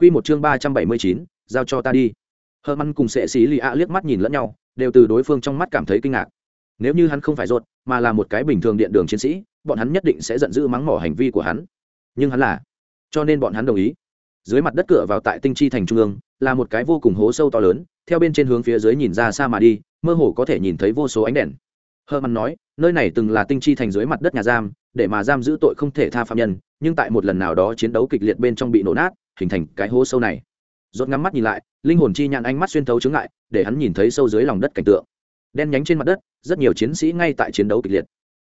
Quy một chương ba trăm bảy mươi chín giao cho ta đi. Hơ măn cùng sệ sĩ lì A liếc mắt nhìn lẫn nhau đều từ đối phương trong mắt cảm thấy kinh ngạc. Nếu như hắn không phải ruột, mà là một cái bình thường điện đường chiến sĩ bọn hắn nhất định sẽ giận dữ mắng mỏ hành vi của hắn. Nhưng hắn là. Cho nên bọn hắn đồng ý. Dưới mặt đất cửa vào tại tinh chi thành trung ương là một cái vô cùng hố sâu to lớn theo bên trên hướng phía dưới nhìn ra xa mà đi mơ hồ có thể nhìn thấy vô số ánh đèn. Hơ măn nói nơi này từng là tinh chi thành dưới mặt đất nhà giam để mà giam giữ tội không thể tha phạm nhân nhưng tại một lần nào đó chiến đấu kịch liệt bên trong bị nổ nát hình thành cái hố sâu này. Rốt ngắm mắt nhìn lại, linh hồn chi nhãn ánh mắt xuyên thấu chứng ngại, để hắn nhìn thấy sâu dưới lòng đất cảnh tượng. Đen nhánh trên mặt đất, rất nhiều chiến sĩ ngay tại chiến đấu kịch liệt.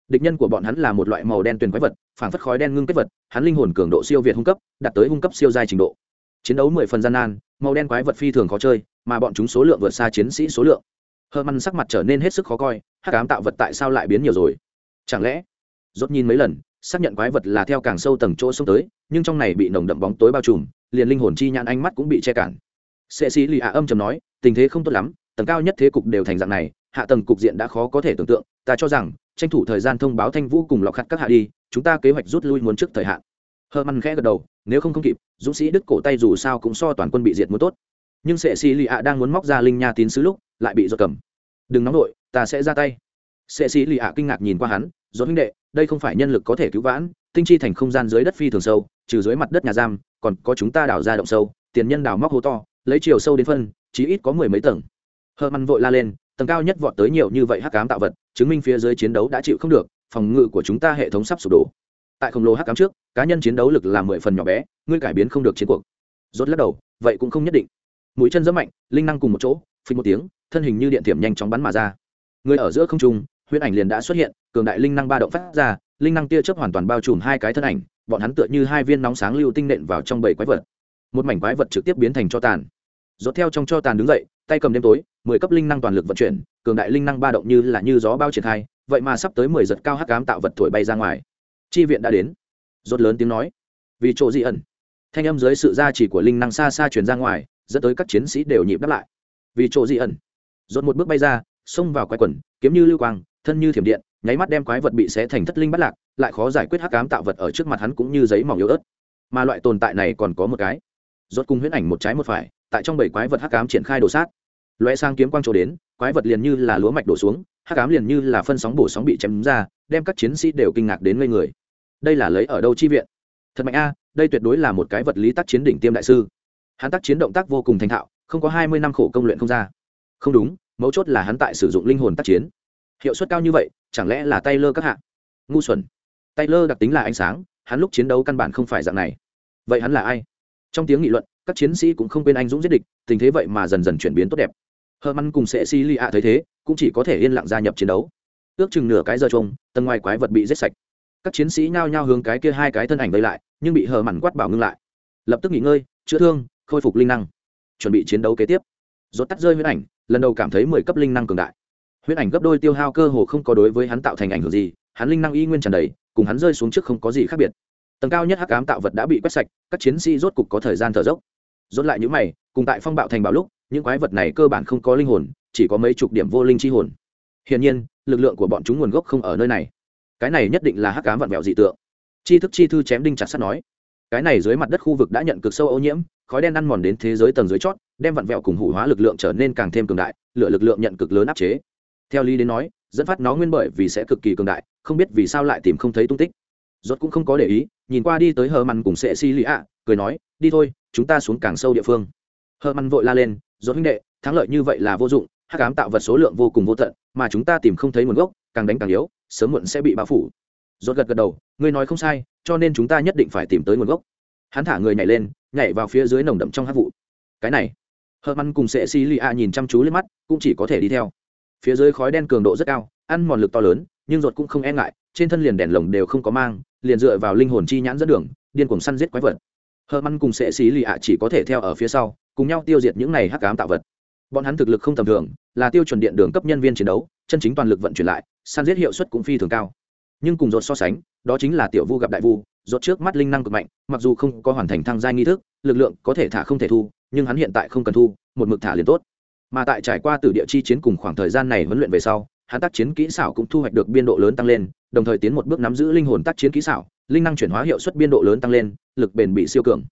Địch nhân của bọn hắn là một loại màu đen tuyền quái vật, phảng phất khói đen ngưng kết vật, hắn linh hồn cường độ siêu việt hung cấp, đạt tới hung cấp siêu giai trình độ. Chiến đấu mười phần gian nan, màu đen quái vật phi thường khó chơi, mà bọn chúng số lượng vượt xa chiến sĩ số lượng. Hơ măn sắc mặt trở nên hết sức khó coi, hắc ám tạo vật tại sao lại biến nhiều rồi? Chẳng lẽ, rốt nhìn mấy lần, xác nhận quái vật là theo càng sâu tầng chỗ xông tới, nhưng trong này bị nồng đậm bóng tối bao trùm liền linh hồn chi nhãn ánh mắt cũng bị che cản. Sệ sĩ lì ạ âm trầm nói, tình thế không tốt lắm, tầng cao nhất thế cục đều thành dạng này, hạ tầng cục diện đã khó có thể tưởng tượng, ta cho rằng, tranh thủ thời gian thông báo thanh vũ cùng lọc khắc các hạ đi, chúng ta kế hoạch rút lui muốn trước thời hạn. Hơ măn khẽ gật đầu, nếu không không kịp, dũng sĩ đức cổ tay dù sao cũng so toàn quân bị diệt muốn tốt. Nhưng sệ sĩ lì ạ đang muốn móc ra linh nha tín sứ lúc, lại bị giật cầm. Đừng nóng nổi ta sẽ ra tay. Sệ sĩ lì ạ kinh ngạc nhìn qua hắn dốt huynh đệ, đây không phải nhân lực có thể cứu vãn, tinh chi thành không gian dưới đất phi thường sâu trừ dưới mặt đất nhà giam, còn có chúng ta đào ra động sâu, tiền nhân đào móc hố to, lấy chiều sâu đến phân, chí ít có mười mấy tầng. Hơ măn vội la lên, tầng cao nhất vọt tới nhiều như vậy hắc cám tạo vật, chứng minh phía dưới chiến đấu đã chịu không được, phòng ngự của chúng ta hệ thống sắp sụp đổ. Tại khổng lồ hắc cám trước, cá nhân chiến đấu lực là mười phần nhỏ bé, ngươi cải biến không được chiến cuộc. Rốt lắc đầu, vậy cũng không nhất định. Mũi chân rất mạnh, linh năng cùng một chỗ, phình một tiếng, thân hình như điện thiểm nhanh chóng bắn mà ra. Người ở giữa không trung, huyễn ảnh liền đã xuất hiện, cường đại linh năng ba động phát ra, linh năng tia chớp hoàn toàn bao trùm hai cái thân ảnh bọn hắn tựa như hai viên nóng sáng lưu tinh nện vào trong bầy quái vật. Một mảnh quái vật trực tiếp biến thành cho tàn. Dốt theo trong cho tàn đứng dậy, tay cầm đêm tối, mười cấp linh năng toàn lực vận chuyển, cường đại linh năng ba động như là như gió bao triển khai, vậy mà sắp tới mười giật cao hắc cám tạo vật thổi bay ra ngoài. Chi viện đã đến. Dốt lớn tiếng nói. Vì chỗ di ẩn. Thanh âm dưới sự gia trì của linh năng xa xa truyền ra ngoài, dẫn tới các chiến sĩ đều nhịp đáp lại. Vì chỗ di ẩn. Dốt một bước bay ra, xông vào quái quần, kiếm như lưu quang, thân như thiểm điện, nháy mắt đem quái vật bị xé thành thất linh bắt lạc lại khó giải quyết hắc ám tạo vật ở trước mặt hắn cũng như giấy mỏng yếu ớt. Mà loại tồn tại này còn có một cái. Rốt cùng huyễn ảnh một trái một phải, tại trong bảy quái vật hắc ám triển khai đồ sát. Loé sang kiếm quang trổ đến, quái vật liền như là lúa mạch đổ xuống, hắc ám liền như là phân sóng bổ sóng bị chém ra, đem các chiến sĩ đều kinh ngạc đến ngây người. Đây là lấy ở đâu chi viện? Thật mạnh a, đây tuyệt đối là một cái vật lý tác chiến đỉnh tiêm đại sư. Hắn tác chiến động tác vô cùng thành thạo, không có hai mươi năm khổ công luyện không ra. Không đúng, mấu chốt là hắn tại sử dụng linh hồn tác chiến. Hiệu suất cao như vậy, chẳng lẽ là tay lơ các hạ? ngu xuẩn tay lơ đặc tính là ánh sáng, hắn lúc chiến đấu căn bản không phải dạng này. Vậy hắn là ai? Trong tiếng nghị luận, các chiến sĩ cũng không quên anh dũng giết địch, tình thế vậy mà dần dần chuyển biến tốt đẹp. Hờ măn cùng sệ si li ạ thấy thế, cũng chỉ có thể yên lặng gia nhập chiến đấu. Ước chừng nửa cái giờ chung, tầng ngoài quái vật bị giết sạch. Các chiến sĩ nhao nhao hướng cái kia hai cái thân ảnh vây lại, nhưng bị hờ mặn quát bảo ngưng lại. Lập tức nghỉ ngơi, chữa thương, khôi phục linh năng. Chuẩn bị chiến đấu kế tiếp. Rốt tắt rơi huyết ảnh, lần đầu cảm thấy mười cấp linh năng cường đại. Huyết ảnh gấp đôi tiêu hao cơ hồ không có đối với hắn tạo thành ảnh hưởng gì hắn linh năng y nguyên tràn đầy, cùng hắn rơi xuống trước không có gì khác biệt. Tầng cao nhất hắc ám tạo vật đã bị quét sạch, các chiến sĩ rốt cục có thời gian thở dốc. Rốt lại những mày, cùng tại phong bạo thành bảo lúc, những quái vật này cơ bản không có linh hồn, chỉ có mấy chục điểm vô linh chi hồn. Hiển nhiên, lực lượng của bọn chúng nguồn gốc không ở nơi này. Cái này nhất định là hắc ám vặn vẹo dị tượng. Chi thức chi thư chém đinh chặt sắt nói, cái này dưới mặt đất khu vực đã nhận cực sâu ô nhiễm, khói đen ăn mòn đến thế giới tầng dưới chót, đem vặn vẹo cùng hủ hóa lực lượng trở nên càng thêm cường đại lựa lực lượng nhận cực lớn áp chế. Theo lý đến nói, dẫn phát nó nguyên bởi vì sẽ cực kỳ cường đại không biết vì sao lại tìm không thấy tung tích. Rốt cũng không có để ý, nhìn qua đi tới hờ mằn cùng sệ si lì ạ cười nói, đi thôi, chúng ta xuống càng sâu địa phương. Hờ mằn vội la lên, rốt huynh đệ, thắng lợi như vậy là vô dụng, hắc ám tạo vật số lượng vô cùng vô tận, mà chúng ta tìm không thấy nguồn gốc, càng đánh càng yếu, sớm muộn sẽ bị bao phủ. Rốt gật gật đầu, ngươi nói không sai, cho nên chúng ta nhất định phải tìm tới nguồn gốc. Hắn thả người nhảy lên, nhảy vào phía dưới nồng đậm trong hắc vụ. Cái này. Hờ măn cùng sệ si lì ạ nhìn chăm chú lên mắt, cũng chỉ có thể đi theo. Phía dưới khói đen cường độ rất cao, ăn mòn lực to lớn nhưng ruột cũng không e ngại, trên thân liền đèn lồng đều không có mang, liền dựa vào linh hồn chi nhãn dẫn đường, điên cuồng săn giết quái vật. Hờ măn cùng sệ xí lì ạ chỉ có thể theo ở phía sau, cùng nhau tiêu diệt những này hắc ám tạo vật. Bọn hắn thực lực không tầm thường, là tiêu chuẩn điện đường cấp nhân viên chiến đấu, chân chính toàn lực vận chuyển lại, săn giết hiệu suất cũng phi thường cao. Nhưng cùng ruột so sánh, đó chính là tiểu vu gặp đại vu, ruột trước mắt linh năng cực mạnh, mặc dù không có hoàn thành thăng giai nghi thức, lực lượng có thể thả không thể thu, nhưng hắn hiện tại không cần thu, một mực thả liền tốt. Mà tại trải qua từ địa chi chiến cùng khoảng thời gian này huấn luyện về sau hắn tác chiến kỹ xảo cũng thu hoạch được biên độ lớn tăng lên, đồng thời tiến một bước nắm giữ linh hồn tác chiến kỹ xảo, linh năng chuyển hóa hiệu suất biên độ lớn tăng lên, lực bền bị siêu cường.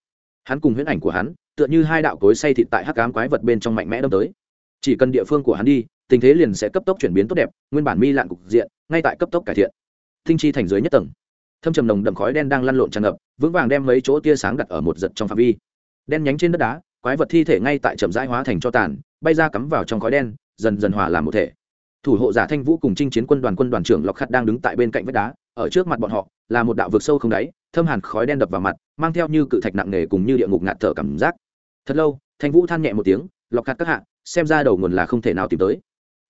Hắn cùng huyễn ảnh của hắn, tựa như hai đạo cối say thịt tại hắc cám quái vật bên trong mạnh mẽ đâm tới. Chỉ cần địa phương của hắn đi, tình thế liền sẽ cấp tốc chuyển biến tốt đẹp, nguyên bản mi lạn cục diện, ngay tại cấp tốc cải thiện. Thinh chi thành dưới nhất tầng. Thâm trầm nồng đậm khói đen đang lăn lộn tràn ngập, vững vàng đem mấy chỗ tia sáng đặt ở một giật trong phạm vi. Đen nhánh trên đất đá, quái vật thi thể ngay tại chậm rãi hóa thành cho tàn, bay ra cắm vào trong khói đen, dần dần hòa làm một thể thủ hộ giả thanh vũ cùng chinh chiến quân đoàn quân đoàn trưởng lọc Khát đang đứng tại bên cạnh vách đá, ở trước mặt bọn họ, là một đạo vực sâu không đáy, thâm hàn khói đen đập vào mặt, mang theo như cự thạch nặng nề cùng như địa ngục ngạt thở cảm giác. Thật lâu, thanh vũ than nhẹ một tiếng lọc Khát các hạ, xem ra đầu nguồn là không thể nào tìm tới.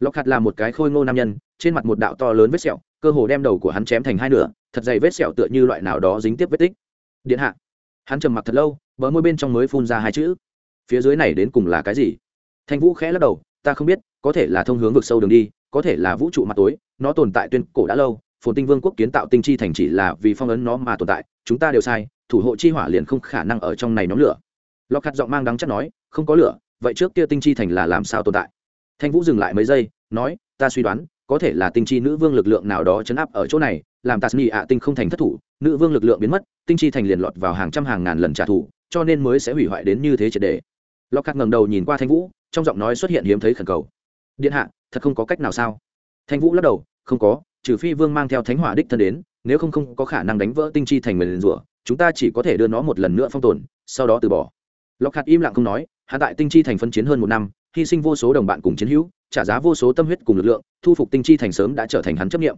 Lọc Khát là một cái khôi ngô nam nhân, trên mặt một đạo to lớn vết sẹo, cơ hồ đem đầu của hắn chém thành hai nửa, thật dày vết sẹo tựa như loại nào đó dính tiếp vết tích. Điện hạ. Hắn trầm mặc thật lâu, bờ môi bên trong mới phun ra hai chữ. Phía dưới này đến cùng là cái gì? Thanh vũ khẽ lắc đầu, ta không biết, có thể là thông hướng vực sâu đường đi có thể là vũ trụ mặt tối, nó tồn tại tuyên cổ đã lâu, phồn tinh vương quốc kiến tạo tinh chi thành chỉ là vì phong ấn nó mà tồn tại, chúng ta đều sai, thủ hộ chi hỏa liền không khả năng ở trong này nhóm lửa. Lọc khát giọng mang đắng chắc nói, không có lửa, vậy trước kia tinh chi thành là làm sao tồn tại? Thanh vũ dừng lại mấy giây, nói, ta suy đoán, có thể là tinh chi nữ vương lực lượng nào đó chấn áp ở chỗ này, làm tasni ạ tinh không thành thất thủ, nữ vương lực lượng biến mất, tinh chi thành liền lọt vào hàng trăm hàng ngàn lần trả thù, cho nên mới sẽ hủy hoại đến như thế triệt đề lọc khát ngẩng đầu nhìn qua thanh vũ, trong giọng nói xuất hiện hiếm thấy khẩn cầu. Điện hạ thật không có cách nào sao? Thanh vũ lắc đầu, không có, trừ phi vương mang theo thánh hỏa đích thân đến, nếu không không có khả năng đánh vỡ tinh chi thành mềm rủa chúng ta chỉ có thể đưa nó một lần nữa phong tồn, sau đó từ bỏ. Lọc hạt im lặng không nói, hạ tại tinh chi thành phân chiến hơn một năm, hy sinh vô số đồng bạn cùng chiến hữu, trả giá vô số tâm huyết cùng lực lượng, thu phục tinh chi thành sớm đã trở thành hắn chấp nghiệm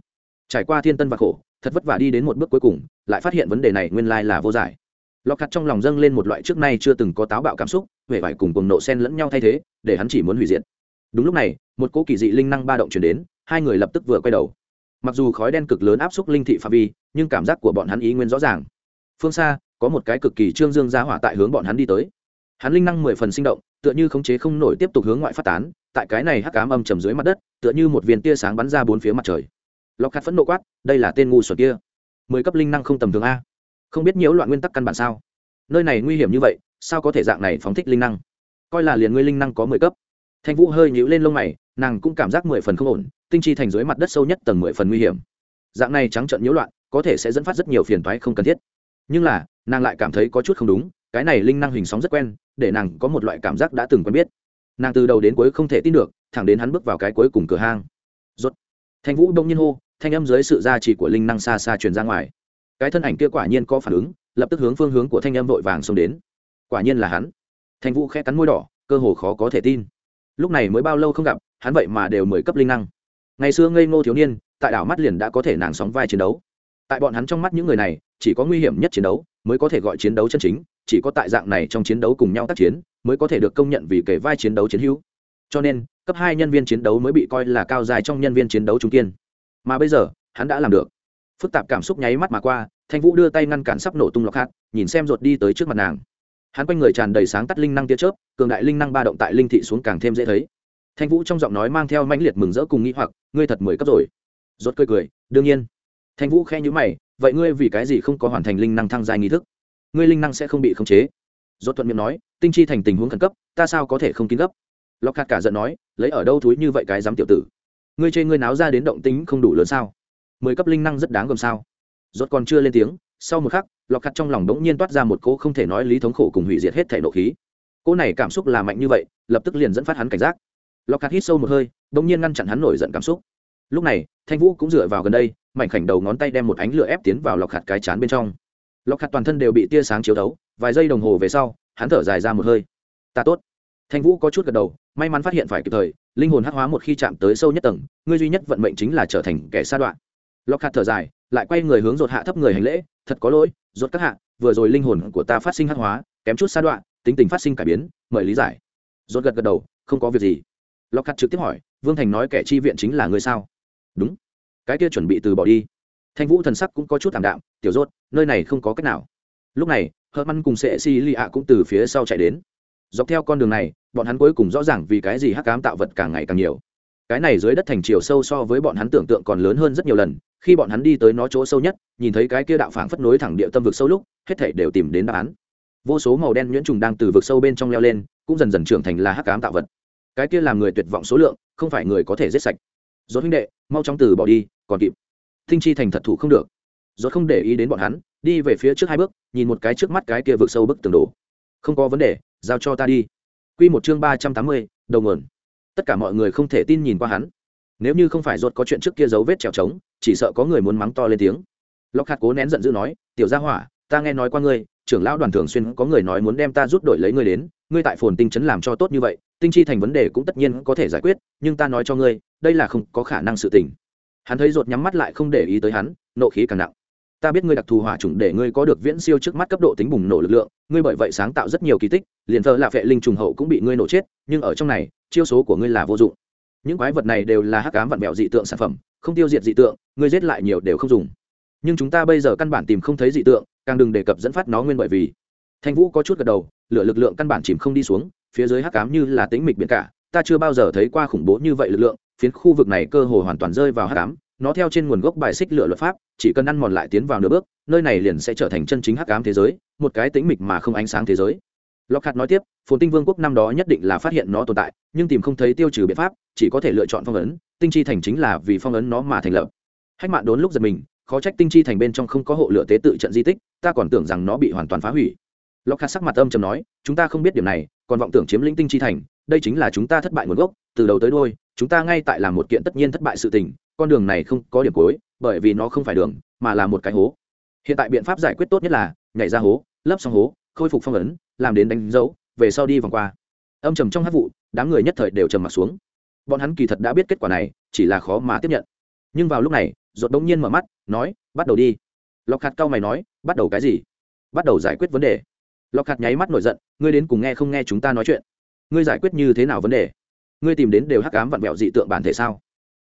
trải qua thiên tân và khổ, thật vất vả đi đến một bước cuối cùng, lại phát hiện vấn đề này nguyên lai là vô giải. Lọc hạt trong lòng dâng lên một loại trước nay chưa từng có táo bạo cảm xúc huệ vải cùng cùng nộ sen lẫn nhau thay thế, để hắn chỉ muốn hủy diệt đúng lúc này, một cỗ kỳ dị linh năng ba động chuyển đến, hai người lập tức vừa quay đầu. Mặc dù khói đen cực lớn áp xúc linh thị phạm vi, nhưng cảm giác của bọn hắn ý nguyên rõ ràng. Phương xa, có một cái cực kỳ trương dương giá hỏa tại hướng bọn hắn đi tới. Hắn linh năng mười phần sinh động, tựa như khống chế không nổi tiếp tục hướng ngoại phát tán, tại cái này hắc cám âm trầm dưới mặt đất, tựa như một viên tia sáng bắn ra bốn phía mặt trời. Lọc khát phẫn nộ quát, đây là tên ngu xuẩn kia. Mười cấp linh năng không tầm thường a. Không biết nhiễu loạn nguyên tắc căn bản sao? Nơi này nguy hiểm như vậy, sao có thể dạng này phóng thích linh năng? Coi là liền ngươi linh năng có mười cấp thanh vũ hơi nhíu lên lông mày, nàng cũng cảm giác mười phần không ổn, tinh chi thành dưới mặt đất sâu nhất tầng mười phần nguy hiểm. Dạng này trắng trợn nhiễu loạn, có thể sẽ dẫn phát rất nhiều phiền toái không cần thiết. Nhưng là, nàng lại cảm thấy có chút không đúng, cái này linh năng hình sóng rất quen, để nàng có một loại cảm giác đã từng quen biết. Nàng từ đầu đến cuối không thể tin được, thẳng đến hắn bước vào cái cuối cùng cửa hang. Rốt. Thanh vũ đông nhiên hô, thanh âm dưới sự gia trì của linh năng xa xa truyền ra ngoài. Cái thân ảnh kia quả nhiên có phản ứng, lập tức hướng phương hướng của thanh âm vội vàng xông đến. Quả nhiên là hắn. Thanh vũ khẽ cắn môi đỏ, cơ hồ khó có thể tin lúc này mới bao lâu không gặp, hắn vậy mà đều mười cấp linh năng. Ngày xưa ngây ngô thiếu niên, tại đảo mắt liền đã có thể nàng sóng vai chiến đấu. Tại bọn hắn trong mắt những người này, chỉ có nguy hiểm nhất chiến đấu mới có thể gọi chiến đấu chân chính, chỉ có tại dạng này trong chiến đấu cùng nhau tác chiến mới có thể được công nhận vì kể vai chiến đấu chiến hữu. Cho nên, cấp hai nhân viên chiến đấu mới bị coi là cao dài trong nhân viên chiến đấu trung kiên. Mà bây giờ, hắn đã làm được. Phức tạp cảm xúc nháy mắt mà qua, thanh vũ đưa tay ngăn cản sắp nổ tung lọc hạt, nhìn xem ruột đi tới trước mặt nàng hắn quanh người tràn đầy sáng tắt linh năng tia chớp, cường đại linh năng ba động tại linh thị xuống càng thêm dễ thấy. Thanh vũ trong giọng nói mang theo mãnh liệt mừng rỡ cùng nghĩ hoặc, ngươi thật mười cấp rồi. Rốt cười cười, đương nhiên. Thanh vũ khe nhữ mày, vậy ngươi vì cái gì không có hoàn thành linh năng thăng dài nghi thức? Ngươi linh năng sẽ không bị khống chế. Rốt thuận miệng nói, tinh chi thành tình huống khẩn cấp, ta sao có thể không kín gấp? Lọc hạt cả giận nói, lấy ở đâu thúi như vậy cái dám tiểu tử? Ngươi chê ngươi náo ra đến động tính không đủ lớn sao? Mười cấp linh năng rất đáng gồm sao? Rốt còn chưa lên tiếng, sau một khắc lọc khặt trong lòng đống nhiên toát ra một cỗ không thể nói lý thống khổ cùng hủy diệt hết thể nộ khí. Cỗ này cảm xúc là mạnh như vậy lập tức liền dẫn phát hắn cảnh giác. Lọc khặt hít sâu một hơi đống nhiên ngăn chặn hắn nổi giận cảm xúc. Lúc này thanh vũ cũng dựa vào gần đây mảnh khảnh đầu ngón tay đem một ánh lửa ép tiến vào lọc khặt cái chán bên trong. Lọc khặt toàn thân đều bị tia sáng chiếu đấu, vài giây đồng hồ về sau hắn thở dài ra một hơi. Ta tốt. Thanh vũ có chút gật đầu may mắn phát hiện phải kịp thời linh hồn hắc hóa một khi chạm tới sâu nhất tầng ngươi duy nhất vận mệnh chính là trở thành kẻ sa đoạn. Lọc hạt thở dài lại quay người hướng rột hạ thấp người hành lễ thật có lỗi Rốt các hạ, vừa rồi linh hồn của ta phát sinh hắc hóa, kém chút xa đoạn tính tình phát sinh cải biến, mời lý giải. Rốt gật gật đầu, không có việc gì. Lọc hạt trực tiếp hỏi, vương thành nói kẻ chi viện chính là ngươi sao? Đúng. Cái kia chuẩn bị từ bỏ đi. Thanh vũ thần sắc cũng có chút thảm đạm, tiểu rốt, nơi này không có cách nào. Lúc này hơ măn cùng sệ si lì ạ cũng từ phía sau chạy đến. Dọc theo con đường này, bọn hắn cuối cùng rõ ràng vì cái gì hắc cám tạo vật càng ngày càng nhiều cái này dưới đất thành chiều sâu so với bọn hắn tưởng tượng còn lớn hơn rất nhiều lần, khi bọn hắn đi tới nó chỗ sâu nhất, nhìn thấy cái kia đạo phảng phất nối thẳng địa tâm vực sâu lúc, hết thảy đều tìm đến đáp án. Vô số màu đen nhuyễn trùng đang từ vực sâu bên trong leo lên, cũng dần dần trưởng thành là hắc cám tạo vật. Cái kia làm người tuyệt vọng số lượng, không phải người có thể giết sạch. Dốt huynh đệ, mau chóng từ bỏ đi, còn kịp. Thinh chi thành thật thủ không được. Dốt không để ý đến bọn hắn, đi về phía trước hai bước, nhìn một cái trước mắt cái kia vực sâu bức tường đổ. Không có vấn đề, giao cho ta đi. Q một chương ba trăm tám mươi, đầu nguồn tất cả mọi người không thể tin nhìn qua hắn. Nếu như không phải ruột có chuyện trước kia dấu vết trèo trống, chỉ sợ có người muốn mắng to lên tiếng. Lọc hạt cố nén giận dữ nói, tiểu gia hỏa, ta nghe nói qua ngươi, trưởng lão đoàn thường xuyên có người nói muốn đem ta rút đổi lấy ngươi đến, ngươi tại phồn tinh chấn làm cho tốt như vậy, tinh chi thành vấn đề cũng tất nhiên có thể giải quyết, nhưng ta nói cho ngươi, đây là không có khả năng sự tình. Hắn thấy ruột nhắm mắt lại không để ý tới hắn, nộ khí càng nặng ta biết ngươi đặc thù hỏa chủng để ngươi có được viễn siêu trước mắt cấp độ tính bùng nổ lực lượng, ngươi bởi vậy sáng tạo rất nhiều kỳ tích, liền thờ là vệ linh trùng hậu cũng bị ngươi nổ chết, nhưng ở trong này, chiêu số của ngươi là vô dụng những quái vật này đều là hắc ám vặn vẹo dị tượng sản phẩm, không tiêu diệt dị tượng, ngươi giết lại nhiều đều không dùng nhưng chúng ta bây giờ căn bản tìm không thấy dị tượng, càng đừng đề cập dẫn phát nó nguyên bởi vì thanh vũ có chút gật đầu, lửa lực lượng căn bản chìm không đi xuống, phía dưới hắc ám như là tính mịch biển cả, ta chưa bao giờ thấy qua khủng bố như vậy lực lượng, phiến khu vực này cơ hồ hoàn toàn rơi vào hắc ám nó theo trên nguồn gốc bài xích lửa luật pháp, chỉ cần ăn mòn lại tiến vào nửa bước, nơi này liền sẽ trở thành chân chính hắc ám thế giới, một cái tĩnh mịch mà không ánh sáng thế giới. Lockhart nói tiếp, phồn tinh vương quốc năm đó nhất định là phát hiện nó tồn tại, nhưng tìm không thấy tiêu trừ biện pháp, chỉ có thể lựa chọn phong ấn, tinh chi thành chính là vì phong ấn nó mà thành lập. Hách mạn đốn lúc giật mình, khó trách tinh chi thành bên trong không có hộ lửa tế tự trận di tích, ta còn tưởng rằng nó bị hoàn toàn phá hủy. Lockhart sắc mặt âm trầm nói, chúng ta không biết điểm này, còn vọng tưởng chiếm lĩnh tinh chi thành, đây chính là chúng ta thất bại nguồn gốc, từ đầu tới đôi chúng ta ngay tại làm một kiện tất nhiên thất bại sự tình con đường này không có điểm cuối, bởi vì nó không phải đường, mà là một cái hố. Hiện tại biện pháp giải quyết tốt nhất là, nhảy ra hố, lấp xong hố, khôi phục phong ấn, làm đến đánh dấu, về sau đi vòng qua. Âm trầm trong hát vụ, đám người nhất thời đều trầm m ặ t xuống. Bọn hắn kỳ thật đã biết kết quả này, chỉ là khó mà tiếp nhận. Nhưng vào lúc này dột đ ỗ n g nhiên mở mắt, nói, bắt đầu đi. Lọc hạt cao mày nói, bắt đầu cái gì? Bắt đầu giải quyết vấn đề. Lọc hạt nháy mắt nổi giận, ngươi đến cùng nghe không nghe chúng ta nói chuyện? Ngươi giải quyết như thế nào vấn đề? Ngươi tìm đến đều hắc cám vặn vẹo dị tượng bản thể sao?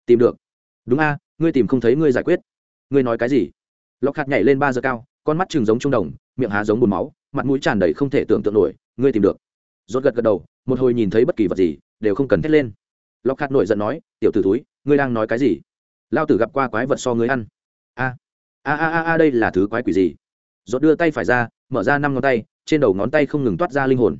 Tìm được đúng a, ngươi tìm không thấy ngươi giải quyết. Ngươi nói cái gì? Lọc hạt nhảy lên ba giờ cao, con mắt chừng giống trung đồng, miệng há giống bùn máu, mặt mũi tràn đầy không thể tưởng tượng nổi, ngươi tìm được. Rốt gật gật đầu, một hồi nhìn thấy bất kỳ vật gì, đều không cần thét lên. Lọc hạt nổi giận nói, tiểu t ử túi ngươi đang nói cái gì? Lao tử gặp qua quái vật so ngươi ăn. A a a a, đây là thứ quái quỷ gì? Rốt đưa tay phải ra, mở ra năm ngón tay, trên đầu ngón tay không ngừng toát ra linh hồn.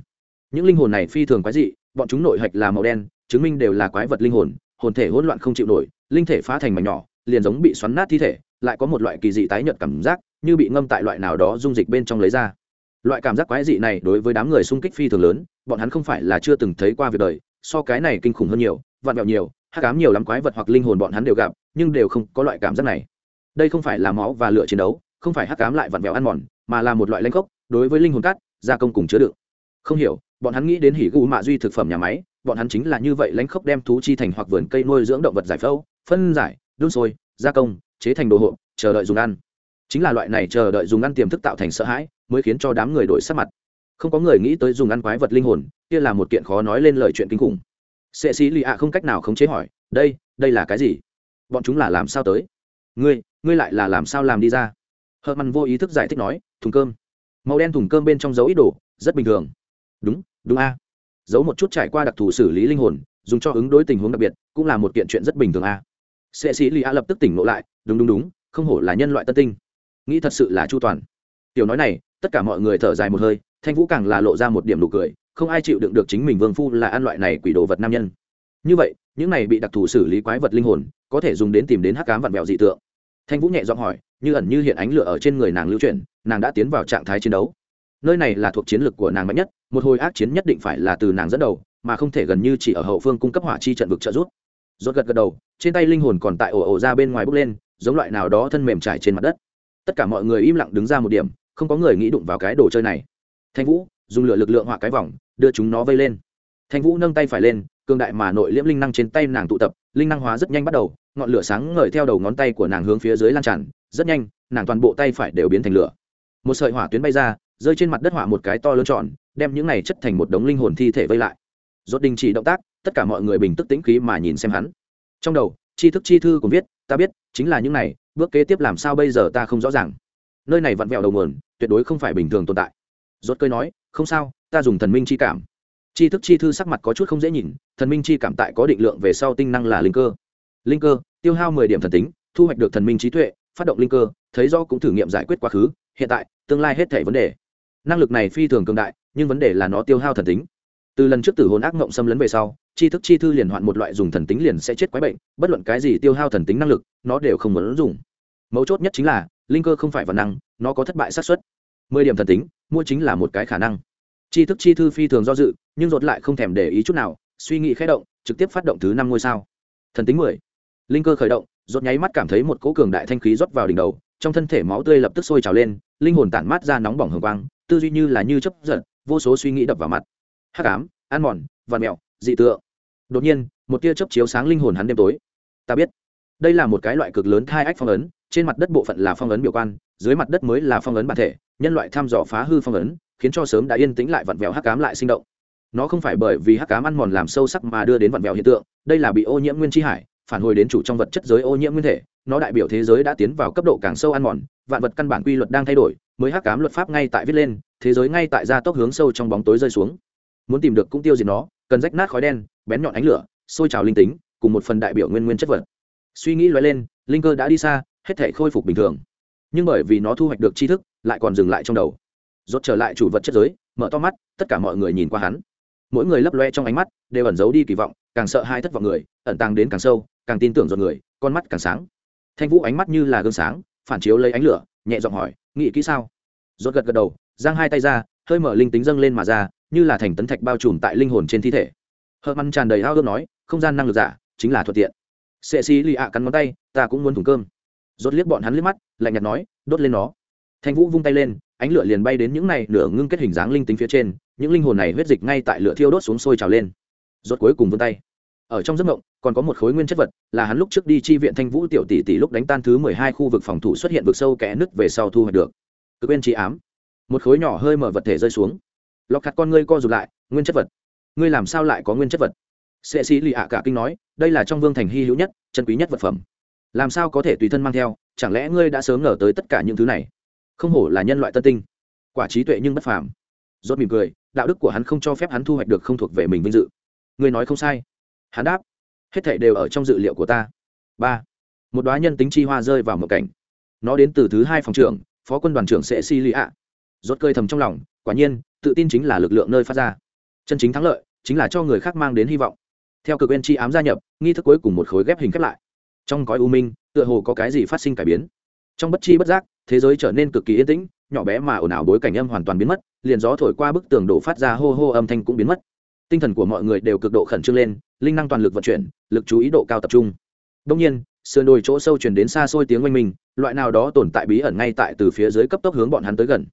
Những linh hồn này phi thường quái dị, bọn chúng nội hạch là màu đen, chứng minh đều là quái vật linh hồn hồn thể hỗn loạn không chịu nổi, linh thể phá thành mảnh nhỏ, liền giống bị xoắn nát thi thể, lại có một loại kỳ dị tái nhợt cảm giác, như bị ngâm tại loại nào đó dung dịch bên trong lấy ra. Loại cảm giác quái dị này đối với đám người xung kích phi thường lớn, bọn hắn không phải là chưa từng thấy qua việc đời, so cái này kinh khủng hơn nhiều, vạn vẹo nhiều, hắc ám nhiều lắm quái vật hoặc linh hồn bọn hắn đều gặp, nhưng đều không có loại cảm giác này. Đây không phải là máu và lửa chiến đấu, không phải hắc ám lại vặn vẹo ăn mòn, mà là một loại lanh khốc, đối với linh hồn cắt gia công cùng chứa đựng. Không hiểu, bọn hắn nghĩ đến hỉ gu mạ duy thực phẩm nhà máy bọn hắn chính là như vậy lãnh khốc đem thú chi thành hoặc vườn cây nuôi dưỡng động vật giải phẫu, phân giải, đun sôi, gia công, chế thành đồ hộp, chờ đợi dùng ăn. Chính là loại này chờ đợi dùng ăn tiềm thức tạo thành sợ hãi, mới khiến cho đám người đổi sắc mặt. Không có người nghĩ tới dùng ăn quái vật linh hồn, kia là một kiện khó nói lên lời chuyện kinh khủng. Sệ sĩ lì ạ không cách nào khống chế hỏi, đây đây là cái gì? Bọn chúng là làm sao tới? Ngươi ngươi lại là làm sao làm đi ra? Hờ mằn vô ý thức giải thích nói, thùng cơm. Màu đen thùng cơm bên trong dấu ít đồ, rất bình thường. Đúng đúng a giấu một chút trải qua đặc thù xử lý linh hồn, dùng cho ứng đối tình huống đặc biệt, cũng là một kiện chuyện rất bình thường a. Sệ sĩ lì a lập tức tỉnh ngộ lại, đúng đúng đúng, không hổ là nhân loại tân tinh. Nghĩ thật sự là chu toàn. Tiểu nói này, tất cả mọi người thở dài một hơi, thanh vũ càng là lộ ra một điểm nụ cười, không ai chịu đựng được chính mình vương phu là ăn loại này quỷ đồ vật nam nhân. Như vậy, những này bị đặc thù xử lý quái vật linh hồn, có thể dùng đến tìm đến hắc cám vặn vẹo dị tượng. Thanh vũ nhẹ giọng hỏi, như ẩn như hiện ánh lửa ở trên người nàng lưu chuyển, nàng đã tiến vào trạng thái chiến đấu nơi này là thuộc chiến lược của nàng mạnh nhất, một hồi ác chiến nhất định phải là từ nàng dẫn đầu, mà không thể gần như chỉ ở hậu phương cung cấp hỏa chi trận vực trợ giúp. Rốt gật gật đầu, trên tay linh hồn còn tại ổ ổ ra bên ngoài bốc lên, giống loại nào đó thân mềm trải trên mặt đất. Tất cả mọi người im lặng đứng ra một điểm, không có người nghĩ đụng vào cái đồ chơi này. Thanh vũ, dùng lửa lực lượng hỏa cái vòng, đưa chúng nó vây lên. Thanh vũ nâng tay phải lên cương đại mà nội liễm linh năng trên tay nàng tụ tập, linh năng hóa rất nhanh bắt đầu, ngọn lửa sáng ngời theo đầu ngón tay của nàng hướng phía dưới lan tràn, rất nhanh, nàng toàn bộ tay phải đều biến thành lửa. Một sợi hỏa tuyến bay ra rơi trên mặt đất họa một cái to lớn tròn, đem những này chất thành một đống linh hồn thi thể vây lại. Rốt đình chỉ động tác, tất cả mọi người bình tức tĩnh khí mà nhìn xem hắn. Trong đầu chi thức chi thư cũng viết, ta biết, chính là những này, bước kế tiếp làm sao bây giờ ta không rõ ràng. Nơi này vặn vẹo đầu nguồn, tuyệt đối không phải bình thường tồn tại. Rốt cơi nói, không sao, ta dùng thần minh chi cảm. Chi thức chi thư sắc mặt có chút không dễ nhìn, thần minh chi cảm tại có định lượng về sau tinh năng là linh cơ. Linh cơ, tiêu hao mười điểm thần tính, thu hoạch được thần minh trí tuệ, phát động linh cơ, thấy do cũng thử nghiệm giải quyết quá khứ, hiện tại, tương lai hết thể vấn đề năng lực này phi thường cường đại, nhưng vấn đề là nó tiêu hao thần tính. Từ lần trước tử hồn ác mộng xâm lấn về sau, tri thức chi thư liền hoạn một loại dùng thần tính liền sẽ chết quái bệnh, bất luận cái gì tiêu hao thần tính năng lực, nó đều không muốn dùng. Mấu chốt nhất chính là, linh cơ không phải văn năng, nó có thất bại xác suất. Mười điểm thần tính, mua chính là một cái khả năng. Chi thức chi thư phi thường do dự, nhưng rột lại không thèm để ý chút nào, suy nghĩ khé động, trực tiếp phát động thứ năm ngôi sao. Thần tính mười. Linh cơ khởi động rột nháy mắt cảm thấy một cỗ cường đại thanh khí rót vào đỉnh đầu, trong thân thể máu tươi lập tức sôi trào lên linh hồn tản mát ra nóng bỏng hồng quang, tư duy như là như chấp giật, vô số suy nghĩ đập vào mặt. Hắc ám, ăn mòn vạt mẹo, dị tượng. Đột nhiên, một tia chớp chiếu sáng linh hồn hắn đêm tối. Ta biết, đây là một cái loại cực lớn thai ách phong ấn, trên mặt đất bộ phận là phong ấn biểu quan, dưới mặt đất mới là phong ấn bản thể, nhân loại thăm dò phá hư phong ấn, khiến cho sớm đã yên tĩnh lại vặn vẹo hắc cám lại sinh động. Nó không phải bởi vì hắc cám ăn mòn làm sâu sắc mà đưa đến vặn vẹo hiện tượng, đây là bị ô nhiễm nguyên chi hải, phản hồi đến chủ trong vật chất giới ô nhiễm nguyên thể, nó đại biểu thế giới đã tiến vào cấp độ càng sâu ăn mòn vạn vật căn bản quy luật đang thay đổi, mới hắc cám luật pháp ngay tại viết lên, thế giới ngay tại gia tốc hướng sâu trong bóng tối rơi xuống. Muốn tìm được cũng tiêu diệt nó, cần rách nát khói đen, bén nhọn ánh lửa, sôi trào linh tính, cùng một phần đại biểu nguyên nguyên chất vật. Suy nghĩ lóe lên, linh cơ đã đi xa, hết thể khôi phục bình thường. Nhưng bởi vì nó thu hoạch được tri thức, lại còn dừng lại trong đầu. Rốt trở lại chủ vật chất giới, mở to mắt, tất cả mọi người nhìn qua hắn. Mỗi người lấp loe trong ánh mắt, đều ẩn giấu đi kỳ vọng, càng sợ hai thất vọng người, ẩn tàng đến càng sâu, càng tin tưởng dọn người, con mắt càng sáng. Thanh vũ ánh mắt như là gương sáng phản chiếu lấy ánh lửa, nhẹ giọng hỏi, nghĩ kỹ sao? Rốt gật gật đầu, giang hai tay ra, hơi mở linh tính dâng lên mà ra, như là thành tấn thạch bao trùm tại linh hồn trên thi thể. Hờ măn tràn đầy hao ước nói, không gian năng lực giả, chính là thuận tiện. Sệ xì lì ạ cắn ngón tay, ta cũng muốn thùng cơm. Rốt liếc bọn hắn liếc mắt, lạnh nhạt nói, đốt lên nó. Thanh vũ vung tay lên, ánh lửa liền bay đến những này lửa ngưng kết hình dáng linh tính phía trên, những linh hồn này huyết dịch ngay tại lửa thiêu đốt xuống sôi trào lên. Rốt cuối cùng vươn tay. Ở trong giấc mộng còn có một khối nguyên chất vật, là hắn lúc trước đi chi viện thanh vũ tiểu tỷ tỷ lúc đánh tan thứ mười hai khu vực phòng thủ xuất hiện vực sâu kẽ nứt về sau thu hoạch được. Cực bên trí ám. Một khối nhỏ hơi mở vật thể rơi xuống. Lọc khát con ngươi co rụt lại, nguyên chất vật. Ngươi làm sao lại có nguyên chất vật? Sệ sĩ lì ạ cả kinh nói, đây là trong vương thành hy hữu nhất, chân quý nhất vật phẩm. Làm sao có thể tùy thân mang theo, chẳng lẽ ngươi đã sớm ngờ tới tất cả những thứ này? Không hổ là nhân loại tân tinh. Quả trí tuệ nhưng bất phàm. Rốt mỉm cười, đạo đức của hắn không cho phép hắn thu hoạch được không thuộc về mình vinh dự. Ngươi nói không sai. Hắn đáp hết thảy đều ở trong dự liệu của ta. Ba. Một đoá nhân tính chi hoa rơi vào một cảnh. Nó đến từ thứ hai phòng trưởng, phó quân đoàn trưởng sẽ si lì ạ rốt cơi thầm trong lòng, quả nhiên, tự tin chính là lực lượng nơi phát ra. Chân chính thắng lợi, chính là cho người khác mang đến hy vọng. Theo cực bên chi ám gia nhập, nghi thức cuối cùng một khối ghép hình khép lại. Trong cõi u minh, tựa hồ có cái gì phát sinh cải biến. Trong bất chi bất giác, thế giới trở nên cực kỳ yên tĩnh, nhỏ bé mà ồn ào bối cảnh âm hoàn toàn biến mất, liền gió thổi qua bức tường đổ phát ra hô hô âm thanh cũng biến mất. Tinh thần của mọi người đều cực độ khẩn trương lên, linh năng toàn lực vận chuyển lực chú ý độ cao tập trung. Đông nhiên, sườn đồi chỗ sâu chuyển đến xa xôi tiếng oanh minh, loại nào đó tồn tại bí ẩn ngay tại từ phía dưới cấp tốc hướng bọn hắn tới gần.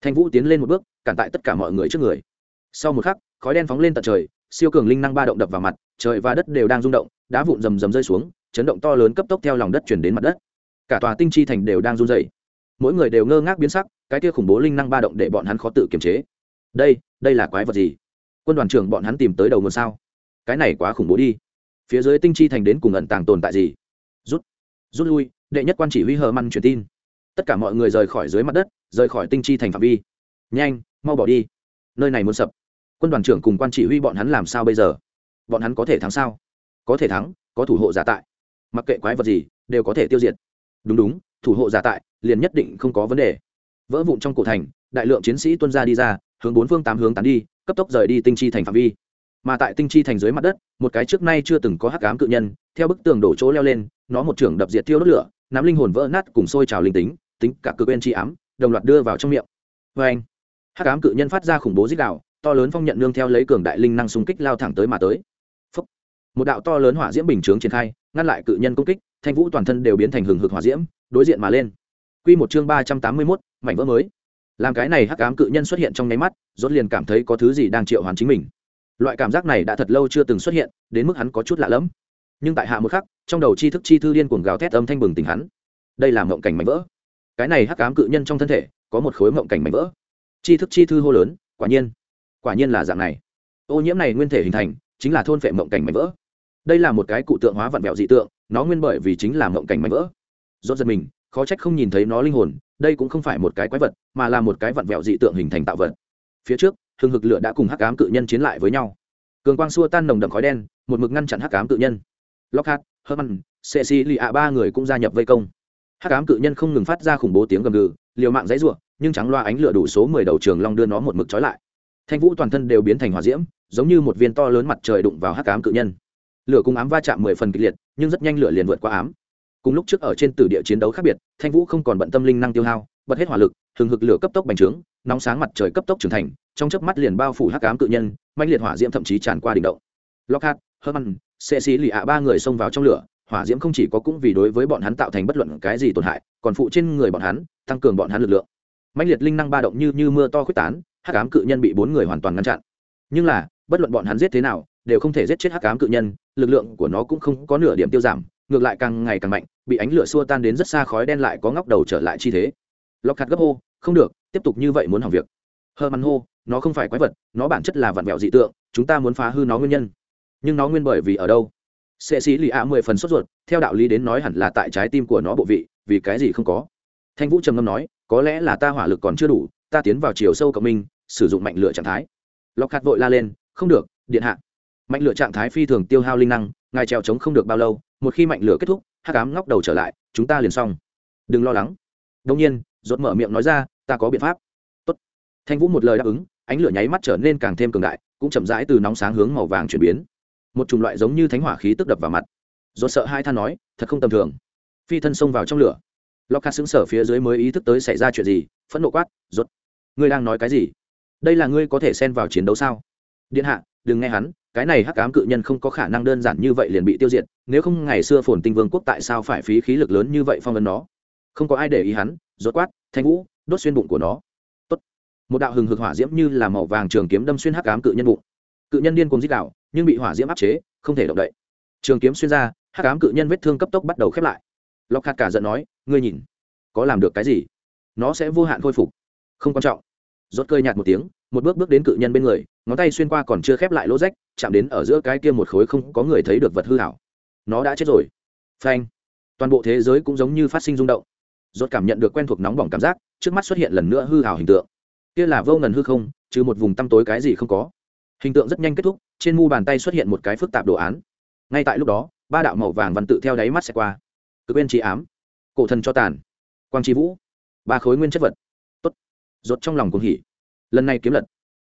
Thanh vũ tiến lên một bước, cản tại tất cả mọi người trước người. Sau một khắc, khói đen phóng lên tận trời, siêu cường linh năng ba động đập vào mặt, trời và đất đều đang rung động, đá vụn rầm rầm rơi xuống, chấn động to lớn cấp tốc theo lòng đất chuyển đến mặt đất. Cả tòa tinh chi thành đều đang run dày mỗi người đều ngơ ngác biến sắc, cái kia khủng bố linh năng ba động để bọn hắn khó tự kiềm chế. Đây đây là quái vật gì? Quân đoàn trưởng bọn hắn tìm tới đầu nguồn sao? Cái này quá khủng bố đi phía dưới tinh chi thành đến cùng ẩn tàng tồn tại gì? Rút rút lui, đệ nhất quan chỉ huy hờ măn truyền tin. Tất cả mọi người rời khỏi dưới mặt đất, rời khỏi tinh chi thành phạm vi. Nhanh, mau bỏ đi. Nơi này muốn sập. Quân đoàn trưởng cùng quan chỉ huy bọn hắn làm sao bây giờ? Bọn hắn có thể thắng sao? Có thể thắng, có thủ hộ giả tại. Mặc kệ quái vật gì, đều có thể tiêu diệt. Đúng đúng, thủ hộ giả tại, liền nhất định không có vấn đề. Vỡ vụn trong cổ thành, đại lượng chiến sĩ tuân ra đi ra, hướng bốn phương tám hướng tán đi, cấp tốc rời đi tinh chi thành phạm vi mà tại tinh chi thành dưới mặt đất một cái trước nay chưa từng có hắc ám cự nhân theo bức tường đổ chỗ leo lên nó một trưởng đập diệt tiêu đốt lửa nắm linh hồn vỡ nát cùng sôi trào linh tính tính cả cực bên chi ám đồng loạt đưa vào trong miệng vê anh hắc ám cự nhân phát ra khủng bố dích đạo to lớn phong nhận nương theo lấy cường đại linh năng xung kích lao thẳng tới mà tới Phúc. một đạo to lớn hỏa diễm bình chướng triển khai ngăn lại cự nhân công kích thanh vũ toàn thân đều biến thành hừng hực hỏa diễm đối diện mà lên Quy một chương ba trăm tám mươi 381, mảnh vỡ mới. Làm cái này hắc ám cự nhân xuất hiện trong nháy mắt, rốt liền cảm thấy có thứ gì đang triệu hoán chính mình. Loại cảm giác này đã thật lâu chưa từng xuất hiện, đến mức hắn có chút lạ lẫm. Nhưng tại hạ một khắc, trong đầu tri thức chi thư điên cuồng gào thét âm thanh bừng tỉnh hắn. Đây là mộng cảnh mảnh vỡ. Cái này hắc ám cự nhân trong thân thể có một khối mộng cảnh mảnh vỡ. Tri thức chi thư hô lớn, quả nhiên, quả nhiên là dạng này. Ô nhiễm này nguyên thể hình thành, chính là thôn phệ mộng cảnh mảnh vỡ. Đây là một cái cụ tượng hóa vặn vẹo dị tượng, nó nguyên bởi vì chính là mộng cảnh mảnh vỡ. Rốt giật mình, khó trách không nhìn thấy nó linh hồn đây cũng không phải một cái quái vật mà là một cái vặn vẹo dị tượng hình thành tạo vật phía trước hừng hực lửa đã cùng hắc ám cự nhân chiến lại với nhau. Cường quang xua tan nồng đậm khói đen, một mực ngăn chặn hắc ám cự nhân. Lockhart, herman, cecilia ba người cũng gia nhập vây công. Hắc ám cự nhân không ngừng phát ra khủng bố tiếng gầm gừ, liều mạng dãy ruộng, nhưng trắng loa ánh lửa đủ số mười đầu trường long đưa nó một mực trói lại. Thanh vũ toàn thân đều biến thành hỏa diễm, giống như một viên to lớn mặt trời đụng vào hắc ám cự nhân. Lửa cùng ám va chạm mười phần kịch liệt, nhưng rất nhanh lửa liền vượt qua ám. Cùng lúc trước ở trên tử địa chiến đấu khác biệt, thanh vũ không còn bận tâm linh năng tiêu hao bật hết hỏa lực, hừng hực lửa cấp tốc bành trướng, nóng sáng mặt trời cấp tốc trưởng thành, trong chớp mắt liền bao phủ hắc ám cự nhân mạnh liệt hỏa diễm thậm chí tràn qua đỉnh động. Lockhart, herman sệ xí lì ạ ba người xông vào trong lửa, hỏa diễm không chỉ có cũng vì đối với bọn hắn tạo thành bất luận cái gì tổn hại, còn phụ trên người bọn hắn, tăng cường bọn hắn lực lượng. Mạnh liệt linh năng ba động như như mưa to khuếch tán, hắc ám cự nhân bị bốn người hoàn toàn ngăn chặn. Nhưng là, bất luận bọn hắn giết thế nào, đều không thể giết chết hắc ám cự nhân, lực lượng của nó cũng không có nửa điểm tiêu giảm, ngược lại càng ngày càng mạnh, bị ánh lửa xua tan đến rất xa khói đen lại có ngóc đầu trở lại chi thế lọc khát gấp hô, không được, tiếp tục như vậy muốn hỏng việc. Hơ mắn hô, nó không phải quái vật, nó bản chất là vặn vẹo dị tượng, chúng ta muốn phá hư nó nguyên nhân. Nhưng nó nguyên bởi vì ở đâu? Sệ sĩ lì ạ mười phần sốt ruột, theo đạo lý đến nói hẳn là tại trái tim của nó bộ vị, vì cái gì không có? Thanh vũ trầm ngâm nói, có lẽ là ta hỏa lực còn chưa đủ, ta tiến vào chiều sâu cộng minh, sử dụng mạnh lửa trạng thái. Lọc khát vội la lên, không được, điện hạ. Mạnh lửa trạng thái phi thường tiêu hao linh năng, ngài trèo trống không được bao lâu, một khi mạnh lửa kết thúc hát cám ngóc đầu trở lại, chúng ta liền xong. Đừng lo lắng. Đông nhiên rốt mở miệng nói ra, ta có biện pháp. Tốt. thanh vũ một lời đáp ứng, ánh lửa nháy mắt trở nên càng thêm cường đại, cũng chậm rãi từ nóng sáng hướng màu vàng chuyển biến. Một chủng loại giống như thánh hỏa khí tức đập vào mặt. Rốt sợ hai than nói, thật không tầm thường. Phi thân xông vào trong lửa. Lockhart xứng sở phía dưới mới ý thức tới xảy ra chuyện gì, phẫn nộ quát, rốt, ngươi đang nói cái gì? Đây là ngươi có thể xen vào chiến đấu sao? Điện hạ, đừng nghe hắn, cái này hắc ám cự nhân không có khả năng đơn giản như vậy liền bị tiêu diệt, nếu không ngày xưa phồn tinh vương quốc tại sao phải phí khí lực lớn như vậy phong ấn nó? Không có ai để ý hắn, rốt quát, thanh vũ, đốt xuyên bụng của nó. Tốt. một đạo hừng hực hỏa diễm như là màu vàng trường kiếm đâm xuyên hắc ám cự nhân bụng. Cự nhân điên cuồng dích đạo nhưng bị hỏa diễm áp chế, không thể động đậy. Trường kiếm xuyên ra, hắc ám cự nhân vết thương cấp tốc bắt đầu khép lại. Lọc hạt cả giận nói, ngươi nhìn, có làm được cái gì? Nó sẽ vô hạn khôi phục. Không quan trọng. Rốt cơi nhạt một tiếng, một bước bước đến cự nhân bên người, ngón tay xuyên qua còn chưa khép lại lỗ rách, chạm đến ở giữa cái kia một khối không có người thấy được vật hư hảo. Nó đã chết rồi. Phanh. Toàn bộ thế giới cũng giống như phát sinh rung động rốt cảm nhận được quen thuộc nóng bỏng cảm giác, trước mắt xuất hiện lần nữa hư ảo hình tượng. Kia là vô ngần hư không chứ một vùng tăm tối cái gì không có. Hình tượng rất nhanh kết thúc, trên mu bàn tay xuất hiện một cái phức tạp đồ án. Ngay tại lúc đó, ba đạo màu vàng văn tự theo đáy mắt sẽ qua. Cực bên trí ám. Cổ thần cho tàn. Quang chi vũ. Ba khối nguyên chất vật. Tốt. Rốt trong lòng cuồng hỉ. Lần này kiếm lật.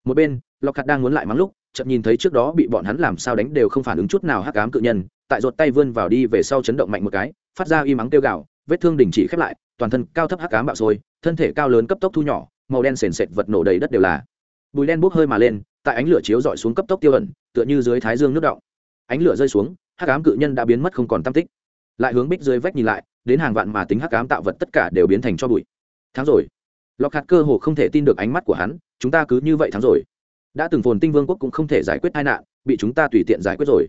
Một bên lọc hạt đang muốn lại mắng lúc, chợt nhìn thấy trước đó bị bọn hắn làm sao đánh đều không phản ứng chút nào hắc ám cự nhân, tại rột tay vươn vào đi về sau chấn động mạnh một cái, phát ra y mắng kêu gạo vết thương đình chỉ khép lại, toàn thân cao thấp hắc ám bạo sôi, thân thể cao lớn cấp tốc thu nhỏ, màu đen sền sệt vật nổ đầy đất đều là. Bùi đen bốc hơi mà lên, tại ánh lửa chiếu dọi xuống cấp tốc tiêu ẩn, tựa như dưới thái dương nước động. Ánh lửa rơi xuống, hắc ám cự nhân đã biến mất không còn tam tích. Lại hướng bích dưới vách nhìn lại, đến hàng vạn mà tính hắc ám tạo vật tất cả đều biến thành cho bụi. Thắng rồi. Lọc hạt cơ hồ không thể tin được ánh mắt của hắn, chúng ta cứ như vậy thắng rồi. Đã từng phồn tinh vương quốc cũng không thể giải quyết tai nạn, bị chúng ta tùy tiện giải quyết rồi.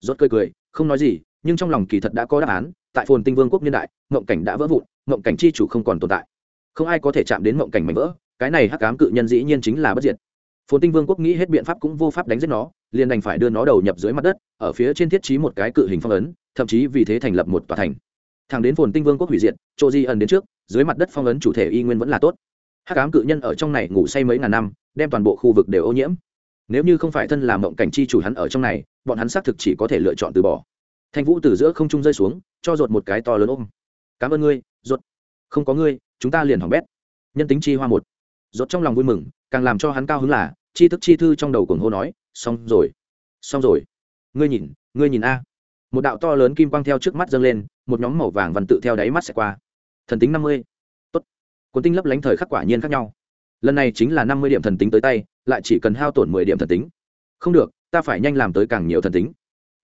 Rốt cười cười, không nói gì, nhưng trong lòng kỳ thật đã có đáp án tại phồn tinh vương quốc niên đại, mộng cảnh đã vỡ vụn, mộng cảnh chi chủ không còn tồn tại. Không ai có thể chạm đến mộng cảnh mảnh vỡ, cái này hắc ám cự nhân dĩ nhiên chính là bất diệt. Phồn tinh vương quốc nghĩ hết biện pháp cũng vô pháp đánh giết nó, liền đành phải đưa nó đầu nhập dưới mặt đất, ở phía trên thiết trí một cái cự hình phong ấn, thậm chí vì thế thành lập một tòa thành. Thẳng đến phồn tinh vương quốc hủy diệt, chỗ di ẩn đến trước, dưới mặt đất phong ấn chủ thể y nguyên vẫn là tốt. Hắc ám cự nhân ở trong này ngủ say mấy ngàn năm, đem toàn bộ khu vực đều ô nhiễm. Nếu như không phải thân làm mộng cảnh chi chủ hắn ở trong này, bọn hắn xác thực chỉ có thể lựa chọn từ bỏ thanh vũ từ giữa không trung rơi xuống, cho ruột một cái to lớn ôm. Cảm ơn ngươi, ruột. không có ngươi, chúng ta liền hỏng bét. Nhân tính chi hoa một. Ruột trong lòng vui mừng, càng làm cho hắn cao hứng là, chi thức chi thư trong đầu cuồng hô nói, xong rồi xong rồi. Ngươi nhìn ngươi nhìn a. Một đạo to lớn kim quang theo trước mắt dâng lên, một nhóm màu vàng văn tự theo đáy mắt sẽ qua. Thần tính năm mươi. Tốt. Cuốn tinh lấp lánh thời khắc quả nhiên khác nhau. Lần này chính là năm mươi điểm thần tính tới tay, lại chỉ cần hao tổn mười điểm thần tính. Không được, ta phải nhanh làm tới càng nhiều thần tính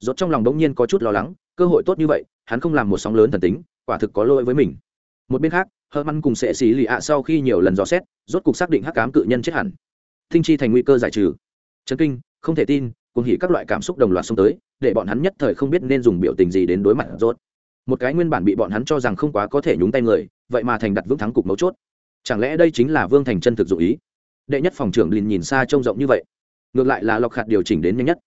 rốt trong lòng đống nhiên có chút lo lắng, cơ hội tốt như vậy, hắn không làm một sóng lớn thần tính, quả thực có lỗi với mình. Một bên khác hơ măn cùng sệ xí lì ạ sau khi nhiều lần dò xét, rốt cục xác định hắc cám cự nhân chết hẳn. Thinh chi thành nguy cơ giải trừ. Chấn kinh, không thể tin cùng hỉ các loại cảm xúc đồng loạt xông tới, để bọn hắn nhất thời không biết nên dùng biểu tình gì đến đối mặt rốt. Một cái nguyên bản bị bọn hắn cho rằng không quá có thể nhúng tay người, vậy mà thành đặt vững thắng cục mấu chốt. Chẳng lẽ đây chính là vương thành chân thực dụng ý? Đệ nhất phòng trưởng liền nhìn xa trông rộng như vậy. Ngược lại là lọc khạt điều chỉnh đến nhanh nhất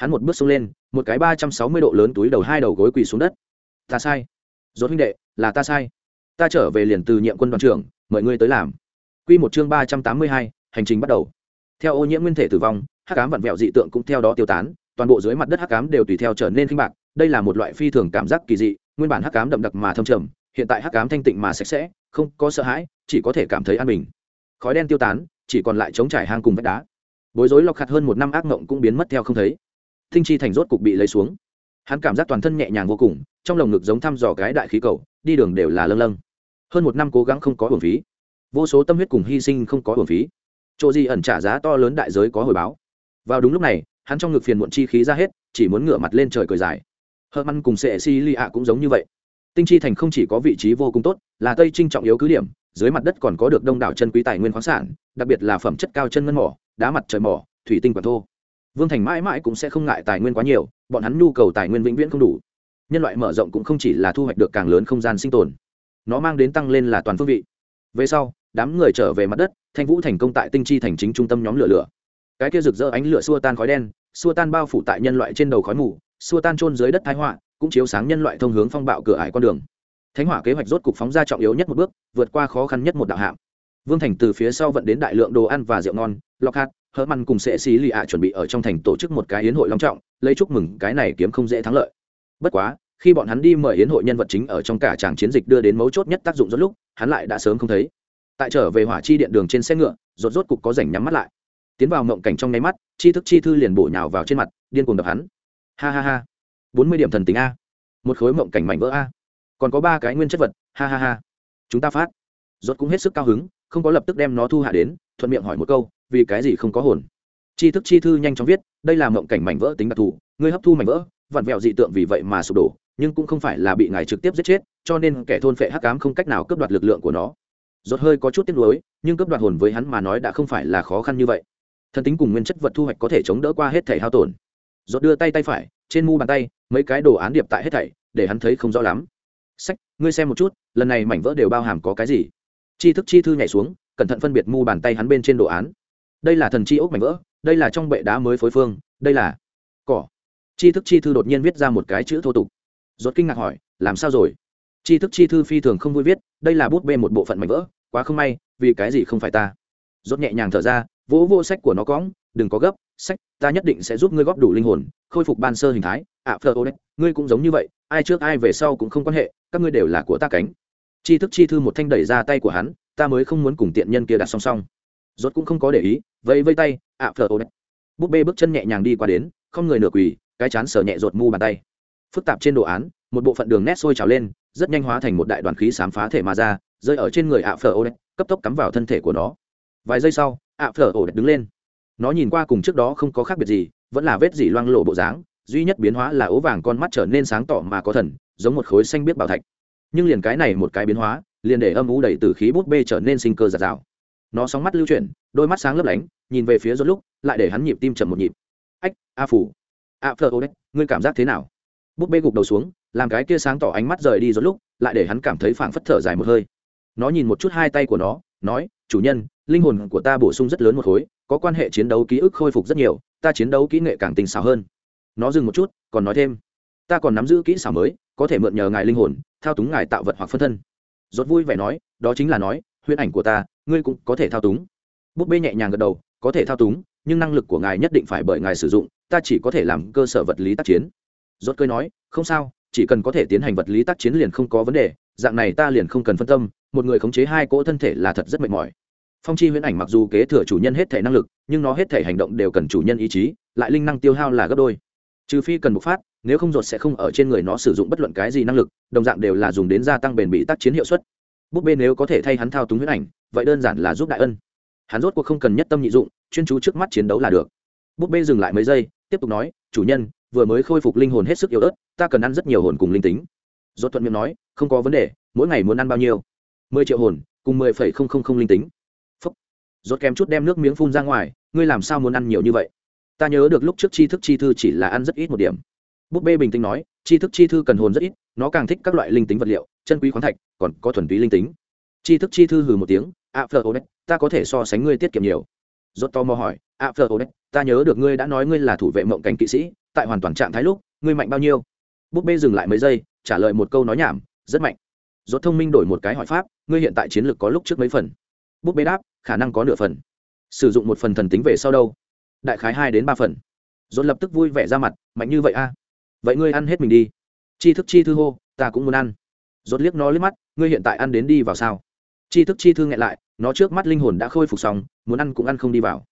hắn một bước xông lên, một cái ba trăm sáu mươi độ lớn túi đầu hai đầu gối quỳ xuống đất. Ta sai. Dốt huynh đệ, là ta sai. Ta trở về liền từ nhiệm quân đoàn trưởng, mời ngươi tới làm. Q một chương ba trăm tám mươi hai, hành trình bắt đầu. Theo ô nhiễm nguyên thể tử vong, hắc cám vặn vẹo dị tượng cũng theo đó tiêu tán, toàn bộ dưới mặt đất hắc cám đều tùy theo trở nên khinh bạc. Đây là một loại phi thường cảm giác kỳ dị, nguyên bản hắc cám đậm đặc mà thâm trầm, hiện tại hắc cám thanh tịnh mà sạch sẽ, không có sợ hãi, chỉ có thể cảm thấy an bình. Khói đen tiêu tán, chỉ còn lại chống trải hang cùng vách đá. Bối rối lọc khặt hơn một năm ác mộng cũng biến mất theo không thấy thinh chi thành rốt cục bị lấy xuống. Hắn cảm giác toàn thân nhẹ nhàng vô cùng, trong lồng ngực giống thăm dò cái đại khí cầu, đi đường đều là lâng lâng. Hơn một năm cố gắng không có hưởng phí. Vô số tâm huyết cùng hy sinh không có hồn phí. Chỗ gì ẩn trả giá to lớn đại giới có hồi báo. Vào đúng lúc này, hắn trong ngực phiền muộn chi khí ra hết, chỉ muốn ngửa mặt lên trời cười dài. Hơ măn cùng sệ si li ạ cũng giống như vậy. Tinh chi thành không chỉ có vị trí vô cùng tốt, là tây trinh trọng yếu cứ điểm, dưới mặt đất còn có được đông đảo chân quý tài nguyên khoáng sản, đặc biệt là phẩm chất cao chân ngân mỏ, đá mặt trời mỏ, thủy tinh quản thô vương thành mãi mãi cũng sẽ không ngại tài nguyên quá nhiều, bọn hắn nhu cầu tài nguyên vĩnh viễn không đủ. Nhân loại mở rộng cũng không chỉ là thu hoạch được càng lớn không gian sinh tồn, nó mang đến tăng lên là toàn phương vị. Về sau, đám người trở về mặt đất, thanh vũ thành công tại tinh chi thành chính trung tâm nhóm lửa lửa. Cái kia rực rỡ ánh lửa xua tan khói đen, xua tan bao phủ tại nhân loại trên đầu khói mù, xua tan trôn dưới đất thái họa, cũng chiếu sáng nhân loại thông hướng phong bạo cửa ải con đường. Thánh hỏa kế hoạch rốt cục phóng ra trọng yếu nhất một bước, vượt qua khó khăn nhất một đạo hạm. Vương thành từ phía sau vận đến đại lượng đồ ăn và rượu ngon, lọc hạt hớt măn cùng sẽ xí lì ạ chuẩn bị ở trong thành tổ chức một cái hiến hội long trọng, lấy chúc mừng cái này kiếm không dễ thắng lợi. Bất quá, khi bọn hắn đi mời hiến hội nhân vật chính ở trong cả tràng chiến dịch đưa đến mấu chốt nhất tác dụng rốt lúc, hắn lại đã sớm không thấy. Tại trở về hỏa chi điện đường trên xe ngựa, rốt rốt cục có rảnh nhắm mắt lại. Tiến vào mộng cảnh trong nháy mắt chi thức chi thư liền bổ nhào vào trên mặt, điên cuồng đập hắn. Ha ha ha. Bốn mươi điểm thần tính a. Một khối mộng cảnh mảnh vỡ a. Còn có ba cái nguyên chất vật. Ha ha ha. Chúng ta phát. Rốt cũng hết sức cao hứng, không có lập tức đem nó thu hạ đến, thuận miệng hỏi một câu vì cái gì không có hồn. Chi thức chi thư nhanh chóng viết, đây là mộng cảnh mảnh vỡ tính đặc thù ngươi hấp thu mảnh vỡ, vặn vẹo dị tượng vì vậy mà sụp đổ, nhưng cũng không phải là bị ngài trực tiếp giết chết, cho nên kẻ thôn phệ hắc ám không cách nào cướp đoạt lực lượng của nó. Giọt hơi có chút tiếc nuối, nhưng cướp đoạt hồn với hắn mà nói đã không phải là khó khăn như vậy. Thần tính cùng nguyên chất vật thu hoạch có thể chống đỡ qua hết thể hao tổn. Giọt đưa tay tay phải, trên mu bàn tay, mấy cái đồ án điệp tại hết thảy, để hắn thấy không rõ lắm. Sách, ngươi xem một chút, lần này mảnh vỡ đều bao hàm có cái gì? Chi thức chi thư nhảy xuống, cẩn thận phân biệt mu bàn tay hắn bên trên đồ án đây là thần chi ốc mảnh vỡ, đây là trong bệ đá mới phối phương, đây là cỏ. Chi thức chi thư đột nhiên viết ra một cái chữ thô tục. Rốt kinh ngạc hỏi, làm sao rồi? Chi thức chi thư phi thường không vui viết, đây là bút bê một bộ phận mảnh vỡ, quá không may, vì cái gì không phải ta? Rốt nhẹ nhàng thở ra, vỗ vô sách của nó cóng đừng có gấp, sách, ta nhất định sẽ giúp ngươi góp đủ linh hồn, khôi phục ban sơ hình thái. À, Ạ phờ ô đấy ngươi cũng giống như vậy, ai trước ai về sau cũng không quan hệ, các ngươi đều là của ta cánh. Chi thức chi thư một thanh đẩy ra tay của hắn, ta mới không muốn cùng tiện nhân kia đặt song song rốt cũng không có để ý, vẫy vây tay, ạ phờ ô đẹp búp bê bước chân nhẹ nhàng đi qua đến, không người nửa quỳ, cái chán sờ nhẹ rột mu bàn tay. Phức tạp trên đồ án, một bộ phận đường nét sôi trào lên, rất nhanh hóa thành một đại đoàn khí sám phá thể mà ra, rơi ở trên người ạ phờ ô đẹp cấp tốc cắm vào thân thể của nó. Vài giây sau, ạ phờ ô đẹp đứng lên. Nó nhìn qua cùng trước đó không có khác biệt gì, vẫn là vết dỉ loang lộ bộ dáng, duy nhất biến hóa là ố vàng con mắt trở nên sáng tỏ mà có thần, giống một khối xanh biết bảo thạch. Nhưng liền cái này một cái biến hóa, liền để âm u đầy từ khí bút bê trở nên sinh cơ giạt rào nó sóng mắt lưu chuyển, đôi mắt sáng lấp lánh, nhìn về phía rốt lúc, lại để hắn nhịp tim chậm một nhịp. Ách, a phủ a phờ ô đấy ngươi cảm giác thế nào? Bút bê gục đầu xuống, làm cái kia sáng tỏ ánh mắt rời đi rốt lúc, lại để hắn cảm thấy phảng phất thở dài một hơi. Nó nhìn một chút hai tay của nó, nói, chủ nhân, linh hồn của ta bổ sung rất lớn một khối, có quan hệ chiến đấu ký ức khôi phục rất nhiều, ta chiến đấu kỹ nghệ càng tinh xảo hơn. Nó dừng một chút, còn nói thêm, ta còn nắm giữ kỹ xảo mới, có thể mượn nhờ ngài linh hồn, thao túng ngài tạo vật hoặc phân thân. Rốt vui vẻ nói, đó chính là nói huyễn ảnh của ta, ngươi cũng có thể thao túng. Búp bê nhẹ nhàng gật đầu, có thể thao túng, nhưng năng lực của ngài nhất định phải bởi ngài sử dụng, ta chỉ có thể làm cơ sở vật lý tác chiến. Rốt cười nói, không sao, chỉ cần có thể tiến hành vật lý tác chiến liền không có vấn đề, dạng này ta liền không cần phân tâm, một người khống chế hai cỗ thân thể là thật rất mệt mỏi. Phong chi huyễn ảnh mặc dù kế thừa chủ nhân hết thể năng lực, nhưng nó hết thể hành động đều cần chủ nhân ý chí, lại linh năng tiêu hao là gấp đôi. Trừ phi cần bộc phát, nếu không rột sẽ không ở trên người nó sử dụng bất luận cái gì năng lực, đồng dạng đều là dùng đến gia tăng bền bỉ tác chiến hiệu suất búp bê nếu có thể thay hắn thao túng huyết ảnh, vậy đơn giản là giúp đại ân. Hắn rốt cuộc không cần nhất tâm nhị dụng, chuyên chú trước mắt chiến đấu là được. Búp bê dừng lại mấy giây, tiếp tục nói, chủ nhân, vừa mới khôi phục linh hồn hết sức yếu ớt, ta cần ăn rất nhiều hồn cùng linh tính. Rốt thuận miệng nói, không có vấn đề, mỗi ngày muốn ăn bao nhiêu? Mười triệu hồn, cùng mười phẩy không không không linh tính. Phúc. Rốt kém chút đem nước miếng phun ra ngoài, ngươi làm sao muốn ăn nhiều như vậy? Ta nhớ được lúc trước chi thức chi thư chỉ là ăn rất ít một điểm. Búp bê bình tĩnh nói chi thức chi thư cần hồn rất ít nó càng thích các loại linh tính vật liệu, chân quý khoáng thạch, còn có thuần túy linh tính. Tri thức chi thư hừ một tiếng, a phờ ô ta có thể so sánh ngươi tiết kiệm nhiều. Rốt to mò hỏi, a phờ ô ta nhớ được ngươi đã nói ngươi là thủ vệ mộng cảnh kỵ sĩ, tại hoàn toàn trạng thái lúc, ngươi mạnh bao nhiêu? Búp bê dừng lại mấy giây, trả lời một câu nói nhảm, rất mạnh. Rốt thông minh đổi một cái hỏi pháp, ngươi hiện tại chiến lược có lúc trước mấy phần? Búp bê đáp, khả năng có nửa phần. Sử dụng một phần thần tính về sau đâu? Đại khái hai đến ba phần. Dốt lập tức vui vẻ ra mặt, mạnh như vậy a? Vậy ngươi ăn hết mình đi chi thức chi thư hô, ta cũng muốn ăn. Rốt liếc nó liếc mắt, ngươi hiện tại ăn đến đi vào sao? Chi thức chi thư nghẹn lại, nó trước mắt linh hồn đã khôi phục xong, muốn ăn cũng ăn không đi vào.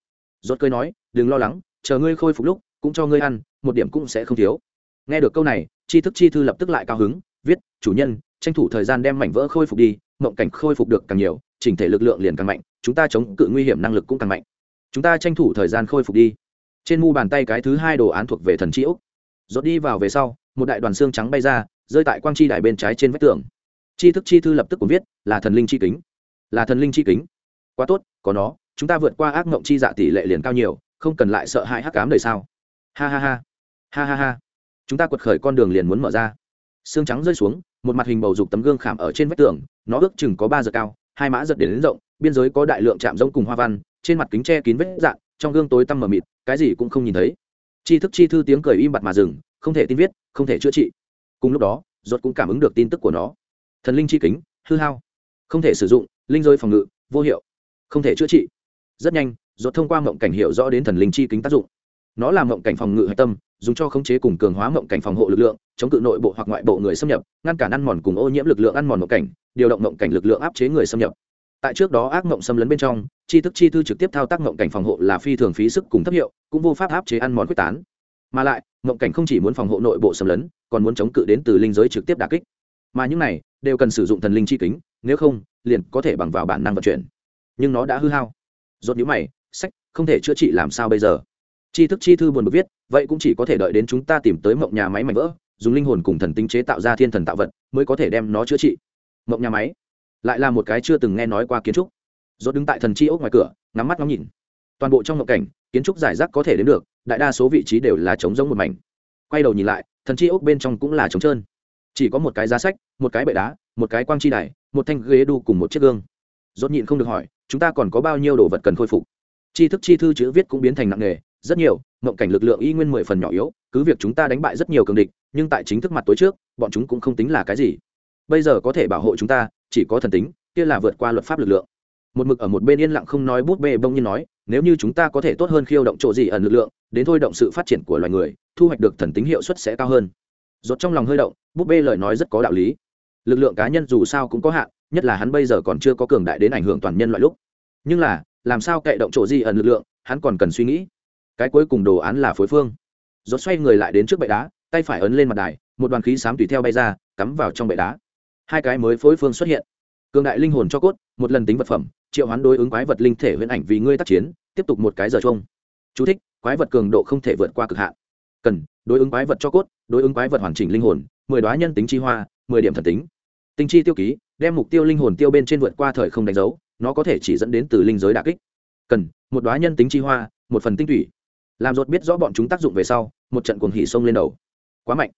Rốt cười nói, đừng lo lắng, chờ ngươi khôi phục lúc, cũng cho ngươi ăn, một điểm cũng sẽ không thiếu. Nghe được câu này, chi thức chi thư lập tức lại cao hứng, viết, chủ nhân, tranh thủ thời gian đem mảnh vỡ khôi phục đi, mộng cảnh khôi phục được càng nhiều, chỉnh thể lực lượng liền càng mạnh, chúng ta chống cự nguy hiểm năng lực cũng càng mạnh. Chúng ta tranh thủ thời gian khôi phục đi. Trên mu bàn tay cái thứ hai đồ án thuộc về thần chi úc rốt đi vào về sau một đại đoàn xương trắng bay ra rơi tại quang chi đài bên trái trên vách tường. Chi thức chi thư lập tức cũng viết là thần linh chi kính. Là thần linh chi kính. Quá tốt có nó chúng ta vượt qua ác mộng chi dạ tỷ lệ liền cao nhiều không cần lại sợ hãi hắc cám đời sao. Ha ha ha. Ha ha ha. Chúng ta quật khởi con đường liền muốn mở ra. Xương trắng rơi xuống một mặt hình bầu dục tấm gương khảm ở trên vách tường nó ước chừng có ba giờ cao hai mã giật đến, đến rộng biên giới có đại lượng chạm rông cùng hoa văn trên mặt kính che kín vết dạn trong gương tối tăm mờ mịt cái gì cũng không nhìn thấy. Chi thức chi thư tiếng cười im bặt mà dừng không thể tin viết, không thể chữa trị. Cùng lúc đó, ruột cũng cảm ứng được tin tức của nó. Thần linh chi kính, hư hao. Không thể sử dụng, linh rơi phòng ngự, vô hiệu. Không thể chữa trị. Rất nhanh, ruột thông qua mộng cảnh hiểu rõ đến thần linh chi kính tác dụng. Nó là mộng cảnh phòng ngự hạch tâm, dùng cho khống chế cùng cường hóa mộng cảnh phòng hộ lực lượng, chống cự nội bộ hoặc ngoại bộ người xâm nhập, ngăn cản ăn mòn cùng ô nhiễm lực lượng ăn mòn mộng cảnh, điều động mộng cảnh lực lượng áp chế người xâm nhập. Tại trước đó ác mộng xâm lấn bên trong chi thức chi thư trực tiếp thao tác mộng cảnh phòng hộ là phi thường phí sức cùng thấp hiệu, cũng vô pháp áp chế ăn mòn quyết tán mà lại, mộng cảnh không chỉ muốn phòng hộ nội bộ xâm lấn, còn muốn chống cự đến từ linh giới trực tiếp đà kích. Mà những này đều cần sử dụng thần linh chi kính, nếu không, liền có thể bằng vào bản năng vận chuyển. Nhưng nó đã hư hao. Rốt nhũ mày, sách, không thể chữa trị làm sao bây giờ? Chi thức chi thư buồn bực viết, vậy cũng chỉ có thể đợi đến chúng ta tìm tới mộng nhà máy mảnh vỡ, dùng linh hồn cùng thần tinh chế tạo ra thiên thần tạo vật, mới có thể đem nó chữa trị. Mộng nhà máy lại là một cái chưa từng nghe nói qua kiến trúc. Rốt đứng tại thần chi ốc ngoài cửa, ngắm mắt ngắm nhìn toàn bộ trong mộng cảnh, kiến trúc giải rác có thể đến được, đại đa số vị trí đều là trống rỗng một mảnh. Quay đầu nhìn lại, thần chi ốc bên trong cũng là trống trơn. Chỉ có một cái giá sách, một cái bệ đá, một cái quang chi đài, một thanh ghế đu cùng một chiếc gương. Rốt nhịn không được hỏi, chúng ta còn có bao nhiêu đồ vật cần khôi phục? Chi thức chi thư chữ viết cũng biến thành nặng nghề rất nhiều mộng cảnh lực lượng y nguyên mười phần nhỏ yếu, cứ việc chúng ta đánh bại rất nhiều cường địch, nhưng tại chính thức mặt tối trước, bọn chúng cũng không tính là cái gì. Bây giờ có thể bảo hộ chúng ta, chỉ có thần tính, kia là vượt qua luật pháp lực lượng. Một mực ở một bên yên lặng không nói bút bê bông như nói nếu như chúng ta có thể tốt hơn khiêu động chỗ gì ẩn lực lượng, đến thôi động sự phát triển của loài người, thu hoạch được thần tính hiệu suất sẽ cao hơn. Rốt trong lòng hơi động, búp bê lời nói rất có đạo lý. Lực lượng cá nhân dù sao cũng có hạn, nhất là hắn bây giờ còn chưa có cường đại đến ảnh hưởng toàn nhân loại lúc. Nhưng là, làm sao cậy động chỗ gì ẩn lực lượng, hắn còn cần suy nghĩ. Cái cuối cùng đồ án là phối phương. Rốt xoay người lại đến trước bệ đá, tay phải ấn lên mặt đài, một đoàn khí xám tùy theo bay ra, cắm vào trong bệ đá. Hai cái mới phối phương xuất hiện cường đại linh hồn cho cốt, một lần tính vật phẩm, triệu hoán đối ứng quái vật linh thể huyễn ảnh vì ngươi tác chiến, tiếp tục một cái giờ chung chú thích, quái vật cường độ không thể vượt qua cực hạn. Cần, đối ứng quái vật cho cốt, đối ứng quái vật hoàn chỉnh linh hồn, mười đoá nhân tính chi hoa, mười điểm thần tính. Tinh chi tiêu ký, đem mục tiêu linh hồn tiêu bên trên vượt qua thời không đánh dấu, nó có thể chỉ dẫn đến từ linh giới đà kích. Cần, một đoá nhân tính chi hoa, một phần tinh thủy làm ruột biết rõ bọn chúng tác dụng về sau, một trận cuồng hỉ sông lên đầu. Quá mạnh.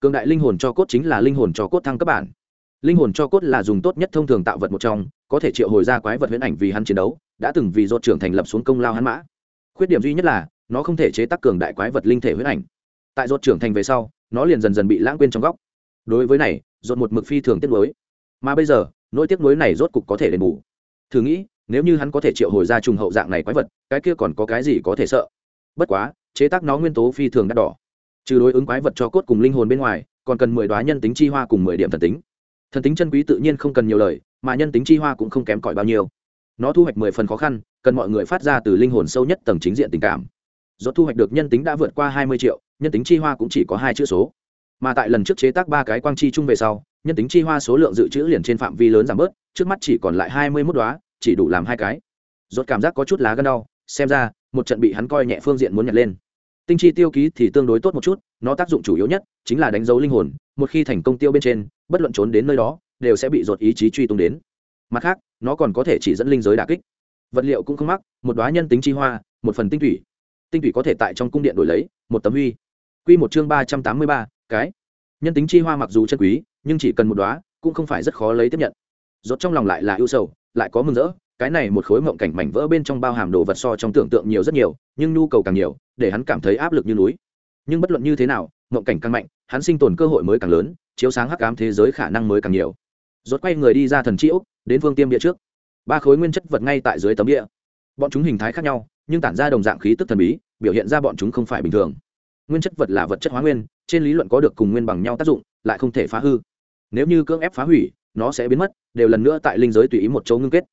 Cường đại linh hồn cho cốt chính là linh hồn cho cốt thăng cấp bản linh hồn cho cốt là dùng tốt nhất thông thường tạo vật một trong, có thể triệu hồi ra quái vật huyễn ảnh vì hắn chiến đấu, đã từng vì rốt trưởng thành lập xuống công lao hắn mã. Khuyết điểm duy nhất là, nó không thể chế tác cường đại quái vật linh thể huyễn ảnh. Tại rốt trưởng thành về sau, nó liền dần dần bị lãng quên trong góc. Đối với này rốt một mực phi thường tiếc nuối. Mà bây giờ, nỗi tiếc nuối này rốt cục có thể đền bù. Thử nghĩ, nếu như hắn có thể triệu hồi ra trùng hậu dạng này quái vật, cái kia còn có cái gì có thể sợ? Bất quá, chế tác nó nguyên tố phi thường đắt đỏ. Trừ đối ứng quái vật cho cốt cùng linh hồn bên ngoài, còn cần mười đoá nhân tính chi hoa cùng mười điểm thần tính thần tính chân quý tự nhiên không cần nhiều lời, mà nhân tính chi hoa cũng không kém cỏi bao nhiêu. Nó thu hoạch mười phần khó khăn, cần mọi người phát ra từ linh hồn sâu nhất tầng chính diện tình cảm. Do thu hoạch được nhân tính đã vượt qua hai mươi triệu, nhân tính chi hoa cũng chỉ có hai chữ số. Mà tại lần trước chế tác ba cái quang chi chung về sau, nhân tính chi hoa số lượng dự trữ liền trên phạm vi lớn giảm bớt, trước mắt chỉ còn lại hai mươi mốt đoá chỉ đủ làm hai cái. Rốt cảm giác có chút lá gân đau, xem ra, một trận bị hắn coi nhẹ phương diện muốn nhặt lên tinh chi tiêu ký thì tương đối tốt một chút, nó tác dụng chủ yếu nhất chính là đánh dấu linh hồn, một khi thành công tiêu bên trên, bất luận trốn đến nơi đó, đều sẽ bị ruột ý chí truy tung đến. Mặt khác, nó còn có thể chỉ dẫn linh giới đà kích. Vật liệu cũng không mắc, một đoá nhân tính chi hoa, một phần tinh thủy. Tinh thủy có thể tại trong cung điện đổi lấy, một tấm huy. Quy một chương ba trăm tám mươi ba, cái. Nhân tính chi hoa mặc dù chân quý, nhưng chỉ cần một đoá cũng không phải rất khó lấy tiếp nhận. Rốt trong lòng lại là ưu sầu, lại có mừng rỡ cái này một khối mộng cảnh mảnh vỡ bên trong bao hàm đồ vật so trong tưởng tượng nhiều rất nhiều, nhưng nhu cầu càng nhiều, để hắn cảm thấy áp lực như núi. Nhưng bất luận như thế nào, mộng cảnh càng mạnh, hắn sinh tồn cơ hội mới càng lớn, chiếu sáng hắc ám thế giới khả năng mới càng nhiều. Rốt quay người đi ra thần chi úc đến phương tiêm địa trước. Ba khối nguyên chất vật ngay tại dưới tấm địa bọn chúng hình thái khác nhau, nhưng tản ra đồng dạng khí tức thần bí, biểu hiện ra bọn chúng không phải bình thường. Nguyên chất vật là vật chất hóa nguyên, trên lý luận có được cùng nguyên bằng nhau tác dụng, lại không thể phá hư. Nếu như cưỡng ép phá hủy, nó sẽ biến mất, đều lần nữa tại linh giới tùy ý một chỗ ngưng kết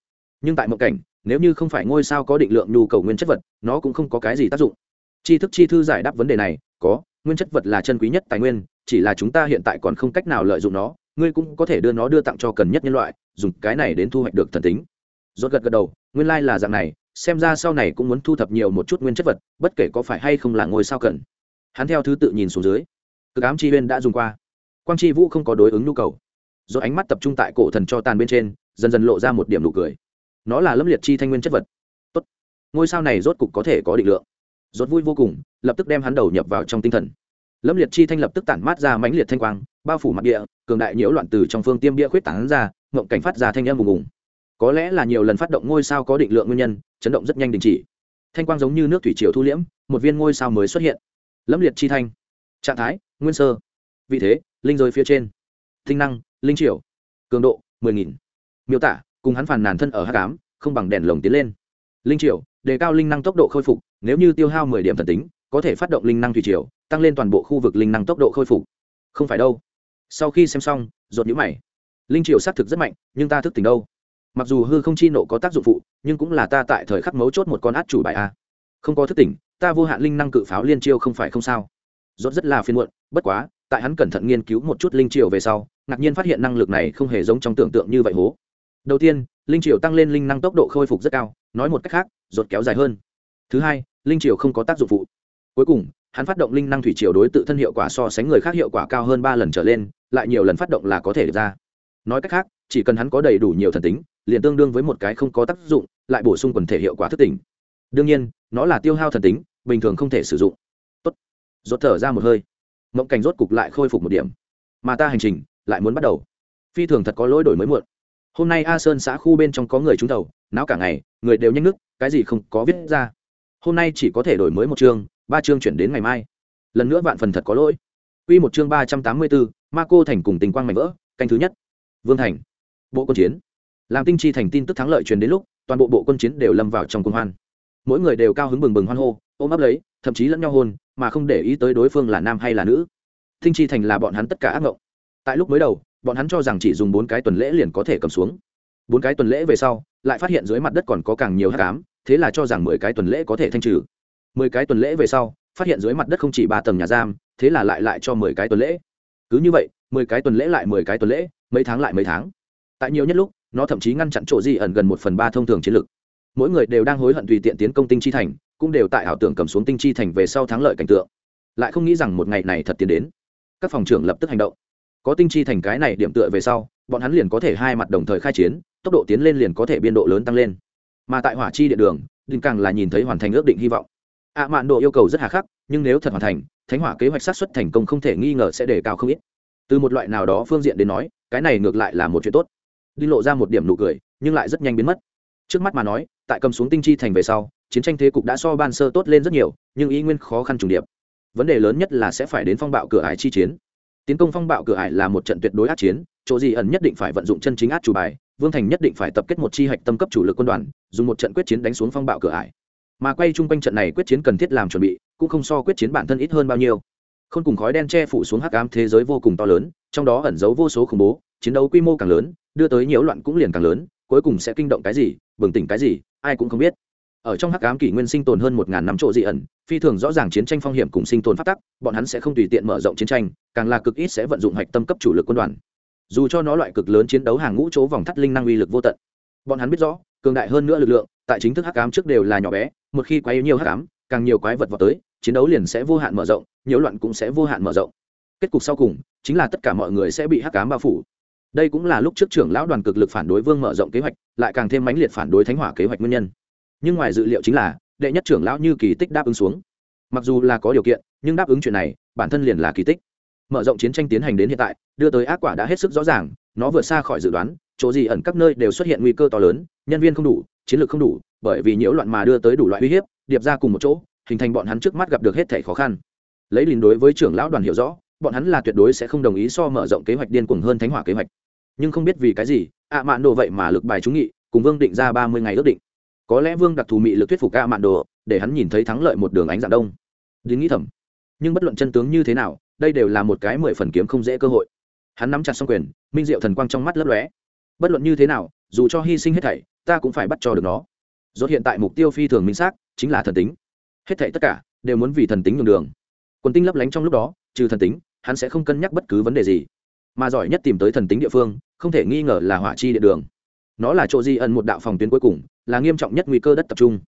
nhưng tại mộng cảnh, nếu như không phải ngôi sao có định lượng nhu cầu nguyên chất vật, nó cũng không có cái gì tác dụng. Tri thức chi thư giải đáp vấn đề này, có, nguyên chất vật là chân quý nhất tài nguyên, chỉ là chúng ta hiện tại còn không cách nào lợi dụng nó, ngươi cũng có thể đưa nó đưa tặng cho cần nhất nhân loại, dùng cái này đến thu hoạch được thần tính. Rốt gật gật đầu, nguyên lai là dạng này, xem ra sau này cũng muốn thu thập nhiều một chút nguyên chất vật, bất kể có phải hay không là ngôi sao cần. Hắn theo thứ tự nhìn xuống dưới. Cực ám chi huyên đã dùng qua. Quang chi vũ không có đối ứng nhu cầu. Rồi ánh mắt tập trung tại cổ thần cho tàn bên trên, dần dần lộ ra một điểm nụ cười nó là lâm liệt chi thanh nguyên chất vật. Tốt. Ngôi sao này rốt cục có thể có định lượng. Rốt vui vô cùng, lập tức đem hắn đầu nhập vào trong tinh thần. Lâm liệt chi thanh lập tức tản mát ra mãnh liệt thanh quang, bao phủ mặt địa, cường đại nhiễu loạn từ trong phương tiêm bia khuyết tán ra, ngộng cảnh phát ra thanh âm bùng bùng. Có lẽ là nhiều lần phát động ngôi sao có định lượng nguyên nhân, chấn động rất nhanh đình chỉ. Thanh quang giống như nước thủy triều thu liễm, một viên ngôi sao mới xuất hiện. Lâm liệt chi thanh. Trạng thái, nguyên sơ. Vị thế, linh giới phía trên. Tinh năng, linh triều. Cường độ, mười nghìn. Miêu tả cùng hắn phản nàn thân ở h tám không bằng đèn lồng tiến lên. Linh triệu đề cao linh năng tốc độ khôi phục, nếu như tiêu hao mười điểm thần tính, có thể phát động linh năng thủy triều, tăng lên toàn bộ khu vực linh năng tốc độ khôi phục. Không phải đâu. Sau khi xem xong ruột nhũ mày. Linh triều xác thực rất mạnh, nhưng ta thức tỉnh đâu? Mặc dù hư không chi nộ có tác dụng phụ, nhưng cũng là ta tại thời khắc mấu chốt một con át chủ bài a. Không có thức tỉnh, ta vô hạn linh năng cự pháo liên chiêu không phải không sao. Rốt rất là phiền muộn, bất quá, tại hắn cẩn thận nghiên cứu một chút linh triều về sau, ngạc nhiên phát hiện năng lực này không hề giống trong tưởng tượng như vậy hố đầu tiên, linh triều tăng lên linh năng tốc độ khôi phục rất cao, nói một cách khác, rốt kéo dài hơn. Thứ hai, linh triều không có tác dụng phụ. Cuối cùng, hắn phát động linh năng thủy triều đối tự thân hiệu quả so sánh người khác hiệu quả cao hơn ba lần trở lên, lại nhiều lần phát động là có thể ra. Nói cách khác, chỉ cần hắn có đầy đủ nhiều thần tính, liền tương đương với một cái không có tác dụng, lại bổ sung quần thể hiệu quả thức tỉnh. Đương nhiên, nó là tiêu hao thần tính, bình thường không thể sử dụng. Tốt. Rốt thở ra một hơi. Mộng cảnh rốt cục lại khôi phục một điểm. Mà ta hành trình lại muốn bắt đầu. Phi thường thật có lỗi đổi mới muộn hôm nay a sơn xã khu bên trong có người trúng thầu não cả ngày, người đều nhanh nước, cái gì không có viết ra. Hôm nay chỉ có thể đổi mới một chương, ba chương chuyển đến ngày mai. Lần nữa vạn phần thật có lỗi. Quy một chương ba trăm tám mươi bốn ma cô thành cùng tình quang mạnh vỡ, canh thứ nhất. Vương thành. Bộ quân chiến. Làm tinh chi thành tin tức thắng lợi truyền đến lúc, toàn bộ bộ quân chiến đều lâm vào trong công hoan. Mỗi người đều cao hứng bừng bừng hoan hô, ôm ấp lấy, thậm chí lẫn nhau hôn, mà không để ý tới đối phương là nam hay là nữ. Tinh chi thành là bọn hắn tất cả ác mộng tại lúc mới đầu bọn hắn cho rằng chỉ dùng bốn cái tuần lễ liền có thể cầm xuống. Bốn cái tuần lễ về sau, lại phát hiện dưới mặt đất còn có càng nhiều hát cám thế là cho rằng mười cái tuần lễ có thể thanh trừ. Mười cái tuần lễ về sau, phát hiện dưới mặt đất không chỉ ba tầng nhà giam, thế là lại lại cho mười cái tuần lễ. Cứ như vậy, mười cái tuần lễ lại mười cái tuần lễ, mấy tháng lại mấy tháng. Tại nhiều nhất lúc, nó thậm chí ngăn chặn chỗ di ẩn gần một phần ba thông thường chiến lược mỗi người đều đang hối hận tùy tiện tiến công tinh chi thành, cũng đều tại ảo tưởng cầm xuống tinh chi thành về sau thắng lợi cảnh tượng. Lại không nghĩ rằng một ngày này thật tiến đến. Các phòng trưởng lập tức hành động có tinh chi thành cái này điểm tựa về sau bọn hắn liền có thể hai mặt đồng thời khai chiến tốc độ tiến lên liền có thể biên độ lớn tăng lên. Mà tại hỏa chi địa đường đình càng là nhìn thấy hoàn thành ước định hy vọng. Ạ à, mạn độ yêu cầu rất hà khắc nhưng nếu thật hoàn thành thánh hỏa kế hoạch sát xuất thành công không thể nghi ngờ sẽ đề cao không ít. Từ một loại nào đó phương diện đến nói cái này ngược lại là một chuyện tốt. Đi lộ ra một điểm nụ cười nhưng lại rất nhanh biến mất. Trước mắt mà nói tại cầm xuống tinh chi thành về sau chiến tranh thế cục đã so ban sơ tốt lên rất nhiều nhưng ý nguyên khó khăn trùng điệp. Vấn đề lớn nhất là sẽ phải đến phong bạo cửa ải chi chiến tiến công phong bạo cửa ải là một trận tuyệt đối át chiến, chỗ gì ẩn nhất định phải vận dụng chân chính át chủ bài, vương thành nhất định phải tập kết một chi hạch tâm cấp chủ lực quân đoàn, dùng một trận quyết chiến đánh xuống phong bạo cửa ải. Mà quay chung quanh trận này quyết chiến cần thiết làm chuẩn bị, cũng không so quyết chiến bản thân ít hơn bao nhiêu. Không cùng khói đen che phủ xuống hắc ám thế giới vô cùng to lớn, trong đó ẩn giấu vô số khủng bố, chiến đấu quy mô càng lớn, đưa tới nhiễu loạn cũng liền càng lớn, cuối cùng sẽ kinh động cái gì, bừng tỉnh cái gì, ai cũng không biết ở trong hắc ám kỷ nguyên sinh tồn hơn một ngàn năm chỗ dị ẩn, phi thường rõ ràng chiến tranh phong hiểm cùng sinh tồn phát tắc, bọn hắn sẽ không tùy tiện mở rộng chiến tranh, càng là cực ít sẽ vận dụng hạch tâm cấp chủ lực quân đoàn. Dù cho nó loại cực lớn chiến đấu hàng ngũ chỗ vòng thắt linh năng uy lực vô tận, bọn hắn biết rõ, cường đại hơn nữa lực lượng, tại chính thức hắc ám trước đều là nhỏ bé, một khi quay nhiều hắc ám, càng nhiều quái vật vào tới, chiến đấu liền sẽ vô hạn mở rộng, nhiễu loạn cũng sẽ vô hạn mở rộng. Kết cục sau cùng, chính là tất cả mọi người sẽ bị hắc ám bao phủ. Đây cũng là lúc trước trưởng lão đoàn cực lực phản đối vương mở rộng kế hoạch, lại càng thêm mãnh liệt phản đối thánh hỏa kế hoạch nguyên nhân nhưng ngoài dự liệu chính là, đệ nhất trưởng lão như kỳ tích đáp ứng xuống. Mặc dù là có điều kiện, nhưng đáp ứng chuyện này, bản thân liền là kỳ tích. Mở rộng chiến tranh tiến hành đến hiện tại, đưa tới ác quả đã hết sức rõ ràng, nó vượt xa khỏi dự đoán, chỗ gì ẩn các nơi đều xuất hiện nguy cơ to lớn, nhân viên không đủ, chiến lược không đủ, bởi vì nhiễu loạn mà đưa tới đủ loại uy hiếp, điệp ra cùng một chỗ, hình thành bọn hắn trước mắt gặp được hết thể khó khăn. Lấy lìn đối với trưởng lão đoàn hiểu rõ, bọn hắn là tuyệt đối sẽ không đồng ý so mở rộng kế hoạch điên cuồng hơn thánh hỏa kế hoạch. Nhưng không biết vì cái gì, ạ mạn đồ vậy mà lực bài trúng nghị, cùng vương định ra ba mươi ngày ước định có lẽ vương đặc thù mị lực thuyết phục ạ mạn đồ, để hắn nhìn thấy thắng lợi một đường ánh dạng đông. Đến nghĩ thầm. Nhưng bất luận chân tướng như thế nào, đây đều là một cái mười phần kiếm không dễ cơ hội. Hắn nắm chặt xong quyền, minh diệu thần quang trong mắt lấp lóe. Bất luận như thế nào, dù cho hy sinh hết thảy, ta cũng phải bắt cho được nó. Rốt hiện tại mục tiêu phi thường minh xác, chính là thần tính. Hết thảy tất cả đều muốn vì thần tính nhường đường. Quần tinh lấp lánh trong lúc đó, trừ thần tính, hắn sẽ không cân nhắc bất cứ vấn đề gì. Mà giỏi nhất tìm tới thần tính địa phương, không thể nghi ngờ là hỏa chi địa đường nó là chỗ di ẩn một đạo phòng tuyến cuối cùng, là nghiêm trọng nhất nguy cơ đất tập trung.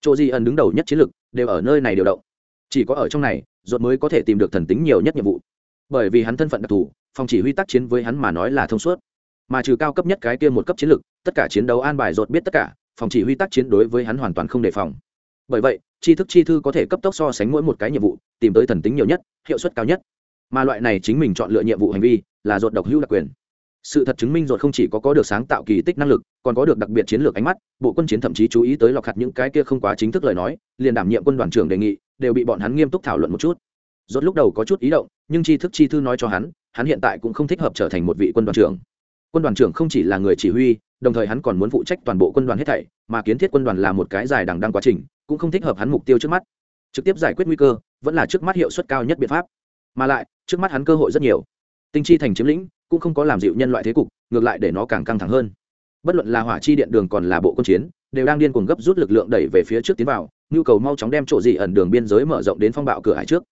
Chỗ di ẩn đứng đầu nhất chiến lược đều ở nơi này điều động. Chỉ có ở trong này, ruột mới có thể tìm được thần tính nhiều nhất nhiệm vụ. Bởi vì hắn thân phận đặc thù, phòng chỉ huy tác chiến với hắn mà nói là thông suốt. Mà trừ cao cấp nhất cái kia một cấp chiến lược, tất cả chiến đấu an bài ruột biết tất cả, phòng chỉ huy tác chiến đối với hắn hoàn toàn không đề phòng. Bởi vậy, tri thức chi thư có thể cấp tốc so sánh mỗi một cái nhiệm vụ, tìm tới thần tính nhiều nhất, hiệu suất cao nhất. Mà loại này chính mình chọn lựa nhiệm vụ hành vi là ruột độc hữu đặc quyền sự thật chứng minh rồi không chỉ có có được sáng tạo kỳ tích năng lực, còn có được đặc biệt chiến lược ánh mắt, bộ quân chiến thậm chí chú ý tới lọc hạt những cái kia không quá chính thức lời nói, liền đảm nhiệm quân đoàn trưởng đề nghị, đều bị bọn hắn nghiêm túc thảo luận một chút. Rốt lúc đầu có chút ý động, nhưng tri thức chi thư nói cho hắn hắn hiện tại cũng không thích hợp trở thành một vị quân đoàn trưởng. Quân đoàn trưởng không chỉ là người chỉ huy, đồng thời hắn còn muốn phụ trách toàn bộ quân đoàn hết thảy, mà kiến thiết quân đoàn là một cái dài đằng đăng quá trình, cũng không thích hợp hắn mục tiêu trước mắt. Trực tiếp giải quyết nguy cơ, vẫn là trước mắt hiệu suất cao nhất biện pháp. Mà lại, trước mắt hắn cơ hội rất nhiều tinh chi thành chiếm lĩnh, cũng không có làm dịu nhân loại thế cục, ngược lại để nó càng căng thẳng hơn. Bất luận là hỏa chi điện đường còn là bộ quân chiến, đều đang điên cuồng gấp rút lực lượng đẩy về phía trước tiến vào, nhu cầu mau chóng đem chỗ dị ẩn đường biên giới mở rộng đến phong bạo cửa hải trước.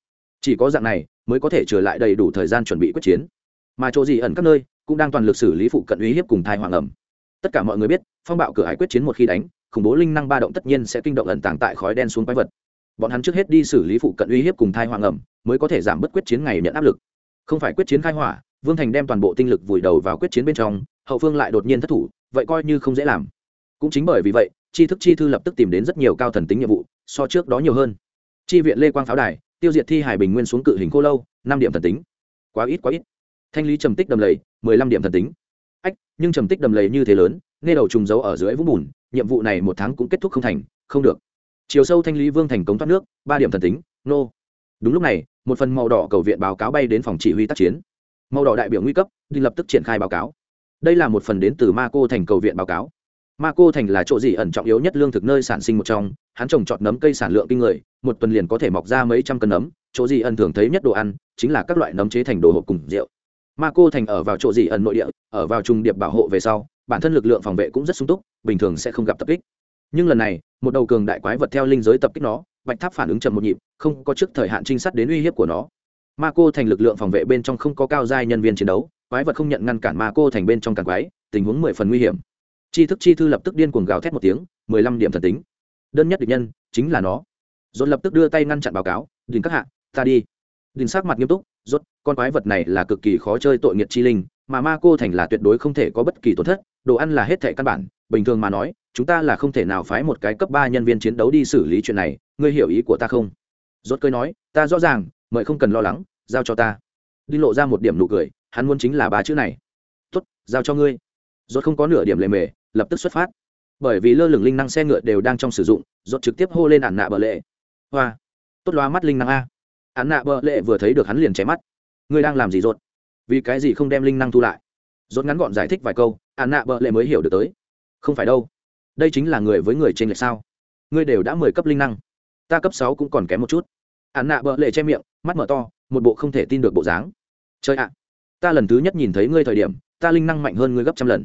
Chỉ có dạng này, mới có thể trở lại đầy đủ thời gian chuẩn bị quyết chiến. Mà chỗ dị ẩn các nơi, cũng đang toàn lực xử lý phụ cận uy hiếp cùng thai hoàng ẩm tất cả mọi người biết, phong bạo cửa hải quyết chiến một khi đánh, khủng bố linh năng ba động tất nhiên sẽ kinh động ẩn tàng tại khói đen xuống quái vật. Bọn hắn trước hết đi xử lý phụ cận uy hiếp cùng thai hoàng ẩm mới có thể giảm bớt quyết chiến ngày nhận áp lực không phải quyết chiến khai hỏa, vương thành đem toàn bộ tinh lực vùi đầu vào quyết chiến bên trong, hậu phương lại đột nhiên thất thủ, vậy coi như không dễ làm. Cũng chính bởi vì vậy, tri thức chi thư lập tức tìm đến rất nhiều cao thần tính nhiệm vụ, so trước đó nhiều hơn. Chi viện lê quang pháo đài, tiêu diệt thi hải bình nguyên xuống cự hình cô lâu, năm điểm thần tính. Quá ít quá ít. Thanh lý trầm tích đầm lầy, mười lăm điểm thần tính. Ách, nhưng trầm tích đầm lầy như thế lớn, nghe đầu trùng giấu ở dưới vũng bùn, nhiệm vụ này một tháng cũng kết thúc không thành, không được. Chiều sâu thanh lý vương thành cống thoát nước, ba điểm thần tính, nô. Đúng lúc này một phần màu đỏ cầu viện báo cáo bay đến phòng chỉ huy tác chiến. Màu đỏ đại biểu nguy cấp, đi lập tức triển khai báo cáo. Đây là một phần đến từ ma cô thành cầu viện báo cáo. Ma cô thành là chỗ gì ẩn trọng yếu nhất lương thực nơi sản sinh một trong, hắn trồng trọt nấm cây sản lượng kinh người, một tuần liền có thể mọc ra mấy trăm cân nấm, chỗ gì ẩn thường thấy nhất đồ ăn, chính là các loại nấm chế thành đồ hộp cùng rượu. Ma cô thành ở vào chỗ gì ẩn nội địa, ở vào trung điệp bảo hộ về sau, bản thân lực lượng phòng vệ cũng rất sung túc, bình thường sẽ không gặp tập kích. Nhưng lần này một đầu cường đại quái vật theo linh giới tập kích nó, bạch tháp phản ứng chậm một nhịp, không có trước thời hạn trinh sát đến uy hiếp của nó. Ma cô thành lực lượng phòng vệ bên trong không có cao giai nhân viên chiến đấu, quái vật không nhận ngăn cản ma cô thành bên trong càng quái, tình huống mười phần nguy hiểm. Chi thức chi thư lập tức điên cuồng gào thét một tiếng, mười lăm điểm thần tính. Đơn nhất địch nhân, chính là nó. Dồn lập tức đưa tay ngăn chặn báo cáo đình các hạ, ta đi. Đình sát mặt nghiêm túc, rốt, con quái vật này là cực kỳ khó chơi tội nghiệt chi linh, mà ma cô thành là tuyệt đối không thể có bất kỳ tổn thất, đồ ăn là hết thệ căn bản bình thường mà nói, chúng ta là không thể nào phái một cái cấp ba nhân viên chiến đấu đi xử lý chuyện này, ngươi hiểu ý của ta không? Rốt cười nói, ta rõ ràng, mời không cần lo lắng, giao cho ta. Đi lộ ra một điểm nụ cười, hắn muốn chính là ba chữ này. Tốt, giao cho ngươi. Rốt không có nửa điểm lề mề, lập tức xuất phát. Bởi vì lơ lửng linh năng xe ngựa đều đang trong sử dụng, rốt trực tiếp hô lên ản nạ bờ lệ. Hoa. Tốt loa mắt linh năng a. Ản nạ bờ lệ vừa thấy được hắn liền chém mắt. Ngươi đang làm gì rốt? Vì cái gì không đem linh năng thu lại? Rốt ngắn gọn giải thích vài câu, ản nạ bờ lệ mới hiểu được tới không phải đâu. Đây chính là người với người trên lệch sao? Ngươi đều đã mười cấp linh năng. Ta cấp sáu cũng còn kém một chút. Hạn nạ bợ lệ che miệng, mắt mở to, một bộ không thể tin được bộ dáng. Chơi ạ! Ta lần thứ nhất nhìn thấy ngươi thời điểm, ta linh năng mạnh hơn ngươi gấp trăm lần.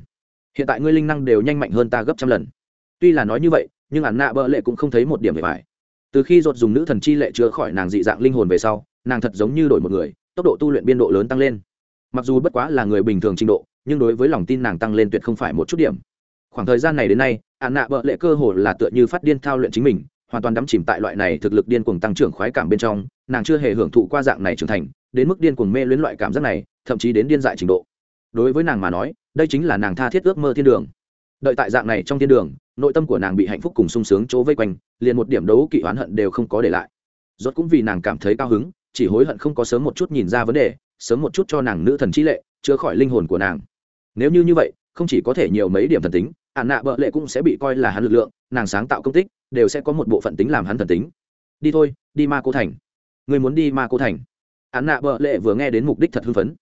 Hiện tại ngươi linh năng đều nhanh mạnh hơn ta gấp trăm lần. Tuy là nói như vậy, nhưng hạn nạ bợ lệ cũng không thấy một điểm về phải từ khi dột dùng nữ thần chi lệ chữa khỏi nàng dị dạng linh hồn về sau, nàng thật giống như đổi một người, tốc độ tu luyện biên độ lớn tăng lên. Mặc dù bất quá là người bình thường trình độ, nhưng đối với lòng tin nàng tăng lên tuyệt không phải một chút điểm khoảng thời gian này đến nay ạn nạ bợ lệ cơ hồ là tựa như phát điên thao luyện chính mình, hoàn toàn đắm chìm tại loại này thực lực điên cuồng tăng trưởng khoái cảm bên trong, nàng chưa hề hưởng thụ qua dạng này trưởng thành, đến mức điên cuồng mê luyến loại cảm giác này, thậm chí đến điên dại trình độ. Đối với nàng mà nói, đây chính là nàng tha thiết ước mơ thiên đường. Đợi tại dạng này trong thiên đường, nội tâm của nàng bị hạnh phúc cùng sung sướng chỗ vây quanh, liền một điểm đấu kỵ oán hận đều không có để lại. Rốt cũng vì nàng cảm thấy cao hứng, chỉ hối hận không có sớm một chút nhìn ra vấn đề, sớm một chút cho nàng nữ thần trí lệ, chữa khỏi linh hồn của nàng. Nếu như như vậy không chỉ có thể nhiều mấy điểm thần tính ạn nạ bợ lệ cũng sẽ bị coi là hắn lực lượng, nàng sáng tạo công tích, đều sẽ có một bộ phận tính làm hắn thần tính. Đi thôi, đi ma cô thành. Người muốn đi ma cô thành. Ạn nạ bợ lệ vừa nghe đến mục đích thật hưng phấn.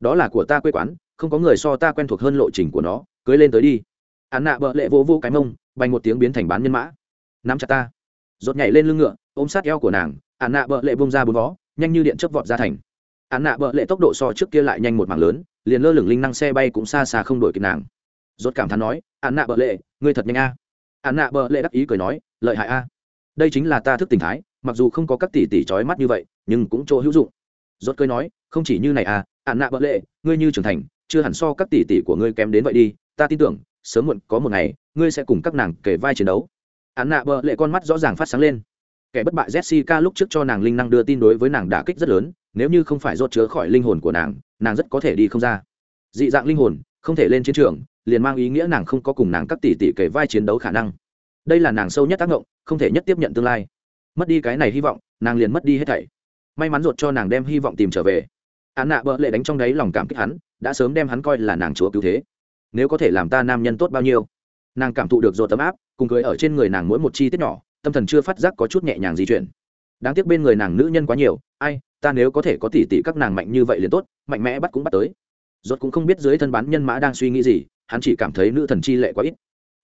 Đó là của ta quê quán, không có người so ta quen thuộc hơn lộ trình của nó, cưới lên tới đi. Ạn nạ bợ lệ vô vô cái mông, bành một tiếng biến thành bán nhân mã. Nắm chặt ta. Rột nhảy lên lưng ngựa, ôm sát eo của nàng ạn nạ bợ lệ bông ra bốn vó, nhanh như điện chớp vọt ra thành án nạ bợ lệ tốc độ so trước kia lại nhanh một mảng lớn, liền lơ lửng linh năng xe bay cũng xa xa không đổi kịp nàng. Rốt cảm thán nói, án nạ bợ lệ, ngươi thật nhanh a. Án nạ bợ lệ đắc ý cười nói, lợi hại a. Đây chính là ta thức tình thái, mặc dù không có các tỷ tỷ trói mắt như vậy, nhưng cũng chỗ hữu dụng. Rốt cười nói, không chỉ như này à án nạ bợ lệ, ngươi như trưởng thành, chưa hẳn so các tỷ tỷ của ngươi kém đến vậy đi. Ta tin tưởng, sớm muộn có một ngày, ngươi sẽ cùng các nàng kể vai chiến đấu. Án nạ bợ lệ con mắt rõ ràng phát sáng lên kẻ bất bại jessica lúc trước cho nàng linh năng đưa tin đối với nàng đả kích rất lớn, nếu như không phải rốt chứa khỏi linh hồn của nàng nàng rất có thể đi không ra. Dị dạng linh hồn, không thể lên chiến trường, liền mang ý nghĩa nàng không có cùng nàng các tỷ tỷ kể vai chiến đấu khả năng. Đây là nàng sâu nhất tác động, không thể nhất tiếp nhận tương lai. Mất đi cái này hy vọng, nàng liền mất đi hết thảy. May mắn ruột cho nàng đem hy vọng tìm trở về. Án nạ bợ lệ đánh trong đáy lòng cảm kích hắn, đã sớm đem hắn coi là nàng chúa cứu thế. Nếu có thể làm ta nam nhân tốt bao nhiêu? Nàng cảm thụ được ruột tấm áp, cùng cưới ở trên người nàng mỗi một chi tiết nhỏ tâm thần chưa phát giác có chút nhẹ nhàng di chuyển. Đáng tiếc bên người nàng nữ nhân quá nhiều, ai, ta nếu có thể có tỷ tỷ các nàng mạnh như vậy liền tốt, mạnh mẽ bắt cũng bắt tới. Rốt cũng không biết dưới thân bán nhân mã đang suy nghĩ gì, hắn chỉ cảm thấy nữ thần chi lệ quá ít.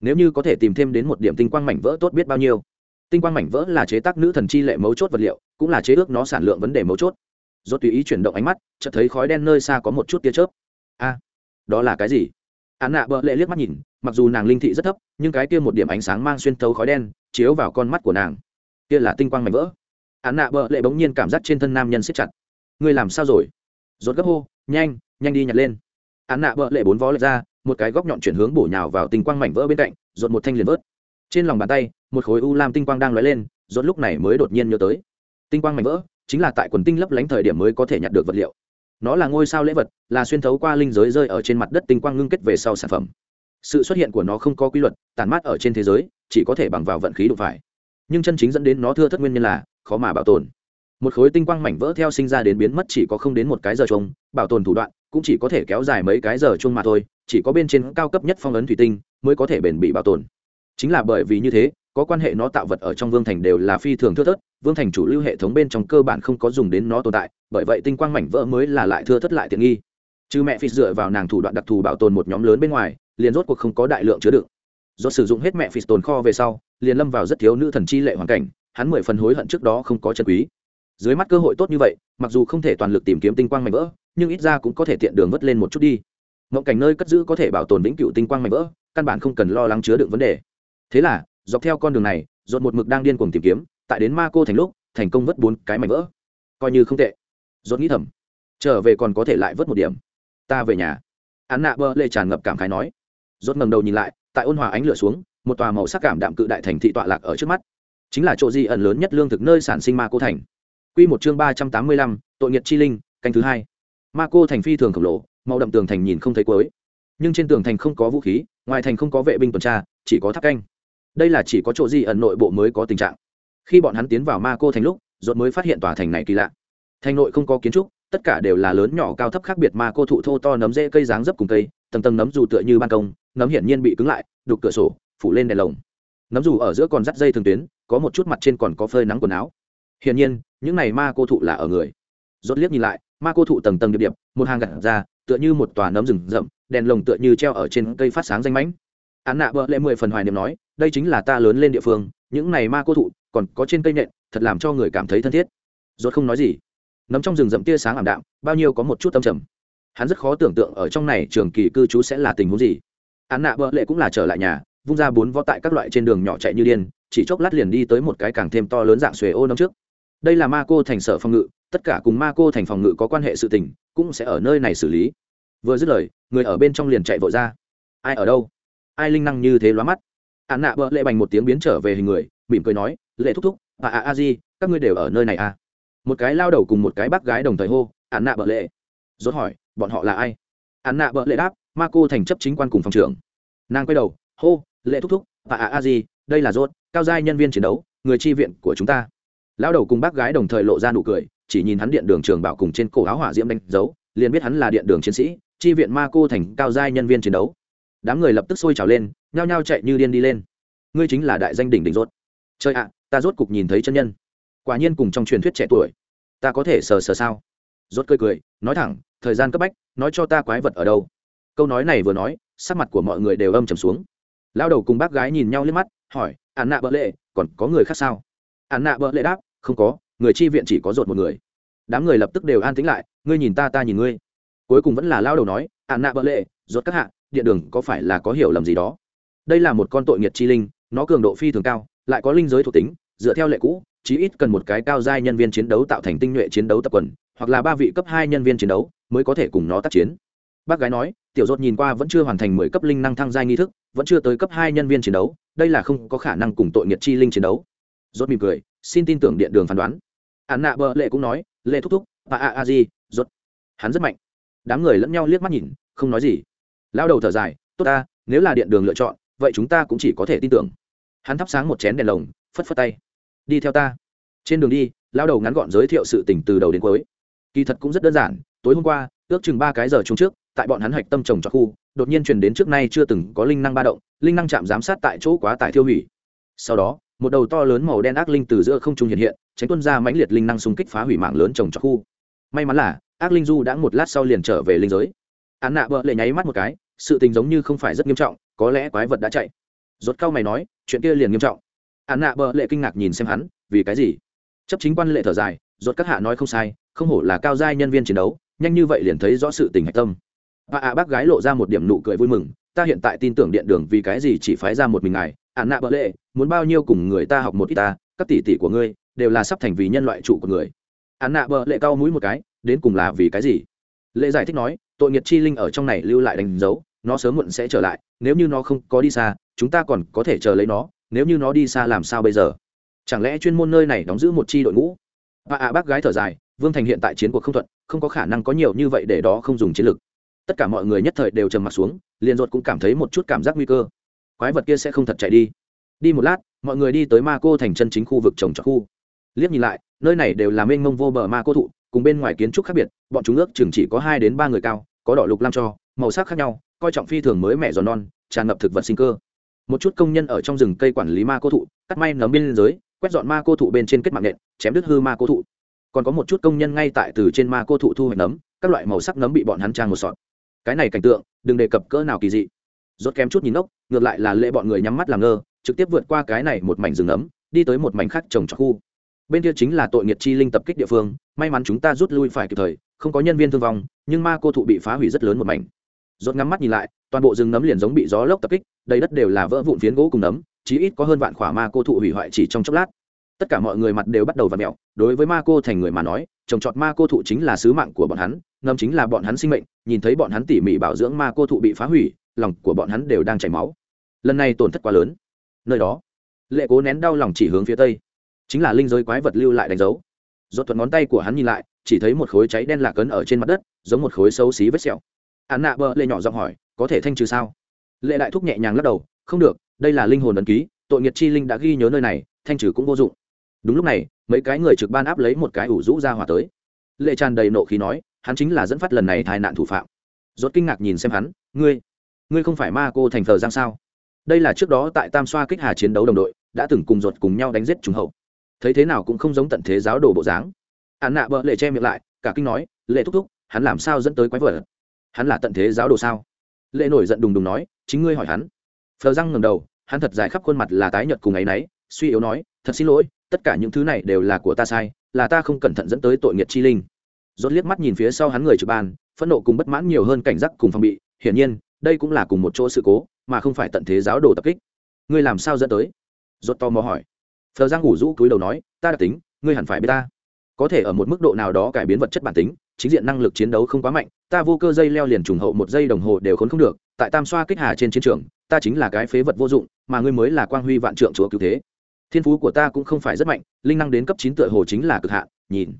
Nếu như có thể tìm thêm đến một điểm tinh quang mảnh vỡ tốt biết bao nhiêu. Tinh quang mảnh vỡ là chế tác nữ thần chi lệ mấu chốt vật liệu, cũng là chế ước nó sản lượng vấn đề mấu chốt. Rốt tùy ý chuyển động ánh mắt, chợt thấy khói đen nơi xa có một chút tia chớp. A, đó là cái gì? Án nạ bợ lệ liếc mắt nhìn, mặc dù nàng linh thị rất thấp, nhưng cái kia một điểm ánh sáng mang xuyên thấu khói đen chiếu vào con mắt của nàng. Kia là tinh quang mảnh vỡ. Án nạ bợ lệ bỗng nhiên cảm giác trên thân nam nhân siết chặt. Ngươi làm sao rồi? Rốt gấp hô, nhanh nhanh đi nhặt lên. Án nạ bợ lệ bốn vó lệ ra, một cái góc nhọn chuyển hướng bổ nhào vào tinh quang mảnh vỡ bên cạnh rột một thanh liền vớt. Trên lòng bàn tay, một khối u lam tinh quang đang lóe lên, rốt lúc này mới đột nhiên nhớ tới. Tinh quang mảnh vỡ chính là tại quần tinh lấp lánh thời điểm mới có thể nhặt được vật liệu. Nó là ngôi sao lễ vật, là xuyên thấu qua linh giới rơi ở trên mặt đất tinh quang ngưng kết về sau sản phẩm. Sự xuất hiện của nó không có quy luật tàn mát ở trên thế giới chỉ có thể bằng vào vận khí đụng phải. Nhưng chân chính dẫn đến nó thưa thất nguyên nhân là, khó mà bảo tồn. Một khối tinh quang mảnh vỡ theo sinh ra đến biến mất chỉ có không đến một cái giờ chung, bảo tồn thủ đoạn cũng chỉ có thể kéo dài mấy cái giờ chung mà thôi, chỉ có bên trên cao cấp nhất phong ấn thủy tinh mới có thể bền bị bảo tồn. Chính là bởi vì như thế, có quan hệ nó tạo vật ở trong vương thành đều là phi thường thưa thớt, vương thành chủ lưu hệ thống bên trong cơ bản không có dùng đến nó tồn tại, bởi vậy tinh quang mảnh vỡ mới là lại thưa thất lại tiện nghi. Chứ mẹ phi dựa vào nàng thủ đoạn đặc thù bảo tồn một nhóm lớn bên ngoài, liền rốt cuộc không có đại lượng chứa đựng do sử dụng hết mẹ phì tồn kho về sau, liền lâm vào rất thiếu nữ thần chi lệ hoàn cảnh, hắn mười phần hối hận trước đó không có chân quý. Dưới mắt cơ hội tốt như vậy, mặc dù không thể toàn lực tìm kiếm tinh quang mảnh vỡ, nhưng ít ra cũng có thể tiện đường vất lên một chút đi. Mộng cảnh nơi cất giữ có thể bảo tồn vĩnh cựu tinh quang mảnh vỡ, căn bản không cần lo lắng chứa đựng vấn đề. Thế là, dọc theo con đường này dột một mực đang điên cuồng tìm kiếm, tại đến ma cô thành lúc, thành công vớt bốn cái mảnh vỡ. Coi như không tệ. Dột nghĩ thầm. Trở về còn có thể lại vớt một điểm. Ta về nhà. Án nạ bơ lệ tràn ngập cảm khái nói. Dột ngầm đầu nhìn lại tại ôn hòa ánh lửa xuống, một tòa màu sắc cảm đạm cự đại thành thị tọa lạc ở trước mắt. Chính là chỗ di ẩn lớn nhất lương thực nơi sản sinh ma cô thành. Quy một chương ba trăm tám mươi lăm, tội nghiệt chi linh, canh thứ hai. Ma cô thành phi thường khổng lồ, màu đậm tường thành nhìn không thấy cuối. Nhưng trên tường thành không có vũ khí, ngoài thành không có vệ binh tuần tra, chỉ có tháp canh. Đây là chỉ có chỗ di ẩn nội bộ mới có tình trạng. Khi bọn hắn tiến vào ma cô thành lúc dột mới phát hiện tòa thành này kỳ lạ. Thành nội không có kiến trúc, tất cả đều là lớn nhỏ cao thấp khác biệt ma cô thụ thô to nấm rễ cây dáng dấp cùng cây, tầng tầng nấm dù tựa như ban công nấm hiển nhiên bị cứng lại, đục cửa sổ, phủ lên đèn lồng. Nấm dù ở giữa còn dắt dây thường tuyến, có một chút mặt trên còn có phơi nắng quần áo. Hiển nhiên, những này ma cô thụ là ở người. Rốt liếc nhìn lại, ma cô thụ tầng tầng điệp điệp, một hàng gặt ra, tựa như một tòa nấm rừng rậm, đèn lồng tựa như treo ở trên cây phát sáng danh mãnh. Án nạ bợ lệ mười phần hoài niệm nói, đây chính là ta lớn lên địa phương, những này ma cô thụ còn có trên cây nện, thật làm cho người cảm thấy thân thiết. Rốt không nói gì. Nấm trong rừng rậm tia sáng ảm đạm, bao nhiêu có một chút tâm trầm. Hắn rất khó tưởng tượng ở trong này trường kỳ cư trú sẽ là tình huống gì án nạ bợ lệ cũng là trở lại nhà, vung ra bốn vó tại các loại trên đường nhỏ chạy như điên, chỉ chốc lát liền đi tới một cái càng thêm to lớn dạng xuề ô nấm trước. Đây là ma cô thành sở phòng ngự, tất cả cùng ma cô thành phòng ngự có quan hệ sự tình, cũng sẽ ở nơi này xử lý. Vừa dứt lời, người ở bên trong liền chạy vội ra. Ai ở đâu? Ai linh năng như thế lóa mắt? Án nạ bợ lệ bành một tiếng biến trở về hình người, mỉm cười nói, lệ thúc thúc à à, à a di các ngươi đều ở nơi này à? Một cái lao đầu cùng một cái bác gái đồng thời hô, án nạ bợ lệ. Rốt hỏi, bọn họ là ai? Án nạ bợ lệ đáp ma cô thành chấp chính quan cùng phòng trưởng. Nàng quay đầu, hô, lệ thúc thúc, và à a di, đây là rốt, cao giai nhân viên chiến đấu, người chi viện của chúng ta. Lao đầu cùng bác gái đồng thời lộ ra nụ cười, chỉ nhìn hắn điện đường trường bảo cùng trên cổ áo hỏa diễm đánh dấu, liền biết hắn là điện đường chiến sĩ, chi viện ma cô thành cao giai nhân viên chiến đấu. Đám người lập tức sôi trào lên, nhao nhao chạy như điên đi lên. Ngươi chính là đại danh đỉnh đỉnh rốt. Chơi ạ, ta rốt cục nhìn thấy chân nhân. Quả nhiên cùng trong truyền thuyết trẻ tuổi, ta có thể sờ sờ sao? Rốt cười cười, nói thẳng, thời gian cấp bách, nói cho ta quái vật ở đâu? Câu nói này vừa nói, sắc mặt của mọi người đều âm trầm xuống. Lao đầu cùng bác gái nhìn nhau liếc mắt, hỏi ạn nạ bợ lệ, còn có người khác sao? Ạn nạ bợ lệ đáp, không có, người chi viện chỉ có rột một người. Đám người lập tức đều an tĩnh lại, ngươi nhìn ta ta nhìn ngươi. Cuối cùng vẫn là lao đầu nói ạn nạ bợ lệ rột các hạ, điện đường có phải là có hiểu lầm gì đó? Đây là một con tội nghiệt chi linh, nó cường độ phi thường cao, lại có linh giới thuộc tính, dựa theo lệ cũ, chí ít cần một cái cao giai nhân viên chiến đấu tạo thành tinh nhuệ chiến đấu tập quần, hoặc là ba vị cấp hai nhân viên chiến đấu mới có thể cùng nó tác chiến. Bác gái nói tiểu dốt nhìn qua vẫn chưa hoàn thành mười cấp linh năng thăng giai nghi thức, vẫn chưa tới cấp hai nhân viên chiến đấu, đây là không có khả năng cùng tội nghiệt chi linh chiến đấu. Rốt mỉm cười, xin tin tưởng điện đường phán đoán. Hắn nạ bợ lệ cũng nói, lệ thúc thúc và a a di rốt hắn rất mạnh. Đám người lẫn nhau liếc mắt nhìn, không nói gì. Lao đầu thở dài, tốt ta, nếu là điện đường lựa chọn, vậy chúng ta cũng chỉ có thể tin tưởng. Hắn thắp sáng một chén đèn lồng, phất phất tay. Đi theo ta. Trên đường đi, lao đầu ngắn gọn giới thiệu sự tình từ đầu đến cuối. Kỳ thật cũng rất đơn giản, tối hôm qua ước chừng ba cái giờ chung trước, tại bọn hắn hạch tâm trồng cho khu, đột nhiên truyền đến trước nay chưa từng có linh năng ba động, linh năng chạm giám sát tại chỗ quá tải thiêu hủy. Sau đó, một đầu to lớn màu đen ác linh từ giữa không trung hiện hiện, tránh tuân ra mãnh liệt linh năng xung kích phá hủy mạng lớn trồng cho khu. May mắn là, ác linh du đã một lát sau liền trở về linh giới. Án nạ bợ lệ nháy mắt một cái, sự tình giống như không phải rất nghiêm trọng, có lẽ quái vật đã chạy. Rốt cao mày nói, chuyện kia liền nghiêm trọng. Án nạ bợ lệ kinh ngạc nhìn xem hắn, vì cái gì? Chấp chính quan lệ thở dài, rốt các hạ nói không sai, không hổ là cao giai nhân viên chiến đấu nhanh như vậy liền thấy rõ sự tình hạch tâm. Và ạ bác gái lộ ra một điểm nụ cười vui mừng, ta hiện tại tin tưởng điện đường vì cái gì chỉ phái ra một mình ngài ạn nạ bỡ lệ, muốn bao nhiêu cùng người ta học một ít ta, các tỷ tỷ của ngươi đều là sắp thành vì nhân loại chủ của người. Ạn nạ bỡ lệ cao mũi một cái, đến cùng là vì cái gì? Lệ giải thích nói, tội nghiệt chi linh ở trong này lưu lại đánh dấu, nó sớm muộn sẽ trở lại, nếu như nó không có đi xa, chúng ta còn có thể chờ lấy nó, nếu như nó đi xa làm sao bây giờ? Chẳng lẽ chuyên môn nơi này đóng giữ một chi đội ngũ? Và ạ bác gái thở dài vương thành hiện tại chiến cuộc không thuận, không có khả năng có nhiều như vậy để đó không dùng chiến lược tất cả mọi người nhất thời đều trầm m ặ t xuống, liền ruột cũng cảm thấy một chút cảm giác nguy cơ. Quái vật kia sẽ không thật chạy đi. Đi một lát, mọi người đi tới ma cô thành chân chính khu vực trồng trọt khu. Liếc nhìn lại, nơi này đều là mênh mông vô bờ ma cô thụ, cùng bên ngoài kiến trúc khác biệt, bọn chúng ước chừng chỉ có hai đến ba người cao, có đỏ lục lam cho, màu sắc khác nhau, coi trọng phi thường mới mẻ giòn non, tràn ngập thực vật sinh cơ. Một chút công nhân ở trong rừng cây quản lý ma cô thụ, cắt may nấm biên giới quét dọn ma cô thụ bên trên kết mạng nện, chém đứt hư ma cô thụ còn có một chút công nhân ngay tại từ trên ma cô thụ thu hoạch nấm, các loại màu sắc nấm bị bọn hắn trang một sọt. Cái này cảnh tượng, đừng đề cập cỡ nào kỳ dị. Rốt kém chút nhìn ốc, ngược lại là lễ bọn người nhắm mắt làm ngơ, trực tiếp vượt qua cái này một mảnh rừng nấm, đi tới một mảnh khác trồng trọt khu. Bên kia chính là tội nghiệt chi linh tập kích địa phương, may mắn chúng ta rút lui phải kịp thời, không có nhân viên thương vong, nhưng ma cô thụ bị phá hủy rất lớn một mảnh. Rốt ngắm mắt nhìn lại, toàn bộ rừng nấm liền giống bị gió lốc tập kích, đầy đất đều là vỡ vụn phiến gỗ cùng nấm, chí ít có hơn vạn khỏa ma cô thụ hủy hoại chỉ trong chốc lát tất cả mọi người mặt đều bắt đầu v ặ mẹo. Đối với ma cô thành người mà nói, trồng trọt ma cô thụ chính là sứ mạng của bọn hắn, ngâm chính là bọn hắn sinh mệnh, nhìn thấy bọn hắn tỉ mỉ bảo dưỡng ma cô thụ bị phá hủy, lòng của bọn hắn đều đang chảy máu. Lần này tổn thất quá lớn. Nơi đó, lệ cố nén đau lòng chỉ hướng phía tây. Chính là linh giới quái vật lưu lại đánh dấu. Dốt thuận ngón tay của hắn nhìn lại, chỉ thấy một khối cháy đen lạc ấn ở trên mặt đất, giống một khối xấu xí vết sẹo. Hắn nạ bơ lệ nhỏ giọng hỏi, có thể thanh trừ sao? Lệ đại thúc nhẹ nhàng lắc đầu, không được, đây là linh hồn ấn ký, tội nghiệt chi linh đã ghi nhớ nơi này, thanh trừ cũng vô dụng đúng lúc này, mấy cái người trực ban áp lấy một cái ủ rũ ra hỏa tới. Lệ tràn đầy nộ khí nói, hắn chính là dẫn phát lần này tai nạn thủ phạm. Rốt kinh ngạc nhìn xem hắn, ngươi ngươi không phải ma cô thành thờ giang sao? Đây là trước đó tại tam xoa kích hà chiến đấu đồng đội, đã từng cùng ruột cùng nhau đánh giết trùng hậu. Thấy thế nào cũng không giống tận thế giáo đồ bộ dáng. Hắn nạ bợ lệ che miệng lại, cả kinh nói, lệ thúc thúc, hắn làm sao dẫn tới quái vật? Hắn là tận thế giáo đồ sao? Lệ nổi giận đùng đùng nói, chính ngươi hỏi hắn. Phờ răng ngầm đầu, hắn thật dài khắp khuôn mặt là tái nhợt cùng ấy nấy suy yếu nói, thật xin lỗi tất cả những thứ này đều là của ta sai, là ta không cẩn thận dẫn tới tội nghiệt chi linh. Dốt liếc mắt nhìn phía sau hắn người trực ban, phẫn nộ cùng bất mãn nhiều hơn cảnh giác cùng phòng bị, hiển nhiên, đây cũng là cùng một chỗ sự cố, mà không phải tận thế giáo đồ tập kích. Ngươi làm sao dẫn tới? Dốt to mò hỏi. Phờ giang ngủ rũ cúi đầu nói, ta đặc tính, ngươi hẳn phải biết ta. Có thể ở một mức độ nào đó cải biến vật chất bản tính, chính diện năng lực chiến đấu không quá mạnh, ta vô cơ dây leo liền trùng hậu một giây đồng hồ đều khốn không được, tại tam xoa kích hà trên chiến trường, ta chính là cái phế vật vô dụng, mà ngươi mới là quang huy vạn trượng chúa cứu thế thiên phú của ta cũng không phải rất mạnh, linh năng đến cấp chín tựa hồ chính là cực hạn, nhìn.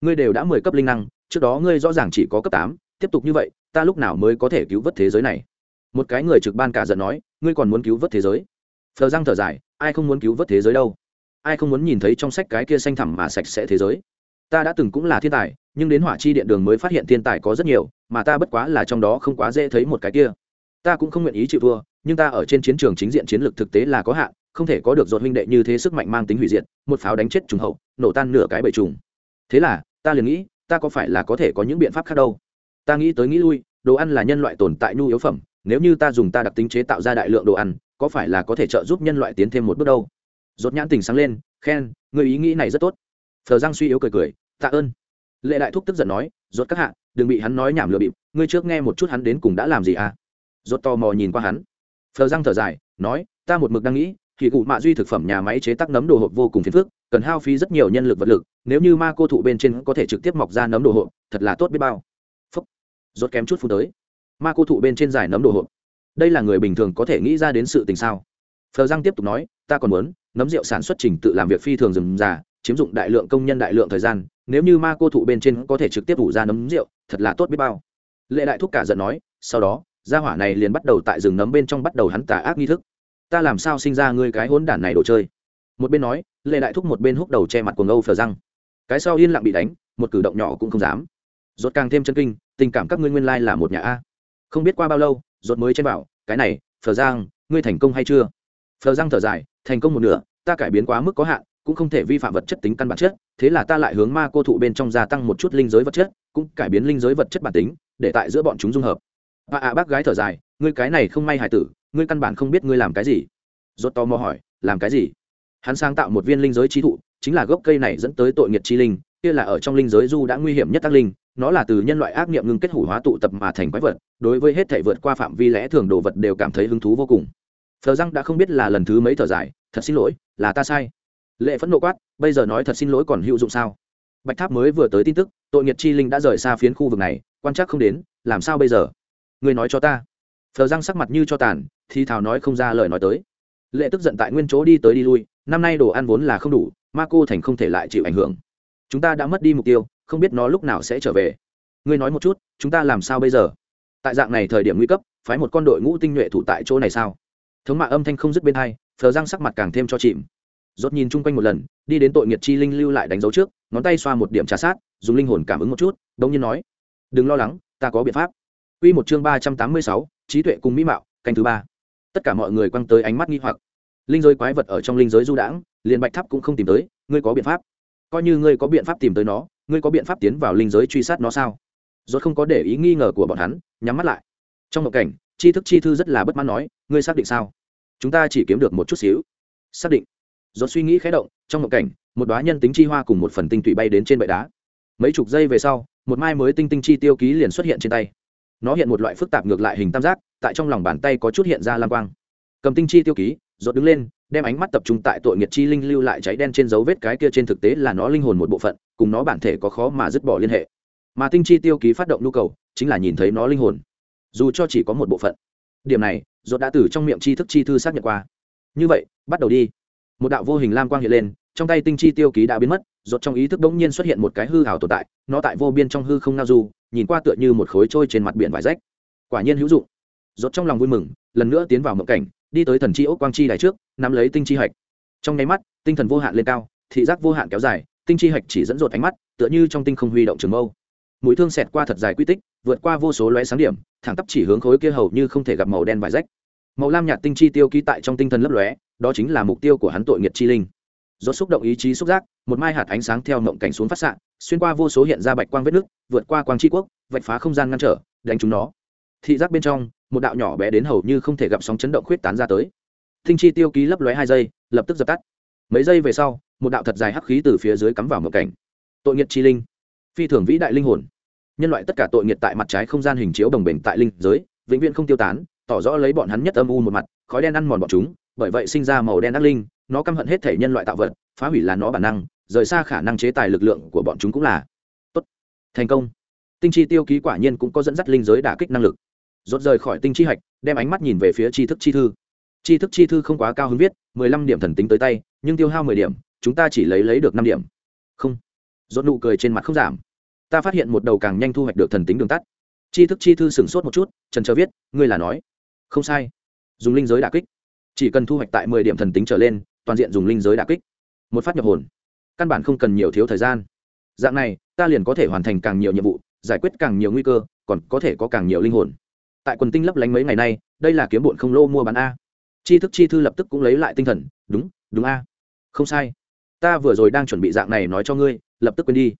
Ngươi đều đã mười cấp linh năng, trước đó ngươi rõ ràng chỉ có cấp tám, tiếp tục như vậy, ta lúc nào mới có thể cứu vớt thế giới này? Một cái người trực ban cả giận nói, ngươi còn muốn cứu vớt thế giới? Thờ răng thở dài, ai không muốn cứu vớt thế giới đâu? Ai không muốn nhìn thấy trong sách cái kia xanh thẳm mà sạch sẽ thế giới? Ta đã từng cũng là thiên tài, nhưng đến hỏa chi điện đường mới phát hiện thiên tài có rất nhiều, mà ta bất quá là trong đó không quá dễ thấy một cái kia. Ta cũng không nguyện ý chịu thua, nhưng ta ở trên chiến trường chính diện chiến lược thực tế là có hạn không thể có được dột huynh đệ như thế sức mạnh mang tính hủy diệt, một pháo đánh chết trùng hậu, nổ tan nửa cái bầy trùng. Thế là, ta liền nghĩ, ta có phải là có thể có những biện pháp khác đâu? Ta nghĩ tới nghĩ lui, đồ ăn là nhân loại tồn tại nhu yếu phẩm, nếu như ta dùng ta đặc tính chế tạo ra đại lượng đồ ăn, có phải là có thể trợ giúp nhân loại tiến thêm một bước đâu? Rốt nhãn tình sáng lên, khen, người ý nghĩ này rất tốt. Phờ giang suy yếu cười cười, tạ ơn. Lệ đại thúc tức giận nói, rốt các hạ, đừng bị hắn nói nhảm lừa bịp, ngươi trước nghe một chút hắn đến cùng đã làm gì à? Rốt tò mò nhìn qua hắn. Phờ giang thở dài, nói, ta một mực đang nghĩ thì cụ mạ duy thực phẩm nhà máy chế tác nấm đồ hộp vô cùng phiền phức, cần hao phí rất nhiều nhân lực vật lực, nếu như ma cô thụ bên trên có thể trực tiếp mọc ra nấm đồ hộp, thật là tốt biết bao. Phúc. rốt kém chút phút tới. Ma cô thụ bên trên giải nấm đồ hộp. Đây là người bình thường có thể nghĩ ra đến sự tình sao? Phờ giang tiếp tục nói, ta còn muốn nấm rượu sản xuất trình tự làm việc phi thường dừng già, chiếm dụng đại lượng công nhân đại lượng thời gian, nếu như ma cô thụ bên trên có thể trực tiếp ủ ra nấm rượu, thật là tốt biết bao. Lệ đại thúc cả giận nói, sau đó, gia hỏa này liền bắt đầu tại rừng nấm bên trong bắt đầu hắn tà ác nghi thức ta làm sao sinh ra ngươi cái hỗn đản này đồ chơi? Một bên nói lệ đại thúc một bên húc đầu che mặt của ngâu phờ răng. Cái sau yên lặng bị đánh, một cử động nhỏ cũng không dám. Rốt càng thêm chân kinh, tình cảm các ngươi nguyên lai là một nhà a. Không biết qua bao lâu, rốt mới chen bảo cái này, phờ giang ngươi thành công hay chưa? Phờ giang thở dài, thành công một nửa, ta cải biến quá mức có hạn, cũng không thể vi phạm vật chất tính căn bản chất, thế là ta lại hướng ma cô thụ bên trong gia tăng một chút linh giới vật chất, cũng cải biến linh giới vật chất bản tính, để tại giữa bọn chúng dung hợp. À à bác gái thở dài ngươi cái này không may hải tử, ngươi căn bản không biết ngươi làm cái gì. Rốt to mò hỏi, làm cái gì? Hắn sáng tạo một viên linh giới chi thụ, chính là gốc cây này dẫn tới tội nghiệt chi linh, kia là ở trong linh giới du đã nguy hiểm nhất tác linh, nó là từ nhân loại ác niệm ngưng kết hủ hóa tụ tập mà thành quái vật, đối với hết thể vượt qua phạm vi lẽ thường đồ vật đều cảm thấy hứng thú vô cùng. Phờ răng đã không biết là lần thứ mấy thở dài, thật xin lỗi, là ta sai. Lệ phẫn nộ quát, bây giờ nói thật xin lỗi còn hữu dụng sao? Bạch tháp mới vừa tới tin tức, tội nghiệt chi linh đã rời xa phiến khu vực này, quan trắc không đến, làm sao bây giờ? Người nói cho ta phờ răng sắc mặt như cho tàn thì thào nói không ra lời nói tới. Lệ tức giận tại nguyên chỗ đi tới đi lui năm nay đồ ăn vốn là không đủ ma cô thành không thể lại chịu ảnh hưởng. Chúng ta đã mất đi mục tiêu không biết nó lúc nào sẽ trở về. Ngươi nói một chút chúng ta làm sao bây giờ? Tại dạng này thời điểm nguy cấp phái một con đội ngũ tinh nhuệ thủ tại chỗ này sao? Thống mạ âm thanh không dứt bên hai phờ răng sắc mặt càng thêm cho chìm. Rốt nhìn chung quanh một lần đi đến tội nghiệt chi linh lưu lại đánh dấu trước ngón tay xoa một điểm trà sát dùng linh hồn cảm ứng một chút đống nhiên nói đừng lo lắng ta có biện pháp. Quy một chương ba trăm tám mươi sáu, trí tuệ cùng mỹ mạo, canh thứ ba. Tất cả mọi người quăng tới ánh mắt nghi hoặc. Linh giới quái vật ở trong linh giới du đãng, liền bạch tháp cũng không tìm tới, ngươi có biện pháp? Coi như ngươi có biện pháp tìm tới nó, ngươi có biện pháp tiến vào linh giới truy sát nó sao? Rốt không có để ý nghi ngờ của bọn hắn, nhắm mắt lại. Trong một cảnh, tri thức chi thư rất là bất mãn nói, ngươi xác định sao? Chúng ta chỉ kiếm được một chút xíu. Xác định. Rốt suy nghĩ khẽ động, trong một cảnh, một đóa nhân tính chi hoa cùng một phần tinh tụy bay đến trên bệ đá. Mấy chục giây về sau, một mai mới tinh tinh chi tiêu ký liền xuất hiện trên tay nó hiện một loại phức tạp ngược lại hình tam giác, tại trong lòng bàn tay có chút hiện ra lam quang. Cầm tinh chi tiêu ký, rốt đứng lên, đem ánh mắt tập trung tại tội nghiệt chi linh lưu lại cháy đen trên dấu vết cái kia trên thực tế là nó linh hồn một bộ phận, cùng nó bản thể có khó mà dứt bỏ liên hệ. Mà tinh chi tiêu ký phát động nhu cầu, chính là nhìn thấy nó linh hồn. Dù cho chỉ có một bộ phận. Điểm này, rốt đã từ trong miệng chi thức chi thư xác nhận qua. Như vậy, bắt đầu đi. Một đạo vô hình lam quang hiện lên, trong tay tinh chi tiêu ký đã biến mất, rốt trong ý thức bỗng nhiên xuất hiện một cái hư ảo tồn tại, nó tại vô biên trong hư không nao du nhìn qua tựa như một khối trôi trên mặt biển vải rách. Quả nhiên hữu dụng. Rốt trong lòng vui mừng, lần nữa tiến vào mộng cảnh, đi tới thần chi ốc quang chi đài trước, nắm lấy tinh chi hạch. Trong nháy mắt, tinh thần vô hạn lên cao, thị giác vô hạn kéo dài, tinh chi hạch chỉ dẫn dột ánh mắt, tựa như trong tinh không huy động trường mâu. Mũi thương xẹt qua thật dài quy tích, vượt qua vô số lóe sáng điểm, thẳng tắp chỉ hướng khối kia hầu như không thể gặp màu đen vải rách. Màu lam nhạt tinh chi tiêu ký tại trong tinh thần lấp lóe, đó chính là mục tiêu của hắn tội nghiệt chi linh do xúc động ý chí xúc giác, một mai hạt ánh sáng theo mộng cảnh xuống phát xạ, xuyên qua vô số hiện ra bạch quang vết nước, vượt qua quang tri quốc, vạch phá không gian ngăn trở, đánh chúng nó. Thị giác bên trong, một đạo nhỏ bé đến hầu như không thể gặp sóng chấn động khuyết tán ra tới. Thinh chi tiêu ký lấp lóe hai giây, lập tức dập tắt. Mấy giây về sau, một đạo thật dài hắc khí từ phía dưới cắm vào mộng cảnh. Tội nghiệt chi linh. Phi thường vĩ đại linh hồn. Nhân loại tất cả tội nghiệt tại mặt trái không gian hình chiếu đồng bình tại linh giới, vĩnh viễn không tiêu tán, tỏ rõ lấy bọn hắn nhất âm u một mặt, khói đen ăn mòn bọn chúng, bởi vậy sinh ra màu đen ác linh nó căm hận hết thể nhân loại tạo vật, phá hủy là nó bản năng, rời xa khả năng chế tài lực lượng của bọn chúng cũng là. Tốt. Thành công. Tinh chi tiêu ký quả nhiên cũng có dẫn dắt linh giới đả kích năng lực. Rốt rời khỏi tinh chi hạch, đem ánh mắt nhìn về phía tri thức chi thư. Tri thức chi thư không quá cao hứng viết, mười lăm điểm thần tính tới tay, nhưng tiêu hao mười điểm, chúng ta chỉ lấy lấy được năm điểm. Không. Rốt nụ cười trên mặt không giảm. Ta phát hiện một đầu càng nhanh thu hoạch được thần tính đường tắt. Tri thức chi thư sửng sốt một chút, trần chờ viết, ngươi là nói. Không sai. Dùng linh giới đả kích. Chỉ cần thu hoạch tại mười điểm thần tính trở lên toàn diện dùng linh giới đả kích. Một phát nhập hồn. Căn bản không cần nhiều thiếu thời gian. Dạng này, ta liền có thể hoàn thành càng nhiều nhiệm vụ, giải quyết càng nhiều nguy cơ, còn có thể có càng nhiều linh hồn. Tại quần tinh lấp lánh mấy ngày nay, đây là kiếm bụn không lô mua bán a. Chi thức chi thư lập tức cũng lấy lại tinh thần, đúng đúng a. Không sai. Ta vừa rồi đang chuẩn bị dạng này nói cho ngươi, lập tức quên đi.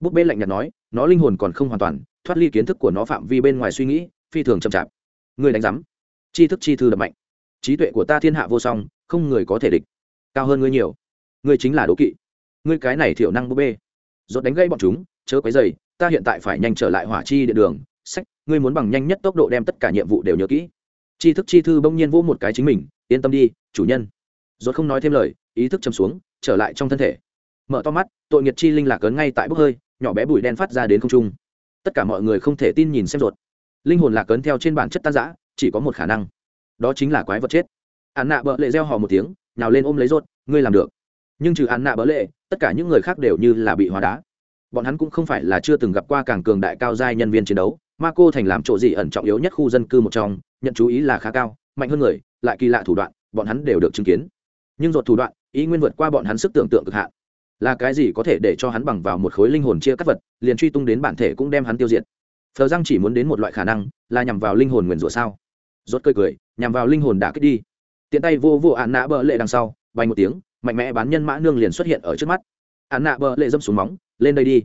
Búp bê lạnh nhạt nói, nó linh hồn còn không hoàn toàn, thoát ly kiến thức của nó phạm vi bên ngoài suy nghĩ, phi thường chậm chạp. Ngươi đánh giám. Chi thức chi thư đập mạnh. Trí tuệ của ta thiên hạ vô song, không người có thể địch cao hơn ngươi nhiều. Ngươi chính là đố kỵ. Ngươi cái này thiểu năng búp bê. Dốt đánh gây bọn chúng, chớ quấy dày ta hiện tại phải nhanh trở lại hỏa chi địa đường. Sách, ngươi muốn bằng nhanh nhất tốc độ đem tất cả nhiệm vụ đều nhớ kỹ. Chi thức chi thư bỗng nhiên vỗ một cái chính mình, yên tâm đi, chủ nhân. Dốt không nói thêm lời, ý thức chầm xuống, trở lại trong thân thể. Mở to mắt, tội nghiệt chi linh lạc ấn ngay tại bốc hơi, nhỏ bé bụi đen phát ra đến không trung. Tất cả mọi người không thể tin nhìn xem ruột linh hồn lạc ấn theo trên bản chất tan giã chỉ có một khả năng. Đó chính là quái vật chết. Ạn nạ bợ lệ reo hò một tiếng nào lên ôm lấy rốt, ngươi làm được. Nhưng trừ án nạ bỡ lệ, tất cả những người khác đều như là bị hóa đá. Bọn hắn cũng không phải là chưa từng gặp qua càng cường đại cao giai nhân viên chiến đấu ma cô thành làm chỗ gì ẩn trọng yếu nhất khu dân cư một trong, nhận chú ý là khá cao, mạnh hơn người, lại kỳ lạ thủ đoạn, bọn hắn đều được chứng kiến. Nhưng ruột thủ đoạn, ý nguyên vượt qua bọn hắn sức tưởng tượng cực hạn. Là cái gì có thể để cho hắn bằng vào một khối linh hồn chia cắt vật, liền truy tung đến bản thể cũng đem hắn tiêu diệt. Phờ răng chỉ muốn đến một loại khả năng, là nhằm vào linh hồn nguyền rủa sao? Rốt cười cười, nhằm vào linh hồn đã kích đi tiện tay vô vô ạn nạ bờ lệ đằng sau, bay một tiếng, mạnh mẽ bán nhân mã nương liền xuất hiện ở trước mắt. Ạn nạ bờ lệ dâm xuống móng, lên đây đi.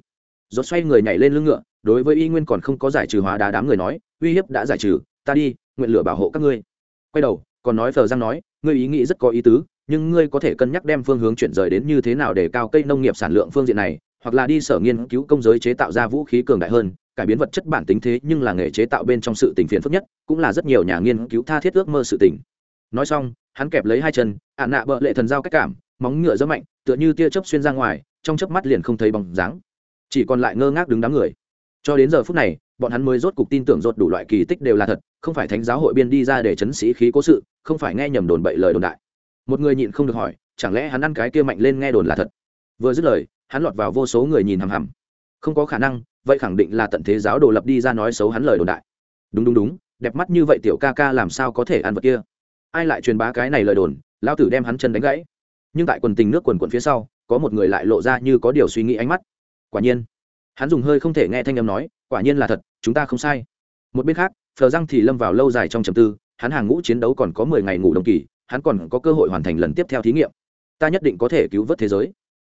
Rốt xoay người nhảy lên lưng ngựa, đối với y nguyên còn không có giải trừ hóa đá đám người nói, uy hiếp đã giải trừ, ta đi, nguyện lửa bảo hộ các ngươi. Quay đầu, còn nói phờ răng nói, ngươi ý nghĩ rất có ý tứ, nhưng ngươi có thể cân nhắc đem phương hướng chuyển rời đến như thế nào để cao cây nông nghiệp sản lượng phương diện này, hoặc là đi sở nghiên cứu công giới chế tạo ra vũ khí cường đại hơn, cải biến vật chất bản tính thế nhưng là nghề chế tạo bên trong sự tình phiền phức nhất, cũng là rất nhiều nhà nghiên cứu tha thiết ước mơ sự tình nói xong, hắn kẹp lấy hai chân ạn nạ bợ lệ thần giao cách cảm, móng ngựa rất mạnh, tựa như tia chớp xuyên ra ngoài, trong chớp mắt liền không thấy bóng dáng. Chỉ còn lại ngơ ngác đứng đám người. Cho đến giờ phút này, bọn hắn mới rốt cục tin tưởng rốt đủ loại kỳ tích đều là thật, không phải thánh giáo hội biên đi ra để chấn sĩ khí cố sự, không phải nghe nhầm đồn bậy lời đồn đại. Một người nhịn không được hỏi, chẳng lẽ hắn ăn cái kia mạnh lên nghe đồn là thật? Vừa dứt lời, hắn lọt vào vô số người nhìn hằm hằm. Không có khả năng, vậy khẳng định là tận thế giáo đồ lập đi ra nói xấu hắn lời đồn đại. Đúng đúng đúng, đẹp mắt như vậy tiểu ca ca làm sao có thể ăn vật kia? Ai lại truyền bá cái này lời đồn lao tử đem hắn chân đánh gãy. Nhưng tại quần tình nước quần quần phía sau, có một người lại lộ ra như có điều suy nghĩ ánh mắt. Quả nhiên, hắn dùng hơi không thể nghe thanh âm nói, quả nhiên là thật, chúng ta không sai. Một bên khác, phờ răng thì lâm vào lâu dài trong trầm tư, hắn hàng ngũ chiến đấu còn có mười ngày ngủ đồng kỳ, hắn còn có cơ hội hoàn thành lần tiếp theo thí nghiệm. Ta nhất định có thể cứu vớt thế giới.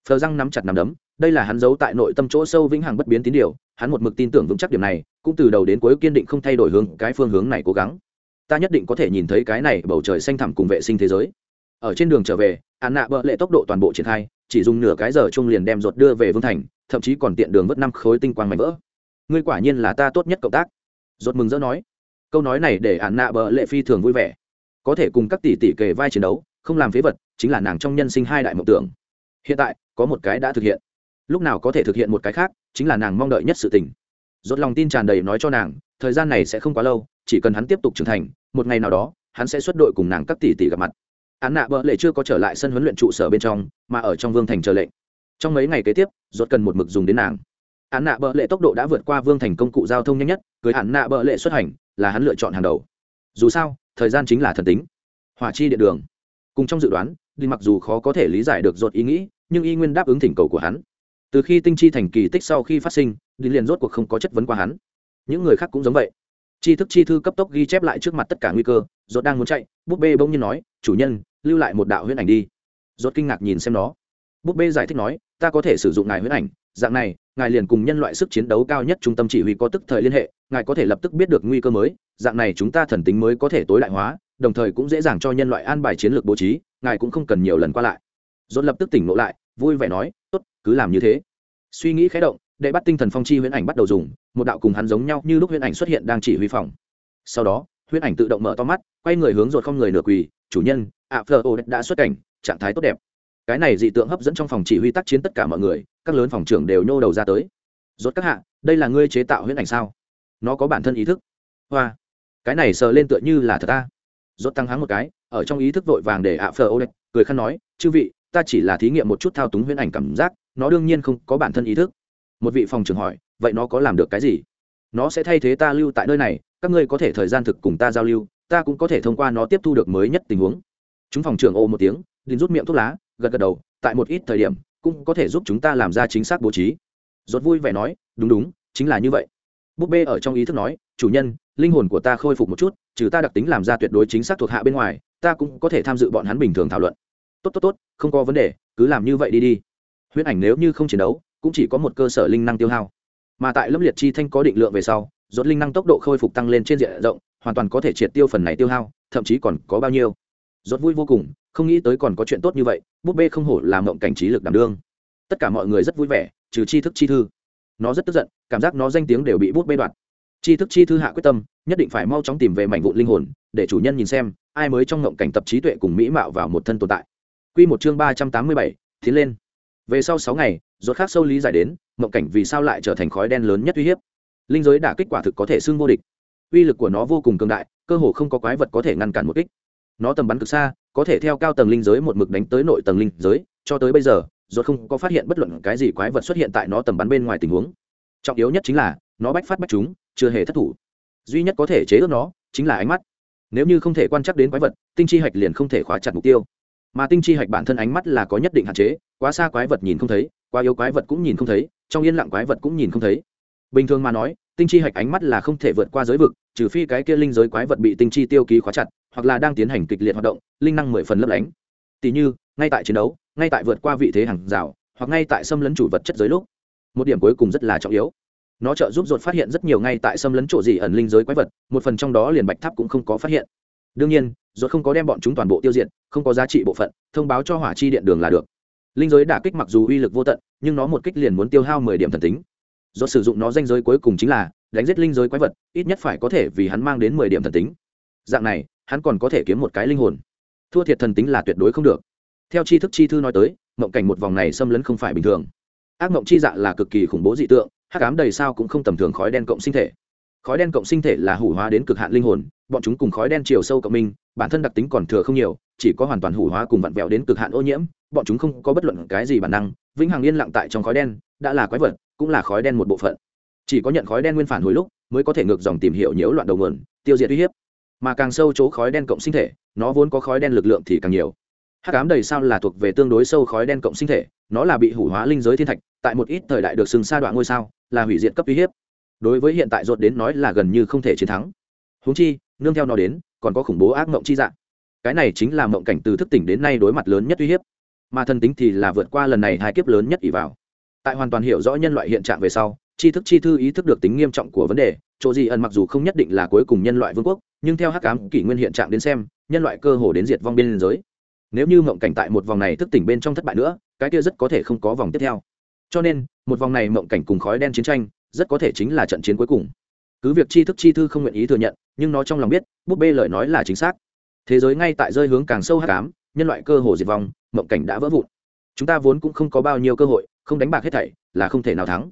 Phờ răng nắm chặt nắm đấm, đây là hắn giấu tại nội tâm chỗ sâu vĩnh hằng bất biến tín điều, hắn một mực tin tưởng vững chắc điểm này, cũng từ đầu đến cuối kiên định không thay đổi hướng cái phương hướng này cố gắng ta nhất định có thể nhìn thấy cái này bầu trời xanh thẳm cùng vệ sinh thế giới. Ở trên đường trở về, an nạ bợ lệ tốc độ toàn bộ triển khai, chỉ dùng nửa cái giờ chung liền đem ruột đưa về vương thành, thậm chí còn tiện đường vớt năm khối tinh quang mảnh vỡ. Ngươi quả nhiên là ta tốt nhất cộng tác. Ruột mừng rỡ nói. Câu nói này để an nạ bợ lệ phi thường vui vẻ. Có thể cùng các tỷ tỷ kề vai chiến đấu, không làm phế vật, chính là nàng trong nhân sinh hai đại mộng tưởng. Hiện tại, có một cái đã thực hiện. Lúc nào có thể thực hiện một cái khác, chính là nàng mong đợi nhất sự tình. Dốt lòng tin tràn đầy nói cho nàng thời gian này sẽ không quá lâu, chỉ cần hắn tiếp tục trưởng thành, một ngày nào đó, hắn sẽ xuất đội cùng nàng các tỷ tỷ gặp mặt. Án nạ bợ lệ chưa có trở lại sân huấn luyện trụ sở bên trong, mà ở trong vương thành chờ lệnh. Trong mấy ngày kế tiếp, rốt cần một mực dùng đến nàng. Án nạ bợ lệ tốc độ đã vượt qua vương thành công cụ giao thông nhanh nhất, cưới án nạ bợ lệ xuất hành, là hắn lựa chọn hàng đầu. Dù sao, thời gian chính là thần tính. Hỏa chi điện đường. Cùng trong dự đoán đi mặc dù khó có thể lý giải được rốt ý nghĩ, nhưng y nguyên đáp ứng thỉnh cầu của hắn. Từ khi tinh chi thành kỳ tích sau khi phát sinh đi liền rốt cuộc không có chất vấn qua hắn những người khác cũng giống vậy. Chi thức chi thư cấp tốc ghi chép lại trước mặt tất cả nguy cơ dốt đang muốn chạy, búp bê bỗng nhiên nói, chủ nhân, lưu lại một đạo huyễn ảnh đi. Dốt kinh ngạc nhìn xem nó. Búp bê giải thích nói, ta có thể sử dụng ngài huyễn ảnh, dạng này, ngài liền cùng nhân loại sức chiến đấu cao nhất trung tâm chỉ huy có tức thời liên hệ, ngài có thể lập tức biết được nguy cơ mới, dạng này chúng ta thần tính mới có thể tối đại hóa, đồng thời cũng dễ dàng cho nhân loại an bài chiến lược bố trí, ngài cũng không cần nhiều lần qua lại. Dốt lập tức tỉnh ngộ lại, vui vẻ nói, tốt, cứ làm như thế. Suy nghĩ khé động đệ bắt tinh thần phong chi huyễn ảnh bắt đầu dùng, một đạo cùng hắn giống nhau như lúc huyễn ảnh xuất hiện đang chỉ huy phòng. Sau đó, huyễn ảnh tự động mở to mắt, quay người hướng ruột không người nửa quỳ, chủ nhân, ạ, phờ, ô, đã xuất cảnh, trạng thái tốt đẹp. Cái này dị tượng hấp dẫn trong phòng chỉ huy tác chiến tất cả mọi người, các lớn phòng trưởng đều nhô đầu ra tới. Rốt các hạ, đây là ngươi chế tạo huyễn ảnh sao? Nó có bản thân ý thức? Hoa, cái này sờ lên tựa như là thật ta. Rốt tăng háng một cái, ở trong ý thức vội vàng để ạ, phờ, ô cười khăn nói, chư vị, ta chỉ là thí nghiệm một chút thao túng huyễn ảnh cảm giác, nó đương nhiên không có bản thân ý thức một vị phòng trưởng hỏi, vậy nó có làm được cái gì? Nó sẽ thay thế ta lưu tại nơi này, các ngươi có thể thời gian thực cùng ta giao lưu, ta cũng có thể thông qua nó tiếp thu được mới nhất tình huống. Chúng phòng trưởng ô một tiếng đình rút miệng thuốc lá, gật gật đầu, tại một ít thời điểm, cũng có thể giúp chúng ta làm ra chính xác bố trí. Rốt vui vẻ nói, đúng đúng, chính là như vậy. Búp bê ở trong ý thức nói, chủ nhân, linh hồn của ta khôi phục một chút, trừ ta đặc tính làm ra tuyệt đối chính xác thuộc hạ bên ngoài, ta cũng có thể tham dự bọn hắn bình thường thảo luận. Tốt tốt tốt, không có vấn đề, cứ làm như vậy đi đi. Huyễn ảnh nếu như không chiến đấu cũng chỉ có một cơ sở linh năng tiêu hao. Mà tại lâm liệt chi thanh có định lượng về sau, rốt linh năng tốc độ khôi phục tăng lên trên diện rộng, hoàn toàn có thể triệt tiêu phần này tiêu hao, thậm chí còn có bao nhiêu. Rốt vui vô cùng, không nghĩ tới còn có chuyện tốt như vậy, búp bê không hổ làm mộng cảnh trí lực đảm đương. Tất cả mọi người rất vui vẻ, trừ chi thức chi thư. Nó rất tức giận, cảm giác nó danh tiếng đều bị bút bê đoạt. Chi thức chi thư hạ quyết tâm, nhất định phải mau chóng tìm về mảnh vụn linh hồn, để chủ nhân nhìn xem, ai mới trong mộng cảnh tập trí tuệ cùng mỹ mạo vào một thân tồn tại. Quy một chương ba trăm tám mươi bảy, tiến lên về sau sáu ngày, rốt khác sâu lý giải đến, mộng cảnh vì sao lại trở thành khói đen lớn nhất uy hiếp. Linh giới đả kích quả thực có thể xưng vô địch. Uy lực của nó vô cùng cường đại, cơ hồ không có quái vật có thể ngăn cản một kích. Nó tầm bắn cực xa, có thể theo cao tầng linh giới một mực đánh tới nội tầng linh giới, cho tới bây giờ, rốt không có phát hiện bất luận cái gì quái vật xuất hiện tại nó tầm bắn bên ngoài tình huống. Trọng yếu nhất chính là, nó bách phát bách chúng, chưa hề thất thủ. Duy nhất có thể chế ước nó, chính là ánh mắt. Nếu như không thể quan trắc đến quái vật, tinh chi hạch liền không thể khóa chặt mục tiêu mà tinh chi hạch bản thân ánh mắt là có nhất định hạn chế, quá xa quái vật nhìn không thấy, quá yếu quái vật cũng nhìn không thấy, trong yên lặng quái vật cũng nhìn không thấy. Bình thường mà nói, tinh chi hạch ánh mắt là không thể vượt qua giới vực, trừ phi cái kia linh giới quái vật bị tinh chi tiêu ký khóa chặt, hoặc là đang tiến hành kịch liệt hoạt động, linh năng mười phần lấp lánh. Tỷ như, ngay tại chiến đấu, ngay tại vượt qua vị thế hàng rào, hoặc ngay tại xâm lấn chủ vật chất giới lúc, một điểm cuối cùng rất là trọng yếu. Nó trợ giúp dột phát hiện rất nhiều ngay tại xâm lấn chỗ gì ẩn linh giới quái vật, một phần trong đó liền bạch tháp cũng không có phát hiện đương nhiên, rốt không có đem bọn chúng toàn bộ tiêu diệt, không có giá trị bộ phận, thông báo cho hỏa chi điện đường là được. Linh giới đả kích mặc dù uy lực vô tận, nhưng nó một kích liền muốn tiêu hao mười điểm thần tính. Do sử dụng nó danh giới cuối cùng chính là đánh giết linh giới quái vật, ít nhất phải có thể vì hắn mang đến mười điểm thần tính. Dạng này, hắn còn có thể kiếm một cái linh hồn. Thua thiệt thần tính là tuyệt đối không được. Theo tri thức chi thư nói tới, mộng cảnh một vòng này xâm lấn không phải bình thường. Ác mộng chi dạ là cực kỳ khủng bố dị tượng, hắc ám đầy sao cũng không tầm thường khói đen cộng sinh thể. Khói đen cộng sinh thể là hủ hóa đến cực hạn linh hồn bọn chúng cùng khói đen chiều sâu cộng minh, bản thân đặc tính còn thừa không nhiều, chỉ có hoàn toàn hủ hóa cùng vặn vẹo đến cực hạn ô nhiễm, bọn chúng không có bất luận cái gì bản năng, vĩnh hằng yên lặng tại trong khói đen, đã là quái vật, cũng là khói đen một bộ phận. Chỉ có nhận khói đen nguyên phản hồi lúc, mới có thể ngược dòng tìm hiểu nhiễu loạn đầu nguồn, tiêu diệt uy hiếp. Mà càng sâu chỗ khói đen cộng sinh thể, nó vốn có khói đen lực lượng thì càng nhiều. Hát cám đầy sao là thuộc về tương đối sâu khói đen cộng sinh thể, nó là bị hủ hóa linh giới thiên thạch, tại một ít thời đại được sừng sa đoạn ngôi sao, là hủy diệt cấp uy hiếp. Đối với hiện tại rột đến nói là gần như không thể chiến thắng húng chi, nương theo nó đến, còn có khủng bố ác mộng chi dạng. Cái này chính là mộng cảnh từ thức tỉnh đến nay đối mặt lớn nhất uy hiếp. Mà thần tính thì là vượt qua lần này hai kiếp lớn nhất ỷ vào. Tại hoàn toàn hiểu rõ nhân loại hiện trạng về sau, tri thức chi thư ý thức được tính nghiêm trọng của vấn đề, chỗ gì ẩn mặc dù không nhất định là cuối cùng nhân loại vương quốc, nhưng theo hắc ám kỷ nguyên hiện trạng đến xem, nhân loại cơ hồ đến diệt vong biên giới. Nếu như mộng cảnh tại một vòng này thức tỉnh bên trong thất bại nữa, cái kia rất có thể không có vòng tiếp theo. Cho nên, một vòng này mộng cảnh cùng khói đen chiến tranh, rất có thể chính là trận chiến cuối cùng cứ việc tri thức chi thư không nguyện ý thừa nhận, nhưng nó trong lòng biết, búp bê lời nói là chính xác. Thế giới ngay tại rơi hướng càng sâu hát cám nhân loại cơ hồ diệt vong, mộng cảnh đã vỡ vụn. Chúng ta vốn cũng không có bao nhiêu cơ hội, không đánh bạc hết thảy, là không thể nào thắng.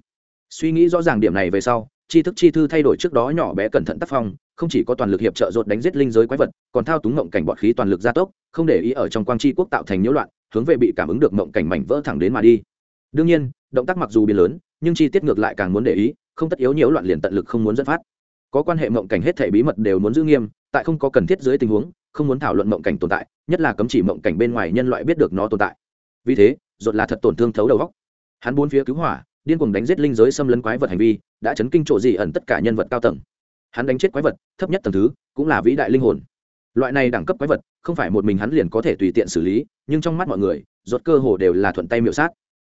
Suy nghĩ rõ ràng điểm này về sau, tri thức chi thư thay đổi trước đó nhỏ bé cẩn thận tác phong, không chỉ có toàn lực hiệp trợ rột đánh giết linh giới quái vật, còn thao túng mộng cảnh bọt khí toàn lực gia tốc, không để ý ở trong quang tri quốc tạo thành nhiễu loạn, hướng về bị cảm ứng được mộng cảnh mảnh vỡ thẳng đến mà đi. Đương nhiên, động tác mặc dù biến lớn, nhưng chi tiết ngược lại càng muốn để ý không tất yếu nhiễu loạn liền tận lực không muốn dẫn phát. Có quan hệ mộng cảnh hết thể bí mật đều muốn giữ nghiêm, tại không có cần thiết dưới tình huống, không muốn thảo luận mộng cảnh tồn tại, nhất là cấm chỉ mộng cảnh bên ngoài nhân loại biết được nó tồn tại. Vì thế rột là thật tổn thương thấu đầu góc hắn bốn phía cứu hỏa, điên cuồng đánh giết linh giới xâm lấn quái vật hành vi, đã chấn kinh chỗ dị ẩn tất cả nhân vật cao tầng. Hắn đánh chết quái vật, thấp nhất tầng thứ, cũng là vĩ đại linh hồn. Loại này đẳng cấp quái vật, không phải một mình hắn liền có thể tùy tiện xử lý, nhưng trong mắt mọi người rốt cơ hồ đều là thuận tay miệu sát.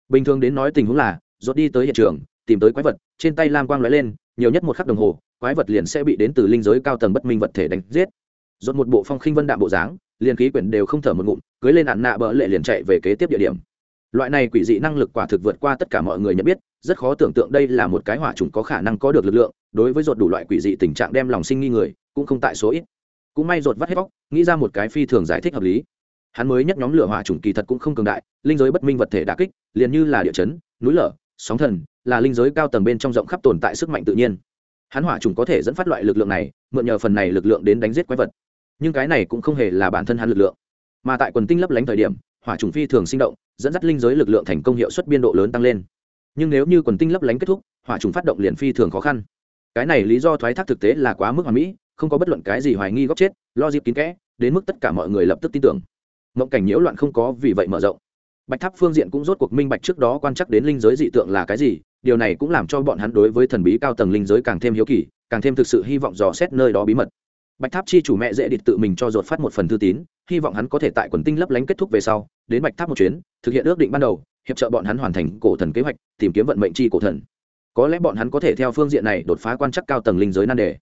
Bình thường đến nói tình huống là rốt đi tới hiện trường tìm tới quái vật, trên tay lam quang lóe lên, nhiều nhất một khắc đồng hồ, quái vật liền sẽ bị đến từ linh giới cao tầng bất minh vật thể đánh giết. Rốt một bộ phong khinh vân đạm bộ dáng, liền khí quyển đều không thở một ngụm, cưới lên ạn nạ bỡ lệ liền chạy về kế tiếp địa điểm. Loại này quỷ dị năng lực quả thực vượt qua tất cả mọi người nhận biết, rất khó tưởng tượng đây là một cái hỏa trùng có khả năng có được lực lượng, đối với dột đủ loại quỷ dị tình trạng đem lòng sinh nghi người, cũng không tại số ít. Cũng may dột vắt hết vóc nghĩ ra một cái phi thường giải thích hợp lý. Hắn mới nhất nhóm lửa hỏa trùng kỳ thật cũng không cường đại, linh giới bất minh vật thể đà kích, liền như là địa chấn, núi lở sóng thần, là linh giới cao tầng bên trong rộng khắp tồn tại sức mạnh tự nhiên. Hắn hỏa trùng có thể dẫn phát loại lực lượng này, mượn nhờ phần này lực lượng đến đánh giết quái vật. Nhưng cái này cũng không hề là bản thân hắn lực lượng. Mà tại quần tinh lấp lánh thời điểm, hỏa trùng phi thường sinh động, dẫn dắt linh giới lực lượng thành công hiệu suất biên độ lớn tăng lên. Nhưng nếu như quần tinh lấp lánh kết thúc, hỏa trùng phát động liền phi thường khó khăn. Cái này lý do thoái thác thực tế là quá mức hoàn mỹ, không có bất luận cái gì hoài nghi góc chết, lo dịp kín kẽ, đến mức tất cả mọi người lập tức tin tưởng. Mộng cảnh nhiễu loạn không có vì vậy mở rộng bạch tháp phương diện cũng rốt cuộc minh bạch trước đó quan chắc đến linh giới dị tượng là cái gì, điều này cũng làm cho bọn hắn đối với thần bí cao tầng linh giới càng thêm hiếu kỳ, càng thêm thực sự hy vọng dò xét nơi đó bí mật. Bạch tháp chi chủ mẹ dễ địch tự mình cho dột phát một phần thư tín, hy vọng hắn có thể tại quần tinh lấp lánh kết thúc về sau, đến bạch tháp một chuyến, thực hiện ước định ban đầu, hiệp trợ bọn hắn hoàn thành cổ thần kế hoạch, tìm kiếm vận mệnh chi cổ thần. Có lẽ bọn hắn có thể theo phương diện này đột phá quan chắc cao tầng linh giới nan đề.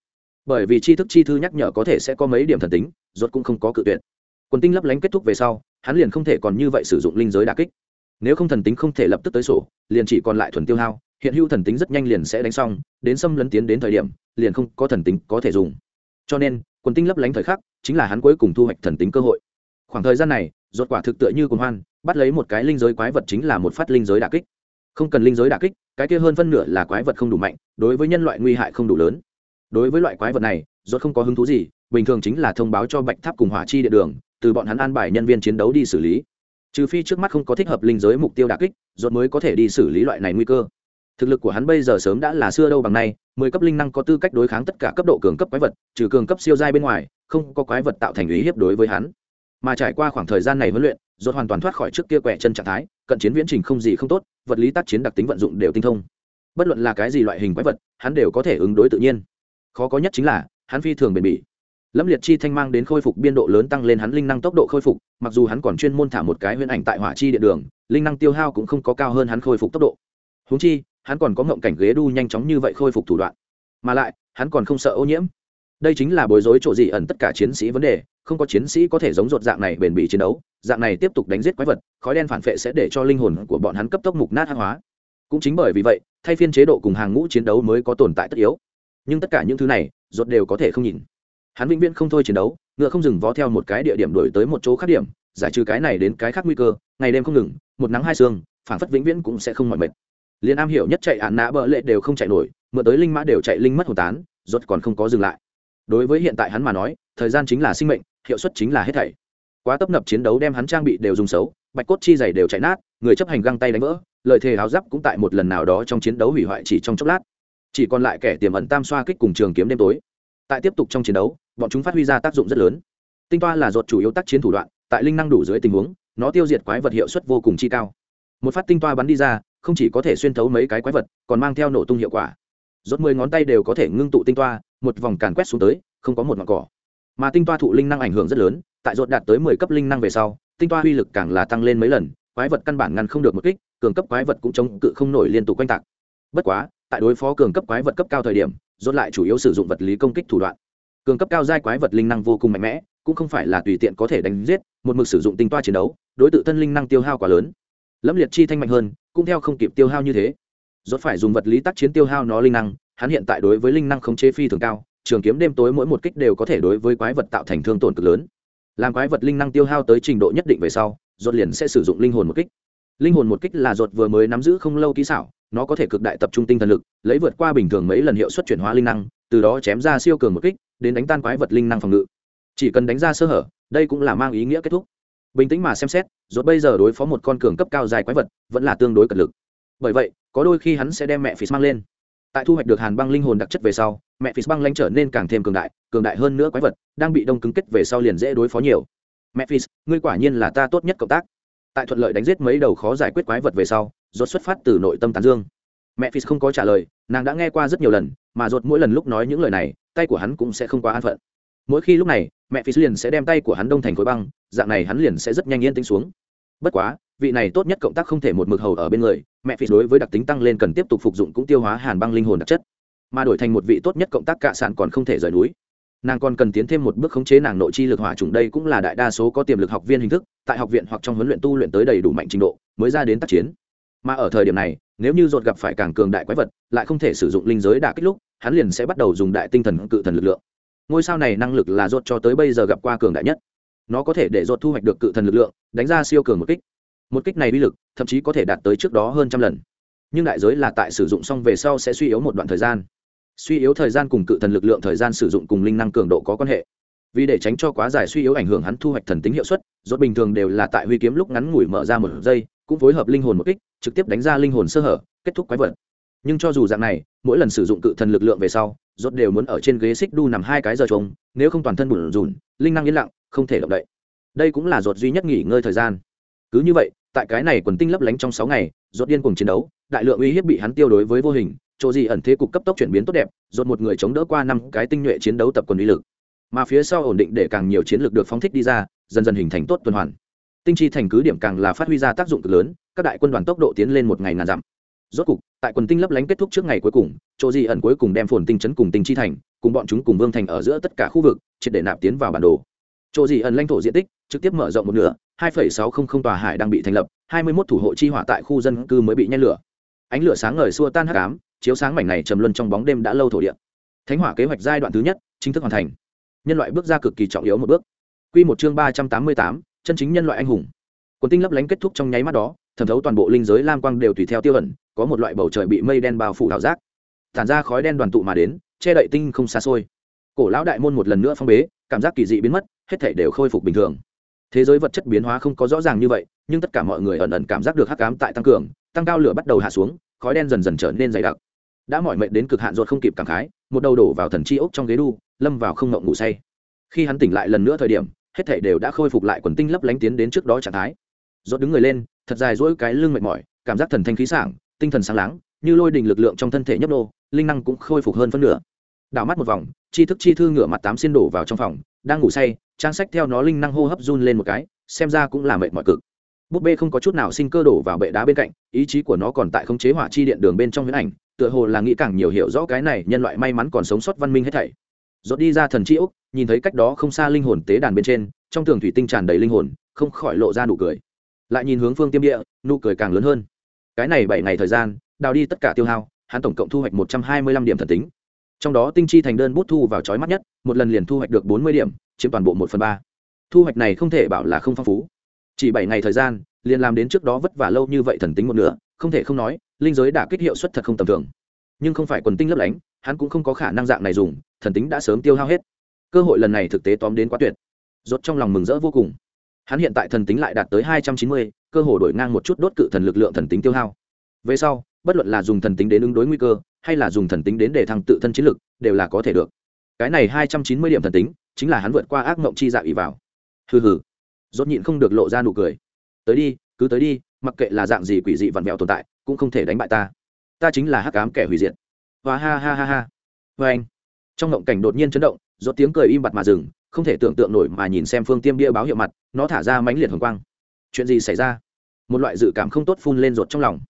Bởi vì tri thức chi thư nhắc nhở có thể sẽ có mấy điểm thần tính rốt cũng không có cự tuyệt quần tinh lấp lánh kết thúc về sau, hắn liền không thể còn như vậy sử dụng linh giới đà kích. Nếu không thần tính không thể lập tức tới sổ, liền chỉ còn lại thuần tiêu hao, hiện hữu thần tính rất nhanh liền sẽ đánh xong, đến xâm lấn tiến đến thời điểm, liền không có thần tính có thể dùng. Cho nên, quần tinh lấp lánh thời khắc, chính là hắn cuối cùng thu hoạch thần tính cơ hội. Khoảng thời gian này, rốt quả thực tựa như cồn hoan, bắt lấy một cái linh giới quái vật chính là một phát linh giới đà kích. Không cần linh giới đà kích, cái kia hơn phân nửa là quái vật không đủ mạnh, đối với nhân loại nguy hại không đủ lớn. Đối với loại quái vật này, rốt không có hứng thú gì, bình thường chính là thông báo cho bạch tháp cùng hỏa chi địa đường từ bọn hắn an bài nhân viên chiến đấu đi xử lý. Trừ phi trước mắt không có thích hợp linh giới mục tiêu đà kích, rốt mới có thể đi xử lý loại này nguy cơ. Thực lực của hắn bây giờ sớm đã là xưa đâu bằng nay, mười cấp linh năng có tư cách đối kháng tất cả cấp độ cường cấp quái vật, trừ cường cấp siêu giai bên ngoài, không có quái vật tạo thành ý hiếp đối với hắn. Mà trải qua khoảng thời gian này huấn luyện, rốt hoàn toàn thoát khỏi trước kia quẹ chân trạng thái, cận chiến viễn trình không gì không tốt, vật lý tác chiến đặc tính vận dụng đều tinh thông. Bất luận là cái gì loại hình quái vật, hắn đều có thể ứng đối tự nhiên. Khó có nhất chính là, hắn phi thường bền bỉ lâm liệt chi thanh mang đến khôi phục biên độ lớn tăng lên hắn linh năng tốc độ khôi phục, mặc dù hắn còn chuyên môn thả một cái huyễn ảnh tại hỏa chi điện đường, linh năng tiêu hao cũng không có cao hơn hắn khôi phục tốc độ. Húng chi, hắn còn có ngộng cảnh ghế đu nhanh chóng như vậy khôi phục thủ đoạn. Mà lại, hắn còn không sợ ô nhiễm. Đây chính là bối rối chỗ gì ẩn tất cả chiến sĩ vấn đề, không có chiến sĩ có thể giống ruột dạng này bền bỉ chiến đấu, dạng này tiếp tục đánh giết quái vật, khói đen phản vệ sẽ để cho linh hồn của bọn hắn cấp tốc mục nát hàng hóa. Cũng chính bởi vì vậy, thay phiên chế độ cùng hàng ngũ chiến đấu mới có tồn tại tất yếu. Nhưng tất cả những thứ này, ruột đều có thể không nhìn hắn vĩnh viễn không thôi chiến đấu, ngựa không dừng vó theo một cái địa điểm đổi tới một chỗ khác điểm, giải trừ cái này đến cái khác nguy cơ, ngày đêm không ngừng, một nắng hai sương phản phất vĩnh viễn cũng sẽ không mỏi mệt. Liền am hiểu nhất chạy ạn nã bỡ lệ đều không chạy nổi, mượn tới linh mã đều chạy linh mất hồ tán, rốt còn không có dừng lại. Đối với hiện tại hắn mà nói, thời gian chính là sinh mệnh, hiệu suất chính là hết thảy. Quá tấp nập chiến đấu đem hắn trang bị đều dùng xấu, bạch cốt chi dày đều chạy nát, người chấp hành găng tay đánh vỡ lợi thế áo giáp cũng tại một lần nào đó trong chiến đấu hủy hoại chỉ trong chốc lát. Chỉ còn lại kẻ tiềm ẩn tam xoa kích cùng trường kiếm đêm tối. Tại tiếp tục trong chiến đấu bọn chúng phát huy ra tác dụng rất lớn. Tinh toa là ruột chủ yếu tác chiến thủ đoạn, tại linh năng đủ dưới tình huống, nó tiêu diệt quái vật hiệu suất vô cùng chi cao. Một phát tinh toa bắn đi ra, không chỉ có thể xuyên thấu mấy cái quái vật, còn mang theo nổ tung hiệu quả. Rốt mười ngón tay đều có thể ngưng tụ tinh toa, một vòng càn quét xuống tới, không có một ngọn cỏ. Mà tinh toa thụ linh năng ảnh hưởng rất lớn, tại rốt đạt tới mười cấp linh năng về sau, tinh toa uy lực càng là tăng lên mấy lần, quái vật căn bản ngăn không được một kích, cường cấp quái vật cũng chống cự không nổi liên tục quanh tạc. Bất quá, tại đối phó cường cấp quái vật cấp cao thời điểm, rốt lại chủ yếu sử dụng vật lý công kích thủ đoạn cường cấp cao giai quái vật linh năng vô cùng mạnh mẽ, cũng không phải là tùy tiện có thể đánh giết, một mực sử dụng tinh toa chiến đấu, đối tượng thân linh năng tiêu hao quá lớn. Lâm liệt chi thanh mạnh hơn, cũng theo không kịp tiêu hao như thế. Rốt phải dùng vật lý tác chiến tiêu hao nó linh năng, hắn hiện tại đối với linh năng khống chế phi thường cao, trường kiếm đêm tối mỗi một kích đều có thể đối với quái vật tạo thành thương tổn cực lớn. Làm quái vật linh năng tiêu hao tới trình độ nhất định về sau, rốt liền sẽ sử dụng linh hồn một kích. Linh hồn một kích là rốt vừa mới nắm giữ không lâu kỹ xảo, nó có thể cực đại tập trung tinh thần lực, lấy vượt qua bình thường mấy lần hiệu suất chuyển hóa linh năng từ đó chém ra siêu cường một kích, đến đánh tan quái vật linh năng phòng ngự. Chỉ cần đánh ra sơ hở, đây cũng là mang ý nghĩa kết thúc. Bình tĩnh mà xem xét, rốt bây giờ đối phó một con cường cấp cao dài quái vật, vẫn là tương đối cật lực. Bởi vậy, có đôi khi hắn sẽ đem mẹ phis mang lên. Tại thu hoạch được hàn băng linh hồn đặc chất về sau, mẹ phis băng lanh trở nên càng thêm cường đại cường đại hơn nữa quái vật, đang bị đông cứng kết về sau liền dễ đối phó nhiều. Mẹ phis ngươi quả nhiên là ta tốt nhất cộng tác. Tại thuận lợi đánh giết mấy đầu khó giải quyết quái vật về sau, rốt xuất phát từ nội tâm tán dương. Mẹ phis không có trả lời nàng đã nghe qua rất nhiều lần, mà ruột mỗi lần lúc nói những lời này, tay của hắn cũng sẽ không quá an phận. Mỗi khi lúc này, mẹ phi liền sẽ đem tay của hắn đông thành khối băng, dạng này hắn liền sẽ rất nhanh yên tĩnh xuống. Bất quá, vị này tốt nhất cộng tác không thể một mực hầu ở bên người, mẹ phi đối với đặc tính tăng lên cần tiếp tục phục dụng cũng tiêu hóa hàn băng linh hồn đặc chất. Mà đổi thành một vị tốt nhất cộng tác cạ sản còn không thể rời núi. Nàng còn cần tiến thêm một bước khống chế nàng nội chi lực hỏa trùng đây cũng là đại đa số có tiềm lực học viên hình thức, tại học viện hoặc trong huấn luyện tu luyện tới đầy đủ mạnh trình độ, mới ra đến tác chiến. Mà ở thời điểm này nếu như dột gặp phải càng cường đại quái vật, lại không thể sử dụng linh giới đả kích lúc, hắn liền sẽ bắt đầu dùng đại tinh thần cự thần lực lượng. Ngôi sao này năng lực là dột cho tới bây giờ gặp qua cường đại nhất. Nó có thể để dột thu hoạch được cự thần lực lượng, đánh ra siêu cường một kích. Một kích này uy lực, thậm chí có thể đạt tới trước đó hơn trăm lần. Nhưng đại giới là tại sử dụng xong về sau sẽ suy yếu một đoạn thời gian. Suy yếu thời gian cùng cự thần lực lượng thời gian sử dụng cùng linh năng cường độ có quan hệ. Vì để tránh cho quá dài suy yếu ảnh hưởng hắn thu hoạch thần tính hiệu suất rốt bình thường đều là tại huy kiếm lúc ngắn ngủi mở ra một giây cũng phối hợp linh hồn một kích, trực tiếp đánh ra linh hồn sơ hở, kết thúc quái vật. Nhưng cho dù dạng này, mỗi lần sử dụng cự thần lực lượng về sau, rốt đều muốn ở trên ghế xích đu nằm hai cái giờ trống, nếu không toàn thân bủn rủn linh năng yên lặng, không thể động đậy. Đây cũng là rốt duy nhất nghỉ ngơi thời gian. Cứ như vậy, tại cái này quần tinh lấp lánh trong sáu ngày, rốt điên cuồng chiến đấu, đại lượng uy hiếp bị hắn tiêu đối với vô hình, chỗ gì ẩn thế cục cấp tốc chuyển biến tốt đẹp, rốt một người chống đỡ qua năm cái tinh nhuệ chiến đấu tập quần uy lực. Mà phía sau ổn định để càng nhiều chiến lược được phóng thích đi ra, dần dần hình thành tốt tuần hoàn tinh chi thành cứ điểm càng là phát huy ra tác dụng cực lớn các đại quân đoàn tốc độ tiến lên một ngày ngàn dặm. Rốt cục tại quần tinh lấp lánh kết thúc trước ngày cuối cùng chỗ di ẩn cuối cùng đem phồn tinh chấn cùng tinh chi thành cùng bọn chúng cùng vương thành ở giữa tất cả khu vực triệt để nạp tiến vào bản đồ. Chỗ di ẩn lãnh thổ diện tích trực tiếp mở rộng một nửa 2,600 tòa hải đang bị thành lập 21 thủ hộ chi hỏa tại khu dân cư mới bị nhen lửa. Ánh lửa sáng ngời xua tan hắc ám chiếu sáng mảnh này trầm luân trong bóng đêm đã lâu thổ địa. Thánh hỏa kế hoạch giai đoạn thứ nhất chính thức hoàn thành. Nhân loại bước ra cực kỳ trọng yếu một bước. Quy một chương ba trăm tám mươi tám chân chính nhân loại anh hùng. Quần tinh lấp lánh kết thúc trong nháy mắt đó, thẩm thấu toàn bộ linh giới lam quang đều tùy theo tiêu ẩn, có một loại bầu trời bị mây đen bao phủ ảo giác. Tản ra khói đen đoàn tụ mà đến, che đậy tinh không xa xôi. Cổ lão đại môn một lần nữa phong bế, cảm giác kỳ dị biến mất, hết thể đều khôi phục bình thường. Thế giới vật chất biến hóa không có rõ ràng như vậy, nhưng tất cả mọi người ẩn ẩn cảm giác được hắc cám tại tăng cường, tăng cao lửa bắt đầu hạ xuống, khói đen dần dần trở nên dày đặc. Đã mỏi mệt đến cực hạn ruột không kịp cảm khái, một đầu đổ vào thần chi ốc trong ghế đu, lâm vào không ngộng ngủ say. Khi hắn tỉnh lại lần nữa thời điểm hết thể đều đã khôi phục lại quần tinh lấp lánh tiến đến trước đó trạng thái. Rốt đứng người lên, thật dài dỗi cái lưng mệt mỏi, cảm giác thần thanh khí sảng, tinh thần sáng láng, như lôi đình lực lượng trong thân thể nhấp nô, linh năng cũng khôi phục hơn phân nửa. Đảo mắt một vòng, chi thức chi thư ngửa mặt tám xin đổ vào trong phòng, đang ngủ say, trang sách theo nó linh năng hô hấp run lên một cái, xem ra cũng là mệt mỏi cực. Búp bê không có chút nào sinh cơ đổ vào bệ đá bên cạnh, ý chí của nó còn tại khống chế hỏa chi điện đường bên trong huyễn ảnh, tựa hồ là nghĩ càng nhiều hiểu rõ cái này nhân loại may mắn còn sống sót văn minh hết thảy. Rốt đi ra thần chi úc nhìn thấy cách đó không xa linh hồn tế đàn bên trên, trong tường thủy tinh tràn đầy linh hồn, không khỏi lộ ra nụ cười. Lại nhìn hướng phương tiêm địa, nụ cười càng lớn hơn. Cái này bảy ngày thời gian, đào đi tất cả tiêu hao, hắn tổng cộng thu hoạch một trăm hai mươi lăm điểm thần tính. Trong đó tinh chi thành đơn bút thu vào chói mắt nhất, một lần liền thu hoạch được bốn mươi điểm, chiếm toàn bộ một phần ba. Thu hoạch này không thể bảo là không phong phú. Chỉ bảy ngày thời gian, liền làm đến trước đó vất vả lâu như vậy thần tính một nửa, không thể không nói, linh giới đã kích hiệu suất thật không tầm thường. Nhưng không phải quần tinh lấp lánh, hắn cũng không có khả năng dạng này dùng, thần tính đã sớm tiêu hao hết cơ hội lần này thực tế tóm đến quá tuyệt. Rốt trong lòng mừng rỡ vô cùng. Hắn hiện tại thần tính lại đạt tới hai trăm chín mươi, cơ hồ đổi ngang một chút đốt cự thần lực lượng thần tính tiêu hao. Về sau, bất luận là dùng thần tính đến ứng đối nguy cơ, hay là dùng thần tính đến để thăng tự thân chiến lực, đều là có thể được. Cái này hai trăm chín mươi điểm thần tính, chính là hắn vượt qua ác mộng chi dạ ý vào. Hừ hừ. Rốt nhịn không được lộ ra nụ cười. Tới đi, cứ tới đi, mặc kệ là dạng gì quỷ dị vặn vẹo tồn tại, cũng không thể đánh bại ta. Ta chính là hắc ám kẻ hủy diệt. Và ha ha ha ha. Vê anh. Trong ngộng cảnh đột nhiên chấn động rốt tiếng cười im bặt mà dừng, không thể tưởng tượng nổi mà nhìn xem phương tiêm bia báo hiệu mặt, nó thả ra mãnh liệt hồng quang. Chuyện gì xảy ra? Một loại dự cảm không tốt phun lên rột trong lòng.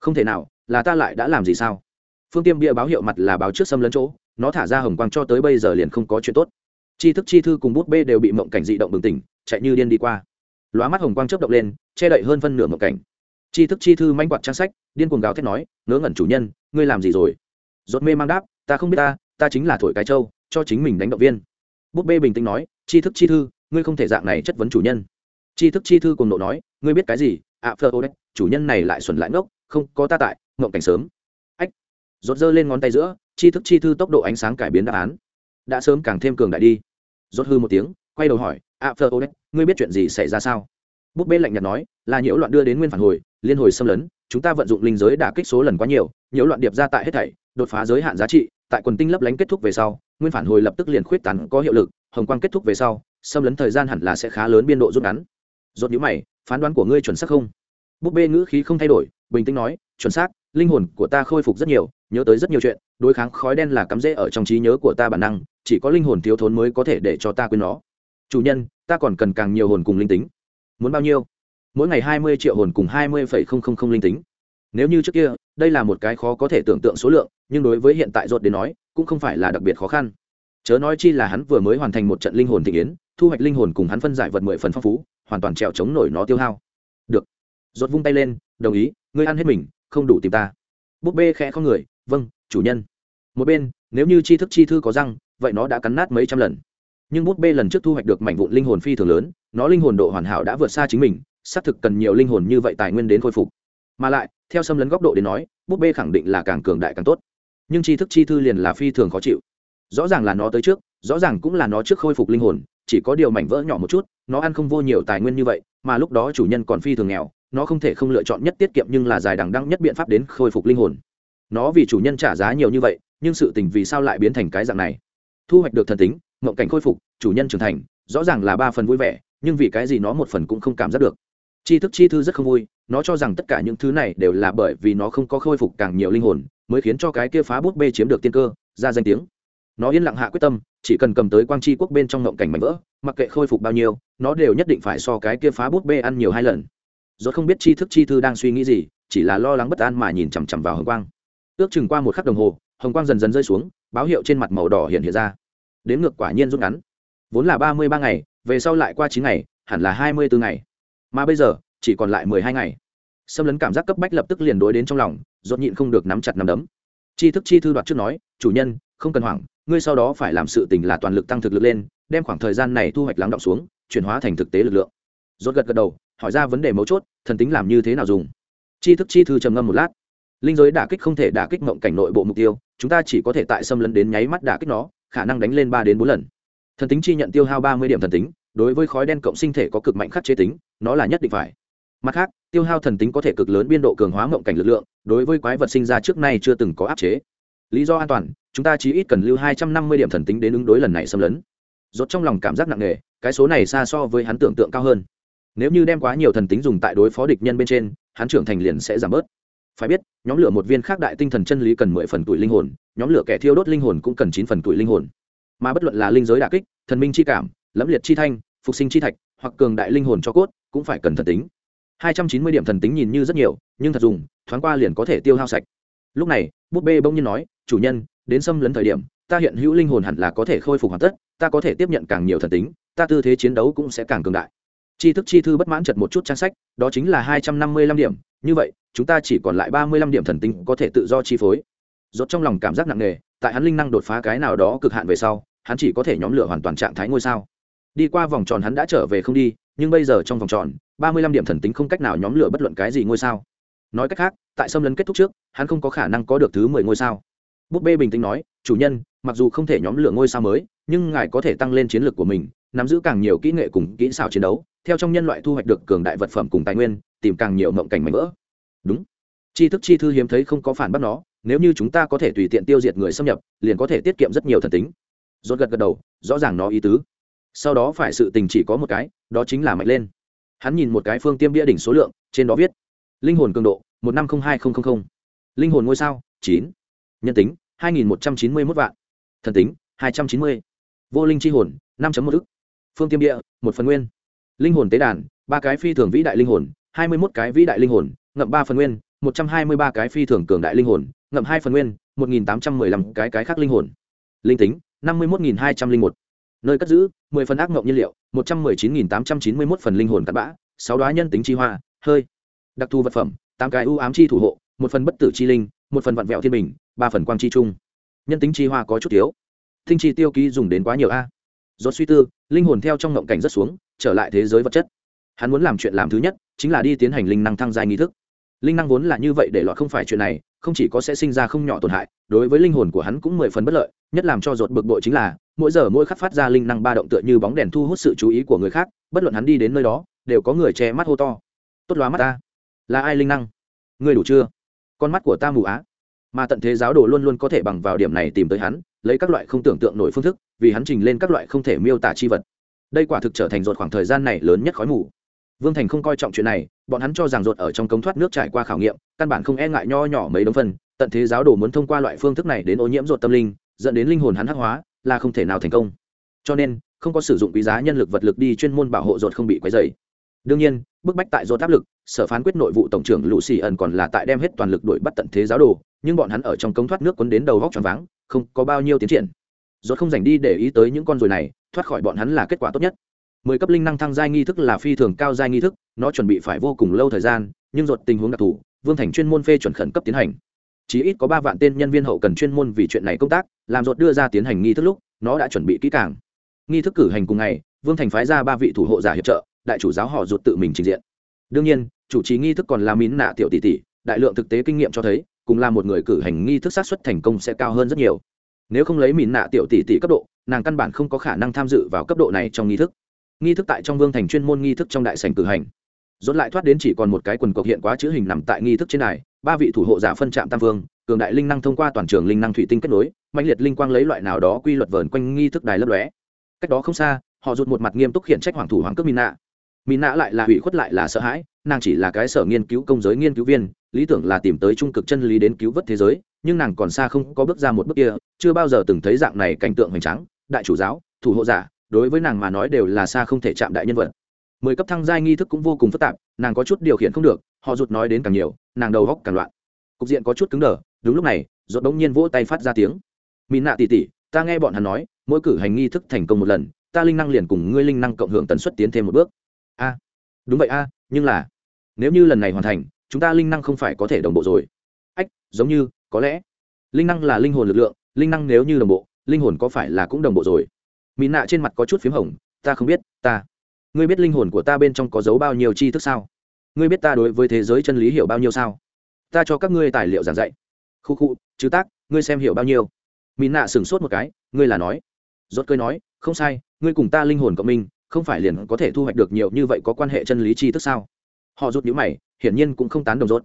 Không thể nào, là ta lại đã làm gì sao? Phương tiêm bia báo hiệu mặt là báo trước xâm lấn chỗ, nó thả ra hồng quang cho tới bây giờ liền không có chuyện tốt. Chi thức chi thư cùng bút bê đều bị mộng cảnh dị động bừng tỉnh, chạy như điên đi qua. Lóa mắt hồng quang chớp động lên, che đậy hơn phân nửa mộng cảnh. Chi thức chi thư manh quạt trang sách, điên cuồng gào thét nói, ngớ ngẩn chủ nhân, ngươi làm gì rồi? Rốt mê mang đáp, ta không biết ta ta chính là thổi cái trâu cho chính mình đánh động viên. Bút bê bình tĩnh nói chi thức chi thư ngươi không thể dạng này chất vấn chủ nhân. Chi thức chi thư cùng nộ nói ngươi biết cái gì? Ạ à, phơ ô đấy chủ nhân này lại xuẩn lại ngốc không có ta tại ngộng cảnh sớm. Ách. Rốt giơ lên ngón tay giữa chi thức chi thư tốc độ ánh sáng cải biến đáp án. Đã sớm càng thêm cường đại đi. Rốt hư một tiếng quay đầu hỏi à, ạ phơ ô đấy ngươi biết chuyện gì xảy ra sao? Bút bê lạnh nhạt nói là nhiễu loạn đưa đến nguyên phản hồi liên hồi xâm lấn chúng ta vận dụng linh giới đã kích số lần quá nhiều nhiễu loạn điệp ra tại hết thảy đột phá giới hạn giá trị tại quần tinh lấp lánh kết thúc về sau nguyên phản hồi lập tức liền khuyết tán có hiệu lực, hồng quang kết thúc về sau, xâm lấn thời gian hẳn là sẽ khá lớn biên độ rút ngắn. Rốt nhíu mày, phán đoán của ngươi chuẩn xác không? Búp bê ngữ khí không thay đổi, bình tĩnh nói, chuẩn xác, linh hồn của ta khôi phục rất nhiều, nhớ tới rất nhiều chuyện, đối kháng khói đen là cắm rễ ở trong trí nhớ của ta bản năng, chỉ có linh hồn thiếu thốn mới có thể để cho ta quên nó. Chủ nhân, ta còn cần càng nhiều hồn cùng linh tính. Muốn bao nhiêu? Mỗi ngày hai mươi triệu hồn cùng hai mươi phẩy không không không linh tính. Nếu như trước kia, đây là một cái khó có thể tưởng tượng số lượng, nhưng đối với hiện tại ruột đến nói cũng không phải là đặc biệt khó khăn. Chớ nói chi là hắn vừa mới hoàn thành một trận linh hồn thị yến, thu hoạch linh hồn cùng hắn phân giải vật mười phần phong phú, hoàn toàn trèo chống nổi nó tiêu hao. Được. Ruột vung tay lên, đồng ý, ngươi ăn hết mình, không đủ tìm ta. Búp bê khẽ không người vâng chủ nhân. Một bên, nếu như chi thức chi thư có răng, vậy nó đã cắn nát mấy trăm lần. Nhưng bút bê lần trước thu hoạch được mảnh vụn linh hồn phi thường lớn, nó linh hồn độ hoàn hảo đã vượt xa chính mình, xác thực cần nhiều linh hồn như vậy tài nguyên đến khôi phục. Mà lại, theo xâm lấn góc độ đến nói bút bê khẳng định là càng cường đại càng tốt nhưng tri thức chi thư liền là phi thường khó chịu. Rõ ràng là nó tới trước, rõ ràng cũng là nó trước khôi phục linh hồn, chỉ có điều mảnh vỡ nhỏ một chút, nó ăn không vô nhiều tài nguyên như vậy, mà lúc đó chủ nhân còn phi thường nghèo, nó không thể không lựa chọn nhất tiết kiệm nhưng là dài đằng đăng nhất biện pháp đến khôi phục linh hồn. Nó vì chủ nhân trả giá nhiều như vậy, nhưng sự tình vì sao lại biến thành cái dạng này? Thu hoạch được thần tính mộng cảnh khôi phục, chủ nhân trưởng thành, rõ ràng là ba phần vui vẻ, nhưng vì cái gì nó một phần cũng không cảm giác được? Tri thức chi thư rất không vui nó cho rằng tất cả những thứ này đều là bởi vì nó không có khôi phục càng nhiều linh hồn, mới khiến cho cái kia phá bút bê chiếm được tiên cơ, ra danh tiếng. Nó yên lặng hạ quyết tâm, chỉ cần cầm tới quang tri quốc bên trong ngộng cảnh mảnh vỡ, mặc kệ khôi phục bao nhiêu, nó đều nhất định phải so cái kia phá bút bê ăn nhiều hai lần. Do không biết tri thức chi thư đang suy nghĩ gì, chỉ là lo lắng bất an mà nhìn chằm chằm vào hồng quang. Ước chừng qua một khắc đồng hồ, hồng quang dần dần rơi xuống, báo hiệu trên mặt màu đỏ hiện hiện ra. Đến ngược quả nhiên rút ngắn. Vốn là ba mươi ba ngày, về sau lại qua chín ngày, hẳn là hai mươi bốn ngày. Mà bây giờ chỉ còn lại mười hai ngày. Xâm lấn cảm giác cấp bách lập tức liền đối đến trong lòng, rốt nhịn không được nắm chặt nắm đấm. Chi thức chi thư đoạt trước nói, chủ nhân, không cần hoảng, ngươi sau đó phải làm sự tình là toàn lực tăng thực lực lên, đem khoảng thời gian này thu hoạch lắng động xuống, chuyển hóa thành thực tế lực lượng. Rốt gật gật đầu, hỏi ra vấn đề mấu chốt, thần tính làm như thế nào dùng? Chi thức chi thư trầm ngâm một lát. Linh giới đả kích không thể đả kích mộng cảnh nội bộ mục tiêu, chúng ta chỉ có thể tại xâm lấn đến nháy mắt đả kích nó, khả năng đánh lên ba đến bốn lần. Thần tính chi nhận tiêu hao ba mươi điểm thần tính, đối với khói đen cộng sinh thể có cực mạnh khắc chế tính, nó là nhất định phải mặt khác, tiêu hao thần tính có thể cực lớn biên độ cường hóa mộng cảnh lực lượng, đối với quái vật sinh ra trước nay chưa từng có áp chế. Lý do an toàn, chúng ta chỉ ít cần lưu hai trăm năm mươi điểm thần tính đến ứng đối lần này xâm lấn. Rốt trong lòng cảm giác nặng nề, cái số này xa so với hắn tưởng tượng cao hơn. Nếu như đem quá nhiều thần tính dùng tại đối phó địch nhân bên trên, hắn trưởng thành liền sẽ giảm bớt. Phải biết, nhóm lửa một viên khác đại tinh thần chân lý cần mười phần tuổi linh hồn, nhóm lửa kẻ thiêu đốt linh hồn cũng cần chín phần tuổi linh hồn. Mà bất luận là linh giới đà kích, thần minh chi cảm, lẫm liệt chi thanh, phục sinh chi thạch, hoặc cường đại linh hồn cho cốt, cũng phải cần thần tính hai trăm chín mươi điểm thần tính nhìn như rất nhiều, nhưng thật dùng, thoáng qua liền có thể tiêu hao sạch. Lúc này, búp bê bỗng nhiên nói, chủ nhân, đến xâm lấn thời điểm, ta hiện hữu linh hồn hẳn là có thể khôi phục hoàn tất, ta có thể tiếp nhận càng nhiều thần tính, ta tư thế chiến đấu cũng sẽ càng cường đại. Chi thức chi thư bất mãn chật một chút trang sách, đó chính là hai trăm năm mươi lăm điểm, như vậy, chúng ta chỉ còn lại ba mươi lăm điểm thần tính có thể tự do chi phối. Rốt trong lòng cảm giác nặng nề, tại hắn linh năng đột phá cái nào đó cực hạn về sau, hắn chỉ có thể nhóm lửa hoàn toàn trạng thái ngôi sao đi qua vòng tròn hắn đã trở về không đi, nhưng bây giờ trong vòng tròn, ba mươi lăm điểm thần tính không cách nào nhóm lửa bất luận cái gì ngôi sao. Nói cách khác, tại xâm lấn kết thúc trước, hắn không có khả năng có được thứ mười ngôi sao. Búp bê bình tĩnh nói, chủ nhân, mặc dù không thể nhóm lửa ngôi sao mới, nhưng ngài có thể tăng lên chiến lược của mình, nắm giữ càng nhiều kỹ nghệ cùng kỹ xảo chiến đấu, theo trong nhân loại thu hoạch được cường đại vật phẩm cùng tài nguyên, tìm càng nhiều mộng cảnh mạnh vỡ. Đúng. Tri thức chi thư hiếm thấy không có phản bác nó, nếu như chúng ta có thể tùy tiện tiêu diệt người xâm nhập, liền có thể tiết kiệm rất nhiều thần tính. Rốt gật gật đầu, rõ ràng nó ý tứ sau đó phải sự tình chỉ có một cái, đó chính là mạnh lên. Hắn nhìn một cái phương tiêm bia đỉnh số lượng, trên đó viết, linh hồn cường độ, một năm không hai không linh hồn ngôi sao, chín. Nhân tính, hai nghìn một trăm chín mươi mốt vạn. Thần tính, hai trăm chín mươi. Vô linh c h i hồn, năm một ức. Phương tiêm địa một phần nguyên. Linh hồn tế đàn, ba cái phi thường vĩ đại linh hồn, hai mươi mốt cái vĩ đại linh hồn, ngậm ba phần nguyên, một trăm hai mươi ba cái phi thường cường đại linh hồn, ngậm hai phần nguyên, một nghìn tám trăm mười lăm cái cái khác linh hồn. Linh tính, năm mươi một nghìn hai trăm linh một nơi cất giữ, mười phần ác ngộng nhiên liệu, một trăm mười chín nghìn tám trăm chín mươi mốt phần linh hồn cắt bã, sáu đoá nhân tính chi hoa, hơi. Đặc thù vật phẩm, tám cái ưu ám chi thủ hộ, một phần bất tử chi linh, một phần vặn vẹo thiên bình, ba phần quang chi trung. Nhân tính chi hoa có chút thiếu. Thinh chi tiêu ký dùng đến quá nhiều a. Do suy tư, linh hồn theo trong ngộng cảnh rất xuống, trở lại thế giới vật chất. Hắn muốn làm chuyện làm thứ nhất, chính là đi tiến hành linh năng thăng giai nghi thức. Linh năng vốn là như vậy để loại không phải chuyện này, không chỉ có sẽ sinh ra không nhỏ tổn hại, đối với linh hồn của hắn cũng mười phần bất lợi, nhất làm cho ruột bực bội chính là mỗi giờ mỗi khắc phát ra linh năng ba động tựa như bóng đèn thu hút sự chú ý của người khác, bất luận hắn đi đến nơi đó, đều có người che mắt hô to. Tốt lóa mắt ta. Là ai linh năng? Người đủ chưa? Con mắt của ta mù á. Mà tận thế giáo đồ luôn luôn có thể bằng vào điểm này tìm tới hắn, lấy các loại không tưởng tượng nổi phương thức, vì hắn trình lên các loại không thể miêu tả chi vật. Đây quả thực trở thành ruột khoảng thời gian này lớn nhất khói mù. Vương thành không coi trọng chuyện này, bọn hắn cho rằng ruột ở trong cống thoát nước trải qua khảo nghiệm, căn bản không e ngại nho nhỏ mấy đống phân, tận thế giáo đồ muốn thông qua loại phương thức này đến ô nhiễm ruột tâm linh, dẫn đến linh hồn hắn hắc hóa là không thể nào thành công. Cho nên, không có sử dụng quý giá nhân lực vật lực đi chuyên môn bảo hộ ruột không bị quấy dày đương nhiên, bức bách tại ruột áp lực, sở phán quyết nội vụ tổng trưởng lũ xì ẩn còn là tại đem hết toàn lực đuổi bắt tận thế giáo đồ, nhưng bọn hắn ở trong cống thoát nước quấn đến đầu góc tròn váng, không có bao nhiêu tiến triển. Ruột không dành đi để ý tới những con ruồi này, thoát khỏi bọn hắn là kết quả tốt nhất. Mười cấp linh năng thăng giai nghi thức là phi thường cao giai nghi thức, nó chuẩn bị phải vô cùng lâu thời gian, nhưng ruột tình huống đặc thù, vương thành chuyên môn phê chuẩn khẩn cấp tiến hành chỉ ít có ba vạn tên nhân viên hậu cần chuyên môn vì chuyện này công tác, làm ruột đưa ra tiến hành nghi thức lúc, nó đã chuẩn bị kỹ càng. Nghi thức cử hành cùng ngày, vương thành phái ra ba vị thủ hộ giả hiệp trợ, đại chủ giáo họ ruột tự mình trình diện. Đương nhiên, chủ trì nghi thức còn là mín nạ tiểu tỷ tỷ, đại lượng thực tế kinh nghiệm cho thấy, cùng là một người cử hành nghi thức sát xuất thành công sẽ cao hơn rất nhiều. Nếu không lấy mìn nạ tiểu tỷ tỷ cấp độ, nàng căn bản không có khả năng tham dự vào cấp độ này trong nghi thức. Nghi thức tại trong vương thành chuyên môn nghi thức trong đại sành cử hành dốt lại thoát đến chỉ còn một cái quần cộc hiện quá chữ hình nằm tại nghi thức trên này ba vị thủ hộ giả phân trạm tam vương cường đại linh năng thông qua toàn trường linh năng thủy tinh kết nối mạnh liệt linh quang lấy loại nào đó quy luật vờn quanh nghi thức đài lấp lóe. Cách đó không xa, họ rụt một mặt nghiêm túc khiển trách hoàng thủ hoàng cước mina. Mina lại là hủy khuất lại là sợ hãi, nàng chỉ là cái sở nghiên cứu công giới nghiên cứu viên, lý tưởng là tìm tới trung cực chân lý đến cứu vớt thế giới, nhưng nàng còn xa không có bước ra một bước kia, chưa bao giờ từng thấy dạng này cảnh tượng hoành tráng, đại chủ giáo, thủ hộ giả, đối với nàng mà nói đều là xa không thể chạm đại nhân vật mười cấp thăng giai nghi thức cũng vô cùng phức tạp, nàng có chút điều khiển không được, họ rụt nói đến càng nhiều, nàng đầu góc càng loạn. Cục diện có chút cứng đờ, đúng lúc này, rốt đống nhiên vỗ tay phát ra tiếng. Mìn nạ tỉ tỉ, ta nghe bọn hắn nói, mỗi cử hành nghi thức thành công một lần, ta linh năng liền cùng ngươi linh năng cộng hưởng tần suất tiến thêm một bước. A, đúng vậy a, nhưng là, nếu như lần này hoàn thành, chúng ta linh năng không phải có thể đồng bộ rồi. Ách, giống như, có lẽ, linh năng là linh hồn lực lượng, linh năng nếu như đồng bộ, linh hồn có phải là cũng đồng bộ rồi? Mỹ nạ trên mặt có chút p h í m hồng, ta không biết, ta ngươi biết linh hồn của ta bên trong có dấu bao nhiêu tri thức sao? Ngươi biết ta đối với thế giới chân lý hiểu bao nhiêu sao? Ta cho các ngươi tài liệu giảng dạy. Khu khu chứ tác, ngươi xem hiểu bao nhiêu? Mỹ nạ sửng sốt một cái, ngươi là nói. Rốt cơi nói, không sai, ngươi cùng ta linh hồn cộng minh, không phải liền có thể thu hoạch được nhiều như vậy có quan hệ chân lý tri thức sao? Họ rút nhữ mày, hiển nhiên cũng không tán đồng rốt.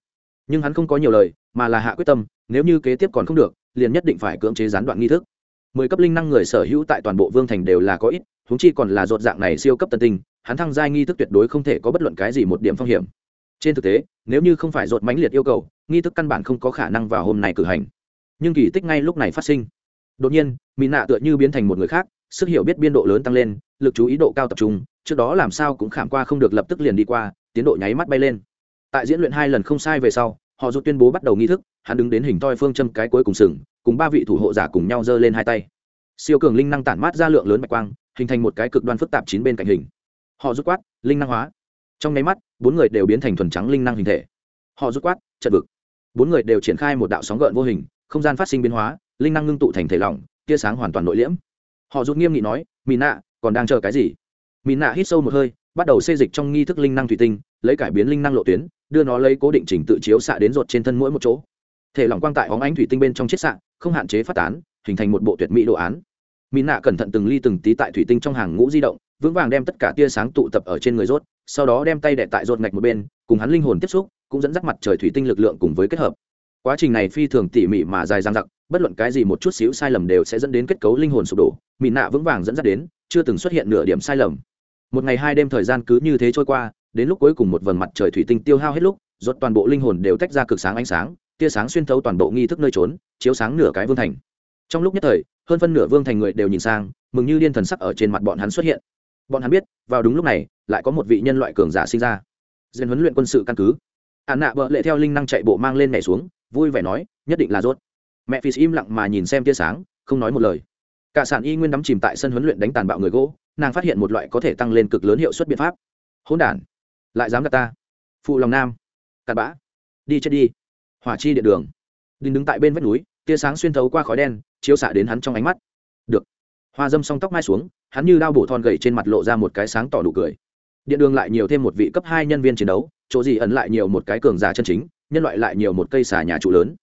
Nhưng hắn không có nhiều lời, mà là hạ quyết tâm, nếu như kế tiếp còn không được, liền nhất định phải cưỡng chế gián đoạn nghi thức. Mười cấp linh năng người sở hữu tại toàn bộ vương thành đều là có ít chúng chi còn là rột dạng này siêu cấp tân tinh hắn thăng giai nghi thức tuyệt đối không thể có bất luận cái gì một điểm phong hiểm. Trên thực tế, nếu như không phải rột mãnh liệt yêu cầu, nghi thức căn bản không có khả năng vào hôm nay cử hành. Nhưng kỳ tích ngay lúc này phát sinh. Đột nhiên mỹ nạ tựa như biến thành một người khác, sức hiểu biết biên độ lớn tăng lên, lực chú ý độ cao tập trung, trước đó làm sao cũng khảm qua không được lập tức liền đi qua, tiến độ nháy mắt bay lên. Tại diễn luyện hai lần không sai về sau, họ rút tuyên bố bắt đầu nghi thức, hắn đứng đến hình toi phương châm cái cuối cùng sừng, cùng ba vị thủ hộ giả cùng nhau giơ lên hai tay. Siêu cường linh năng tản mát ra lượng lớn bạch quang, hình thành một cái cực đoan phức tạp chín bên cạnh hình họ rút quát, linh năng hóa. Trong nháy mắt, bốn người đều biến thành thuần trắng linh năng hình thể. Họ rút quát trận vực. Bốn người đều triển khai một đạo sóng gợn vô hình, không gian phát sinh biến hóa, linh năng ngưng tụ thành thể lỏng, tia sáng hoàn toàn nội liễm. Họ rút nghiêm nghị nói mỹ nạ, còn đang chờ cái gì? Mỹ nạ hít sâu một hơi, bắt đầu xây dịch trong nghi thức linh năng thủy tinh, lấy cải biến linh năng lộ tuyến, đưa nó lấy cố định trình tự chiếu xạ đến ruột trên thân mỗi một chỗ. Thể lỏng quang tại hóng ánh thủy tinh bên trong chiết xạ, không hạn chế phát tán, hình thành một bộ tuyệt mỹ đồ án. Mỹ nạ cẩn thận từng ly từng tí tại thủy tinh trong hàng ngũ di động vững vàng đem tất cả tia sáng tụ tập ở trên người rốt, sau đó đem tay đệ tại rốt ngạch một bên, cùng hắn linh hồn tiếp xúc, cũng dẫn dắt mặt trời thủy tinh lực lượng cùng với kết hợp. Quá trình này phi thường tỉ mỉ mà dài dang dặc, bất luận cái gì một chút xíu sai lầm đều sẽ dẫn đến kết cấu linh hồn sụp đổ mỹ nạ vững vàng dẫn dắt đến, chưa từng xuất hiện nửa điểm sai lầm. Một ngày hai đêm thời gian cứ như thế trôi qua, đến lúc cuối cùng một vầng mặt trời thủy tinh tiêu hao hết lúc, rốt toàn bộ linh hồn đều tách ra cực sáng ánh sáng, tia sáng xuyên thấu toàn bộ nghi thức nơi trốn, chiếu sáng nửa cái vương thành. Trong lúc nhất thời, hơn phân nửa vương thành người đều nhìn sang, mừng như điên thần sắc ở trên mặt bọn hắn xuất hiện bọn hắn biết, vào đúng lúc này, lại có một vị nhân loại cường giả sinh ra. Diễn huấn luyện quân sự căn cứ. Hạn nạ vợ lệ theo linh năng chạy bộ mang lên nhảy xuống, vui vẻ nói, nhất định là rốt. Mẹ phi im lặng mà nhìn xem tia sáng, không nói một lời. Cả sản y nguyên đắm chìm tại sân huấn luyện đánh tàn bạo người gỗ, nàng phát hiện một loại có thể tăng lên cực lớn hiệu suất biện pháp. Hỗn đản, lại dám gạt ta. Phụ lòng nam, cặn bã, đi chết đi. Hỏa chi điện đường. Đinh đứng tại bên vách núi, tia sáng xuyên thấu qua khói đen, chiếu xạ đến hắn trong ánh mắt. Được hoa dâm song tóc mai xuống, hắn như đao bổ thon gậy trên mặt lộ ra một cái sáng tỏ đủ cười. Điện đường lại nhiều thêm một vị cấp hai nhân viên chiến đấu, chỗ gì ẩn lại nhiều một cái cường giả chân chính, nhân loại lại nhiều một cây xà nhà trụ lớn.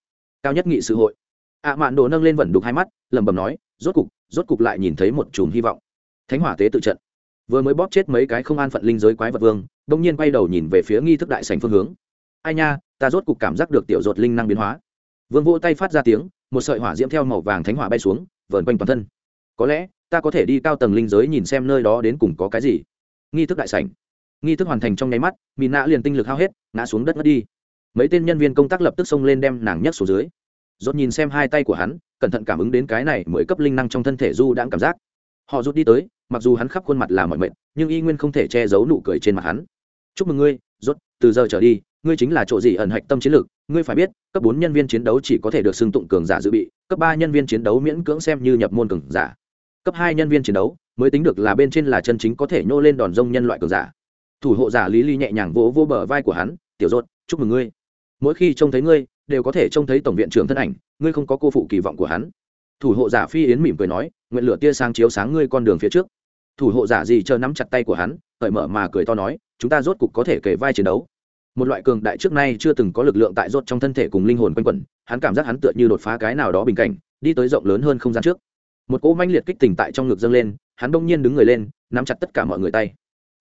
Cao nhất nghị sự hội. Ạ mạn đồ nâng lên vẩn đục hai mắt, lẩm bẩm nói, rốt cục rốt cục lại nhìn thấy một chùm hy vọng. Thánh hỏa tế tự trận. Vừa mới bóp chết mấy cái không an phận linh giới quái vật vương đông nhiên quay đầu nhìn về phía nghi thức đại sành phương hướng. Ai nha, ta rốt cục cảm giác được tiểu ruột linh năng biến hóa. Vương vỗ tay phát ra tiếng, một sợi hỏa diễm theo màu vàng thánh hỏa bay xuống, vờn quanh toàn thân có lẽ ta có thể đi cao tầng linh giới nhìn xem nơi đó đến cùng có cái gì. Nghi thức đại sảnh. Nghi thức hoàn thành trong nháy mắt mỹ nạ liền tinh lực hao hết, ngã xuống đất mất đi. Mấy tên nhân viên công tác lập tức xông lên đem nàng nhấc xuống dưới. Rốt nhìn xem hai tay của hắn, cẩn thận cảm ứng đến cái này mới cấp linh năng trong thân thể du đãng cảm giác. Họ rút đi tới, mặc dù hắn khắp khuôn mặt là mọi mệt, nhưng y nguyên không thể che giấu nụ cười trên mặt hắn. Chúc mừng ngươi, rốt, từ giờ trở đi, ngươi chính là chỗ gì ẩn hạch tâm chiến lược, ngươi phải biết, cấp bốn nhân viên chiến đấu chỉ có thể được xưng tụng cường giả dự bị, cấp ba nhân viên chiến đấu miễn cưỡng xem như nhập môn cường giả cấp hai nhân viên chiến đấu, mới tính được là bên trên là chân chính có thể nhô lên đòn rông nhân loại cường giả. Thủ hộ giả lý ly nhẹ nhàng vỗ vỗ bờ vai của hắn, tiểu rốt chúc mừng ngươi. Mỗi khi trông thấy ngươi, đều có thể trông thấy tổng viện trưởng thân ảnh, ngươi không có cô phụ kỳ vọng của hắn. Thủ hộ giả phi yến mỉm cười nói, nguyện lửa tia sáng chiếu sáng ngươi con đường phía trước. Thủ hộ giả gì chờ nắm chặt tay của hắn, cởi mở mà cười to nói, chúng ta rốt cục có thể kể vai chiến đấu. Một loại cường đại trước nay chưa từng có lực lượng tại rốt trong thân thể cùng linh hồn quanh quẩn, hắn cảm giác hắn tựa như đột phá cái nào đó bình cảnh, đi tới rộng lớn hơn không gian trước một cỗ manh liệt kích tình tại trong ngực dâng lên, hắn bỗng nhiên đứng người lên, nắm chặt tất cả mọi người tay.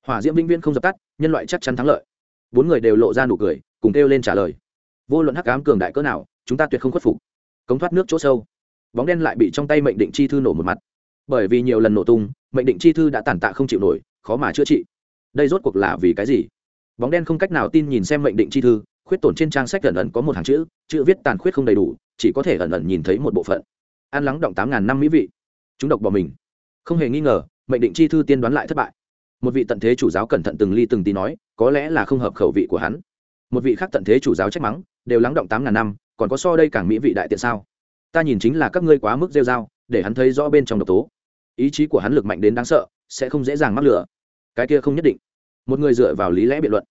Hỏa diễm vĩnh viễn không dập tắt, nhân loại chắc chắn thắng lợi. Bốn người đều lộ ra nụ cười, cùng kêu lên trả lời. Vô luận hắc ám cường đại cỡ nào, chúng ta tuyệt không khuất phục. Cống thoát nước chỗ sâu. Bóng đen lại bị trong tay mệnh định chi thư nổ một mặt. Bởi vì nhiều lần nổ tung, mệnh định chi thư đã tàn tạ không chịu nổi, khó mà chữa trị. Đây rốt cuộc là vì cái gì? Bóng đen không cách nào tin nhìn xem mệnh định chi thư, khuyết tổn trên trang sách ẩn ẩn có một hàng chữ chữ viết tàn khuyết không đầy đủ, chỉ có thể ẩn ẩn nhìn thấy một bộ phận. Ăn lắng động tám ngàn năm mỹ vị chúng độc bỏ mình. Không hề nghi ngờ, mệnh định chi thư tiên đoán lại thất bại. Một vị tận thế chủ giáo cẩn thận từng ly từng tí nói, có lẽ là không hợp khẩu vị của hắn. Một vị khác tận thế chủ giáo trách mắng, đều lắng động tám ngàn năm, còn có so đây càng mỹ vị đại tiện sao? Ta nhìn chính là các ngươi quá mức rêu r a o để hắn thấy rõ bên trong độc tố. Ý chí của hắn lực mạnh đến đáng sợ, sẽ không dễ dàng mắc lửa. Cái kia không nhất định. Một người dựa vào lý lẽ biện luận.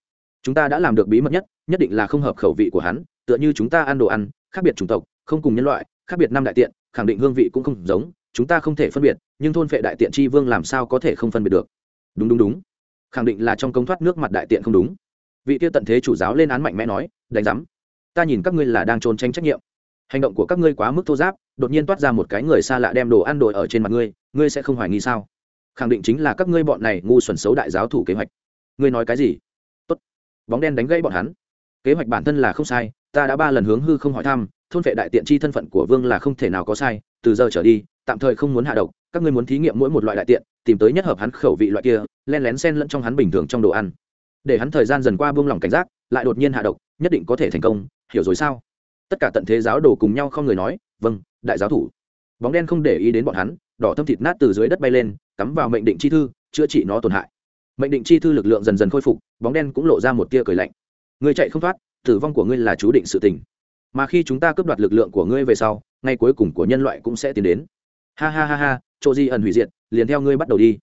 Chúng ta đã làm được bí mật nhất nhất định là không hợp khẩu vị của hắn, tựa như chúng ta ăn đồ ăn, khác biệt chủng tộc, không cùng nhân loại, khác biệt năm đại tiện, khẳng định hương vị cũng không giống chúng ta không thể phân biệt, nhưng thôn phệ đại tiện tri vương làm sao có thể không phân biệt được? Đúng đúng đúng. Khẳng định là trong công thoát nước mặt đại tiện không đúng. Vị tiêu tận thế chủ giáo lên án mạnh mẽ nói, đánh giám, ta nhìn các ngươi là đang trốn tránh trách nhiệm. Hành động của các ngươi quá mức thô giáp, đột nhiên toát ra một cái người xa lạ đem đồ ăn đồ ở trên mặt ngươi ngươi sẽ không hoài nghi sao? Khẳng định chính là các ngươi bọn này ngu xuẩn xấu đại giáo thủ kế hoạch. Ngươi nói cái gì? Tốt. Bóng đen đánh gãy bọn hắn. Kế hoạch bản thân là không sai, ta đã ba lần hướng hư không hỏi thăm, thôn vệ đại tiện chi thân phận của vương là không thể nào có sai, từ giờ trở đi tạm thời không muốn hạ độc, các ngươi muốn thí nghiệm mỗi một loại đại tiện, tìm tới nhất hợp hắn khẩu vị loại kia, len lén xen lẫn trong hắn bình thường trong đồ ăn. Để hắn thời gian dần qua buông lỏng cảnh giác, lại đột nhiên hạ độc, nhất định có thể thành công, hiểu rồi sao? Tất cả tận thế giáo đồ cùng nhau không người nói vâng đại giáo thủ. Bóng đen không để ý đến bọn hắn, đỏ thâm thịt nát từ dưới đất bay lên, cắm vào mệnh định chi thư, chữa trị nó tổn hại. Mệnh định chi thư lực lượng dần dần khôi phục, bóng đen cũng lộ ra một tia cười lạnh. Ngươi chạy không thoát, tử vong của ngươi là chú định sự tình. Mà khi chúng ta cướp đoạt lực lượng của ngươi về sau, ngay cuối cùng của nhân loại cũng sẽ tiến đến ha ha ha ha chỗ di ẩn hủy diệt liền theo ngươi bắt đầu đi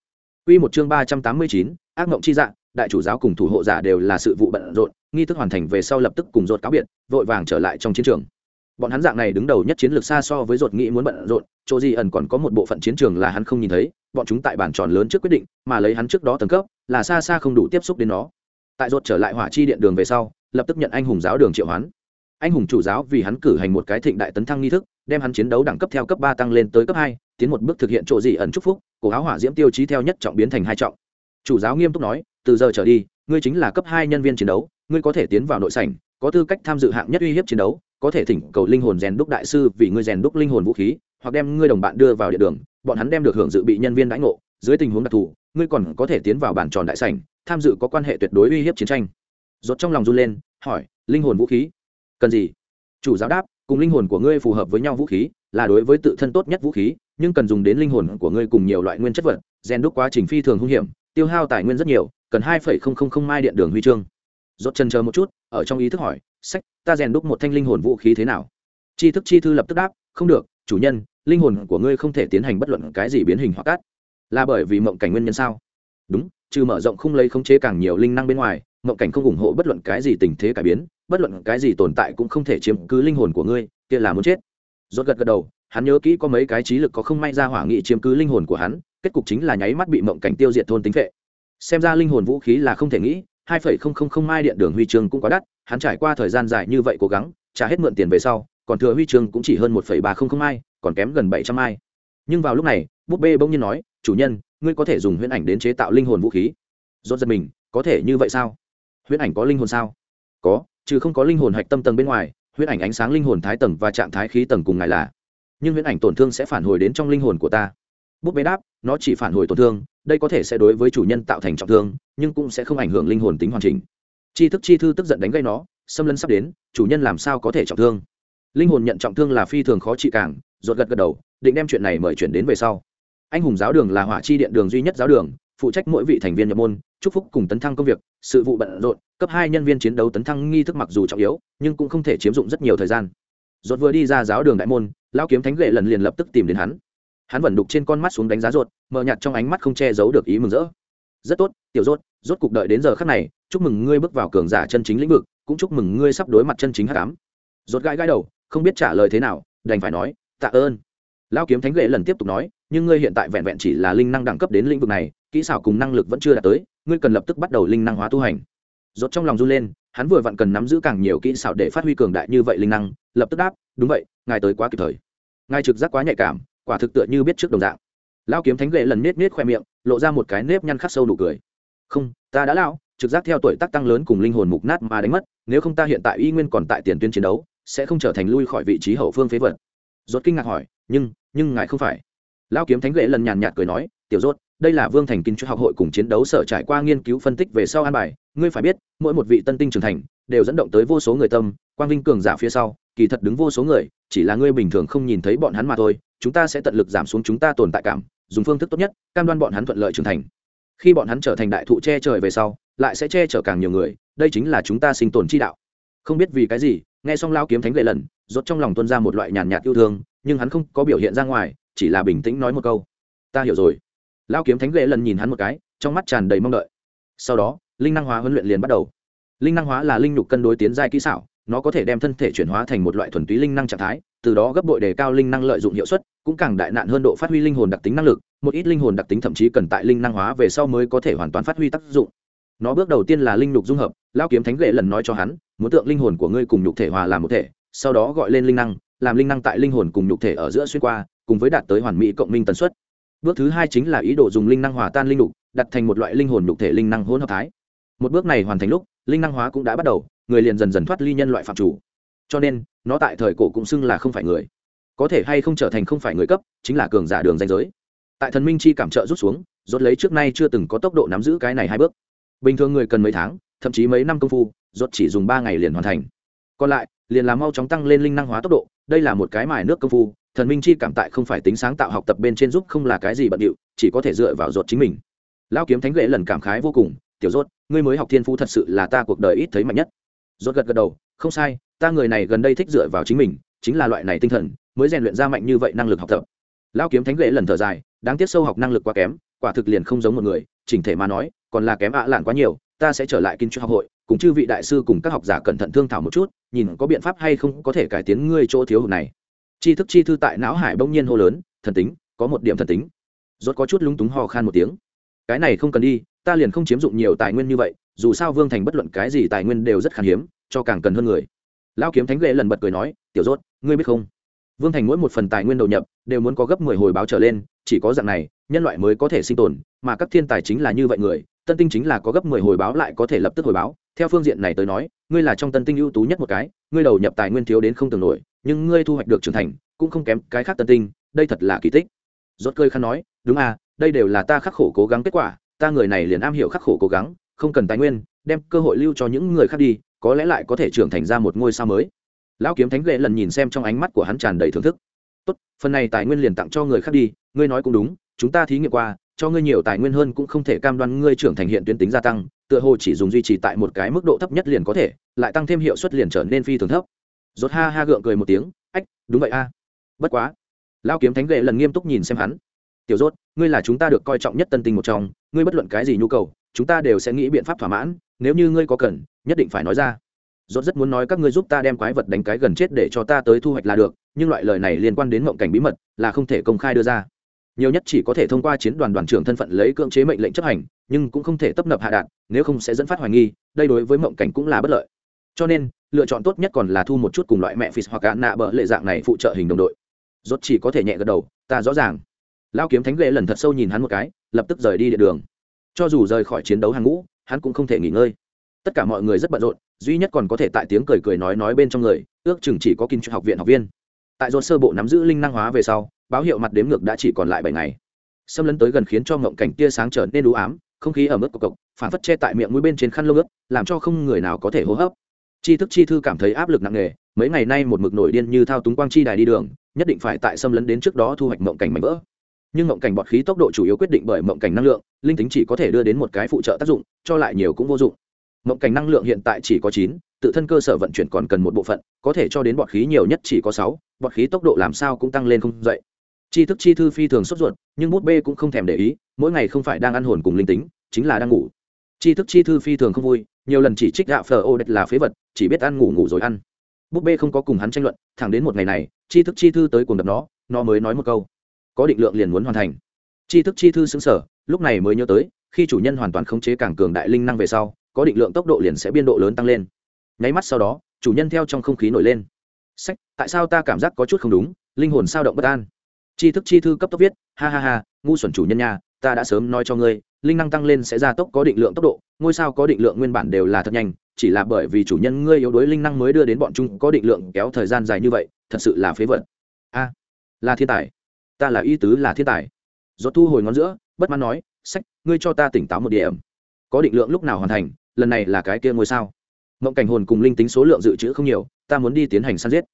Quy một chương ba trăm tám mươi chín, ác mộng chi dạng, đại chủ giáo cùng thủ hộ giả đều là sự vụ bận rộn, nghi thức hoàn thành về sau lập tức cùng rột cáo biệt, vội vàng trở lại trong chiến trường. Bọn hắn dạng này đứng đầu nhất chiến lược xa so với rột nghĩ muốn bận rộn, chỗ di ẩn còn có một bộ phận chiến trường là hắn không nhìn thấy, bọn chúng tại bản tròn lớn trước quyết định, mà lấy hắn trước đó tầng cấp, là xa xa không đủ tiếp xúc đến nó. Tại rột trở lại hỏa chi điện đường về sau, lập tức nhận anh hùng giáo đường triệu hoán. Anh hùng chủ giáo vì hắn cử hành một cái thịnh đại tấn thăng nghi thức, đem hắn chiến đấu đẳng cấp theo cấp ba tăng lên tới cấp hai, tiến một bước thực hiện chỗ gì ẩn chúc phúc cổ áo hỏa diễm tiêu chí theo nhất trọng biến thành hai trọng. Chủ giáo nghiêm túc nói từ giờ trở đi ngươi chính là cấp hai nhân viên chiến đấu ngươi có thể tiến vào nội sảnh có tư cách tham dự hạng nhất uy hiếp chiến đấu có thể thỉnh cầu linh hồn rèn đúc đại sư vì ngươi rèn đúc linh hồn vũ khí hoặc đem ngươi đồng bạn đưa vào địa đường bọn hắn đem được hưởng dự bị nhân viên đãi ngộ dưới tình huống đặc thù ngươi còn có thể tiến vào bản tròn đại sảnh tham dự có quan hệ tuyệt đối uy hiếp chiến tranh. Rốt trong lòng run lên hỏi linh hồn vũ khí cần gì? Chủ giáo đáp, cùng linh hồn của ngươi phù hợp với nhau vũ khí, là đối với tự thân tốt nhất vũ khí, nhưng cần dùng đến linh hồn của ngươi cùng nhiều loại nguyên chất vật. Rèn đúc quá trình phi thường hung hiểm, tiêu hao tài nguyên rất nhiều, cần hai phẩy không không không mai điện đường huy chương. Dốt chân chờ một chút, ở trong ý thức hỏi, sách, ta rèn đúc một thanh linh hồn vũ khí thế nào? Chi thức chi thư lập tức đáp, không được, chủ nhân, linh hồn của ngươi không thể tiến hành bất luận cái gì biến hình hoặc cắt. Là bởi vì mộng cảnh nguyên nhân sao? Đúng, trừ mở rộng không lấy khống chế càng nhiều linh năng bên ngoài, mộng cảnh không ủng hộ bất luận cái gì tình thế cải biến bất luận cái gì tồn tại cũng không thể chiếm cứ linh hồn của ngươi, kia là muốn chết. Rốt gật gật đầu, hắn nhớ kỹ có mấy cái trí lực có không may ra hỏa nghị chiếm cứ linh hồn của hắn, kết cục chính là nháy mắt bị mộng cảnh tiêu diệt thôn tính phệ. Xem ra linh hồn vũ khí là không thể nghĩ, hai phẩy không không không mai điện đường huy chương cũng quá đắt, hắn trải qua thời gian dài như vậy cố gắng, trả hết mượn tiền về sau, còn thừa huy chương cũng chỉ hơn một phẩy ba không không mai, còn kém gần bảy trăm mai. Nhưng vào lúc này, búp bê bỗng nhiên nói, chủ nhân, ngươi có thể dùng huyễn ảnh đến chế tạo linh hồn vũ khí. Rốt giật mình, có thể như vậy sao? Huyễn ảnh có linh hồn sao? Có trừ không có linh hồn hạch tâm tầng bên ngoài, huyễn ảnh ánh sáng linh hồn thái tầng và trạng thái khí tầng cùng ngài là. Nhưng huyễn ảnh tổn thương sẽ phản hồi đến trong linh hồn của ta. Bút bê đáp, nó chỉ phản hồi tổn thương, đây có thể sẽ đối với chủ nhân tạo thành trọng thương, nhưng cũng sẽ không ảnh hưởng linh hồn tính hoàn chỉnh. Chi thức chi thư tức giận đánh gây nó, xâm lấn sắp đến, chủ nhân làm sao có thể trọng thương? Linh hồn nhận trọng thương là phi thường khó trị càng, ruột gật gật đầu, định đem chuyện này mời chuyển đến về sau. Anh hùng giáo đường là hỏa chi điện đường duy nhất giáo đường, phụ trách mỗi vị thành viên nhập môn chúc phúc cùng tấn thăng công việc, sự vụ bận rộn, cấp hai nhân viên chiến đấu tấn thăng nghi thức mặc dù trọng yếu, nhưng cũng không thể chiếm dụng rất nhiều thời gian. Dột vừa đi ra giáo đường đại môn, lão kiếm thánh lệ lần liền lập tức tìm đến hắn. Hắn vẫn đục trên con mắt xuống đánh giá rốt mờ nhạt trong ánh mắt không che giấu được ý mừng rỡ. Rất tốt, tiểu rốt rốt cục đợi đến giờ khắc này, chúc mừng ngươi bước vào cường giả chân chính lĩnh vực, cũng chúc mừng ngươi sắp đối mặt chân chính hắc ám. Rốt gãi gãi đầu, không biết trả lời thế nào, đành phải nói, tạ ơn. Lão kiếm thánh lệ lần tiếp tục nói nhưng ngươi hiện tại vẹn vẹn chỉ là linh năng đẳng cấp đến lĩnh vực này, kỹ xảo cùng năng lực vẫn chưa đạt tới, ngươi cần lập tức bắt đầu linh năng hóa tu hành. Rốt trong lòng run lên, hắn vừa vặn cần nắm giữ càng nhiều kỹ xảo để phát huy cường đại như vậy linh năng, lập tức đáp, đúng vậy, ngài tới quá kịp thời. Ngài trực giác quá nhạy cảm, quả thực tựa như biết trước đồng dạng. Lão kiếm thánh lệ lần nết nết khoe miệng, lộ ra một cái nếp nhăn khắc sâu nụ cười. Không, ta đã lão, trực giác theo tuổi tác tăng lớn cùng linh hồn mục nát mà đánh mất, nếu không ta hiện tại y nguyên còn tại tiền tuyến chiến đấu, sẽ không trở thành lui khỏi vị trí hậu phương phế vật. Rốt kinh ngạc hỏi, nhưng nhưng ngài không phải lão kiếm thánh lệ lần nhàn nhạt cười nói, tiểu rốt, đây là vương thành kinh cho học hội cùng chiến đấu sở trải qua nghiên cứu phân tích về sau an bài. Ngươi phải biết, mỗi một vị tân tinh trưởng thành đều dẫn động tới vô số người tâm, quang vinh cường giả phía sau, kỳ thật đứng vô số người, chỉ là ngươi bình thường không nhìn thấy bọn hắn mà thôi. Chúng ta sẽ tận lực giảm xuống chúng ta tồn tại cảm, dùng phương thức tốt nhất, cam đoan bọn hắn thuận lợi trưởng thành. Khi bọn hắn trở thành đại thụ che trời về sau, lại sẽ che chở càng nhiều người. Đây chính là chúng ta sinh tồn chi đạo. Không biết vì cái gì, nghe xong lao kiếm thánh lệ lần, rốt trong lòng tuôn ra một loại nhàn nhạt yêu thương, nhưng hắn không có biểu hiện ra ngoài chỉ là bình tĩnh nói một câu. Ta hiểu rồi. Lao kiếm thánh lệ lần nhìn hắn một cái, trong mắt tràn đầy mong đợi. Sau đó, linh năng hóa huấn luyện liền bắt đầu. Linh năng hóa là linh nhục cân đối tiến giai kỹ xảo, nó có thể đem thân thể chuyển hóa thành một loại thuần túy linh năng trạng thái, từ đó gấp bội đề cao linh năng lợi dụng hiệu suất, cũng càng đại nạn hơn độ phát huy linh hồn đặc tính năng lực, một ít linh hồn đặc tính thậm chí cần tại linh năng hóa về sau mới có thể hoàn toàn phát huy tác dụng. Nó bước đầu tiên là linh nhục dung hợp lao kiếm thánh lệ lần nói cho hắn, muốn tượng linh hồn của ngươi cùng nhục thể hòa làm một thể, sau đó gọi lên linh năng, làm linh năng tại linh hồn cùng nhục thể ở giữa xuyên qua cùng với đạt tới hoàn mỹ cộng minh tần suất. Bước thứ hai chính là ý đồ dùng linh năng hòa tan linh đục, đặt thành một loại linh hồn nhục thể linh năng hỗn hợp thái. Một bước này hoàn thành lúc linh năng hóa cũng đã bắt đầu người liền dần dần thoát ly nhân loại phạm chủ. Cho nên nó tại thời cổ cũng xưng là không phải người. Có thể hay không trở thành không phải người cấp chính là cường giả đường danh giới. Tại thần minh chi cảm trợ rút xuống rốt lấy trước nay chưa từng có tốc độ nắm giữ cái này hai bước. Bình thường người cần mấy tháng thậm chí mấy năm công phu rốt chỉ dùng ba ngày liền hoàn thành. Còn lại liền làm mau chóng tăng lên linh năng hóa tốc độ đây là một cái mài nước công phu thần minh chi cảm tại không phải tính sáng tạo học tập bên trên giúp không là cái gì bận điệu, chỉ có thể dựa vào ruột chính mình. Lao kiếm thánh lễ lần cảm khái vô cùng, tiểu rốt ngươi mới học thiên phú thật sự là ta cuộc đời ít thấy mạnh nhất. Rốt gật gật đầu, không sai, ta người này gần đây thích dựa vào chính mình, chính là loại này tinh thần, mới rèn luyện ra mạnh như vậy năng lực học tập. Lao kiếm thánh lễ lần thở dài, đáng tiếc sâu học năng lực quá kém, quả thực liền không giống một người, chỉnh thể mà nói, còn là kém ạ lạn quá nhiều, ta sẽ trở lại kinh chu học hội, cùng chư vị đại sư cùng các học giả cẩn thận thương thảo một chút, nhìn có biện pháp hay không có thể cải tiến ngươi chỗ thiếu hụt này tri thức chi thư tại não hải bỗng nhiên hô lớn, thần tính, có một điểm thần tính. Rốt có chút lúng túng ho khan một tiếng. Cái này không cần đi, ta liền không chiếm dụng nhiều tài nguyên như vậy, dù sao vương thành bất luận cái gì tài nguyên đều rất khan hiếm, cho càng cần hơn người. Lao kiếm thánh lệ lần bật cười nói, tiểu rốt, ngươi biết không? Vương thành mỗi một phần tài nguyên đầu nhập, đều muốn có gấp mười hồi báo trở lên, chỉ có dạng này, nhân loại mới có thể sinh tồn, mà các thiên tài chính là như vậy người, tân tinh chính là có gấp mười hồi báo lại có thể lập tức hồi báo. Theo phương diện này tới nói, ngươi là trong tân tinh ưu tú nhất một cái, ngươi đầu nhập tài nguyên thiếu đến không tưởng nổi nhưng ngươi thu hoạch được trưởng thành, cũng không kém cái khác tân tinh, đây thật là kỳ tích. Rốt cơi khăn nói, đúng à đây đều là ta khắc khổ cố gắng kết quả, ta người này liền am hiểu khắc khổ cố gắng, không cần tài nguyên, đem cơ hội lưu cho những người khác đi, có lẽ lại có thể trưởng thành ra một ngôi sao mới. Lão kiếm thánh lệ lần nhìn xem trong ánh mắt của hắn tràn đầy thưởng thức. Tốt, phần này tài nguyên liền tặng cho người khác đi, ngươi nói cũng đúng, chúng ta thí nghiệm qua, cho ngươi nhiều tài nguyên hơn cũng không thể cam đoan ngươi trưởng thành hiện tuyến tính gia tăng, tựa hồ chỉ dùng duy trì tại một cái mức độ thấp nhất liền có thể, lại tăng thêm hiệu suất liền trở nên phi thường thấp rốt ha ha gượng cười một tiếng, ách, đúng vậy a. Bất quá. Lão kiếm thánh Gậy lần nghiêm túc nhìn xem hắn. Tiểu rốt, ngươi là chúng ta được coi trọng nhất tân tinh một trong, ngươi bất luận cái gì nhu cầu, chúng ta đều sẽ nghĩ biện pháp thỏa mãn, nếu như ngươi có cần, nhất định phải nói ra. Rốt rất muốn nói các ngươi giúp ta đem quái vật đánh cái gần chết để cho ta tới thu hoạch là được, nhưng loại lời này liên quan đến mộng cảnh bí mật, là không thể công khai đưa ra. Nhiều nhất chỉ có thể thông qua chiến đoàn đoàn trưởng thân phận lấy cưỡng chế mệnh lệnh chấp hành, nhưng cũng không thể tấp nập hạ đạn, nếu không sẽ dẫn phát hoài nghi, đây đối với mộng cảnh cũng là bất lợi cho nên, lựa chọn tốt nhất còn là thu một chút cùng loại mẹ phì hoặc gã nạ bợ lệ dạng này phụ trợ hình đồng đội. Rốt chỉ có thể nhẹ gật đầu, ta rõ ràng. Lao kiếm thánh ghệ lần thật sâu nhìn hắn một cái, lập tức rời đi địa đường. Cho dù rời khỏi chiến đấu hàng ngũ, hắn cũng không thể nghỉ ngơi. Tất cả mọi người rất bận rộn, duy nhất còn có thể tại tiếng cười cười nói nói bên trong người, ước chừng chỉ có kinh học viện học viên. Tại rốt sơ bộ nắm giữ linh năng hóa về sau, báo hiệu mặt đếm ngược đã chỉ còn lại bảy ngày. Xâm lấn tới gần khiến cho ngộng cảnh tia sáng trở nên đủ ám, không khí ở mức cộc cộc phản phất che tại miệng mũi bên trên khăn lông ướt, làm cho không người nào có thể hô hấp tri thức chi thư cảm thấy áp lực nặng nề, mấy ngày nay một mực nổi điên như thao túng quang chi đài đi đường, nhất định phải tại xâm lấn đến trước đó thu hoạch mộng cảnh mảnh vỡ. Nhưng mộng cảnh bọt khí tốc độ chủ yếu quyết định bởi mộng cảnh năng lượng, linh tính chỉ có thể đưa đến một cái phụ trợ tác dụng, cho lại nhiều cũng vô dụng. Mộng cảnh năng lượng hiện tại chỉ có chín, tự thân cơ sở vận chuyển còn cần một bộ phận, có thể cho đến bọt khí nhiều nhất chỉ có sáu, bọt khí tốc độ làm sao cũng tăng lên không dậy. Tri thức chi thư phi thường sốt ruột, nhưng bút bê cũng không thèm để ý, mỗi ngày không phải đang ăn hồn cùng linh tính, chính là đang ngủ. Tri thức chi thư phi thường không vui nhiều lần chỉ trích gạo phờ ô đệt là phế vật chỉ biết ăn ngủ ngủ rồi ăn. Búp bê không có cùng hắn tranh luận thẳng đến một ngày này tri thức chi thư tới cùng đập nó nó mới nói một câu. Có định lượng liền muốn hoàn thành. Tri thức chi thư xứng sở lúc này mới nhớ tới khi chủ nhân hoàn toàn khống chế càng cường đại linh năng về sau có định lượng tốc độ liền sẽ biên độ lớn tăng lên. Nháy mắt sau đó chủ nhân theo trong không khí nổi lên. Sách tại sao ta cảm giác có chút không đúng linh hồn sao động bất an? Tri thức chi thư cấp tốc viết ha ha ha ngu xuẩn chủ nhân nhà, ta đã sớm nói cho ngươi linh năng tăng lên sẽ gia tốc có định lượng tốc độ, ngôi sao có định lượng nguyên bản đều là thật nhanh, chỉ là bởi vì chủ nhân ngươi yếu đuối linh năng mới đưa đến bọn chúng có định lượng kéo thời gian dài như vậy, thật sự là phế vật. A, là thiên tài. Ta là y tứ là thiên tài. Dốt thu hồi ngón giữa, bất mãn nói, sách, ngươi cho ta tỉnh táo một điểm. Có định lượng lúc nào hoàn thành, lần này là cái kia ngôi sao. Mộng cảnh hồn cùng linh tính số lượng dự trữ không nhiều, ta muốn đi tiến hành săn giết.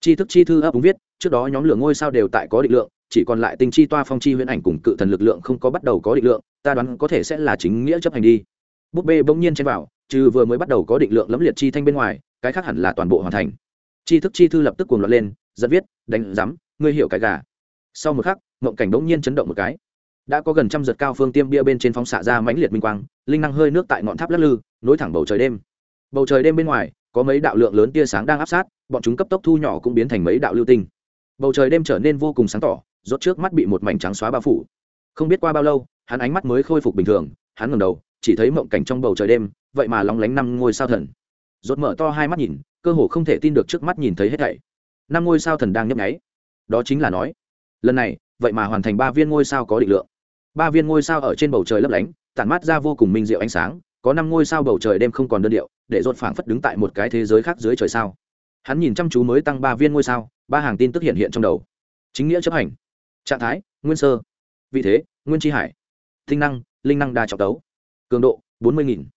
Chi thức chi thư ấp úng viết, trước đó nhóm lửa ngôi sao đều tại có định lượng chỉ còn lại tinh chi toa phong chi huyễn ảnh cùng cự thần lực lượng không có bắt đầu có định lượng, ta đoán có thể sẽ là chính nghĩa chấp hành đi. Búp bê bỗng nhiên chen vào, trừ vừa mới bắt đầu có định lượng lẫm liệt chi thanh bên ngoài, cái khác hẳn là toàn bộ hoàn thành. Chi thức chi thư lập tức cuồng loạn lên dẫn viết, đánh rắm ngươi hiểu cái gà. Sau một khắc mộng cảnh bỗng nhiên chấn động một cái. Đã có gần trăm giật cao phương tiêm bia bên trên phóng xạ ra mãnh liệt minh quang, linh năng hơi nước tại ngọn tháp lắc lư, nối thẳng bầu trời đêm. Bầu trời đêm bên ngoài, có mấy đạo lượng lớn tia sáng đang áp sát, bọn chúng cấp tốc thu nhỏ cũng biến thành mấy đạo lưu tinh. Bầu trời đêm trở nên vô cùng sáng tỏ rốt trước mắt bị một mảnh trắng xóa bao phủ. Không biết qua bao lâu, hắn ánh mắt mới khôi phục bình thường, hắn ngẩng đầu, chỉ thấy mộng cảnh trong bầu trời đêm, vậy mà lóng lánh năm ngôi sao thần. Rốt mở to hai mắt nhìn, cơ hồ không thể tin được trước mắt nhìn thấy hết thảy. Năm ngôi sao thần đang nhấp nháy. Đó chính là nói, lần này, vậy mà hoàn thành ba viên ngôi sao có định lượng. Ba viên ngôi sao ở trên bầu trời lấp lánh, tản mát ra vô cùng minh diệu ánh sáng, có năm ngôi sao bầu trời đêm không còn đơn điệu, để rốt phảng phất đứng tại một cái thế giới khác dưới trời sao. Hắn nhìn chăm chú mới tăng ba viên ngôi sao, ba hàng tin tức hiện hiện trong đầu. Chính nghĩa chấp hành trạng thái, nguyên sơ. Vị thế, nguyên tri hải. Tinh năng, linh năng đa trọng tấu. Cường độ, bốn mươi nghìn.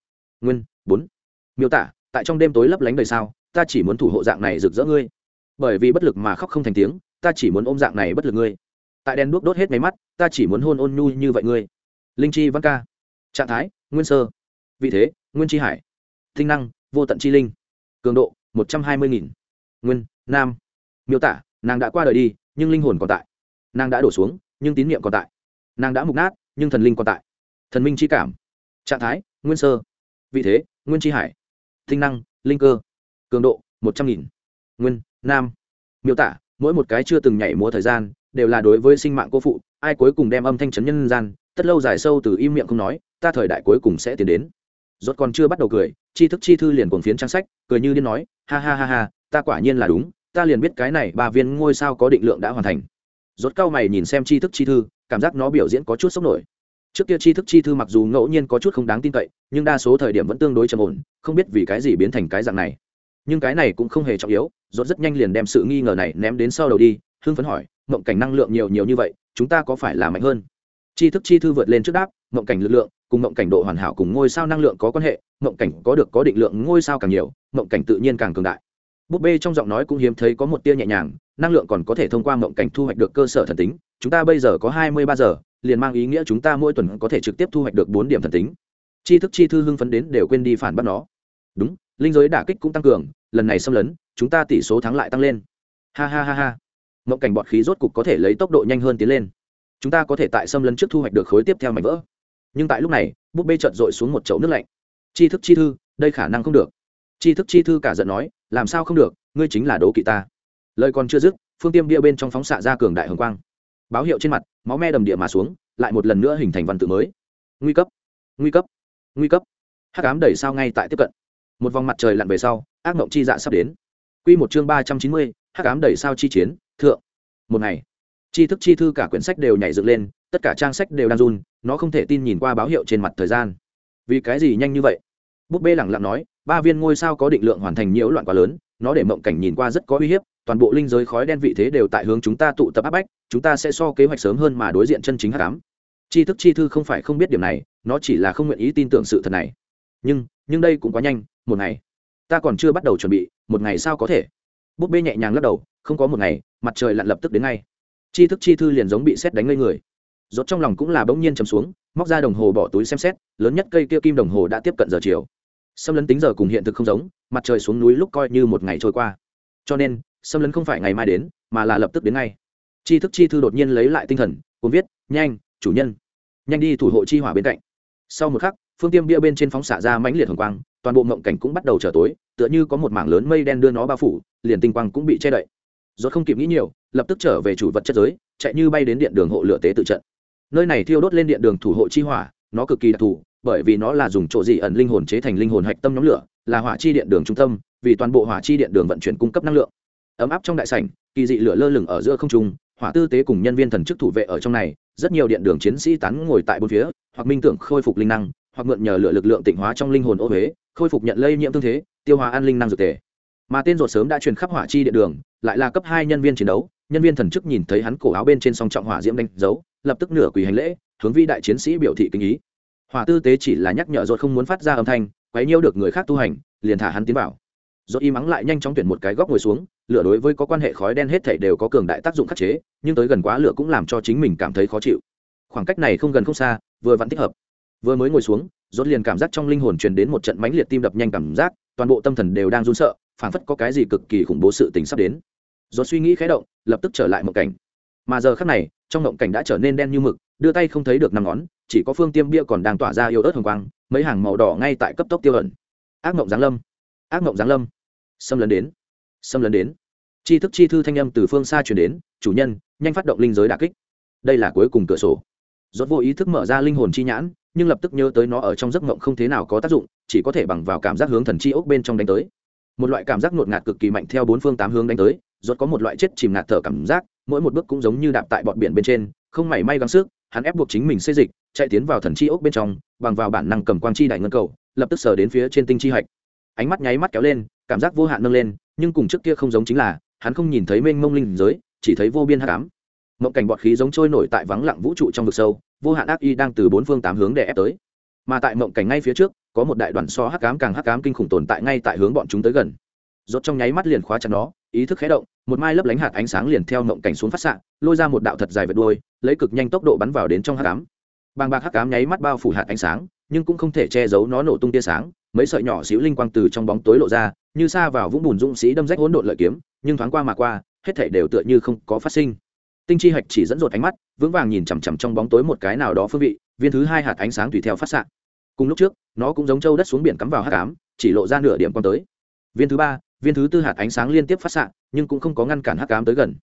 Nguyên, bốn. Miêu tả, tại trong đêm tối lấp lánh đời sao, ta chỉ muốn thủ hộ dạng này rực rỡ ngươi. Bởi vì bất lực mà khóc không thành tiếng, ta chỉ muốn ôm dạng này bất lực ngươi. Tại đèn đuốc đốt hết máy mắt, ta chỉ muốn hôn ôn nhu như vậy ngươi. Linh chi văn ca. Trạng thái, nguyên sơ. Vị thế, nguyên chi hải. Tinh năng, vô tận chi linh. Cường độ, một trăm hai mươi nghìn. Nguyên, nam. Miêu tả, nàng đã qua đời đi, nhưng linh hồn còn tại nàng đã đổ xuống, nhưng tín nhiệm còn tại. Nàng đã mục nát, nhưng thần linh còn tại. Thần minh chi cảm. Trạng thái, nguyên sơ. Vị thế, nguyên chi hải. Tinh năng, linh cơ. Cường độ, một trăm nghìn. Nguyên, nam. Miêu tả, mỗi một cái chưa từng nhảy múa thời gian, đều là đối với sinh mạng cô phụ, ai cuối cùng đem âm thanh chấn nhân gian, tất lâu dài sâu từ im miệng không nói, ta thời đại cuối cùng sẽ tiến đến. Rốt còn chưa bắt đầu cười, chi thức chi thư liền cuồng phiến trang sách, cười như điên nói, ha ha ha ha, ta quả nhiên là đúng, ta liền biết cái này ba viên ngôi sao có định lượng đã hoàn thành rốt cao mày nhìn xem chi thức chi thư, cảm giác nó biểu diễn có chút sốc nổi. Trước kia chi thức chi thư mặc dù ngẫu nhiên có chút không đáng tin cậy, nhưng đa số thời điểm vẫn tương đối trầm ổn, không biết vì cái gì biến thành cái dạng này. Nhưng cái này cũng không hề trọng yếu, rốt rất nhanh liền đem sự nghi ngờ này ném đến sau đầu đi, hưng phấn hỏi, mộng cảnh năng lượng nhiều nhiều như vậy, chúng ta có phải là mạnh hơn? Chi thức chi thư vượt lên trước đáp, mộng cảnh lực lượng, cùng mộng cảnh độ hoàn hảo cùng ngôi sao năng lượng có quan hệ, mộng cảnh có được có định lượng, ngôi sao càng nhiều, mộng cảnh tự nhiên càng cường đại. Búp bê trong giọng nói cũng hiếm thấy có một tia nhẹ nhàng năng lượng còn có thể thông qua mộng cảnh thu hoạch được cơ sở thần tính, chúng ta bây giờ có hai mươi ba giờ, liền mang ý nghĩa chúng ta mỗi tuần có thể trực tiếp thu hoạch được bốn điểm thần tính. Chi thức chi thư hưng phấn đến đều quên đi phản bác nó. Đúng, linh giới đả kích cũng tăng cường, lần này xâm lấn, chúng ta tỷ số thắng lại tăng lên. Ha ha ha ha. Mộng cảnh bọt khí rốt cục có thể lấy tốc độ nhanh hơn tiến lên. Chúng ta có thể tại xâm lấn trước thu hoạch được khối tiếp theo mảnh vỡ. Nhưng tại lúc này, búp bê trợn dội xuống một chậu nước lạnh. Chi thức chi thư, đây khả năng không được. Chi thức chi thư cả giận nói, làm sao không được? Ngươi chính là đố kỵ ta lời còn chưa dứt, phương tiêm bia bên trong phóng xạ ra cường đại hồng quang. Báo hiệu trên mặt, máu me đầm địa mà xuống, lại một lần nữa hình thành văn tự mới. Nguy cấp nguy cấp nguy cấp. Hắc ám đẩy sao ngay tại tiếp cận. Một vòng mặt trời lặn về sau, ác mộng chi dạ sắp đến. Q một chương ba trăm chín mươi, hắc ám đẩy sao chi chiến, thượng. Một ngày, chi thức chi thư cả quyển sách đều nhảy dựng lên, tất cả trang sách đều đang run, nó không thể tin nhìn qua báo hiệu trên mặt thời gian. Vì cái gì nhanh như vậy? Búp bê lẳng lặng nói, ba viên ngôi sao có định lượng hoàn thành nhiễu loạn quá lớn, nó để mộng cảnh nhìn qua rất có uy hiếp toàn bộ linh giới khói đen vị thế đều tại hướng chúng ta tụ tập áp bách, chúng ta sẽ so kế hoạch sớm hơn mà đối diện chân chính hát ám. Tri thức chi thư không phải không biết điểm này, nó chỉ là không nguyện ý tin tưởng sự thật này. Nhưng nhưng đây cũng quá nhanh, một ngày. Ta còn chưa bắt đầu chuẩn bị, một ngày sao có thể? Búp bê nhẹ nhàng lắc đầu, không có một ngày, mặt trời lặn lập tức đến ngay. Tri thức chi thư liền giống bị xét đánh ngây người. Rốt trong lòng cũng là bỗng nhiên chầm xuống, móc ra đồng hồ bỏ túi xem xét, lớn nhất cây kia kim đồng hồ đã tiếp cận giờ chiều. Xâm lấn tính giờ cùng hiện thực không giống, mặt trời xuống núi lúc coi như một ngày trôi qua. Cho nên xâm lấn không phải ngày mai đến, mà là lập tức đến ngay. Chi thức chi thư đột nhiên lấy lại tinh thần cùng viết, nhanh, chủ nhân. Nhanh đi thủ hộ chi hỏa bên cạnh. Sau một khắc, phương tiêm bia bên trên phóng xạ ra mãnh liệt hồng quang, toàn bộ mộng cảnh cũng bắt đầu trở tối, tựa như có một mảng lớn mây đen đưa nó bao phủ, liền tinh quang cũng bị che đậy. Rốt không kịp nghĩ nhiều, lập tức trở về chủ vật chất giới, chạy như bay đến điện đường hộ lửa tế tự trận. Nơi này thiêu đốt lên điện đường thủ hộ chi hỏa, nó cực kỳ đặc thù, bởi vì nó là dùng chỗ dị ẩn linh hồn chế thành linh hồn hạch tâm nhóm lửa, là hỏa chi điện đường trung tâm, vì toàn bộ hỏa chi điện đường vận chuyển cung cấp năng lượng ấm áp trong đại sảnh, kỳ dị lửa lơ lửng ở giữa không trung, hỏa tư tế cùng nhân viên thần chức thủ vệ ở trong này, rất nhiều điện đường chiến sĩ tán ngồi tại bốn phía, hoặc minh tưởng khôi phục linh năng, hoặc mượn nhờ lửa lực lượng tịnh hóa trong linh hồn ô huế, khôi phục nhận lây nhiễm tương thế, tiêu hóa an linh năng dược tề. Mà tên ruột sớm đã truyền khắp hỏa chi điện đường, lại là cấp hai nhân viên chiến đấu, nhân viên thần chức nhìn thấy hắn cổ áo bên trên song trọng hỏa diễm đánh dấu, lập tức nửa quỳ hành lễ, hướng vi đại chiến sĩ biểu thị kinh ý. Hỏa tư tế chỉ là nhắc nhở ruột không muốn phát ra âm thanh, quấy nhiêu được người khác tu hành, liền thả hắn tiến vào ruột y mắng lại nhanh chóng tuyển một cái góc ngồi xuống, lửa đối với có quan hệ khói đen hết thảy đều có cường đại tác dụng khắc chế, nhưng tới gần quá lửa cũng làm cho chính mình cảm thấy khó chịu. Khoảng cách này không gần không xa, vừa vẫn thích hợp. Vừa mới ngồi xuống, rốt liền cảm giác trong linh hồn truyền đến một trận mãnh liệt tim đập nhanh cảm giác, toàn bộ tâm thần đều đang run sợ, phảng phất có cái gì cực kỳ khủng bố sự tình sắp đến. Rốt suy nghĩ khẽ động, lập tức trở lại một cảnh. Mà giờ khắc này, trong ngộng cảnh đã trở nên đen như mực, đưa tay không thấy được năm ngón, chỉ có phương tiêm bia còn đang tỏa ra yêu ớt hồng quang, mấy hàng màu đỏ ngay tại cấp tốc tiêu ẩn. Ác mộng giáng lâm. Ác mộng giáng lâm xâm lấn đến. Xâm lấn đến. Chi thức chi thư thanh âm từ phương xa truyền đến, chủ nhân, nhanh phát động linh giới đả kích. Đây là cuối cùng cửa sổ. Rốt vô ý thức mở ra linh hồn chi nhãn, nhưng lập tức nhớ tới nó ở trong giấc mộng không thế nào có tác dụng, chỉ có thể bằng vào cảm giác hướng thần chi ốc bên trong đánh tới. Một loại cảm giác ngột ngạt cực kỳ mạnh theo bốn phương tám hướng đánh tới, rốt có một loại chết chìm ngạt thở cảm giác, mỗi một bước cũng giống như đạp tại bọt biển bên trên, không mảy may gắng sức, hắn ép buộc chính mình xây dịch, chạy tiến vào thần chi ốc bên trong, bằng vào bản năng cầm quang chi đại ngân cầu, lập tức sờ đến phía trên tinh chi hạch. Ánh mắt nháy mắt kéo lên cảm giác vô hạn nâng lên, nhưng cùng trước kia không giống chính là, hắn không nhìn thấy mênh mông linh giới, chỉ thấy vô biên hắc ám. Mộng cảnh bọt khí giống trôi nổi tại vắng lặng vũ trụ trong vực sâu, vô hạn ác y đang từ bốn phương tám hướng để ép tới. Mà tại mộng cảnh ngay phía trước, có một đại đoàn so hắc ám càng hắc ám kinh khủng tồn tại ngay tại hướng bọn chúng tới gần. Rốt trong nháy mắt liền khóa chặt nó, ý thức khé động, một mai lấp lánh hạt ánh sáng liền theo mộng cảnh xuống phát xạ, lôi ra một đạo thật dài vật đuôi, lấy cực nhanh tốc độ bắn vào đến trong hắc ám. Bàng bạc hắc ám nháy mắt bao phủ hạt ánh sáng, nhưng cũng không thể che giấu nó nổ tung tia sáng, mấy sợi nhỏ xíu linh quang từ trong bóng tối lộ ra như xa vào vũng bùn dũng sĩ đâm rách hỗn độn lợi kiếm, nhưng thoáng qua mà qua, hết thảy đều tựa như không có phát sinh. Tinh chi hạch chỉ dẫn dột ánh mắt, vững vàng nhìn chằm chằm trong bóng tối một cái nào đó phương vị, viên thứ hai hạt ánh sáng tùy theo phát xạ. Cùng lúc trước, nó cũng giống châu đất xuống biển cắm vào hắc ám, chỉ lộ ra nửa điểm quan tới. Viên thứ ba, viên thứ tư hạt ánh sáng liên tiếp phát xạ, nhưng cũng không có ngăn cản hắc ám tới gần.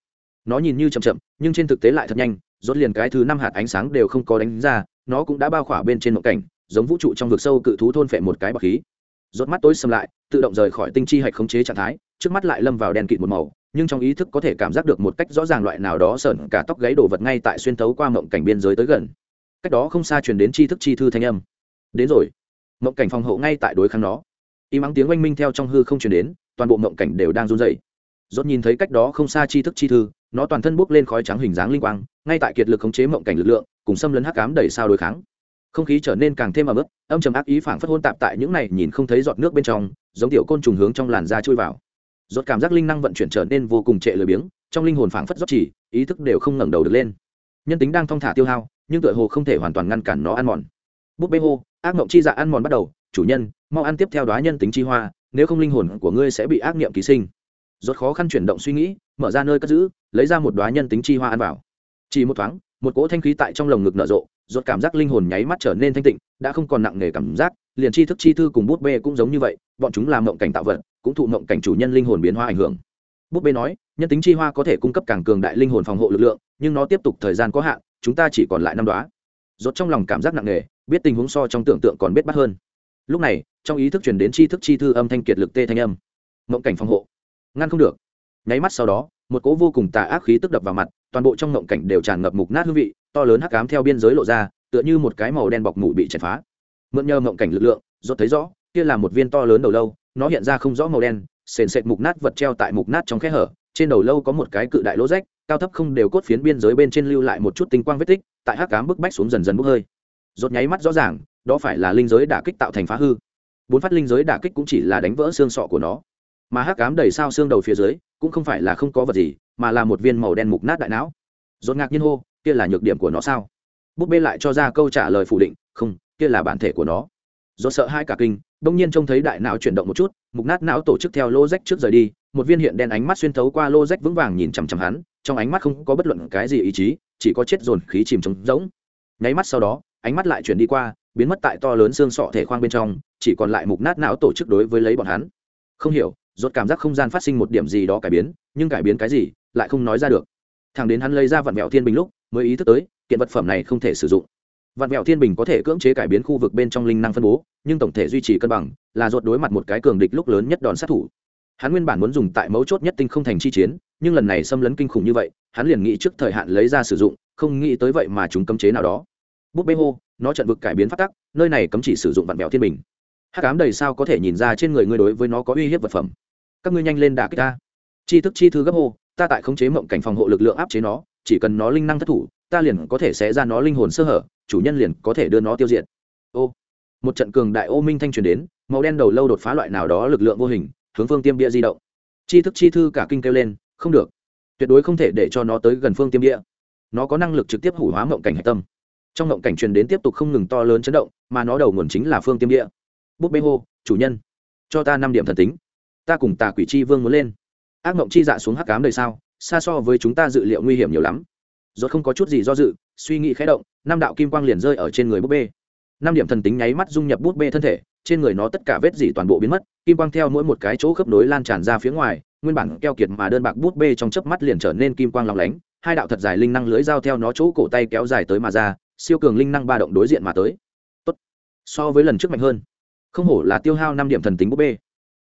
Nó nhìn như chậm chậm, nhưng trên thực tế lại thật nhanh, rốt liền cái thứ năm hạt ánh sáng đều không có đánh ra, nó cũng đã bao khỏa bên trên một cảnh, giống vũ trụ trong vực sâu cự thú thôn phệ một cái bọc khí rốt mắt tối sầm lại, tự động rời khỏi tinh chi hạch khống chế trạng thái, trước mắt lại lâm vào đèn kịt một màu, nhưng trong ý thức có thể cảm giác được một cách rõ ràng loại nào đó sờn cả tóc gáy đổ vật ngay tại xuyên thấu qua mộng cảnh biên giới tới gần. Cách đó không xa truyền đến chi thức chi thư thanh âm. Đến rồi. Mộng cảnh phòng hộ ngay tại đối kháng nó. Im ắng tiếng oanh minh theo trong hư không truyền đến, toàn bộ mộng cảnh đều đang run rẩy. Rốt nhìn thấy cách đó không xa chi thức chi thư, nó toàn thân bốc lên khói trắng hình dáng linh quang, ngay tại kiệt lực khống chế mộng cảnh lực lượng, cùng xâm lấn hắc ám đẩy sao đối kháng không khí trở nên càng thêm ấm ức âm trầm ác ý phảng phất hôn tạp tại những này nhìn không thấy giọt nước bên trong, giống tiểu côn trùng hướng trong làn da chui vào. Rốt cảm giác linh năng vận chuyển trở nên vô cùng trệ lười biếng, trong linh hồn phảng phất rót chỉ, ý thức đều không ngẩng đầu được lên. Nhân tính đang thong thả tiêu hao, nhưng tựa hồ không thể hoàn toàn ngăn cản nó ăn mòn. Búp bê hô, ác mộng chi dạ ăn mòn bắt đầu, chủ nhân, mau ăn tiếp theo đoá nhân tính chi hoa, nếu không linh hồn của ngươi sẽ bị ác niệm ký sinh. Rốt khó khăn chuyển động suy nghĩ, mở ra nơi cất giữ, lấy ra một đoá nhân tính chi hoa ăn vào. Chỉ một thoáng, một cỗ thanh khí tại trong lồng ngực nở rộ rốt cảm giác linh hồn nháy mắt trở nên thanh tịnh, đã không còn nặng nề cảm giác, liền chi thức chi thư cùng bút bê cũng giống như vậy, bọn chúng làm mộng cảnh tạo vật, cũng thụ mộng cảnh chủ nhân linh hồn biến hóa ảnh hưởng. Bút bê nói, nhân tính chi hoa có thể cung cấp càng cường đại linh hồn phòng hộ lực lượng, nhưng nó tiếp tục thời gian có hạn, chúng ta chỉ còn lại năm đóa. rốt trong lòng cảm giác nặng nề, biết tình huống so trong tưởng tượng còn biết bắt hơn. Lúc này, trong ý thức truyền đến chi thức chi thư âm thanh kiệt lực tê thanh âm. Mộng cảnh phòng hộ. Ngăn không được. Nháy mắt sau đó, một cỗ vô cùng tà ác khí tức đập vào mặt, toàn bộ trong mộng cảnh đều tràn ngập mục nát hương vị to lớn hắc ám theo biên giới lộ ra, tựa như một cái màu đen bọc mủ bị chảy phá. Mượn nhờ mộng cảnh lực lượng, rốt thấy rõ, kia là một viên to lớn đầu lâu, nó hiện ra không rõ màu đen, sền sệt mục nát vật treo tại mục nát trong khe hở, trên đầu lâu có một cái cự đại lỗ rách, cao thấp không đều cốt phiến biên giới bên trên lưu lại một chút tinh quang vết tích, tại hắc ám bức bách xuống dần dần bốc hơi. Rốt nháy mắt rõ ràng, đó phải là linh giới đả kích tạo thành phá hư. Bốn phát linh giới đả kích cũng chỉ là đánh vỡ xương sọ của nó. Mà hắc ám đầy sao xương đầu phía dưới, cũng không phải là không có vật gì, mà là một viên màu đen mục nát đại não. Rốt ngạc nhiên hô kia là nhược điểm của nó sao? Búp bê lại cho ra câu trả lời phủ định, không, kia là bản thể của nó. Do sợ hai cả kinh, bỗng nhiên trông thấy đại não chuyển động một chút, mục nát não tổ chức theo lô rách trước rời đi, một viên hiện đen ánh mắt xuyên thấu qua lô rách vững vàng nhìn chằm chằm hắn, trong ánh mắt không có bất luận cái gì ý chí, chỉ có chết dồn khí chìm trống rỗng. Nháy mắt sau đó, ánh mắt lại chuyển đi qua, biến mất tại to lớn xương sọ thể khoang bên trong, chỉ còn lại mục nát não tổ chức đối với lấy bọn hắn. Không hiểu, rốt cảm giác không gian phát sinh một điểm gì đó cải biến, nhưng cải biến cái gì, lại không nói ra được. Thằng đến hắn lấy ra vặn vẹo thiên bình lúc mới ý thức tới, kiện vật phẩm này không thể sử dụng. Vạn mẹo thiên bình có thể cưỡng chế cải biến khu vực bên trong linh năng phân bố, nhưng tổng thể duy trì cân bằng, là ruột đối mặt một cái cường địch lúc lớn nhất đòn sát thủ. Hắn nguyên bản muốn dùng tại mấu chốt nhất tinh không thành chi chiến, nhưng lần này xâm lấn kinh khủng như vậy, hắn liền nghĩ trước thời hạn lấy ra sử dụng, không nghĩ tới vậy mà chúng cấm chế nào đó. Bút bê hô, nó trận vực cải biến phát tắc, nơi này cấm chỉ sử dụng vạn mẹo thiên bình. Hát cám đầy sao có thể nhìn ra trên người ngươi đối với nó có uy hiếp vật phẩm? Các ngươi nhanh lên đả kích ta. Chi thức chi thư gấp hô, ta tại khống chế mộng cảnh phòng hộ lực lượng áp chế nó chỉ cần nó linh năng thất thủ, ta liền có thể sẽ ra nó linh hồn sơ hở, chủ nhân liền có thể đưa nó tiêu diệt. Ô, một trận cường đại ô minh thanh truyền đến, màu đen đầu lâu đột phá loại nào đó lực lượng vô hình, hướng phương tiêm bia di động. Chi thức chi thư cả kinh kêu lên, không được. Tuyệt đối không thể để cho nó tới gần phương tiêm bia. Nó có năng lực trực tiếp hủ hóa mộng cảnh hạch tâm. Trong mộng cảnh truyền đến tiếp tục không ngừng to lớn chấn động, mà nó đầu nguồn chính là phương tiêm bia. Búp bê hô, chủ nhân, cho ta năm điểm thần tính. Ta cùng tà quỷ chi vương muốn lên. Ác mộng chi dạ xuống hắc cám đời sao? Xa so với chúng ta dự liệu nguy hiểm nhiều lắm. Rốt không có chút gì do dự suy nghĩ khẽ động năm đạo kim quang liền rơi ở trên người búp bê. Năm điểm thần tính nháy mắt dung nhập búp bê thân thể trên người nó tất cả vết dỉ toàn bộ biến mất kim quang theo mỗi một cái chỗ khớp nối lan tràn ra phía ngoài nguyên bản keo kiệt mà đơn bạc bút bê trong chớp mắt liền trở nên kim quang lóng lánh hai đạo thật dài linh năng lưới dao theo nó chỗ cổ tay kéo dài tới mà ra siêu cường linh năng ba động đối diện mà tới. Tốt, so với lần trước mạnh hơn. Không hổ là tiêu hao năm điểm thần tính búp bê.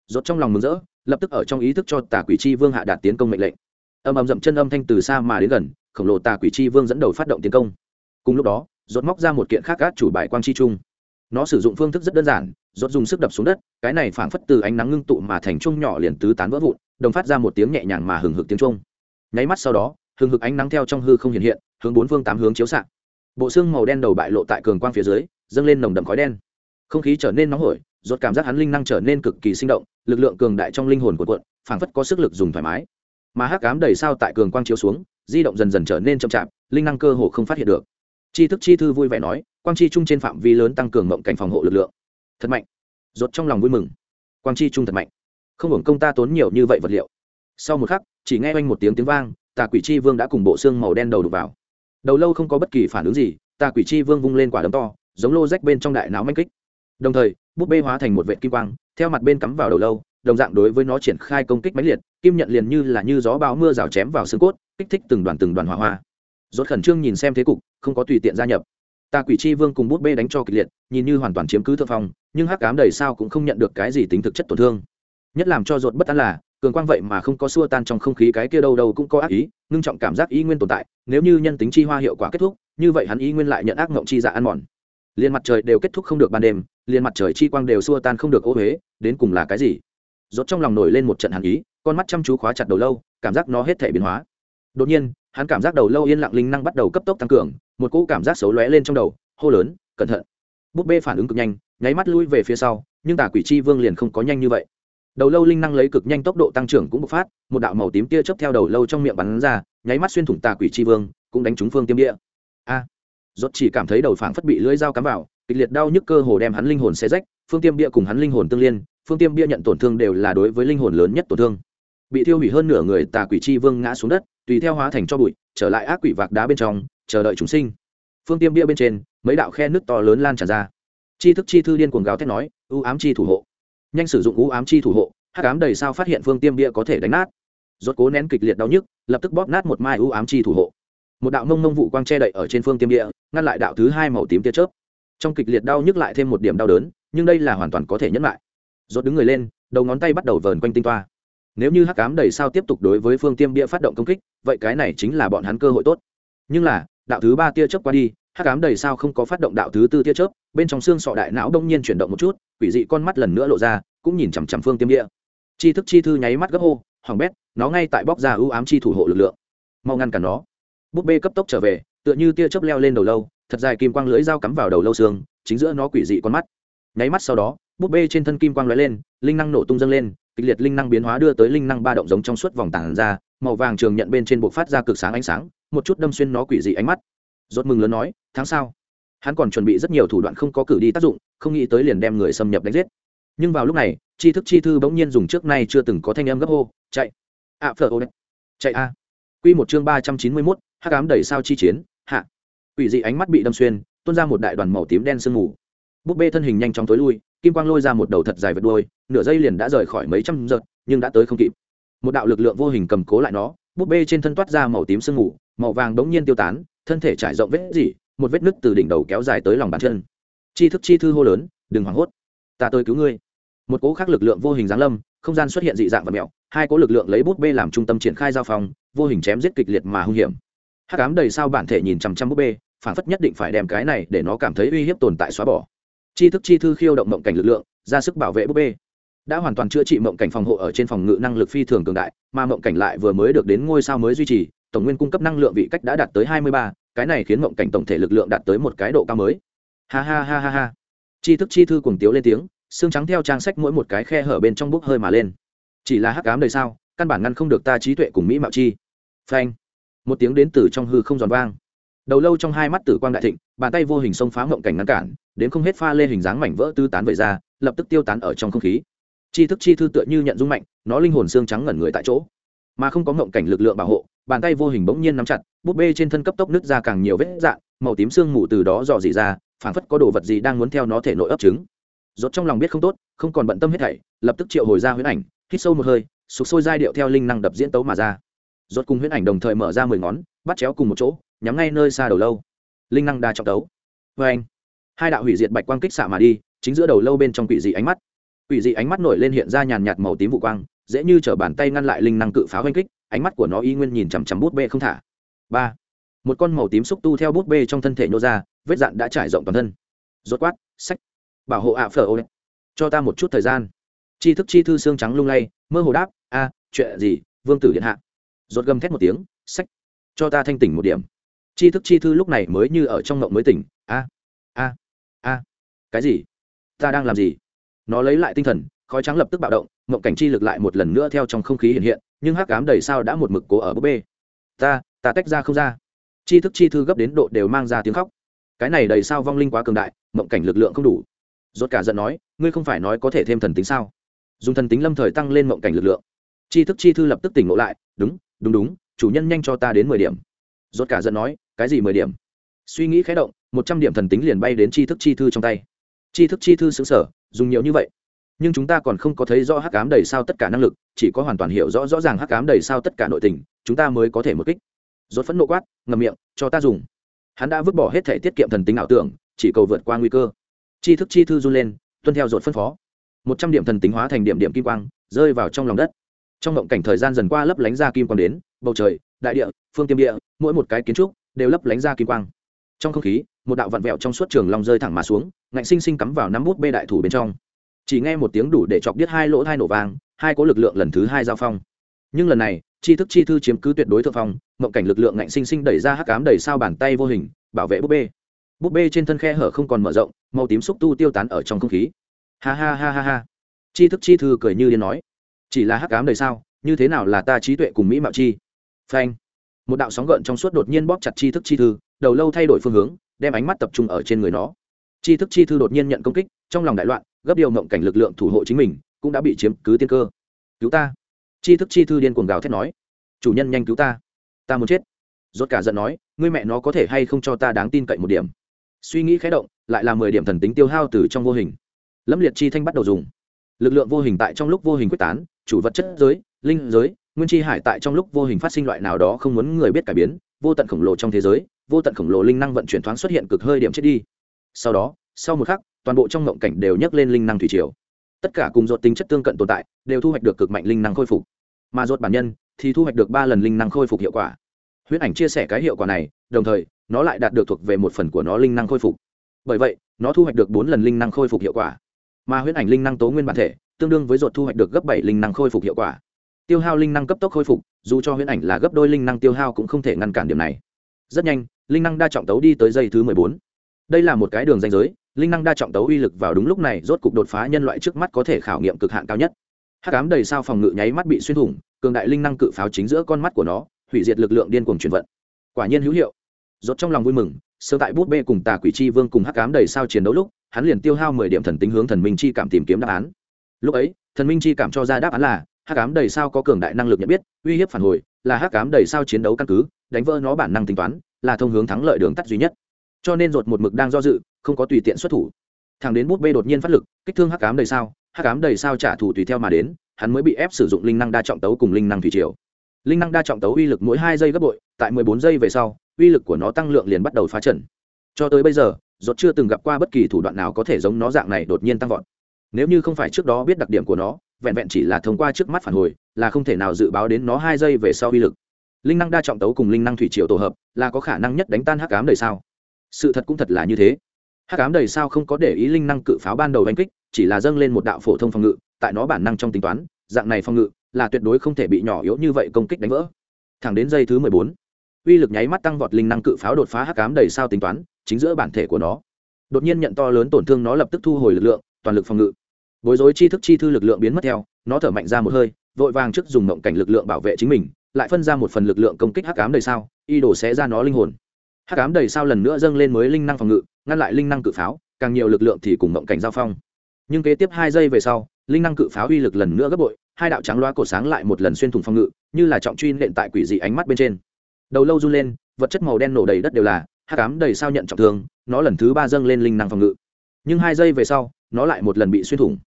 Rốt trong lòng mừng rỡ lập tức ở trong ý thức cho tà quỷ chi vương hạ đạt tiến công mệnh lệnh âm âm dậm chân âm thanh từ xa mà đến gần, khổng lồ tà quỷ chi vương dẫn đầu phát động tiến công. Cùng lúc đó, rốt móc ra một kiện khác gác chủ bài quang chi trung. Nó sử dụng phương thức rất đơn giản, rốt dùng sức đập xuống đất, cái này phảng phất từ ánh nắng ngưng tụ mà thành trung nhỏ liền tứ tán vỡ vụn, đồng phát ra một tiếng nhẹ nhàng mà hừng hực tiếng trung nháy mắt sau đó, hừng hực ánh nắng theo trong hư không hiện hiện, hướng bốn phương tám hướng chiếu xạ. Bộ xương màu đen đầu bại lộ tại cường quang phía dưới, dâng lên nồng đậm khói đen. Không khí trở nên nóng hổi, rốt cảm giác hắn linh năng trở nên cực kỳ sinh động, lực lượng cường đại trong linh hồn của cuộn, phảng phất có sức lực dùng thoải mái mà hắc ám đầy sao tại cường quang chiếu xuống, di động dần dần trở nên chậm chạp, linh năng cơ hồ không phát hiện được. Chi thức chi thư vui vẻ nói, quang chi trung trên phạm vi lớn tăng cường mộng cảnh phòng hộ lực lượng. Thật mạnh. Rột trong lòng vui mừng. Quang chi trung thật mạnh. Không hưởng công ta tốn nhiều như vậy vật liệu. Sau một khắc, chỉ nghe oanh một tiếng tiếng vang, tà quỷ chi vương đã cùng bộ xương màu đen đầu đục vào. Đầu lâu không có bất kỳ phản ứng gì, tà quỷ chi vương vung lên quả đấm to, giống lô rách bên trong đại não manh kích. Đồng thời, búp bê hóa thành một vệ kim quang, theo mặt bên cắm vào đầu lâu đồng dạng đối với nó triển khai công kích mãnh liệt, kim nhận liền như là như gió bão mưa rào chém vào xương cốt, kích thích từng đoàn từng đoàn hỏa hoa. Rốt khẩn trương nhìn xem thế cục, không có tùy tiện gia nhập. Ta quỷ chi vương cùng bút bê đánh cho kịch liệt, nhìn như hoàn toàn chiếm cứ thượng phong, nhưng hắc cám đầy sao cũng không nhận được cái gì tính thực chất tổn thương. Nhất làm cho ruột bất an là, cường quang vậy mà không có xua tan trong không khí cái kia đâu đâu cũng có ác ý, ngưng trọng cảm giác ý nguyên tồn tại, nếu như nhân tính chi hoa hiệu quả kết thúc, như vậy hắn ý nguyên lại nhận ác mộng chi dạ ăn mòn. Liền mặt trời đều kết thúc không được ban đêm liền mặt trời chi quang đều xua tan không được ô huế, đến cùng là cái gì? Rốt trong lòng nổi lên một trận hàn ý, con mắt chăm chú khóa chặt đầu lâu, cảm giác nó hết thể biến hóa. Đột nhiên, hắn cảm giác đầu lâu yên lặng linh năng bắt đầu cấp tốc tăng cường, một cỗ cảm giác xấu lóe lên trong đầu, hô lớn, cẩn thận! Búp bê phản ứng cực nhanh, nháy mắt lui về phía sau, nhưng tà quỷ chi vương liền không có nhanh như vậy. Đầu lâu linh năng lấy cực nhanh tốc độ tăng trưởng cũng bộc phát, một đạo màu tím tia chớp theo đầu lâu trong miệng bắn ra, nháy mắt xuyên thủng tà quỷ chi vương, cũng đánh trúng phương tiêm địa. A! Rốt chỉ cảm thấy đầu phảng phất bị lưỡi dao cắm vào, kịch liệt đau nhức cơ hồ đem hắn linh hồn xé rách, phương tiêm địa cùng hắn linh hồn tương liên phương tiêm bia nhận tổn thương đều là đối với linh hồn lớn nhất tổn thương. Bị thiêu hủy hơn nửa người tà quỷ chi vương ngã xuống đất, tùy theo hóa thành cho bụi, trở lại ác quỷ vạc đá bên trong, chờ đợi chúng sinh. Phương tiêm bia bên trên, mấy đạo khe nước to lớn lan tràn ra. Chi thức chi thư điên cuồng gáo thét nói ưu ám chi thủ hộ. Nhanh sử dụng ưu ám chi thủ hộ hát cám đầy sao phát hiện phương tiêm bia có thể đánh nát. Rốt cố nén kịch liệt đau nhức, lập tức bóp nát một mai ưu ám chi thủ hộ. Một đạo mông mông vụ quang che đậy ở trên phương tiêm bia, ngăn lại đạo thứ hai màu tím tia chớp. Trong kịch liệt đau nhức lại thêm một điểm đau đớn, nhưng đây là hoàn toàn có thể nhẫn lại rốt đứng người lên, đầu ngón tay bắt đầu vờn quanh tinh toa. Nếu như hắc ám đầy sao tiếp tục đối với phương tiêm bia phát động công kích, vậy cái này chính là bọn hắn cơ hội tốt. Nhưng là, đạo thứ ba tia chớp qua đi, hắc ám đầy sao không có phát động đạo thứ tư tia chớp, bên trong xương sọ đại não đông nhiên chuyển động một chút, quỷ dị con mắt lần nữa lộ ra, cũng nhìn chằm chằm phương tiêm bia. Chi thức chi thư nháy mắt gấp hô, hoàng bét, nó ngay tại bóc ra ưu ám chi thủ hộ lực lượng. Mau ngăn cản nó. Búp bê cấp tốc trở về, tựa như tia chớp leo lên đầu lâu, thật dài kim quang lưỡi dao cắm vào đầu lâu xương, chính giữa nó quỷ dị con mắt. Nháy mắt sau đó búp bê trên thân kim quang lóe lên linh năng nổ tung dâng lên kịch liệt linh năng biến hóa đưa tới linh năng ba động giống trong suốt vòng tảng ra màu vàng trường nhận bên trên bộ phát ra cực sáng ánh sáng một chút đâm xuyên nó quỷ dị ánh mắt. Rốt mừng lớn nói tháng sau hắn còn chuẩn bị rất nhiều thủ đoạn không có cử đi tác dụng không nghĩ tới liền đem người xâm nhập đánh giết. Nhưng vào lúc này tri thức chi thư bỗng nhiên dùng trước nay chưa từng có thanh âm gấp hô chạy ạ phở ô chạy a. Quy một chương ba trăm chín mươi 391, hắc ám đẩy sao chi chiến hạ. Quỷ dị ánh mắt bị đâm xuyên tuôn ra một đại đoàn màu tím đen sương mù. Búp bê thân hình nhanh chóng tối lui kim quang lôi ra một đầu thật dài vật đuôi, nửa giây liền đã rời khỏi mấy trăm giật, nhưng đã tới không kịp. Một đạo lực lượng vô hình cầm cố lại nó, búp bê trên thân toát ra màu tím sương mù, màu vàng đống nhiên tiêu tán, thân thể trải rộng vết dỉ một vết nứt từ đỉnh đầu kéo dài tới lòng bàn chân. Chi thức chi thư hô lớn, đừng hoảng hốt, ta tới cứu ngươi. Một cỗ khác lực lượng vô hình giáng lâm, không gian xuất hiện dị dạng và mẹo hai cỗ lực lượng lấy bút bê làm trung tâm triển khai giao phòng, vô hình chém giết kịch liệt mà hung hiểm. Hắc ám đầy sao bản thể nhìn chằm chằm bút bê phản phất nhất định phải đem cái này để nó cảm thấy uy hiếp tồn tại xóa bỏ chi thức chi thư khiêu động mộng cảnh lực lượng, ra sức bảo vệ búp bê. Đã hoàn toàn chữa trị mộng cảnh phòng hộ ở trên phòng ngự năng lực phi thường cường đại, mà mộng cảnh lại vừa mới được đến ngôi sao mới duy trì, tổng nguyên cung cấp năng lượng vị cách đã đạt tới hai mươi ba, cái này khiến mộng cảnh tổng thể lực lượng đạt tới một cái độ cao mới. Ha ha ha ha ha. Chi thức chi thư cùng tiếu lên tiếng, xương trắng theo trang sách mỗi một cái khe hở bên trong bốc hơi mà lên. Chỉ là hắc ám đời sao, căn bản ngăn không được ta trí tuệ cùng mỹ mạo chi. Phanh. Một tiếng đến từ trong hư không giòn vang đầu lâu trong hai mắt tử quang đại thịnh, bàn tay vô hình xông phá mộng cảnh ngăn cản, đến không hết pha lê hình dáng mảnh vỡ tư tán về ra, lập tức tiêu tán ở trong không khí. Chi thức chi thư tựa như nhận dung mạnh, nó linh hồn xương trắng ngẩn người tại chỗ. Mà không có mộng cảnh lực lượng bảo hộ, bàn tay vô hình bỗng nhiên nắm chặt bút bê trên thân cấp tốc nứt ra càng nhiều vết dạn màu tím xương mù từ đó dò dỉ ra, phảng phất có đồ vật gì đang muốn theo nó thể nội ấp trứng. Rốt trong lòng biết không tốt, không còn bận tâm hết thảy, lập tức triệu hồi ra huyễn ảnh, hít sâu một hơi, sục sôi giai điệu theo linh năng đập diễn tấu mà ra. Rốt cùng huyễn ảnh đồng thời mở ra mười ngón, bắt chéo cùng một chỗ nhắm ngay nơi xa đầu lâu. Linh năng đa trọng tấu. Vê anh. Hai đạo hủy diệt bạch quang kích xạ mà đi, chính giữa đầu lâu bên trong quỷ dị ánh mắt. Quỷ dị ánh mắt nổi lên hiện ra nhàn nhạt màu tím vụ quang, dễ như t bàn tay ngăn lại linh năng cự pháo oanh kích, ánh mắt của nó y nguyên nhìn chằm chằm bút bê không thả. Ba. Một con màu tím xúc tu theo bút bê trong thân thể nhô ra, vết dạn đã trải rộng toàn thân. Rốt quát sách bảo hộ ạ phở ô. Cho ta một chút thời gian. Chi thức chi thư xương trắng lung lay, mơ hồ đáp, a, chuyện gì, vương tử điện hạ? Rốt gầm thét một tiếng sách cho ta thanh tỉnh một điểm chi thức chi thư lúc này mới như ở trong ngộng mới tỉnh. A a a. Cái gì? Ta đang làm gì? Nó lấy lại tinh thần, khói trắng lập tức bạo động, ngộng cảnh chi lực lại một lần nữa theo trong không khí hiện hiện, nhưng hắc cám đầy sao đã một mực cố ở búp bê. Ta ta tách ra không ra. Chi thức chi thư gấp đến độ đều mang ra tiếng khóc. Cái này đầy sao vong linh quá cường đại mộng cảnh lực lượng không đủ. Rốt cả giận nói, ngươi không phải nói có thể thêm thần tính sao? Dùng thần tính lâm thời tăng lên mộng cảnh lực lượng. Chi thức chi thư lập tức tỉnh ngộ lại, đúng đúng đúng, chủ nhân nhanh cho ta đến mười điểm. Rốt cả giận nói cái gì mười điểm? Suy nghĩ khé động, một trăm điểm thần tính liền bay đến tri thức chi thư trong tay. Tri thức chi thư xứng sở, dùng nhiều như vậy. Nhưng chúng ta còn không có thấy rõ hắc cám đầy sao tất cả năng lực, chỉ có hoàn toàn hiểu rõ rõ ràng hắc cám đầy sao tất cả nội tình, chúng ta mới có thể một kích. Rốt phẫn nộ quát ngầm miệng, cho ta dùng. Hắn đã vứt bỏ hết thể tiết kiệm thần tính ảo tưởng, chỉ cầu vượt qua nguy cơ. Tri thức chi thư run lên, tuân theo rốt phân phó. Một trăm điểm thần tính hóa thành điểm điểm kim quang, rơi vào trong lòng đất. Trong ngộng cảnh thời gian dần qua lấp lánh ra kim quang đến, bầu trời, đại địa, phương tiêm địa, mỗi một cái kiến trúc đều lấp lánh ra kim quang. Trong không khí, một đạo vặn vẹo trong suốt trường long rơi thẳng mà xuống, ngạnh sinh sinh cắm vào năm bút bê đại thủ bên trong. Chỉ nghe một tiếng đủ để chọc điếc hai lỗ hai nổ vàng hai có lực lượng lần thứ hai giao phong. Nhưng lần này, chi thức chi thư chiếm cứ tuyệt đối thượng phong, mộng cảnh lực lượng ngạnh sinh sinh đẩy ra hắc ám đẩy sao bàn tay vô hình, bảo vệ búp bê. Búp bê trên thân khe hở không còn mở rộng, màu tím xúc tu tiêu tán ở trong không khí. Ha ha ha ha ha. Chi thức chi thư cười như điên nói, chỉ là hắc ám đầy sao, như thế nào là ta trí tuệ cùng mỹ mạo chi? Phanh một đạo sóng gợn trong suốt đột nhiên bóp chặt chi thức chi thư, đầu lâu thay đổi phương hướng, đem ánh mắt tập trung ở trên người nó. Chi thức chi thư đột nhiên nhận công kích, trong lòng đại loạn, gấp điều mộng cảnh lực lượng thủ hộ chính mình, cũng đã bị chiếm cứ tiên cơ. Cứu ta! Chi thức chi thư điên cuồng gào thét nói. Chủ nhân nhanh cứu ta ta muốn chết. Rốt cả giận nói, ngươi mẹ nó có thể hay không cho ta đáng tin cậy một điểm? Suy nghĩ khẽ động, lại là mười điểm thần tính tiêu hao từ trong vô hình. Lâm liệt chi thanh bắt đầu dùng. Lực lượng vô hình tại trong lúc vô hình quyết tán, chủ vật chất giới, linh giới nguyên chi hải tại trong lúc vô hình phát sinh loại nào đó không muốn người biết cải biến, vô tận khổng lồ trong thế giới, vô tận khổng lồ linh năng vận chuyển thoáng xuất hiện cực hơi điểm chết đi. Sau đó, sau một khắc, toàn bộ trong ngộng cảnh đều nhấc lên linh năng thủy triều. Tất cả cùng dột tính chất tương cận tồn tại, đều thu hoạch được cực mạnh linh năng khôi phục. Mà dột bản nhân thì thu hoạch được ba lần linh năng khôi phục hiệu quả. Huyễn ảnh chia sẻ cái hiệu quả này, đồng thời, nó lại đạt được thuộc về một phần của nó linh năng khôi phục. Bởi vậy, nó thu hoạch được bốn lần linh năng khôi phục hiệu quả. Mà huyễn ảnh linh năng tố nguyên bản thể, tương đương với dột thu hoạch được gấp bảy linh năng khôi phục hiệu quả tiêu hao linh năng cấp tốc khôi phục, dù cho huyễn ảnh là gấp đôi linh năng tiêu hao cũng không thể ngăn cản điểm này. Rất nhanh, linh năng đa trọng tấu đi tới giây thứ mười bốn. Đây là một cái đường danh giới, linh năng đa trọng tấu uy lực vào đúng lúc này rốt cục đột phá nhân loại trước mắt có thể khảo nghiệm cực hạn cao nhất. Hắc ám đầy sao phòng ngự nháy mắt bị xuyên thủng, cường đại linh năng cự pháo chính giữa con mắt của nó, hủy diệt lực lượng điên cuồng chuyển vận. Quả nhiên hữu hiệu. Rốt trong lòng vui mừng sơ tại bút bê cùng tà quỷ chi vương cùng hắc ám đầy sao chiến đấu lúc, hắn liền tiêu hao mười điểm thần tính hướng thần minh chi cảm tìm kiếm đáp án. Lúc ấy, thần minh chi cảm cho ra đáp án là hắc ám đầy sao có cường đại năng lực nhận biết, uy hiếp phản hồi, là hắc ám đầy sao chiến đấu căn cứ, đánh vỡ nó bản năng tính toán, là thông hướng thắng lợi đường tắt duy nhất. Cho nên rột một mực đang do dự, không có tùy tiện xuất thủ. Thằng đến bút bê đột nhiên phát lực, kích thương hắc ám đầy sao, hắc ám đầy sao trả thù tùy theo mà đến, hắn mới bị ép sử dụng linh năng đa trọng tấu cùng linh năng thủy triều. Linh năng đa trọng tấu uy lực mỗi hai giây gấp bội, tại mười bốn giây về sau, uy lực của nó tăng lượng liền bắt đầu phá trần. Cho tới bây giờ rốt chưa từng gặp qua bất kỳ thủ đoạn nào có thể giống nó dạng này đột nhiên tăng vọt. Nếu như không phải trước đó biết đặc điểm của nó vẹn vẹn chỉ là thông qua trước mắt phản hồi, là không thể nào dự báo đến nó hai giây về sau uy lực. Linh năng đa trọng tấu cùng linh năng thủy triều tổ hợp, là có khả năng nhất đánh tan hắc ám đầy sao sự thật cũng thật là như thế. Hắc ám đầy sao không có để ý linh năng cự pháo ban đầu đánh kích, chỉ là dâng lên một đạo phổ thông phòng ngự, tại nó bản năng trong tính toán, dạng này phòng ngự là tuyệt đối không thể bị nhỏ yếu như vậy công kích đánh vỡ. Thẳng đến giây thứ mười bốn, uy lực nháy mắt tăng vọt linh năng cự pháo đột phá hắc ám đầy sao tính toán, chính giữa bản thể của nó. Đột nhiên nhận to lớn tổn thương nó lập tức thu hồi lực lượng, toàn lực phòng ngự bối rối chi thức chi thư lực lượng biến mất theo, nó thở mạnh ra một hơi, vội vàng trước dùng mộng cảnh lực lượng bảo vệ chính mình, lại phân ra một phần lực lượng công kích hắc ám đầy sao, y đổ xé ra nó linh hồn. Hắc ám đầy sao lần nữa dâng lên mới linh năng phòng ngự, ngăn lại linh năng cự pháo, càng nhiều lực lượng thì cùng mộng cảnh giao phong. Nhưng kế tiếp hai giây về sau, linh năng cự pháo uy lực lần nữa gấp bội, hai đạo trắng loa cổ sáng lại một lần xuyên thủng phòng ngự, như là trọng truy nện tại quỷ dị ánh mắt bên trên. Đầu lâu run lên, vật chất màu đen nổ đầy đất đều là, hắc ám đầy sao nhận trọng thương, nó lần thứ ba dâng lên linh năng phòng ngự. Nhưng hai giây về sau, nó lại một lần bị xuyên thủng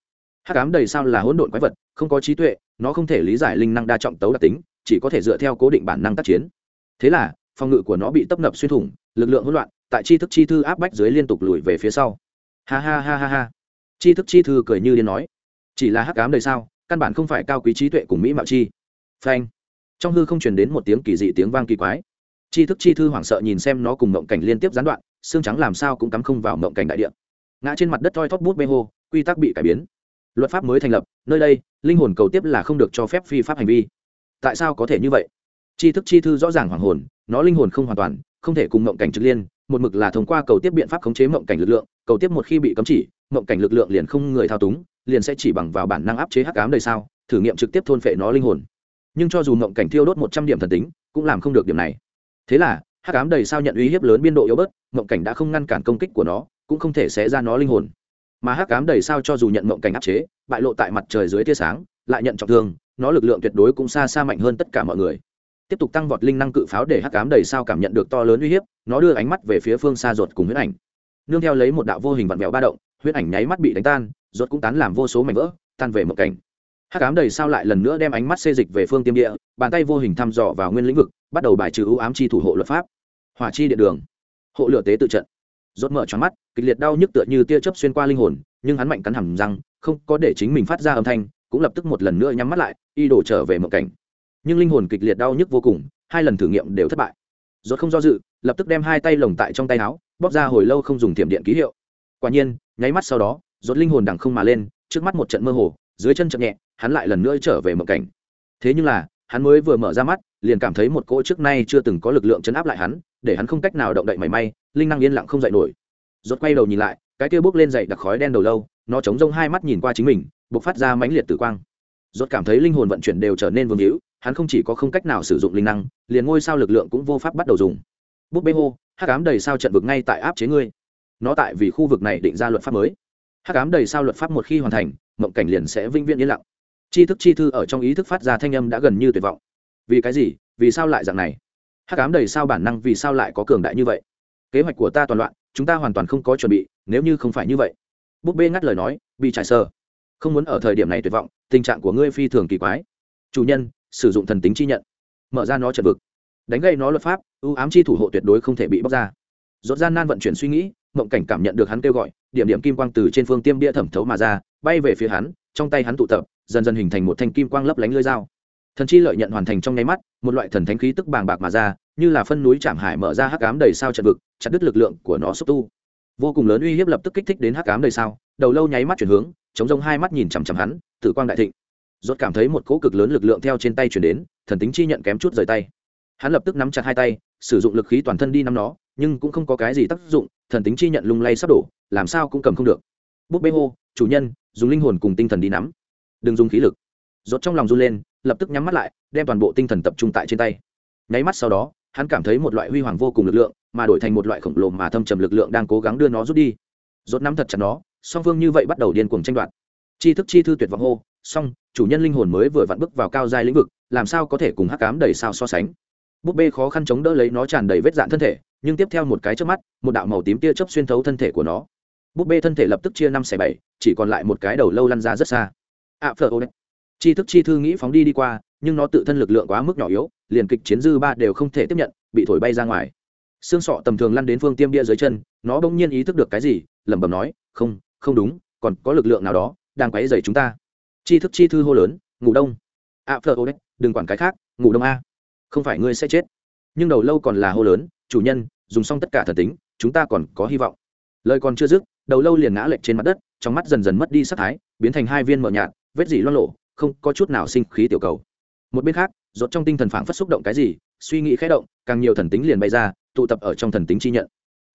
hắc ám đầy sao là hỗn độn quái vật, không có trí tuệ, nó không thể lý giải linh năng đa trọng tấu đặc tính, chỉ có thể dựa theo cố định bản năng tác chiến. Thế là, phòng ngự của nó bị tấp nập xuyên thủng, lực lượng hỗn loạn, tại chi thức chi thư áp bách dưới liên tục lùi về phía sau. Ha ha ha ha ha. Chi thức chi thư cười như điên nói, chỉ là hắc Ám đời sao, căn bản không phải cao quý trí tuệ cùng mỹ mạo chi. Phanh. Trong hư không truyền đến một tiếng kỳ dị tiếng vang kỳ quái. Chi thức chi thư hoảng sợ nhìn xem nó cùng mộng cảnh liên tiếp gián đoạn, xương trắng làm sao cũng cắm không vào mộng cảnh đại địa. Ngã trên mặt đất thoi thóp bút bê hô, quy tắc bị cải biến luật pháp mới thành lập, nơi đây, linh hồn cầu tiếp là không được cho phép phi pháp hành vi. Tại sao có thể như vậy? Tri thức chi thư rõ ràng hoàng hồn, nó linh hồn không hoàn toàn, không thể cùng mộng cảnh trực liên, một mực là thông qua cầu tiếp biện pháp khống chế mộng cảnh lực lượng, cầu tiếp một khi bị cấm chỉ, mộng cảnh lực lượng liền không người thao túng, liền sẽ chỉ bằng vào bản năng áp chế hắc ám đời sao thử nghiệm trực tiếp thôn phệ nó linh hồn. Nhưng cho dù mộng cảnh thiêu đốt một trăm điểm thần tính, cũng làm không được điểm này. Thế là, hắc ám đầy sao nhận uy hiếp lớn biên độ yếu bớt, mộng cảnh đã không ngăn cản công kích của nó, cũng không thể xé ra nó linh hồn mà hắc ám đầy sao cho dù nhận mộng cảnh áp chế, bại lộ tại mặt trời dưới tia sáng, lại nhận trọng thương, nó lực lượng tuyệt đối cũng xa xa mạnh hơn tất cả mọi người. Tiếp tục tăng vọt linh năng cự pháo để hắc ám đầy sao cảm nhận được to lớn uy hiếp, nó đưa ánh mắt về phía phương xa ruột cùng huyết ảnh. Nương theo lấy một đạo vô hình vặn vẹo ba động, huyết ảnh nháy mắt bị đánh tan, ruột cũng tán làm vô số mảnh vỡ, tan về một cảnh. Hắc ám đầy sao lại lần nữa đem ánh mắt xê dịch về phương tiêm địa, bàn tay vô hình thăm dò vào nguyên lĩnh vực, bắt đầu bài trừ ưu ám chi thủ hộ luật pháp. Hỏa chi địa đường. Hộ lửa tế tự trận rốt mở choáng mắt, kịch liệt đau nhức tựa như tia chớp xuyên qua linh hồn, nhưng hắn mạnh cắn hàm răng, không có để chính mình phát ra âm thanh, cũng lập tức một lần nữa nhắm mắt lại, y đổ trở về mộng cảnh. Nhưng linh hồn kịch liệt đau nhức vô cùng, hai lần thử nghiệm đều thất bại. Rốt không do dự, lập tức đem hai tay lồng tại trong tay áo, bóp ra hồi lâu không dùng tiềm điện ký hiệu. Quả nhiên, nháy mắt sau đó, rốt linh hồn đằng không mà lên, trước mắt một trận mơ hồ, dưới chân chậm nhẹ, hắn lại lần nữa trở về mộng cảnh. Thế nhưng là hắn mới vừa mở ra mắt, liền cảm thấy một cỗ trước nay chưa từng có lực lượng chấn áp lại hắn, để hắn không cách nào động đậy mảy may, linh năng yên lặng không dậy nổi. Rốt quay đầu nhìn lại, cái kia bước lên dậy đặc khói đen đầu lâu, nó chống rông hai mắt nhìn qua chính mình, bộc phát ra mãnh liệt tử quang. Rốt cảm thấy linh hồn vận chuyển đều trở nên vương hữu, hắn không chỉ có không cách nào sử dụng linh năng, liền ngôi sao lực lượng cũng vô pháp bắt đầu dùng. Bút bê hô, hắc ám đầy sao trận vực ngay tại áp chế ngươi. Nó tại vì khu vực này định ra luật pháp mới. Hắc ám đầy sao luật pháp một khi hoàn thành, mộng cảnh liền sẽ vĩnh viễn yên lặng chi thức chi thư ở trong ý thức phát ra thanh âm đã gần như tuyệt vọng. Vì cái gì? Vì sao lại dạng này? Hát cám đầy sao bản năng vì sao lại có cường đại như vậy? Kế hoạch của ta toàn loạn, chúng ta hoàn toàn không có chuẩn bị, nếu như không phải như vậy. Búp bê ngắt lời nói, bị trải sơ không muốn ở thời điểm này tuyệt vọng, tình trạng của ngươi phi thường kỳ quái. Chủ nhân, sử dụng thần tính chi nhận. Mở ra nó trận vực. Đánh gây nó luật pháp ưu ám chi thủ hộ tuyệt đối không thể bị bóc ra. Rốt gian nan vận chuyển suy nghĩ, mộng cảnh cảm nhận được hắn kêu gọi, điểm điểm kim quang từ trên phương tiêm bia thẩm thấu mà ra, bay về phía hắn, trong tay hắn tụ tập dần dần hình thành một thanh kim quang lấp lánh lưỡi dao. Thần chi lợi nhận hoàn thành trong nháy mắt, một loại thần thánh khí tức bàng bạc mà ra, như là phân núi chạm hải mở ra hắc ám đầy sao trận vực, chặt đứt lực lượng của nó xúc tu. Vô cùng lớn uy hiếp lập tức kích thích đến hắc ám đầy sao, đầu lâu nháy mắt chuyển hướng, chống rông hai mắt nhìn chằm chằm hắn, tử quang đại thịnh. Rốt cảm thấy một cỗ cực lớn lực lượng theo trên tay chuyển đến, thần tính chi nhận kém chút rời tay. Hắn lập tức nắm chặt hai tay, sử dụng lực khí toàn thân đi nắm nó, nhưng cũng không có cái gì tác dụng, thần tính chi nhận lung lay sắp đổ, làm sao cũng cầm không được. Búp bê hô, chủ nhân, dùng linh hồn cùng tinh thần đi nắm đừng dùng khí lực. Rốt trong lòng run lên, lập tức nhắm mắt lại, đem toàn bộ tinh thần tập trung tại trên tay. Nháy mắt sau đó, hắn cảm thấy một loại huy hoàng vô cùng lực lượng, mà đổi thành một loại khổng lồ mà thâm trầm lực lượng đang cố gắng đưa nó rút đi. Rốt nắm thật chặt nó, song phương như vậy bắt đầu điên cuồng tranh đoạt. Chi thức chi thư tuyệt vọng hô song chủ nhân linh hồn mới vừa vặn bước vào cao giai lĩnh vực, làm sao có thể cùng hắc ám đầy sao so sánh? Búp bê khó khăn chống đỡ lấy nó tràn đầy vết dạn thân thể, nhưng tiếp theo một cái trước mắt, một đạo màu tím tia chớp xuyên thấu thân thể của nó. Búp bê thân thể lập tức chia năm xẻ bảy, chỉ còn lại một cái đầu lâu lăn ra rất xa ạ phở ô chi thức chi thư nghĩ phóng đi đi qua, nhưng nó tự thân lực lượng quá mức nhỏ yếu, liền kịch chiến dư ba đều không thể tiếp nhận, bị thổi bay ra ngoài. Xương sọ tầm thường lăn đến phương tiêm bia dưới chân, nó bỗng nhiên ý thức được cái gì, lẩm bẩm nói, không không đúng, còn có lực lượng nào đó, đang quấy dày chúng ta. Chi thức chi thư hô lớn, ngủ đông. Ạ phở ô đừng quản cái khác, ngủ đông a. Không phải ngươi sẽ chết. Nhưng đầu lâu còn là hô lớn, chủ nhân, dùng xong tất cả thần tính, chúng ta còn có hy vọng. Lời còn chưa dứt, đầu lâu liền ngã lệch trên mặt đất, trong mắt dần dần mất đi sắc thái, biến thành hai viên mờ nhạt vết dỉ loang lộ không có chút nào sinh khí tiểu cầu. Một bên khác, rốt trong tinh thần phảng phất xúc động cái gì, suy nghĩ khẽ động, càng nhiều thần tính liền bay ra, tụ tập ở trong thần tính chi nhận.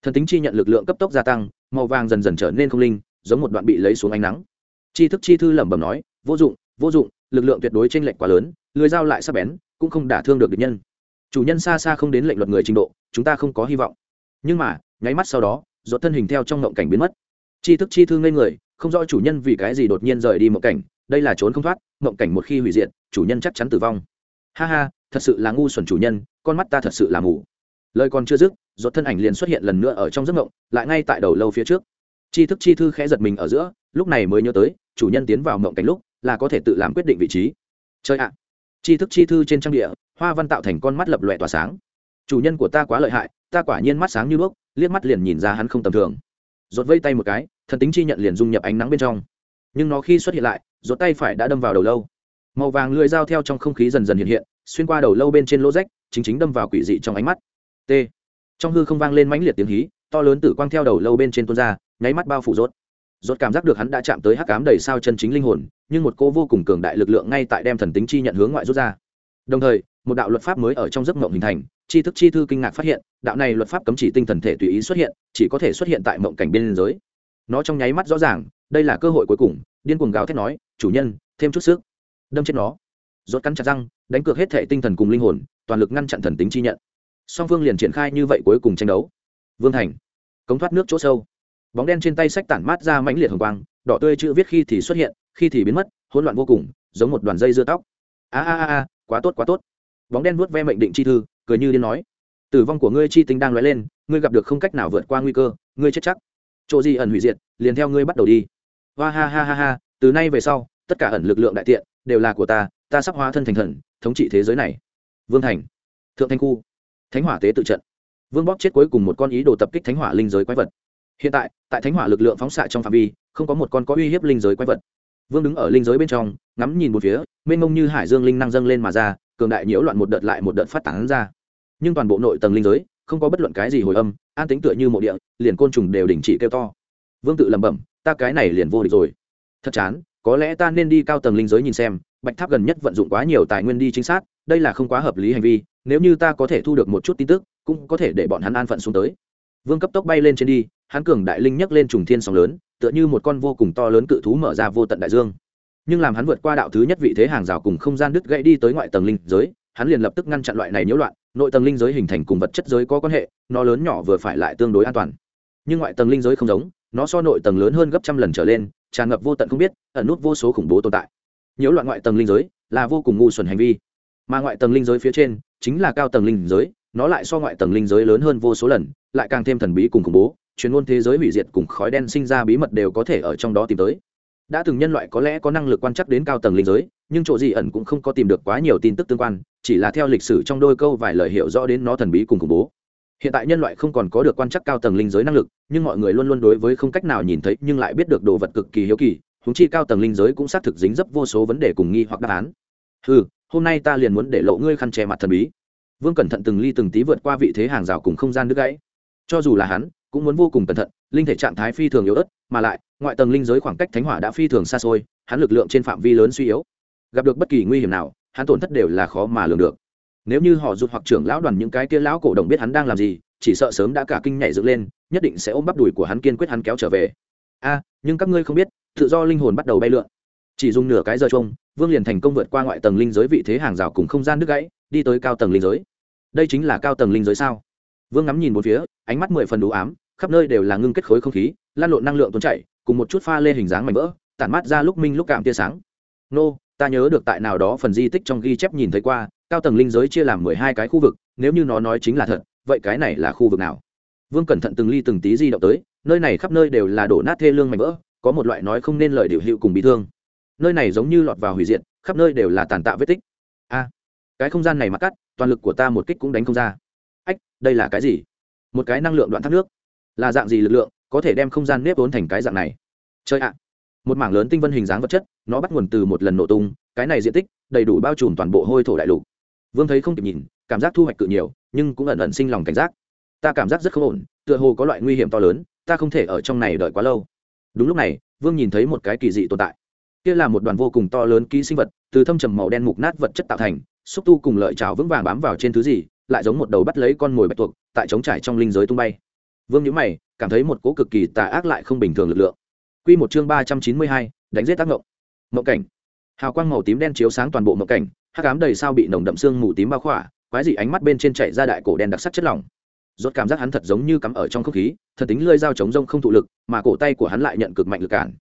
Thần tính chi nhận lực lượng cấp tốc gia tăng, màu vàng dần dần trở nên không linh, giống một đoạn bị lấy xuống ánh nắng. Chi thức chi thư lẩm bẩm nói, vô dụng vô dụng, lực lượng tuyệt đối trên lệnh quá lớn lưới dao lại sắc bén, cũng không đả thương được địch nhân. Chủ nhân xa xa không đến lệnh luật người trình độ, chúng ta không có hy vọng. Nhưng mà, nháy mắt sau đó, rốt thân hình theo trong ngộng cảnh biến mất. Chi thức chi thư ngây người, không rõ chủ nhân vì cái gì đột nhiên rời đi một cảnh đây là trốn không thoát, mộng cảnh một khi hủy diệt, chủ nhân chắc chắn tử vong. Ha ha, thật sự là ngu xuẩn chủ nhân, con mắt ta thật sự là mù. Lời còn chưa dứt giọt thân ảnh liền xuất hiện lần nữa ở trong giấc mộng, lại ngay tại đầu lâu phía trước. Chi thức chi thư khẽ giật mình ở giữa, lúc này mới nhớ tới, chủ nhân tiến vào mộng cảnh lúc, là có thể tự làm quyết định vị trí. Chơi ạ! Chi thức chi thư trên trang địa, hoa văn tạo thành con mắt lập lòe tỏa sáng. Chủ nhân của ta quá lợi hại, ta quả nhiên mắt sáng như đuốc, liếc mắt liền nhìn ra hắn không tầm thường. Rột vây tay một cái, thần tính chi nhận liền dung nhập ánh nắng bên trong nhưng nó khi xuất hiện lại, rốt tay phải đã đâm vào đầu lâu. Màu vàng lưỡi dao theo trong không khí dần dần hiện hiện, xuyên qua đầu lâu bên trên lỗ rách, chính chính đâm vào quỷ dị trong ánh mắt. T. Trong hư không vang lên mãnh liệt tiếng hí, to lớn tử quang theo đầu lâu bên trên tuôn ra, nháy mắt bao phủ rốt. Rốt cảm giác được hắn đã chạm tới hắc ám đầy sao chân chính linh hồn, nhưng một cô vô cùng cường đại lực lượng ngay tại đem thần tính chi nhận hướng ngoại rút ra. Đồng thời, một đạo luật pháp mới ở trong giấc mộng hình thành, tri thức chi thư kinh ngạc phát hiện, đạo này luật pháp cấm chỉ tinh thần thể tùy ý xuất hiện, chỉ có thể xuất hiện tại mộng cảnh biên giới nó trong nháy mắt rõ ràng đây là cơ hội cuối cùng, điên cuồng gào thét nói, chủ nhân, thêm chút sức. Đâm chết nó. Rốt cắn chặt răng, đánh cược hết thể tinh thần cùng linh hồn, toàn lực ngăn chặn thần tính chi nhận. Song phương liền triển khai như vậy cuối cùng tranh đấu. Vương thành. Cống thoát nước chỗ sâu. Bóng đen trên tay sách tản mát ra mãnh liệt hồng quang, đỏ tươi chữ viết khi thì xuất hiện, khi thì biến mất, hỗn loạn vô cùng, giống một đoàn dây dưa tóc. A a a a, quá tốt quá tốt. Bóng đen vuốt ve mệnh định chi thư, cười như điên nói, tử vong của ngươi chi tính đang lóe lên, ngươi gặp được không cách nào vượt qua nguy cơ, ngươi chết chắc. Chỗ gì ẩn hủy diệt, liền theo ngươi bắt đầu đi hoa ha ha ha ha, từ nay về sau, tất cả ẩn lực lượng đại tiện đều là của ta ta sắp hóa thân thành thần, thống trị thế giới này. Vương thành, thượng thanh khu, thánh hỏa tế tự trận. Vương bóp chết cuối cùng một con ý đồ tập kích thánh hỏa linh giới quái vật. Hiện tại tại thánh hỏa lực lượng phóng xạ trong phạm vi, không có một con có uy hiếp linh giới quái vật. Vương đứng ở linh giới bên trong, ngắm nhìn một phía, mênh mông như hải dương linh năng dâng lên mà ra, cường đại nhiễu loạn một đợt lại một đợt phát tán ra. Nhưng toàn bộ nội tầng linh giới, không có bất luận cái gì hồi âm, an tính tựa như mộ địa, liền côn trùng đều đình chỉ kêu to. Vương tự lẩm bẩm ta cái này liền vô địch rồi. Thật chán, có lẽ ta nên đi cao tầng linh giới nhìn xem, bạch tháp gần nhất vận dụng quá nhiều tài nguyên đi chính xác đây là không quá hợp lý hành vi, nếu như ta có thể thu được một chút tin tức, cũng có thể để bọn hắn an phận xuống tới. Vương cấp tốc bay lên trên đi, hắn cường đại linh nhấc lên trùng thiên sóng lớn, tựa như một con vô cùng to lớn cự thú mở ra vô tận đại dương. Nhưng làm hắn vượt qua đạo thứ nhất vị thế hàng rào cùng không gian đứt gãy đi tới ngoại tầng linh giới, hắn liền lập tức ngăn chặn loại này nhiễu loạn, nội tầng linh giới hình thành cùng vật chất giới có quan hệ, nó lớn nhỏ vừa phải lại tương đối an toàn. Nhưng ngoại tầng linh giới không giống nó so nội tầng lớn hơn gấp trăm lần trở lên, tràn ngập vô tận không biết, ẩn nút vô số khủng bố tồn tại. Nhiễu loạn ngoại tầng linh giới là vô cùng ngu xuẩn hành vi. Mà ngoại tầng linh giới phía trên chính là cao tầng linh giới, nó lại so ngoại tầng linh giới lớn hơn vô số lần, lại càng thêm thần bí cùng khủng bố chuyên môn thế giới hủy diệt cùng khói đen sinh ra bí mật đều có thể ở trong đó tìm tới. Đã từng nhân loại có lẽ có năng lực quan chắc đến cao tầng linh giới, nhưng chỗ gì ẩn cũng không có tìm được quá nhiều tin tức tương quan, chỉ là theo lịch sử trong đôi câu vài lời hiểu rõ đến nó thần bí cùng khủng bố hiện tại nhân loại không còn có được quan chắc cao tầng linh giới năng lực, nhưng mọi người luôn luôn đối với không cách nào nhìn thấy nhưng lại biết được đồ vật cực kỳ hiếu kỳ húng chi cao tầng linh giới cũng xác thực dính dấp vô số vấn đề cùng nghi hoặc đáp án. Ừ hôm nay ta liền muốn để lộ ngươi khăn che mặt thần bí. Vương cẩn thận từng ly từng tí vượt qua vị thế hàng rào cùng không gian đứt gãy. Cho dù là hắn, cũng muốn vô cùng cẩn thận, linh thể trạng thái phi thường yếu ớt, mà lại, ngoại tầng linh giới khoảng cách thánh hỏa đã phi thường xa xôi, hắn lực lượng trên phạm vi lớn suy yếu. Gặp được bất kỳ nguy hiểm nào, hắn tổn thất đều là khó mà lường được nếu như họ rụt hoặc trưởng lão đoàn những cái kia lão cổ đồng biết hắn đang làm gì, chỉ sợ sớm đã cả kinh nhảy dựng lên, nhất định sẽ ôm bắp đùi của hắn kiên quyết hắn kéo trở về. A, nhưng các ngươi không biết, tự do linh hồn bắt đầu bay lượn. Chỉ dùng nửa cái giờ chung vương liền thành công vượt qua ngoại tầng linh giới vị thế hàng rào cùng không gian đứt gãy, đi tới cao tầng linh giới. Đây chính là cao tầng linh giới sao? Vương ngắm nhìn một phía, ánh mắt mười phần đủ ám, khắp nơi đều là ngưng kết khối không khí, lan lộn năng lượng tuôn chảy, cùng một chút pha lê hình dáng mảnh vỡ, tản mát ra lúc minh lúc cảm tia sáng. Nô ta nhớ được tại nào đó phần di tích trong ghi chép nhìn thấy qua, cao tầng linh giới chia làm mười hai cái khu vực, nếu như nó nói chính là thật, vậy cái này là khu vực nào? Vương cẩn thận từng ly từng tí di động tới, nơi này khắp nơi đều là đổ nát thê lương mảnh vỡ, có một loại nói không nên lời điều hiệu cùng bị thương. Nơi này giống như lọt vào hủy diệt, khắp nơi đều là tàn tạ vết tích. A, cái không gian này mà cắt, toàn lực của ta một kích cũng đánh không ra. Ách, đây là cái gì? Một cái năng lượng đoạn thác nước. Là dạng gì lực lượng, có thể đem không gian nếp vốn thành cái dạng này? Chơi ạ một mảng lớn tinh vân hình dáng vật chất, nó bắt nguồn từ một lần nổ tung, cái này diện tích đầy đủ bao trùm toàn bộ hôi thổ đại lục. Vương thấy không kịp nhìn, cảm giác thu hoạch cự nhiều, nhưng cũng ẩn ẩn sinh lòng cảnh giác. Ta cảm giác rất không ổn, tựa hồ có loại nguy hiểm to lớn, ta không thể ở trong này đợi quá lâu. Đúng lúc này, vương nhìn thấy một cái kỳ dị tồn tại. Kia là một đoàn vô cùng to lớn ký sinh vật, từ thâm trầm màu đen mục nát vật chất tạo thành, xúc tu cùng lợi trào vững vàng bám vào trên thứ gì, lại giống một đầu bắt lấy con mồi bạch tuộc, tại trống trải trong linh giới tung bay. Vương nhữ mày, cảm thấy một cố cực kỳ tà ác lại không bình thường lực lượng. Quy một chương ba trăm chín mươi hai, đánh giết tác ngộng. Mộng cảnh. Hào quang màu tím đen chiếu sáng toàn bộ mộng cảnh, hắc ám đầy sao bị nồng đậm sương mù tím bao khỏa, quái dị ánh mắt bên trên chạy ra đại cổ đen đặc sắc chất lỏng. Rốt cảm giác hắn thật giống như cắm ở trong không khí, thần tính lưỡi dao chống rông không thụ lực, mà cổ tay của hắn lại nhận cực mạnh lực cản.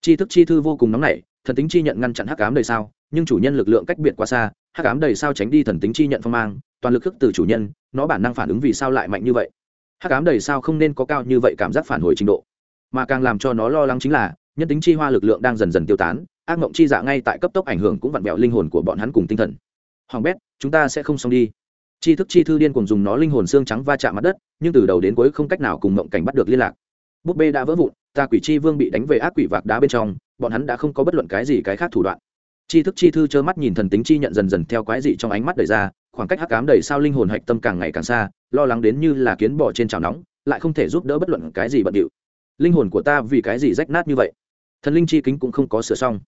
Chi thức chi thư vô cùng nóng nảy, thần tính chi nhận ngăn chặn hắc ám đầy sao, nhưng chủ nhân lực lượng cách biệt quá xa, hắc ám đầy sao tránh đi thần tính chi nhận phong mang, toàn lực thức từ chủ nhân, nó bản năng phản ứng vì sao lại mạnh như vậy. Hắc ám đầy sao không nên có cao như vậy cảm giác phản hồi trình độ mà càng làm cho nó lo lắng chính là, nhân tính chi hoa lực lượng đang dần dần tiêu tán, ác mộng chi dạ ngay tại cấp tốc ảnh hưởng cũng vặn vẹo linh hồn của bọn hắn cùng tinh thần. Hoàng bét, chúng ta sẽ không xong đi. Chi thức chi thư điên cùng dùng nó linh hồn xương trắng va chạm mặt đất, nhưng từ đầu đến cuối không cách nào cùng mộng cảnh bắt được liên lạc. Búp bê đã vỡ vụn, ta quỷ chi vương bị đánh về ác quỷ vạc đá bên trong, bọn hắn đã không có bất luận cái gì cái khác thủ đoạn. Chi thức chi thư trơ mắt nhìn thần tính chi nhận dần dần theo quái dị trong ánh mắt đầy ra, khoảng cách hắc cám đầy sao linh hồn hạch tâm càng ngày càng xa, lo lắng đến như là kiến bỏ trên chảo nóng, lại không thể giúp đỡ bất luận cái gì bận điệu linh hồn của ta vì cái gì rách nát như vậy? Thần linh chi kính cũng không có sửa xong.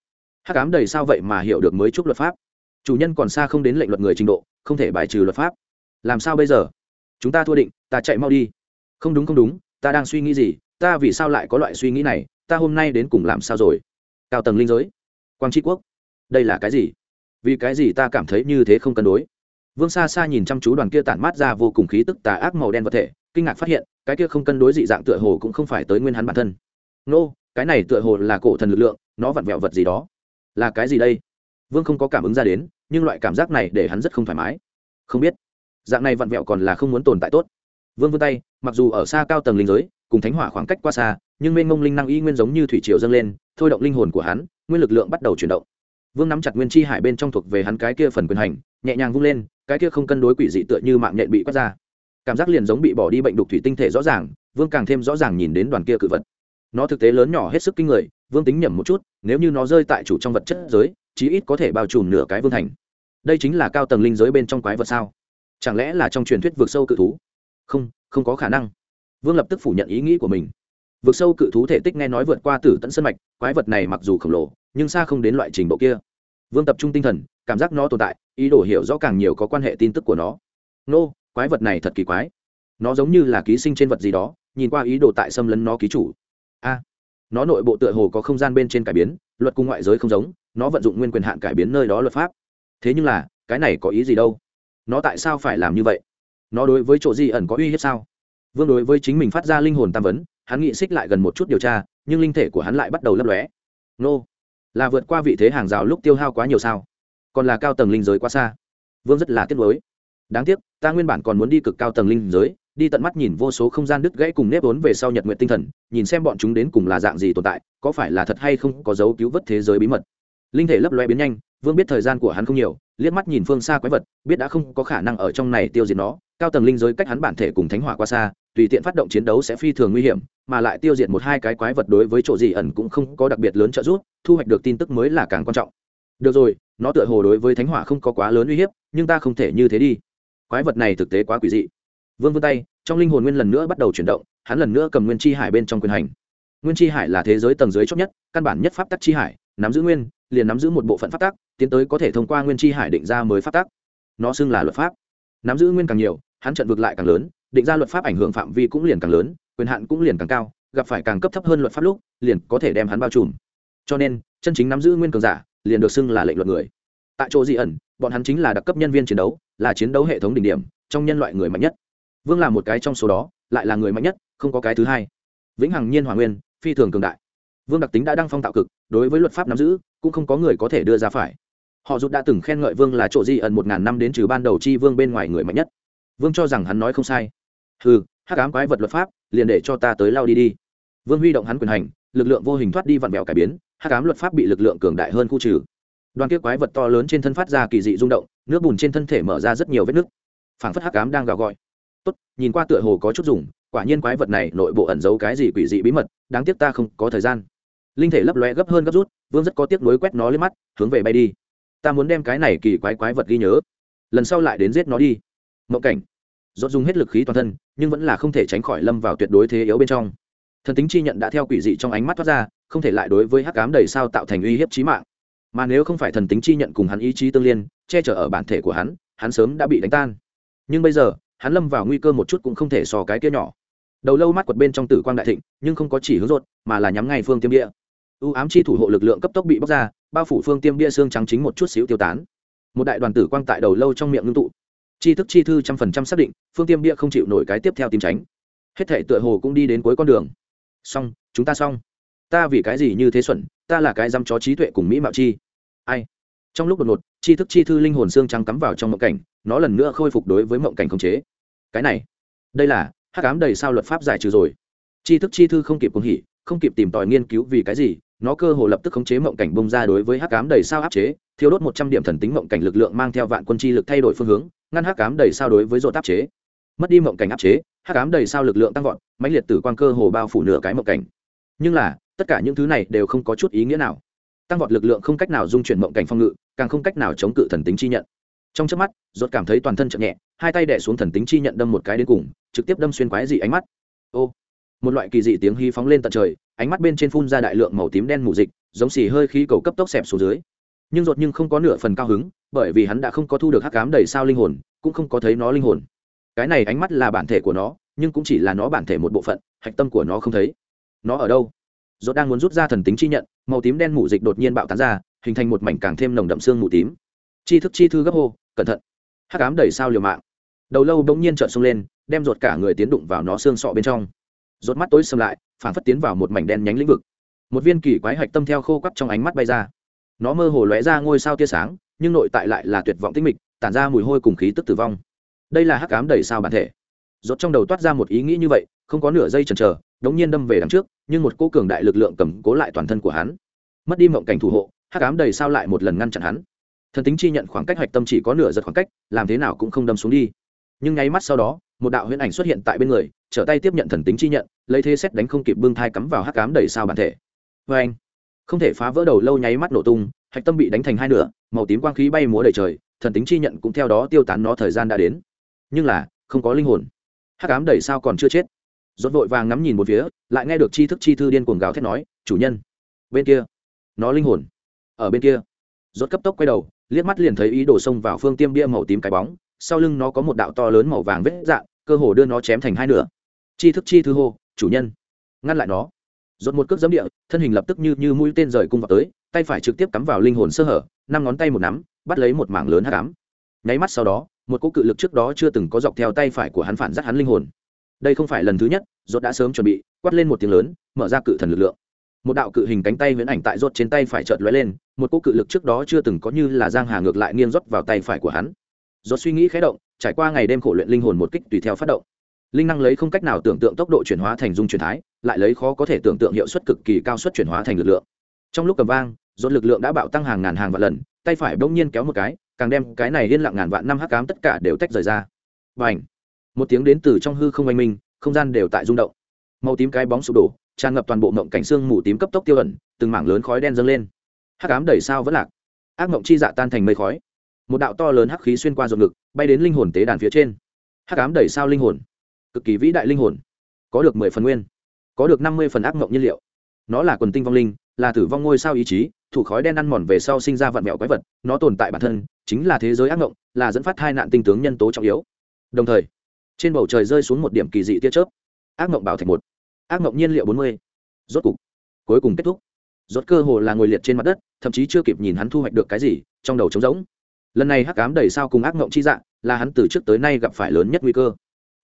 Hắc ám đầy sao vậy mà hiểu được mới chúc luật pháp? Chủ nhân còn xa không đến lệnh luật người trình độ, không thể bài trừ luật pháp. Làm sao bây giờ? Chúng ta thua định, ta chạy mau đi. Không đúng không đúng, ta đang suy nghĩ gì? Ta vì sao lại có loại suy nghĩ này? Ta hôm nay đến cùng làm sao rồi? Cao tầng linh giới, quang tri quốc, đây là cái gì? Vì cái gì ta cảm thấy như thế không cân đối? Vương xa xa nhìn chăm chú đoàn kia tản mát ra vô cùng khí tức tà ác màu đen vật thể kinh ngạc phát hiện cái kia không cân đối dị dạng tựa hồ cũng không phải tới nguyên hắn bản thân. Nô、no, cái này tựa hồ là cổ thần lực lượng nó vặn vẹo vật gì đó. Là cái gì đây? Vương không có cảm ứng ra đến nhưng loại cảm giác này để hắn rất không thoải mái. Không biết. Dạng này vặn vẹo còn là không muốn tồn tại tốt. Vương vươn tay mặc dù ở xa cao tầng linh giới cùng thánh hỏa khoảng cách qua xa nhưng mênh mông linh năng y nguyên giống như thủy triều dâng lên thôi động linh hồn của hắn nguyên lực lượng bắt đầu chuyển động. Vương nắm chặt nguyên chi hải bên trong thuộc về hắn cái kia phần quyền hành nhẹ nhàng vung lên cái kia không cân đối quỷ dị tựa như mạng nhện bị quét ra cảm giác liền giống bị bỏ đi bệnh đục thủy tinh thể rõ ràng, vương càng thêm rõ ràng nhìn đến đoàn kia cự vật. Nó thực tế lớn nhỏ hết sức kinh người, vương tính nhầm một chút, nếu như nó rơi tại chủ trong vật chất giới, chí ít có thể bao trùm nửa cái vương thành. Đây chính là cao tầng linh giới bên trong quái vật sao? Chẳng lẽ là trong truyền thuyết vượt sâu cự thú? Không không có khả năng. Vương lập tức phủ nhận ý nghĩ của mình. Vượt sâu cự thú thể tích nghe nói vượt qua tử tận sân mạch, quái vật này mặc dù khổng lồ, nhưng xa không đến loại trình độ kia. Vương tập trung tinh thần, cảm giác nó tồn tại, ý đồ hiểu rõ càng nhiều có quan hệ tin tức của nó. Nô quái vật này thật kỳ quái. Nó giống như là ký sinh trên vật gì đó, nhìn qua ý đồ tại xâm lấn nó ký chủ. A, nó nội bộ tựa hồ có không gian bên trên cải biến, luật cung ngoại giới không giống, nó vận dụng nguyên quyền hạn cải biến nơi đó luật pháp. Thế nhưng là, cái này có ý gì đâu? Nó tại sao phải làm như vậy? Nó đối với chỗ di ẩn có uy hiếp sao? Vương đối với chính mình phát ra linh hồn tam vấn, hắn nghĩ xích lại gần một chút điều tra, nhưng linh thể của hắn lại bắt đầu lấp lóe. Nô, là vượt qua vị thế hàng rào lúc tiêu hao quá nhiều sao? Còn là cao tầng linh giới quá xa. Vương rất là tiếc lối đáng tiếc, ta nguyên bản còn muốn đi cực cao tầng linh giới, đi tận mắt nhìn vô số không gian đứt gãy cùng nếp vốn về sau nhật nguyện tinh thần, nhìn xem bọn chúng đến cùng là dạng gì tồn tại, có phải là thật hay không có dấu cứu vớt thế giới bí mật. Linh thể lấp loe biến nhanh, vương biết thời gian của hắn không nhiều, liếc mắt nhìn phương xa quái vật, biết đã không có khả năng ở trong này tiêu diệt nó, cao tầng linh giới cách hắn bản thể cùng thánh hỏa qua xa, tùy tiện phát động chiến đấu sẽ phi thường nguy hiểm, mà lại tiêu diệt một hai cái quái vật đối với chỗ gì ẩn cũng không có đặc biệt lớn trợ giúp, thu hoạch được tin tức mới là càng quan trọng. Được rồi, nó tựa hồ đối với thánh hỏa không có quá lớn uy hiếp, nhưng ta không thể như thế đi quái vật này thực tế quá quỷ dị. Vương vươn tay, trong linh hồn nguyên lần nữa bắt đầu chuyển động, hắn lần nữa cầm nguyên chi hải bên trong quyền hành. Nguyên chi hải là thế giới tầng dưới chót nhất, căn bản nhất pháp tắc chi hải, nắm giữ nguyên, liền nắm giữ một bộ phận pháp tắc, tiến tới có thể thông qua nguyên chi hải định ra mới pháp tắc. Nó xưng là luật pháp. Nắm giữ nguyên càng nhiều, hắn trận vực lại càng lớn, định ra luật pháp ảnh hưởng phạm vi cũng liền càng lớn, quyền hạn cũng liền càng cao, gặp phải càng cấp thấp hơn luật pháp lúc, liền có thể đem hắn bao trùm. Cho nên, chân chính nắm giữ nguyên cường giả, liền được xưng là lệnh luật người tại chỗ dị ẩn, bọn hắn chính là đặc cấp nhân viên chiến đấu, là chiến đấu hệ thống đỉnh điểm, trong nhân loại người mạnh nhất. Vương là một cái trong số đó, lại là người mạnh nhất, không có cái thứ hai. Vĩnh hằng nhiên hòa nguyên, phi thường cường đại. Vương đặc tính đã đăng phong tạo cực, đối với luật pháp nắm giữ, cũng không có người có thể đưa ra phải. Họ rút đã từng khen ngợi vương là chỗ di ẩn một ngàn năm đến trừ ban đầu chi vương bên ngoài người mạnh nhất. Vương cho rằng hắn nói không sai. Ừ hắc ám quái vật luật pháp, liền để cho ta tới lao đi đi. Vương huy động hắn quyền hành, lực lượng vô hình thoát đi vặn vẹo cải biến, hắc ám luật pháp bị lực lượng cường đại hơn khu trừ đoàn kia quái vật to lớn trên thân phát ra kỳ dị rung động, nước bùn trên thân thể mở ra rất nhiều vết nứt. Phảng phất hắc ám đang gào gọi. Tốt, nhìn qua tựa hồ có chút dùng, quả nhiên quái vật này nội bộ ẩn giấu cái gì quỷ dị bí mật, đáng tiếc ta không có thời gian. Linh thể lấp lóe gấp hơn gấp rút, vương rất có tiếc nuối quét nó lên mắt, hướng về bay đi. Ta muốn đem cái này kỳ quái quái vật ghi nhớ. Lần sau lại đến giết nó đi. Mộng cảnh. Dốt dùng hết lực khí toàn thân, nhưng vẫn là không thể tránh khỏi lâm vào tuyệt đối thế yếu bên trong. Thần tính chi nhận đã theo quỷ dị trong ánh mắt thoát ra, không thể lại đối với hắc cám đầy sao tạo thành uy hiếp trí mạng mà nếu không phải thần tính chi nhận cùng hắn ý chí tương liên, che chở ở bản thể của hắn hắn sớm đã bị đánh tan. Nhưng bây giờ, hắn lâm vào nguy cơ một chút cũng không thể so cái kia nhỏ. Đầu lâu mắt quật bên trong tử quang đại thịnh, nhưng không có chỉ hướng rột mà là nhắm ngay phương tiêm bia. U ám chi thủ hộ lực lượng cấp tốc bị bóc ra, bao phủ phương tiêm bia xương trắng chính một chút xíu tiêu tán. Một đại đoàn tử quang tại đầu lâu trong miệng ngưng tụ. Chi thức chi thư trăm phần trăm xác định, phương tiêm bia không chịu nổi cái tiếp theo tìm tránh. Hết thể tựa hồ cũng đi đến cuối con đường. Xong, chúng ta xong ta vì cái gì như thế xuẩn, ta là cái dăm chó trí tuệ cùng mỹ mạo chi. Ai? Trong lúc đột ngột chi thức chi thư linh hồn xương trắng cắm vào trong mộng cảnh, nó lần nữa khôi phục đối với mộng cảnh khống chế. Cái này, đây là hắc ám đầy sao luật pháp giải trừ rồi. Chi thức chi thư không kịp cuồng hỉ, không kịp tìm tòi nghiên cứu vì cái gì, nó cơ hồ lập tức khống chế mộng cảnh bông ra đối với hắc cám đầy sao áp chế thiếu đốt một trăm điểm thần tính mộng cảnh lực lượng mang theo vạn quân chi lực thay đổi phương hướng, ngăn hắc cám đầy sao đối với dột áp chế. Mất đi mộng cảnh áp chế, hắc cám đầy sao lực lượng tăng vọt, mãnh liệt tử quang cơ hồ bao phủ nửa cái mộng cảnh. Nhưng là tất cả những thứ này đều không có chút ý nghĩa nào. Tăng vọt lực lượng không cách nào dung chuyển mộng cảnh phong ngự, càng không cách nào chống cự thần tính chi nhận. Trong trước mắt, rốt cảm thấy toàn thân chậm nhẹ, hai tay đè xuống thần tính chi nhận đâm một cái đến cùng, trực tiếp đâm xuyên quái dị ánh mắt. Ô! Một loại kỳ dị tiếng hí phóng lên tận trời, ánh mắt bên trên phun ra đại lượng màu tím đen mù dịch, giống xì hơi khí cầu cấp tốc xẹp xuống dưới. Nhưng rốt nhưng không có nửa phần cao hứng, bởi vì hắn đã không có thu được hắc cám đầy sao linh hồn, cũng không có thấy nó linh hồn. Cái này ánh mắt là bản thể của nó, nhưng cũng chỉ là nó bản thể một bộ phận, hạch tâm của nó không thấy. Nó ở đâu? Rốt đang muốn rút ra thần tính chi nhận, màu tím đen mù dịch đột nhiên bạo tán ra, hình thành một mảnh càng thêm nồng đậm xương mù tím. Chi thức chi thư gấp hô, cẩn thận. Hắc ám đẩy sao liều mạng. Đầu lâu bỗng nhiên trợn xông lên, đem ruột cả người tiến đụng vào nó xương sọ bên trong. Rốt mắt tối sầm lại, phản phất tiến vào một mảnh đen nhánh lĩnh vực. Một viên kỳ quái hạch tâm theo khô quắp trong ánh mắt bay ra. Nó mơ hồ lóe ra ngôi sao tia sáng, nhưng nội tại lại là tuyệt vọng tinh mịch, tản ra mùi hôi cùng khí tức tử vong. Đây là hắc ám đầy sao bản thể. Rốt trong đầu toát ra một ý nghĩ như vậy, không có nửa giây chần chờ đống nhiên đâm về đằng trước, nhưng một cô cường đại lực lượng cầm cố lại toàn thân của hắn. Mất đi mộng cảnh thủ hộ, hắc ám đầy sao lại một lần ngăn chặn hắn. Thần tính chi nhận khoảng cách hạch tâm chỉ có nửa giật khoảng cách, làm thế nào cũng không đâm xuống đi. Nhưng nháy mắt sau đó, một đạo huyễn ảnh xuất hiện tại bên người, trở tay tiếp nhận thần tính chi nhận, lấy thế xét đánh không kịp bưng thai cắm vào hắc cám đầy sao bản thể. Vê anh, không thể phá vỡ đầu lâu nháy mắt nổ tung, hạch tâm bị đánh thành hai nửa, màu tím quang khí bay múa đầy trời, thần tính chi nhận cũng theo đó tiêu tán nó thời gian đã đến. Nhưng là, không có linh hồn. Hắc cám đầy sao còn chưa chết rốt vội vàng ngắm nhìn một phía lại nghe được chi thức chi thư điên cuồng gào thét nói chủ nhân bên kia nó linh hồn ở bên kia. Rốt cấp tốc quay đầu liếc mắt liền thấy ý đồ xông vào phương tiêm bia màu tím cái bóng sau lưng nó có một đạo to lớn màu vàng vết dạng, cơ hồ đưa nó chém thành hai nửa. Chi thức chi thư hô chủ nhân. Ngăn lại nó. Rốt một cước giấm địa thân hình lập tức như như mũi tên rời cung vào tới tay phải trực tiếp cắm vào linh hồn sơ hở năm ngón tay một nắm bắt lấy một mảng lớn hắc ám. Nháy mắt sau đó một cỗ cự lực trước đó chưa từng có dọc theo tay phải của hắn phản dắt hắn linh hồn đây không phải lần thứ nhất, rốt đã sớm chuẩn bị, quát lên một tiếng lớn, mở ra cự thần lực lượng. Một đạo cự hình cánh tay huyễn ảnh tại rốt trên tay phải chợt lóe lên, một cỗ cự lực trước đó chưa từng có như là giang hà ngược lại nghiêng rót vào tay phải của hắn. Rốt suy nghĩ khẽ động, trải qua ngày đêm khổ luyện linh hồn một kích tùy theo phát động. Linh năng lấy không cách nào tưởng tượng tốc độ chuyển hóa thành dung chuyển thái, lại lấy khó có thể tưởng tượng hiệu suất cực kỳ cao suất chuyển hóa thành lực lượng. Trong lúc cầm vang, rốt lực lượng đã bạo tăng hàng ngàn hàng vạn lần, tay phải bỗng nhiên kéo một cái, càng đem cái này liên lặng ngàn vạn năm hắc ám tất cả đều tách rời ra. Bảnh một tiếng đến từ trong hư không oanh minh, không gian đều tại rung động. Màu tím cái bóng sụp đổ, tràn ngập toàn bộ mộng cảnh xương mù tím cấp tốc tiêu ẩn, từng mảng lớn khói đen dâng lên. Hắc ám đẩy sao vẫn lạc. Ác mộng chi dạ tan thành mây khói. Một đạo to lớn hắc khí xuyên qua ruột ngực, bay đến linh hồn tế đàn phía trên. Hắc ám đẩy sao linh hồn. Cực kỳ vĩ đại linh hồn. Có được mười phần nguyên. Có được năm mươi phần ác mộng nhiên liệu. Nó là quần tinh vong linh, là tử vong ngôi sao ý chí, thủ khói đen ăn mòn về sau sinh ra vạn mẹo quái vật, nó tồn tại bản thân, chính là thế giới ác mộng, là dẫn phát hai nạn tinh tướng nhân tố trọng yếu. Đồng thời trên bầu trời rơi xuống một điểm kỳ dị tia chớp. Ác mộng bảo thạch một, ác mộng nhiên liệu bốn mươi. Rốt cục, cuối cùng kết thúc. Rốt cơ hồ là ngồi liệt trên mặt đất, thậm chí chưa kịp nhìn hắn thu hoạch được cái gì, trong đầu trống rỗng. Lần này hắc cám đầy sao cùng ác mộng chi dạng là hắn từ trước tới nay gặp phải lớn nhất nguy cơ.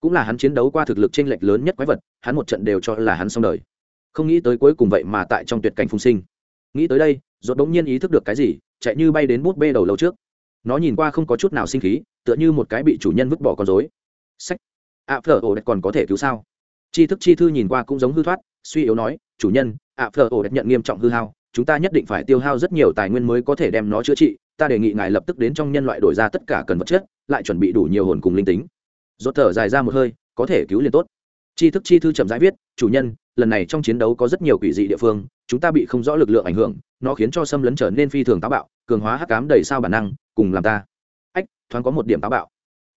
Cũng là hắn chiến đấu qua thực lực chênh lệch lớn nhất quái vật, hắn một trận đều cho là hắn xong đời. Không nghĩ tới cuối cùng vậy mà tại trong tuyệt cảnh phung sinh. Nghĩ tới đây, rốt đống nhiên ý thức được cái gì, chạy như bay đến bút bê đầu lâu trước. Nó nhìn qua không có chút nào sinh khí, tựa như một cái bị chủ nhân vứt bỏ con rối sách. Ạ phở ổ còn có thể cứu sao? Chi thức chi thư nhìn qua cũng giống hư thoát, suy yếu nói, chủ nhân ạ phở ổ nhận nghiêm trọng hư hao, chúng ta nhất định phải tiêu hao rất nhiều tài nguyên mới có thể đem nó chữa trị, ta đề nghị ngài lập tức đến trong nhân loại đổi ra tất cả cần vật chất, lại chuẩn bị đủ nhiều hồn cùng linh tính. Dốt thở dài ra một hơi, có thể cứu liền tốt. Chi thức chi thư chậm rãi viết, chủ nhân, lần này trong chiến đấu có rất nhiều quỷ dị địa phương, chúng ta bị không rõ lực lượng ảnh hưởng, nó khiến cho xâm lấn trở nên phi thường táo bạo, cường hóa hắc cám đầy sao bản năng, cùng làm ta. Ách, thoáng có một điểm táo bạo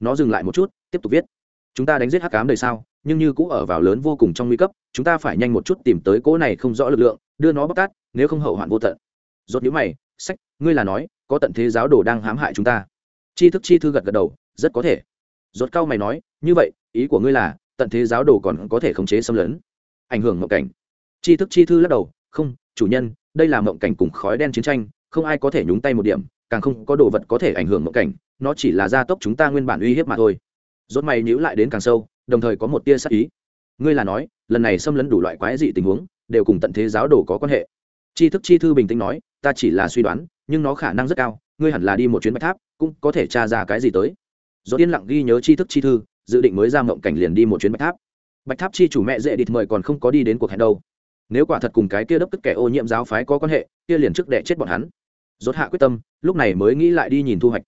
nó dừng lại một chút, tiếp tục viết. Chúng ta đánh giết hắc ám đời sao nhưng như cũng ở vào lớn vô cùng trong nguy cấp, chúng ta phải nhanh một chút tìm tới cỗ này không rõ lực lượng, đưa nó bóc tát, nếu không hậu hoạn vô tận. Rốt nhíu mày, sách, ngươi là nói, có tận thế giáo đồ đang hãm hại chúng ta. Chi thức chi thư gật gật đầu, rất có thể. Rốt cao mày nói, như vậy, ý của ngươi là, tận thế giáo đồ còn có thể khống chế xâm lấn, ảnh hưởng mộng cảnh. Chi thức chi thư lắc đầu, không, chủ nhân, đây là mộng cảnh cùng khói đen chiến tranh, không ai có thể nhúng tay một điểm, càng không có đồ vật có thể ảnh hưởng mộng cảnh nó chỉ là gia tốc chúng ta nguyên bản uy hiếp mà thôi. Rốt mày nhíu lại đến càng sâu, đồng thời có một tia sắc ý. Ngươi là nói, lần này xâm lấn đủ loại quái dị tình huống, đều cùng tận thế giáo đồ có quan hệ. Chi thức chi thư bình tĩnh nói, ta chỉ là suy đoán, nhưng nó khả năng rất cao, ngươi hẳn là đi một chuyến bạch tháp, cũng có thể tra ra cái gì tới. Do yên lặng ghi nhớ chi thức chi thư, dự định mới ra mộng cảnh liền đi một chuyến bạch tháp. Bạch tháp chi chủ mẹ dễ địt mời còn không có đi đến cuộc hẹn đâu. Nếu quả thật cùng cái kia đốc tức kẻ ô nhiễm giáo phái có quan hệ, kia liền trước đệ chết bọn hắn. Rốt hạ quyết tâm, lúc này mới nghĩ lại đi nhìn thu hoạch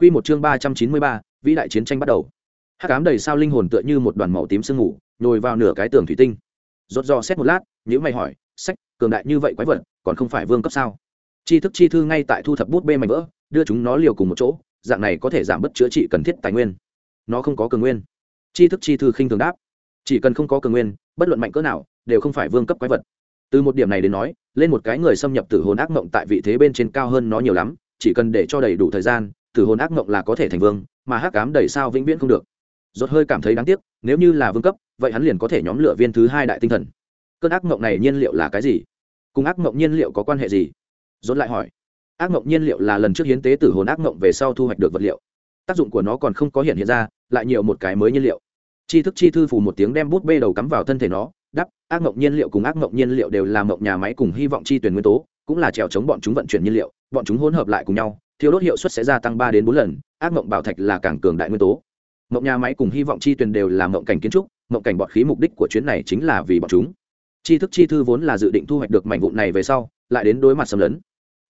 quy một chương ba trăm chín mươi ba, vĩ đại chiến tranh bắt đầu. Hắc ám đầy sao linh hồn tựa như một đoàn màu tím sương mù, nhồi vào nửa cái tường thủy tinh. Rốt do xét một lát, nhíu mày hỏi, sách, cường đại như vậy quái vật, còn không phải vương cấp sao? Chi thức chi thư ngay tại thu thập bút bê mảnh vỡ, đưa chúng nó liều cùng một chỗ, dạng này có thể giảm bớt chữa trị cần thiết tài nguyên. Nó không có cường nguyên. Chi thức chi thư khinh thường đáp, chỉ cần không có cường nguyên, bất luận mạnh cỡ nào, đều không phải vương cấp quái vật. Từ một điểm này đến nói, lên một cái người xâm nhập tử hồn ác mộng tại vị thế bên trên cao hơn nó nhiều lắm, chỉ cần để cho đầy đủ thời gian tử hồn ác mộng là có thể thành vương, mà hắc cám đầy sao vĩnh viễn không được. Rốt hơi cảm thấy đáng tiếc, nếu như là vương cấp, vậy hắn liền có thể nhóm lửa viên thứ hai đại tinh thần. Cơn ác mộng này nhiên liệu là cái gì? Cùng ác mộng nhiên liệu có quan hệ gì? Rốt lại hỏi. Ác mộng nhiên liệu là lần trước hiến tế tử hồn ác mộng về sau thu hoạch được vật liệu. Tác dụng của nó còn không có hiện hiện ra, lại nhiều một cái mới nhiên liệu. Chi thức chi thư phù một tiếng đem bút bê đầu cắm vào thân thể nó đắp ác mộng nhiên liệu cùng ác mộng nhiên liệu đều là mộng nhà máy cùng hy vọng chi tuyển nguyên tố cũng là trèo chống bọn chúng vận chuyển nhiên liệu, bọn chúng hỗn hợp lại cùng nhau thiếu đốt hiệu suất sẽ gia tăng ba đến bốn lần, ác mộng bảo thạch là càng cường đại nguyên tố. Mộng nhà máy cùng hy vọng chi tuyển đều là mộng cảnh kiến trúc, mộng cảnh bọt khí mục đích của chuyến này chính là vì bọn chúng. Chi thức chi thư vốn là dự định thu hoạch được mảnh vụn này về sau, lại đến đối mặt xâm lấn.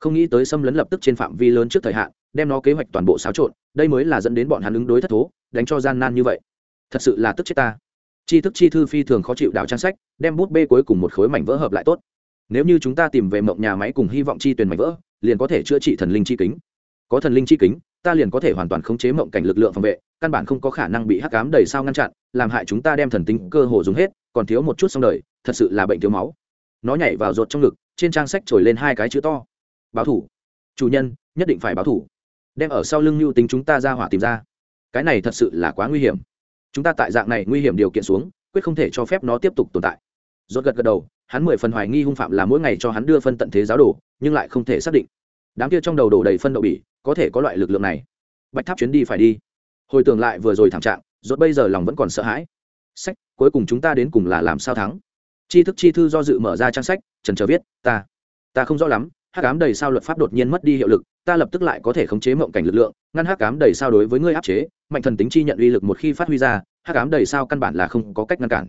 Không nghĩ tới xâm lấn lập tức trên phạm vi lớn trước thời hạn, đem nó kế hoạch toàn bộ xáo trộn, đây mới là dẫn đến bọn hắn ứng đối thất thố, đánh cho gian nan như vậy. Thật sự là tức chết ta. Chi thức chi thư phi thường khó chịu đào trang sách, đem bút bê cuối cùng một khối mảnh vỡ hợp lại tốt nếu như chúng ta tìm về mộng nhà máy cùng hy vọng chi tuyển mảnh vỡ, liền có thể chữa trị thần linh chi kính. Có thần linh chi kính, ta liền có thể hoàn toàn khống chế mộng cảnh lực lượng phòng vệ, căn bản không có khả năng bị hắc cám đầy sao ngăn chặn, làm hại chúng ta đem thần tính cơ hồ dùng hết, còn thiếu một chút xong đời, thật sự là bệnh thiếu máu. Nó nhảy vào rột trong ngực, trên trang sách trồi lên hai cái chữ to. Báo thủ. Chủ nhân, nhất định phải báo thủ. Đem ở sau lưng mưu tính chúng ta ra hỏa tìm ra. Cái này thật sự là quá nguy hiểm. Chúng ta tại dạng này nguy hiểm điều kiện xuống, quyết không thể cho phép nó tiếp tục tồn tại. Rốt gật gật đầu hắn mười phần hoài nghi hung phạm là mỗi ngày cho hắn đưa phân tận thế giáo đồ, nhưng lại không thể xác định. Đám kia trong đầu đổ đầy phân đậu bỉ, có thể có loại lực lượng này. Bạch tháp chuyến đi phải đi. Hồi tưởng lại vừa rồi thảm trạng, rốt bây giờ lòng vẫn còn sợ hãi. Sách, cuối cùng chúng ta đến cùng là làm sao thắng? Chi thức chi thư do dự mở ra trang sách trần chờ viết, ta ta không rõ lắm, hắc ám đầy sao luật pháp đột nhiên mất đi hiệu lực, ta lập tức lại có thể khống chế mộng cảnh lực lượng, ngăn hắc ám đầy sao đối với ngươi áp chế, mạnh thần tính chi nhận uy lực một khi phát huy ra, hắc ám đầy sao căn bản là không có cách ngăn cản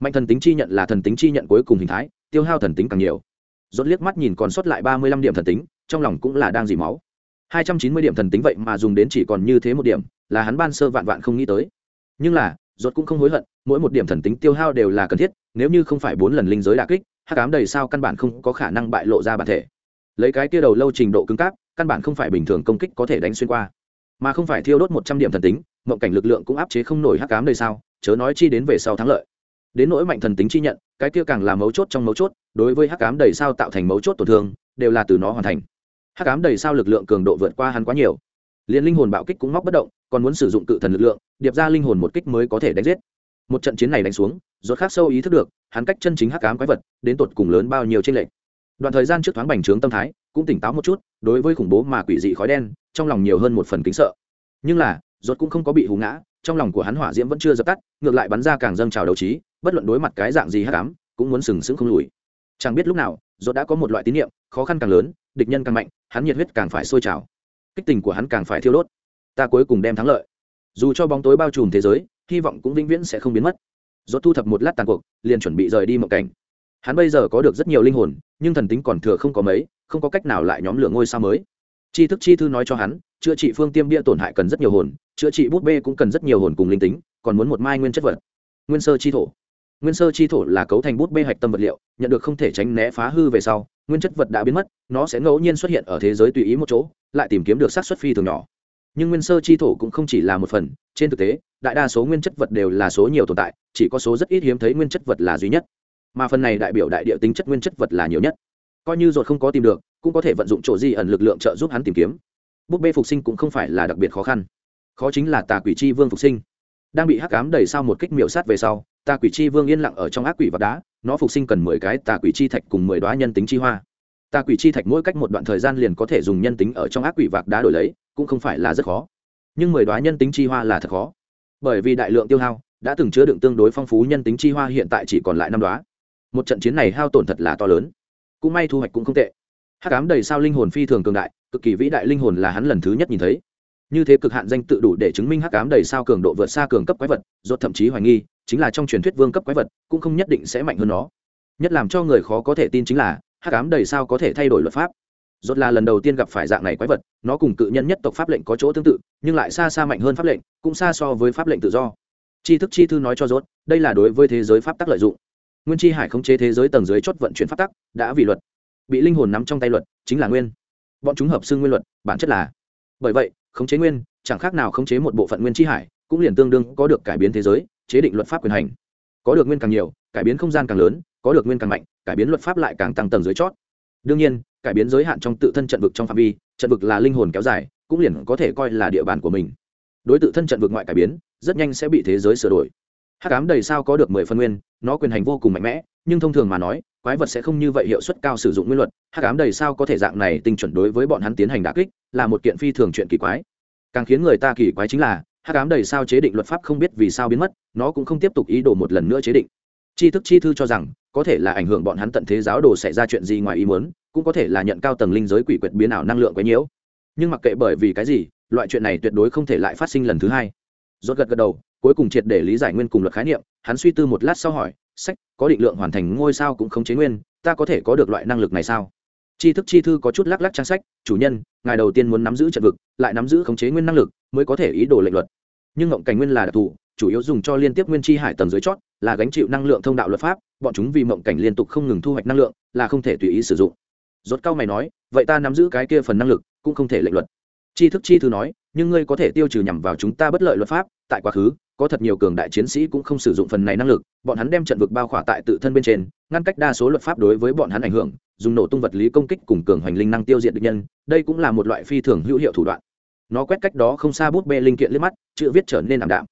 mạnh thần tính chi nhận là thần tính chi nhận cuối cùng hình thái, tiêu hao thần tính càng nhiều. Dốt liếc mắt nhìn còn sót lại ba mươi lăm điểm thần tính, trong lòng cũng là đang dì máu. hai trăm chín mươi điểm thần tính vậy mà dùng đến chỉ còn như thế một điểm, là hắn ban sơ vạn vạn không nghĩ tới. Nhưng là dốt cũng không hối hận, mỗi một điểm thần tính tiêu hao đều là cần thiết, nếu như không phải bốn lần linh giới đà kích, hắc ám đầy sao căn bản không có khả năng bại lộ ra bản thể. Lấy cái kia đầu lâu trình độ cứng cáp, căn bản không phải bình thường công kích có thể đánh xuyên qua. Mà không phải thiêu đốt một trăm điểm thần tính, mộng cảnh lực lượng cũng áp chế không nổi hắc ám đầy sao, chớ nói chi đến về sau thắng lợi đến nỗi mạnh thần tính chi nhận, cái kia càng là mấu chốt trong mấu chốt, đối với hắc ám đầy sao tạo thành mấu chốt tổn thương, đều là từ nó hoàn thành. Hắc ám đầy sao lực lượng cường độ vượt qua hắn quá nhiều. Liền linh hồn bạo kích cũng móc bất động, còn muốn sử dụng cự thần lực lượng, điệp ra linh hồn một kích mới có thể đánh giết. Một trận chiến này đánh xuống, rốt khác sâu ý thức được, hắn cách chân chính hắc ám quái vật, đến tột cùng lớn bao nhiêu trên lệnh đoạn thời gian trước thoáng bành trướng tâm thái, cũng tỉnh táo một chút, đối với khủng bố mà quỷ dị khói đen, trong lòng nhiều hơn một phần kính sợ. Nhưng là, rốt cũng không có bị hù ngã trong lòng của hắn hỏa diễm vẫn chưa dập tắt, ngược lại bắn ra càng dâng trào đấu trí, bất luận đối mặt cái dạng gì hát cám cũng muốn sừng sững không lùi. Chẳng biết lúc nào rốt đã có một loại tín niệm, khó khăn càng lớn, địch nhân càng mạnh, hắn nhiệt huyết càng phải sôi trào. Kích tình của hắn càng phải thiêu đốt. Ta cuối cùng đem thắng lợi. Dù cho bóng tối bao trùm thế giới, hy vọng cũng vĩnh viễn sẽ không biến mất. Rốt thu thập một lát tàn cuộc, liền chuẩn bị rời đi một cảnh. Hắn bây giờ có được rất nhiều linh hồn, nhưng thần tính còn thừa không có mấy, không có cách nào lại nhóm lửa ngôi sao mới chi thức chi thư nói cho hắn, chữa trị phương tiêm bia tổn hại cần rất nhiều hồn, chữa trị bút bê cũng cần rất nhiều hồn cùng linh tính, còn muốn một mai nguyên chất vật. Nguyên sơ chi thổ. Nguyên sơ chi thổ là cấu thành bút bê hạch tâm vật liệu, nhận được không thể tránh né phá hư về sau, nguyên chất vật đã biến mất, nó sẽ ngẫu nhiên xuất hiện ở thế giới tùy ý một chỗ, lại tìm kiếm được sát xuất phi thường nhỏ. Nhưng nguyên sơ chi thổ cũng không chỉ là một phần, trên thực tế, đại đa số nguyên chất vật đều là số nhiều tồn tại, chỉ có số rất ít hiếm thấy nguyên chất vật là duy nhất. Mà phần này đại biểu đại địa tính chất nguyên chất vật là nhiều nhất. Coi như ruột không có tìm được cũng có thể vận dụng chỗ di ẩn lực lượng trợ giúp hắn tìm kiếm. Búp bê phục sinh cũng không phải là đặc biệt khó khăn. Khó chính là tà quỷ chi vương phục sinh. Đang bị hắc cám đẩy sau một kích miệu sát về sau, tà quỷ chi vương yên lặng ở trong ác quỷ và đá, nó phục sinh cần mười cái tà quỷ chi thạch cùng mười đoá nhân tính chi hoa. Tà quỷ chi thạch mỗi cách một đoạn thời gian liền có thể dùng nhân tính ở trong ác quỷ vạc đá đổi lấy, cũng không phải là rất khó. Nhưng mười đoá nhân tính chi hoa là thật khó. Bởi vì đại lượng tiêu hao, đã từng chứa đựng tương đối phong phú nhân tính chi hoa hiện tại chỉ còn lại năm đoá một trận chiến này hao tổn thật là to lớn. Cũng may thu hoạch cũng không tệ hát cám đầy sao linh hồn phi thường cường đại cực kỳ vĩ đại linh hồn là hắn lần thứ nhất nhìn thấy. Như thế cực hạn danh tự đủ để chứng minh hắc ám đầy sao cường độ vượt xa cường cấp quái vật dốt thậm chí hoài nghi chính là trong truyền thuyết vương cấp quái vật cũng không nhất định sẽ mạnh hơn nó. Nhất làm cho người khó có thể tin chính là hắc ám đầy sao có thể thay đổi luật pháp. Dốt là lần đầu tiên gặp phải dạng này quái vật nó cùng cự nhân nhất tộc pháp lệnh có chỗ tương tự nhưng lại xa xa mạnh hơn pháp lệnh cũng xa so với pháp lệnh tự do. Tri thức chi thư nói cho dốt, đây là đối với thế giới pháp tắc lợi dụng. Nguyên Tri hải khống chế thế giới tầng dưới chốt vận chuyển pháp tắc đã vì luật bị linh hồn nắm trong tay luật, chính là nguyên. Bọn chúng hợp xưng nguyên luật, bản chất là. Bởi vậy, khống chế nguyên, chẳng khác nào khống chế một bộ phận nguyên chi hải, cũng liền tương đương có được cải biến thế giới, chế định luật pháp quyền hành. Có được nguyên càng nhiều, cải biến không gian càng lớn, có được nguyên càng mạnh, cải biến luật pháp lại càng tăng tầng dưới chót. Đương nhiên, cải biến giới hạn trong tự thân trận vực trong phạm vi, trận vực là linh hồn kéo dài, cũng liền có thể coi là địa bàn của mình. Đối tự thân trận vực ngoại cải biến, rất nhanh sẽ bị thế giới sửa đổi. Hắc ám đầy sao có được mười phân nguyên, nó quyền hành vô cùng mạnh mẽ, nhưng thông thường mà nói quái vật sẽ không như vậy hiệu suất cao sử dụng nguyên luật, hắc ám đầy sao có thể dạng này tinh chuẩn đối với bọn hắn tiến hành đà kích, là một kiện phi thường chuyện kỳ quái. Càng khiến người ta kỳ quái chính là, hắc ám đầy sao chế định luật pháp không biết vì sao biến mất, nó cũng không tiếp tục ý đồ một lần nữa chế định. Tri thức chi thư cho rằng, có thể là ảnh hưởng bọn hắn tận thế giáo đồ xảy ra chuyện gì ngoài ý muốn, cũng có thể là nhận cao tầng linh giới quỷ quyệt biến ảo năng lượng quấy nhiễu nhưng mặc kệ bởi vì cái gì, loại chuyện này tuyệt đối không thể lại phát sinh lần thứ hai. Rốt gật gật đầu cuối cùng triệt để lý giải nguyên cùng luật khái niệm, hắn suy tư một lát sau hỏi, sách, có định lượng hoàn thành ngôi sao cũng không chế nguyên, ta có thể có được loại năng lực này sao? Tri thức chi thư có chút lắc lắc trang sách, chủ nhân, ngài đầu tiên muốn nắm giữ trận vực, lại nắm giữ khống chế nguyên năng lực, mới có thể ý đồ lệnh luật. Nhưng ngộng cảnh nguyên là đặc thù, chủ yếu dùng cho liên tiếp nguyên chi hải tầng dưới chót, là gánh chịu năng lượng thông đạo luật pháp, bọn chúng vì mộng cảnh liên tục không ngừng thu hoạch năng lượng, là không thể tùy ý sử dụng. Rốt cao mày nói, vậy ta nắm giữ cái kia phần năng lực, cũng không thể lệnh luật. Tri thức chi thư nói, nhưng ngươi có thể tiêu trừ nhằm vào chúng ta bất lợi luật pháp tại quá khứ, có thật nhiều cường đại chiến sĩ cũng không sử dụng phần này năng lực, bọn hắn đem trận vực bao khỏa tại tự thân bên trên, ngăn cách đa số luật pháp đối với bọn hắn ảnh hưởng, dùng nổ tung vật lý công kích cùng cường hoành linh năng tiêu diệt địch nhân, đây cũng là một loại phi thường hữu hiệu thủ đoạn. Nó quét cách đó không xa bút bê linh kiện liếc mắt, chữ viết trở nên ảm đạm.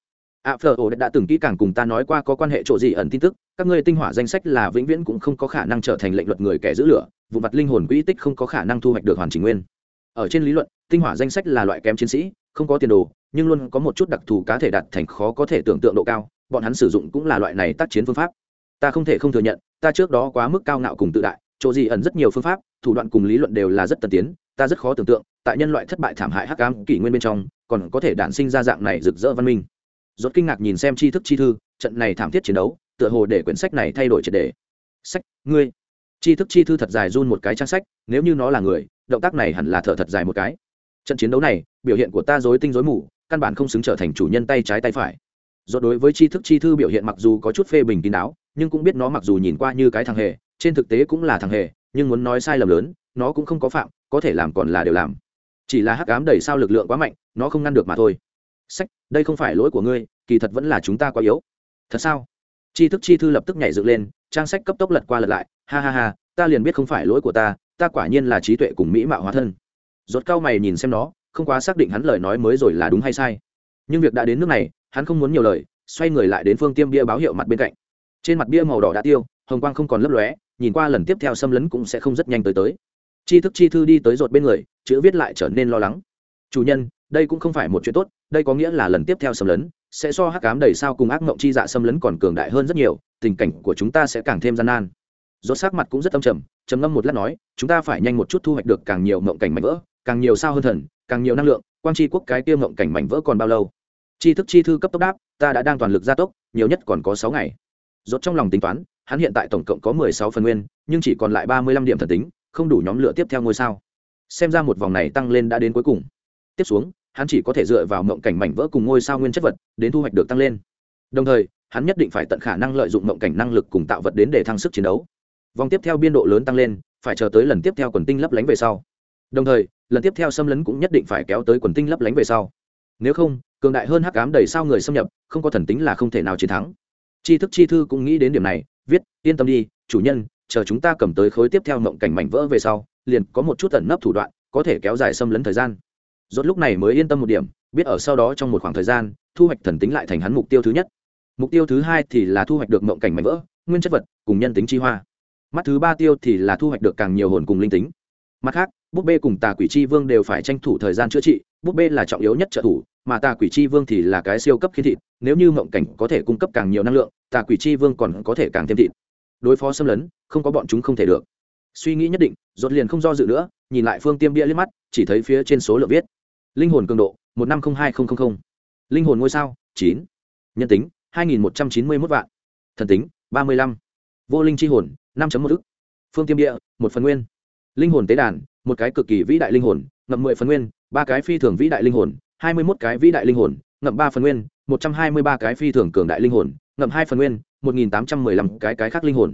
Ạ phờ ổ đã từng kỹ càng cùng ta nói qua có quan hệ chỗ gì ẩn tin tức, các ngươi tinh hỏa danh sách là vĩnh viễn cũng không có khả năng trở thành lệnh luật người kẻ giữ lửa, vụ mặt linh hồn quỹ tích không có khả năng thu hoạch được hoàn chỉnh nguyên. Ở trên lý luận, tinh hỏa danh sách là loại kém chiến sĩ, không có tiền đồ nhưng luôn có một chút đặc thù cá thể đạt thành khó có thể tưởng tượng độ cao, bọn hắn sử dụng cũng là loại này tác chiến phương pháp. Ta không thể không thừa nhận, ta trước đó quá mức cao ngạo cùng tự đại, chỗ gì ẩn rất nhiều phương pháp, thủ đoạn cùng lý luận đều là rất tân tiến, ta rất khó tưởng tượng, tại nhân loại thất bại thảm hại hắc ám kỷ nguyên bên trong, còn có thể đản sinh ra dạng này rực rỡ văn minh. Rốt kinh ngạc nhìn xem tri thức chi thư, trận này thảm thiết chiến đấu, tựa hồ để quyển sách này thay đổi triệt đề. Sách, ngươi. Tri thức chi thư thật dài run một cái trang sách, nếu như nó là người, động tác này hẳn là thở thật dài một cái. Trận chiến đấu này, biểu hiện của ta dối tinh dối mù căn bản không xứng trở thành chủ nhân tay trái tay phải. Do đối với tri thức chi thư biểu hiện mặc dù có chút phê bình kín đáo, nhưng cũng biết nó mặc dù nhìn qua như cái thằng hề, trên thực tế cũng là thằng hề, nhưng muốn nói sai lầm lớn, nó cũng không có phạm, có thể làm còn là đều làm. Chỉ là hắc ám đẩy sao lực lượng quá mạnh, nó không ngăn được mà thôi. Sách, đây không phải lỗi của ngươi, kỳ thật vẫn là chúng ta quá yếu. Thật sao? Tri thức chi thư lập tức nhảy dựng lên, trang sách cấp tốc lật qua lật lại, ha ha ha, ta liền biết không phải lỗi của ta ta quả nhiên là trí tuệ cùng mỹ mạo hóa thân. Rốt cao mày nhìn xem nó không quá xác định hắn lời nói mới rồi là đúng hay sai. Nhưng việc đã đến nước này, hắn không muốn nhiều lời, xoay người lại đến phương tiêm bia báo hiệu mặt bên cạnh. Trên mặt bia màu đỏ đã tiêu, hồng quang không còn lấp lóe, nhìn qua lần tiếp theo xâm lấn cũng sẽ không rất nhanh tới tới. Chi thức chi thư đi tới rột bên người, chữ viết lại trở nên lo lắng. Chủ nhân, đây cũng không phải một chuyện tốt, đây có nghĩa là lần tiếp theo xâm lấn sẽ so hắc cám đầy sao cùng ác mộng chi dạ xâm lấn còn cường đại hơn rất nhiều, tình cảnh của chúng ta sẽ càng thêm gian nan. Rốt sắc mặt cũng rất âm trầm trầm ngâm một lát nói, chúng ta phải nhanh một chút thu hoạch được càng nhiều mộng cảnh mạnh vỡ càng nhiều sao hơn thần, càng nhiều năng lượng, quang chi quốc cái tiêu ngộng cảnh mảnh vỡ còn bao lâu? Chi thức chi thư cấp tốc đáp, ta đã đang toàn lực gia tốc, nhiều nhất còn có sáu ngày. Rốt trong lòng tính toán, hắn hiện tại tổng cộng có mười sáu phần nguyên, nhưng chỉ còn lại ba mươi lăm điểm thần tính, không đủ nhóm lửa tiếp theo ngôi sao. Xem ra một vòng này tăng lên đã đến cuối cùng. Tiếp xuống, hắn chỉ có thể dựa vào mộng cảnh mảnh vỡ cùng ngôi sao nguyên chất vật, đến thu hoạch được tăng lên. Đồng thời, hắn nhất định phải tận khả năng lợi dụng mộng cảnh năng lực cùng tạo vật đến để thăng sức chiến đấu. Vòng tiếp theo biên độ lớn tăng lên, phải chờ tới lần tiếp theo quần tinh lấp lánh về sau đồng thời, lần tiếp theo xâm lấn cũng nhất định phải kéo tới quần tinh lấp lánh về sau. Nếu không, cường đại hơn hắc ám đầy sao người xâm nhập, không có thần tính là không thể nào chiến thắng. Tri thức chi thư cũng nghĩ đến điểm này, viết, yên tâm đi, chủ nhân, chờ chúng ta cầm tới khối tiếp theo mộng cảnh mảnh vỡ về sau, liền có một chút tẩn nấp thủ đoạn, có thể kéo dài xâm lấn thời gian. Rốt lúc này mới yên tâm một điểm, biết ở sau đó trong một khoảng thời gian, thu hoạch thần tính lại thành hắn mục tiêu thứ nhất. Mục tiêu thứ hai thì là thu hoạch được mộng cảnh mảnh vỡ, nguyên chất vật, cùng nhân tính chi hoa. Mắt thứ ba tiêu thì là thu hoạch được càng nhiều hồn cùng linh tính. Mặt khác búp bê cùng tà quỷ chi vương đều phải tranh thủ thời gian chữa trị, búp bê là trọng yếu nhất trợ thủ, mà tà quỷ chi vương thì là cái siêu cấp khiến thịt, nếu như mộng cảnh có thể cung cấp càng nhiều năng lượng, tà quỷ chi vương còn có thể càng thêm thịt. Đối phó xâm lấn, không có bọn chúng không thể được. Suy nghĩ nhất định dột liền không do dự nữa, nhìn lại phương tiêm bia liếc mắt, chỉ thấy phía trên số lượng viết. Linh hồn cường độ, một năm không hai không linh hồn ngôi sao, chín. Nhân tính, hai nghìn một trăm chín mươi mốt vạn. Thần tính, ba mươi lăm. Vô linh chi hồn, năm một ức. Phương tiêm địa một phần nguyên. Linh hồn tế đàn một cái cực kỳ vĩ đại linh hồn, ngậm mười phần nguyên, ba cái phi thường vĩ đại linh hồn, hai mươi mốt cái vĩ đại linh hồn, ngậm ba phần nguyên, một trăm hai mươi ba cái phi thường cường đại linh hồn, ngậm hai phần nguyên, một nghìn tám trăm mười lăm cái cái khác linh hồn.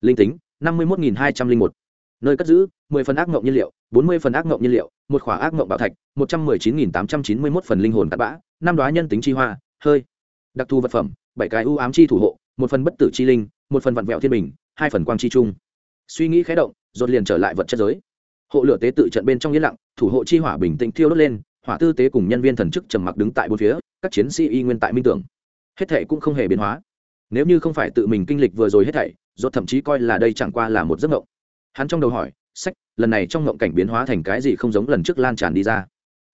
Linh tính, năm mươi một nghìn hai trăm linh một. Nơi cất giữ, mười phần ác ngộng nhiên liệu, bốn mươi phần ác ngộng nhiên liệu, một khỏa ác ngộng bảo thạch, một trăm mười chín nghìn tám trăm chín mươi mốt phần linh hồn tạt bã, năm đoá nhân tính chi hoa, hơi. Đặc thù vật phẩm, bảy cái ưu ám chi thủ hộ, một phần bất tử chi linh, một phần vặn vẹo thiên bình, hai phần quang chi trung. Suy nghĩ khé động dột liền trở lại vật chất giới hộ lửa tế tự trận bên trong yên lặng, thủ hộ chi hỏa bình tĩnh thiêu đốt lên, hỏa tư tế cùng nhân viên thần chức trầm mặc đứng tại bốn phía, các chiến sĩ y nguyên tại minh tưởng. Hết thệ cũng không hề biến hóa. Nếu như không phải tự mình kinh lịch vừa rồi hết thảy dột thậm chí coi là đây chẳng qua là một giấc mộng. Hắn trong đầu hỏi, sách, lần này trong mộng cảnh biến hóa thành cái gì không giống lần trước lan tràn đi ra?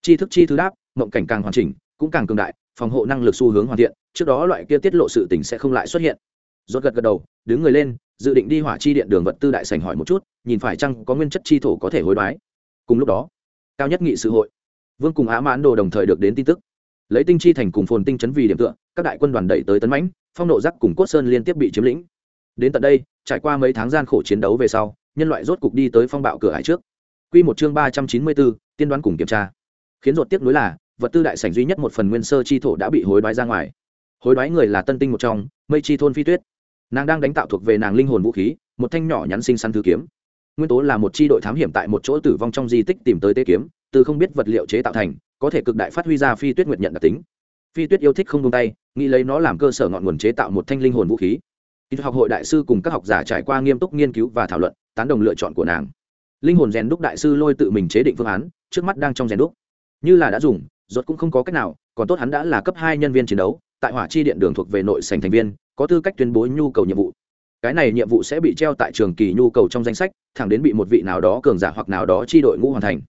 Chi thức chi thứ đáp, mộng cảnh càng hoàn chỉnh, cũng càng cường đại, phòng hộ năng lực xu hướng hoàn thiện, trước đó loại kia tiết lộ sự tình sẽ không lại xuất hiện. Rốt gật gật đầu, đứng người lên dự định đi hỏa chi điện đường vật tư đại sành hỏi một chút, nhìn phải chăng có nguyên chất chi thổ có thể hối đoái. Cùng lúc đó, cao nhất nghị sự hội, vương cùng á mãn đồ đồng thời được đến tin tức. Lấy tinh chi thành cùng phồn tinh chấn vì điểm tựa, các đại quân đoàn đẩy tới tấn mãnh, phong nộ giác cùng cốt sơn liên tiếp bị chiếm lĩnh. Đến tận đây, trải qua mấy tháng gian khổ chiến đấu về sau, nhân loại rốt cục đi tới phong bạo cửa hải trước. Quy một chương ba trăm chín mươi bốn, tiên đoán cùng kiểm tra. Khiến ruột tiếc nối là, vật tư đại sảnh duy nhất một phần nguyên sơ chi thổ đã bị hối đoái ra ngoài. Hối đoái người là tân tinh một trong, mây chi thôn phi tuyết nàng đang đánh tạo thuộc về nàng linh hồn vũ khí, một thanh nhỏ nhắn sinh săn thứ kiếm. Nguyên tố là một chi đội thám hiểm tại một chỗ tử vong trong di tích tìm tới tế kiếm, từ không biết vật liệu chế tạo thành, có thể cực đại phát huy ra phi tuyết nguyệt nhận đặc tính. Phi tuyết yêu thích không tung tay, nghĩ lấy nó làm cơ sở ngọn nguồn chế tạo một thanh linh hồn vũ khí. Kỹ học hội đại sư cùng các học giả trải qua nghiêm túc nghiên cứu và thảo luận, tán đồng lựa chọn của nàng. Linh hồn rèn đúc đại sư lôi tự mình chế định phương án, trước mắt đang trong rèn đúc. Như là đã dùng, rốt cũng không có cách nào, còn tốt hắn đã là cấp hai nhân viên chiến đấu, tại hỏa chi điện đường thuộc về nội sành thành viên có tư cách tuyên bố nhu cầu nhiệm vụ. Cái này nhiệm vụ sẽ bị treo tại trường kỳ nhu cầu trong danh sách, thẳng đến bị một vị nào đó cường giả hoặc nào đó chi đội ngũ hoàn thành.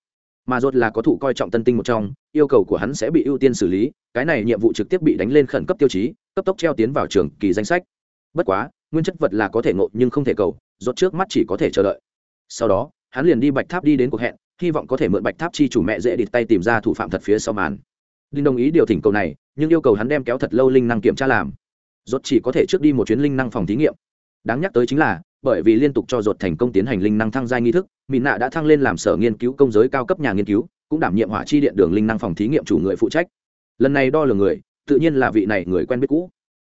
Mà rốt là có thụ coi trọng tân tinh một trong, yêu cầu của hắn sẽ bị ưu tiên xử lý, cái này nhiệm vụ trực tiếp bị đánh lên khẩn cấp tiêu chí, cấp tốc treo tiến vào trường kỳ danh sách. Bất quá, nguyên chất vật là có thể ngộ nhưng không thể cầu, rốt trước mắt chỉ có thể chờ đợi. Sau đó, hắn liền đi bạch tháp đi đến cuộc hẹn, hy vọng có thể mượn bạch tháp chi chủ mẹ dễ địt tay tìm ra thủ phạm thật phía sau màn. Đinh đồng ý điều thỉnh cầu này, nhưng yêu cầu hắn đem kéo thật lâu linh năng kiểm tra làm rốt chỉ có thể trước đi một chuyến linh năng phòng thí nghiệm. Đáng nhắc tới chính là, bởi vì liên tục cho rốt thành công tiến hành linh năng thăng giai nghi thức mịn nạ đã thăng lên làm sở nghiên cứu công giới cao cấp nhà nghiên cứu, cũng đảm nhiệm hỏa chi điện đường linh năng phòng thí nghiệm chủ người phụ trách. Lần này đo lường người, tự nhiên là vị này người quen biết cũ.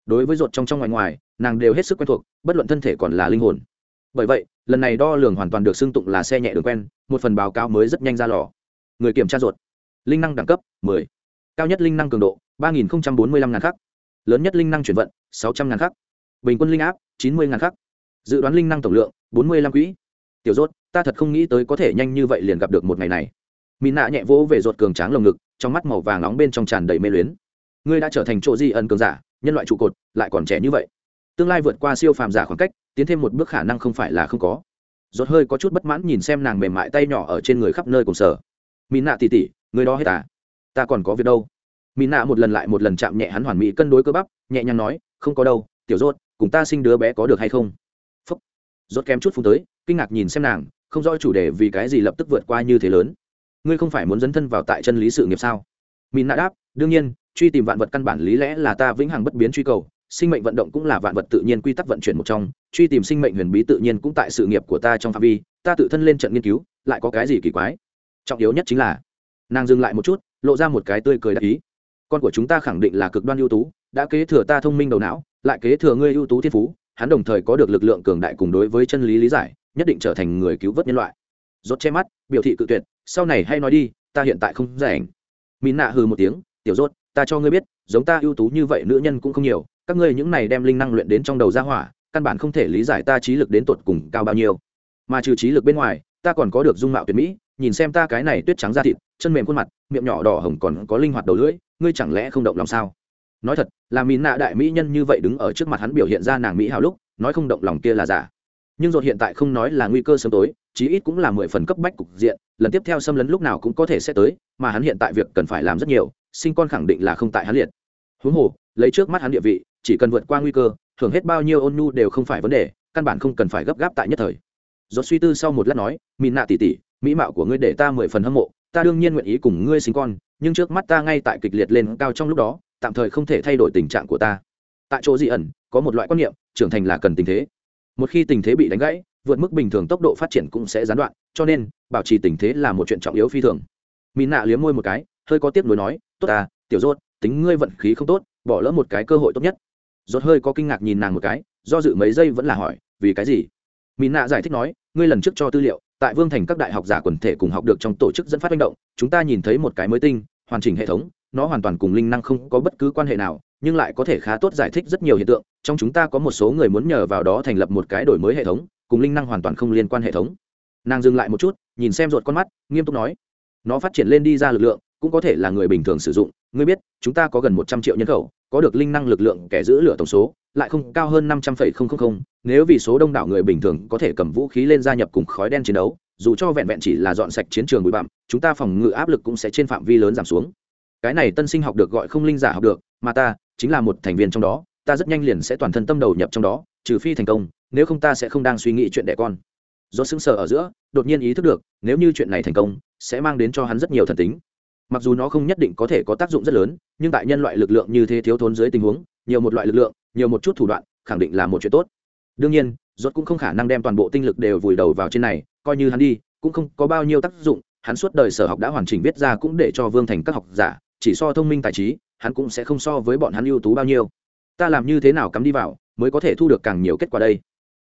Đối với rốt trong trong ngoài ngoài, nàng đều hết sức quen thuộc, bất luận thân thể còn là linh hồn. Bởi vậy, lần này đo lường hoàn toàn được xưng tụng là xe nhẹ đường quen, một phần báo cáo mới rất nhanh ra lò. Người kiểm tra ruột linh năng đẳng cấp 10. cao nhất linh năng cường độ 3045 ngàn khắc lớn nhất linh năng chuyển vận 600 ngàn khắc. Bình quân linh áp 90 ngàn khắc. Dự đoán linh năng tổng lượng 45 quỹ. Tiểu rốt, ta thật không nghĩ tới có thể nhanh như vậy liền gặp được một ngày này. Mỹ nạ nhẹ vỗ về ruột cường tráng lồng ngực, trong mắt màu vàng nóng bên trong tràn đầy mê luyến. Ngươi đã trở thành chỗ di ân cường giả, nhân loại trụ cột, lại còn trẻ như vậy. Tương lai vượt qua siêu phàm giả khoảng cách, tiến thêm một bước khả năng không phải là không có. Rốt hơi có chút bất mãn nhìn xem nàng mềm mại tay nhỏ ở trên người khắp nơi cùng sở mỹ nạ tỉ tỉ, người đó hết à? Ta còn có việc đâu? Mỹ nạ một lần lại một lần chạm nhẹ hắn hoàn mỹ cân đối cơ bắp, nhẹ nhàng nói, không có đâu, tiểu rốt, cùng ta sinh đứa bé có được hay không? Phúc. Rốt kém chút phun tới, kinh ngạc nhìn xem nàng, không rõ chủ đề vì cái gì lập tức vượt qua như thế lớn. Ngươi không phải muốn dấn thân vào tại chân lý sự nghiệp sao? Mỹ nạ đáp, đương nhiên, truy tìm vạn vật căn bản lý lẽ là ta vĩnh hằng bất biến truy cầu, sinh mệnh vận động cũng là vạn vật tự nhiên quy tắc vận chuyển một trong, truy tìm sinh mệnh huyền bí tự nhiên cũng tại sự nghiệp của ta trong phạm vi, ta tự thân lên trận nghiên cứu, lại có cái gì kỳ quái? Trọng yếu nhất chính là, nàng dừng lại một chút, lộ ra một cái tươi cười đặc ý con của chúng ta khẳng định là cực đoan ưu tú, đã kế thừa ta thông minh đầu não, lại kế thừa ngươi ưu tú thiên phú, hắn đồng thời có được lực lượng cường đại cùng đối với chân lý lý giải, nhất định trở thành người cứu vớt nhân loại. Rốt che mắt, biểu thị cự tuyệt, sau này hay nói đi, ta hiện tại không rảnh mỹ nạ hừ một tiếng, tiểu rốt, ta cho ngươi biết, giống ta ưu tú như vậy nữ nhân cũng không nhiều, các ngươi những này đem linh năng luyện đến trong đầu ra hỏa, căn bản không thể lý giải ta trí lực đến tột cùng cao bao nhiêu. Mà trừ trí lực bên ngoài, ta còn có được dung mạo tuyệt mỹ, nhìn xem ta cái này tuyết trắng da thịt, chân mềm khuôn mặt, miệng nhỏ đỏ hồng còn có linh hoạt đầu lưỡi ngươi chẳng lẽ không động lòng sao? Nói thật, là mỹ nạ đại mỹ nhân như vậy đứng ở trước mặt hắn biểu hiện ra nàng mỹ hào lúc, nói không động lòng kia là giả. Nhưng rồi hiện tại không nói là nguy cơ sớm tối, chí ít cũng là mười phần cấp bách cục diện, lần tiếp theo xâm lấn lúc nào cũng có thể sẽ tới, mà hắn hiện tại việc cần phải làm rất nhiều, sinh con khẳng định là không tại hắn liệt. Huống hồ, lấy trước mắt hắn địa vị, chỉ cần vượt qua nguy cơ, thưởng hết bao nhiêu ôn nhu đều không phải vấn đề, căn bản không cần phải gấp gáp tại nhất thời. Dột suy tư sau một lát nói mỹ nạ tỉ tỉ mỹ mạo của ngươi để ta mười phần hâm mộ, ta đương nhiên nguyện ý cùng ngươi sinh con nhưng trước mắt ta ngay tại kịch liệt lên cao trong lúc đó, tạm thời không thể thay đổi tình trạng của ta. Tại chỗ dị ẩn, có một loại quan niệm, trưởng thành là cần tình thế. Một khi tình thế bị đánh gãy, vượt mức bình thường tốc độ phát triển cũng sẽ gián đoạn, cho nên, bảo trì tình thế là một chuyện trọng yếu phi thường. Mỹ nạ liếm môi một cái, hơi có tiếc nuối nói, tốt à tiểu rốt, tính ngươi vận khí không tốt, bỏ lỡ một cái cơ hội tốt nhất. Rốt hơi có kinh ngạc nhìn nàng một cái, do dự mấy giây vẫn là hỏi, vì cái gì? Mỹ nạ giải thích nói, ngươi lần trước cho tư liệu tại vương thành các đại học giả quần thể cùng học được trong tổ chức dẫn phát manh động, chúng ta nhìn thấy một cái mới tinh, hoàn chỉnh hệ thống, nó hoàn toàn cùng linh năng không có bất cứ quan hệ nào, nhưng lại có thể khá tốt giải thích rất nhiều hiện tượng, trong chúng ta có một số người muốn nhờ vào đó thành lập một cái đổi mới hệ thống, cùng linh năng hoàn toàn không liên quan hệ thống. Nàng dừng lại một chút, nhìn xem ruột con mắt, nghiêm túc nói, nó phát triển lên đi ra lực lượng, cũng có thể là người bình thường sử dụng. Ngươi biết, chúng ta có gần một trăm triệu nhân khẩu, có được linh năng lực lượng kẻ giữ lửa tổng số lại không cao hơn năm trăm phẩy không không không, nếu vì số đông đảo người bình thường có thể cầm vũ khí lên gia nhập cùng khói đen chiến đấu, dù cho vẹn vẹn chỉ là dọn sạch chiến trường bụi bặm, chúng ta phòng ngự áp lực cũng sẽ trên phạm vi lớn giảm xuống. Cái này tân sinh học được gọi không linh giả học được, mà ta chính là một thành viên trong đó, ta rất nhanh liền sẽ toàn thân tâm đầu nhập trong đó, trừ phi thành công, nếu không ta sẽ không đang suy nghĩ chuyện đẻ con. Do sững sờ ở giữa, đột nhiên ý thức được, nếu như chuyện này thành công, sẽ mang đến cho hắn rất nhiều thần tính. Mặc dù nó không nhất định có thể có tác dụng rất lớn, nhưng tại nhân loại lực lượng như thế thiếu thốn dưới tình huống, nhiều một loại lực lượng nhiều một chút thủ đoạn, khẳng định là một chuyện tốt. Đương nhiên, rốt cũng không khả năng đem toàn bộ tinh lực đều vùi đầu vào trên này, coi như hắn đi, cũng không có bao nhiêu tác dụng, hắn suốt đời sở học đã hoàn chỉnh viết ra cũng để cho vương thành các học giả, chỉ so thông minh tài trí, hắn cũng sẽ không so với bọn hắn ưu tú bao nhiêu. Ta làm như thế nào cắm đi vào, mới có thể thu được càng nhiều kết quả đây?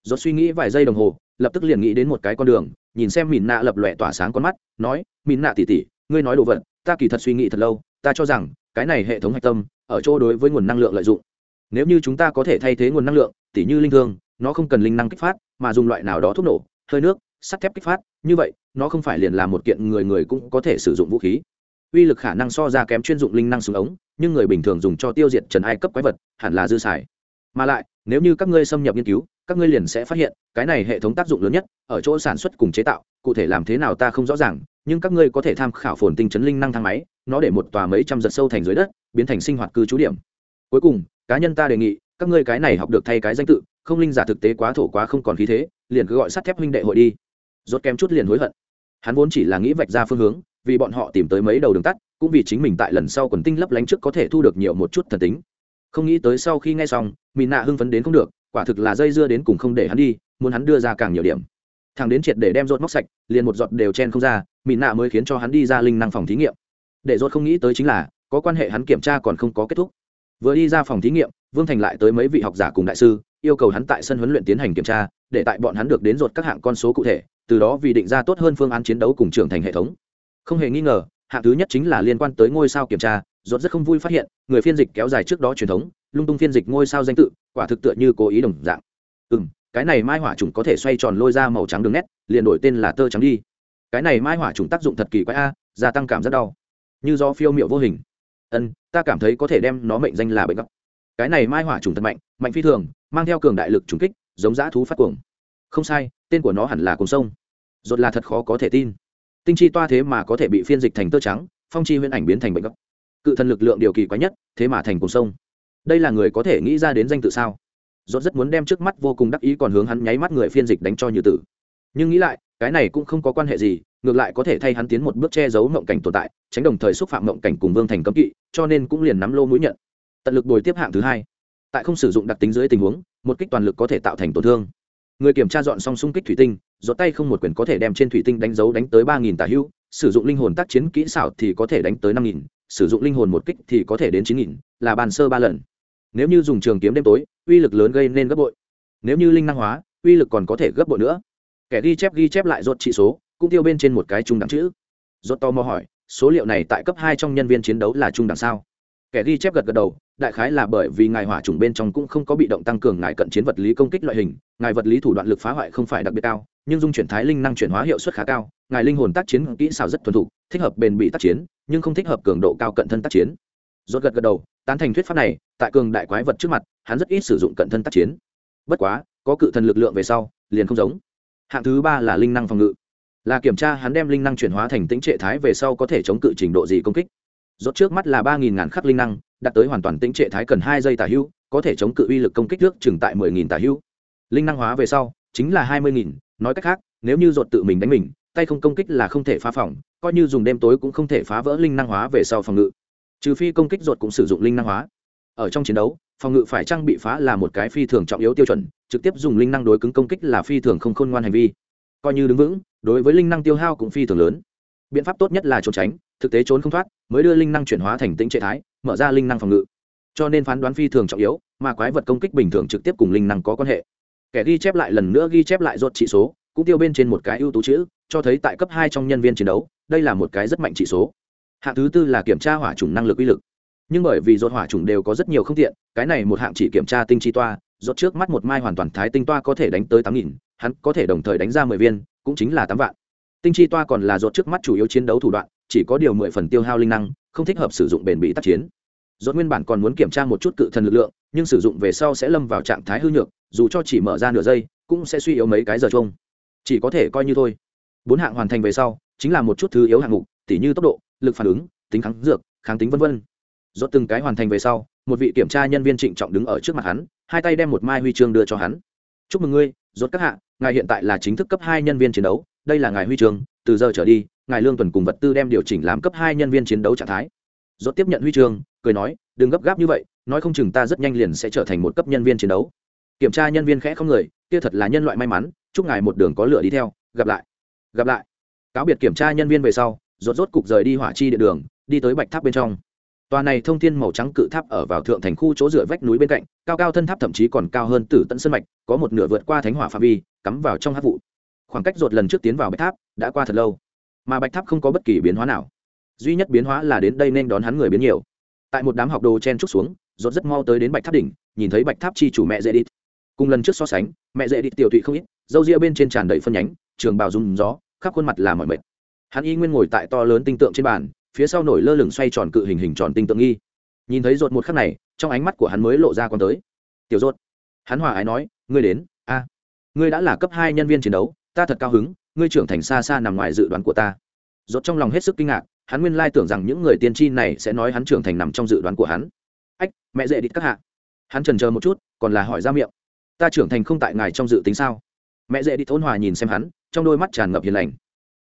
Rốt suy nghĩ vài giây đồng hồ, lập tức liền nghĩ đến một cái con đường, nhìn xem mìn nạ lập lòe tỏa sáng con mắt, nói mìn nạ tỉ tỉ ngươi nói đồ vật, ta kỳ thật suy nghĩ thật lâu, ta cho rằng, cái này hệ thống hạch tâm, ở chỗ đối với nguồn năng lượng lợi dụng nếu như chúng ta có thể thay thế nguồn năng lượng, tỉ như linh thương, nó không cần linh năng kích phát, mà dùng loại nào đó thuốc nổ, hơi nước, sắt thép kích phát, như vậy, nó không phải liền là một kiện người người cũng có thể sử dụng vũ khí. Uy lực khả năng so ra kém chuyên dụng linh năng súng ống, nhưng người bình thường dùng cho tiêu diệt trần ai cấp quái vật, hẳn là dư xài. Mà lại, nếu như các ngươi xâm nhập nghiên cứu, các ngươi liền sẽ phát hiện, cái này hệ thống tác dụng lớn nhất, ở chỗ sản xuất cùng chế tạo, cụ thể làm thế nào ta không rõ ràng, nhưng các ngươi có thể tham khảo phồn tinh chấn linh năng thang máy, nó để một tòa mấy trăm giật sâu thành dưới đất, biến thành sinh hoạt cư trú điểm. Cuối cùng cá nhân ta đề nghị, các ngươi cái này học được thay cái danh tự, không linh giả thực tế quá thổ quá không còn khí thế, liền cứ gọi sắt thép huynh đệ hội đi. Rốt kém chút liền hối hận. Hắn vốn chỉ là nghĩ vạch ra phương hướng, vì bọn họ tìm tới mấy đầu đường tắt, cũng vì chính mình tại lần sau quần tinh lấp lánh trước có thể thu được nhiều một chút thần tính. Không nghĩ tới sau khi nghe xong mỹ nạ hưng phấn đến không được, quả thực là dây dưa đến cùng không để hắn đi, muốn hắn đưa ra càng nhiều điểm. Thằng đến triệt để đem rốt móc sạch, liền một giọt đều chen không ra mỹ nạ mới khiến cho hắn đi ra linh năng phòng thí nghiệm. Để rốt không nghĩ tới chính là, có quan hệ hắn kiểm tra còn không có kết thúc vừa đi ra phòng thí nghiệm, vương thành lại tới mấy vị học giả cùng đại sư, yêu cầu hắn tại sân huấn luyện tiến hành kiểm tra, để tại bọn hắn được đến rột các hạng con số cụ thể, từ đó vì định ra tốt hơn phương án chiến đấu cùng trưởng thành hệ thống. Không hề nghi ngờ, hạng thứ nhất chính là liên quan tới ngôi sao kiểm tra rốt rất không vui phát hiện, người phiên dịch kéo dài trước đó truyền thống, lung tung phiên dịch ngôi sao danh tự, quả thực tựa như cố ý đồng dạng. Ừ cái này mai hỏa trùng có thể xoay tròn lôi ra màu trắng đường nét, liền đổi tên là tơ trắng đi. Cái này mai hỏa trùng tác dụng thật kỳ quái a, gia tăng cảm rất đau. Như do phiêu miệu vô hình ân, ta cảm thấy có thể đem nó mệnh danh là bệnh gấp cái này mai hỏa trùng thật mạnh mạnh phi thường, mang theo cường đại lực trùng kích, giống dã thú phát cuồng. Không sai, tên của nó hẳn là cùng sông. Rốt là thật khó có thể tin. Tinh chi toa thế mà có thể bị phiên dịch thành tơ trắng, phong chi huyễn ảnh biến thành bệnh gấp cự thần lực lượng điều kỳ quái nhất, thế mà thành cùng sông. Đây là người có thể nghĩ ra đến danh tự sao? Rốt rất muốn đem trước mắt vô cùng đắc ý còn hướng hắn nháy mắt người phiên dịch đánh cho như tử. Nhưng nghĩ lại, cái này cũng không có quan hệ gì ngược lại có thể thay hắn tiến một bước che giấu mộng cảnh tồn tại, tránh đồng thời xúc phạm mộng cảnh cùng vương thành cấm kỵ, cho nên cũng liền nắm lô mũi nhận. Tận lực bồi tiếp hạng thứ hai. Tại không sử dụng đặc tính dưới tình huống, một kích toàn lực có thể tạo thành tổn thương. Người kiểm tra dọn xong xung kích thủy tinh, giọt tay không một quyền có thể đem trên thủy tinh đánh dấu đánh tới ba nghìn tả hữu, sử dụng linh hồn tác chiến kỹ xảo thì có thể đánh tới năm nghìn, sử dụng linh hồn một kích thì có thể đến chín nghìn, là bàn sơ ba lần. Nếu như dùng trường kiếm đêm tối, uy lực lớn gây nên gấp bội. Nếu như linh năng hóa, uy lực còn có thể gấp bội nữa. Kẻ ghi chép ghi chép lại rốt trị số cũng tiêu bên trên một cái trung đẳng chữ. Rốt to mò hỏi, số liệu này tại cấp hai trong nhân viên chiến đấu là trung đẳng sao? Kẻ ghi chép gật gật đầu, đại khái là bởi vì ngài hỏa trùng bên trong cũng không có bị động tăng cường ngài cận chiến vật lý công kích loại hình, ngài vật lý thủ đoạn lực phá hoại không phải đặc biệt cao, nhưng dung chuyển thái linh năng chuyển hóa hiệu suất khá cao, ngài linh hồn tác chiến kỹ xảo rất thuần thục, thích hợp bền bị tác chiến, nhưng không thích hợp cường độ cao cận thân tác chiến. Rốt gật gật đầu, tán thành thuyết pháp này, tại cường đại quái vật trước mặt, hắn rất ít sử dụng cận thân tác chiến. Bất quá, có cự thần lực lượng về sau, liền không giống. Hạng thứ ba là linh năng phòng ngự là kiểm tra hắn đem linh năng chuyển hóa thành tính trệ thái về sau có thể chống cự trình độ gì công kích. Rốt trước mắt là ba nghìn ngàn khắc linh năng, đạt tới hoàn toàn tính trệ thái cần hai giây tả hữu, có thể chống cự uy lực công kích trước chừng tại mười nghìn tả hữu. Linh năng hóa về sau, chính là hai mươi nghìn, nói cách khác, nếu như rột tự mình đánh mình, tay không công kích là không thể phá phòng, coi như dùng đêm tối cũng không thể phá vỡ linh năng hóa về sau phòng ngự. Trừ phi công kích rột cũng sử dụng linh năng hóa. Ở trong chiến đấu, phòng ngự phải trang bị phá là một cái phi thường trọng yếu tiêu chuẩn, trực tiếp dùng linh năng đối cứng công kích là phi thường không khôn ngoan hành vi. Coi như đứng vững đối với linh năng tiêu hao cũng phi thường lớn. Biện pháp tốt nhất là trốn tránh, thực tế trốn không thoát, mới đưa linh năng chuyển hóa thành tĩnh trạng thái, mở ra linh năng phòng ngự. Cho nên phán đoán phi thường trọng yếu, mà quái vật công kích bình thường trực tiếp cùng linh năng có quan hệ. Kẻ ghi chép lại lần nữa ghi chép lại rốt trị số, cũng tiêu bên trên một cái ưu tú chữ, cho thấy tại cấp hai trong nhân viên chiến đấu, đây là một cái rất mạnh trị số. Hạng thứ tư là kiểm tra hỏa chủng năng lực uy lực. Nhưng bởi vì rốt hỏa chủng đều có rất nhiều không tiện, cái này một hạng chỉ kiểm tra tinh chi toa rốt trước mắt một mai hoàn toàn thái tinh toa có thể đánh tới tám nghìn, hắn có thể đồng thời đánh ra mười viên cũng chính là tám vạn. Tinh chi toa còn là rốt trước mắt chủ yếu chiến đấu thủ đoạn, chỉ có điều mười phần tiêu hao linh năng, không thích hợp sử dụng bền bỉ tác chiến. Rốt nguyên bản còn muốn kiểm tra một chút cự thần lực lượng, nhưng sử dụng về sau sẽ lâm vào trạng thái hư nhược, dù cho chỉ mở ra nửa giây, cũng sẽ suy yếu mấy cái giờ chung. Chỉ có thể coi như thôi. Bốn hạng hoàn thành về sau, chính là một chút thứ yếu hạng mục, tỉ như tốc độ, lực phản ứng, tính kháng dược, kháng tính vân vân. Rốt từng cái hoàn thành về sau, một vị kiểm tra nhân viên trịnh trọng đứng ở trước mặt hắn, hai tay đem một mai huy chương đưa cho hắn. Chúc mừng ngươi rốt các hạ ngài hiện tại là chính thức cấp hai nhân viên chiến đấu, đây là ngài huy chương, từ giờ trở đi, ngài lương tuần cùng vật tư đem điều chỉnh làm cấp hai nhân viên chiến đấu trạng thái. Rốt tiếp nhận huy chương, cười nói, đừng gấp gáp như vậy, nói không chừng ta rất nhanh liền sẽ trở thành một cấp nhân viên chiến đấu. Kiểm tra nhân viên khẽ không người, kia thật là nhân loại may mắn, chúc ngài một đường có lửa đi theo, gặp lại gặp lại. Cáo biệt kiểm tra nhân viên về sau, rốt rốt cục rời đi hỏa chi địa đường, đi tới bạch tháp bên trong tòa này thông thiên màu trắng cự tháp ở vào thượng thành khu chỗ dựa vách núi bên cạnh, cao cao thân tháp thậm chí còn cao hơn tử tận sơn mạch, có một nửa vượt qua thánh hỏa phạm vi, cắm vào trong hắc vụ. Khoảng cách rụt lần trước tiến vào bạch tháp đã qua thật lâu, mà bạch tháp không có bất kỳ biến hóa nào. Duy nhất biến hóa là đến đây nên đón hắn người biến nhiều. Tại một đám học đồ chen trúc xuống rụt rất mau tới đến bạch tháp đỉnh, nhìn thấy bạch tháp chi chủ mẹ dễ đi. cùng lần trước so sánh, mẹ dễ đi tiểu tụy không ít, râu ria bên trên tràn đầy phân nhánh, trường bào rung gió, khắp khuôn mặt là mỏi mệt. Hắn y nguyên ngồi tại to lớn tinh tượng trên bàn phía sau nổi lơ lửng xoay tròn cự hình hình tròn tinh tượng nghi. Nhìn thấy rột một khắc này, trong ánh mắt của hắn mới lộ ra con tới. Tiểu rột. Hắn hòa ái nói, ngươi đến, a, ngươi đã là cấp hai nhân viên chiến đấu, ta thật cao hứng, ngươi trưởng thành xa xa nằm ngoài dự đoán của ta. Rột trong lòng hết sức kinh ngạc, hắn nguyên lai tưởng rằng những người tiên tri này sẽ nói hắn trưởng thành nằm trong dự đoán của hắn. Ách, mẹ dễ đít các hạ. Hắn trần chờ một chút, còn là hỏi ra miệng, ta trưởng thành không tại ngài trong dự tính sao? Mẹ dễ đi thôn hòa nhìn xem hắn, trong đôi mắt tràn ngập hiền lành.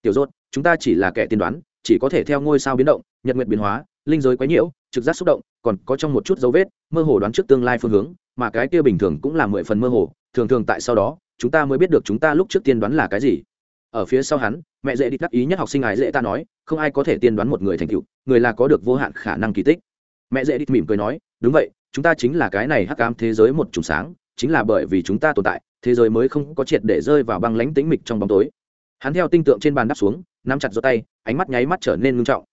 Tiểu rốt chúng ta chỉ là kẻ tiên đoán chỉ có thể theo ngôi sao biến động, nhật nguyệt biến hóa, linh giới quấy nhiễu, trực giác xúc động, còn có trong một chút dấu vết, mơ hồ đoán trước tương lai phương hướng, mà cái kia bình thường cũng là mười phần mơ hồ, thường thường tại sau đó, chúng ta mới biết được chúng ta lúc trước tiên đoán là cái gì. Ở phía sau hắn, mẹ dễ đi đắc ý nhất học sinh ái dễ ta nói, không ai có thể tiên đoán một người thành tựu, người là có được vô hạn khả năng kỳ tích. Mẹ dễ đi mỉm cười nói, đúng vậy, chúng ta chính là cái này hắc ám thế giới một chùm sáng, chính là bởi vì chúng ta tồn tại, thế giới mới không có triệt để rơi vào băng lánh tĩnh mịch trong bóng tối hắn theo tinh tượng trên bàn đắp xuống, nắm chặt giơ tay, ánh mắt nháy mắt trở nên ngưng trọng.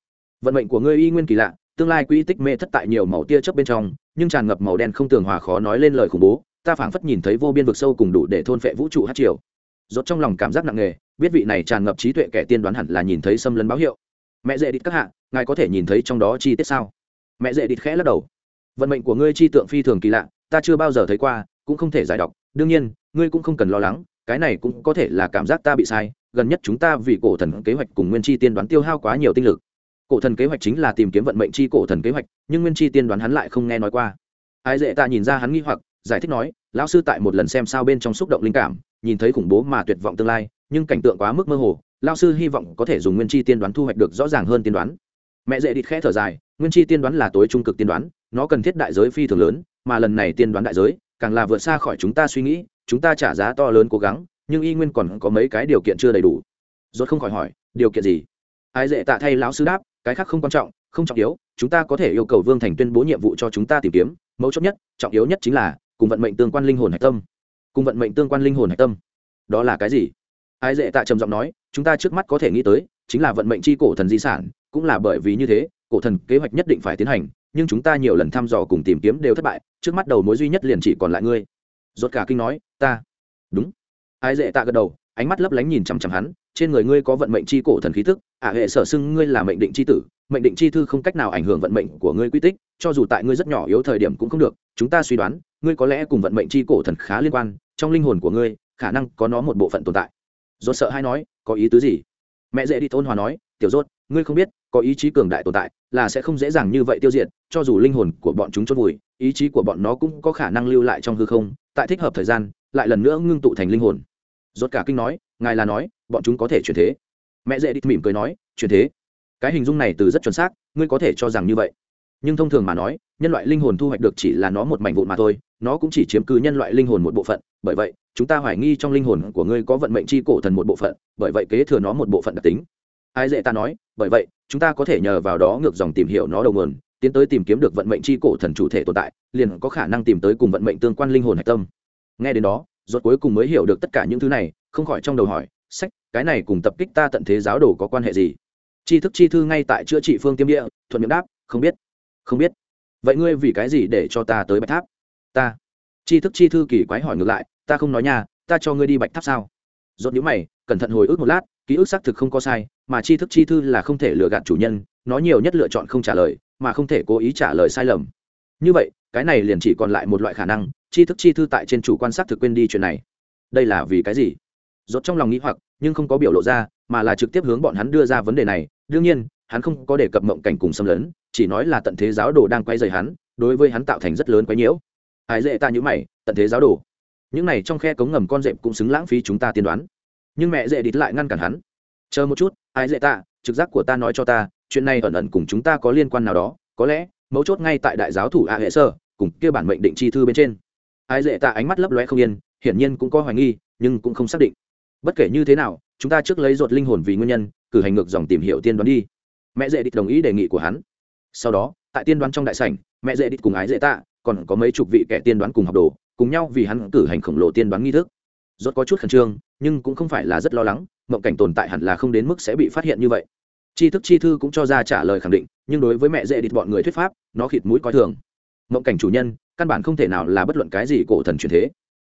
Vận mệnh của ngươi y nguyên kỳ lạ, tương lai quỹ tích mê thất tại nhiều màu tia chớp bên trong, nhưng tràn ngập màu đen không tường hòa khó nói lên lời khủng bố, ta phảng phất nhìn thấy vô biên vực sâu cùng đủ để thôn phệ vũ trụ hát triều. Rốt trong lòng cảm giác nặng nề, biết vị này tràn ngập trí tuệ kẻ tiên đoán hẳn là nhìn thấy xâm lấn báo hiệu. Mẹ dễ đít các hạ, ngài có thể nhìn thấy trong đó chi tiết sao? Mẹ dễ đít khẽ lắc đầu. Vận mệnh của ngươi chi tượng phi thường kỳ lạ, ta chưa bao giờ thấy qua, cũng không thể giải đọc đương nhiên, ngươi cũng không cần lo lắng, cái này cũng có thể là cảm giác ta bị sai gần nhất chúng ta vì cổ thần kế hoạch cùng nguyên chi tiên đoán tiêu hao quá nhiều tinh lực. Cổ thần kế hoạch chính là tìm kiếm vận mệnh chi cổ thần kế hoạch, nhưng nguyên chi tiên đoán hắn lại không nghe nói qua. Ai dễ ta nhìn ra hắn nghi hoặc, giải thích nói, lão sư tại một lần xem sao bên trong xúc động linh cảm, nhìn thấy khủng bố mà tuyệt vọng tương lai, nhưng cảnh tượng quá mức mơ hồ, lão sư hy vọng có thể dùng nguyên chi tiên đoán thu hoạch được rõ ràng hơn tiên đoán. Mẹ dễ đít khẽ thở dài, nguyên chi tiên đoán là tối trung cực tiên đoán, nó cần thiết đại giới phi thường lớn, mà lần này tiên đoán đại giới, càng là vượt xa khỏi chúng ta suy nghĩ, chúng ta trả giá to lớn cố gắng nhưng y nguyên còn có mấy cái điều kiện chưa đầy đủ. Rốt không khỏi hỏi, điều kiện gì? Ai dễ tạ thay lão sư đáp, cái khác không quan trọng, không trọng yếu, chúng ta có thể yêu cầu vương thành tuyên bố nhiệm vụ cho chúng ta tìm kiếm, mấu chốt nhất, trọng yếu nhất chính là, cùng vận mệnh tương quan linh hồn hạch tâm. Cùng vận mệnh tương quan linh hồn hạch tâm. Đó là cái gì? Ai dễ tạ trầm giọng nói, chúng ta trước mắt có thể nghĩ tới, chính là vận mệnh chi cổ thần di sản, cũng là bởi vì như thế, cổ thần kế hoạch nhất định phải tiến hành, nhưng chúng ta nhiều lần thăm dò cùng tìm kiếm đều thất bại, trước mắt đầu mối duy nhất liền chỉ còn lại ngươi. Rốt cả kinh nói, ta. Đúng ai dễ tạ gật đầu, ánh mắt lấp lánh nhìn chằm chằm hắn, trên người ngươi có vận mệnh chi cổ thần khí tức, ả hệ sở xưng ngươi là mệnh định chi tử, mệnh định chi thư không cách nào ảnh hưởng vận mệnh của ngươi quy tích, cho dù tại ngươi rất nhỏ yếu thời điểm cũng không được, chúng ta suy đoán, ngươi có lẽ cùng vận mệnh chi cổ thần khá liên quan, trong linh hồn của ngươi, khả năng có nó một bộ phận tồn tại. Rốt sợ hay nói, có ý tứ gì? Mẹ dễ đi thôn hòa nói, tiểu rốt, ngươi không biết, có ý chí cường đại tồn tại, là sẽ không dễ dàng như vậy tiêu diệt, cho dù linh hồn của bọn chúng chôn vùi, ý chí của bọn nó cũng có khả năng lưu lại trong hư không, tại thích hợp thời gian lại lần nữa ngưng tụ thành linh hồn. Rốt cả kinh nói, ngài là nói, bọn chúng có thể chuyển thế. Mẹ dễ đít mỉm cười nói, chuyển thế? Cái hình dung này từ rất chuẩn xác, ngươi có thể cho rằng như vậy. Nhưng thông thường mà nói, nhân loại linh hồn thu hoạch được chỉ là nó một mảnh vụn mà thôi, nó cũng chỉ chiếm cứ nhân loại linh hồn một bộ phận. Bởi vậy, chúng ta hoài nghi trong linh hồn của ngươi có vận mệnh c h i cổ thần một bộ phận, bởi vậy kế thừa nó một bộ phận đặc tính. Ai dễ ta nói, bởi vậy, chúng ta có thể nhờ vào đó ngược dòng tìm hiểu nó đầu nguồn, tiến tới tìm kiếm được vận mệnh c h i cổ thần chủ thể tồn tại, liền có khả năng tìm tới cùng vận mệnh tương quan linh hồn hạch tâm nghe đến đó, rốt cuối cùng mới hiểu được tất cả những thứ này, không khỏi trong đầu hỏi, sách, cái này cùng tập kích ta tận thế giáo đồ có quan hệ gì? Tri thức chi thư ngay tại chữa trị phương tiêm địa, thuận miệng đáp, không biết không biết. Vậy ngươi vì cái gì để cho ta tới bạch tháp? Ta. Tri thức chi thư kỳ quái hỏi ngược lại, ta không nói nha, ta cho ngươi đi bạch tháp sao? Dốt nhữ mày, cẩn thận hồi ức một lát, ký ức xác thực không có sai, mà tri thức chi thư là không thể lừa gạt chủ nhân, nó nhiều nhất lựa chọn không trả lời, mà không thể cố ý trả lời sai lầm. Như vậy, cái này liền chỉ còn lại một loại khả năng tri thức chi thư tại trên chủ quan sát thực quên đi chuyện này. Đây là vì cái gì? Dốt trong lòng nghĩ hoặc, nhưng không có biểu lộ ra, mà là trực tiếp hướng bọn hắn đưa ra vấn đề này. Đương nhiên, hắn không có đề cập mộng cảnh cùng xâm lấn, chỉ nói là tận thế giáo đồ đang quay dày hắn, đối với hắn tạo thành rất lớn quấy nhiễu. Ai dễ ta nhữ mày, tận thế giáo đồ. Những này trong khe cống ngầm con dẹp cũng xứng lãng phí chúng ta tiên đoán. Nhưng mẹ dễ đít lại ngăn cản hắn. Chờ một chút, ai dễ ta, trực giác của ta nói cho ta, chuyện này ẩn ẩn cùng chúng ta có liên quan nào đó, có lẽ mấu chốt ngay tại đại giáo thủ a hệ sơ, cùng kia bản mệnh định chi thư bên trên. Ái dễ Tạ ánh mắt lấp lóe không yên, hiển nhiên cũng có hoài nghi, nhưng cũng không xác định. Bất kể như thế nào, chúng ta trước lấy ruột linh hồn vì nguyên nhân, cử hành ngược dòng tìm hiểu tiên đoán đi. Mẹ dễ địch đồng ý đề nghị của hắn. Sau đó, tại tiên đoán trong đại sảnh, mẹ dễ địch cùng ái dễ tạ còn có mấy chục vị kẻ tiên đoán cùng học đồ, cùng nhau vì hắn cử hành khổng lồ tiên đoán nghi thức. Rốt có chút khẩn trương, nhưng cũng không phải là rất lo lắng, mộng cảnh tồn tại hẳn là không đến mức sẽ bị phát hiện như vậy. Tri thức chi thư cũng cho ra trả lời khẳng định, nhưng đối với mẹ dễ địch bọn người thuyết pháp, nó khịt mũi coi thường. Mộng cảnh chủ nhân căn bản không thể nào là bất luận cái gì cổ thần truyền thế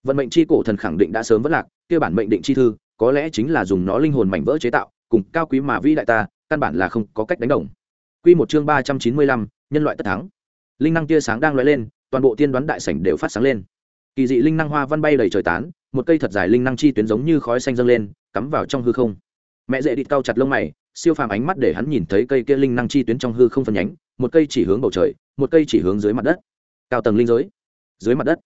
vận mệnh chi cổ thần khẳng định đã sớm vất lạc kia bản mệnh định chi thư có lẽ chính là dùng nó linh hồn mảnh vỡ chế tạo cùng cao quý mà vĩ đại ta căn bản là không có cách đánh đồng Quy một chương ba trăm chín mươi lăm, nhân loại tất thắng. Linh năng tia sáng đang lóe lên, toàn bộ tiên đoán đại sảnh đều phát sáng lên. Kỳ dị linh năng hoa văn bay đầy trời tán, một cây thật dài linh năng chi tuyến giống như khói xanh dâng lên, cắm vào trong hư không. Mẹ dễ địt cao chặt lông mày, siêu phàm ánh mắt để hắn nhìn thấy cây kia linh năng chi tuyến trong hư không phân nhánh, một cây chỉ hướng bầu trời, một cây chỉ hướng dưới mặt đất. Cao tầng linh giới, dưới mặt đất,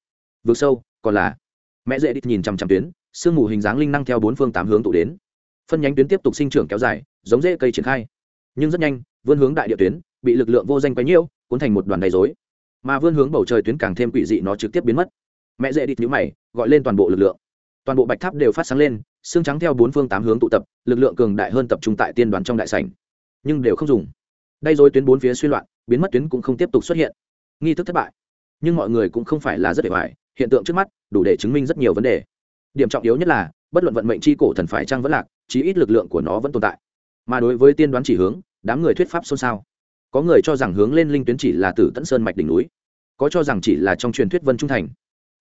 vực sâu, còn là mẹ dễ đít nhìn chằm chằm tuyến, sương mù hình dáng linh năng theo bốn phương tám hướng tụ đến. Phân nhánh tuyến tiếp tục sinh trưởng kéo dài, giống rễ cây triển khai. Nhưng rất nhanh vươn hướng đại địa tuyến bị lực lượng vô danh quấy nhiễu cuốn thành một đoàn đầy dối mà vươn hướng bầu trời tuyến càng thêm quỷ dị nó trực tiếp biến mất. Mẹ dễ đít nhũ mày gọi lên toàn bộ lực lượng. Toàn bộ bạch tháp đều phát sáng lên xương trắng theo bốn phương tám hướng tụ tập lực lượng cường đại hơn tập trung tại tiên đoàn trong đại sảnh. Nhưng đều không dùng. Đây rồi tuyến bốn phía suy loạn biến mất tuyến cũng không tiếp tục xuất hiện. Nghi thức thất bại nhưng mọi người cũng không phải là rất để hoài hiện tượng trước mắt đủ để chứng minh rất nhiều vấn đề. Điểm trọng yếu nhất là, bất luận vận mệnh c h i cổ thần phải trăng vẫn lạc, chí ít lực lượng của nó vẫn tồn tại. Mà đối với tiên đoán chỉ hướng, đám người thuyết pháp xôn xao. Có người cho rằng hướng lên linh tuyến chỉ là tử tận sơn mạch đỉnh núi, có cho rằng chỉ là trong truyền thuyết vân trung thành,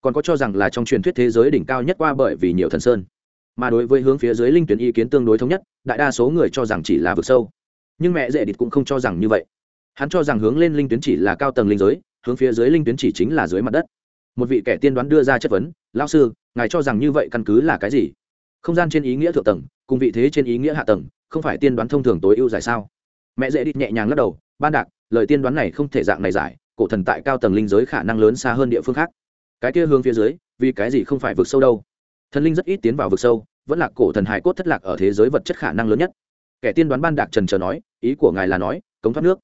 còn có cho rằng là trong truyền thuyết thế giới đỉnh cao nhất qua bởi vì nhiều thần sơn. Mà đối với hướng phía dưới linh tuyến ý kiến tương đối thống nhất, đại đa số người cho rằng chỉ là vực sâu. Nhưng mẹ dễ địt cũng không cho rằng như vậy. Hắn cho rằng hướng lên linh tuyến chỉ là cao tầng linh giới hướng phía dưới linh tuyến chỉ chính là dưới mặt đất. Một vị kẻ tiên đoán đưa ra chất vấn lao sư, ngài cho rằng như vậy căn cứ là cái gì? Không gian trên ý nghĩa thượng tầng, cùng vị thế trên ý nghĩa hạ tầng, không phải tiên đoán thông thường tối ưu giải sao? Mẹ dễ đi nhẹ nhàng lắc đầu, ban đạc, lời tiên đoán này không thể dạng này giải, cổ thần tại cao tầng linh giới khả năng lớn xa hơn địa phương khác. Cái kia hướng phía dưới, vì cái gì không phải vực sâu đâu? Thần linh rất ít tiến vào vực sâu, vẫn là cổ thần hải cốt thất lạc ở thế giới vật chất khả năng lớn nhất. Kẻ tiên đoán ban đạc trần trờ nói, ý của ngài là nói, cống thoát nước.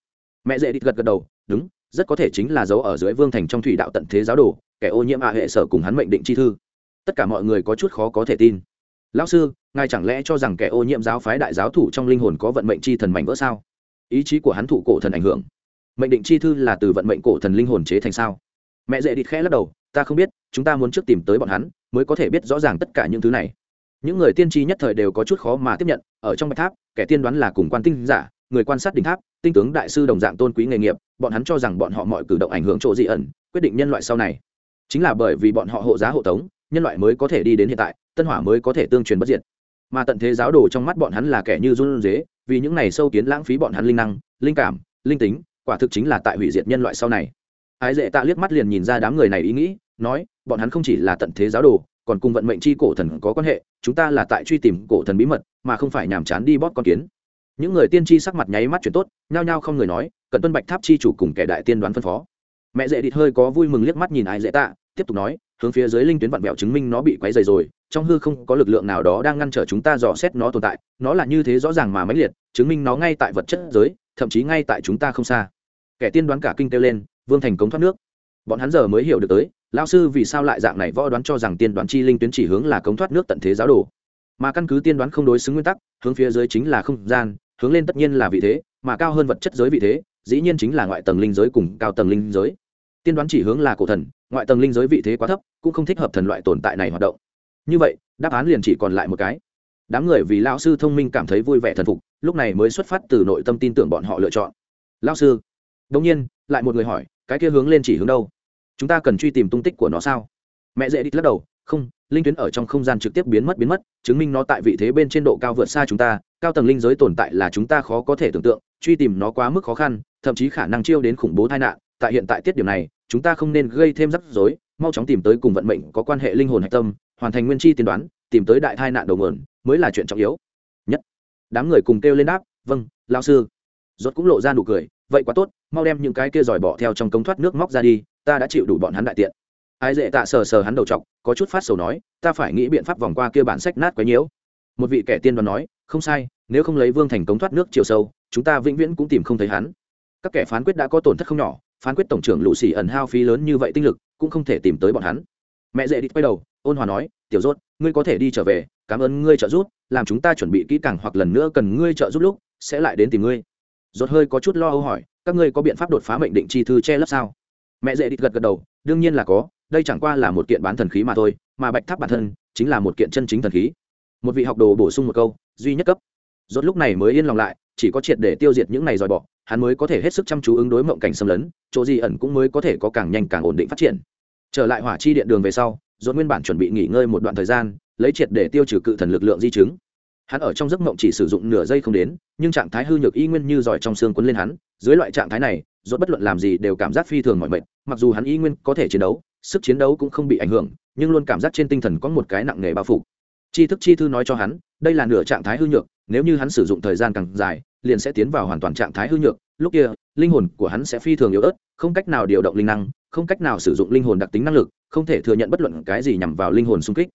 Mẹ dễ đi gật gật đầu, đúng rất có thể chính là dấu ở dưới vương thành trong thủy đạo tận thế giáo đồ, kẻ ô nhiễm hạ hệ sở cùng hắn mệnh định chi thư. Tất cả mọi người có chút khó có thể tin. Lão sư, ngài chẳng lẽ cho rằng kẻ ô nhiễm giáo phái đại giáo thủ trong linh hồn có vận mệnh chi thần mảnh vỡ sao? Ý chí của hắn thủ cổ thần ảnh hưởng. Mệnh định chi thư là từ vận mệnh cổ thần linh hồn chế thành sao? Mẹ dễ địt khẽ lắc đầu, ta không biết, chúng ta muốn trước tìm tới bọn hắn, mới có thể biết rõ ràng tất cả những thứ này. Những người tiên tri nhất thời đều có chút khó mà tiếp nhận, ở trong bạch tháp, kẻ tiên đoán là cùng quan tinh giả, người quan sát đỉnh tháp, tinh tướng đại sư đồng dạng tôn quý nghề nghiệp bọn hắn cho rằng bọn họ mọi cử động ảnh hưởng chỗ dị ẩn, quyết định nhân loại sau này. Chính là bởi vì bọn họ hộ giá hộ tống, nhân loại mới có thể đi đến hiện tại, tân hỏa mới có thể tương truyền bất diệt. Mà tận thế giáo đồ trong mắt bọn hắn là kẻ như run dế vì những này sâu kiến lãng phí bọn hắn linh năng, linh cảm, linh tính, quả thực chính là tại hủy diệt nhân loại sau này. Ái dễ tạ liếc mắt liền nhìn ra đám người này ý nghĩ, nói, bọn hắn không chỉ là tận thế giáo đồ, còn cùng vận mệnh chi cổ thần có quan hệ, chúng ta là tại truy tìm cổ thần bí mật, mà không phải nhàm chán đi bóp con kiến những người tiên tri sắc mặt nháy mắt chuyển tốt, nhao nhao không người nói cần tuân bạch tháp chi chủ cùng kẻ đại tiên đoán phân phó. Mẹ dễ địt hơi có vui mừng liếc mắt nhìn ai dễ tạ, tiếp tục nói, hướng phía dưới linh tuyến vạn vẹo chứng minh nó bị quấy dày rồi, trong hư không có lực lượng nào đó đang ngăn trở chúng ta dò xét nó tồn tại, nó là như thế rõ ràng mà mãnh liệt, chứng minh nó ngay tại vật chất giới, thậm chí ngay tại chúng ta không xa. Kẻ tiên đoán cả kinh kêu lên, vương thành cống thoát nước. Bọn hắn giờ mới hiểu được tới lao sư vì sao lại dạng này võ đoán cho rằng tiên đoán chi linh tuyến chỉ hướng là cống thoát nước tận thế giáo đồ. Mà căn cứ tiên đoán không đối xứng nguyên tắc, hướng phía dưới chính là không gian hướng lên tất nhiên là vị thế, mà cao hơn vật chất giới vị thế, dĩ nhiên chính là ngoại tầng linh giới cùng cao tầng linh giới. Tiên đoán chỉ hướng là cổ thần, ngoại tầng linh giới vị thế quá thấp, cũng không thích hợp thần loại tồn tại này hoạt động. Như vậy, đáp án liền chỉ còn lại một cái. Đám người vì lao sư thông minh cảm thấy vui vẻ thần phục, lúc này mới xuất phát từ nội tâm tin tưởng bọn họ lựa chọn. Lao sư. Đông nhiên, lại một người hỏi, cái kia hướng lên chỉ hướng đâu? Chúng ta cần truy tìm tung tích của nó sao? Mẹ dễ đi lắc đầu không, linh tuyến ở trong không gian trực tiếp biến mất biến mất, chứng minh nó tại vị thế bên trên độ cao vượt xa chúng ta, cao tầng linh giới tồn tại là chúng ta khó có thể tưởng tượng, truy tìm nó quá mức khó khăn, thậm chí khả năng chiêu đến khủng bố tai nạn. Tại hiện tại tiết điểm này, chúng ta không nên gây thêm rắc rối, mau chóng tìm tới cùng vận mệnh có quan hệ linh hồn hạch tâm, hoàn thành nguyên chi tiên đoán, tìm tới đại tai nạn đầu nguồn, mới là chuyện trọng yếu. Nhất, đám người cùng kêu lên đáp vâng lao sư. Rốt cũng lộ ra nụ cười, vậy quá tốt, mau đem những cái kia giỏi bỏ theo trong cống thoát nước móc ra đi, ta đã chịu đủ bọn hắn đại tiện ai dễ tạ sờ sờ hắn đầu trọc có chút phát sầu nói, ta phải nghĩ biện pháp vòng qua kia bản sách nát quấy nhiễu. Một vị kẻ tiên đoán nói, không sai, nếu không lấy vương thành cống thoát nước chiều sâu, chúng ta vĩnh viễn cũng tìm không thấy hắn. Các kẻ phán quyết đã có tổn thất không nhỏ, phán quyết tổng trưởng lũ xỉ ẩn hao phí lớn như vậy tinh lực, cũng không thể tìm tới bọn hắn. Mẹ dễ đi quay đầu, ôn hòa nói, tiểu rốt, ngươi có thể đi trở về, cảm ơn ngươi trợ giúp, làm chúng ta chuẩn bị kỹ càng hoặc lần nữa cần ngươi trợ giúp lúc, sẽ lại đến tìm ngươi. Rốt hơi có chút lo âu hỏi, các ngươi có biện pháp đột phá mệnh định chi thư che lấp sao? Mẹ dễ đi gật gật đầu, đương nhiên là có đây chẳng qua là một kiện bán thần khí mà thôi, mà bạch tháp bản thân chính là một kiện chân chính thần khí. Một vị học đồ bổ sung một câu, duy nhất cấp. Rốt lúc này mới yên lòng lại, chỉ có triệt để tiêu diệt những này dòi bỏ hắn mới có thể hết sức chăm chú ứng đối mộng cảnh xâm lấn, chỗ gì ẩn cũng mới có thể có càng nhanh càng ổn định phát triển. Trở lại hỏa chi điện đường về sau, rốt nguyên bản chuẩn bị nghỉ ngơi một đoạn thời gian, lấy triệt để tiêu trừ cự thần lực lượng di chứng hắn ở trong giấc mộng chỉ sử dụng nửa giây không đến, nhưng trạng thái hư nhược y nguyên như giỏi trong xương quấn lên hắn, dưới loại trạng thái này, rốt bất luận làm gì đều cảm giác phi thường mỏi mệt, mặc dù hắn y nguyên có thể chiến đấu, sức chiến đấu cũng không bị ảnh hưởng, nhưng luôn cảm giác trên tinh thần có một cái nặng nề bao phủ. Chi thức chi thư nói cho hắn, đây là nửa trạng thái hư nhược, nếu như hắn sử dụng thời gian càng dài, liền sẽ tiến vào hoàn toàn trạng thái hư nhược, lúc kia, linh hồn của hắn sẽ phi thường yếu ớt, không cách nào điều động linh năng, không cách nào sử dụng linh hồn đặc tính năng lực, không thể thừa nhận bất luận cái gì nhằm vào linh hồn xung kích.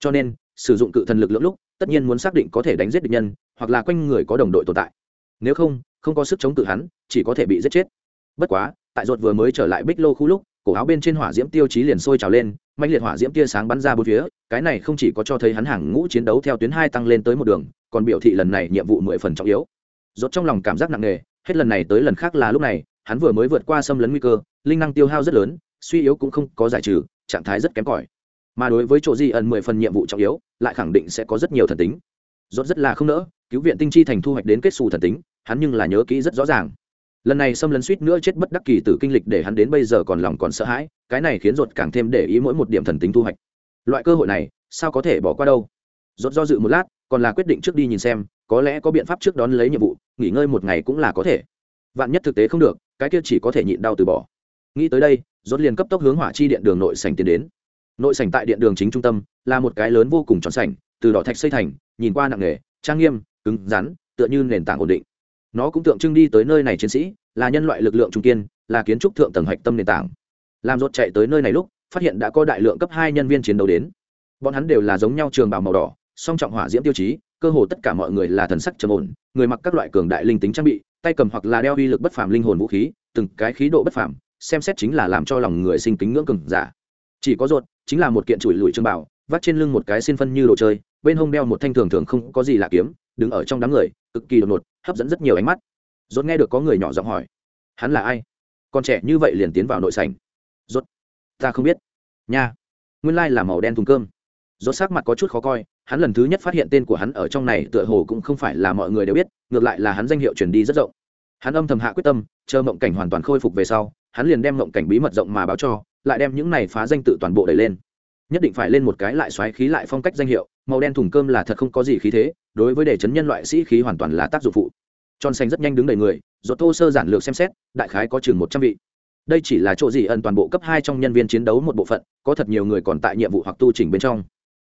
Cho nên sử dụng cự thần lực lượng lúc, tất nhiên muốn xác định có thể đánh giết địch nhân, hoặc là quanh người có đồng đội tồn tại. Nếu không không có sức chống cự hắn, chỉ có thể bị giết chết. Bất quá, tại ruột vừa mới trở lại bích lô khu lúc, cổ áo bên trên hỏa diễm tiêu chí liền sôi trào lên mạnh liệt hỏa diễm tia sáng bắn ra bốn phía, cái này không chỉ có cho thấy hắn hàng ngũ chiến đấu theo tuyến hai tăng lên tới một đường, còn biểu thị lần này nhiệm vụ mười phần trọng yếu. Rốt trong lòng cảm giác nặng nề, hết lần này tới lần khác là lúc này, hắn vừa mới vượt qua xâm lấn nguy cơ, linh năng tiêu hao rất lớn, suy yếu cũng không có giải trừ, trạng thái rất kém cỏi mà đối với chỗ di ẩn mười phần nhiệm vụ trọng yếu, lại khẳng định sẽ có rất nhiều thần tính. Rốt rất là không nỡ, cứu viện tinh chi thành thu hoạch đến kết xù thần tính, hắn nhưng là nhớ kỹ rất rõ ràng. Lần này xâm lấn suýt nữa chết bất đắc kỳ tử kinh lịch để hắn đến bây giờ còn lòng còn sợ hãi, cái này khiến rốt càng thêm để ý mỗi một điểm thần tính thu hoạch. Loại cơ hội này, sao có thể bỏ qua đâu? Rốt do dự một lát, còn là quyết định trước đi nhìn xem, có lẽ có biện pháp trước đón lấy nhiệm vụ, nghỉ ngơi một ngày cũng là có thể. Vạn nhất thực tế không được, cái kia chỉ có thể nhịn đau từ bỏ. Nghĩ tới đây, rốt liền cấp tốc hướng hỏa chi điện đường nội sảnh tiến đến nội sảnh tại điện đường chính trung tâm là một cái lớn vô cùng tròn sảnh, từ đỏ thạch xây thành, nhìn qua nặng nề, trang nghiêm, cứng rắn, tựa như nền tảng ổn định. Nó cũng tượng trưng đi tới nơi này chiến sĩ, là nhân loại lực lượng trung kiên, là kiến trúc thượng tầng hạch tâm nền tảng. Làm rốt chạy tới nơi này lúc, phát hiện đã có đại lượng cấp hai nhân viên chiến đấu đến. Bọn hắn đều là giống nhau trường bào màu đỏ, song trọng hỏa diễm tiêu chí, cơ hồ tất cả mọi người là thần sắc trầm ổn, người mặc các loại cường đại linh tính trang bị, tay cầm hoặc là đeo uy lực bất phàm linh hồn vũ khí, từng cái khí độ bất phàm, xem xét chính là làm cho lòng người sinh kính ngưỡng cường giả chỉ có ruột, chính là một kiện chuỗi lùi trương bảo, vắt trên lưng một cái xin phân như đồ chơi, bên hông đeo một thanh thường thường không có gì lạ kiếm, đứng ở trong đám người, cực kỳ đột ngột, hấp dẫn rất nhiều ánh mắt. Rốt nghe được có người nhỏ giọng hỏi, hắn là ai? Còn trẻ như vậy liền tiến vào nội sảnh. Rốt ta không biết. Nha, nguyên lai là màu đen thùng cơm. Rốt sắc mặt có chút khó coi, hắn lần thứ nhất phát hiện tên của hắn ở trong này tựa hồ cũng không phải là mọi người đều biết, ngược lại là hắn danh hiệu truyền đi rất rộng. Hắn âm thầm hạ quyết tâm, chờ mộng cảnh hoàn toàn khôi phục về sau, hắn liền đem mộng cảnh bí mật rộng mà báo cho lại đem những này phá danh tự toàn bộ đẩy lên. Nhất định phải lên một cái lại xoáy khí lại phong cách danh hiệu, màu đen thùng cơm là thật không có gì khí thế, đối với để chấn nhân loại sĩ khí hoàn toàn là tác dụng phụ. Tròn xanh rất nhanh đứng đầy người rốt thô sơ giản lược xem xét, đại khái có chừng một trăm vị. Đây chỉ là chỗ gì ẩn toàn bộ cấp hai trong nhân viên chiến đấu một bộ phận, có thật nhiều người còn tại nhiệm vụ hoặc tu chỉnh bên trong.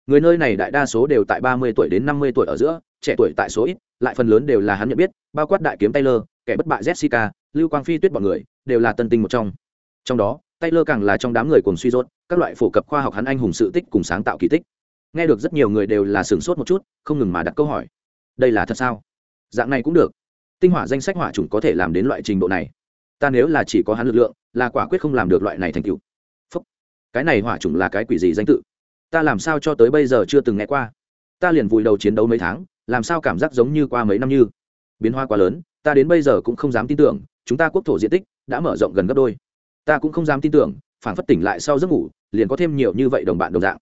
Người nơi này đại đa số đều tại ba mươi tuổi đến năm mươi tuổi ở giữa, trẻ tuổi tại số ít, lại phần lớn đều là hắn nhận biết, bao quát đại kiếm taylor, kẻ bất bại jessica, lưu quang phi tuyết bọn người, đều là tân tinh một trong. Trong đó taylor càng là trong đám người cuồng suy rốt các loại phổ cập khoa học hắn anh hùng sự tích cùng sáng tạo kỳ tích. Nghe được rất nhiều người đều là sửng sốt một chút không ngừng mà đặt câu hỏi. Đây là thật sao? Dạng này cũng được. Tinh hỏa danh sách hỏa chủng có thể làm đến loại trình độ này. Ta nếu là chỉ có hắn lực lượng là quả quyết không làm được loại này thành tựu. Phốc, cái này hỏa chủng là cái quỷ gì danh tự? Ta làm sao cho tới bây giờ chưa từng nghe qua? Ta liền vùi đầu chiến đấu mấy tháng làm sao cảm giác giống như qua mấy năm như? Biến hóa quá lớn ta đến bây giờ cũng không dám tin tưởng chúng ta quốc thổ diện tích đã mở rộng gần gấp đôi ta cũng không dám tin tưởng phản phất tỉnh lại sau giấc ngủ, liền có thêm nhiều như vậy đồng bạn đồng dạng.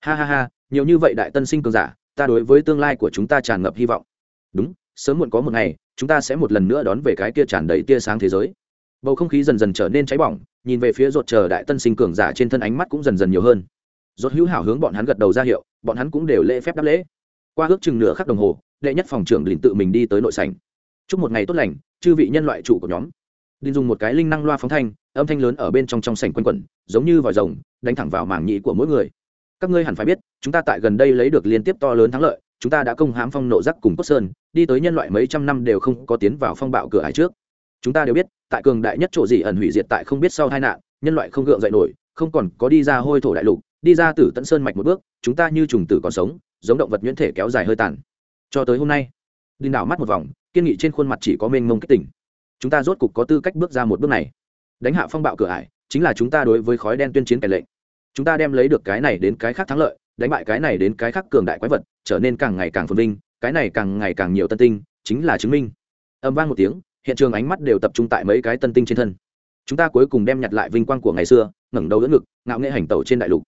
Ha ha ha, nhiều như vậy đại tân sinh cường giả, ta đối với tương lai của chúng ta tràn ngập hy vọng. Đúng, sớm muộn có một ngày, chúng ta sẽ một lần nữa đón về cái kia tràn đầy tia sáng thế giới. Bầu không khí dần dần trở nên cháy bỏng, nhìn về phía ruột chờ đại tân sinh cường giả trên thân ánh mắt cũng dần dần nhiều hơn. Ruột hữu hảo hướng bọn hắn gật đầu ra hiệu, bọn hắn cũng đều lễ phép đáp lễ. Qua ước chừng nửa khắc đồng hồ, đệ nhất phòng trưởng liền tự mình đi tới nội sảnh. Chúc một ngày tốt lành, chư vị nhân loại chủ của nhóm đinh dùng một cái linh năng loa phóng thanh, âm thanh lớn ở bên trong trong sảnh quanh quẩn, giống như vòi rồng, đánh thẳng vào mảng nhĩ của mỗi người. Các ngươi hẳn phải biết, chúng ta tại gần đây lấy được liên tiếp to lớn thắng lợi, chúng ta đã công hãm phong nộ giác cùng cốt sơn, đi tới nhân loại mấy trăm năm đều không có tiến vào phong bạo cửa hải trước. Chúng ta đều biết, tại cường đại nhất chỗ gì ẩn hủy diệt tại không biết sau tai nạn, nhân loại không gượng dậy nổi, không còn có đi ra hôi thổ đại lục, đi ra từ tận sơn mạch một bước, chúng ta như trùng tử còn sống, giống động vật nhuyễn thể kéo dài hơi tàn. Cho tới hôm nay đinh đảo mắt một vòng, kiên nghị trên khuôn mặt chỉ có mênh mông kích tỉnh chúng ta rốt cục có tư cách bước ra một bước này. Đánh hạ phong bạo cửa ải, chính là chúng ta đối với khói đen tuyên chiến kẻ lệnh. Chúng ta đem lấy được cái này đến cái khác thắng lợi, đánh bại cái này đến cái khác cường đại quái vật, trở nên càng ngày càng phồn vinh, cái này càng ngày càng nhiều tân tinh, chính là chứng minh. Âm vang một tiếng, hiện trường ánh mắt đều tập trung tại mấy cái tân tinh trên thân. Chúng ta cuối cùng đem nhặt lại vinh quang của ngày xưa, ngẩng đầu đỡ ngực, ngạo nghệ hành tẩu trên đại lục.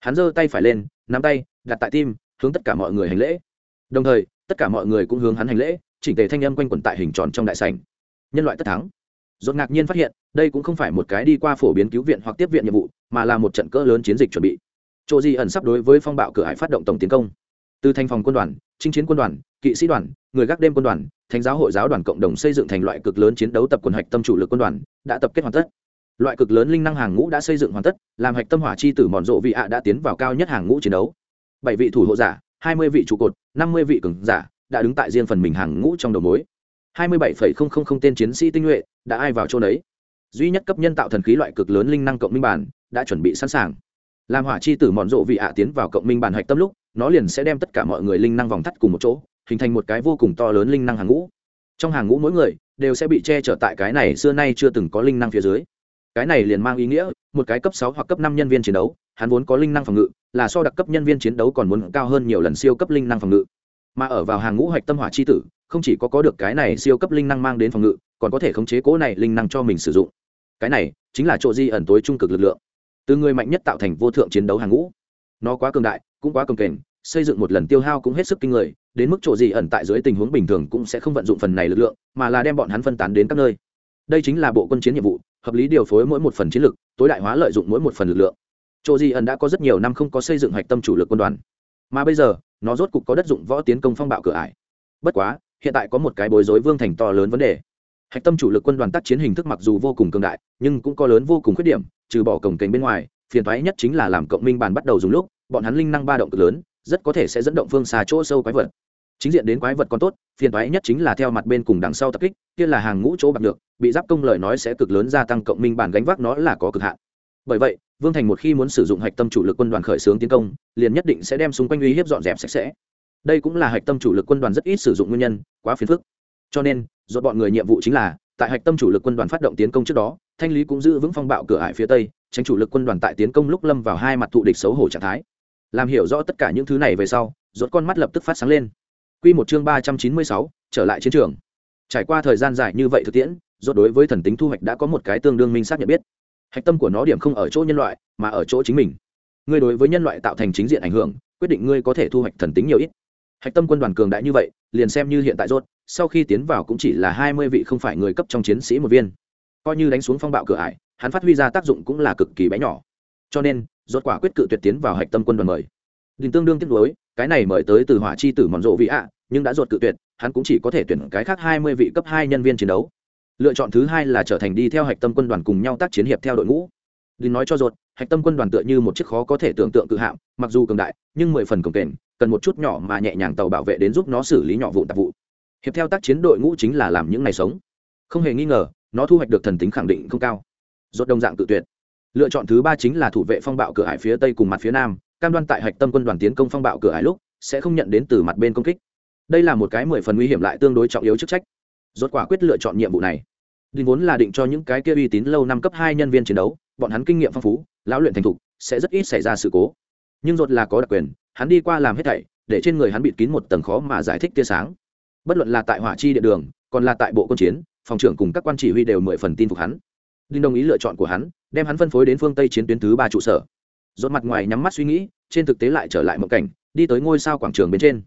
Hắn giơ tay phải lên, nắm tay, đặt tại tim, hướng tất cả mọi người hành lễ. Đồng thời, tất cả mọi người cũng hướng hắn hành lễ, chỉnh tề thanh âm quanh quẩn tại hình tròn trong đại sảnh nhân loại tất thắng. Dốt ngạc nhiên phát hiện, đây cũng không phải một cái đi qua phổ biến cứu viện hoặc tiếp viện nhiệm vụ, mà là một trận cỡ lớn chiến dịch chuẩn bị. Chỗ di ẩn sắp đối với phong bạo cửa hải phát động tổng tiến công. Từ thành phòng quân đoàn, chinh chiến quân đoàn, kỵ sĩ đoàn, người gác đêm quân đoàn, thánh giáo hội giáo đoàn cộng đồng xây dựng thành loại cực lớn chiến đấu tập quần hạch tâm chủ lực quân đoàn, đã tập kết hoàn tất. Loại cực lớn linh năng hàng ngũ đã xây dựng hoàn tất, làm hạch tâm hỏa chi tử mòn rộ vị ạ đã tiến vào cao nhất hàng ngũ chiến đấu. Bảy vị thủ hộ giả, hai mươi vị trụ cột, năm mươi vị cường giả, đã đứng tại riêng phần mình hàng ngũ trong đầu mối hai mươi bảy tên chiến sĩ tinh nhuệ đã ai vào chỗ đấy duy nhất cấp nhân tạo thần khí loại cực lớn linh năng cộng minh bản đã chuẩn bị sẵn sàng. Làm hỏa chi tử mòn rộ vị ạ tiến vào cộng minh bản hạch tâm lúc, nó liền sẽ đem tất cả mọi người linh năng vòng thắt cùng một chỗ, hình thành một cái vô cùng to lớn linh năng hàng ngũ. Trong hàng ngũ mỗi người đều sẽ bị che chở tại cái này xưa nay chưa từng có linh năng phía dưới. Cái này liền mang ý nghĩa, một cái cấp sáu hoặc cấp năm nhân viên chiến đấu, hắn vốn có linh năng phòng ngự, là so đặc cấp nhân viên chiến đấu còn muốn cao hơn nhiều lần siêu cấp linh năng phòng ngự. Mà ở vào hàng ngũ hoạch tâm hỏa chi tử không chỉ có có được cái này siêu cấp linh năng mang đến phòng ngự, còn có thể khống chế cố này linh năng cho mình sử dụng. Cái này chính là chỗ di ẩn tối trung cực lực lượng. Từ người mạnh nhất tạo thành vô thượng chiến đấu hàng ngũ. Nó quá cường đại, cũng quá cường kềnh, xây dựng một lần tiêu hao cũng hết sức kinh người, đến mức chỗ Di ẩn tại dưới tình huống bình thường cũng sẽ không vận dụng phần này lực lượng, mà là đem bọn hắn phân tán đến các nơi. Đây chính là bộ quân chiến nhiệm vụ, hợp lý điều phối mỗi một phần chiến lược tối đại hóa lợi dụng mỗi một phần lực lượng. Chỗ Di ẩn đã có rất nhiều năm không có xây dựng hạch tâm chủ lực quân đoàn. Mà bây giờ, nó rốt cục có đất dụng võ tiến công phong bạo cửa ải. Bất quá hiện tại có một cái bối rối vương thành to lớn vấn đề. Hạch tâm chủ lực quân đoàn tác chiến hình thức mặc dù vô cùng cường đại, nhưng cũng có lớn vô cùng khuyết điểm, trừ bỏ cổng kênh bên ngoài, phiền thoái nhất chính là làm cộng minh bàn bắt đầu dùng lúc, bọn hắn linh năng ba động cực lớn, rất có thể sẽ dẫn động phương xa chỗ sâu quái vật. Chính diện đến quái vật còn tốt, phiền thoái nhất chính là theo mặt bên cùng đằng sau tập kích, kia là hàng ngũ chỗ bạc được bị giáp công lời nói sẽ cực lớn gia tăng cộng minh bản gánh vác nó là có cực hạn. Bởi vậy, vương thành một khi muốn sử dụng hạch tâm chủ lực quân đoàn khởi xướng tiến công, liền nhất định sẽ đem xung quanh uy hiếp dọn dẹp sạch sẽ đây cũng là hạch tâm chủ lực quân đoàn rất ít sử dụng nguyên nhân, quá phiền phức. Cho nên do bọn người nhiệm vụ chính là, tại hạch tâm chủ lực quân đoàn phát động tiến công trước đó, thanh lý cũng giữ vững phong bạo cửa ải phía tây, tránh chủ lực quân đoàn tại tiến công lúc lâm vào hai mặt thụ địch xấu hổ trạng thái. Làm hiểu rõ tất cả những thứ này về sau, rốt con mắt lập tức phát sáng lên. Quy một chương ba trăm chín mươi sáu, trở lại chiến trường. Trải qua thời gian dài như vậy thực tiễn, rốt đối với thần tính thu hoạch đã có một cái tương đương minh xác nhận biết. Hạch tâm của nó điểm không ở chỗ nhân loại, mà ở chỗ chính mình. Ngươi đối với nhân loại tạo thành chính diện ảnh hưởng, quyết định ngươi có thể thu hoạch thần tính nhiều ít hạch tâm quân đoàn cường đại như vậy, liền xem như hiện tại rốt, sau khi tiến vào cũng chỉ là hai mươi vị không phải người cấp trong chiến sĩ một viên. Coi như đánh xuống phong bạo cửa ải, hắn phát huy ra tác dụng cũng là cực kỳ bé nhỏ. Cho nên, rốt quả quyết cự tuyệt tiến vào hạch tâm quân đoàn mời. Đình tương đương tiếc nuối, cái này mời tới từ hỏa chi tử mòn rộ vị ạ, nhưng đã ruột cự tuyệt, hắn cũng chỉ có thể tuyển cái khác hai mươi vị cấp hai nhân viên chiến đấu. Lựa chọn thứ hai là trở thành đi theo hạch tâm quân đoàn cùng nhau tác chiến hiệp theo đội ngũ. Đình nói cho ruột hạch tâm quân đoàn tựa như một chiếc khó có thể tưởng tượng cự hạm, mặc dù cường đại, nhưng mười phần cường kềnh cần một chút nhỏ mà nhẹ nhàng tàu bảo vệ đến giúp nó xử lý nhỏ vụn tạp vụ. Hiệp theo tác chiến đội ngũ chính là làm những ngày sống. Không hề nghi ngờ, nó thu hoạch được thần tính khẳng định không cao. Rốt đồng dạng tự tuyệt. Lựa chọn thứ ba chính là thủ vệ phong bạo cửa hải phía tây cùng mặt phía nam, cam đoan tại hạch tâm quân đoàn tiến công phong bạo cửa hải lúc, sẽ không nhận đến từ mặt bên công kích. Đây là một cái mười phần nguy hiểm lại tương đối trọng yếu chức trách. Rốt quả quyết lựa chọn nhiệm vụ này. Đình vốn là định cho những cái kia uy tín lâu năm cấp hai nhân viên chiến đấu, bọn hắn kinh nghiệm phong phú, lão luyện thành thục, sẽ rất ít xảy ra sự cố. Nhưng rốt là có đặc quyền hắn đi qua làm hết thảy, để trên người hắn bịt kín một tầng khó mà giải thích tia sáng. Bất luận là tại hỏa chi địa đường, còn là tại bộ quân chiến, phòng trưởng cùng các quan chỉ huy đều mười phần tin phục hắn. Đinh đồng ý lựa chọn của hắn, đem hắn phân phối đến phương tây chiến tuyến thứ ba trụ sở. Rốt mặt ngoài nhắm mắt suy nghĩ, trên thực tế lại trở lại mộng cảnh, đi tới ngôi sao quảng trường bên trên.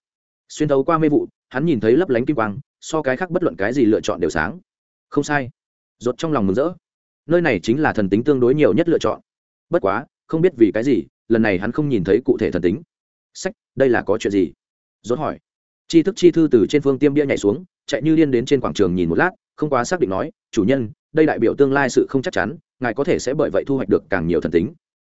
Xuyên thấu qua mê vụ, hắn nhìn thấy lấp lánh kim quang, so cái khác bất luận cái gì lựa chọn đều sáng. Không sai. Rốt trong lòng mừng rỡ. Nơi này chính là thần tính tương đối nhiều nhất lựa chọn. Bất quá, không biết vì cái gì, lần này hắn không nhìn thấy cụ thể thần tính sách, đây là có chuyện gì? Rốt hỏi. Chi thức chi thư từ trên phương tiêm bia nhảy xuống, chạy như điên đến trên quảng trường nhìn một lát, không quá xác định nói, chủ nhân, đây đại biểu tương lai sự không chắc chắn, ngài có thể sẽ bởi vậy thu hoạch được càng nhiều thần tính.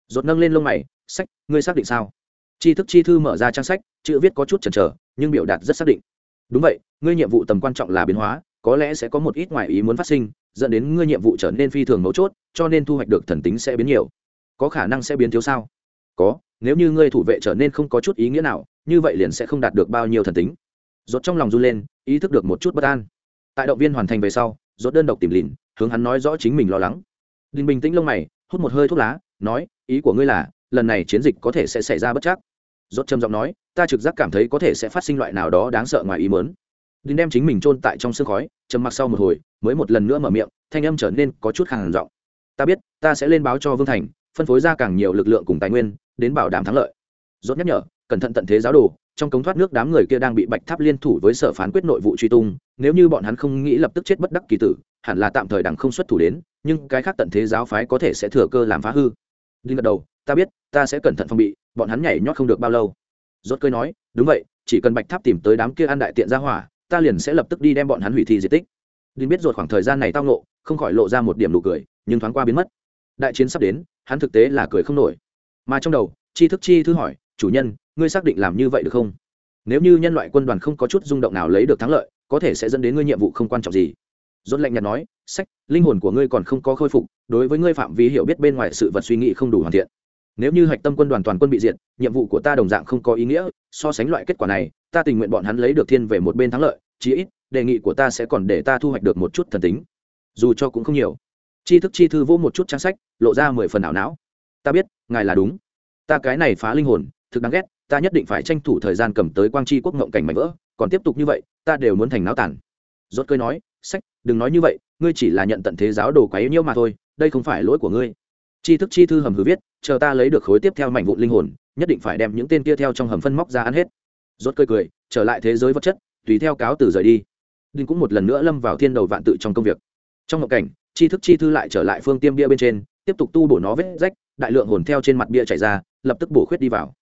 Rốt nâng lên lông mày, sách, ngươi xác định sao? Chi thức chi thư mở ra trang sách, chữ viết có chút chần chờ, nhưng biểu đạt rất xác định. Đúng vậy, ngươi nhiệm vụ tầm quan trọng là biến hóa, có lẽ sẽ có một ít ngoại ý muốn phát sinh, dẫn đến ngươi nhiệm vụ trở nên phi thường mấu chốt, cho nên thu hoạch được thần tính sẽ biến nhiều. Có khả năng sẽ biến thiếu sao? Có, nếu như ngươi thủ vệ trở nên không có chút ý nghĩa nào, như vậy liền sẽ không đạt được bao nhiêu thần tính. Rốt trong lòng run lên, ý thức được một chút bất an. Tại động viên hoàn thành về sau, rốt đơn độc tìm lìn, hướng hắn nói rõ chính mình lo lắng. Đình bình tĩnh lông mày, hút một hơi thuốc lá, nói, ý của ngươi là, lần này chiến dịch có thể sẽ xảy ra bất chắc. Rốt trầm giọng nói, ta trực giác cảm thấy có thể sẽ phát sinh loại nào đó đáng sợ ngoài ý muốn. Đình đem chính mình chôn tại trong sương khói, trầm mặc sau một hồi, mới một lần nữa mở miệng, thanh âm trở nên có chút khàn giọng. Ta biết, ta sẽ lên báo cho vương thành phân phối ra càng nhiều lực lượng cùng tài nguyên, đến bảo đảm thắng lợi. Rốt nhắc nhở, cẩn thận tận thế giáo đồ, trong cống thoát nước đám người kia đang bị bạch tháp liên thủ với sở phán quyết nội vụ truy tung, nếu như bọn hắn không nghĩ lập tức chết bất đắc kỳ tử, hẳn là tạm thời đằng không xuất thủ đến, nhưng cái khác tận thế giáo phái có thể sẽ thừa cơ làm phá hư. Đinh gật đầu, ta biết, ta sẽ cẩn thận phòng bị, bọn hắn nhảy nhót không được bao lâu. Rốt cơi nói, đúng vậy, chỉ cần bạch tháp tìm tới đám kia ăn đại tiện ra hỏa, ta liền sẽ lập tức đi đem bọn hắn hủy thi di tích. Đinh biết ruột khoảng thời gian này tao nộ không khỏi lộ ra một điểm nụ cười, nhưng thoáng qua biến mất đại chiến sắp đến, hắn thực tế là cười không nổi. Mà trong đầu chi thức chi thư hỏi, chủ nhân, ngươi xác định làm như vậy được không? Nếu như nhân loại quân đoàn không có chút rung động nào lấy được thắng lợi, có thể sẽ dẫn đến ngươi nhiệm vụ không quan trọng gì. Dốt lạnh nhạt nói, sách, linh hồn của ngươi còn không có khôi phục, đối với ngươi phạm vi hiểu biết bên ngoài sự vật suy nghĩ không đủ hoàn thiện. Nếu như hạch tâm quân đoàn toàn quân bị diệt, nhiệm vụ của ta đồng dạng không có ý nghĩa, so sánh loại kết quả này, ta tình nguyện bọn hắn lấy được thiên về một bên thắng lợi, chí ít, đề nghị của ta sẽ còn để ta thu hoạch được một chút thần tính. Dù cho cũng không nhiều chi thức chi thư vô một chút trang sách, lộ ra mười phần ảo não. Ta biết, ngài là đúng. Ta cái này phá linh hồn, thực đáng ghét, ta nhất định phải tranh thủ thời gian cầm tới quang chi quốc ngộng cảnh mạnh vỡ, còn tiếp tục như vậy, ta đều muốn thành náo tản. Rốt cơi nói, sách, đừng nói như vậy, ngươi chỉ là nhận tận thế giáo đồ quá yếu nhiêu mà thôi, đây không phải lỗi của ngươi. Chi thức chi thư hầm hử viết, chờ ta lấy được khối tiếp theo mảnh vụn linh hồn, nhất định phải đem những tên kia theo trong hầm phân móc ra ăn hết. Rốt cười cười, trở lại thế giới vật chất, tùy theo cáo từ rời đi. Đinh cũng một lần nữa lâm vào thiên đầu vạn tự trong công việc. Trong ngộng cảnh chi thức chi thư lại trở lại phương tiêm bia bên trên, tiếp tục tu bổ nó vết rách, đại lượng hồn theo trên mặt bia chảy ra, lập tức bổ khuyết đi vào.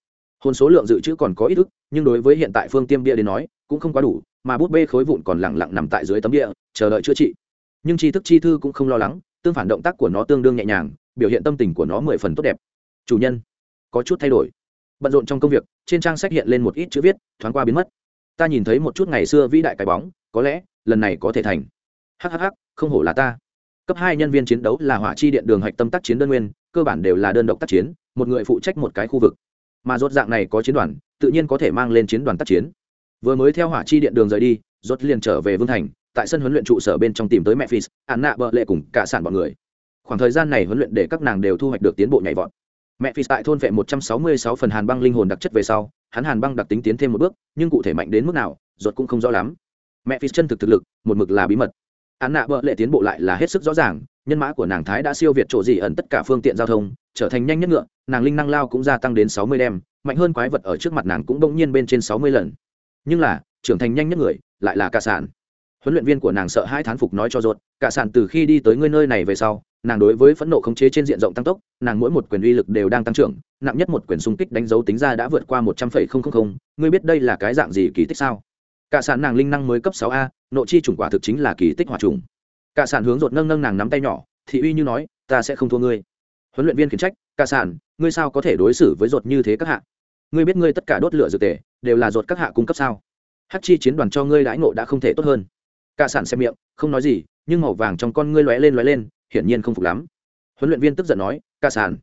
Hồn số lượng dự trữ còn có ít ức, nhưng đối với hiện tại phương tiêm bia đến nói, cũng không quá đủ, mà bút bê khối vụn còn lẳng lặng nằm tại dưới tấm bia, chờ đợi chữa trị. Nhưng tri thức chi thư cũng không lo lắng, tương phản động tác của nó tương đương nhẹ nhàng, biểu hiện tâm tình của nó mười phần tốt đẹp. Chủ nhân, có chút thay đổi. Bận rộn trong công việc, trên trang sách hiện lên một ít chữ viết, thoáng qua biến mất. Ta nhìn thấy một chút ngày xưa vĩ đại cái bóng, có lẽ lần này có thể thành. Hhh không hổ là ta cấp hai nhân viên chiến đấu là hỏa chi điện đường hạch tâm tác chiến đơn nguyên, cơ bản đều là đơn độc tác chiến, một người phụ trách một cái khu vực. Mà rốt dạng này có chiến đoàn, tự nhiên có thể mang lên chiến đoàn tác chiến. Vừa mới theo hỏa chi điện đường rời đi, rốt liền trở về vương thành, tại sân huấn luyện trụ sở bên trong tìm tới mẹ phis ăn nạ bợ lệ cùng cả sản bọn người. Khoảng thời gian này huấn luyện để các nàng đều thu hoạch được tiến bộ nhảy vọt. Mẹ phis tại thôn vệ một trăm sáu mươi sáu phần hàn băng linh hồn đặc chất về sau, hắn hàn băng đặc tính tiến thêm một bước, nhưng cụ thể mạnh đến mức nào, rốt cũng không rõ lắm. Mẹ phis chân thực thực lực, một mực là bí mật án nạ bợ lệ tiến bộ lại là hết sức rõ ràng, nhân mã của nàng thái đã siêu việt chỗ gì ẩn tất cả phương tiện giao thông, trở thành nhanh nhất ngựa, nàng linh năng lao cũng gia tăng đến sáu mươi đem, mạnh hơn quái vật ở trước mặt nàng cũng bỗng nhiên bên trên sáu mươi lần. Nhưng là, trưởng thành nhanh nhất người, lại là cả sản huấn luyện viên của nàng sợ hai thán phục nói cho ruột cả sản từ khi đi tới ngươi nơi này về sau, nàng đối với phẫn nộ khống chế trên diện rộng tăng tốc, nàng mỗi một quyền uy lực đều đang tăng trưởng, nặng nhất một quyền xung kích đánh dấu tính ra đã vượt qua một trăm phẩy không không không, ngươi biết đây là cái dạng gì kỳ tích sao? Cả sản nàng linh năng mới cấp sáu a, nộ chi chủng quả thực chính là kỳ tích hỏa trùng cả sản hướng ruột nâng nâng nàng nắm tay nhỏ, thị uy như nói, ta sẽ không thua ngươi. Huấn luyện viên khiển trách, cả sản, ngươi sao có thể đối xử với ruột như thế các hạ? Ngươi biết ngươi tất cả đốt lửa dược tề, đều là ruột các hạ cung cấp sao? Hắc chi chiến đoàn cho ngươi đãi ngộ đã không thể tốt hơn. Cả sản xem miệng, không nói gì, nhưng màu vàng trong con ngươi lóe lên lóe lên, hiển nhiên không phục lắm. Huấn luyện viên tức giận nói, cả sản,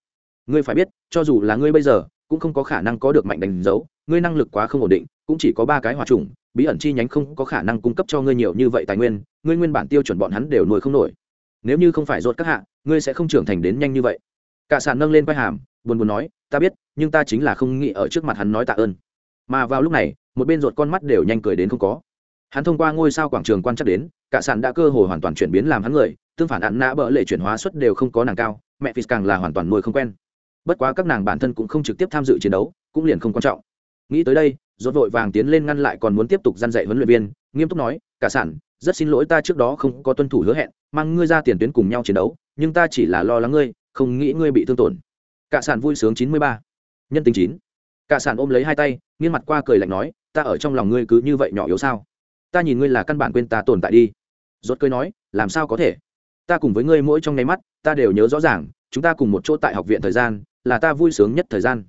ngươi phải biết, cho dù là ngươi bây giờ, cũng không có khả năng có được mạnh đánh dấu, ngươi năng lực quá không ổn định cũng chỉ có ba cái hòa trùng bí ẩn chi nhánh không có khả năng cung cấp cho ngươi nhiều như vậy tài nguyên, ngươi nguyên bản tiêu chuẩn bọn hắn đều nuôi không nổi. Nếu như không phải rột các hạ, ngươi sẽ không trưởng thành đến nhanh như vậy. Cả sàn nâng lên vai hàm, buồn buồn nói, ta biết, nhưng ta chính là không nghĩ ở trước mặt hắn nói tạ ơn. Mà vào lúc này, một bên ruột con mắt đều nhanh cười đến không có. Hắn thông qua ngôi sao quảng trường quan chắc đến, cả sàn đã cơ hội hoàn toàn chuyển biến làm hắn người, tương phản hắn nã bỡ lệ chuyển hóa suất đều không có nàng cao, mẹ phi càng là hoàn toàn nuôi không quen. Bất quá các nàng bản thân cũng không trực tiếp tham dự chiến đấu, cũng liền không quan trọng. Nghĩ tới đây rốt vội vàng tiến lên ngăn lại còn muốn tiếp tục gian dạy huấn luyện viên, nghiêm túc nói, cả sản, rất xin lỗi ta trước đó không có tuân thủ hứa hẹn, mang ngươi ra tiền tuyến cùng nhau chiến đấu, nhưng ta chỉ là lo lắng ngươi, không nghĩ ngươi bị thương tổn. Cả sản vui sướng chín mươi ba. Nhân tính chín. Cả sản ôm lấy hai tay, nghiêng mặt qua cười lạnh nói, ta ở trong lòng ngươi cứ như vậy nhỏ yếu sao? Ta nhìn ngươi là căn bản quên ta tồn tại đi. Rốt cười nói, làm sao có thể? Ta cùng với ngươi mỗi trong nháy mắt, ta đều nhớ rõ ràng, chúng ta cùng một chỗ tại học viện thời gian, là ta vui sướng nhất thời gian.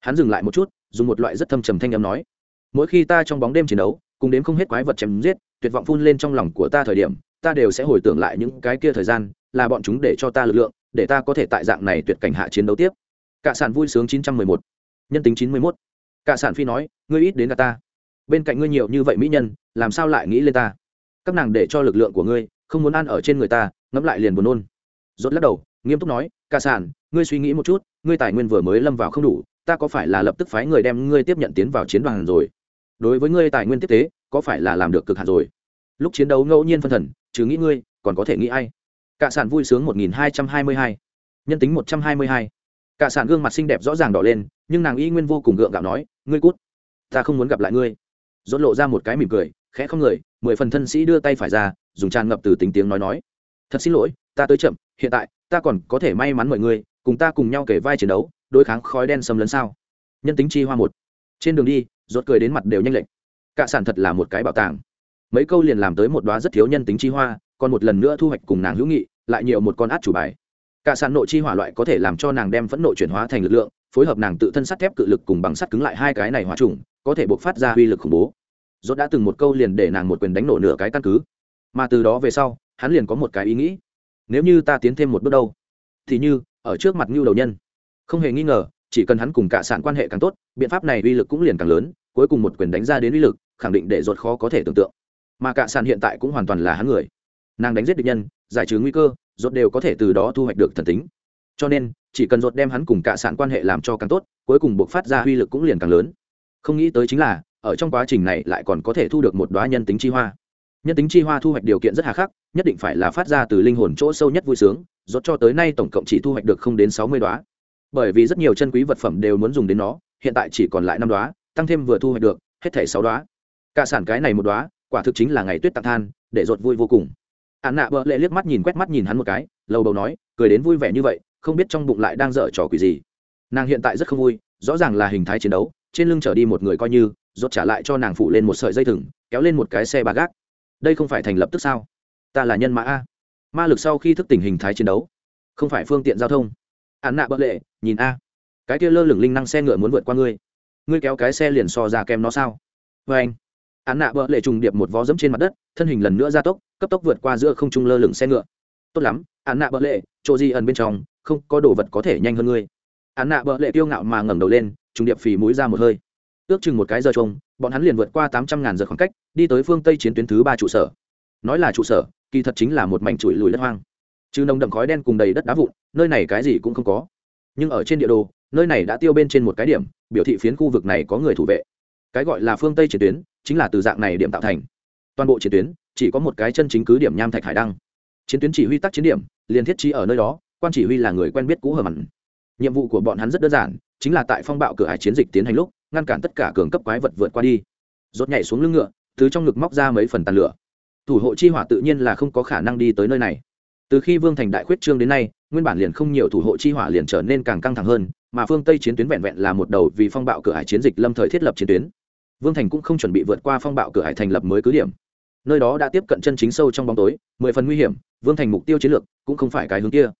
Hắn dừng lại một chút, dùng một loại rất thâm trầm thanh âm nói mỗi khi ta trong bóng đêm chiến đấu, cùng đếm không hết quái vật chém giết, tuyệt vọng phun lên trong lòng của ta thời điểm, ta đều sẽ hồi tưởng lại những cái kia thời gian, là bọn chúng để cho ta lực lượng, để ta có thể tại dạng này tuyệt cảnh hạ chiến đấu tiếp. Cả sản vui sướng 911. nhân tính 91. cả sản phi nói, ngươi ít đến cả ta. Bên cạnh ngươi nhiều như vậy mỹ nhân, làm sao lại nghĩ lên ta? Các nàng để cho lực lượng của ngươi, không muốn ăn ở trên người ta, ngẫm lại liền buồn nôn. Rốt lắc đầu, nghiêm túc nói, cả sản, ngươi suy nghĩ một chút, ngươi tài nguyên vừa mới lâm vào không đủ, ta có phải là lập tức phái người đem ngươi tiếp nhận tiến vào chiến đoàn rồi? Đối với ngươi tài nguyên tiếp tế, có phải là làm được cực hạn rồi? Lúc chiến đấu ngẫu nhiên phân thần chứ nghĩ ngươi, còn có thể nghĩ ai? Cả sản vui sướng một nghìn hai trăm hai mươi hai. Nhân tính một trăm hai mươi hai. Cả sản gương mặt xinh đẹp rõ ràng đỏ lên, nhưng nàng y nguyên vô cùng gượng gạo nói, ngươi cút, ta không muốn gặp lại ngươi. Dốt lộ ra một cái mỉm cười, khẽ không người, mười phần thân sĩ đưa tay phải ra, dùng tràn ngập từ tính tiếng nói nói, thật xin lỗi, ta tới chậm, hiện tại, ta còn có thể may mắn mọi người cùng ta cùng nhau kể vai chiến đấu, đối kháng khói đen xâm lấn sao? Nhân tính chi hoa một trên đường đi, rốt cười đến mặt đều nhanh lệch. Cả sản thật là một cái bảo tàng. Mấy câu liền làm tới một đóa rất thiếu nhân tính chi hoa, còn một lần nữa thu hoạch cùng nàng hữu nghị, lại nhiều một con át chủ bài. Cả sản nội chi hỏa loại có thể làm cho nàng đem phẫn nộ chuyển hóa thành lực lượng, phối hợp nàng tự thân sắt thép cự lực cùng bằng sắt cứng lại hai cái này hóa trùng, có thể buộc phát ra uy lực khủng bố. Rốt đã từng một câu liền để nàng một quyền đánh nổ nửa cái căn cứ. Mà từ đó về sau, hắn liền có một cái ý nghĩ. Nếu như ta tiến thêm một bước đâu, thì như ở trước mặt ngưu đầu nhân. Không hề nghi ngờ chỉ cần hắn cùng cả sản quan hệ càng tốt, biện pháp này uy lực cũng liền càng lớn, cuối cùng một quyền đánh ra đến uy lực, khẳng định để ruột khó có thể tưởng tượng. Mà cả sản hiện tại cũng hoàn toàn là hắn người. Nàng đánh giết địch nhân, giải trừ nguy cơ, ruột đều có thể từ đó thu hoạch được thần tính. Cho nên, chỉ cần ruột đem hắn cùng cả sản quan hệ làm cho càng tốt, cuối cùng buộc phát ra uy lực cũng liền càng lớn. Không nghĩ tới chính là, ở trong quá trình này lại còn có thể thu được một đoá nhân tính chi hoa. Nhân tính chi hoa thu hoạch điều kiện rất hà khắc, nhất định phải là phát ra từ linh hồn chỗ sâu nhất vui sướng rốt cho tới nay tổng cộng chỉ thu hoạch được không đến sáu mươi đoá bởi vì rất nhiều chân quý vật phẩm đều muốn dùng đến nó, hiện tại chỉ còn lại năm đoá tăng thêm vừa thu hoạch được, hết thảy sáu đoá cả sản cái này một đoá quả thực chính là ngày tuyết tặng than, để rột vui vô cùng. Hạn nạ bợ lệ liếc mắt nhìn, quét mắt nhìn hắn một cái, lầu đầu nói, cười đến vui vẻ như vậy, không biết trong bụng lại đang dở trò quỷ gì. Nàng hiện tại rất không vui, rõ ràng là hình thái chiến đấu, trên lưng trở đi một người coi như rột trả lại cho nàng phụ lên một sợi dây thừng, kéo lên một cái xe ba gác. Đây không phải thành lập tức sao? Ta là nhân mã a. Ma lực sau khi thức tỉnh hình thái chiến đấu, không phải phương tiện giao thông hạn nạ bợ lệ, nhìn a. Cái kia lơ lửng linh năng xe ngựa muốn vượt qua ngươi. Ngươi kéo cái xe liền so ra kèm nó sao? Vê anh hạn nạ bợ lệ trùng điệp một vó dẫm trên mặt đất, thân hình lần nữa ra tốc, cấp tốc vượt qua giữa không trung lơ lửng xe ngựa. Tốt lắm hạn nạ bợ lệ, chỗ di ẩn bên trong, không có đồ vật có thể nhanh hơn ngươi. Hạn nạ bợ lệ tiêu ngạo mà ngẩng đầu lên, trùng điệp phì mũi ra một hơi. Ước chừng một cái giờ trông, bọn hắn liền vượt qua tám trăm ngàn giờ khoảng cách, đi tới phương tây chiến tuyến thứ ba trụ sở. Nói là trụ sở, kỳ thật chính là một mảnh chuỗi lùi đất hoang chứ nồng đậm khói đen cùng đầy đất đá vụn, nơi này cái gì cũng không có. Nhưng ở trên địa đồ, nơi này đã tiêu bên trên một cái điểm, biểu thị phiến khu vực này có người thủ vệ. Cái gọi là phương tây chiến tuyến, chính là từ dạng này điểm tạo thành. Toàn bộ chiến tuyến, chỉ có một cái chân chính cứ điểm nham thạch hải đăng. Chiến tuyến chỉ huy tắc chiến điểm, liền thiết trí ở nơi đó, quan chỉ huy là người quen biết cũ hờ mặn. Nhiệm vụ của bọn hắn rất đơn giản, chính là tại phong bạo cửa hải chiến dịch tiến hành lúc, ngăn cản tất cả cường cấp quái vật vượt qua đi. Rốt nhảy xuống lưng ngựa thứ trong ngực móc ra mấy phần tàn lửa. Thủ hộ chi hỏa tự nhiên là không có khả năng đi tới nơi này từ khi vương thành đại khuyết trương đến nay, nguyên bản liền không nhiều thủ hộ chi hỏa liền trở nên càng căng thẳng hơn, mà phương tây chiến tuyến vẹn vẹn là một đầu vì phong bạo cửa hải chiến dịch lâm thời thiết lập chiến tuyến. Vương thành cũng không chuẩn bị vượt qua phong bạo cửa hải thành lập mới cứ điểm. Nơi đó đã tiếp cận chân chính sâu trong bóng tối, mười phần nguy hiểm, vương thành mục tiêu chiến lược cũng không phải cái hướng kia.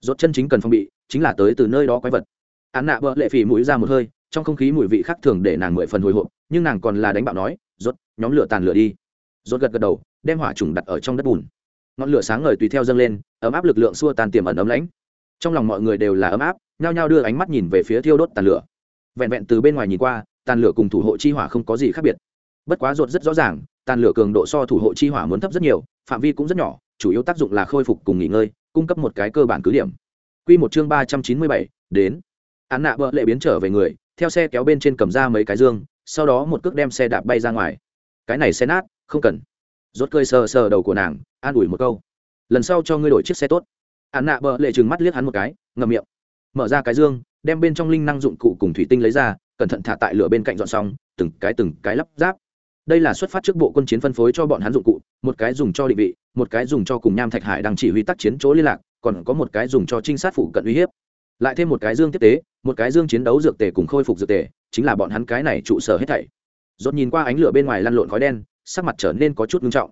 Rốt chân chính cần phong bị, chính là tới từ nơi đó quái vật. Án nạ bợ lệ phì mũi ra một hơi, trong không khí mùi vị khác thường để nàng mười phần hồi hộp, nhưng nàng còn là đánh bạo nói, rốt, nhóm lửa tàn lửa đi. Rốt gật gật đầu, đem hỏa trùng đặt ở trong đất bùn ngọn lửa sáng ngời tùy theo dâng lên, ấm áp lực lượng xua tàn tiềm ẩn ấm lãnh. Trong lòng mọi người đều là ấm áp, nhao nhao đưa ánh mắt nhìn về phía thiêu đốt tàn lửa. Vẹn vẹn từ bên ngoài nhìn qua, tàn lửa cùng thủ hộ chi hỏa không có gì khác biệt. Bất quá rột rất rõ ràng, tàn lửa cường độ so thủ hộ chi hỏa muốn thấp rất nhiều, phạm vi cũng rất nhỏ, chủ yếu tác dụng là khôi phục cùng nghỉ ngơi, cung cấp một cái cơ bản cứ điểm. Q một chương ba trăm chín mươi bảy, đến. Án nạ vợ lệ biến trở về người, theo xe kéo bên trên cầm ra mấy cái dương, sau đó một cước đem xe đạp bay ra ngoài. Cái này xe nát, không cần rốt cười sờ sờ đầu của nàng, an ủi một câu. Lần sau cho ngươi đổi chiếc xe tốt. Hắn nạ bợ lệ trừng mắt liếc hắn một cái, ngậm miệng. Mở ra cái dương, đem bên trong linh năng dụng cụ cùng thủy tinh lấy ra, cẩn thận thả tại lửa bên cạnh dọn xong, từng cái từng cái lắp ráp. Đây là xuất phát trước bộ quân chiến phân phối cho bọn hắn dụng cụ, một cái dùng cho định vị, một cái dùng cho cùng nham thạch hải đang chỉ huy tác chiến chỗ liên lạc, còn có một cái dùng cho trinh sát phụ cận uy hiếp. Lại thêm một cái dương tiếp tế, một cái dương chiến đấu dược tề cùng khôi phục dược tề, chính là bọn hắn cái này trụ sở hết thảy. Rốt nhìn qua ánh lửa bên ngoài lăn lộn khói đen sắc mặt trở nên có chút nghiêm trọng.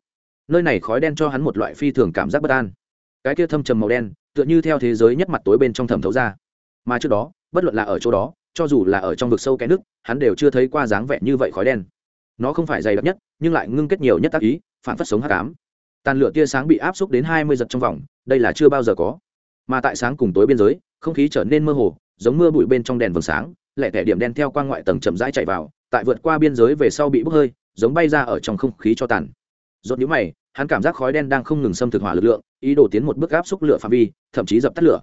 Nơi này khói đen cho hắn một loại phi thường cảm giác bất an. Cái kia thâm trầm màu đen, tựa như theo thế giới nhất mặt tối bên trong thẩm thấu ra. Mà trước đó, bất luận là ở chỗ đó, cho dù là ở trong vực sâu cái nước, hắn đều chưa thấy qua dáng vẻ như vậy khói đen. Nó không phải dày đặc nhất, nhưng lại ngưng kết nhiều nhất tác ý, phản phát sống hắc ám. Tàn lửa tia sáng bị áp xúc đến hai mươi giật trong vòng, đây là chưa bao giờ có. Mà tại sáng cùng tối biên giới, không khí trở nên mơ hồ, giống mưa bụi bên trong đèn vầng sáng, lẻ tẻ điểm đen theo quang ngoại tầng chậm rãi chạy vào, tại vượt qua biên giới về sau bị bốc hơi giống bay ra ở trong không khí cho tàn. Rốt nhíu mày, hắn cảm giác khói đen đang không ngừng xâm thực hỏa lực lượng, ý đồ tiến một bước áp xúc lửa phạm vi, thậm chí dập tắt lửa.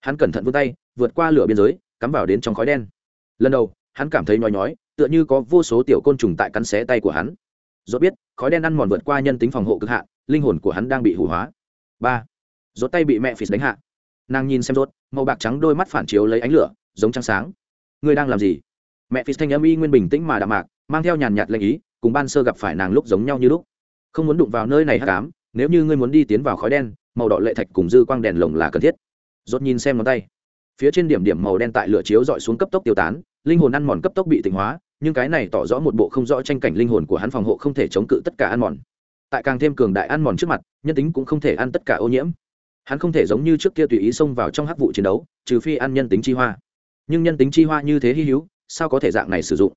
Hắn cẩn thận vươn tay, vượt qua lửa biên giới, cắm vào đến trong khói đen. Lần đầu, hắn cảm thấy nhói nhói, tựa như có vô số tiểu côn trùng tại cắn xé tay của hắn. Rốt biết, khói đen ăn mòn vượt qua nhân tính phòng hộ cực hạn, linh hồn của hắn đang bị hủ hóa. Ba. Rốt tay bị mẹ phì đánh hạ. Nàng nhìn xem rốt, màu bạc trắng đôi mắt phản chiếu lấy ánh lửa, giống trăng sáng. Ngươi đang làm gì? Mẹ phì thanh âm y nguyên bình tĩnh mà đạm mạc, mang theo nhàn nhạt lệnh ý cùng ban sơ gặp phải nàng lúc giống nhau như lúc. Không muốn đụng vào nơi này hát ám, nếu như ngươi muốn đi tiến vào khói đen, màu đỏ lệ thạch cùng dư quang đèn lồng là cần thiết. Rốt nhìn xem ngón tay. Phía trên điểm điểm màu đen tại lửa chiếu dọi xuống cấp tốc tiêu tán, linh hồn ăn mòn cấp tốc bị tỉnh hóa, nhưng cái này tỏ rõ một bộ không rõ tranh cảnh linh hồn của hắn phòng hộ không thể chống cự tất cả ăn mòn. Tại càng thêm cường đại ăn mòn trước mặt, nhân tính cũng không thể ăn tất cả ô nhiễm. Hắn không thể giống như trước kia tùy ý xông vào trong hắc vụ chiến đấu, trừ phi ăn nhân tính chi hoa. Nhưng nhân tính chi hoa như thế hy hữu, sao có thể dạng này sử dụng?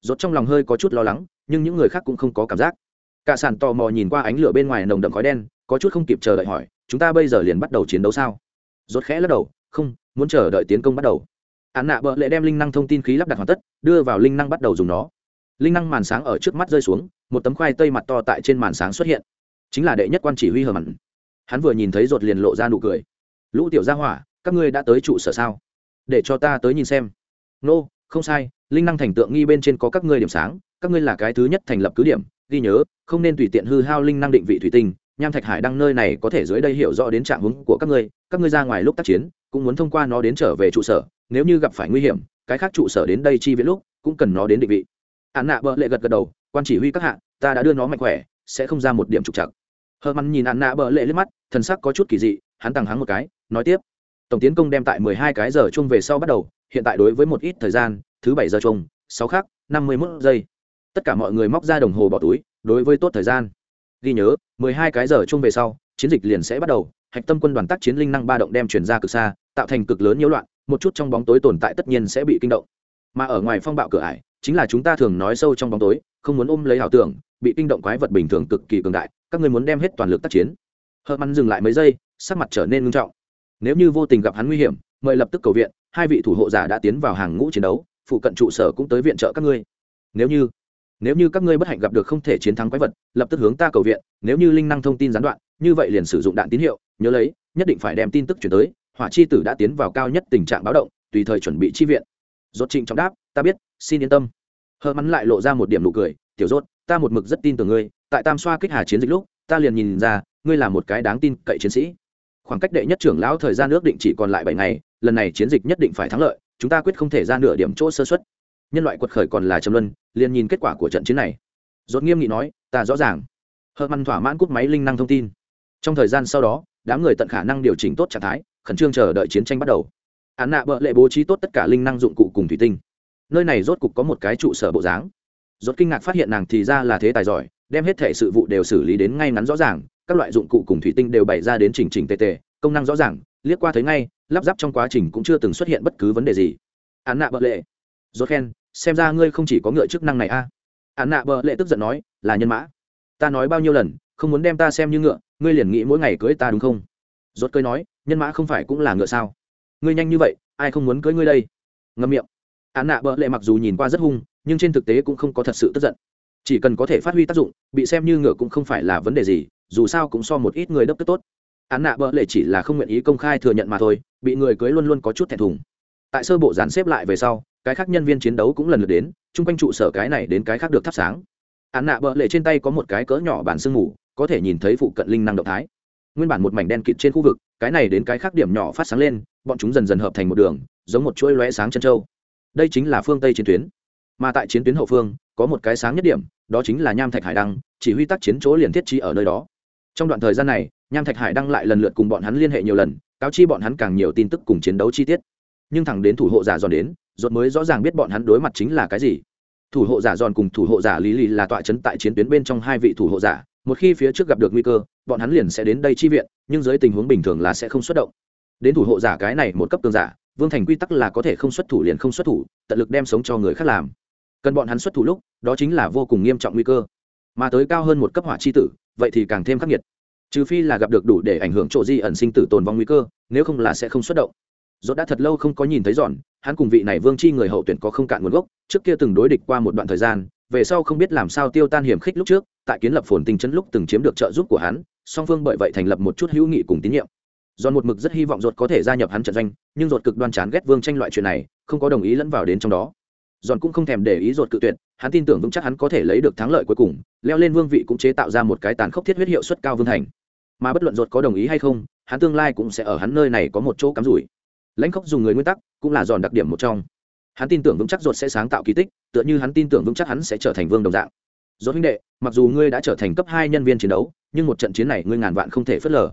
Rốt trong lòng hơi có chút lo lắng nhưng những người khác cũng không có cảm giác. Cả sản tò mò nhìn qua ánh lửa bên ngoài nồng đậm khói đen có chút không kịp chờ đợi hỏi chúng ta bây giờ liền bắt đầu chiến đấu sao? Rốt khẽ lắc đầu không muốn chờ đợi tiến công bắt đầu. Án nạ bợ lệ đem linh năng thông tin khí lắp đặt hoàn tất đưa vào linh năng bắt đầu dùng nó. Linh năng màn sáng ở trước mắt rơi xuống một tấm khoai tây mặt to tại trên màn sáng xuất hiện. Chính là đệ nhất quan chỉ huy hờ mặn. Hắn vừa nhìn thấy rột liền lộ ra nụ cười. Lũ tiểu gia hỏa các ngươi đã tới trụ sở sao? Để cho ta tới nhìn xem. Nô、no, không sai linh năng thành tượng nghi bên trên có các ngươi điểm sáng, các ngươi là cái thứ nhất thành lập cứ điểm, ghi nhớ, không nên tùy tiện hư hao linh năng định vị thủy tinh, nham thạch hải đăng nơi này có thể dưới đây hiểu rõ đến trạng hướng của các ngươi các ngươi ra ngoài lúc tác chiến, cũng muốn thông qua nó đến trở về trụ sở, nếu như gặp phải nguy hiểm, cái khác trụ sở đến đây chi viện lúc, cũng cần nó đến định vị hạn nạ bợ lệ gật gật đầu, quan chỉ huy các hạ, ta đã đưa nó mạnh khỏe, sẽ không ra một điểm trục trặc. hờ mắn nhìn hạn nạ bợ lệ liếc mắt, thần sắc có chút kỳ dị, hắn tăng hắng một cái, nói tiếp tổng tiến công đem tại mười hai cái giờ chung về sau bắt đầu, hiện tại đối với một ít thời gian thứ bảy giờ chung, sáu khắc, năm mươi mốt giây. Tất cả mọi người móc ra đồng hồ bỏ túi, đối với tốt thời gian. Ghi nhớ, mười hai cái giờ chung về sau, chiến dịch liền sẽ bắt đầu. Hạch tâm quân đoàn tác chiến linh năng ba động đem chuyển ra cực xa, tạo thành cực lớn nhiễu loạn, một chút trong bóng tối tồn tại tất nhiên sẽ bị kinh động. Mà ở ngoài phong bạo cửa ải, chính là chúng ta thường nói sâu trong bóng tối, không muốn ôm lấy ảo tưởng, bị kinh động quái vật bình thường cực kỳ cường đại, các ngươi muốn đem hết toàn lực tác chiến. Hợt mắn dừng lại mấy giây, sắc mặt trở nên ngưng trọng. Nếu như vô tình gặp hắn nguy hiểm, mời lập tức cầu viện, hai vị thủ hộ giả đã tiến vào hàng ngũ chiến đấu phụ cận trụ sở cũng tới viện trợ các ngươi. Nếu như nếu như các ngươi bất hạnh gặp được không thể chiến thắng quái vật lập tức hướng ta cầu viện nếu như linh năng thông tin gián đoạn như vậy liền sử dụng đạn tín hiệu nhớ lấy nhất định phải đem tin tức chuyển tới hỏa chi tử đã tiến vào cao nhất tình trạng báo động tùy thời chuẩn bị chi viện. Rốt trịnh trọng đáp ta biết xin yên tâm. Hờ mắn lại lộ ra một điểm nụ cười tiểu Rốt, ta một mực rất tin tưởng ngươi tại tam xoa kích hà chiến dịch lúc ta liền nhìn ra ngươi là một cái đáng tin cậy chiến sĩ. Khoảng cách đệ nhất trưởng lão thời gian ước định chỉ còn lại bảy ngày lần này chiến dịch nhất định phải thắng lợi chúng ta quyết không thể ra nửa điểm chỗ sơ xuất nhân loại quật khởi còn là trầm luân, liền nhìn kết quả của trận chiến này. Dốt nghiêm nghị nói, ta rõ ràng. Hờ mắn thỏa mãn cút máy linh năng thông tin. Trong thời gian sau đó, đám người tận khả năng điều chỉnh tốt trạng thái, khẩn trương chờ đợi chiến tranh bắt đầu. Án nạ bợ lệ bố trí tốt tất cả linh năng dụng cụ cùng thủy tinh. Nơi này rốt cục có một cái trụ sở bộ dáng. Rốt kinh ngạc phát hiện nàng thì ra là thế tài giỏi, đem hết thể sự vụ đều xử lý đến ngay ngắn rõ ràng, các loại dụng cụ cùng thủy tinh đều bày ra đến chỉnh chỉnh tề tề, công năng rõ ràng liếc qua thấy ngay, lắp ráp trong quá trình cũng chưa từng xuất hiện bất cứ vấn đề gì. Án nạ bợ lệ. Rốt khen, xem ra ngươi không chỉ có ngựa chức năng này a. À. án nạ bợ lệ tức giận nói, là nhân mã. Ta nói bao nhiêu lần, không muốn đem ta xem như ngựa, ngươi liền nghĩ mỗi ngày cưới ta đúng không? Rốt cưới nói, nhân mã không phải cũng là ngựa sao? Ngươi nhanh như vậy, ai không muốn cưới ngươi đây? Ngâm miệng. Án nạ bợ lệ mặc dù nhìn qua rất hung, nhưng trên thực tế cũng không có thật sự tức giận. Chỉ cần có thể phát huy tác dụng, bị xem như ngựa cũng không phải là vấn đề gì, dù sao cũng so một ít người đốc tức tốt án nạ bợ lệ chỉ là không nguyện ý công khai thừa nhận mà thôi, bị người cưới luôn luôn có chút thẹn thùng. Tại sơ bộ dàn xếp lại về sau, cái khác nhân viên chiến đấu cũng lần lượt đến, chung quanh trụ sở cái này đến cái khác được thắp sáng. Án nạ bợ lệ trên tay có một cái cỡ nhỏ bản sương mù, có thể nhìn thấy phụ cận linh năng động thái. Nguyên bản một mảnh đen kịt trên khu vực, cái này đến cái khác điểm nhỏ phát sáng lên, bọn chúng dần dần hợp thành một đường, giống một chuỗi lóe sáng chân trâu đây chính là phương tây chiến tuyến. Mà tại chiến tuyến hậu phương, có một cái sáng nhất điểm, đó chính là nham thạch hải đăng, chỉ huy tác chiến chỗ liền thiết trí ở nơi đó trong đoạn thời gian này, nham thạch hải đăng lại lần lượt cùng bọn hắn liên hệ nhiều lần, cáo chi bọn hắn càng nhiều tin tức cùng chiến đấu chi tiết. Nhưng thẳng đến thủ hộ giả giòn đến dột mới rõ ràng biết bọn hắn đối mặt chính là cái gì. Thủ hộ giả giòn cùng thủ hộ giả lý lì là tọa chấn tại chiến tuyến bên trong hai vị thủ hộ giả, một khi phía trước gặp được nguy cơ, bọn hắn liền sẽ đến đây chi viện, nhưng dưới tình huống bình thường là sẽ không xuất động. Đến thủ hộ giả cái này một cấp tường giả, vương thành quy tắc là có thể không xuất thủ liền không xuất thủ, tận lực đem sống cho người khác làm. Cần bọn hắn xuất thủ lúc, đó chính là vô cùng nghiêm trọng nguy cơ mà tới cao hơn một cấp hỏa chi tử, vậy thì càng thêm khắc nghiệt. Trừ phi là gặp được đủ để ảnh hưởng chỗ di ẩn sinh tử tồn vong nguy cơ, nếu không là sẽ không xuất động. Dốt đã thật lâu không có nhìn thấy giòn hắn cùng vị này vương chi người hậu tuyển có không cạn nguồn gốc, trước kia từng đối địch qua một đoạn thời gian, về sau không biết làm sao tiêu tan hiểm khích lúc trước, tại kiến lập phồn tinh chấn lúc từng chiếm được trợ giúp của hắn, song phương bởi vậy thành lập một chút hữu nghị cùng tín nhiệm. Giòn một mực rất hy vọng dột có thể gia nhập hắn trận doanh, nhưng dột cực đoan chán ghét vương tranh loại chuyện này, không có đồng ý lẫn vào đến trong đó giòn cũng không thèm để ý ruột cự tuyệt, hắn tin tưởng vững chắc hắn có thể lấy được thắng lợi cuối cùng, leo lên vương vị cũng chế tạo ra một cái tàn khốc thiết huyết hiệu suất cao vương thành. Mà bất luận ruột có đồng ý hay không, hắn tương lai cũng sẽ ở hắn nơi này có một chỗ cắm rủi. Lãnh khốc dùng người nguyên tắc, cũng là giòn đặc điểm một trong. Hắn tin tưởng vững chắc ruột sẽ sáng tạo kỳ tích, tựa như hắn tin tưởng vững chắc hắn sẽ trở thành vương đồng dạng. Dột huynh đệ, mặc dù ngươi đã trở thành cấp hai nhân viên chiến đấu, nhưng một trận chiến này ngươi ngàn vạn không thể phớt lờ.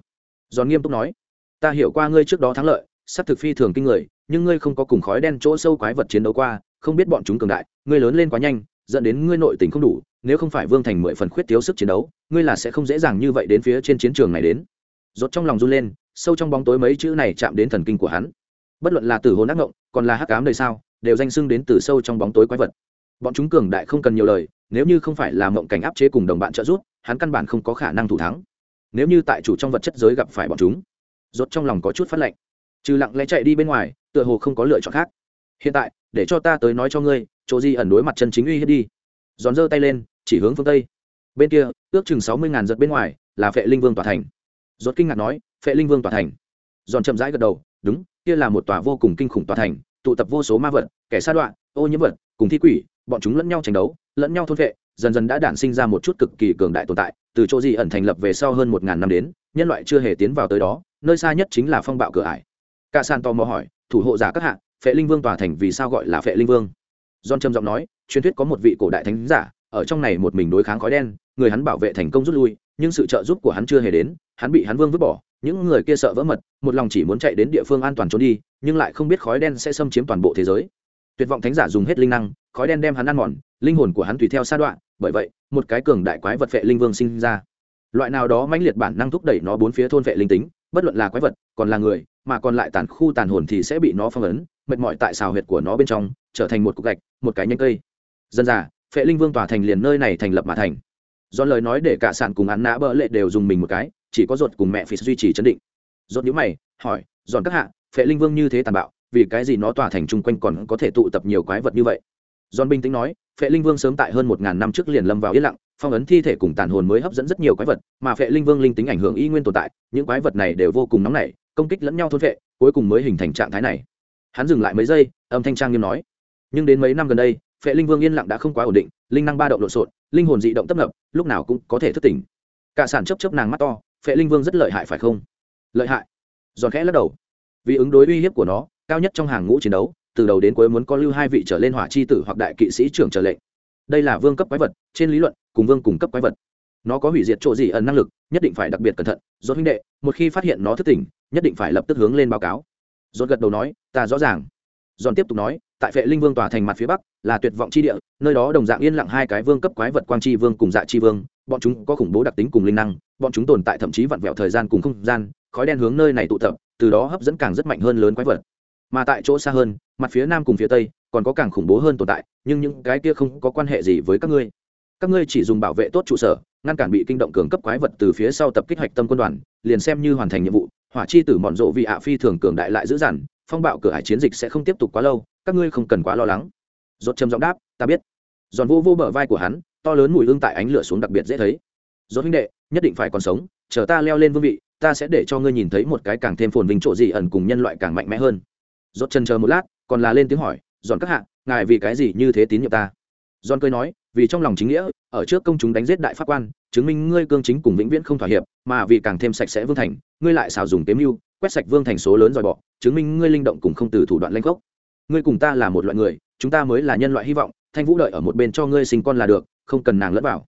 Giòn nghiêm túc nói, ta hiểu qua ngươi trước đó thắng lợi, sắp thực phi thường kinh người, nhưng ngươi không có cùng khói đen chỗ sâu quái vật chiến đấu qua không biết bọn chúng cường đại, ngươi lớn lên quá nhanh, dẫn đến ngươi nội tình không đủ, nếu không phải vương thành mười phần khuyết thiếu sức chiến đấu, ngươi là sẽ không dễ dàng như vậy đến phía trên chiến trường này đến. Rốt trong lòng run lên, sâu trong bóng tối mấy chữ này chạm đến thần kinh của hắn. Bất luận là tử hồn ác ngộng, còn là hắc ám đời sao, đều danh xưng đến từ sâu trong bóng tối quái vật. Bọn chúng cường đại không cần nhiều lời, nếu như không phải là mộng cảnh áp chế cùng đồng bạn trợ giúp, hắn căn bản không có khả năng thủ thắng. Nếu như tại chủ trong vật chất giới gặp phải bọn chúng, rốt trong lòng có chút phát lạnh trừ lặng lẽ chạy đi bên ngoài, tựa hồ không có lựa chọn khác hiện tại, để cho ta tới nói cho ngươi, chỗ di ẩn đối mặt chân chính uy hiếp đi. Giòn giơ tay lên, chỉ hướng phương tây. Bên kia, ước chừng sáu mươi ngàn giật bên ngoài, là phệ linh vương tòa thành. Rốt kinh ngạc nói, phệ linh vương tòa thành. Giòn chậm rãi gật đầu, đúng, kia là một tòa vô cùng kinh khủng tòa thành, tụ tập vô số ma vật, kẻ sa đoạn ô nhiễm vật, cùng thi quỷ, bọn chúng lẫn nhau tranh đấu, lẫn nhau thôn vệ dần dần đã đản sinh ra một chút cực kỳ cường đại tồn tại, từ chỗ di ẩn thành lập về sau hơn một ngàn năm đến, nhân loại chưa hề tiến vào tới đó, nơi xa nhất chính là phong bạo cửa ải. Cả san tò mò hỏi, thủ hộ giả các hạng phệ linh vương tòa thành vì sao gọi là phệ linh vương? John trầm giọng nói, truyền thuyết có một vị cổ đại thánh giả, ở trong này một mình đối kháng khói đen, người hắn bảo vệ thành công rút lui, nhưng sự trợ giúp của hắn chưa hề đến, hắn bị hắn vương vứt bỏ, những người kia sợ vỡ mật, một lòng chỉ muốn chạy đến địa phương an toàn trốn đi, nhưng lại không biết khói đen sẽ xâm chiếm toàn bộ thế giới. Tuyệt vọng thánh giả dùng hết linh năng, khói đen đem hắn ăn mòn, linh hồn của hắn tùy theo sa đoạn bởi vậy, một cái cường đại quái vật phệ linh vương sinh ra. Loại nào đó mãnh liệt bản năng thúc đẩy nó bốn phía thôn vệ linh tính, bất luận là quái vật, còn là người, mà còn lại tàn khu tàn hồn thì sẽ bị nó phong ấn mệt mỏi tại xào huyệt của nó bên trong, trở thành một cục gạch, một cái nhánh cây. Dân già, phệ linh vương tòa thành liền nơi này thành lập mà thành. Do lời nói để cả sản cùng án nã bỡ lệ đều dùng mình một cái, chỉ có ruột cùng mẹ phi duy trì chấn định. Ruột nhíu mày, hỏi, giòn các hạ, phệ linh vương như thế tàn bạo, vì cái gì nó tòa thành chung quanh còn có thể tụ tập nhiều quái vật như vậy? Giòn bình tĩnh nói, phệ linh vương sớm tại hơn một ngàn năm trước liền lâm vào yên lặng, phong ấn thi thể cùng tàn hồn mới hấp dẫn rất nhiều quái vật, mà phệ linh vương linh tính ảnh hưởng y nguyên tồn tại, những quái vật này đều vô cùng nóng nảy, công kích lẫn nhau thôn vệ cuối cùng mới hình thành trạng thái này hắn dừng lại mấy giây, âm thanh trang nghiêm nói. Nhưng đến mấy năm gần đây, phệ linh vương yên lặng đã không quá ổn định, linh năng ba động lộn xộn, linh hồn dị động tấp nập, lúc nào cũng có thể thức tỉnh. Cả sản chấp chấp nàng mắt to, phệ linh vương rất lợi hại phải không? Lợi hại. Giòn khẽ lắc đầu. Vì ứng đối uy hiếp của nó, cao nhất trong hàng ngũ chiến đấu, từ đầu đến cuối muốn có lưu hai vị trở lên hỏa chi tử hoặc đại kỵ sĩ trưởng trở lệnh. Đây là vương cấp quái vật, trên lý luận, cùng vương cùng cấp quái vật. Nó có hủy diệt chỗ gì ẩn năng lực, nhất định phải đặc biệt cẩn thận. Do huynh đệ, một khi phát hiện nó thức tỉnh, nhất định phải lập tức hướng lên báo cáo dốt gật đầu nói, ta rõ ràng. Giòn tiếp tục nói, tại vệ linh vương tòa thành mặt phía bắc, là tuyệt vọng chi địa, nơi đó đồng dạng yên lặng hai cái vương cấp quái vật quang chi vương cùng dạ chi vương, bọn chúng có khủng bố đặc tính cùng linh năng, bọn chúng tồn tại thậm chí vặn vẹo thời gian cùng không gian, khói đen hướng nơi này tụ tập, từ đó hấp dẫn càng rất mạnh hơn lớn quái vật. Mà tại chỗ xa hơn, mặt phía nam cùng phía tây, còn có càng khủng bố hơn tồn tại, nhưng những cái kia không có quan hệ gì với các ngươi. Các ngươi chỉ dùng bảo vệ tốt trụ sở, ngăn cản bị kinh động cường cấp quái vật từ phía sau tập kích hoạch tâm quân đoàn, liền xem như hoàn thành nhiệm vụ hỏa chi tử mòn rộ vị ạ phi thường cường đại lại dữ dằn, phong bạo cửa hải chiến dịch sẽ không tiếp tục quá lâu, các ngươi không cần quá lo lắng. Dốt trầm giọng đáp, ta biết. Giòn vô vô bờ vai của hắn, to lớn mùi hương tại ánh lửa xuống đặc biệt dễ thấy. Dốt huynh đệ, nhất định phải còn sống, chờ ta leo lên vương vị, ta sẽ để cho ngươi nhìn thấy một cái càng thêm phồn vinh chỗ gì ẩn cùng nhân loại càng mạnh mẽ hơn. Dốt chân chờ một lát, còn là lên tiếng hỏi, giòn các hạ, ngài vì cái gì như thế tín nhiệm ta? John cười nói, vì trong lòng chính nghĩa, ở trước công chúng đánh giết đại pháp quan, chứng minh ngươi cương chính cùng vĩnh viễn không thỏa hiệp, mà vì càng thêm sạch sẽ vương thành, ngươi lại xào dùng kiếm lưu, quét sạch vương thành số lớn rồi bỏ, chứng minh ngươi linh động cùng không từ thủ đoạn lanh gốc. Ngươi cùng ta là một loại người, chúng ta mới là nhân loại hy vọng, Thanh Vũ đợi ở một bên cho ngươi sinh con là được, không cần nàng lẫn vào.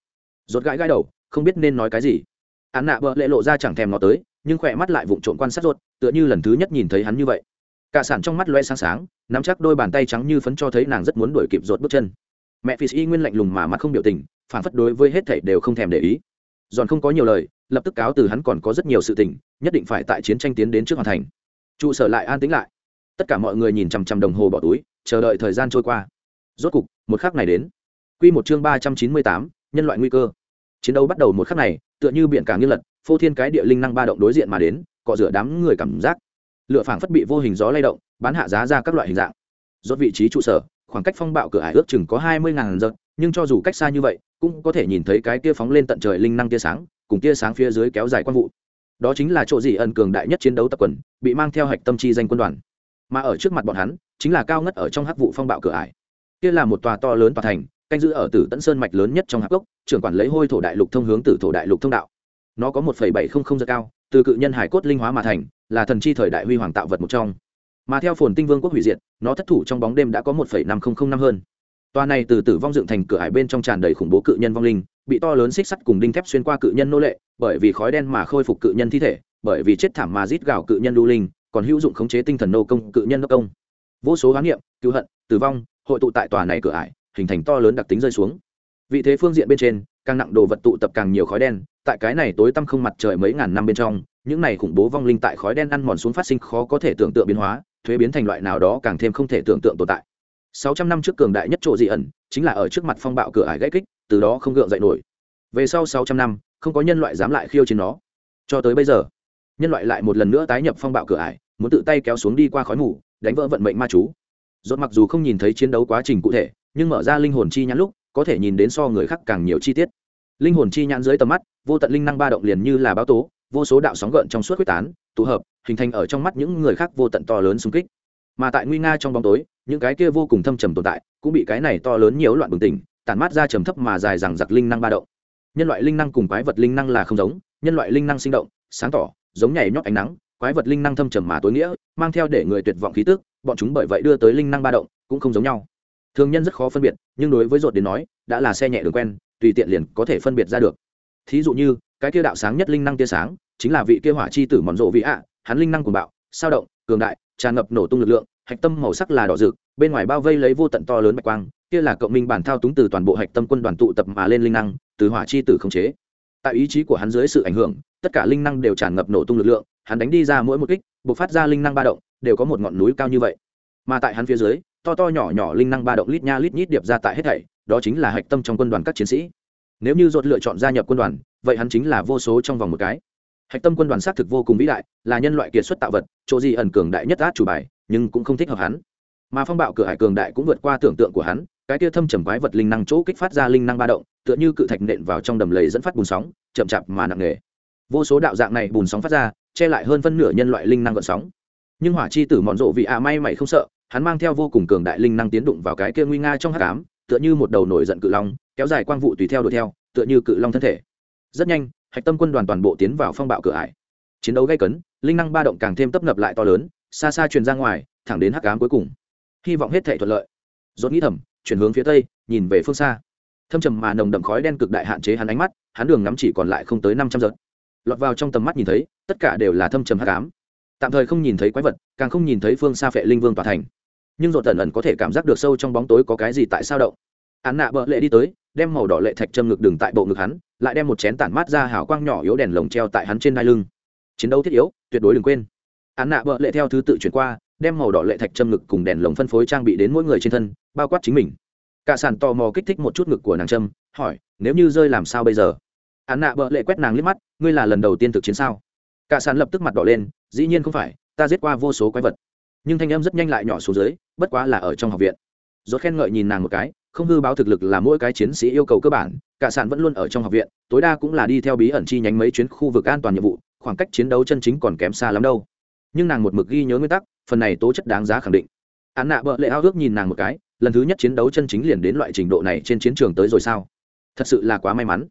Rốt gãi gãi đầu, không biết nên nói cái gì. Án nạ bợ lệ lộ ra chẳng thèm nó tới, nhưng khỏe mắt lại vụng trộn quan sát rốt, tựa như lần thứ nhất nhìn thấy hắn như vậy. Cả sản trong mắt loe sáng sáng, nắm chắc đôi bàn tay trắng như phấn cho thấy nàng rất muốn đuổi kịp rốt bước chân mẹ phi y nguyên lạnh lùng mà mặt không biểu tình, phản phất đối với hết thảy đều không thèm để ý. Giòn không có nhiều lời, lập tức cáo từ hắn còn có rất nhiều sự tình, nhất định phải tại chiến tranh tiến đến trước hoàn thành. Trụ sở lại an tĩnh lại. Tất cả mọi người nhìn chằm chằm đồng hồ bỏ túi, chờ đợi thời gian trôi qua. Rốt cục, một khắc này đến. Quy một chương ba trăm chín mươi tám, nhân loại nguy cơ. Chiến đấu bắt đầu một khắc này, tựa như biển cả nghiêng lật, phô thiên cái địa linh năng ba động đối diện mà đến, cọ rửa đám người cảm giác. Lựa phảng phất bị vô hình gió lay động bán hạ giá ra các loại hình dạng. Rốt vị trí trụ sở khoảng cách phong bạo cửa ải ước chừng có hai mươi ngàn giật nhưng cho dù cách xa như vậy, cũng có thể nhìn thấy cái tia phóng lên tận trời linh năng tia sáng, cùng tia sáng phía dưới kéo dài quang vụ. Đó chính là chỗ gì ẩn cường đại nhất chiến đấu tập quần, bị mang theo hạch tâm chi danh quân đoàn. Mà ở trước mặt bọn hắn, chính là cao ngất ở trong hắc vụ phong bạo cửa ải. Kia là một tòa to lớn tòa thành, canh giữ ở tử tận sơn mạch lớn nhất trong hắc gốc, trưởng quản lấy hôi thổ đại lục thông hướng tử thổ đại lục thông đạo. Nó có một bảy không không giờ cao, từ cự nhân hải cốt linh hóa mà thành, là thần chi thời đại huy hoàng tạo vật một trong mà theo phồn tinh vương quốc hủy diệt, nó thất thủ trong bóng đêm đã có một năm nghìn năm hơn. Toa này từ tử vong dựng thành cửa hải bên trong tràn đầy khủng bố cự nhân vong linh, bị to lớn xích sắt cùng đinh thép xuyên qua cự nhân nô lệ, bởi vì khói đen mà khôi phục cự nhân thi thể, bởi vì chết thảm mà rít gạo cự nhân đu linh, còn hữu dụng khống chế tinh thần nô công, cự nhân nô công. Vô số hoán niệm, cứu hận, tử vong, hội tụ tại tòa này cửa ải, hình thành to lớn đặc tính rơi xuống. Vị thế phương diện bên trên, càng nặng đồ vật tụ tập càng nhiều khói đen, tại cái này tối tăm không mặt trời mấy ngàn năm bên trong, những này khủng bố vong linh tại khói đen ăn mòn xuống phát sinh khó có thể tưởng tượng biến hóa thuế biến thành loại nào đó càng thêm không thể tưởng tượng tồn tại. Sáu trăm năm trước cường đại nhất chỗ dị ẩn, chính là ở trước mặt phong bạo cửa ải gãy kích, từ đó không gượng dậy nổi. Về sau sáu trăm năm, không có nhân loại dám lại khiêu chiến nó. Cho tới bây giờ, nhân loại lại một lần nữa tái nhập phong bạo cửa ải, muốn tự tay kéo xuống đi qua khói mù, đánh vỡ vận mệnh ma chú. Rốt mặc dù không nhìn thấy chiến đấu quá trình cụ thể, nhưng mở ra linh hồn chi nhãn lúc, có thể nhìn đến so người khác càng nhiều chi tiết. Linh hồn chi nhãn dưới tầm mắt, vô tận linh năng ba động liền như là báo tố vô số đạo sóng gợn trong suốt quyết tán, tụ hợp, hình thành ở trong mắt những người khác vô tận to lớn xung kích. Mà tại nguy nga trong bóng tối, những cái kia vô cùng thâm trầm tồn tại cũng bị cái này to lớn nhiều loạn bừng tỉnh, tản mát ra trầm thấp mà dài rằng giặc linh năng ba động. Nhân loại linh năng cùng quái vật linh năng là không giống, nhân loại linh năng sinh động, sáng tỏ, giống nhảy nhót ánh nắng, quái vật linh năng thâm trầm mà tối nghĩa, mang theo để người tuyệt vọng khí tức, bọn chúng bởi vậy đưa tới linh năng ba động, cũng không giống nhau. Thường nhân rất khó phân biệt, nhưng đối với ruột đến nói, đã là xe nhẹ đường quen, tùy tiện liền có thể phân biệt ra được. Thí dụ như cái kia đạo sáng nhất linh năng tia sáng, chính là vị kia hỏa chi tử mòn rộ vị ạ, hắn linh năng cuồng bạo, sao động, cường đại, tràn ngập nổ tung lực lượng, hạch tâm màu sắc là đỏ rực, bên ngoài bao vây lấy vô tận to lớn bạch quang, kia là cộng minh bản thao túng từ toàn bộ hạch tâm quân đoàn tụ tập mà lên linh năng, từ hỏa chi tử khống chế. Tại ý chí của hắn dưới sự ảnh hưởng, tất cả linh năng đều tràn ngập nổ tung lực lượng, hắn đánh đi ra mỗi một kích buộc phát ra linh năng ba động, đều có một ngọn núi cao như vậy. Mà tại hắn phía dưới, to to nhỏ nhỏ linh năng ba động lít nha lít nhít điệp ra tại hết thảy, đó chính là hạch tâm trong quân đoàn các chiến sĩ. Nếu như dột lựa chọn gia nhập quân đoàn vậy hắn chính là vô số trong vòng một cái. Hạch tâm quân đoàn xác thực vô cùng vĩ đại, là nhân loại kiệt xuất tạo vật, chỗ gì ẩn cường đại nhất át chủ bài, nhưng cũng không thích hợp hắn. Mà phong bạo cửa hải cường đại cũng vượt qua tưởng tượng của hắn, cái kia thâm trầm quái vật linh năng chỗ kích phát ra linh năng ba động, tựa như cự thạch nện vào trong đầm lầy dẫn phát bùn sóng, chậm chạp mà nặng nề. Vô số đạo dạng này bùn sóng phát ra, che lại hơn phân nửa nhân loại linh năng gợn sóng. Nhưng hỏa chi tử mòn rộ vì à may mày không sợ, hắn mang theo vô cùng cường đại linh năng tiến đụng vào cái kia nguy nga trong hát cám tựa như một đầu nổi giận cự long, kéo dài quang vụ tùy theo đuổi theo, tựa như cự long thân thể rất nhanh, hạch tâm quân đoàn toàn bộ tiến vào phong bạo cửa ải. Chiến đấu gây cấn, linh năng ba động càng thêm tấp nập lại to lớn, xa xa truyền ra ngoài, thẳng đến hắc ám cuối cùng. Hy vọng hết thể thuận lợi. Dốt nghĩ thầm, chuyển hướng phía tây, nhìn về phương xa. Thâm trầm mà nồng đậm khói đen cực đại hạn chế hắn ánh mắt, hắn đường ngắm chỉ còn lại không tới năm trăm giật. Lọt vào trong tầm mắt nhìn thấy, tất cả đều là thâm trầm hắc ám. Tạm thời không nhìn thấy quái vật, càng không nhìn thấy phương xa phệ linh vương tòa thành. Nhưng dột tần ẩn có thể cảm giác được sâu trong bóng tối có cái gì tại sao động. Án nạ bợ lệ đi tới, đem màu đỏ lệ thạch châm ngực đường tại bộ ngực hắn lại đem một chén tản mát ra hào quang nhỏ yếu đèn lồng treo tại hắn trên đai lưng. Chiến đấu thiết yếu, tuyệt đối đừng quên. Án nạ bợ lệ theo thứ tự chuyển qua, đem màu đỏ lệ thạch châm ngực cùng đèn lồng phân phối trang bị đến mỗi người trên thân, bao quát chính mình. Cả sàn tò mò kích thích một chút ngực của nàng trâm hỏi, nếu như rơi làm sao bây giờ? Án nạ bợ lệ quét nàng liếc mắt, ngươi là lần đầu tiên thực chiến sao? Cả sàn lập tức mặt đỏ lên, dĩ nhiên không phải, ta giết qua vô số quái vật. Nhưng thanh âm rất nhanh lại nhỏ xuống dưới, bất quá là ở trong học viện. Rốt khen ngợi nhìn nàng một cái không hư báo thực lực là mỗi cái chiến sĩ yêu cầu cơ bản, cả sản vẫn luôn ở trong học viện, tối đa cũng là đi theo bí ẩn chi nhánh mấy chuyến khu vực an toàn nhiệm vụ, khoảng cách chiến đấu chân chính còn kém xa lắm đâu. Nhưng nàng một mực ghi nhớ nguyên tắc, phần này tố chất đáng giá khẳng định. Án nạ bợ lệ ao ước nhìn nàng một cái, lần thứ nhất chiến đấu chân chính liền đến loại trình độ này trên chiến trường tới rồi sao? Thật sự là quá may mắn.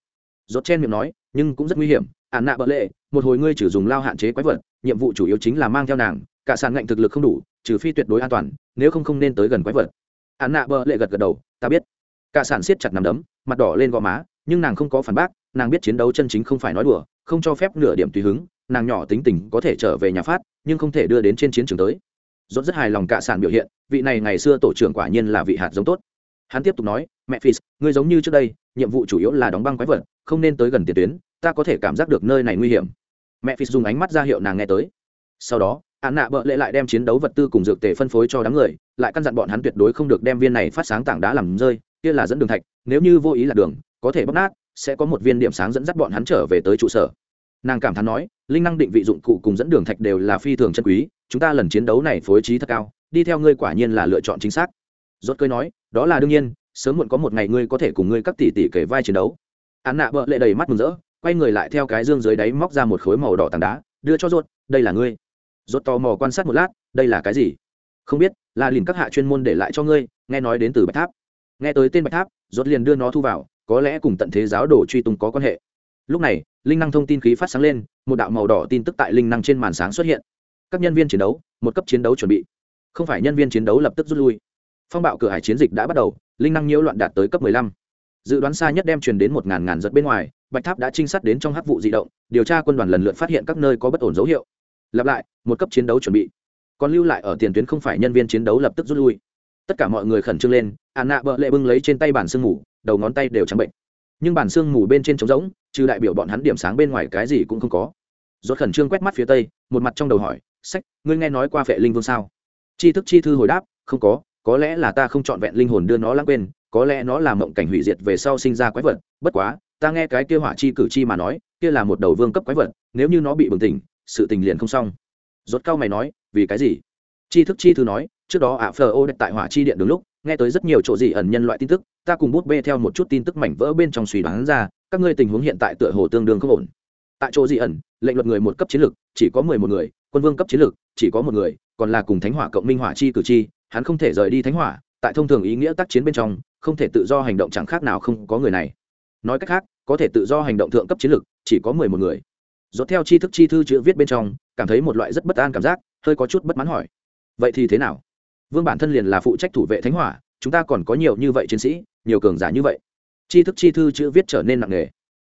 Rốt chen miệng nói, nhưng cũng rất nguy hiểm. Án nạ bợ lệ, một hồi ngươi chỉ dùng lao hạn chế quái vật, nhiệm vụ chủ yếu chính là mang theo nàng, cả sàn ngạnh thực lực không đủ, trừ phi tuyệt đối an toàn, nếu không không nên tới gần quái vật án nạ bờ lệ gật gật đầu, ta biết. Cả sàn siết chặt nằm đấm, mặt đỏ lên gò má, nhưng nàng không có phản bác, nàng biết chiến đấu chân chính không phải nói đùa, không cho phép nửa điểm tùy hứng, nàng nhỏ tính tình có thể trở về nhà phát, nhưng không thể đưa đến trên chiến trường tới. Dốt rất hài lòng cả sản biểu hiện, vị này ngày xưa tổ trưởng quả nhiên là vị hạt giống tốt. Hắn tiếp tục nói, mẹ phis, ngươi giống như trước đây, nhiệm vụ chủ yếu là đóng băng quái vật, không nên tới gần tiền tuyến, ta có thể cảm giác được nơi này nguy hiểm. Mẹ phis dùng ánh mắt ra hiệu nàng nghe tới. Sau đó an nạ bợ lệ lại đem chiến đấu vật tư cùng dược tề phân phối cho đám người lại căn dặn bọn hắn tuyệt đối không được đem viên này phát sáng tảng đá làm rơi, kia là dẫn đường thạch, nếu như vô ý là đường, có thể bóc nát, sẽ có một viên điểm sáng dẫn dắt bọn hắn trở về tới trụ sở. Nàng cảm thán nói, linh năng định vị dụng cụ cùng dẫn đường thạch đều là phi thường chân quý, chúng ta lần chiến đấu này phối trí thật cao, đi theo ngươi quả nhiên là lựa chọn chính xác. Rốt cơi nói, đó là đương nhiên, sớm muộn có một ngày ngươi có thể cùng ngươi các tỷ tỷ kể vai chiến đấu. Án nạ bợ lệ đầy mắt mừng rỡ, quay người lại theo cái dương dưới đáy móc ra một khối màu đỏ tảng đá, đưa cho rốt, đây là ngươi. Rốt tò mò quan sát một lát, đây là cái gì? Không biết là liền các hạ chuyên môn để lại cho ngươi, nghe nói đến từ bạch tháp. Nghe tới tên bạch tháp, rốt liền đưa nó thu vào, có lẽ cùng tận thế giáo đồ truy tung có quan hệ. Lúc này, linh năng thông tin khí phát sáng lên, một đạo màu đỏ tin tức tại linh năng trên màn sáng xuất hiện. Các nhân viên chiến đấu, một cấp chiến đấu chuẩn bị. Không phải nhân viên chiến đấu lập tức rút lui. Phong bạo cửa hải chiến dịch đã bắt đầu, linh năng nhiễu loạn đạt tới cấp 15. dự đoán xa nhất đem truyền đến một ngàn ngàn giật bên ngoài, bạch tháp đã trinh sát đến trong hắc vụ di động, điều tra quân đoàn lần lượt phát hiện các nơi có bất ổn dấu hiệu. Lặp lại, một cấp chiến đấu chuẩn bị còn lưu lại ở tiền tuyến không phải nhân viên chiến đấu lập tức rút lui. Tất cả mọi người khẩn trương lên ạn nạ bợ lệ bưng lấy trên tay bản sương mù, đầu ngón tay đều trắng bệnh. Nhưng bản sương mù bên trên trống rỗng, trừ đại biểu bọn hắn điểm sáng bên ngoài cái gì cũng không có. Rốt khẩn trương quét mắt phía tây, một mặt trong đầu hỏi, sách, ngươi nghe nói qua vệ linh vương sao? Chi thức chi thư hồi đáp, không có có lẽ là ta không chọn vẹn linh hồn đưa nó lãng quên, có lẽ nó là mộng cảnh hủy diệt về sau sinh ra quái vật, bất quá, ta nghe cái kia hỏa chi cử chi mà nói, kia là một đầu vương cấp quái vật, nếu như nó bị bừng tỉnh, sự tình liền không xong. Rốt cao mày nói vì cái gì? Chi thức chi thư nói, trước đó ạ phờ ô tại hỏa chi điện đúng lúc, nghe tới rất nhiều chỗ gì ẩn nhân loại tin tức, ta cùng bút bê theo một chút tin tức mảnh vỡ bên trong suy đoán ra, các ngươi tình huống hiện tại tựa hồ tương đương không ổn. Tại chỗ gì ẩn, lệnh luật người một cấp chiến lược, chỉ có mười một người, quân vương cấp chiến lược, chỉ có một người, còn là cùng thánh hỏa cộng minh hỏa chi cử chi, hắn không thể rời đi thánh hỏa, tại thông thường ý nghĩa tác chiến bên trong, không thể tự do hành động chẳng khác nào không có người này. Nói cách khác, có thể tự do hành động thượng cấp chiến lược, chỉ có mười một người. Dốt theo chi thức chi thư chữ viết bên trong, cảm thấy một loại rất bất an cảm giác hơi có chút bất mãn hỏi. Vậy thì thế nào? Vương bản thân liền là phụ trách thủ vệ thánh hỏa, chúng ta còn có nhiều như vậy chiến sĩ, nhiều cường giả như vậy. Chi thức chi thư chữ viết trở nên nặng nề.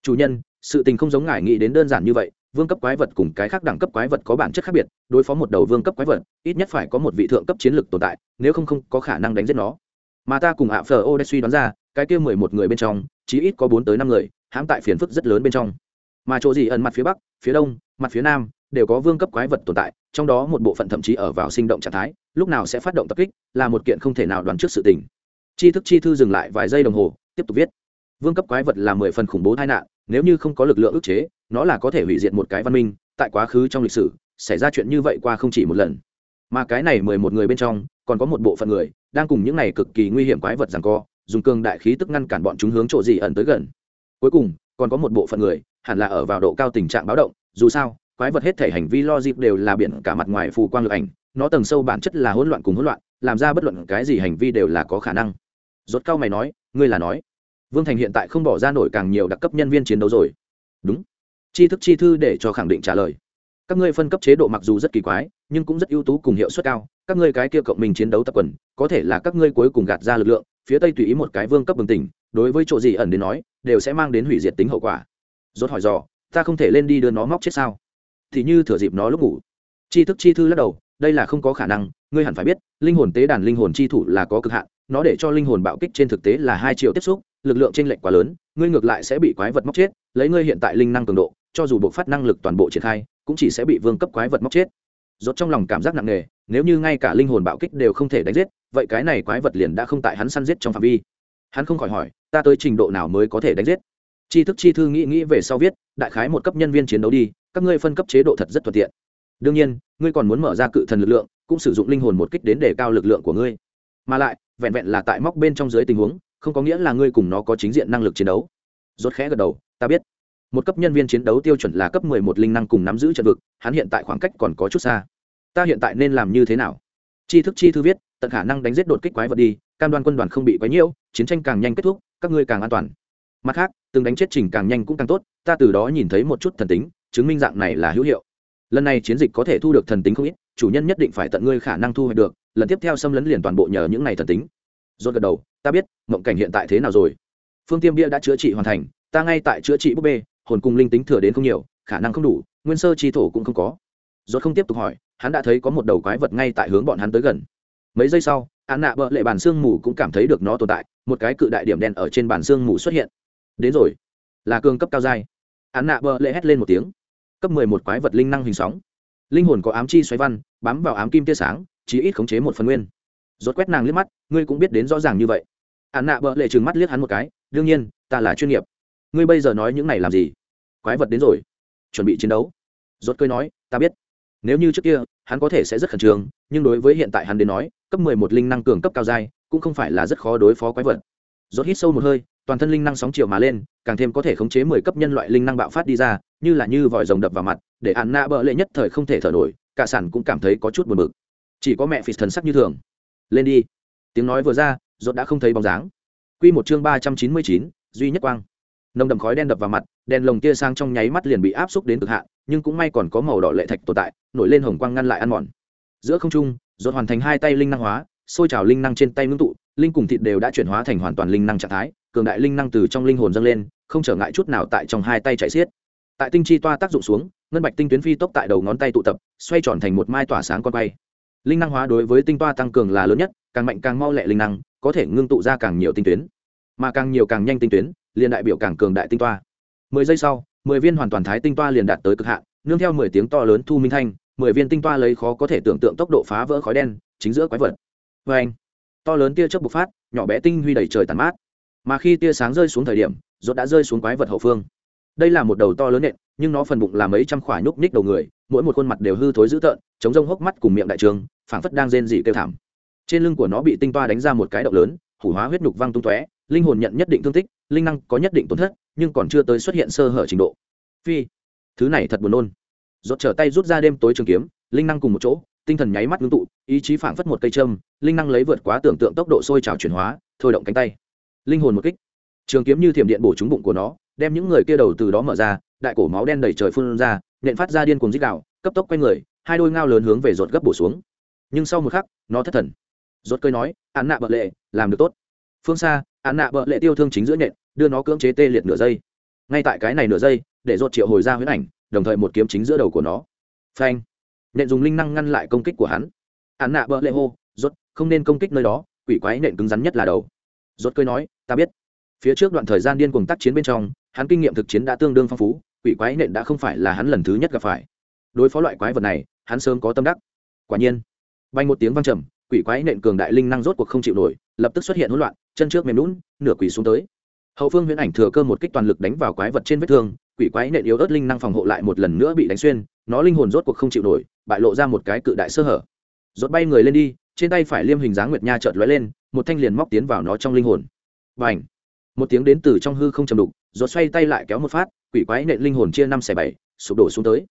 Chủ nhân, sự tình không giống ngài nghĩ đến đơn giản như vậy, vương cấp quái vật cùng cái khác đẳng cấp quái vật có bản chất khác biệt, đối phó một đầu vương cấp quái vật, ít nhất phải có một vị thượng cấp chiến lược tồn tại, nếu không không có khả năng đánh giết nó. Mà ta cùng ạ phờ ô đã suy đoán ra, cái kia mười một người bên trong, chí ít có bốn tới năm người, hãm tại phiền phức rất lớn bên trong. Mà chỗ gì ẩn mặt phía bắc, phía đông, mặt phía nam, đều có vương cấp quái vật tồn tại trong đó một bộ phận thậm chí ở vào sinh động trạng thái, lúc nào sẽ phát động tập kích là một kiện không thể nào đoán trước sự tình. Chi thức chi thư dừng lại vài giây đồng hồ, tiếp tục viết. Vương cấp quái vật là mười phần khủng bố tai nạn, nếu như không có lực lượng ức chế, nó là có thể hủy diệt một cái văn minh, tại quá khứ trong lịch sử, xảy ra chuyện như vậy qua không chỉ một lần. Mà cái này mười một người bên trong, còn có một bộ phận người, đang cùng những này cực kỳ nguy hiểm quái vật rằng co, dùng cường đại khí tức ngăn cản bọn chúng hướng chỗ gì ẩn tới gần. Cuối cùng, còn có một bộ phận người, hẳn là ở vào độ cao tình trạng báo động, dù sao quái vật hết thể hành vi lo dịp đều là biển cả mặt ngoài phù quang lực ảnh, nó tầng sâu bản chất là hỗn loạn cùng hỗn loạn, làm ra bất luận cái gì hành vi đều là có khả năng. Rốt cao mày nói, ngươi là nói, vương thành hiện tại không bỏ ra nổi càng nhiều đặc cấp nhân viên chiến đấu rồi. Đúng. Chi thức chi thư để cho khẳng định trả lời. Các ngươi phân cấp chế độ mặc dù rất kỳ quái, nhưng cũng rất ưu tú cùng hiệu suất cao, các ngươi cái kia cộng mình chiến đấu tập quần, có thể là các ngươi cuối cùng gạt ra lực lượng, phía tây tùy ý một cái vương cấp bừng tỉnh, đối với chỗ gì ẩn đến nói, đều sẽ mang đến hủy diệt tính hậu quả. Rốt hỏi dò, ta không thể lên đi đưa nó móc chết sao? Thì như thừa dịp nó lúc ngủ. Chi thức chi thư lắc đầu, đây là không có khả năng, ngươi hẳn phải biết, linh hồn tế đàn linh hồn chi thủ là có cực hạn, nó để cho linh hồn bạo kích trên thực tế là hai triệu tiếp xúc, lực lượng trên lệnh quá lớn, ngươi ngược lại sẽ bị quái vật móc chết, lấy ngươi hiện tại linh năng cường độ, cho dù buộc phát năng lực toàn bộ triển khai, cũng chỉ sẽ bị vương cấp quái vật móc chết. Rốt trong lòng cảm giác nặng nề, nếu như ngay cả linh hồn bạo kích đều không thể đánh giết, vậy cái này quái vật liền đã không tại hắn săn giết trong phạm vi. Hắn không khỏi hỏi, ta tới trình độ nào mới có thể đánh giết? Chi thức chi thư nghĩ nghĩ về sau viết, đại khái một cấp nhân viên chiến đấu đi các ngươi phân cấp chế độ thật rất thuận tiện. Đương nhiên, ngươi còn muốn mở ra cự thần lực lượng, cũng sử dụng linh hồn một kích đến để cao lực lượng của ngươi. Mà lại, vẹn vẹn là tại móc bên trong dưới tình huống, không có nghĩa là ngươi cùng nó có chính diện năng lực chiến đấu. Rốt khẽ gật đầu, ta biết. Một cấp nhân viên chiến đấu tiêu chuẩn là cấp mười một linh năng cùng nắm giữ trận vực, hắn hiện tại khoảng cách còn có chút xa. Ta hiện tại nên làm như thế nào? Chi thức chi thư viết, tận khả năng đánh giết đột kích quái vật đi, cam đoan quân đoàn không bị quấy nhiễu, chiến tranh càng nhanh kết thúc, các ngươi càng an toàn. Mặt khác, từng đánh chết trình càng nhanh cũng càng tốt, ta từ đó nhìn thấy một chút thần tính chứng minh dạng này là hữu hiệu. Lần này chiến dịch có thể thu được thần tính không ít, chủ nhân nhất định phải tận ngươi khả năng thu hoạch được, lần tiếp theo xâm lấn liền toàn bộ nhờ những này thần tính. Dốt gật đầu, ta biết, mộng cảnh hiện tại thế nào rồi? Phương tiêm bia đã chữa trị hoàn thành, ta ngay tại chữa trị búp bê, hồn cùng linh tính thừa đến không nhiều, khả năng không đủ, nguyên sơ chi thổ cũng không có. Dốt không tiếp tục hỏi, hắn đã thấy có một đầu quái vật ngay tại hướng bọn hắn tới gần. Mấy giây sau, án nạ bợ lệ bàn xương mù cũng cảm thấy được nó tồn tại, một cái cự đại điểm đen ở trên bàn xương mù xuất hiện. Đến rồi, là cường cấp cao dai án nạ bợ lệ hét lên một tiếng cấp mười một quái vật linh năng hình sóng. Linh hồn có ám chi xoáy văn, bám vào ám kim tia sáng chỉ ít khống chế một phần nguyên. Rốt quét nàng liếc mắt, ngươi cũng biết đến rõ ràng như vậy. Án nạ bợ lệ trừng mắt liếc hắn một cái, đương nhiên, ta là chuyên nghiệp. Ngươi bây giờ nói những này làm gì? Quái vật đến rồi. Chuẩn bị chiến đấu. Rốt cười nói, ta biết. Nếu như trước kia, hắn có thể sẽ rất khẩn trương, nhưng đối với hiện tại hắn đến nói, cấp mười một linh năng cường cấp cao dai cũng không phải là rất khó đối phó quái vật. Rốt hít sâu một hơi toàn thân linh năng sóng chiều mà lên, càng thêm có thể khống chế mười cấp nhân loại linh năng bạo phát đi ra, như là như vòi rồng đập vào mặt, để ạn nạ bợ lệ nhất thời không thể thở nổi, cả sản cũng cảm thấy có chút buồn bực. Chỉ có mẹ phì thần sắc như thường. Lên đi. Tiếng nói vừa ra, rốt đã không thấy bóng dáng. Quy một chương ba trăm chín mươi chín, duy nhất quang. Nồng đậm khói đen đập vào mặt, đèn lồng tia sang trong nháy mắt liền bị áp xúc đến cực hạn, nhưng cũng may còn có màu đỏ lệ thạch tồn tại, nổi lên hồng quang ngăn lại ăn mòn. Giữa không trung, rốt hoàn thành hai tay linh năng hóa xôi trào linh năng trên tay ngưng tụ, linh cùng thịt đều đã chuyển hóa thành hoàn toàn linh năng trạng thái, cường đại linh năng từ trong linh hồn dâng lên, không trở ngại chút nào tại trong hai tay chạy xiết. Tại tinh chi toa tác dụng xuống, ngân bạch tinh tuyến phi tốc tại đầu ngón tay tụ tập, xoay tròn thành một mai tỏa sáng con quay. Linh năng hóa đối với tinh toa tăng cường là lớn nhất, càng mạnh càng mau lẹ linh năng, có thể ngưng tụ ra càng nhiều tinh tuyến. Mà càng nhiều càng nhanh tinh tuyến, liền đại biểu càng cường đại tinh toa. Mười giây sau, mười viên hoàn toàn thái tinh toa liền đạt tới cực hạn, nương theo mười tiếng to lớn thu minh thanh, mười viên tinh toa lấy khó có thể tưởng tượng tốc độ phá vỡ khói đen, chính giữa quái vật vê anh. To lớn tia chớp bộc phát, nhỏ bé tinh huy đầy trời tàn mát. Mà khi tia sáng rơi xuống thời điểm, rốt đã rơi xuống quái vật hậu phương. Đây là một đầu to lớn nện, nhưng nó phần bụng là mấy trăm khỏa nhúc nhích đầu người, mỗi một khuôn mặt đều hư thối dữ tợn, chống rông hốc mắt cùng miệng đại trường, phảng phất đang rên dị kêu thảm. Trên lưng của nó bị tinh toa đánh ra một cái động lớn, hủ hóa huyết nhục văng tung tóe, linh hồn nhận nhất định thương tích, linh năng có nhất định tổn thất, nhưng còn chưa tới xuất hiện sơ hở trình độ. Phi, thứ này thật buồn nôn. Rốt trở tay rút ra đêm tối trường kiếm, linh năng cùng một chỗ tinh thần nháy mắt ngưng tụ ý chí phảng phất một cây châm linh năng lấy vượt quá tưởng tượng tốc độ sôi trào chuyển hóa thôi động cánh tay. Linh hồn một kích. Trường kiếm như thiểm điện bổ trúng bụng của nó đem những người kia đầu từ đó mở ra đại cổ máu đen đầy trời phun ra nện phát ra điên cuồng dích đạo cấp tốc quay người hai đôi ngao lớn hướng về rột gấp bổ xuống. Nhưng sau một khắc nó thất thần. Rột cơi nói án nạ bợ lệ làm được tốt. Phương xa án nạ bợ lệ tiêu thương chính giữa nện, đưa nó cưỡng chế tê liệt nửa giây. Ngay tại cái này nửa giây để rột triệu hồi ra huyễn ảnh đồng thời một kiếm chính giữa đầu của nó. Phanh nện dùng linh năng ngăn lại công kích của hắn. Hắn nạ bỡ lệ hô, rốt, không nên công kích nơi đó, quỷ quái nện cứng rắn nhất là đầu. Rốt cười nói, ta biết. Phía trước đoạn thời gian điên cuồng tác chiến bên trong, hắn kinh nghiệm thực chiến đã tương đương phong phú, quỷ quái nện đã không phải là hắn lần thứ nhất gặp phải. Đối phó loại quái vật này, hắn sớm có tâm đắc. Quả nhiên, bay một tiếng vang trầm, quỷ quái nện cường đại linh năng rốt cuộc không chịu nổi, lập tức xuất hiện hỗn loạn, chân trước mềm lún nửa quỷ xuống tới. Hậu phương huyễn ảnh thừa cơ một kích toàn lực đánh vào quái vật trên vết thương, quỷ quái nện yếu ớt linh năng phòng hộ lại một lần nữa bị đánh xuyên, nó linh hồn rốt cuộc không chịu nổi bại lộ ra một cái cự đại sơ hở. Rốt bay người lên đi, trên tay phải liêm hình dáng nguyệt nha chợt lóe lên, một thanh liền móc tiến vào nó trong linh hồn. Và một tiếng đến từ trong hư không trầm đục, rốt xoay tay lại kéo một phát, quỷ quái nện linh hồn chia năm xẻ bảy, sụp đổ xuống tới.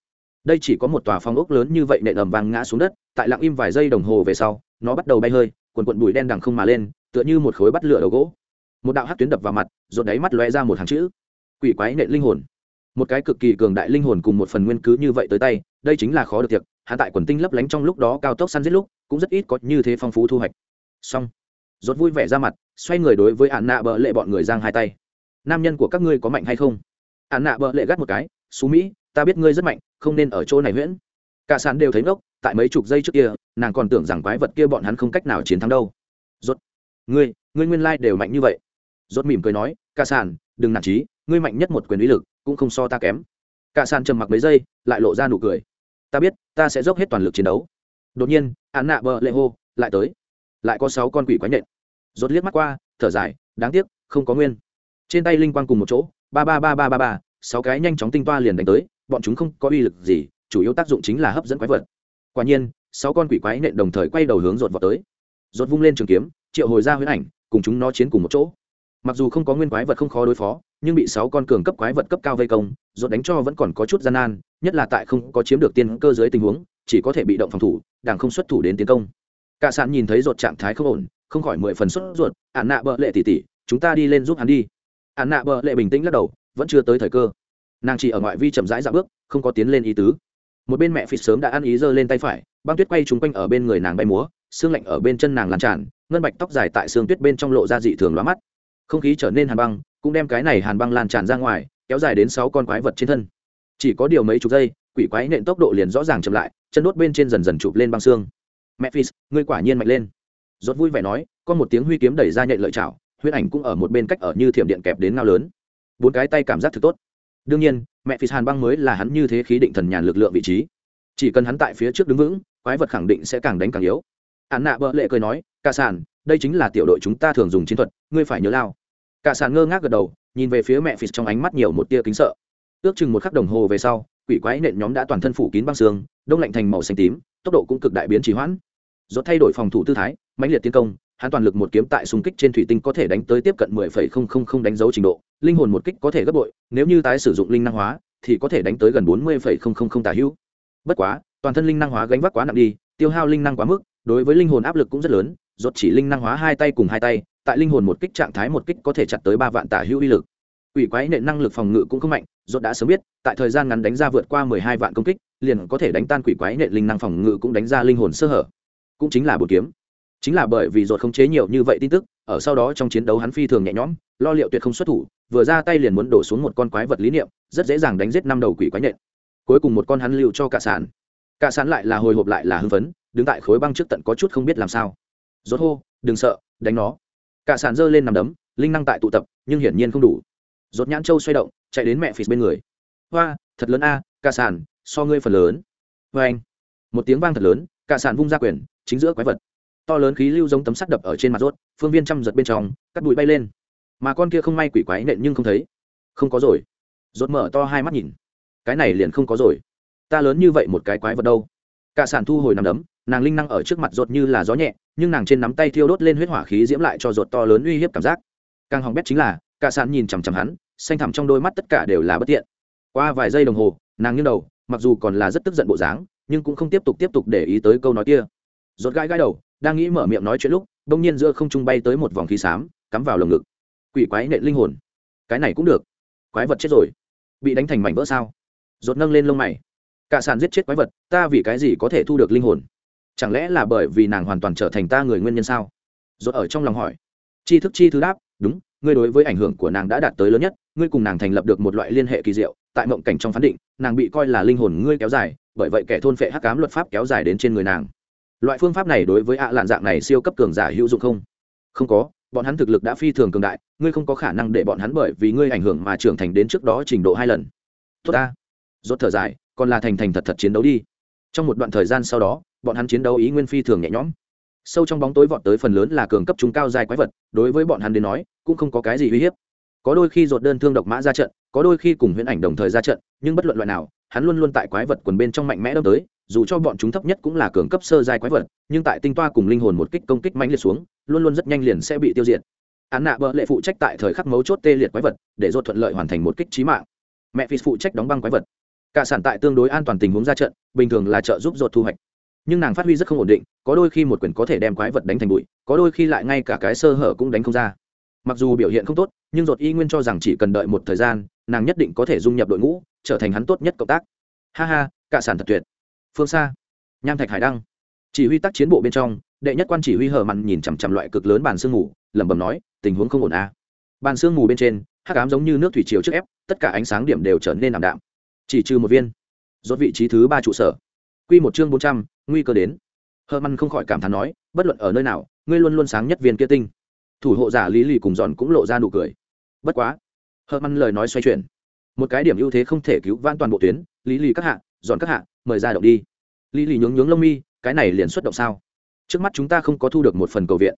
Đây chỉ có một tòa phong ốc lớn như vậy nện ầm vàng ngã xuống đất, tại lặng im vài giây đồng hồ về sau, nó bắt đầu bay hơi quần quận bụi đen đằng không mà lên, tựa như một khối bắt lửa đầu gỗ. Một đạo hát tuyến đập vào mặt rồi đáy mắt lóe ra một hàng chữ. Quỷ quái nện linh hồn một cái cực kỳ cường đại linh hồn cùng một phần nguyên cứ như vậy tới tay, đây chính là khó được tiệc hạ tại quần tinh lấp lánh trong lúc đó cao tốc săn giết lúc, cũng rất ít có như thế phong phú thu hoạch. Xong, rốt vui vẻ ra mặt, xoay người đối với ạn nạ bợ lệ bọn người giang hai tay. Nam nhân của các ngươi có mạnh hay không? Ạn nạ bợ lệ gắt một cái xú mỹ, ta biết ngươi rất mạnh, không nên ở chỗ này huyễn. Cả sàn đều thấy ngốc, tại mấy chục giây trước kia, nàng còn tưởng rằng quái vật kia bọn hắn không cách nào chiến thắng đâu. Rốt, ngươi ngươi nguyên lai đều mạnh như vậy. Rốt mỉm cười nói, cả sàn, đừng nản chí ngươi mạnh nhất một quyền uy lực cũng không so ta kém. Cả sàn trầm mặc mấy giây, lại lộ ra nụ cười. Ta biết, ta sẽ dốc hết toàn lực chiến đấu. Đột nhiên án nạ bờ lệ hô lại tới. Lại có sáu con quỷ quái nhện. Rốt liếc mắt qua, thở dài, đáng tiếc, không có nguyên. Trên tay linh quang cùng một chỗ, ba ba ba ba ba ba, sáu cái nhanh chóng tinh toa liền đánh tới, bọn chúng không có uy lực gì, chủ yếu tác dụng chính là hấp dẫn quái vật. Quả nhiên, sáu con quỷ quái nện đồng thời quay đầu hướng rột vào tới. Rột vung lên trường kiếm, triệu hồi ra huyễn ảnh, cùng chúng nó chiến cùng một chỗ mặc dù không có nguyên quái vật không khó đối phó, nhưng bị sáu con cường cấp quái vật cấp cao vây công dột đánh cho vẫn còn có chút gian nan, nhất là tại không có chiếm được tiên cơ dưới tình huống, chỉ có thể bị động phòng thủ đảng không xuất thủ đến tiến công. Cả sạn nhìn thấy dột trạng thái không ổn, không khỏi mười phần xuất ruột ạn nạ bợ lệ tỉ tỉ chúng ta đi lên giúp hắn đi. Ạn nạ bợ lệ bình tĩnh lắc đầu, vẫn chưa tới thời cơ. Nàng chỉ ở ngoại vi chậm rãi dạo bước, không có tiến lên ý tứ. Một bên mẹ phịt sớm đã ăn ý giơ lên tay phải, băng tuyết quay trúng quanh ở bên người nàng bay múa, xương lạnh ở bên chân nàng lan tràn, ngân bạch tóc dài tại xương tuyết bên trong lộ ra dị thường lóa mắt không khí trở nên hàn băng, cũng đem cái này hàn băng lan tràn ra ngoài, kéo dài đến sáu con quái vật trên thân. Chỉ có điều mấy chục giây, quỷ quái nện tốc độ liền rõ ràng chậm lại, chân đốt bên trên dần dần chụp lên băng xương. Mẹ phi ngươi quả nhiên mạnh lên. Rốt vui vẻ nói, có một tiếng huy kiếm đẩy ra nhện lợi chảo, huyết ảnh cũng ở một bên cách ở như thiểm điện kẹp đến ngao lớn. Bốn cái tay cảm giác thực tốt. Đương nhiên mẹ phi hàn băng mới là hắn như thế khí định thần nhàn lực lượng vị trí. Chỉ cần hắn tại phía trước đứng vững, quái vật khẳng định sẽ càng đánh càng yếu. Hắn nạ bợ lệ cười nói ca sản đây chính là tiểu đội chúng ta thường dùng chiến thuật ngươi phải nhớ lao. Cả sàn ngơ ngác gật đầu nhìn về phía mẹ phì trong ánh mắt nhiều một tia kính sợ. Ước chừng một khắc đồng hồ về sau quỷ quái nện nhóm đã toàn thân phủ kín băng xương đông lạnh thành màu xanh tím tốc độ cũng cực đại biến trì hoãn. Do thay đổi phòng thủ tư thái mãnh liệt tiến công hắn toàn lực một kiếm tại xung kích trên thủy tinh có thể đánh tới tiếp cận 10,000 đánh dấu trình độ linh hồn một kích có thể gấp bội nếu như tái sử dụng linh năng hóa thì có thể đánh tới gần 40,000 tả hữu. Bất quá toàn thân linh năng hóa gánh vác quá nặng đi tiêu hao linh năng quá mức đối với linh hồn áp lực cũng rất lớn rốt chỉ linh năng hóa hai tay cùng hai tay, tại linh hồn một kích trạng thái một kích có thể chặt tới ba vạn tả hữu uy lực. Quỷ quái nện năng lực phòng ngự cũng không mạnh, rốt đã sớm biết, tại thời gian ngắn đánh ra vượt qua mười hai vạn công kích, liền có thể đánh tan quỷ quái nện linh năng phòng ngự cũng đánh ra linh hồn sơ hở. Cũng chính là bột kiếm. Chính là bởi vì rốt không chế nhiều như vậy tin tức, ở sau đó trong chiến đấu hắn phi thường nhẹ nhõm, lo liệu tuyệt không xuất thủ, vừa ra tay liền muốn đổ xuống một con quái vật lý niệm, rất dễ dàng đánh giết năm đầu quỷ quái nện cuối cùng một con hắn lưu cho cả sản cả sản lại là hồi hộp lại là hưng phấn, đứng tại khối băng trước tận có chút không biết làm sao rốt hô, đừng sợ, đánh nó. Cả sản dơ lên nằm đấm, linh năng tại tụ tập, nhưng hiển nhiên không đủ. Rốt nhãn châu xoay động, chạy đến mẹ phì bên người. Hoa, thật lớn a, cả sản so ngươi phần lớn. Vê anh, một tiếng vang thật lớn, cả sản vung ra quyền, chính giữa quái vật. To lớn khí lưu giống tấm sắt đập ở trên mặt rốt, phương viên trăm giật bên trong, cắt bụi bay lên. Mà con kia không may quỷ quái nện nhưng không thấy. Không có rồi. Rốt mở to hai mắt nhìn. Cái này liền không có rồi. Ta lớn như vậy một cái quái vật đâu? Cả sản thu hồi nằm đấm, nàng linh năng ở trước mặt rốt như là gió nhẹ nhưng nàng trên nắm tay thiêu đốt lên huyết hỏa khí diễm lại cho ruột to lớn uy hiếp cảm giác. Càng hỏng bét chính là, cả sàn nhìn chằm chằm hắn, xanh thẳm trong đôi mắt tất cả đều là bất tiện. Qua vài giây đồng hồ, nàng nghiêng đầu, mặc dù còn là rất tức giận bộ dáng, nhưng cũng không tiếp tục tiếp tục để ý tới câu nói kia. Rột gãi gãi đầu, đang nghĩ mở miệng nói chuyện lúc đông nhiên giữa không trung bay tới một vòng khí xám, cắm vào lồng ngực. Quỷ quái nện linh hồn. Cái này cũng được. Quái vật chết rồi. Bị đánh thành mảnh vỡ sao? Rột nâng lên lông mày. Cả sàn giết chết quái vật, ta vì cái gì có thể thu được linh hồn? Chẳng lẽ là bởi vì nàng hoàn toàn trở thành ta người nguyên nhân sao? Dốt ở trong lòng hỏi. Chi thức chi thứ đáp, đúng, ngươi đối với ảnh hưởng của nàng đã đạt tới lớn nhất, ngươi cùng nàng thành lập được một loại liên hệ kỳ diệu, tại mộng cảnh trong phán định, nàng bị coi là linh hồn ngươi kéo dài, bởi vậy kẻ thôn phệ hắc cám luật pháp kéo dài đến trên người nàng. Loại phương pháp này đối với ạ à lạn dạng này siêu cấp cường giả hữu dụng không? Không có, bọn hắn thực lực đã phi thường cường đại, ngươi không có khả năng để bọn hắn bởi vì ngươi ảnh hưởng mà trưởng thành đến trước đó trình độ hai lần. Tốt ta. Rốt thở dài, còn là thành thành thật thật chiến đấu đi. Trong một đoạn thời gian sau đó bọn hắn chiến đấu ý nguyên phi thường nhẹ nhõm. Sâu trong bóng tối vọt tới phần lớn là cường cấp trung cao dài quái vật, đối với bọn hắn đến nói, cũng không có cái gì uy hiếp. Có đôi khi dột đơn thương độc mã ra trận, có đôi khi cùng huyễn ảnh đồng thời ra trận, nhưng bất luận loại nào, hắn luôn luôn tại quái vật quần bên trong mạnh mẽ đâm tới, dù cho bọn chúng thấp nhất cũng là cường cấp sơ giai quái vật, nhưng tại tinh toa cùng linh hồn một kích công kích mạnh liệt xuống, luôn luôn rất nhanh liền sẽ bị tiêu diệt. Án nạ bợ lệ phụ trách tại thời khắc mấu chốt tê liệt quái vật, để dột thuận lợi hoàn thành một kích trí mạng. Mẹ phi phụ trách đóng băng quái vật. Cả sản tại tương đối an toàn tình huống ra trận, bình thường là trợ giúp dột thu hoạch nhưng nàng phát huy rất không ổn định, có đôi khi một quyền có thể đem quái vật đánh thành bụi, có đôi khi lại ngay cả cái sơ hở cũng đánh không ra. Mặc dù biểu hiện không tốt, nhưng dột y nguyên cho rằng chỉ cần đợi một thời gian, nàng nhất định có thể dung nhập đội ngũ, trở thành hắn tốt nhất cộng tác. Ha ha, cả sản thật tuyệt. Phương xa nham thạch hải đăng. Chỉ huy tác chiến bộ bên trong, đệ nhất quan chỉ huy hở mặn nhìn chằm chằm loại cực lớn bàn sương mù, lẩm bẩm nói, tình huống không ổn à. bàn sương mù bên trên, hắc ám giống như nước thủy chiều trước ép, tất cả ánh sáng điểm đều trở nên ảm đạm. Chỉ trừ một viên. Rốt vị trí thứ ba trụ sở. Quy một chương bốn trăm nguy cơ đến. Hơ măn không khỏi cảm thán nói, bất luận ở nơi nào, ngươi luôn luôn sáng nhất viên kia tinh. Thủ hộ giả lý lì cùng giòn cũng lộ ra nụ cười. Bất quá, hơ măn lời nói xoay chuyển. Một cái điểm ưu thế không thể cứu vãn toàn bộ tuyến, lý lì các hạ, giòn các hạ, mời ra động đi. Lý lì nhướng nhướng lông mi, cái này liền xuất động sao? Trước mắt chúng ta không có thu được một phần cầu viện.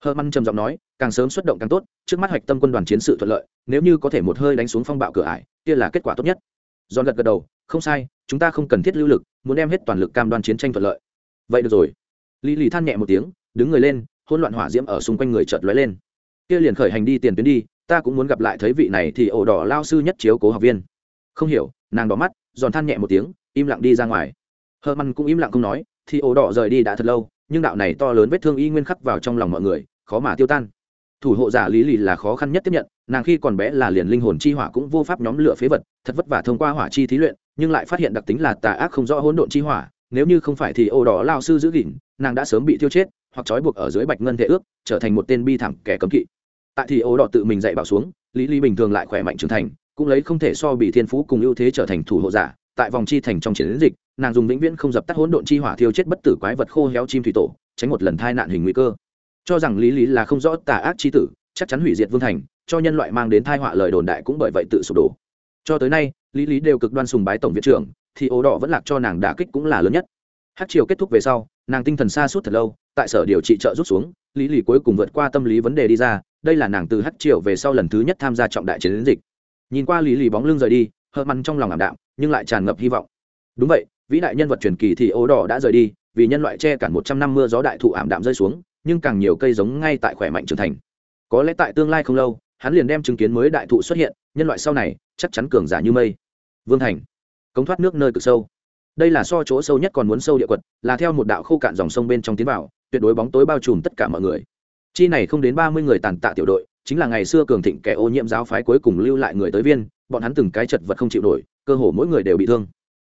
Hơ măn trầm giọng nói, càng sớm xuất động càng tốt, trước mắt hoạch tâm quân đoàn chiến sự thuận lợi, nếu như có thể một hơi đánh xuống phong bạo cửa ải, kia là kết quả tốt nhất. Giòn gật gật đầu không sai, chúng ta không cần thiết lưu lực, muốn đem hết toàn lực cam đoan chiến tranh thuận lợi. Vậy được rồi. Lý lì than nhẹ một tiếng, đứng người lên hôn loạn hỏa diễm ở xung quanh người chợt lóe lên. Kia liền khởi hành đi tiền tuyến đi, ta cũng muốn gặp lại thấy vị này thì ổ đỏ lao sư nhất chiếu cố học viên. Không hiểu, nàng đỏ mắt, giòn than nhẹ một tiếng, im lặng đi ra ngoài. Hơ măn cũng im lặng không nói, thì ổ đỏ rời đi đã thật lâu, nhưng đạo này to lớn vết thương y nguyên khắc vào trong lòng mọi người, khó mà tiêu tan. Thủ hộ giả lý lì là khó khăn nhất tiếp nhận, nàng khi còn bé là liền linh hồn chi hỏa cũng vô pháp nhóm lửa phế vật, thật vất vả thông qua hỏa chi thí luyện nhưng lại phát hiện đặc tính là tà ác không rõ hỗn độn chi hỏa, nếu như không phải thì ô đỏ lao sư giữ gìn, nàng đã sớm bị tiêu chết, hoặc trói buộc ở dưới bạch ngân thể ước, trở thành một tên bi thảm kẻ cấm kỵ. Tại thì ô đỏ tự mình dạy bảo xuống, lý lý bình thường lại khỏe mạnh trưởng thành, cũng lấy không thể so bị thiên phú cùng ưu thế trở thành thủ hộ giả, tại vòng chi thành trong chiến dịch, nàng dùng vĩnh viễn không dập tắt hỗn độn chi hỏa thiêu chết bất tử quái vật khô héo chim thủy tổ, tránh một lần tai nạn hình nguy cơ. Cho rằng lý lý là không rõ tà ác chi tử, chắc chắn hủy diệt vương thành, cho nhân loại mang đến tai họa lời đồn đại cũng bởi vậy tự sụp đổ cho tới nay, lý lý đều cực đoan sùng bái tổng viện trưởng, thì ố đỏ vẫn lạc cho nàng đả kích cũng là lớn nhất. Hát triều kết thúc về sau, nàng tinh thần xa suốt thật lâu, tại sở điều trị trợ rút xuống, lý lý cuối cùng vượt qua tâm lý vấn đề đi ra, đây là nàng từ hát triều về sau lần thứ nhất tham gia trọng đại chiến dịch. Nhìn qua lý lý bóng lưng rời đi, hờ măn trong lòng ảm đạm, nhưng lại tràn ngập hy vọng. Đúng vậy, vĩ đại nhân vật truyền kỳ thì ố đỏ đã rời đi, vì nhân loại che cản một trăm năm mưa gió đại thụ ảm đạm rơi xuống, nhưng càng nhiều cây giống ngay tại khỏe mạnh trưởng thành. Có lẽ tại tương lai không lâu, hắn liền đem chứng kiến mới đại thụ xuất hiện, nhân loại sau này chắc chắn cường giả như mây. Vương thành, cống thoát nước nơi cực sâu. Đây là so chỗ sâu nhất còn muốn sâu địa quật, là theo một đạo khô cạn dòng sông bên trong tiến vào, tuyệt đối bóng tối bao trùm tất cả mọi người. Chi này không đến ba mươi người tàn tạ tiểu đội, chính là ngày xưa cường thịnh kẻ ô nhiễm giáo phái cuối cùng lưu lại người tới viên, bọn hắn từng cái chật vật không chịu nổi, cơ hồ mỗi người đều bị thương.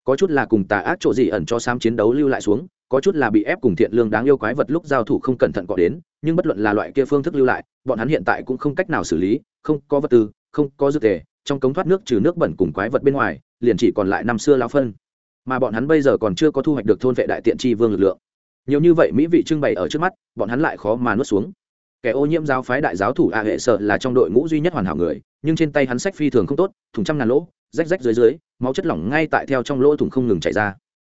Có chút là cùng tà ác chỗ gì ẩn cho sam chiến đấu lưu lại xuống, có chút là bị ép cùng thiện lương đáng yêu quái vật lúc giao thủ không cẩn thận cọ đến, nhưng bất luận là loại kia phương thức lưu lại, bọn hắn hiện tại cũng không cách nào xử lý, không có vật tư, không có dược thể trong cống thoát nước trừ nước bẩn cùng quái vật bên ngoài, liền chỉ còn lại năm xưa lao phân. Mà bọn hắn bây giờ còn chưa có thu hoạch được thôn vệ đại tiện tri vương lực lượng. Nhiều như vậy mỹ vị trưng bày ở trước mắt, bọn hắn lại khó mà nuốt xuống. Kẻ ô nhiễm giáo phái đại giáo thủ a hệ sợ là trong đội ngũ duy nhất hoàn hảo người, nhưng trên tay hắn sách phi thường không tốt, thùng trăm ngàn lỗ, rách rách dưới dưới, máu chất lỏng ngay tại theo trong lỗ thùng không ngừng chảy ra.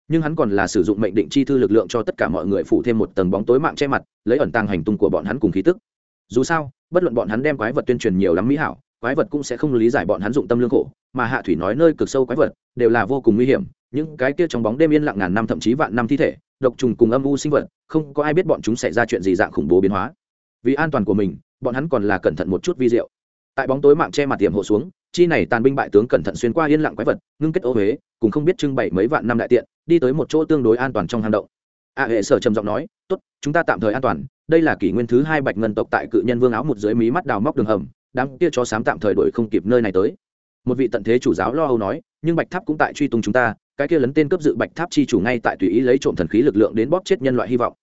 Nhưng hắn còn là sử dụng mệnh định chi thư lực lượng cho tất cả mọi người phủ thêm một tầng bóng tối mạng che mặt, lấy ẩn tàng hành tung của bọn hắn cùng khí tức. Dù sao, bất luận bọn hắn đem quái vật tuyên truyền nhiều lắm mỹ hảo quái vật cũng sẽ không lý giải bọn hắn dụng tâm lương khổ, mà hạ thủy nói nơi cực sâu quái vật, đều là vô cùng nguy hiểm, những cái kia trong bóng đêm yên lặng ngàn năm thậm chí vạn năm thi thể, độc trùng cùng âm u sinh vật, không có ai biết bọn chúng xảy ra chuyện gì dạng khủng bố biến hóa. Vì an toàn của mình, bọn hắn còn là cẩn thận một chút vi diệu. Tại bóng tối mạng che mặt tiềm hộ xuống, chi này tàn binh bại tướng cẩn thận xuyên qua yên lặng quái vật, ngưng kết ô huế, cùng không biết trưng bày mấy vạn năm đại tiện, đi tới một chỗ tương đối an toàn trong hang động. A hệ sở trầm giọng nói, tốt, chúng ta tạm thời an toàn, đây là kỷ nguyên thứ hai bạch ngân tộc tại cự nhân vương áo một dưới mí mắt đào móc đường hầm đám kia chó sám tạm thời đuổi không kịp nơi này tới. Một vị tận thế chủ giáo lo âu nói, nhưng bạch tháp cũng tại truy tung chúng ta, cái kia lấn tên cướp dự bạch tháp chi chủ ngay tại tùy ý lấy trộm thần khí lực lượng đến bóp chết nhân loại hy vọng.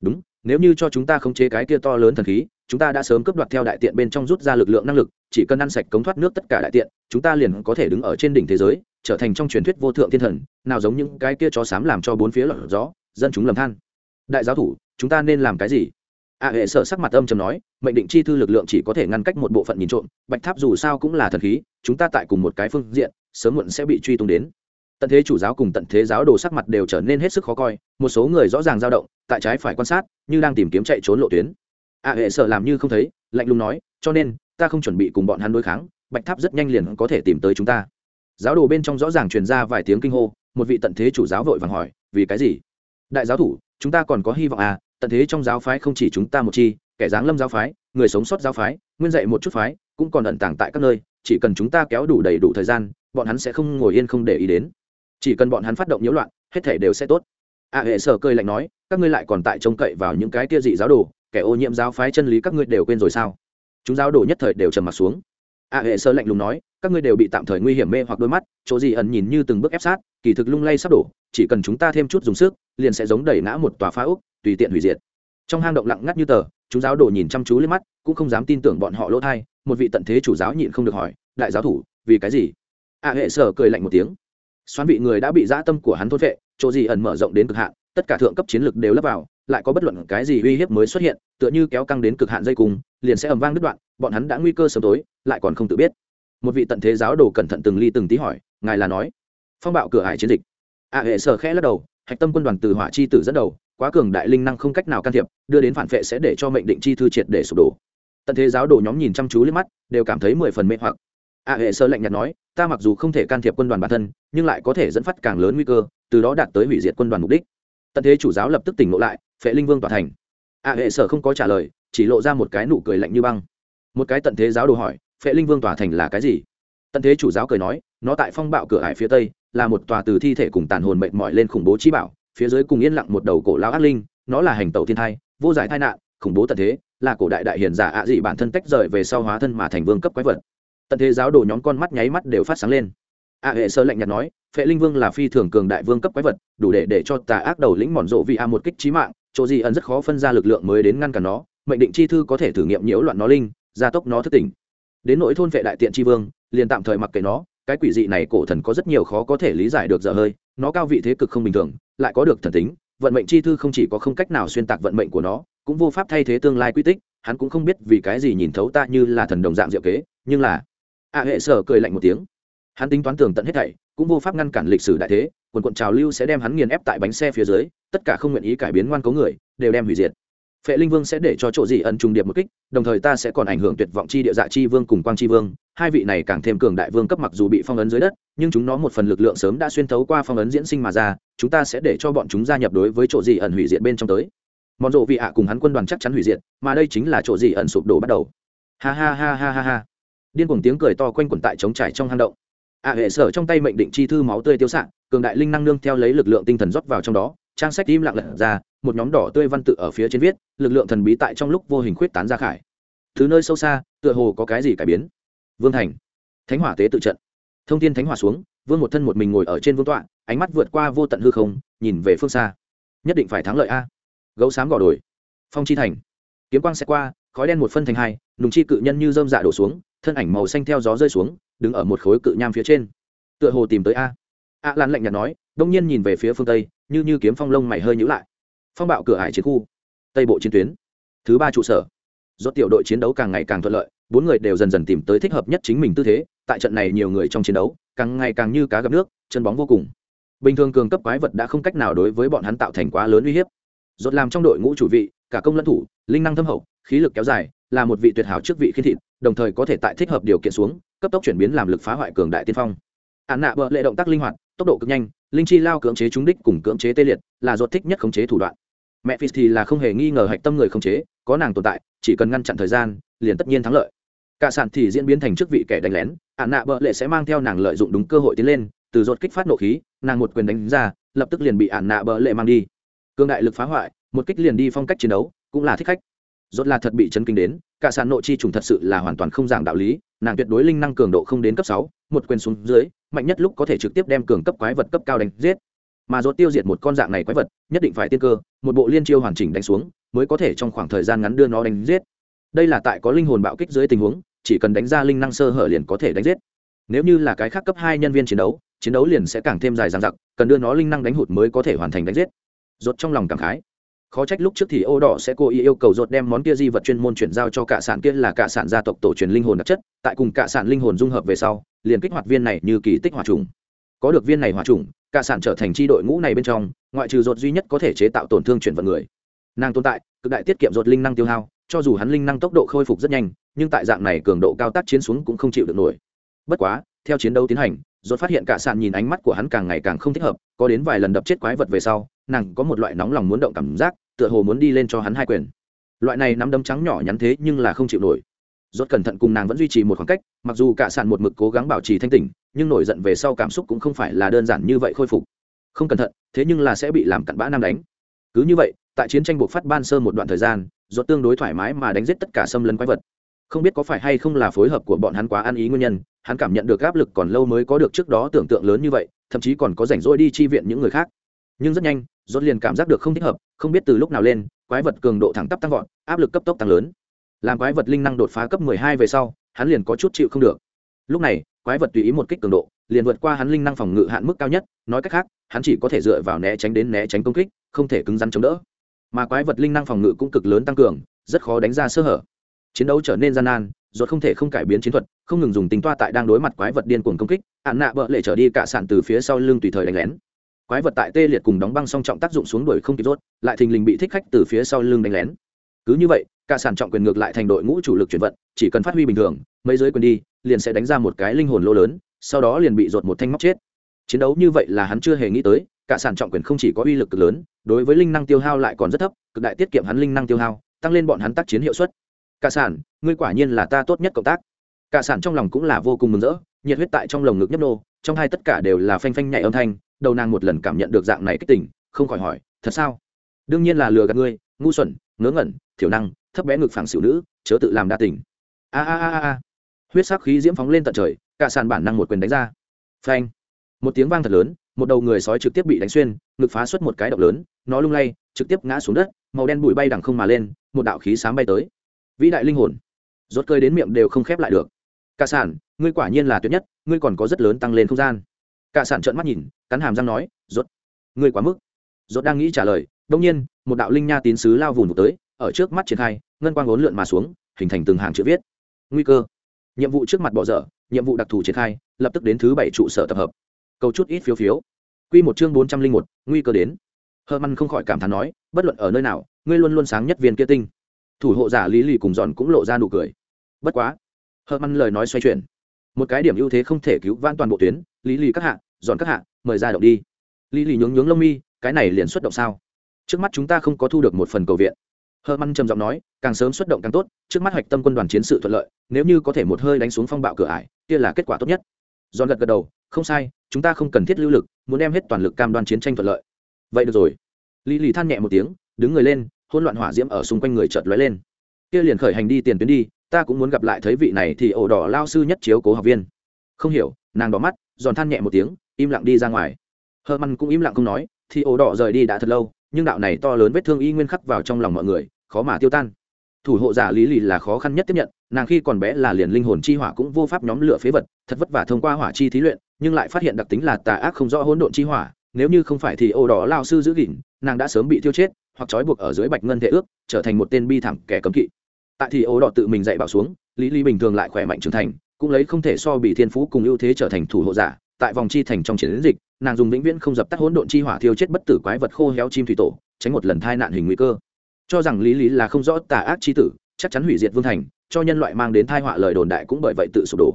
Đúng, nếu như cho chúng ta khống chế cái kia to lớn thần khí, chúng ta đã sớm cướp đoạt theo đại tiện bên trong rút ra lực lượng năng lực, chỉ cần ăn sạch cống thoát nước tất cả đại tiện, chúng ta liền có thể đứng ở trên đỉnh thế giới, trở thành trong truyền thuyết vô thượng thiên thần, nào giống những cái kia chó sám làm cho bốn phía lọt gió, dân chúng lầm than. Đại giáo thủ, chúng ta nên làm cái gì? A hệ sợ sắc mặt âm chầm nói, mệnh định chi thư lực lượng chỉ có thể ngăn cách một bộ phận nhìn trộm, bạch tháp dù sao cũng là thần khí, chúng ta tại cùng một cái phương diện, sớm muộn sẽ bị truy tung đến. Tận thế chủ giáo cùng tận thế giáo đồ sắc mặt đều trở nên hết sức khó coi, một số người rõ ràng dao động, tại trái phải quan sát, như đang tìm kiếm chạy trốn lộ tuyến. A hệ sợ làm như không thấy, lạnh lùng nói, cho nên, ta không chuẩn bị cùng bọn hắn đối kháng, bạch tháp rất nhanh liền có thể tìm tới chúng ta. Giáo đồ bên trong rõ ràng truyền ra vài tiếng kinh hô, một vị tận thế chủ giáo vội vàng hỏi, vì cái gì? Đại giáo thủ, chúng ta còn có hy vọng à tận thế trong giáo phái không chỉ chúng ta một chi, kẻ giáng lâm giáo phái, người sống sót giáo phái, nguyên dạy một chút phái, cũng còn ẩn tàng tại các nơi, chỉ cần chúng ta kéo đủ đầy đủ thời gian, bọn hắn sẽ không ngồi yên không để ý đến. Chỉ cần bọn hắn phát động nhiễu loạn, hết thể đều sẽ tốt. A hệ sở cơi lạnh nói, các ngươi lại còn tại trông cậy vào những cái kia dị giáo đồ, kẻ ô nhiễm giáo phái chân lý các ngươi đều quên rồi sao? Chúng giáo đồ nhất thời đều trầm mặt xuống. A hệ sơ lạnh lùng nói, các ngươi đều bị tạm thời nguy hiểm mê hoặc đôi mắt, chỗ gì ẩn nhìn như từng bước ép sát, kỳ thực lung lay sắp đổ, chỉ cần chúng ta thêm chút dùng sức, liền sẽ giống đẩy ngã một tòa phá úc tùy tiện hủy diệt. Trong hang động lặng ngắt như tờ, chúng giáo đồ nhìn chăm chú lên mắt, cũng không dám tin tưởng bọn họ lỗ thai, một vị tận thế chủ giáo nhịn không được hỏi, đại giáo thủ, vì cái gì? A hệ sở cười lạnh một tiếng. Xoắn vị người đã bị dã tâm của hắn thốt vệ chỗ gì ẩn mở rộng đến cực hạn, tất cả thượng cấp chiến lực đều lấp vào, lại có bất luận cái gì uy hiếp mới xuất hiện, tựa như kéo căng đến cực hạn dây cùng liền sẽ ầm vang đứt đoạn, bọn hắn đã nguy cơ sớm tối, lại còn không tự biết. Một vị tận thế giáo đồ cẩn thận từng ly từng tí hỏi, ngài là nói? Phong bạo cửa hải chiến dịch. A hệ sở khẽ lắc đầu, hạch tâm quân đoàn từ hỏa chi tử dẫn đầu quá cường đại linh năng không cách nào can thiệp, đưa đến phản vệ sẽ để cho mệnh định chi thư triệt để sụp đổ. Tận thế giáo đồ nhóm nhìn chăm chú lên mắt, đều cảm thấy mười phần mê hoặc. A hệ sơ lạnh nhạt nói, ta mặc dù không thể can thiệp quân đoàn bản thân, nhưng lại có thể dẫn phát càng lớn nguy cơ, từ đó đạt tới hủy diệt quân đoàn mục đích. Tận thế chủ giáo lập tức tỉnh ngộ lại, phệ linh vương tỏa thành. A hệ sở không có trả lời, chỉ lộ ra một cái nụ cười lạnh như băng. Một cái tận thế giáo đồ hỏi, phệ linh vương tỏa thành là cái gì? Tận thế chủ giáo cười nói, nó tại phong bạo cửa hải phía tây, là một tòa từ thi thể cùng tàn hồn mệt mỏi lên khủng bố chi bảo phía dưới cùng yên lặng một đầu cổ lão ác linh, nó là hành tẩu thiên thai, vô giải tai nạn, khủng bố tận thế, là cổ đại đại hiền giả ạ dị bản thân tách rời về sau hóa thân mà thành vương cấp quái vật. Tận thế giáo đồ nhóm con mắt nháy mắt đều phát sáng lên. A hệ sơ lạnh nhạt nói, phệ linh vương là phi thường cường đại vương cấp quái vật, đủ để để cho tà ác đầu lĩnh mòn rộ vì a một kích trí mạng, chỗ gì ẩn rất khó phân ra lực lượng mới đến ngăn cản nó, mệnh định chi thư có thể thử nghiệm nhiễu loạn nó linh, gia tốc nó thất tỉnh. Đến nỗi thôn vệ đại tiện chi vương, liền tạm thời mặc kệ nó, cái quỷ dị này cổ thần có rất nhiều khó có thể lý giải được dở hơi nó cao vị thế cực không bình thường, lại có được thần tính, vận mệnh chi thư không chỉ có không cách nào xuyên tạc vận mệnh của nó, cũng vô pháp thay thế tương lai quy tích, hắn cũng không biết vì cái gì nhìn thấu ta như là thần đồng dạng diệu kế, nhưng là, a hệ sở cười lạnh một tiếng. Hắn tính toán tường tận hết thảy, cũng vô pháp ngăn cản lịch sử đại thế, quần quận trào lưu sẽ đem hắn nghiền ép tại bánh xe phía dưới, tất cả không nguyện ý cải biến ngoan cố người, đều đem hủy diệt phệ linh vương sẽ để cho chỗ dị ẩn trùng điệp một kích, đồng thời ta sẽ còn ảnh hưởng tuyệt vọng chi địa dạ chi vương cùng quang chi vương. Hai vị này càng thêm cường đại vương cấp mặc dù bị phong ấn dưới đất, nhưng chúng nó một phần lực lượng sớm đã xuyên thấu qua phong ấn diễn sinh mà ra, chúng ta sẽ để cho bọn chúng gia nhập đối với chỗ dị ẩn hủy diệt bên trong tới. Mòn rộ vị ạ cùng hắn quân đoàn chắc chắn hủy diệt, mà đây chính là chỗ dị ẩn sụp đổ bắt đầu. Ha ha ha ha ha ha. Điên cuồng tiếng cười to quanh quẩn tại trống trải trong hang động. Ạ hệ sở trong tay mệnh định chi thư máu tươi tiêu xạ, cường đại linh năng nương theo lấy lực lượng tinh thần rót vào trong đó trang sách im lặng lật ra, một nhóm đỏ tươi văn tự ở phía trên viết, lực lượng thần bí tại trong lúc vô hình khuyết tán ra khải. Thứ nơi sâu xa, tựa hồ có cái gì cải biến. Vương thành. Thánh hỏa tế tự trận. Thông tin thánh hỏa xuống, vương một thân một mình ngồi ở trên vương tọa, ánh mắt vượt qua vô tận hư không, nhìn về phương xa. Nhất định phải thắng lợi a. Gấu xám gò đồi. Phong chi thành. Kiếm quang sẽ qua, khói đen một phân thành hai, nùng chi cự nhân như dơm dạ đổ xuống, thân ảnh màu xanh theo gió rơi xuống, đứng ở một khối cự nham phía trên. Tựa hồ tìm tới a. A lan lạnh nhạt nói, đông nhiên nhìn về phía phương tây như như kiếm phong lông mày hơi nhữ lại. Phong bạo cửa hải chiến khu, tây bộ chiến tuyến, thứ ba trụ sở. Do tiểu đội chiến đấu càng ngày càng thuận lợi, bốn người đều dần dần tìm tới thích hợp nhất chính mình tư thế, tại trận này nhiều người trong chiến đấu, càng ngày càng như cá gặp nước, chân bóng vô cùng. Bình thường cường cấp quái vật đã không cách nào đối với bọn hắn tạo thành quá lớn uy hiếp. Dột làm trong đội ngũ chủ vị, cả công lẫn thủ, linh năng thâm hậu, khí lực kéo dài, là một vị tuyệt hảo trước vị khiên thịt, đồng thời có thể tại thích hợp điều kiện xuống, cấp tốc chuyển biến làm lực phá hoại cường đại tiên phong. Hạn nạ bợ lệ động tác linh hoạt tốc độ cực nhanh, linh chi lao cưỡng chế trúng đích cùng cưỡng chế tê liệt, là ruột thích nhất khống chế thủ đoạn. Mẹ phi thì là không hề nghi ngờ hạch tâm người khống chế, có nàng tồn tại, chỉ cần ngăn chặn thời gian, liền tất nhiên thắng lợi. Cả sản thì diễn biến thành chức vị kẻ đánh lén ạn nạ bợ lệ sẽ mang theo nàng lợi dụng đúng cơ hội tiến lên, từ ruột kích phát nộ khí, nàng một quyền đánh ra, lập tức liền bị ạn nạ bợ lệ mang đi. Cương đại lực phá hoại, một kích liền đi phong cách chiến đấu, cũng là thích khách. Rốt là thật bị chấn kinh đến, cả sàn nội chi trùng thật sự là hoàn toàn không giảng đạo lý, nàng tuyệt đối linh năng cường độ không đến cấp sáu, một quyền xuống dưới mạnh nhất lúc có thể trực tiếp đem cường cấp quái vật cấp cao đánh giết. Mà rốt tiêu diệt một con dạng này quái vật, nhất định phải tiên cơ, một bộ liên chiêu hoàn chỉnh đánh xuống, mới có thể trong khoảng thời gian ngắn đưa nó đánh giết. Đây là tại có linh hồn bạo kích dưới tình huống, chỉ cần đánh ra linh năng sơ hở liền có thể đánh giết. Nếu như là cái khác cấp hai nhân viên chiến đấu chiến đấu liền sẽ càng thêm dài dằng dặc, cần đưa nó linh năng đánh hụt mới có thể hoàn thành đánh giết. Rốt trong lòng cảm khái khó trách lúc trước thì ô đỏ sẽ cố ý yêu cầu dột đem món kia di vật chuyên môn chuyển giao cho cả sản kia là cả sản gia tộc tổ truyền linh hồn đặc chất, tại cùng cả sản linh hồn dung hợp về sau, liền kích hoạt viên này như kỳ tích hỏa trùng. Có được viên này hỏa trùng, cả sản trở thành chi đội ngũ này bên trong, ngoại trừ dột duy nhất có thể chế tạo tổn thương chuyển vận người. Nàng tồn tại, cực đại tiết kiệm dột linh năng tiêu hao, cho dù hắn linh năng tốc độ khôi phục rất nhanh, nhưng tại dạng này cường độ cao tác chiến xuống cũng không chịu được nổi. Bất quá, theo chiến đấu tiến hành rốt phát hiện cả sạn nhìn ánh mắt của hắn càng ngày càng không thích hợp, có đến vài lần đập chết quái vật về sau, nàng có một loại nóng lòng muốn động cảm giác, tựa hồ muốn đi lên cho hắn hai quyền. Loại này nắm đấm trắng nhỏ nhắn thế nhưng là không chịu nổi. Rốt cẩn thận cùng nàng vẫn duy trì một khoảng cách, mặc dù cả sạn một mực cố gắng bảo trì thanh tỉnh, nhưng nổi giận về sau cảm xúc cũng không phải là đơn giản như vậy khôi phục. Không cẩn thận, thế nhưng là sẽ bị làm cặn bã nam đánh. Cứ như vậy, tại chiến tranh buộc phát ban sơ một đoạn thời gian, rốt tương đối thoải mái mà đánh giết tất cả xâm lấn quái vật không biết có phải hay không là phối hợp của bọn hắn quá ăn ý nguyên nhân, hắn cảm nhận được áp lực còn lâu mới có được trước đó tưởng tượng lớn như vậy, thậm chí còn có rảnh rỗi đi chi viện những người khác. Nhưng rất nhanh dốt liền cảm giác được không thích hợp, không biết từ lúc nào lên, quái vật cường độ thẳng tắp tăng vọt, áp lực cấp tốc tăng lớn. Làm quái vật linh năng đột phá cấp 12 về sau, hắn liền có chút chịu không được. Lúc này, quái vật tùy ý một kích cường độ, liền vượt qua hắn linh năng phòng ngự hạn mức cao nhất, nói cách khác, hắn chỉ có thể dựa vào né tránh đến né tránh công kích, không thể cứng rắn chống đỡ. Mà quái vật linh năng phòng ngự cũng cực lớn tăng cường, rất khó đánh ra sơ hở chiến đấu trở nên gian nan, ruột không thể không cải biến chiến thuật, không ngừng dùng tính toa tại đang đối mặt quái vật điên cuồng công kích hạn nạ bợ lệ trở đi cả sản từ phía sau lưng tùy thời đánh lén. Quái vật tại tê liệt cùng đóng băng song trọng tác dụng xuống đuổi không kịp rốt, lại thình lình bị thích khách từ phía sau lưng đánh lén. Cứ như vậy, cả sản trọng quyền ngược lại thành đội ngũ chủ lực chuyển vận, chỉ cần phát huy bình thường, mấy giới quyền đi, liền sẽ đánh ra một cái linh hồn lô lớn, sau đó liền bị rột một thanh móc chết. Chiến đấu như vậy là hắn chưa hề nghĩ tới, cả sản trọng quyền không chỉ có uy lực cực lớn, đối với linh năng tiêu hao lại còn rất thấp, cực đại tiết kiệm hắn linh năng tiêu hao, tăng lên bọn hắn tác chiến hiệu suất cả sản, ngươi quả nhiên là ta tốt nhất cộng tác. Cả sản trong lòng cũng là vô cùng mừng rỡ, nhiệt huyết tại trong lồng ngực nhấp nô, trong hai tất cả đều là phanh phanh nhảy âm thanh, đầu nàng một lần cảm nhận được dạng này kích tỉnh không khỏi hỏi, thật sao? Đương nhiên là lừa gạt ngươi, ngu xuẩn, ngớ ngẩn, thiểu năng, thấp bé ngực phẳng xỉu nữ, chớ tự làm đa tình. A a a a huyết sắc khí diễm phóng lên tận trời, cả sàn bản năng một quyền đánh ra. Phanh. Một tiếng vang thật lớn, một đầu người sói trực tiếp bị đánh xuyên, ngực phá xuất một cái động lớn, nó lung lay, trực tiếp ngã xuống đất, màu đen bụi bay đằng không mà lên, một đạo khí sáng bay tới vĩ đại linh hồn. Rốt cơi đến miệng đều không khép lại được. Cả sản, ngươi quả nhiên là tuyệt nhất, ngươi còn có rất lớn tăng lên không gian. Cả sản trợn mắt nhìn, cắn hàm răng nói, rốt, ngươi quá mức. Rốt đang nghĩ trả lời đông nhiên, một đạo linh nha tín sứ lao vùn tới, ở trước mắt triển khai, ngân quang uốn lượn mà xuống, hình thành từng hàng chữ viết. Nguy cơ. Nhiệm vụ trước mặt bỏ dở, nhiệm vụ đặc thù triển khai, lập tức đến thứ bảy trụ sở tập hợp. Câu chút ít phiếu phiếu. Quy một chương bốn trăm linh một, nguy cơ đến. Hơ măn không khỏi cảm thán nói, bất luận ở nơi nào, ngươi luôn luôn sáng nhất viên kia tinh thủ hộ giả lý lì cùng giòn cũng lộ ra nụ cười. Bất quá Hờ măn lời nói xoay chuyển. Một cái điểm ưu thế không thể cứu vãn toàn bộ tuyến, lý lì các hạ, giòn các hạ, mời ra động đi. Lý lì nhướng nhướng lông mi, cái này liền xuất động sao? Trước mắt chúng ta không có thu được một phần cầu viện. Hờ măn trầm giọng nói, càng sớm xuất động càng tốt, trước mắt hoạch tâm quân đoàn chiến sự thuận lợi, nếu như có thể một hơi đánh xuống phong bạo cửa ải, kia là kết quả tốt nhất. Giòn gật gật đầu, không sai, chúng ta không cần thiết lưu lực, muốn đem hết toàn lực cam đoan chiến tranh thuận lợi. Vậy được rồi. Lý lì than nhẹ một tiếng, đứng người lên Hỗn loạn hỏa diễm ở xung quanh người chợt lóe lên. Kia liền khởi hành đi tiền tuyến đi, ta cũng muốn gặp lại thấy vị này thì ổ đỏ lao sư nhất chiếu cố học viên. Không hiểu, nàng đỏ mắt, giòn than nhẹ một tiếng, im lặng đi ra ngoài. Hờ măn cũng im lặng không nói, thì ổ đỏ rời đi đã thật lâu, nhưng đạo này to lớn vết thương y nguyên khắc vào trong lòng mọi người, khó mà tiêu tan. Thủ hộ giả lý lì là khó khăn nhất tiếp nhận, nàng khi còn bé là liền linh hồn chi hỏa cũng vô pháp nhóm lửa phế vật, thật vất vả thông qua hỏa chi thí luyện, nhưng lại phát hiện đặc tính là tà ác không rõ hỗn độn chi hỏa, nếu như không phải thì ổ đỏ lao sư giữ gìn, nàng đã sớm bị tiêu chết hoặc trói buộc ở dưới bạch ngân thể ước, trở thành một tên bi thảm kẻ cấm kỵ. Tại thì ô đỏ tự mình dạy bảo xuống, lý lý bình thường lại khỏe mạnh trưởng thành, cũng lấy không thể so bị thiên phú cùng ưu thế trở thành thủ hộ giả, tại vòng chi thành trong chiến dịch, nàng dùng vĩnh viễn không dập tắt hỗn độn chi hỏa thiêu chết bất tử quái vật khô héo chim thủy tổ, tránh một lần thai nạn hình nguy cơ. Cho rằng lý lý là không rõ tà ác chi tử, chắc chắn hủy diệt vương thành, cho nhân loại mang đến thai họa lời đồn đại cũng bởi vậy tự sụp đổ.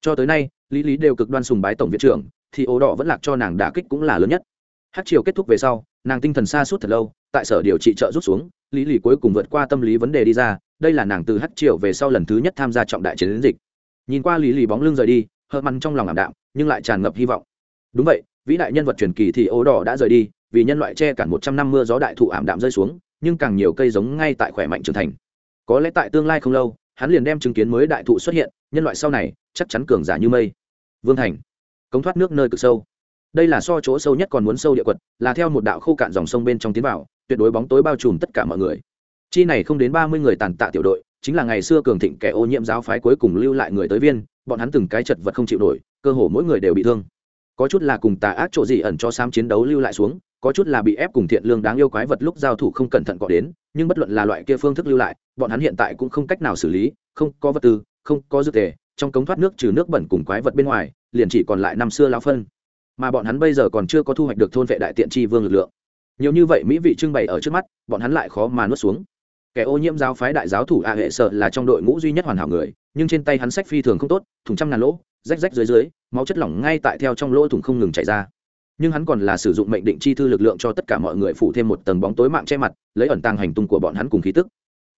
Cho tới nay, lý lý đều cực đoan sùng bái tổng viện trưởng, thì ố đỏ vẫn lạc cho nàng đả kích cũng là lớn nhất. Hát chiều kết thúc về sau, nàng tinh thần xa suốt thật lâu tại sở điều trị trợ rút xuống, lý lì cuối cùng vượt qua tâm lý vấn đề đi ra, đây là nàng từ hát chiều về sau lần thứ nhất tham gia trọng đại chiến dịch. Nhìn qua lý lì bóng lưng rời đi, hờ măn trong lòng ảm đạm, nhưng lại tràn ngập hy vọng. Đúng vậy, vĩ đại nhân vật truyền kỳ thì ố đỏ đã rời đi, vì nhân loại che cản một trăm năm mưa gió đại thụ ảm đạm rơi xuống, nhưng càng nhiều cây giống ngay tại khỏe mạnh trưởng thành. Có lẽ tại tương lai không lâu, hắn liền đem chứng kiến mới đại thụ xuất hiện, nhân loại sau này chắc chắn cường giả như mây. Vương thành, cống thoát nước nơi cực sâu. Đây là so chỗ sâu nhất còn muốn sâu địa quật, là theo một đạo khô cạn dòng sông bên trong tiến vào tuyệt đối bóng tối bao trùm tất cả mọi người. Chi này không đến ba mươi người tàn tạ tiểu đội, chính là ngày xưa cường thịnh kẻ ô nhiễm giáo phái cuối cùng lưu lại người tới viên, bọn hắn từng cái chật vật không chịu nổi, cơ hồ mỗi người đều bị thương. Có chút là cùng tà ác chỗ gì ẩn cho sam chiến đấu lưu lại xuống, có chút là bị ép cùng thiện lương đáng yêu quái vật lúc giao thủ không cẩn thận cọ đến, nhưng bất luận là loại kia phương thức lưu lại, bọn hắn hiện tại cũng không cách nào xử lý, không có vật tư, không có dược tề, trong cống thoát nước trừ nước bẩn cùng quái vật bên ngoài, liền chỉ còn lại năm xưa lão phân. Mà bọn hắn bây giờ còn chưa có thu hoạch được thôn vệ đại tiện tri vương lực lượng nhiều như vậy mỹ vị trưng bày ở trước mắt, bọn hắn lại khó mà nuốt xuống. Kẻ ô nhiễm giáo phái đại giáo thủ a hệ sợ là trong đội ngũ duy nhất hoàn hảo người, nhưng trên tay hắn sách phi thường không tốt thùng trăm ngàn lỗ, rách rách dưới dưới, máu chất lỏng ngay tại theo trong lỗ thùng không ngừng chảy ra. Nhưng hắn còn là sử dụng mệnh định chi thư lực lượng cho tất cả mọi người phủ thêm một tầng bóng tối mạng che mặt, lấy ẩn tàng hành tung của bọn hắn cùng khí tức.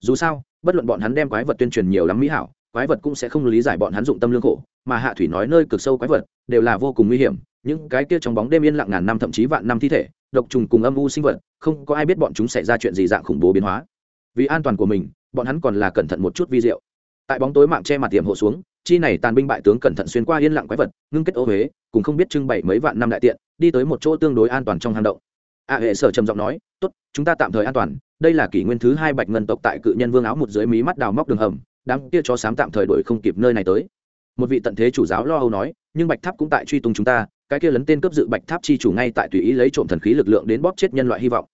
Dù sao, bất luận bọn hắn đem quái vật tuyên truyền nhiều lắm mỹ hảo, quái vật cũng sẽ không lý giải bọn hắn dụng tâm lương khổ, mà hạ thủy nói nơi cực sâu quái vật đều là vô cùng nguy hiểm, những cái kia trong bóng đêm yên lặng ngàn năm thậm chí vạn năm thi thể độc trùng cùng âm u sinh vật, không có ai biết bọn chúng xảy ra chuyện gì dạng khủng bố biến hóa. Vì an toàn của mình, bọn hắn còn là cẩn thận một chút vi diệu. Tại bóng tối mạng che mặt tiệm hộ xuống, chi này tàn binh bại tướng cẩn thận xuyên qua yên lặng quái vật, ngưng kết ô huế, cùng không biết trưng bày mấy vạn năm đại tiện, đi tới một chỗ tương đối an toàn trong hang động. A hệ sở trầm giọng nói, tốt, chúng ta tạm thời an toàn. Đây là kỷ nguyên thứ hai bạch ngân tộc tại cự nhân vương áo một dưới mí mắt đào móc đường hầm, đám kia cho sám tạm thời đuổi không kịp nơi này tới. Một vị tận thế chủ giáo lo âu nói, nhưng bạch tháp cũng tại truy tung chúng ta cái kia lấn tên cấp dự bạch tháp chi chủ ngay tại tùy ý lấy trộm thần khí lực lượng đến bóp chết nhân loại hy vọng.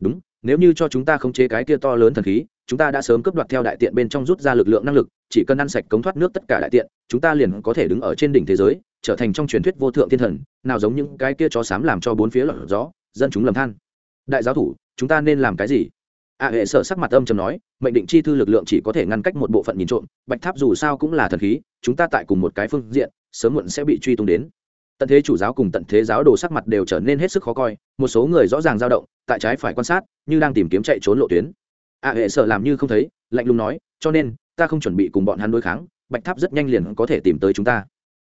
Đúng, nếu như cho chúng ta khống chế cái kia to lớn thần khí, chúng ta đã sớm cướp đoạt theo đại tiện bên trong rút ra lực lượng năng lực, chỉ cần ăn sạch cống thoát nước tất cả đại tiện, chúng ta liền có thể đứng ở trên đỉnh thế giới, trở thành trong truyền thuyết vô thượng thiên thần, nào giống những cái kia chó xám làm cho bốn phía lọt gió, dân chúng lầm than. Đại giáo thủ, chúng ta nên làm cái gì? A hệ sở sắc mặt âm chầm nói, mệnh định chi thư lực lượng chỉ có thể ngăn cách một bộ phận nhìn trộm, bạch tháp dù sao cũng là thần khí, chúng ta tại cùng một cái phương diện, sớm muộn sẽ bị truy tung đến tận thế chủ giáo cùng tận thế giáo đồ sắc mặt đều trở nên hết sức khó coi, một số người rõ ràng dao động, tại trái phải quan sát, như đang tìm kiếm chạy trốn lộ tuyến. A hệ sợ làm như không thấy, lạnh lùng nói, cho nên, ta không chuẩn bị cùng bọn hắn đối kháng, bạch tháp rất nhanh liền có thể tìm tới chúng ta.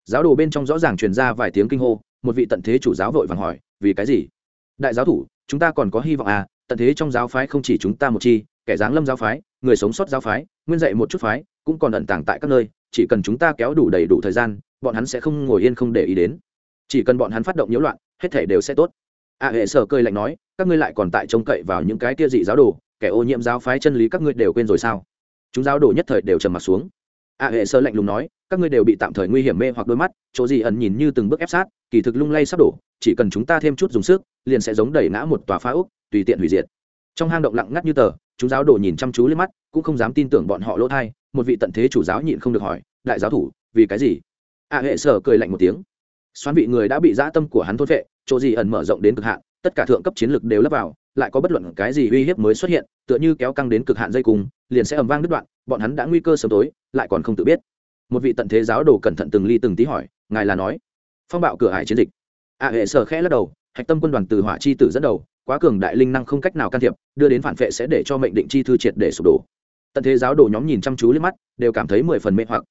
Giáo đồ bên trong rõ ràng truyền ra vài tiếng kinh hô, một vị tận thế chủ giáo vội vàng hỏi, vì cái gì? Đại giáo thủ, chúng ta còn có hy vọng à tận thế trong giáo phái không chỉ chúng ta một chi, kẻ giáng lâm giáo phái, người sống sót giáo phái, nguyên dạy một chút phái, cũng còn ẩn tàng tại các nơi, chỉ cần chúng ta kéo đủ đầy đủ thời gian, bọn hắn sẽ không ngồi yên không để ý đến chỉ cần bọn hắn phát động nhiễu loạn, hết thể đều sẽ tốt. A hệ sở cười lạnh nói, các ngươi lại còn tại trông cậy vào những cái kia dị giáo đồ, kẻ ô nhiễm giáo phái chân lý các ngươi đều quên rồi sao? Chúng giáo đồ nhất thời đều trầm mặt xuống. A hệ sơ lạnh lùng nói, các ngươi đều bị tạm thời nguy hiểm mê hoặc đôi mắt, chỗ gì ẩn nhìn như từng bước ép sát, kỳ thực lung lay sắp đổ, chỉ cần chúng ta thêm chút dùng sức, liền sẽ giống đẩy ngã một tòa phá úc tùy tiện hủy diệt. Trong hang động lặng ngắt như tờ, chúng giáo đồ nhìn chăm chú lên mắt, cũng không dám tin tưởng bọn họ lỗ thai một vị tận thế chủ giáo nhịn không được hỏi, đại giáo thủ, vì cái gì? A hệ sở cười lạnh một tiếng xoán vị người đã bị dã tâm của hắn thôn vệ chỗ gì ẩn mở rộng đến cực hạn, tất cả thượng cấp chiến lực đều lấp vào, lại có bất luận cái gì uy hiếp mới xuất hiện, tựa như kéo căng đến cực hạn dây cùng liền sẽ ầm vang đứt đoạn, bọn hắn đã nguy cơ sớm tối, lại còn không tự biết. Một vị tận thế giáo đồ cẩn thận từng ly từng tí hỏi, ngài là nói? Phong bạo cửa hải chiến dịch. A hệ sở khẽ lắc đầu, hạch tâm quân đoàn từ hỏa chi tử dẫn đầu, quá cường đại linh năng không cách nào can thiệp, đưa đến phản vệ sẽ để cho mệnh định chi thư triệt để sụp đổ. Tận thế giáo đồ nhóm nhìn chăm chú lên mắt, đều cảm thấy mười phần mê hoặc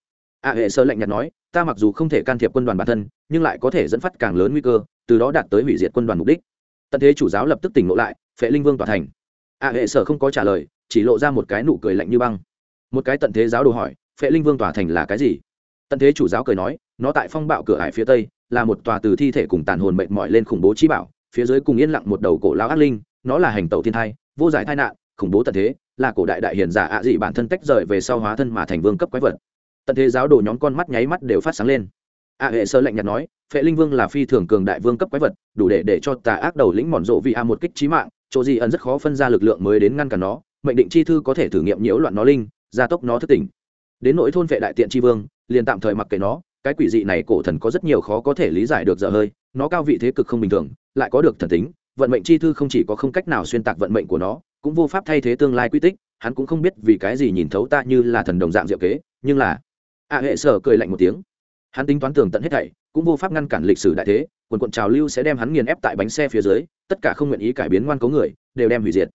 a hệ sơ lạnh nhạt nói, ta mặc dù không thể can thiệp quân đoàn bản thân, nhưng lại có thể dẫn phát càng lớn nguy cơ, từ đó đạt tới hủy diệt quân đoàn mục đích. Tận thế chủ giáo lập tức tỉnh ngộ lại, phệ linh vương tỏa thành. A hệ sở không có trả lời, chỉ lộ ra một cái nụ cười lạnh như băng. Một cái tận thế giáo đồ hỏi, phệ linh vương tỏa thành là cái gì? Tận thế chủ giáo cười nói, nó tại phong bạo cửa hải phía tây, là một tòa từ thi thể cùng tàn hồn mệnh mỏi lên khủng bố chi bảo, phía dưới cùng yên lặng một đầu cổ lão ác linh, nó là hành tẩu thiên thai, vô giải tai nạn, khủng bố tận thế, là cổ đại đại hiền giả ạ dị bản thân tách rời về sau hóa thân mà thành vương cấp quái vật tận thế giáo đồ nhóm con mắt nháy mắt đều phát sáng lên. A hệ sơ lạnh nhạt nói, phệ linh vương là phi thường cường đại vương cấp quái vật, đủ để để cho tà ác đầu lĩnh mòn rộ vì a một kích trí mạng, chỗ gì ẩn rất khó phân ra lực lượng mới đến ngăn cản nó, mệnh định chi thư có thể thử nghiệm nhiễu loạn nó linh, gia tốc nó thất tỉnh. Đến nỗi thôn vệ đại tiện tri vương, liền tạm thời mặc kệ nó, cái quỷ dị này cổ thần có rất nhiều khó có thể lý giải được dở hơi, nó cao vị thế cực không bình thường, lại có được thần tính, vận mệnh chi thư không chỉ có không cách nào xuyên tạc vận mệnh của nó, cũng vô pháp thay thế tương lai quy tích, hắn cũng không biết vì cái gì nhìn thấu ta như là thần đồng dạng diệu kế, nhưng là a hệ sở cười lạnh một tiếng. Hắn tính toán tường tận hết thảy, cũng vô pháp ngăn cản lịch sử đại thế, quần quận trào lưu sẽ đem hắn nghiền ép tại bánh xe phía dưới, tất cả không nguyện ý cải biến ngoan cố người, đều đem hủy diệt.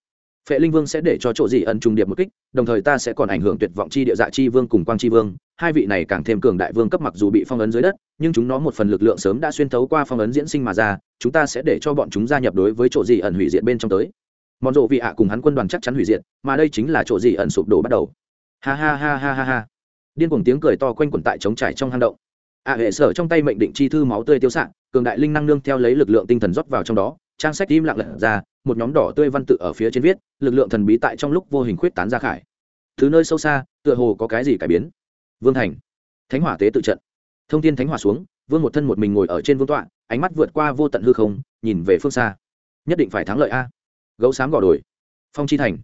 Phệ linh vương sẽ để cho chỗ dị ẩn trùng điệp một kích, đồng thời ta sẽ còn ảnh hưởng tuyệt vọng chi địa dạ chi vương cùng quang chi vương. Hai vị này càng thêm cường đại vương cấp mặc dù bị phong ấn dưới đất, nhưng chúng nó một phần lực lượng sớm đã xuyên thấu qua phong ấn diễn sinh mà ra, chúng ta sẽ để cho bọn chúng gia nhập đối với chỗ dị ẩn hủy diệt bên trong tới. Mòn rộ vị ạ cùng hắn quân đoàn chắc chắn hủy diệt, mà đây chính là chỗ dị ẩn sụp đổ bắt đầu. Ha ha ha ha ha ha điên cuồng tiếng cười to quanh quẩn tại trống trải trong hang động. Ạ hệ sở trong tay mệnh định chi thư máu tươi tiêu xạ, cường đại linh năng nương theo lấy lực lượng tinh thần rót vào trong đó, trang sách im lặng lật ra, một nhóm đỏ tươi văn tự ở phía trên viết, lực lượng thần bí tại trong lúc vô hình khuyết tán ra khải. Thứ nơi sâu xa, tựa hồ có cái gì cải biến? Vương thành. Thánh hỏa tế tự trận. Thông tin thánh hỏa xuống, vương một thân một mình ngồi ở trên vương tọa, ánh mắt vượt qua vô tận hư không, nhìn về phương xa. Nhất định phải thắng lợi a. Gấu xám gò đồi. Phong chi thành.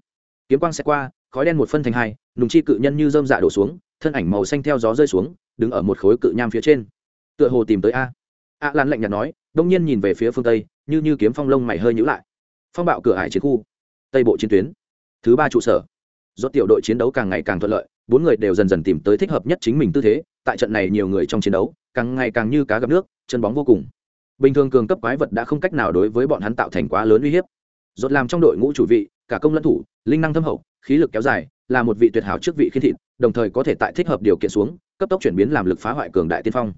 Kiếm quang sẽ qua, khói đen một phân thành hai, nùng chi cự nhân như dơm dạ đổ xuống thân ảnh màu xanh theo gió rơi xuống, đứng ở một khối cự nham phía trên. Tựa hồ tìm tới a. A lan lạnh nhạt nói, đông nhiên nhìn về phía phương tây, như như kiếm phong lông mày hơi nhữ lại. Phong bạo cửa hải chiến khu, tây bộ chiến tuyến, thứ ba trụ sở. Do tiểu đội chiến đấu càng ngày càng thuận lợi, bốn người đều dần dần tìm tới thích hợp nhất chính mình tư thế, tại trận này nhiều người trong chiến đấu, càng ngày càng như cá gặp nước, chân bóng vô cùng. Bình thường cường cấp quái vật đã không cách nào đối với bọn hắn tạo thành quá lớn uy hiếp. Dốt làm trong đội ngũ chủ vị, cả công lẫn thủ, linh năng thâm hậu, khí lực kéo dài, là một vị tuyệt hảo trước vị khiên thịt đồng thời có thể tại thích hợp điều kiện xuống, cấp tốc chuyển biến làm lực phá hoại cường đại tiên phong.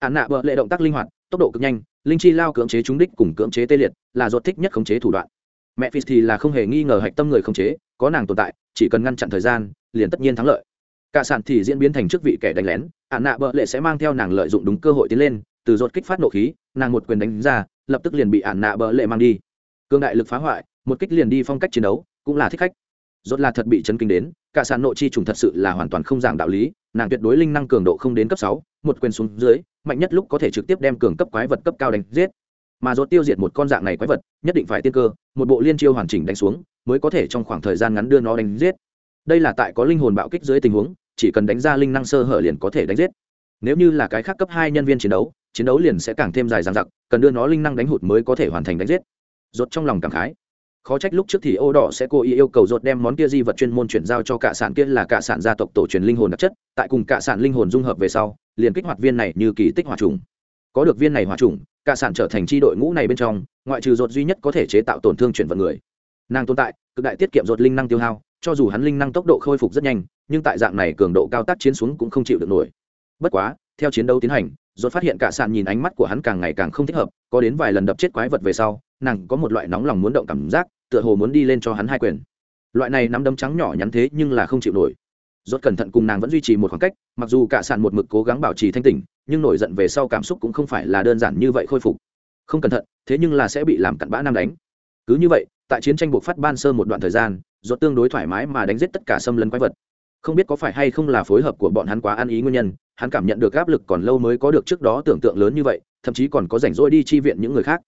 Hạn nạ bợ lệ động tác linh hoạt, tốc độ cực nhanh, linh chi lao cưỡng chế trúng đích cùng cưỡng chế tê liệt, là ruột thích nhất khống chế thủ đoạn. Mẹ phi thì là không hề nghi ngờ hạch tâm người khống chế, có nàng tồn tại, chỉ cần ngăn chặn thời gian, liền tất nhiên thắng lợi. Cả sản thì diễn biến thành chức vị kẻ đánh lén hạn nạ bợ lệ sẽ mang theo nàng lợi dụng đúng cơ hội tiến lên, từ ruột kích phát nộ khí, nàng một quyền đánh ra, lập tức liền bị hạn nạ bợ lệ mang đi. Cương đại lực phá hoại, một kích liền đi phong cách chiến đấu, cũng là thích khách rốt là thật bị chấn kinh đến, cả sàn nội chi trùng thật sự là hoàn toàn không giảng đạo lý, nàng tuyệt đối linh năng cường độ không đến cấp sáu, một quyền xuống dưới, mạnh nhất lúc có thể trực tiếp đem cường cấp quái vật cấp cao đánh giết. Mà rốt tiêu diệt một con dạng này quái vật, nhất định phải tiên cơ, một bộ liên chiêu hoàn chỉnh đánh xuống, mới có thể trong khoảng thời gian ngắn đưa nó đánh giết. Đây là tại có linh hồn bạo kích dưới tình huống, chỉ cần đánh ra linh năng sơ hở liền có thể đánh giết. Nếu như là cái khác cấp hai nhân viên chiến đấu chiến đấu liền sẽ càng thêm dài dằng dặc, cần đưa nó linh năng đánh hụt mới có thể hoàn thành đánh giết. Rốt trong lòng cảm khái khó trách lúc trước thì ô đỏ sẽ cố ý yêu cầu dột đem món kia di vật chuyên môn chuyển giao cho cả sản kia là cả sản gia tộc tổ truyền linh hồn đặc chất, tại cùng cả sản linh hồn dung hợp về sau, liền kích hoạt viên này như kỳ tích hỏa trùng. Có được viên này hỏa trùng, cả sản trở thành chi đội ngũ này bên trong, ngoại trừ dột duy nhất có thể chế tạo tổn thương chuyển vận người. Nàng tồn tại, cực đại tiết kiệm dột linh năng tiêu hao, cho dù hắn linh năng tốc độ khôi phục rất nhanh, nhưng tại dạng này cường độ cao tác chiến xuống cũng không chịu được nổi. Bất quá, theo chiến đấu tiến hành dột phát hiện cả sàn nhìn ánh mắt của hắn càng ngày càng không thích hợp, có đến vài lần đập chết quái vật về sau nàng có một loại nóng lòng muốn động cảm giác, tựa hồ muốn đi lên cho hắn hai quyền. Loại này nắm đấm trắng nhỏ nhắn thế nhưng là không chịu nổi. Rốt cẩn thận cùng nàng vẫn duy trì một khoảng cách, mặc dù cả sàn một mực cố gắng bảo trì thanh tỉnh, nhưng nổi giận về sau cảm xúc cũng không phải là đơn giản như vậy khôi phục. Không cẩn thận, thế nhưng là sẽ bị làm cặn bã nam đánh. Cứ như vậy, tại chiến tranh buộc phát ban sơ một đoạn thời gian, rốt tương đối thoải mái mà đánh giết tất cả xâm lấn quái vật. Không biết có phải hay không là phối hợp của bọn hắn quá ăn ý nguyên nhân, hắn cảm nhận được áp lực còn lâu mới có được trước đó tưởng tượng lớn như vậy, thậm chí còn có rảnh rỗi đi chi viện những người khác.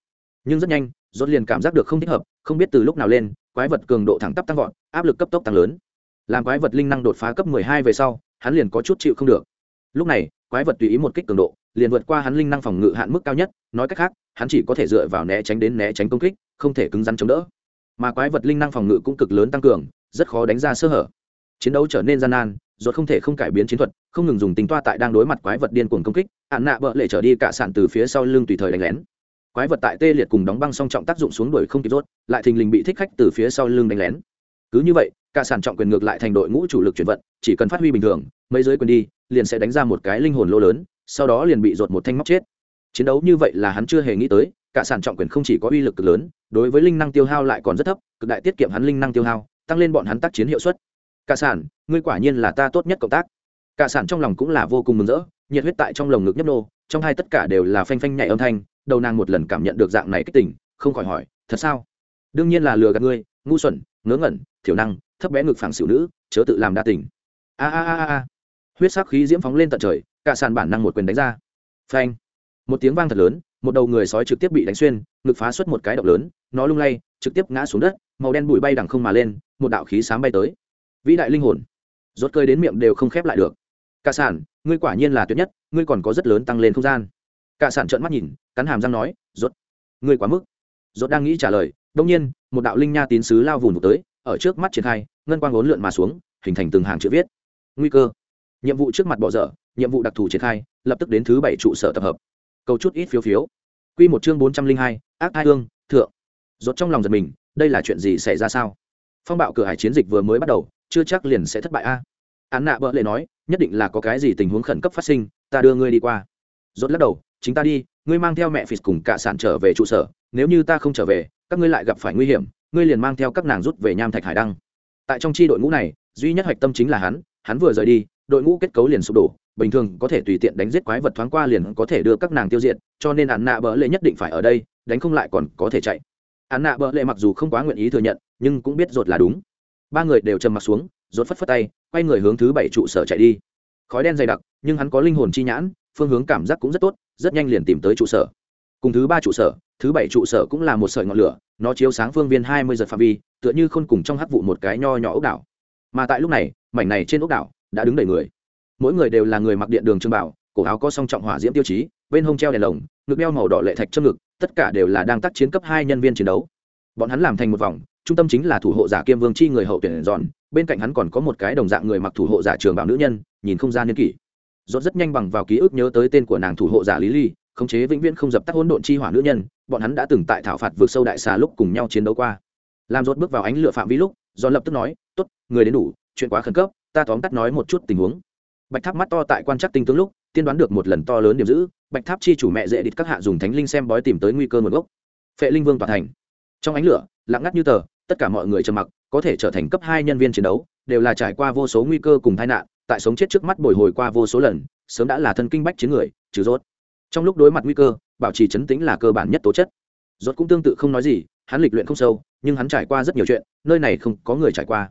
Nhưng rất nhanh rốt liền cảm giác được không thích hợp, không biết từ lúc nào lên, quái vật cường độ thẳng tắp tăng vọt, áp lực cấp tốc tăng lớn. Làm quái vật linh năng đột phá cấp 12 về sau, hắn liền có chút chịu không được. Lúc này, quái vật tùy ý một kích cường độ, liền vượt qua hắn linh năng phòng ngự hạn mức cao nhất, nói cách khác, hắn chỉ có thể dựa vào né tránh đến né tránh công kích, không thể cứng rắn chống đỡ. Mà quái vật linh năng phòng ngự cũng cực lớn tăng cường, rất khó đánh ra sơ hở. Chiến đấu trở nên gian nan, rốt không thể không cải biến chiến thuật, không ngừng dùng tính toa tại đang đối mặt quái vật điên cuồng công kích hạn nạ bợ lệ trở đi cả sạn từ phía sau lưng tùy thời đánh lén quái vật tại tê liệt cùng đóng băng song trọng tác dụng xuống đuổi không kịp rốt, lại thình lình bị thích khách từ phía sau lưng đánh lén. Cứ như vậy, cả sản trọng quyền ngược lại thành đội ngũ chủ lực chuyển vận, chỉ cần phát huy bình thường, mấy giới quyền đi, liền sẽ đánh ra một cái linh hồn lô lớn, sau đó liền bị rột một thanh móc chết. Chiến đấu như vậy là hắn chưa hề nghĩ tới, cả sản trọng quyền không chỉ có uy lực cực lớn, đối với linh năng tiêu hao lại còn rất thấp, cực đại tiết kiệm hắn linh năng tiêu hao, tăng lên bọn hắn tác chiến hiệu suất. Cả sản, ngươi quả nhiên là ta tốt nhất cộng tác. Cả sản trong lòng cũng là vô cùng mừng rỡ, nhiệt huyết tại trong lồng ngực nhấp nô, trong hai tất cả đều là phanh phanh nhảy âm thanh đầu nàng một lần cảm nhận được dạng này kích tình, không khỏi hỏi thật sao? Đương nhiên là lừa gạt ngươi ngu xuẩn ngớ ngẩn thiểu năng thấp bé ngực phẳng xỉu nữ chớ tự làm đa tình. A a a a huyết sắc khí diễm phóng lên tận trời cả sàn bản năng một quyền đánh ra. Phanh. Một tiếng vang thật lớn một đầu người sói trực tiếp bị đánh xuyên ngực phá xuất một cái động lớn nó lung lay trực tiếp ngã xuống đất màu đen bụi bay đằng không mà lên một đạo khí sáng bay tới. Vĩ đại linh hồn. Rốt cơi đến miệng đều không khép lại được. Cả sản ngươi quả nhiên là tuyệt nhất ngươi còn có rất lớn tăng lên không gian cả sản trợn mắt nhìn, cắn hàm răng nói, rốt, ngươi quá mức. Rốt đang nghĩ trả lời đông nhiên, một đạo linh nha tín sứ lao vùn tới, ở trước mắt triển khai, ngân quang vốn lượn mà xuống, hình thành từng hàng chữ viết. Nguy cơ. Nhiệm vụ trước mặt bỏ dở, nhiệm vụ đặc thù triển khai, lập tức đến thứ bảy trụ sở tập hợp. Câu chút ít phiếu phiếu. Quy một chương bốn trăm linh hai, ác hai hương, thượng. Rốt trong lòng giật mình, đây là chuyện gì xảy ra sao? Phong bạo cửa hải chiến dịch vừa mới bắt đầu, chưa chắc liền sẽ thất bại a. Án nạ bỡ lệ nói, nhất định là có cái gì tình huống khẩn cấp phát sinh, ta đưa ngươi đi qua. Rốt lắc đầu chính ta đi, ngươi mang theo mẹ phì cùng cả sản trở về trụ sở, nếu như ta không trở về, các ngươi lại gặp phải nguy hiểm, ngươi liền mang theo các nàng rút về nham thạch hải đăng. Tại trong chi đội ngũ này, duy nhất hoạch tâm chính là hắn hắn vừa rời đi, đội ngũ kết cấu liền sụp đổ, bình thường có thể tùy tiện đánh giết quái vật thoáng qua liền có thể đưa các nàng tiêu diệt, cho nên ạn nạ bỡ lệ nhất định phải ở đây, đánh không lại còn có thể chạy. Ạn nạ bỡ lệ mặc dù không quá nguyện ý thừa nhận, nhưng cũng biết rột là đúng. Ba người đều trầm mặt xuống rột phất phất tay, quay người hướng thứ bảy trụ sở chạy đi. Khói đen dày đặc, nhưng hắn có linh hồn chi nhãn phương hướng cảm giác cũng rất tốt, rất nhanh liền tìm tới trụ sở. Cùng thứ ba trụ sở, thứ bảy trụ sở cũng là một sợi ngọn lửa, nó chiếu sáng phương viên hai mươi giật phạm vi, tựa như khôn cùng trong hắc vụ một cái nho nhỏ ốc đảo. Mà tại lúc này, mảnh này trên ốc đảo đã đứng đầy người. Mỗi người đều là người mặc điện đường trương bảo, cổ áo có song trọng hỏa diễm tiêu chí, bên hông treo đèn lồng, ngực đeo màu đỏ lệ thạch châm ngực, tất cả đều là đang tác chiến cấp hai nhân viên chiến đấu. Bọn hắn làm thành một vòng, trung tâm chính là thủ hộ giả kiêm vương chi người hậu tuyển giòn bên cạnh hắn còn có một cái đồng dạng người mặc thủ hộ giả trường bảo nữ nhân, nhìn không ra niên kỷ rốt rất nhanh bằng vào ký ức nhớ tới tên của nàng thủ hộ giả lý ly, khống chế vĩnh viễn không dập tắt hỗn độn chi hỏa nữ nhân, bọn hắn đã từng tại thảo phạt vượt sâu đại xà lúc cùng nhau chiến đấu qua. Làm rốt bước vào ánh lửa phạm vi lúc, giòn lập tức nói, tốt, người đến đủ, chuyện quá khẩn cấp, ta tóm tắt nói một chút tình huống. Bạch tháp mắt to tại quan chắc tinh tướng lúc, tiên đoán được một lần to lớn điểm giữ, bạch tháp chi chủ mẹ dễ địt các hạ dùng thánh linh xem bói tìm tới nguy cơ nguồn gốc. Phệ linh vương tỏa thành. Trong ánh lửa, lặng ngắt như tờ, tất cả mọi người trầm mặc, có thể trở thành cấp hai nhân viên chiến đấu, đều là trải qua vô số nguy cơ cùng tai nạn tại sống chết trước mắt bồi hồi qua vô số lần, sớm đã là thân kinh bách chiến người, trừ rốt. Trong lúc đối mặt nguy cơ, bảo trì chấn tĩnh là cơ bản nhất tố chất. Rốt cũng tương tự không nói gì, hắn lịch luyện không sâu, nhưng hắn trải qua rất nhiều chuyện, nơi này không có người trải qua.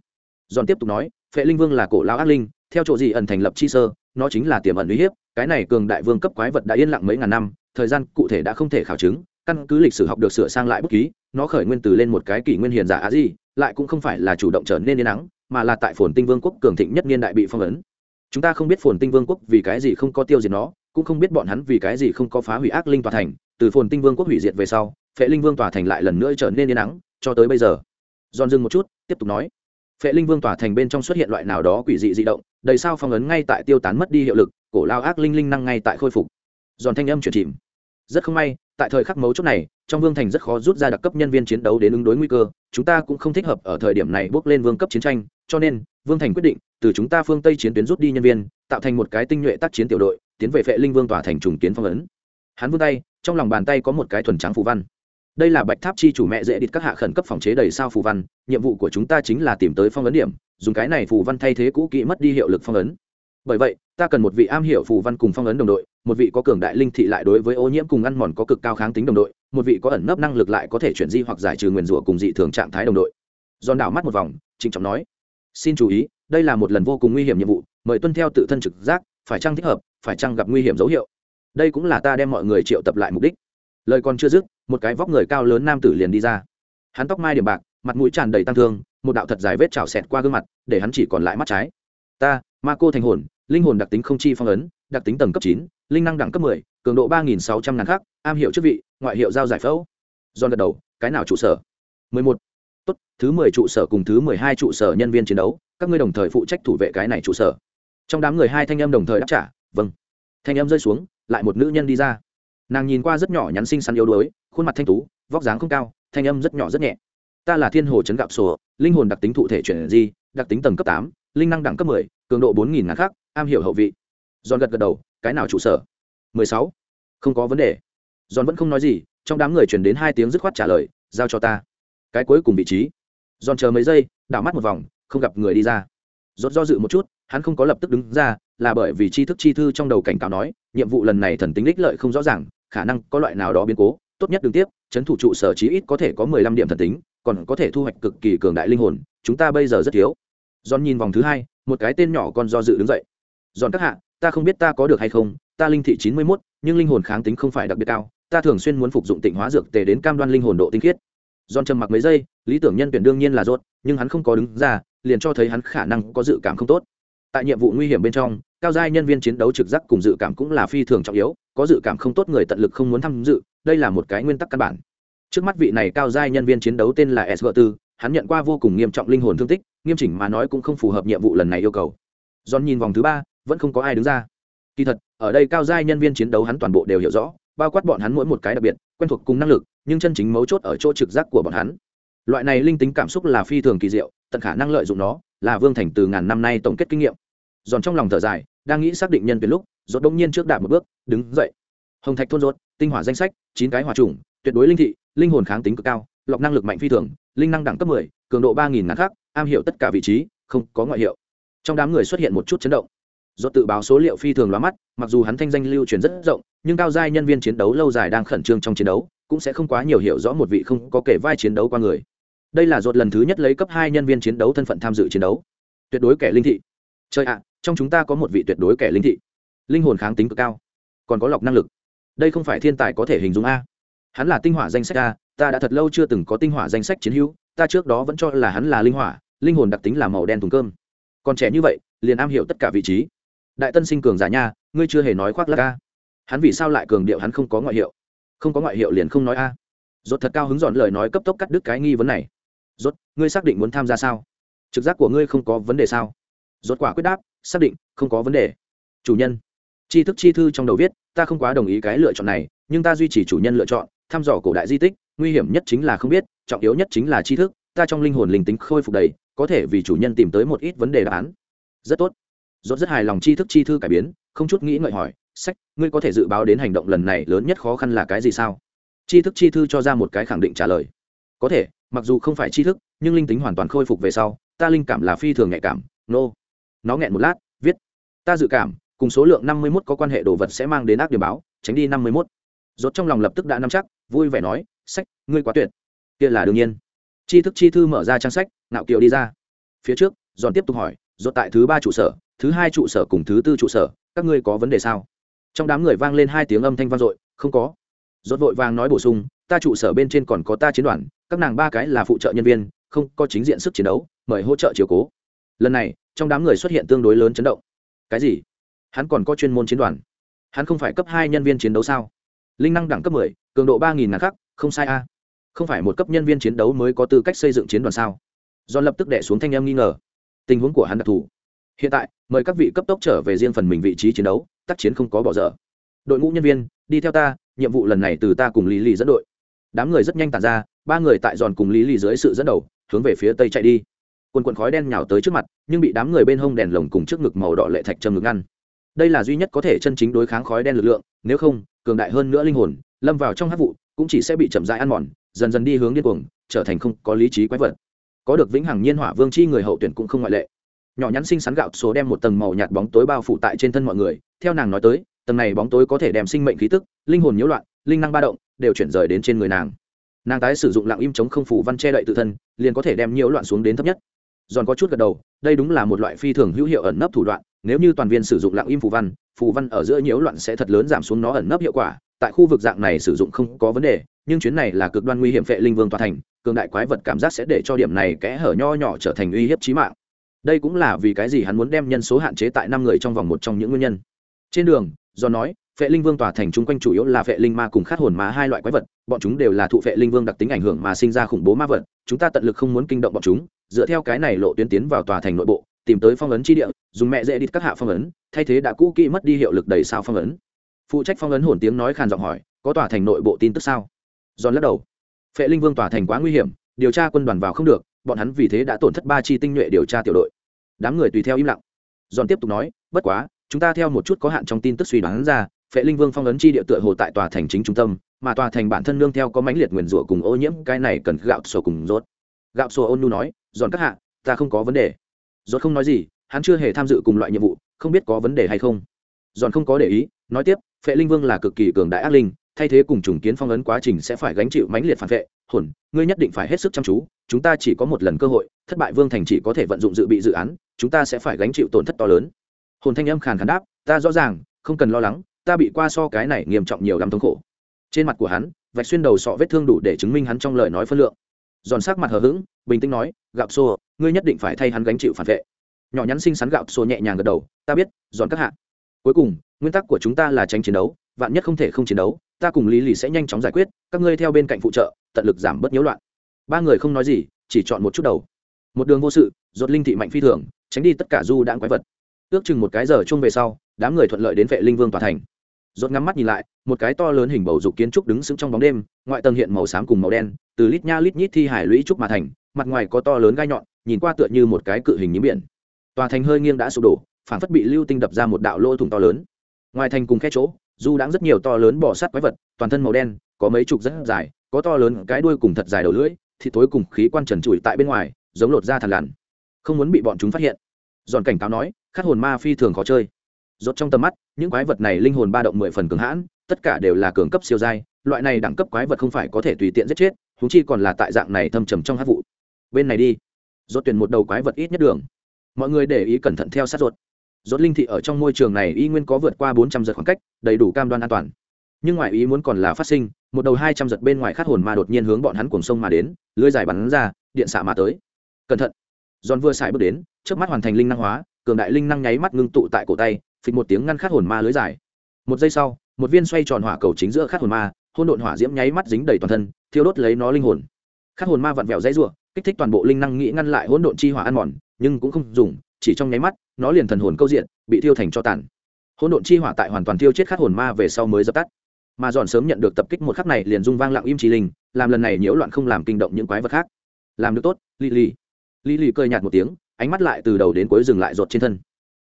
Giòn tiếp tục nói, phệ linh vương là cổ lão ác linh, theo chỗ gì ẩn thành lập chi sơ, nó chính là tiềm ẩn uy hiếp, cái này cường đại vương cấp quái vật đã yên lặng mấy ngàn năm, thời gian cụ thể đã không thể khảo chứng, căn cứ lịch sử học được sửa sang lại bút ký, nó khởi nguyên từ lên một cái kỷ nguyên hiền giả á gì lại cũng không phải là chủ động trở nên yên nắng mà là tại phồn tinh vương quốc cường thịnh nhất niên đại bị phong ấn. Chúng ta không biết phồn tinh vương quốc vì cái gì không có tiêu diệt nó, cũng không biết bọn hắn vì cái gì không có phá hủy ác linh tòa thành. Từ phồn tinh vương quốc hủy diệt về sau, phệ linh vương tòa thành lại lần nữa trở nên yên nắng cho tới bây giờ. Giòn dừng một chút, tiếp tục nói. Phệ linh vương tòa thành bên trong xuất hiện loại nào đó quỷ dị dị động, đầy sao phong ấn ngay tại tiêu tán mất đi hiệu lực, cổ lao ác linh linh năng ngay tại khôi phục. Giòn thanh âm chuyển chìm. Rất không may, tại thời khắc mấu chốt này, trong vương thành rất khó rút ra đặc cấp nhân viên chiến đấu đến ứng đối nguy cơ, chúng ta cũng không thích hợp ở thời điểm này bước lên vương cấp chiến tranh cho nên, vương thành quyết định, từ chúng ta phương tây chiến tuyến rút đi nhân viên, tạo thành một cái tinh nhuệ tác chiến tiểu đội, tiến về vệ linh vương tòa thành trùng kiến phong ấn. Hắn vươn tay, trong lòng bàn tay có một cái thuần trắng phù văn. Đây là bạch tháp chi chủ mẹ dễ địt các hạ khẩn cấp phòng chế đầy sao phù văn, nhiệm vụ của chúng ta chính là tìm tới phong ấn điểm, dùng cái này phù văn thay thế cũ kỹ mất đi hiệu lực phong ấn. Bởi vậy, ta cần một vị am hiểu phù văn cùng phong ấn đồng đội, một vị có cường đại linh thị lại đối với ô nhiễm cùng ăn mòn có cực cao kháng tính đồng đội, một vị có ẩn nấp năng lực lại có thể chuyển di hoặc giải trừ nguyền rủa cùng dị thường trạng thái đồng đội. Giòn đảo mắt một vòng, trịnh trọng nói xin chú ý, đây là một lần vô cùng nguy hiểm nhiệm vụ, mời tuân theo tự thân trực giác, phải chăng thích hợp, phải chăng gặp nguy hiểm dấu hiệu. Đây cũng là ta đem mọi người triệu tập lại mục đích. Lời còn chưa dứt, một cái vóc người cao lớn nam tử liền đi ra. Hắn tóc mai điểm bạc, mặt mũi tràn đầy tăng thương, một đạo thật dài vết trào xẹt qua gương mặt, để hắn chỉ còn lại mắt trái. Ta, ma cô thành hồn, linh hồn đặc tính không chi phong ấn, đặc tính tầng cấp chín, linh năng đẳng cấp mười, cường độ ba nghìn sáu trăm ngàn khắc, am hiệu chức vị, ngoại hiệu giao giải phẫu. Do gật đầu, cái nào trụ sở? mười một tốt, thứ mười trụ sở cùng thứ mười hai trụ sở nhân viên chiến đấu, các ngươi đồng thời phụ trách thủ vệ cái này trụ sở. Trong đám người hai thanh em đồng thời đáp trả vâng. Thanh em rơi xuống, lại một nữ nhân đi ra. Nàng nhìn qua rất nhỏ nhắn xinh xắn yếu đuối, khuôn mặt thanh tú, vóc dáng không cao, thanh âm rất nhỏ rất nhẹ. Ta là thiên hồ trấn gạo sổ, linh hồn đặc tính thụ thể chuyển di, đặc tính tầng cấp tám, linh năng đẳng cấp mười, cường độ bốn nghìn ngàn khác am hiểu hậu vị. Giòn gật gật đầu, cái nào trụ sở? Mười sáu. Không có vấn đề. Giòn vẫn không nói gì, trong đám người chuyển đến hai tiếng dứt khoát trả lời, giao cho ta cái cuối cùng vị trí. Giòn chờ mấy giây, đảo mắt một vòng, không gặp người đi ra. Rốt do dự một chút, hắn không có lập tức đứng ra, là bởi vì tri thức chi thư trong đầu cảnh cáo nói, nhiệm vụ lần này thần tính đích lợi không rõ ràng, khả năng có loại nào đó biến cố. Tốt nhất đừng tiếp, chấn thủ trụ sở chí ít có thể có mười lăm điểm thần tính, còn có thể thu hoạch cực kỳ cường đại linh hồn, chúng ta bây giờ rất thiếu. Giòn nhìn vòng thứ hai, một cái tên nhỏ con do dự đứng dậy. Giòn các hạ, ta không biết ta có được hay không, ta linh thị chín mươi mốt, nhưng linh hồn kháng tính không phải đặc biệt cao, ta thường xuyên muốn phục dụng tịnh hóa dược tề đến cam đoan linh hồn độ tinh khiết. John trầm mặc mấy giây, lý tưởng nhân tuyển đương nhiên là rốt, nhưng hắn không có đứng ra, liền cho thấy hắn khả năng có dự cảm không tốt. Tại nhiệm vụ nguy hiểm bên trong, cao giai nhân viên chiến đấu trực giác cùng dự cảm cũng là phi thường trọng yếu, có dự cảm không tốt người tận lực không muốn tham dự, đây là một cái nguyên tắc căn bản. Trước mắt vị này cao giai nhân viên chiến đấu tên là sg 4 hắn nhận qua vô cùng nghiêm trọng linh hồn thương tích, nghiêm chỉnh mà nói cũng không phù hợp nhiệm vụ lần này yêu cầu. John nhìn vòng thứ ba, vẫn không có ai đứng ra. Kỳ thật, ở đây cao giai nhân viên chiến đấu hắn toàn bộ đều hiểu rõ bao quát bọn hắn mỗi một cái đặc biệt, quen thuộc cùng năng lực, nhưng chân chính mấu chốt ở chỗ trực giác của bọn hắn. Loại này linh tính cảm xúc là phi thường kỳ diệu, tận khả năng lợi dụng nó, là vương thành từ ngàn năm nay tổng kết kinh nghiệm. Giòn trong lòng thở dài, đang nghĩ xác định nhân tuyển lúc, rốt đông nhiên trước đạp một bước, đứng dậy. Hồng thạch thôn rốt, tinh hỏa danh sách, chín cái hỏa trùng tuyệt đối linh thị, linh hồn kháng tính cực cao, lọc năng lực mạnh phi thường, linh năng đẳng cấp mười, cường độ ba nghìn ngàn khác am hiểu tất cả vị trí, không có ngoại hiệu. Trong đám người xuất hiện một chút chấn động do tự báo số liệu phi thường lóa mắt, mặc dù hắn thanh danh lưu truyền rất rộng, nhưng cao giai nhân viên chiến đấu lâu dài đang khẩn trương trong chiến đấu, cũng sẽ không quá nhiều hiểu rõ một vị không có kể vai chiến đấu qua người. Đây là ruột lần thứ nhất lấy cấp hai nhân viên chiến đấu thân phận tham dự chiến đấu. Tuyệt đối kẻ linh thị. Chơi ạ à, trong chúng ta có một vị tuyệt đối kẻ linh thị. Linh hồn kháng tính cực cao. Còn có lọc năng lực. Đây không phải thiên tài có thể hình dung a. Hắn là tinh hỏa danh sách a, ta đã thật lâu chưa từng có tinh hỏa danh sách chiến hữu, ta trước đó vẫn cho là hắn là linh hỏa, linh hồn đặc tính là màu đen thùng cơm. Còn trẻ như vậy, liền am hiểu tất cả vị trí đại tân sinh cường giả nha, ngươi chưa hề nói khoác lắc a. Hắn vì sao lại cường điệu hắn không có ngoại hiệu? Không có ngoại hiệu liền không nói a. À. dốt thật cao hứng dọn lời nói cấp tốc cắt đứt cái nghi vấn này. Dốt ngươi xác định muốn tham gia sao? Trực giác của ngươi không có vấn đề sao? Dốt quả quyết đáp, xác định, không có vấn đề. Chủ nhân, tri thức chi thư trong đầu viết, ta không quá đồng ý cái lựa chọn này, nhưng ta duy trì chủ nhân lựa chọn, thăm dò cổ đại di tích, nguy hiểm nhất chính là không biết, trọng yếu nhất chính là tri thức, ta trong linh hồn linh tính khôi phục đầy, có thể vì chủ nhân tìm tới một ít vấn đề đáp án. Rất tốt. Rốt rất hài lòng tri thức chi thư cải biến, không chút nghĩ ngợi hỏi, sách, ngươi có thể dự báo đến hành động lần này lớn nhất khó khăn là cái gì sao? Tri thức chi thư cho ra một cái khẳng định trả lời. Có thể, mặc dù không phải tri thức, nhưng linh tính hoàn toàn khôi phục về sau, ta linh cảm là phi thường nhạy cảm, nô、no. nó nghẹn một lát, viết, ta dự cảm, cùng số lượng năm mươi mốt có quan hệ đồ vật sẽ mang đến ác điểm báo, tránh đi năm mươi mốt. Rốt trong lòng lập tức đã nắm chắc, vui vẻ nói, sách, ngươi quá tuyệt. Kia là đương nhiên. Tri thức chi thư mở ra trang sách nạo kiều đi ra. Phía trước, giòn tiếp tục hỏi, rốt tại thứ ba trụ sở thứ hai trụ sở cùng thứ tư trụ sở, các ngươi có vấn đề sao? Trong đám người vang lên hai tiếng âm thanh vang dội, không có. Rốt vội vàng nói bổ sung, ta trụ sở bên trên còn có ta chiến đoàn, các nàng ba cái là phụ trợ nhân viên, không có chính diện sức chiến đấu, mời hỗ trợ chiều cố. Lần này, trong đám người xuất hiện tương đối lớn chấn động. Cái gì? Hắn còn có chuyên môn chiến đoàn. Hắn không phải cấp hai nhân viên chiến đấu sao? Linh năng đẳng cấp mười, cường độ ba nghìn ngàn khắc, không sai a. Không phải một cấp nhân viên chiến đấu mới có tư cách xây dựng chiến đoàn sao? Do lập tức đẻ xuống thanh em nghi ngờ. Tình huống của hắn đặc thù hiện tại, mời các vị cấp tốc trở về riêng phần mình vị trí chiến đấu, tác chiến không có bỏ dở. Đội ngũ nhân viên, đi theo ta, nhiệm vụ lần này từ ta cùng lý lì dẫn đội. Đám người rất nhanh tàn ra, ba người tại giòn cùng lý lì dưới sự dẫn đầu, hướng về phía tây chạy đi. Quần quần khói đen nhào tới trước mặt, nhưng bị đám người bên hông đèn lồng cùng trước ngực màu đỏ lệ thạch châm ngực ngăn. Đây là duy nhất có thể chân chính đối kháng khói đen lực lượng, nếu không, cường đại hơn nữa linh hồn, lâm vào trong hát vụ, cũng chỉ sẽ bị chậm dại ăn mòn, dần dần đi hướng điên cuồng, trở thành không có lý trí quái vật. Có được vĩnh hằng nhiên hỏa vương chi người hậu tuyển cũng không ngoại lệ nhỏ nhắn xinh xắn gạo số đem một tầng màu nhạt bóng tối bao phủ tại trên thân mọi người. Theo nàng nói tới, tầng này bóng tối có thể đem sinh mệnh khí tức, linh hồn nhiễu loạn, linh năng ba động, đều chuyển rời đến trên người nàng. Nàng tái sử dụng lặng im chống không phủ văn che đậy tự thân, liền có thể đem nhiễu loạn xuống đến thấp nhất. Giòn có chút gật đầu, đây đúng là một loại phi thường hữu hiệu ẩn nấp thủ đoạn, nếu như toàn viên sử dụng lặng im phù văn phù văn ở giữa nhiễu loạn sẽ thật lớn giảm xuống nó ẩn nấp hiệu quả, tại khu vực dạng này sử dụng không có vấn đề, nhưng chuyến này là cực đoan nguy hiểm phệ linh vương tòa thành, cường đại quái vật cảm giác sẽ để cho điểm này kẽ hở nho nhỏ trở thành uy hiếp chí mạng đây cũng là vì cái gì hắn muốn đem nhân số hạn chế tại năm người trong vòng một trong những nguyên nhân. Trên đường, do nói, phệ linh vương tòa thành chung quanh chủ yếu là phệ linh ma cùng khát hồn ma hai loại quái vật, bọn chúng đều là thụ phệ linh vương đặc tính ảnh hưởng mà sinh ra khủng bố ma vật, chúng ta tận lực không muốn kinh động bọn chúng, dựa theo cái này lộ tuyến tiến vào tòa thành nội bộ, tìm tới phong ấn chi địa, dùng mẹ dễ đi các hạ phong ấn, thay thế đã cũ kỹ mất đi hiệu lực đầy sao phong ấn. Phụ trách phong ấn hồn tiếng nói khàn giọng hỏi, có tòa thành nội bộ tin tức sao? Giòn lắc đầu, phệ linh vương tòa thành quá nguy hiểm, điều tra quân đoàn vào không được bọn hắn vì thế đã tổn thất ba chi tinh nhuệ điều tra tiểu đội. Đám người tùy theo im lặng. Giòn tiếp tục nói, bất quá, chúng ta theo một chút có hạn trong tin tức suy đoán ra, phệ linh vương phong ấn chi địa tựa hồ tại tòa thành chính trung tâm, mà tòa thành bản thân nương theo có mãnh liệt nguyền rủa cùng ô nhiễm, cái này cần gạo sổ cùng rốt. Gạo sổ ôn nu nói, giòn các hạ, ta không có vấn đề. Rốt không nói gì, hắn chưa hề tham dự cùng loại nhiệm vụ, không biết có vấn đề hay không. Giòn không có để ý, nói tiếp, phệ linh vương là cực kỳ cường đại ác linh thay thế cùng trùng kiến phong ấn quá trình sẽ phải gánh chịu mãnh liệt phản vệ. Hồn, ngươi nhất định phải hết sức chăm chú, chúng ta chỉ có một lần cơ hội, thất bại vương thành chỉ có thể vận dụng dự bị dự án, chúng ta sẽ phải gánh chịu tổn thất to lớn. Hồn thanh âm khàn khàn đáp, ta rõ ràng, không cần lo lắng, ta bị qua so cái này nghiêm trọng nhiều lắm thống khổ. Trên mặt của hắn, vạch xuyên đầu sọ vết thương đủ để chứng minh hắn trong lời nói phân lượng. Giòn sắc mặt hờ hững, bình tĩnh nói, gạo xô, ngươi nhất định phải thay hắn gánh chịu phản vệ. Nhỏ nhắn xinh xắn gạo xô nhẹ nhàng gật đầu, ta biết, giòn các hạ. Cuối cùng, nguyên tắc của chúng ta là tránh chiến đấu, vạn nhất không thể không chiến đấu ta cùng lý lì sẽ nhanh chóng giải quyết, các ngươi theo bên cạnh phụ trợ, tận lực giảm bớt nhiễu loạn. Ba người không nói gì, chỉ chọn một chút đầu. Một đường vô sự dột linh thị mạnh phi thường, tránh đi tất cả du đãng quái vật. Ước chừng một cái giờ chung về sau, đám người thuận lợi đến vệ linh vương tòa thành. Dột ngắm mắt nhìn lại, một cái to lớn hình bầu dục kiến trúc đứng sững trong bóng đêm, ngoại tầng hiện màu xám cùng màu đen, từ lít nha lít nhít thi hải lũy trúc mà thành, mặt ngoài có to lớn gai nhọn, nhìn qua tựa như một cái cự hình nhím biển. Tòa thành hơi nghiêng đã sụp đổ phản phất bị lưu tinh đập ra một đạo lỗ thủng to lớn. Ngoài thành cùng khe chỗ du đãng rất nhiều to lớn bò sát quái vật, toàn thân màu đen, có mấy chục rất dài, có to lớn cái đuôi cùng thật dài đầu lưỡi, thì tối cùng khí quan trần trụi tại bên ngoài, giống lột da thằn lằn. Không muốn bị bọn chúng phát hiện. Giòn cảnh cáo nói, khát hồn ma phi thường khó chơi. Rốt trong tầm mắt, những quái vật này linh hồn ba động mười phần cường hãn, tất cả đều là cường cấp siêu giai, loại này đẳng cấp quái vật không phải có thể tùy tiện giết chết thú chi còn là tại dạng này thâm trầm trong hát vụ. Bên này đi. Rốt tuyển một đầu quái vật ít nhất đường. Mọi người để ý cẩn thận theo sát rốt rốt linh thị ở trong môi trường này y nguyên có vượt qua bốn trăm giật khoảng cách, đầy đủ cam đoan an toàn. Nhưng ngoài ý muốn còn là phát sinh, một đầu hai trăm giật bên ngoài khát hồn ma đột nhiên hướng bọn hắn cuồng sông mà đến, lưới dài bắn ra, điện xạ mà tới. Cẩn thận! Giòn vừa xài bước đến trước mắt hoàn thành linh năng hóa, cường đại linh năng nháy mắt ngưng tụ tại cổ tay, phịch một tiếng ngăn khát hồn ma lưới dài. Một giây sau, một viên xoay tròn hỏa cầu chính giữa khát hồn ma hôn độn hỏa diễm nháy mắt dính đầy toàn thân, thiêu đốt lấy nó linh hồn. Khát hồn ma vặn vẹo dãy rủa, kích thích toàn bộ linh năng nghĩ ngăn lại hỗn độn chi hỏa ăn mòn, nhưng cũng không dùng chỉ trong nháy mắt, nó liền thần hồn câu diện, bị thiêu thành cho tàn. Hỗn độn chi hỏa tại hoàn toàn thiêu chết khát hồn ma về sau mới dập tắt. Mà giòn sớm nhận được tập kích một khắc này liền rung vang lặng im trí linh, làm lần này nhiễu loạn không làm kinh động những quái vật khác. Làm được tốt lì lì. lì lì cười nhạt một tiếng, ánh mắt lại từ đầu đến cuối dừng lại rột trên thân.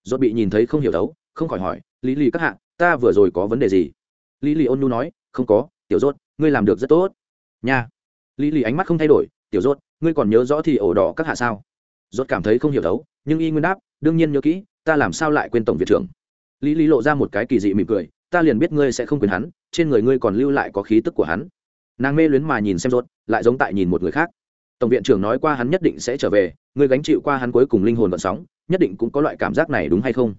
Rột bị nhìn thấy không hiểu đấu, không khỏi hỏi lì lì các hạ, ta vừa rồi có vấn đề gì? Lì lì ôn nu nói, không có, tiểu rốt ngươi làm được rất tốt. Nha. Lì lì ánh mắt không thay đổi, tiểu rốt ngươi còn nhớ rõ thì ổ đỏ các hạ sao? Rốt cảm thấy không hiểu đấu nhưng y nguyên đáp, đương nhiên nhớ kỹ, ta làm sao lại quên tổng viện trưởng? Lý lý lộ ra một cái kỳ dị mỉm cười, ta liền biết ngươi sẽ không quên hắn, trên người ngươi còn lưu lại có khí tức của hắn. Nàng mê luyến mà nhìn xem rốt, lại giống tại nhìn một người khác. Tổng viện trưởng nói qua hắn nhất định sẽ trở về, ngươi gánh chịu qua hắn cuối cùng linh hồn vận sóng, nhất định cũng có loại cảm giác này đúng hay không?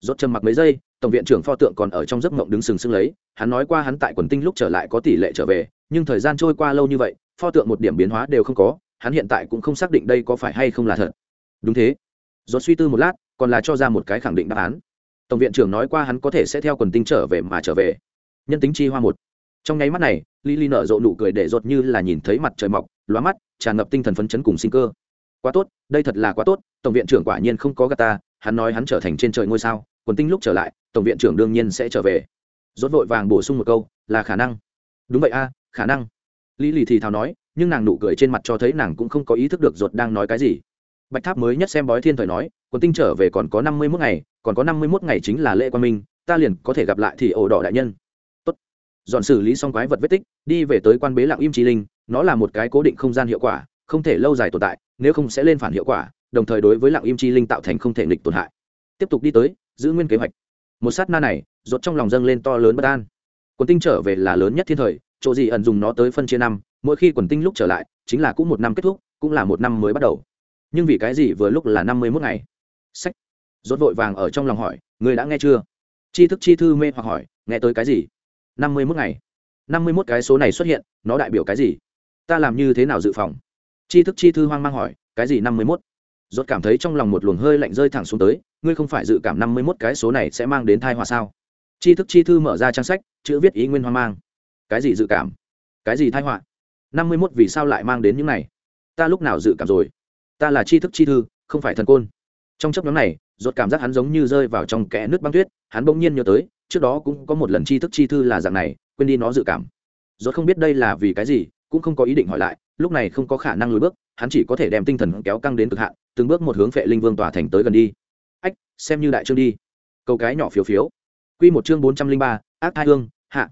Rốt trầm mặc mấy giây, tổng viện trưởng pho tượng còn ở trong giấc mộng đứng sừng sững lấy, hắn nói qua hắn tại quần tinh lúc trở lại có tỷ lệ trở về, nhưng thời gian trôi qua lâu như vậy, pho tượng một điểm biến hóa đều không có, hắn hiện tại cũng không xác định đây có phải hay không là thật. Đúng thế rốt suy tư một lát, còn là cho ra một cái khẳng định đáp án. Tổng viện trưởng nói qua hắn có thể sẽ theo quần tinh trở về mà trở về. Nhân tính chi hoa một. Trong nháy mắt này Lily nở rộ nụ cười để rột như là nhìn thấy mặt trời mọc, lóa mắt, tràn ngập tinh thần phấn chấn cùng sinh cơ. Quá tốt, đây thật là quá tốt, tổng viện trưởng quả nhiên không có gata hắn nói hắn trở thành trên trời ngôi sao, quần tinh lúc trở lại, tổng viện trưởng đương nhiên sẽ trở về. Rốt vội vàng bổ sung một câu, là khả năng. Đúng vậy a, khả năng. Lý lì thì thào nói, nhưng nàng nụ cười trên mặt cho thấy nàng cũng không có ý thức được rột đang nói cái gì bạch tháp mới nhất xem bói thiên thời nói, quần tinh trở về còn có năm mươi mốt ngày, còn có năm mươi mốt ngày chính là lễ quan minh, ta liền có thể gặp lại thì ổ đỏ đại nhân. Tốt. Dọn xử lý xong quái vật vết tích, đi về tới quan bế lặng im trí linh, nó là một cái cố định không gian hiệu quả, không thể lâu dài tồn tại, nếu không sẽ lên phản hiệu quả, đồng thời đối với lặng im chi linh tạo thành không thể nghịch tổn hại. Tiếp tục đi tới, giữ nguyên kế hoạch. Một sát na này, rốt trong lòng dâng lên to lớn bất an. Quần tinh trở về là lớn nhất thiên thời, chỗ gì ẩn dùng nó tới phân chia năm, mỗi khi quần tinh lúc trở lại, chính là cũng một năm kết thúc, cũng là một năm mới bắt đầu nhưng vì cái gì vừa lúc là năm mươi mốt ngày? Sách. Rốt vội vàng ở trong lòng hỏi người đã nghe chưa? Chi thức chi thư mê hoặc hỏi, nghe tới cái gì? năm mươi mốt ngày. năm mươi mốt cái số này xuất hiện, nó đại biểu cái gì? Ta làm như thế nào dự phòng? Chi thức chi thư hoang mang hỏi, cái gì năm mươi mốt? Rốt cảm thấy trong lòng một luồng hơi lạnh rơi thẳng xuống tới, ngươi không phải dự cảm năm mươi mốt cái số này sẽ mang đến thai họa sao? Chi thức chi thư mở ra trang sách, chữ viết ý nguyên hoang mang. Cái gì dự cảm? Cái gì thai họa? năm mươi mốt vì sao lại mang đến những này? Ta lúc nào dự cảm rồi? Ta là chi thức chi thư, không phải thần côn. Trong chấp nhóm này ruột cảm giác hắn giống như rơi vào trong kẽ nước băng tuyết, hắn bỗng nhiên nhớ tới, trước đó cũng có một lần chi thức chi thư là dạng này, quên đi nó dự cảm. Ruột không biết đây là vì cái gì, cũng không có ý định hỏi lại, lúc này không có khả năng lùi bước, hắn chỉ có thể đem tinh thần kéo căng đến cực hạn, từng bước một hướng phệ linh vương tòa thành tới gần đi. Ách, xem như đại trương đi. Câu cái nhỏ phiếu phiếu. Quy một chương bốn trăm linh ba, ác thai hương, hạ.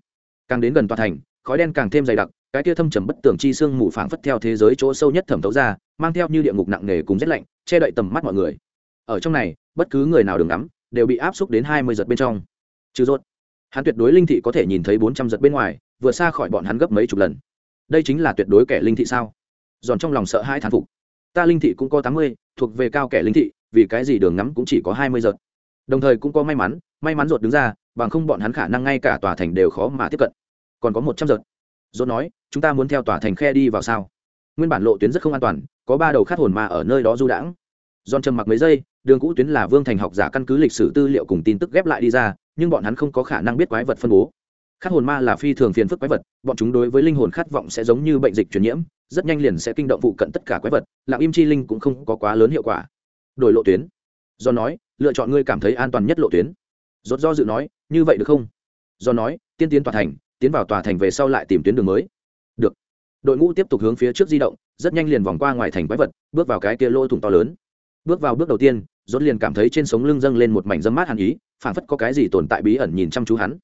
Càng đến gần tòa thành, khói đen càng thêm dày đặc cái kia thâm trầm bất tưởng chi xương mù phảng phất theo thế giới chỗ sâu nhất thẩm thấu ra, mang theo như địa ngục nặng nề cùng rét lạnh, che đậy tầm mắt mọi người. Ở trong này, bất cứ người nào đường ngắm, đều bị áp xúc đến hai mươi giật bên trong. Trừ rốt, hắn tuyệt đối linh thị có thể nhìn thấy bốn trăm giật bên ngoài vừa xa khỏi bọn hắn gấp mấy chục lần. Đây chính là tuyệt đối kẻ linh thị sao? Giòn trong lòng sợ hai thán phục. Ta linh thị cũng có tám mươi, thuộc về cao kẻ linh thị, vì cái gì đường ngắm cũng chỉ có hai mươi giật. Đồng thời cũng có may mắn may mắn ruột đứng ra, bằng không bọn hắn khả năng ngay cả tòa thành đều khó mà tiếp cận. Còn có một trăm giật dốt nói, chúng ta muốn theo tòa thành khe đi vào sao? Nguyên bản lộ tuyến rất không an toàn, có ba đầu khát hồn ma ở nơi đó du đãng. Giòn trầm mặc mấy giây, đường cũ tuyến là vương thành học giả căn cứ lịch sử tư liệu cùng tin tức ghép lại đi ra, nhưng bọn hắn không có khả năng biết quái vật phân bố. Khát hồn ma là phi thường phiền phức quái vật, bọn chúng đối với linh hồn khát vọng sẽ giống như bệnh dịch truyền nhiễm, rất nhanh liền sẽ kinh động phụ cận tất cả quái vật, lặng im chi linh cũng không có quá lớn hiệu quả. Đổi lộ tuyến. Do nói, lựa chọn ngươi cảm thấy an toàn nhất lộ tuyến. Rốt do dự nói, như vậy được không? Do nói, tiên tiến toàn thành tiến vào tòa thành về sau lại tìm tuyến đường mới. Được. Đội ngũ tiếp tục hướng phía trước di động, rất nhanh liền vòng qua ngoài thành quái vật, bước vào cái kia lỗ thủng to lớn. Bước vào bước đầu tiên dốt liền cảm thấy trên sống lưng dâng lên một mảnh dâm mát hàn ý, phảng phất có cái gì tồn tại bí ẩn nhìn chăm chú hắn.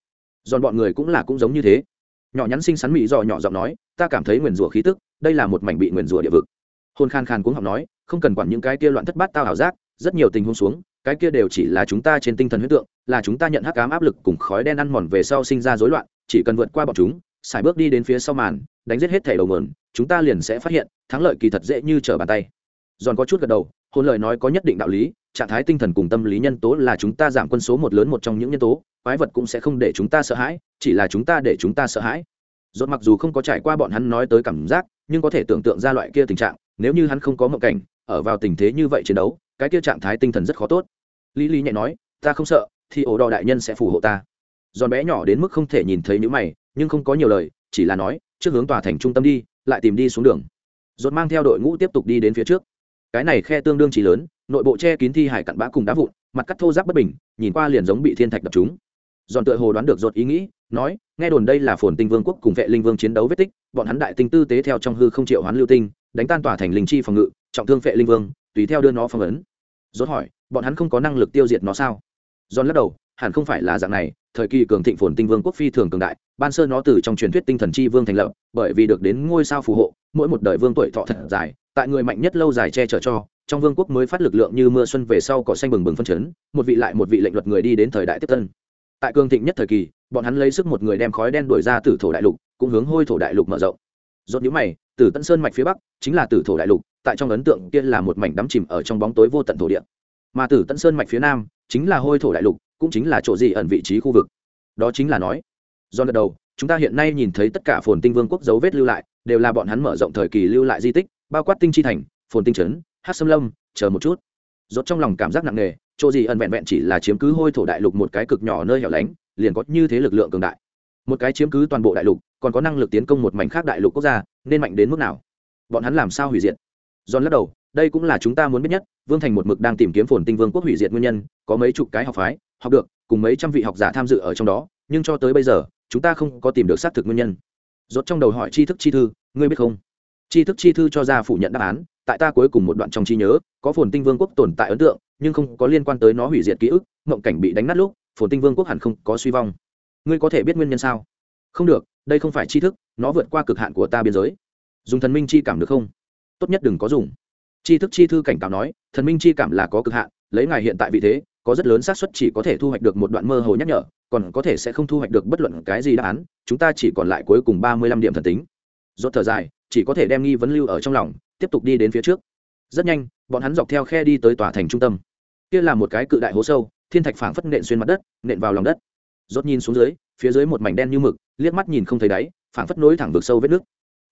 Giòn bọn người cũng là cũng giống như thế. Nhỏ nhắn xinh xắn mỹ dò nhỏ giọng nói, ta cảm thấy nguyền rủa khí tức, đây là một mảnh bị nguyền rủa địa vực. Hôn khan khan cũng học nói, không cần quản những cái kia loạn thất bát tao ảo giác, rất nhiều tình huống xuống, cái kia đều chỉ là chúng ta trên tinh thần huyết tượng, là chúng ta nhận hắc ám áp lực cùng khói đen ăn mòn về sau sinh ra rối loạn chỉ cần vượt qua bọn chúng, xài bước đi đến phía sau màn, đánh giết hết thẻ đầu mườn chúng ta liền sẽ phát hiện, thắng lợi kỳ thật dễ như trở bàn tay. Giòn có chút gật đầu, hôn lời nói có nhất định đạo lý, trạng thái tinh thần cùng tâm lý nhân tố là chúng ta giảm quân số một lớn một trong những nhân tố, quái vật cũng sẽ không để chúng ta sợ hãi, chỉ là chúng ta để chúng ta sợ hãi. Dốt mặc dù không có trải qua bọn hắn nói tới cảm giác, nhưng có thể tưởng tượng ra loại kia tình trạng, nếu như hắn không có mộng cảnh, ở vào tình thế như vậy chiến đấu, cái kia trạng thái tinh thần rất khó tốt. Lý lý nhẹ nói, ta không sợ, thì ổ đỏ đại nhân sẽ phù hộ ta giòn bé nhỏ đến mức không thể nhìn thấy những mày, nhưng không có nhiều lời, chỉ là nói, trước hướng tòa thành trung tâm đi, lại tìm đi xuống đường. Dốt mang theo đội ngũ tiếp tục đi đến phía trước. Cái này khe tương đương chỉ lớn, nội bộ che kín thi hải cặn bã cùng đá vụn, mặt cắt thô giáp bất bình, nhìn qua liền giống bị thiên thạch đập chúng giòn tựa hồ đoán được dột ý nghĩ, nói, nghe đồn đây là phồn tinh vương quốc cùng vệ linh vương chiến đấu vết tích, bọn hắn đại tinh tư tế theo trong hư không triệu hoán lưu tinh, đánh tan tỏa thành linh chi phòng ngự, trọng thương vệ linh vương, tùy theo đưa nó phong ấn. Dốt hỏi, bọn hắn không có năng lực tiêu diệt nó sao? Giòn lắc đầu, hẳn không phải là dạng này thời kỳ cường thịnh phồn tinh vương quốc phi thường cường đại, ban sơ nó từ trong truyền thuyết tinh thần chi vương thành lập, bởi vì được đến ngôi sao phù hộ, mỗi một đời vương tuổi thọ thật dài, tại người mạnh nhất lâu dài che chở cho, trong vương quốc mới phát lực lượng như mưa xuân về sau cỏ xanh bừng bừng phân chấn, một vị lại một vị lệnh luật người đi đến thời đại tiếp tân. Tại cường thịnh nhất thời kỳ, bọn hắn lấy sức một người đem khói đen đuổi ra từ thổ đại lục, cũng hướng hôi thổ đại lục mở rộng. Dốt nhũ mày, từ tân sơn mạch phía bắc, chính là từ thổ đại lục, tại trong ấn tượng kia là một mảnh đắm chìm ở trong bóng tối vô tận thổ địa. Mà từ tân sơn mạch phía nam, chính là hôi thổ đại lục cũng chính là chỗ gì ẩn vị trí khu vực. Đó chính là nói do lần đầu, chúng ta hiện nay nhìn thấy tất cả phồn tinh vương quốc dấu vết lưu lại, đều là bọn hắn mở rộng thời kỳ lưu lại di tích, bao quát tinh chi thành, phồn tinh trấn, hát sâm lâm, chờ một chút. Rốt trong lòng cảm giác nặng nề, chỗ gì ẩn vẹn vẹn chỉ là chiếm cứ hôi thổ đại lục một cái cực nhỏ nơi hẻo lánh, liền có như thế lực lượng cường đại. Một cái chiếm cứ toàn bộ đại lục, còn có năng lực tiến công một mảnh khác đại lục quốc gia, nên mạnh đến mức nào? Bọn hắn làm sao hủy diệt? Giòn lắc đầu đây cũng là chúng ta muốn biết nhất, vương thành một mực đang tìm kiếm phồn tinh vương quốc hủy diệt nguyên nhân, có mấy chục cái học phái, học được, cùng mấy trăm vị học giả tham dự ở trong đó, nhưng cho tới bây giờ, chúng ta không có tìm được xác thực nguyên nhân. Rốt trong đầu hỏi tri thức chi thư, ngươi biết không? Tri thức chi thư cho ra phủ nhận đáp án, tại ta cuối cùng một đoạn trong trí nhớ, có phồn tinh vương quốc tồn tại ấn tượng, nhưng không có liên quan tới nó hủy diệt ký ức, mộng cảnh bị đánh nát lúc, phồn tinh vương quốc hẳn không có suy vong. Ngươi có thể biết nguyên nhân sao? Không được, đây không phải tri thức, nó vượt qua cực hạn của ta biên giới. Dùng thần minh chi cảm được không? Tốt nhất đừng có dùng tri thức chi thư cảnh cáo nói, thần minh chi cảm là có cực hạn, lấy ngài hiện tại vị thế, có rất lớn xác suất chỉ có thể thu hoạch được một đoạn mơ hồ nhắc nhở, còn có thể sẽ không thu hoạch được bất luận cái gì đáp án, chúng ta chỉ còn lại cuối cùng ba mươi lăm điểm thần tính. Rốt thở dài, chỉ có thể đem nghi vấn lưu ở trong lòng, tiếp tục đi đến phía trước. Rất nhanh, bọn hắn dọc theo khe đi tới tòa thành trung tâm. Kia là một cái cự đại hố sâu, thiên thạch phảng phất nện xuyên mặt đất, nện vào lòng đất. Rốt nhìn xuống dưới, phía dưới một mảnh đen như mực, liếc mắt nhìn không thấy đáy, phảng phất nối thẳng vực sâu vết nước.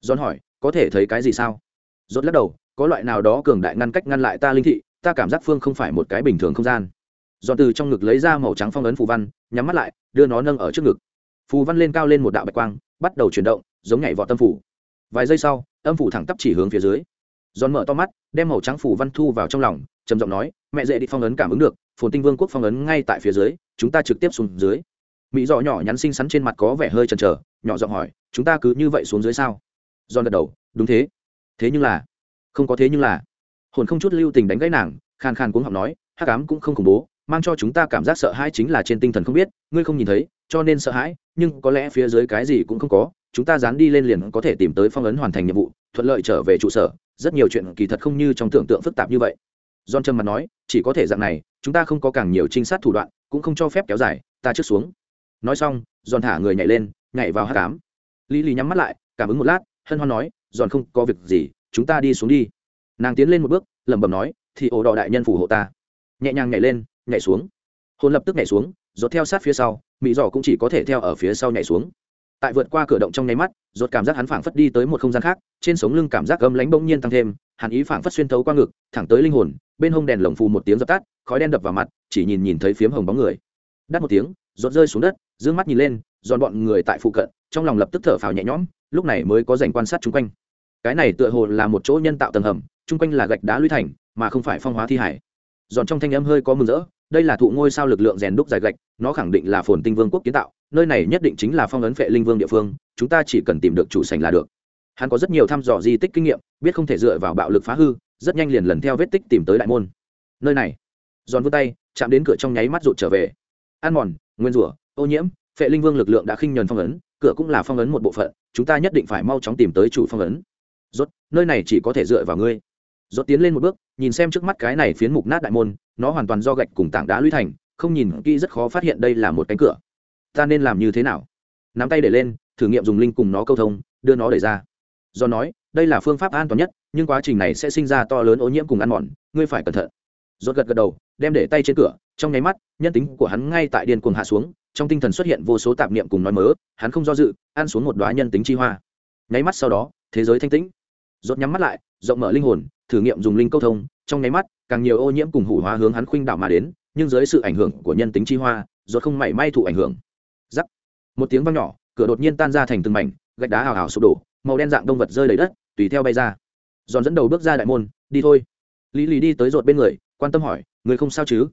Rốt hỏi, có thể thấy cái gì sao? Rốt lắc đầu có loại nào đó cường đại ngăn cách ngăn lại ta linh thị, ta cảm giác phương không phải một cái bình thường không gian. Giòn từ trong ngực lấy ra màu trắng phong ấn phù văn, nhắm mắt lại, đưa nó nâng ở trước ngực. Phù văn lên cao lên một đạo bạch quang, bắt đầu chuyển động, giống nhảy vọt tâm phủ. Vài giây sau, âm phủ thẳng tắp chỉ hướng phía dưới. Giòn mở to mắt, đem màu trắng phủ văn thu vào trong lòng, trầm giọng nói, mẹ dễ đi phong ấn cảm ứng được, phồn tinh vương quốc phong ấn ngay tại phía dưới, chúng ta trực tiếp xuống dưới. Mỹ dọ nhỏ nhắn xinh xắn trên mặt có vẻ hơi chần chờ, nhỏ giọng hỏi, chúng ta cứ như vậy xuống dưới sao? Giòn gật đầu, đúng thế. Thế nhưng là không có thế nhưng là, hồn không chút lưu tình đánh gãy nàng, khàn khàn cuống học nói, hắc ám cũng không khủng bố, mang cho chúng ta cảm giác sợ hãi chính là trên tinh thần không biết, ngươi không nhìn thấy, cho nên sợ hãi, nhưng có lẽ phía dưới cái gì cũng không có, chúng ta dán đi lên liền có thể tìm tới phong ấn hoàn thành nhiệm vụ, thuận lợi trở về trụ sở. Rất nhiều chuyện kỳ thật không như trong tưởng tượng phức tạp như vậy. John trầm mặt nói, chỉ có thể dạng này, chúng ta không có càng nhiều trinh sát thủ đoạn, cũng không cho phép kéo dài, ta trước xuống. Nói xong, john thả người nhảy lên, nhảy vào hát cám lý lý nhắm mắt lại, cảm ứng một lát, hân hoan nói, john không có việc gì chúng ta đi xuống đi. Nàng tiến lên một bước, lẩm bẩm nói, thì ổ đỏ đại nhân phù hộ ta. Nhẹ nhàng nhảy lên, nhảy xuống. Hồn lập tức nhảy xuống, rốt theo sát phía sau mỹ dò cũng chỉ có thể theo ở phía sau nhảy xuống. Tại vượt qua cửa động trong nháy mắt, rốt cảm giác hắn phảng phất đi tới một không gian khác, trên sống lưng cảm giác gấm lánh bỗng nhiên tăng thêm, hàn ý phảng phất xuyên thấu qua ngực, thẳng tới linh hồn, bên hông đèn lồng phù một tiếng dập tắt, khói đen đập vào mặt, chỉ nhìn nhìn thấy phiếm hồng bóng người. Đắt một tiếng, rốt rơi xuống đất, dương mắt nhìn lên dọn bọn người tại phụ cận, trong lòng lập tức thở phào nhẹ nhõm, lúc này mới có dành quan sát chung quanh cái này tựa hồ là một chỗ nhân tạo tầng hầm, chung quanh là gạch đá lũy thành, mà không phải phong hóa thi hải. Giòn trong thanh âm hơi có mừng rỡ, đây là thụ ngôi sao lực lượng rèn đúc dài gạch, nó khẳng định là phồn tinh vương quốc kiến tạo, nơi này nhất định chính là phong ấn phệ linh vương địa phương, chúng ta chỉ cần tìm được chủ sành là được. Hắn có rất nhiều thăm dò di tích kinh nghiệm, biết không thể dựa vào bạo lực phá hư, rất nhanh liền lần theo vết tích tìm tới đại môn. Nơi này, giòn vươn tay, chạm đến cửa trong nháy mắt rụt trở về. Ăn mòn, nguyên rủa, ô nhiễm, phệ linh vương lực lượng đã khinh nhuần phong ấn, cửa cũng là phong ấn một bộ phận, chúng ta nhất định phải mau chóng tìm tới chủ phong ấn rốt, nơi này chỉ có thể dựa vào ngươi. Rốt tiến lên một bước, nhìn xem trước mắt cái này phiến mục nát đại môn, nó hoàn toàn do gạch cùng tảng đá lũy thành, không nhìn kỹ rất khó phát hiện đây là một cánh cửa. Ta nên làm như thế nào? Nắm tay để lên, thử nghiệm dùng linh cùng nó câu thông, đưa nó đẩy ra. Do nói, đây là phương pháp an toàn nhất, nhưng quá trình này sẽ sinh ra to lớn ô nhiễm cùng ăn mòn, ngươi phải cẩn thận. Rốt gật gật đầu, đem để tay trên cửa, trong nháy mắt, nhân tính của hắn ngay tại điên cuồng hạ xuống, trong tinh thần xuất hiện vô số tạp niệm cùng nói mớ, hắn không do dự, ăn xuống một đóa nhân tính chi hoa. Nháy mắt sau đó, thế giới thanh tĩnh rốt nhắm mắt lại, rộng mở linh hồn, thử nghiệm dùng linh câu thông, trong nháy mắt, càng nhiều ô nhiễm cùng hủ hóa hướng hắn khuynh đảo mà đến, nhưng dưới sự ảnh hưởng của nhân tính chi hoa, rốt không mảy may thụ ảnh hưởng. Giắc một tiếng vang nhỏ, cửa đột nhiên tan ra thành từng mảnh, gạch đá hào hào sụp đổ, màu đen dạng đông vật rơi đầy đất, tùy theo bay ra. Giòn dẫn đầu bước ra đại môn, đi thôi. Lý lý đi tới rột bên người, quan tâm hỏi, người không sao chứ?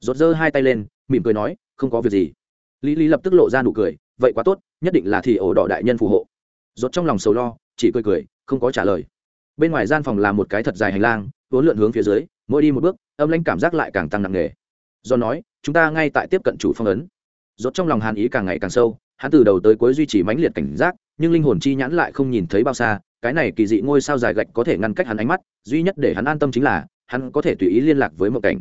Rột giơ hai tay lên, mỉm cười nói, không có việc gì. Lý lý lập tức lộ ra nụ cười, vậy quá tốt, nhất định là thì ổ đỏ đại nhân phù hộ. Rột trong lòng sầu lo chỉ cười cười, không có trả lời. Bên ngoài gian phòng là một cái thật dài hành lang, vốn lượn hướng phía dưới, mỗi đi một bước, âm lãnh cảm giác lại càng tăng nặng nề. Do nói, chúng ta ngay tại tiếp cận chủ phong ấn. Rốt trong lòng hàn ý càng ngày càng sâu, hắn từ đầu tới cuối duy trì mãnh liệt cảnh giác, nhưng linh hồn chi nhãn lại không nhìn thấy bao xa, cái này kỳ dị ngôi sao dài gạch có thể ngăn cách hắn ánh mắt, duy nhất để hắn an tâm chính là, hắn có thể tùy ý liên lạc với một cảnh.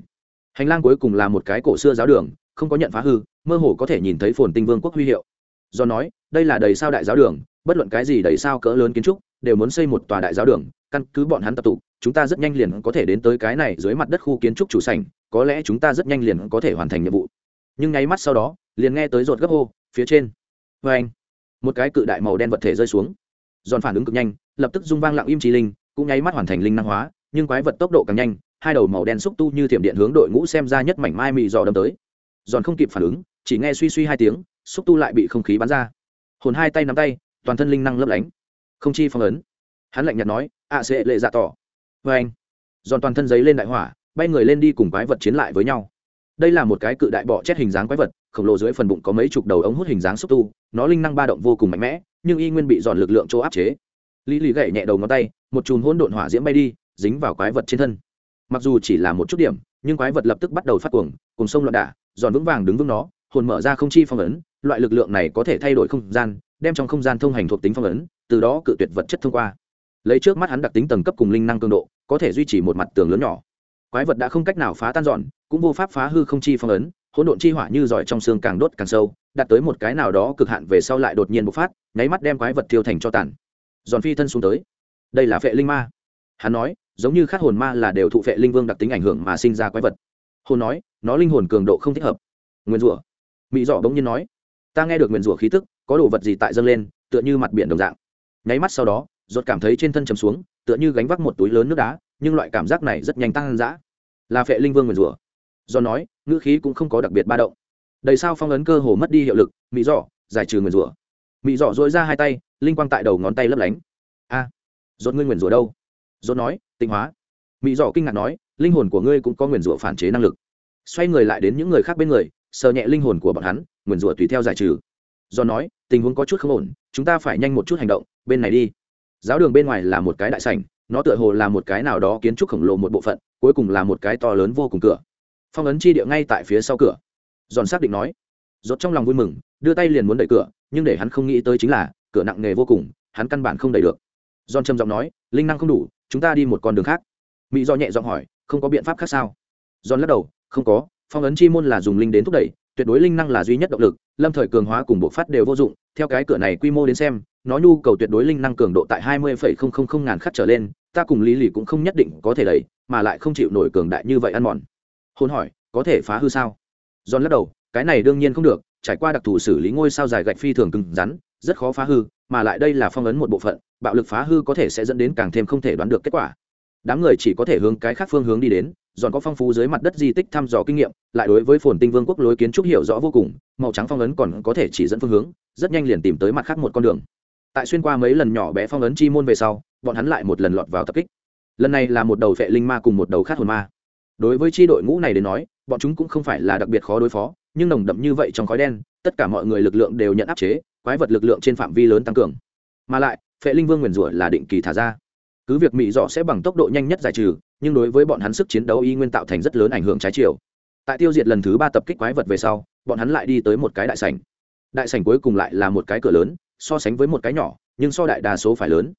Hành lang cuối cùng là một cái cổ xưa giáo đường, không có nhận phá hư, mơ hồ có thể nhìn thấy phồn tinh vương quốc huy hiệu. Do nói, đây là đầy sao đại giáo đường bất luận cái gì đầy sao cỡ lớn kiến trúc, đều muốn xây một tòa đại giáo đường, căn cứ bọn hắn tập tụ, chúng ta rất nhanh liền có thể đến tới cái này dưới mặt đất khu kiến trúc chủ sảnh, có lẽ chúng ta rất nhanh liền có thể hoàn thành nhiệm vụ. Nhưng nháy mắt sau đó, liền nghe tới rột gấp hô, phía trên. Vê anh, một cái cự đại màu đen vật thể rơi xuống. Giòn phản ứng cực nhanh, lập tức rung vang lặng im trí linh, cũng nháy mắt hoàn thành linh năng hóa, nhưng quái vật tốc độ càng nhanh, hai đầu màu đen xúc tu như thiểm điện hướng đội ngũ xem ra nhất mảnh mai mị dò đâm tới. Giòn không kịp phản ứng, chỉ nghe suy suy hai tiếng, xúc tu lại bị không khí bắn ra. Hồn hai tay nắm tay toàn thân linh năng lấp lánh. Không chi phong ấn. Hắn lạnh nhạt nói ạ sẽ lệ dạ tỏ. Vê anh dọn toàn thân giấy lên đại hỏa, bay người lên đi cùng quái vật chiến lại với nhau. Đây là một cái cự đại bọ chết hình dáng quái vật, khổng lồ dưới phần bụng có mấy chục đầu ống hút hình dáng xúc tu, nó linh năng ba động vô cùng mạnh mẽ, nhưng y nguyên bị dọn lực lượng chỗ áp chế. Lý lý gậy nhẹ đầu ngón tay, một chùm hỗn độn hỏa diễm bay đi, dính vào quái vật trên thân. Mặc dù chỉ là một chút điểm, nhưng quái vật lập tức bắt đầu phát cuồng, cùng sông loạn đả dọn vững vàng đứng vững nó, hồn mở ra không chi phong ấn, loại lực lượng này có thể thay đổi không gian đem trong không gian thông hành thuộc tính phong ấn, từ đó cự tuyệt vật chất thông qua. Lấy trước mắt hắn đặc tính tầng cấp cùng linh năng cường độ, có thể duy trì một mặt tường lớn nhỏ. Quái vật đã không cách nào phá tan dọn, cũng vô pháp phá hư không chi phong ấn, hỗn độn chi hỏa như giỏi trong xương càng đốt càng sâu, đạt tới một cái nào đó cực hạn về sau lại đột nhiên bộc phát, nháy mắt đem quái vật tiêu thành cho tàn. Giòn phi thân xuống tới. Đây là phệ linh ma. Hắn nói, giống như khát hồn ma là đều thụ phệ linh vương đặc tính ảnh hưởng mà sinh ra quái vật. Hồn nói, nó linh hồn cường độ không thích hợp. Nguyên rủa. Mỹ dọ bỗng nhiên nói, ta nghe được nguyên rủa khí tức có đồ vật gì tại dâng lên tựa như mặt biển đồng dạng. Nháy mắt sau đó ruột cảm thấy trên thân chầm xuống tựa như gánh vác một túi lớn nước đá nhưng loại cảm giác này rất nhanh tăng dã. Là phệ linh vương nguyền rủa. Do nói ngữ khí cũng không có đặc biệt ba động. Đầy sao phong ấn cơ hồ mất đi hiệu lực mỹ dọ giải trừ nguyền rủa. Mỹ dọ dội ra hai tay linh quang tại đầu ngón tay lấp lánh. A à, dốt ngươi nguyền rủa đâu? Dốt nói tinh hóa. Mỹ dọ kinh ngạc nói linh hồn của ngươi cũng có nguyền rủa phản chế năng lực. Xoay người lại đến những người khác bên người sờ nhẹ linh hồn của bọn hắn nguyền rủa tùy theo giải trừ. Do nói tình huống có chút không ổn, chúng ta phải nhanh một chút hành động, bên này đi. Giáo đường bên ngoài là một cái đại sảnh, nó tựa hồ là một cái nào đó kiến trúc khổng lồ một bộ phận, cuối cùng là một cái to lớn vô cùng cửa. Phong ấn chi địa ngay tại phía sau cửa. Giòn xác định nói. Rốt trong lòng vui mừng, đưa tay liền muốn đẩy cửa, nhưng để hắn không nghĩ tới chính là, cửa nặng nề vô cùng, hắn căn bản không đẩy được. Giòn trầm giọng nói, linh năng không đủ, chúng ta đi một con đường khác. Mỹ do nhẹ giọng hỏi, không có biện pháp khác sao? Giòn lắc đầu, không có, phong ấn chi môn là dùng linh đến thúc đẩy tuyệt đối linh năng là duy nhất động lực, lâm thời cường hóa cùng bộ phát đều vô dụng, theo cái cửa này quy mô đến xem, nó nhu cầu tuyệt đối linh năng cường độ tại hai mươi ngàn khắc trở lên, ta cùng lý lì cũng không nhất định có thể đẩy, mà lại không chịu nổi cường đại như vậy ăn mòn. Hôn hỏi, có thể phá hư sao? John lắc đầu, cái này đương nhiên không được, trải qua đặc thù xử lý ngôi sao dài gạch phi thường cứng rắn, rất khó phá hư, mà lại đây là phong ấn một bộ phận, bạo lực phá hư có thể sẽ dẫn đến càng thêm không thể đoán được kết quả. Đám người chỉ có thể hướng cái khác phương hướng đi đến giòn có phong phú dưới mặt đất di tích thăm dò kinh nghiệm, lại đối với phồn tinh vương quốc lối kiến trúc hiểu rõ vô cùng, màu trắng phong ấn còn có thể chỉ dẫn phương hướng, rất nhanh liền tìm tới mặt khác một con đường. Tại xuyên qua mấy lần nhỏ bé phong ấn chi môn về sau, bọn hắn lại một lần lọt vào tập kích. Lần này là một đầu phệ linh ma cùng một đầu khát hồn ma. Đối với chi đội ngũ này đến nói, bọn chúng cũng không phải là đặc biệt khó đối phó, nhưng nồng đậm như vậy trong khói đen, tất cả mọi người lực lượng đều nhận áp chế, quái vật lực lượng trên phạm vi lớn tăng cường. Mà lại, phệ linh vương nguyền rủa là định kỳ thả ra cứ việc mỹ dọ sẽ bằng tốc độ nhanh nhất giải trừ, nhưng đối với bọn hắn sức chiến đấu y nguyên tạo thành rất lớn ảnh hưởng trái chiều. Tại tiêu diệt lần thứ ba tập kích quái vật về sau, bọn hắn lại đi tới một cái đại sảnh. Đại sảnh cuối cùng lại là một cái cửa lớn, so sánh với một cái nhỏ, nhưng so đại đa số phải lớn.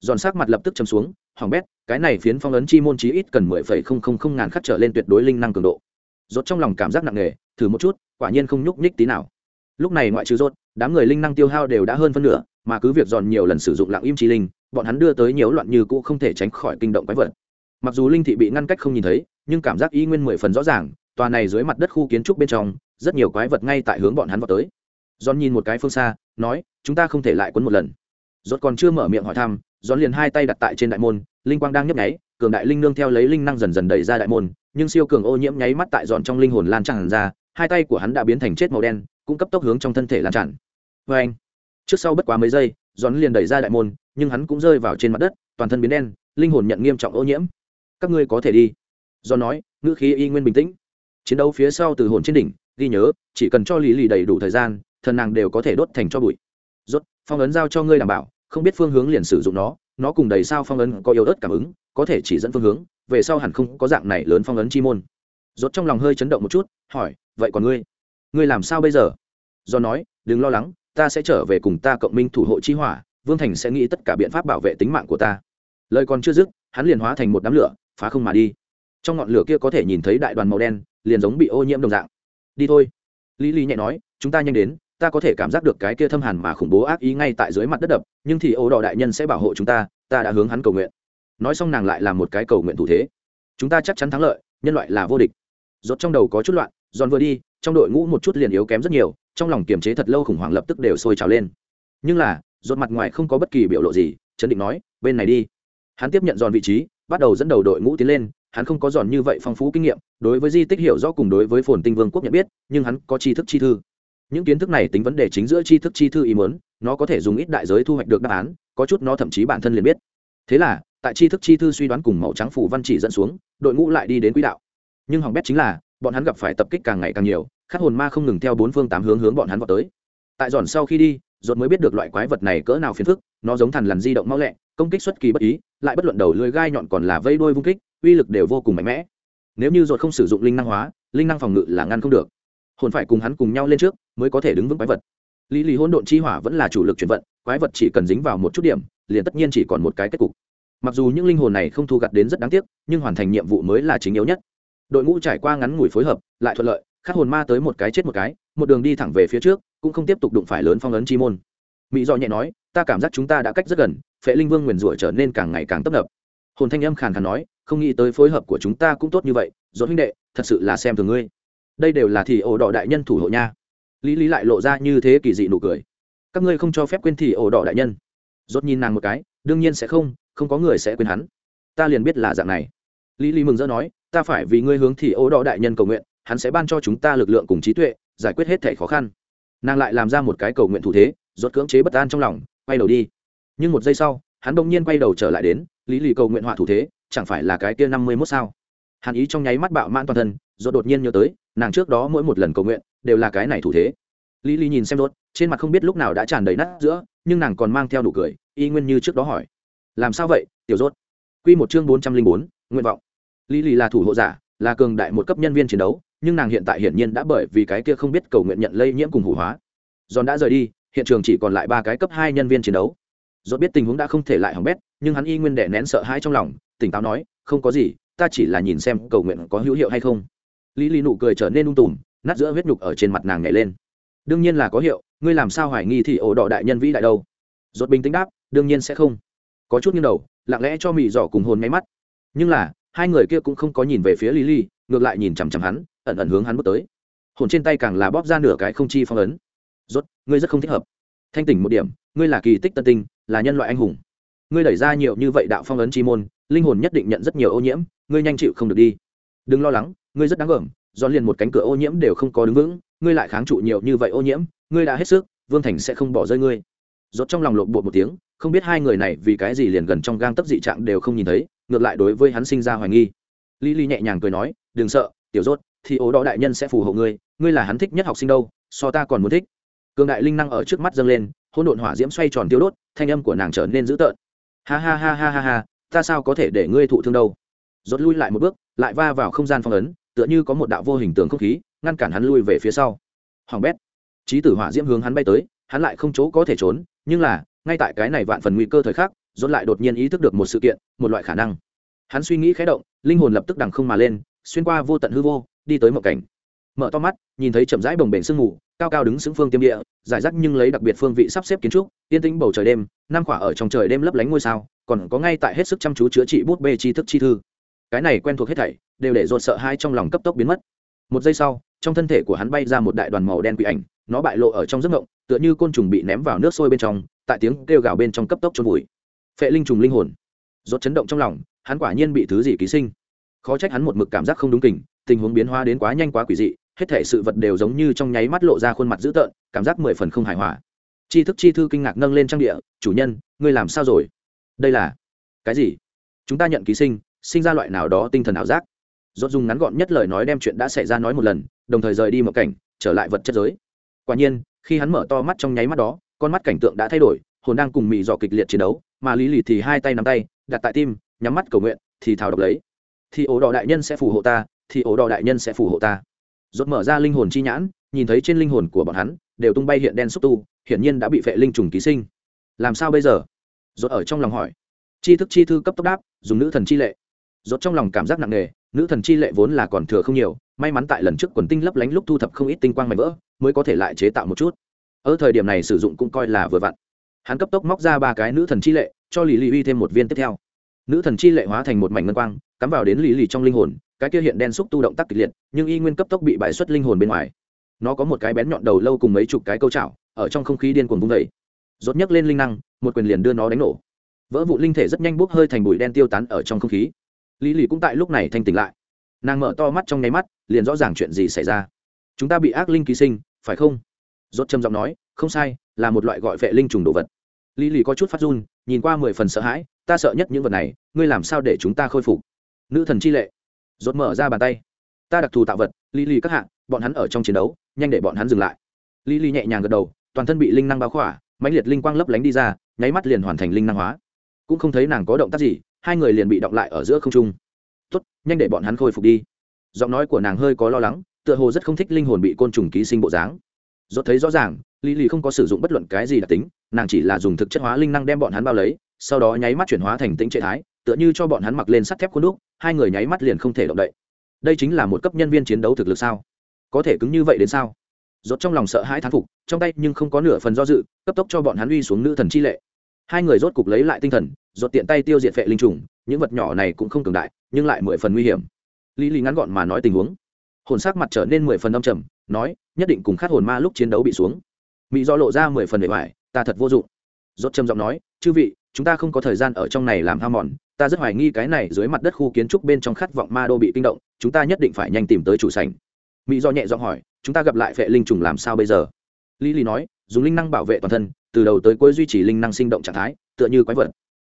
Giòn sắc mặt lập tức chấm xuống, hoàng bét, cái này phiến phong ấn chi môn chí ít cần mười phẩy không không không ngàn khắc trở lên tuyệt đối linh năng cường độ. Rốt trong lòng cảm giác nặng nề, thử một chút, quả nhiên không nhúc nhích tí nào. Lúc này ngoại trừ rốt, đám người linh năng tiêu hao đều đã hơn phân nửa, mà cứ việc giòn nhiều lần sử dụng lặng im chi linh bọn hắn đưa tới nhiều loạn như cũ không thể tránh khỏi kinh động quái vật. Mặc dù linh thị bị ngăn cách không nhìn thấy, nhưng cảm giác y nguyên mười phần rõ ràng, tòa này dưới mặt đất khu kiến trúc bên trong, rất nhiều quái vật ngay tại hướng bọn hắn vào tới. Giòn nhìn một cái phương xa, nói, chúng ta không thể lại quấn một lần. Rốt còn chưa mở miệng hỏi thăm giòn liền hai tay đặt tại trên đại môn, linh quang đang nhấp nháy, cường đại linh nương theo lấy linh năng dần dần đẩy ra đại môn, nhưng siêu cường ô nhiễm nháy mắt tại dọn trong linh hồn lan tràn ra, hai tay của hắn đã biến thành chết màu đen, cũng cấp tốc hướng trong thân thể lan tràn. Vê anh trước sau bất quá mấy giây giòn liền đẩy ra đại môn nhưng hắn cũng rơi vào trên mặt đất, toàn thân biến đen, linh hồn nhận nghiêm trọng ô nhiễm. Các ngươi có thể đi. Do nói, ngữ khí y nguyên bình tĩnh. Chiến đấu phía sau từ hồn trên đỉnh, ghi nhớ, chỉ cần cho lý lì đầy đủ thời gian, thần nàng đều có thể đốt thành cho bụi. Rốt, phong ấn giao cho ngươi đảm bảo, không biết phương hướng liền sử dụng nó nó cùng đầy sao phong ấn có yếu ớt cảm ứng, có thể chỉ dẫn phương hướng, về sau hẳn không có dạng này lớn phong ấn chi môn. Rốt trong lòng hơi chấn động một chút, hỏi, vậy còn ngươi? Ngươi làm sao bây giờ? Do nói, đừng lo lắng, ta sẽ trở về cùng ta cộng minh thủ hộ chi hỏa vương thành sẽ nghĩ tất cả biện pháp bảo vệ tính mạng của ta. Lời còn chưa dứt, hắn liền hóa thành một đám lửa, phá không mà đi. Trong ngọn lửa kia có thể nhìn thấy đại đoàn màu đen, liền giống bị ô nhiễm đồng dạng. Đi thôi. Lý lý nhẹ nói, chúng ta nhanh đến, ta có thể cảm giác được cái kia thâm hàn mà khủng bố ác ý ngay tại dưới mặt đất đập, nhưng thì ô đỏ đại nhân sẽ bảo hộ chúng ta ta đã hướng hắn cầu nguyện. Nói xong nàng lại làm một cái cầu nguyện thủ thế. Chúng ta chắc chắn thắng lợi, nhân loại là vô địch. Rốt trong đầu có chút loạn giòn vừa đi, trong đội ngũ một chút liền yếu kém rất nhiều, trong lòng kiềm chế thật lâu khủng hoảng lập tức đều sôi trào lên. Nhưng là rốt mặt ngoài không có bất kỳ biểu lộ gì, chấn định nói, bên này đi. Hắn tiếp nhận giòn vị trí, bắt đầu dẫn đầu đội ngũ tiến lên, hắn không có giòn như vậy phong phú kinh nghiệm, đối với di tích hiểu rõ cùng đối với phồn tinh vương quốc nhận biết, nhưng hắn có tri thức chi thư. Những kiến thức này tính vấn đề chính giữa tri thức chi thư ý muốn, nó có thể dùng ít đại giới thu hoạch được đáp án, có chút nó thậm chí bản thân liền biết. Thế là, tại tri thức chi thư suy đoán cùng màu trắng phủ văn chỉ dẫn xuống, đội ngũ lại đi đến quỹ đạo. Nhưng hỏng bét chính là, bọn hắn gặp phải tập kích càng ngày càng nhiều khát hồn ma không ngừng theo bốn phương tám hướng hướng bọn hắn vào tới. Tại giòn sau khi đi dồn mới biết được loại quái vật này cỡ nào phiền phức, nó giống thằn lằn di động mau lẹ, công kích xuất kỳ bất ý, lại bất luận đầu lưỡi gai nhọn còn là vây đuôi vung kích, uy lực đều vô cùng mạnh mẽ. Nếu như ruột không sử dụng linh năng hóa, linh năng phòng ngự là ngăn không được. Hồn phải cùng hắn cùng nhau lên trước, mới có thể đứng vững quái vật. Lý lý hỗn độn chi hỏa vẫn là chủ lực chuyển vận, quái vật chỉ cần dính vào một chút điểm, liền tất nhiên chỉ còn một cái kết cục. Mặc dù những linh hồn này không thu gặt đến rất đáng tiếc, nhưng hoàn thành nhiệm vụ mới là chính yếu nhất. Đội ngũ trải qua ngắn ngủi phối hợp, lại thuận lợi, khắc hồn ma tới một cái chết một cái một đường đi thẳng về phía trước, cũng không tiếp tục đụng phải lớn phong ấn chi môn. Mỹ do nhẹ nói, ta cảm giác chúng ta đã cách rất gần, phệ linh vương nguyền rủa trở nên càng ngày càng tấp nập. Hồn thanh âm khàn khàn nói, không nghĩ tới phối hợp của chúng ta cũng tốt như vậy dốt huynh đệ, thật sự là xem thường ngươi. Đây đều là thì ổ đỏ đại nhân thủ hộ nha. Lý lý lại lộ ra như thế kỳ dị nụ cười. Các ngươi không cho phép quên thì ổ đỏ đại nhân. Dốt nhìn nàng một cái, đương nhiên sẽ không không có người sẽ quên hắn. Ta liền biết là dạng này. Lý lý mừng rỡ nói, ta phải vì ngươi hướng thì ổ đỏ đại nhân cầu nguyện, hắn sẽ ban cho chúng ta lực lượng cùng trí tuệ giải quyết hết thể khó khăn. Nàng lại làm ra một cái cầu nguyện thủ thế, rốt cưỡng chế bất an trong lòng, quay đầu đi. Nhưng một giây sau, hắn đột nhiên quay đầu trở lại đến, lý lì cầu nguyện họa thủ thế, chẳng phải là cái kia năm mươi mốt sao? Hàn ý trong nháy mắt bạo mãn toàn thân, rốt đột nhiên nhớ tới, nàng trước đó mỗi một lần cầu nguyện, đều là cái này thủ thế. Lý lì nhìn xem rốt, trên mặt không biết lúc nào đã tràn đầy nát giữa, nhưng nàng còn mang theo nụ cười, y nguyên như trước đó hỏi. Làm sao vậy, tiểu rốt? Quy một chương bốn trăm linh bốn, nguyện vọng. Lý lì là thủ hộ giả, là cường đại một cấp nhân viên chiến đấu nhưng nàng hiện tại hiển nhiên đã bởi vì cái kia không biết cầu nguyện nhận lây nhiễm cùng hủ hóa. Giòn đã rời đi, hiện trường chỉ còn lại ba cái cấp hai nhân viên chiến đấu. Dốt biết tình huống đã không thể lại hỏng bét, nhưng hắn y nguyên đẻ nén sợ hãi trong lòng, tỉnh táo nói, không có gì, ta chỉ là nhìn xem cầu nguyện có hữu hiệu hay không. Lý lý nụ cười trở nên ung tùm, nát giữa huyết nhục ở trên mặt nàng nhảy lên. Đương nhiên là có hiệu, ngươi làm sao hoài nghi thì ổ đỏ đại nhân vĩ đại đâu? Dốt bình tĩnh đáp, đương nhiên sẽ không. Có chút nghiêng đầu, lặng lẽ cho mị dỏ cùng hồn máy mắt. Nhưng là, hai người kia cũng không có nhìn về phía lý lý, ngược lại nhìn chằm chằm hắn ẩn ẩn hướng hắn bước tới. Hồn trên tay càng là bóp ra nửa cái không chi phong ấn. Rốt, ngươi rất không thích hợp. Thanh tỉnh một điểm, ngươi là kỳ tích tân tinh, là nhân loại anh hùng. Ngươi đẩy ra nhiều như vậy đạo phong ấn chi môn, linh hồn nhất định nhận rất nhiều ô nhiễm, ngươi nhanh chịu không được đi. Đừng lo lắng, ngươi rất đáng gờm do liền một cánh cửa ô nhiễm đều không có đứng vững, ngươi lại kháng trụ nhiều như vậy ô nhiễm, ngươi đã hết sức, vương thành sẽ không bỏ rơi ngươi. Rốt trong lòng lộn bột một tiếng, không biết hai người này vì cái gì liền gần trong gang tấp dị trạng đều không nhìn thấy, ngược lại đối với hắn sinh ra hoài nghi. Lý lý nhẹ nhàng cười nói, đừng sợ, tiểu rốt thì ố đó đại nhân sẽ phù hộ ngươi ngươi là hắn thích nhất học sinh đâu, so ta còn muốn thích. Cường đại linh năng ở trước mắt dâng lên, hỗn độn hỏa diễm xoay tròn tiêu đốt, thanh âm của nàng trở nên dữ tợn. Ha ha ha ha ha ha, ta sao có thể để ngươi thụ thương đâu? Rốt lui lại một bước, lại va vào không gian phong ấn, tựa như có một đạo vô hình tường không khí, ngăn cản hắn lui về phía sau. Hoàng bét trí tử hỏa diễm hướng hắn bay tới, hắn lại không chỗ có thể trốn, nhưng là, ngay tại cái này vạn phần nguy cơ thời khắc, rốt lại đột nhiên ý thức được một sự kiện, một loại khả năng. Hắn suy nghĩ khẽ động, linh hồn lập tức đằng không mà lên, xuyên qua vô tận hư vô đi tới một cảnh. Mở to mắt, nhìn thấy chậm rãi bồng bềnh sương mù, cao cao đứng xứng phương tiêm địa, giải rác nhưng lấy đặc biệt phương vị sắp xếp kiến trúc, yên tĩnh bầu trời đêm, năm khỏa ở trong trời đêm lấp lánh ngôi sao, còn có ngay tại hết sức chăm chú chữa trị bút bê tri thức chi thư. Cái này quen thuộc hết thảy, đều để dồn sợ hai trong lòng cấp tốc biến mất. Một giây sau, trong thân thể của hắn bay ra một đại đoàn màu đen quỷ ảnh, nó bại lộ ở trong giấc ngộng tựa như côn trùng bị ném vào nước sôi bên trong, tại tiếng kêu gào bên trong cấp tốc trôn vùi. Phệ linh trùng linh hồn. Dốt chấn động trong lòng, hắn quả nhiên bị thứ gì ký sinh. Khó trách hắn một mực cảm giác không đúng kình tình huống biến hóa đến quá nhanh quá quỷ dị, hết thể sự vật đều giống như trong nháy mắt lộ ra khuôn mặt dữ tợn, cảm giác mười phần không hài hòa. Tri thức chi thư kinh ngạc nâng lên trang địa, chủ nhân, ngươi làm sao rồi? Đây là cái gì? Chúng ta nhận ký sinh sinh ra loại nào đó tinh thần ảo giác? Dốt dùng ngắn gọn nhất lời nói đem chuyện đã xảy ra nói một lần, đồng thời rời đi một cảnh, trở lại vật chất giới. Quả nhiên, khi hắn mở to mắt trong nháy mắt đó, con mắt cảnh tượng đã thay đổi, hồn đang cùng mị dò kịch liệt chiến đấu, mà lý lì thì hai tay nắm tay, đặt tại tim, nhắm mắt cầu nguyện, thì thảo độc lấy. Thì ổ đỏ đại nhân sẽ phù hộ ta thì ổ đỏ đại nhân sẽ phù hộ ta. Rốt mở ra linh hồn chi nhãn, nhìn thấy trên linh hồn của bọn hắn, đều tung bay hiện đen xúc tu, hiển nhiên đã bị phệ linh trùng ký sinh. Làm sao bây giờ? Rốt ở trong lòng hỏi. Chi thức chi thư cấp tốc đáp, dùng nữ thần chi lệ. Rốt trong lòng cảm giác nặng nề, nữ thần chi lệ vốn là còn thừa không nhiều, may mắn tại lần trước quần tinh lấp lánh lúc thu thập không ít tinh quang mảnh vỡ, mới có thể lại chế tạo một chút. Ở thời điểm này sử dụng cũng coi là vừa vặn. Hắn cấp tốc móc ra ba cái nữ thần chi lệ, cho lì lì uy thêm một viên tiếp theo. Nữ thần chi lệ hóa thành một mảnh ngân quang, cắm vào đến lì lì trong linh hồn cái kia hiện đen xúc tu động tác kịch liệt, nhưng y nguyên cấp tốc bị bài xuất linh hồn bên ngoài. Nó có một cái bén nhọn đầu lâu cùng mấy chục cái câu chảo, ở trong không khí điên cuồng vung vẩy rốt nhấc lên linh năng, một quyền liền đưa nó đánh nổ. Vỡ vụ linh thể rất nhanh bốc hơi thành bụi đen tiêu tán ở trong không khí. Lý lì cũng tại lúc này thanh tỉnh lại. Nàng mở to mắt trong nháy mắt, liền rõ ràng chuyện gì xảy ra. Chúng ta bị ác linh ký sinh, phải không? Rốt trầm giọng nói, không sai, là một loại gọi vệ linh trùng đồ vật. Lý lì có chút phát run, nhìn qua mười phần sợ hãi, ta sợ nhất những vật này, ngươi làm sao để chúng ta khôi phục? Nữ thần chi lệ rốt mở ra bàn tay. Ta đặc thù tạo vật, lý lý các hạng bọn hắn ở trong chiến đấu, nhanh để bọn hắn dừng lại. Lý lý nhẹ nhàng gật đầu, toàn thân bị linh năng bao khỏa, mãnh liệt linh quang lấp lánh đi ra, nháy mắt liền hoàn thành linh năng hóa. Cũng không thấy nàng có động tác gì, hai người liền bị động lại ở giữa không trung. Tốt, nhanh để bọn hắn khôi phục đi. Giọng nói của nàng hơi có lo lắng, tựa hồ rất không thích linh hồn bị côn trùng ký sinh bộ dáng. Dốt thấy rõ ràng, lý lý không có sử dụng bất luận cái gì đặc tính, nàng chỉ là dùng thực chất hóa linh năng đem bọn hắn bao lấy, sau đó nháy mắt chuyển hóa thành tĩnh trạng thái tựa như cho bọn hắn mặc lên sắt thép khuôn đúc hai người nháy mắt liền không thể động đậy. Đây chính là một cấp nhân viên chiến đấu thực lực sao? Có thể cứng như vậy đến sao? Rốt trong lòng sợ hãi thán phục trong tay nhưng không có nửa phần do dự cấp tốc cho bọn hắn uy xuống nữ thần chi lệ. Hai người rốt cục lấy lại tinh thần rốt tiện tay tiêu diệt phệ linh trùng những vật nhỏ này cũng không cường đại nhưng lại mười phần nguy hiểm. Lý lý ngắn gọn mà nói tình huống. Hồn sắc mặt trở nên mười phần âm trầm nói nhất định cùng khát hồn ma lúc chiến đấu bị xuống. Mỹ do lộ ra mười phần để ngoài, ta thật vô dụng. Rốt trầm giọng nói chư vị chúng ta không có thời gian ở trong này làm ham mòn ta rất hoài nghi cái này dưới mặt đất khu kiến trúc bên trong khát vọng ma đô bị kinh động, chúng ta nhất định phải nhanh tìm tới chủ sảnh. Mỹ do nhẹ giọng hỏi, chúng ta gặp lại phệ linh trùng làm sao bây giờ? Lý lý nói, dùng linh năng bảo vệ toàn thân, từ đầu tới cuối duy trì linh năng sinh động trạng thái, tựa như quái vật.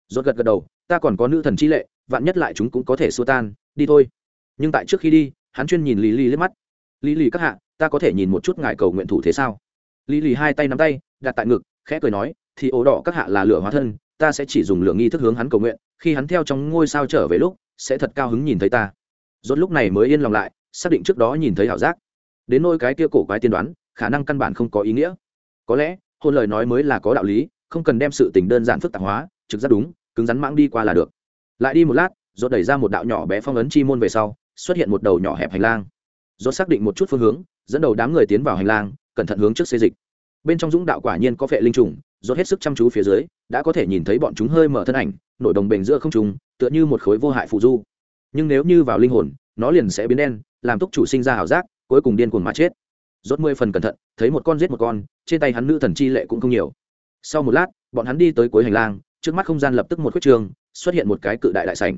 Rốt gật gật đầu, ta còn có nữ thần chi lệ, vạn nhất lại chúng cũng có thể xua tan, đi thôi. Nhưng tại trước khi đi, hắn chuyên nhìn lý lý liếc mắt. Lý lý các hạ, ta có thể nhìn một chút ngài cầu nguyện thủ thế sao? Lý lý hai tay nắm tay, đặt tại ngực, khẽ cười nói, thì ố đỏ các hạ là lửa hóa thân ta sẽ chỉ dùng lượng nghi thức hướng hắn cầu nguyện, khi hắn theo trong ngôi sao trở về lúc, sẽ thật cao hứng nhìn thấy ta. Rốt lúc này mới yên lòng lại, xác định trước đó nhìn thấy ảo giác. Đến nôi cái kia cổ quái tiên đoán, khả năng căn bản không có ý nghĩa. Có lẽ, hôn lời nói mới là có đạo lý, không cần đem sự tình đơn giản phức tạp hóa, trực giác đúng, cứng rắn mãng đi qua là được. Lại đi một lát, rốt đẩy ra một đạo nhỏ bé phong ấn chi môn về sau, xuất hiện một đầu nhỏ hẹp hành lang. Rốt xác định một chút phương hướng, dẫn đầu đám người tiến vào hành lang, cẩn thận hướng trước xê dịch. Bên trong dũng đạo quả nhiên có vẻ linh trùng rốt hết sức chăm chú phía dưới, đã có thể nhìn thấy bọn chúng hơi mở thân ảnh, nổi đồng bền giữa không trùng tựa như một khối vô hại phụ du. Nhưng nếu như vào linh hồn, nó liền sẽ biến đen, làm túc chủ sinh ra ảo giác, cuối cùng điên cuồng mà chết. Rốt mười phần cẩn thận, thấy một con giết một con, trên tay hắn nữ thần chi lệ cũng không nhiều. Sau một lát, bọn hắn đi tới cuối hành lang, trước mắt không gian lập tức một khuyết trường, xuất hiện một cái cự đại đại sảnh.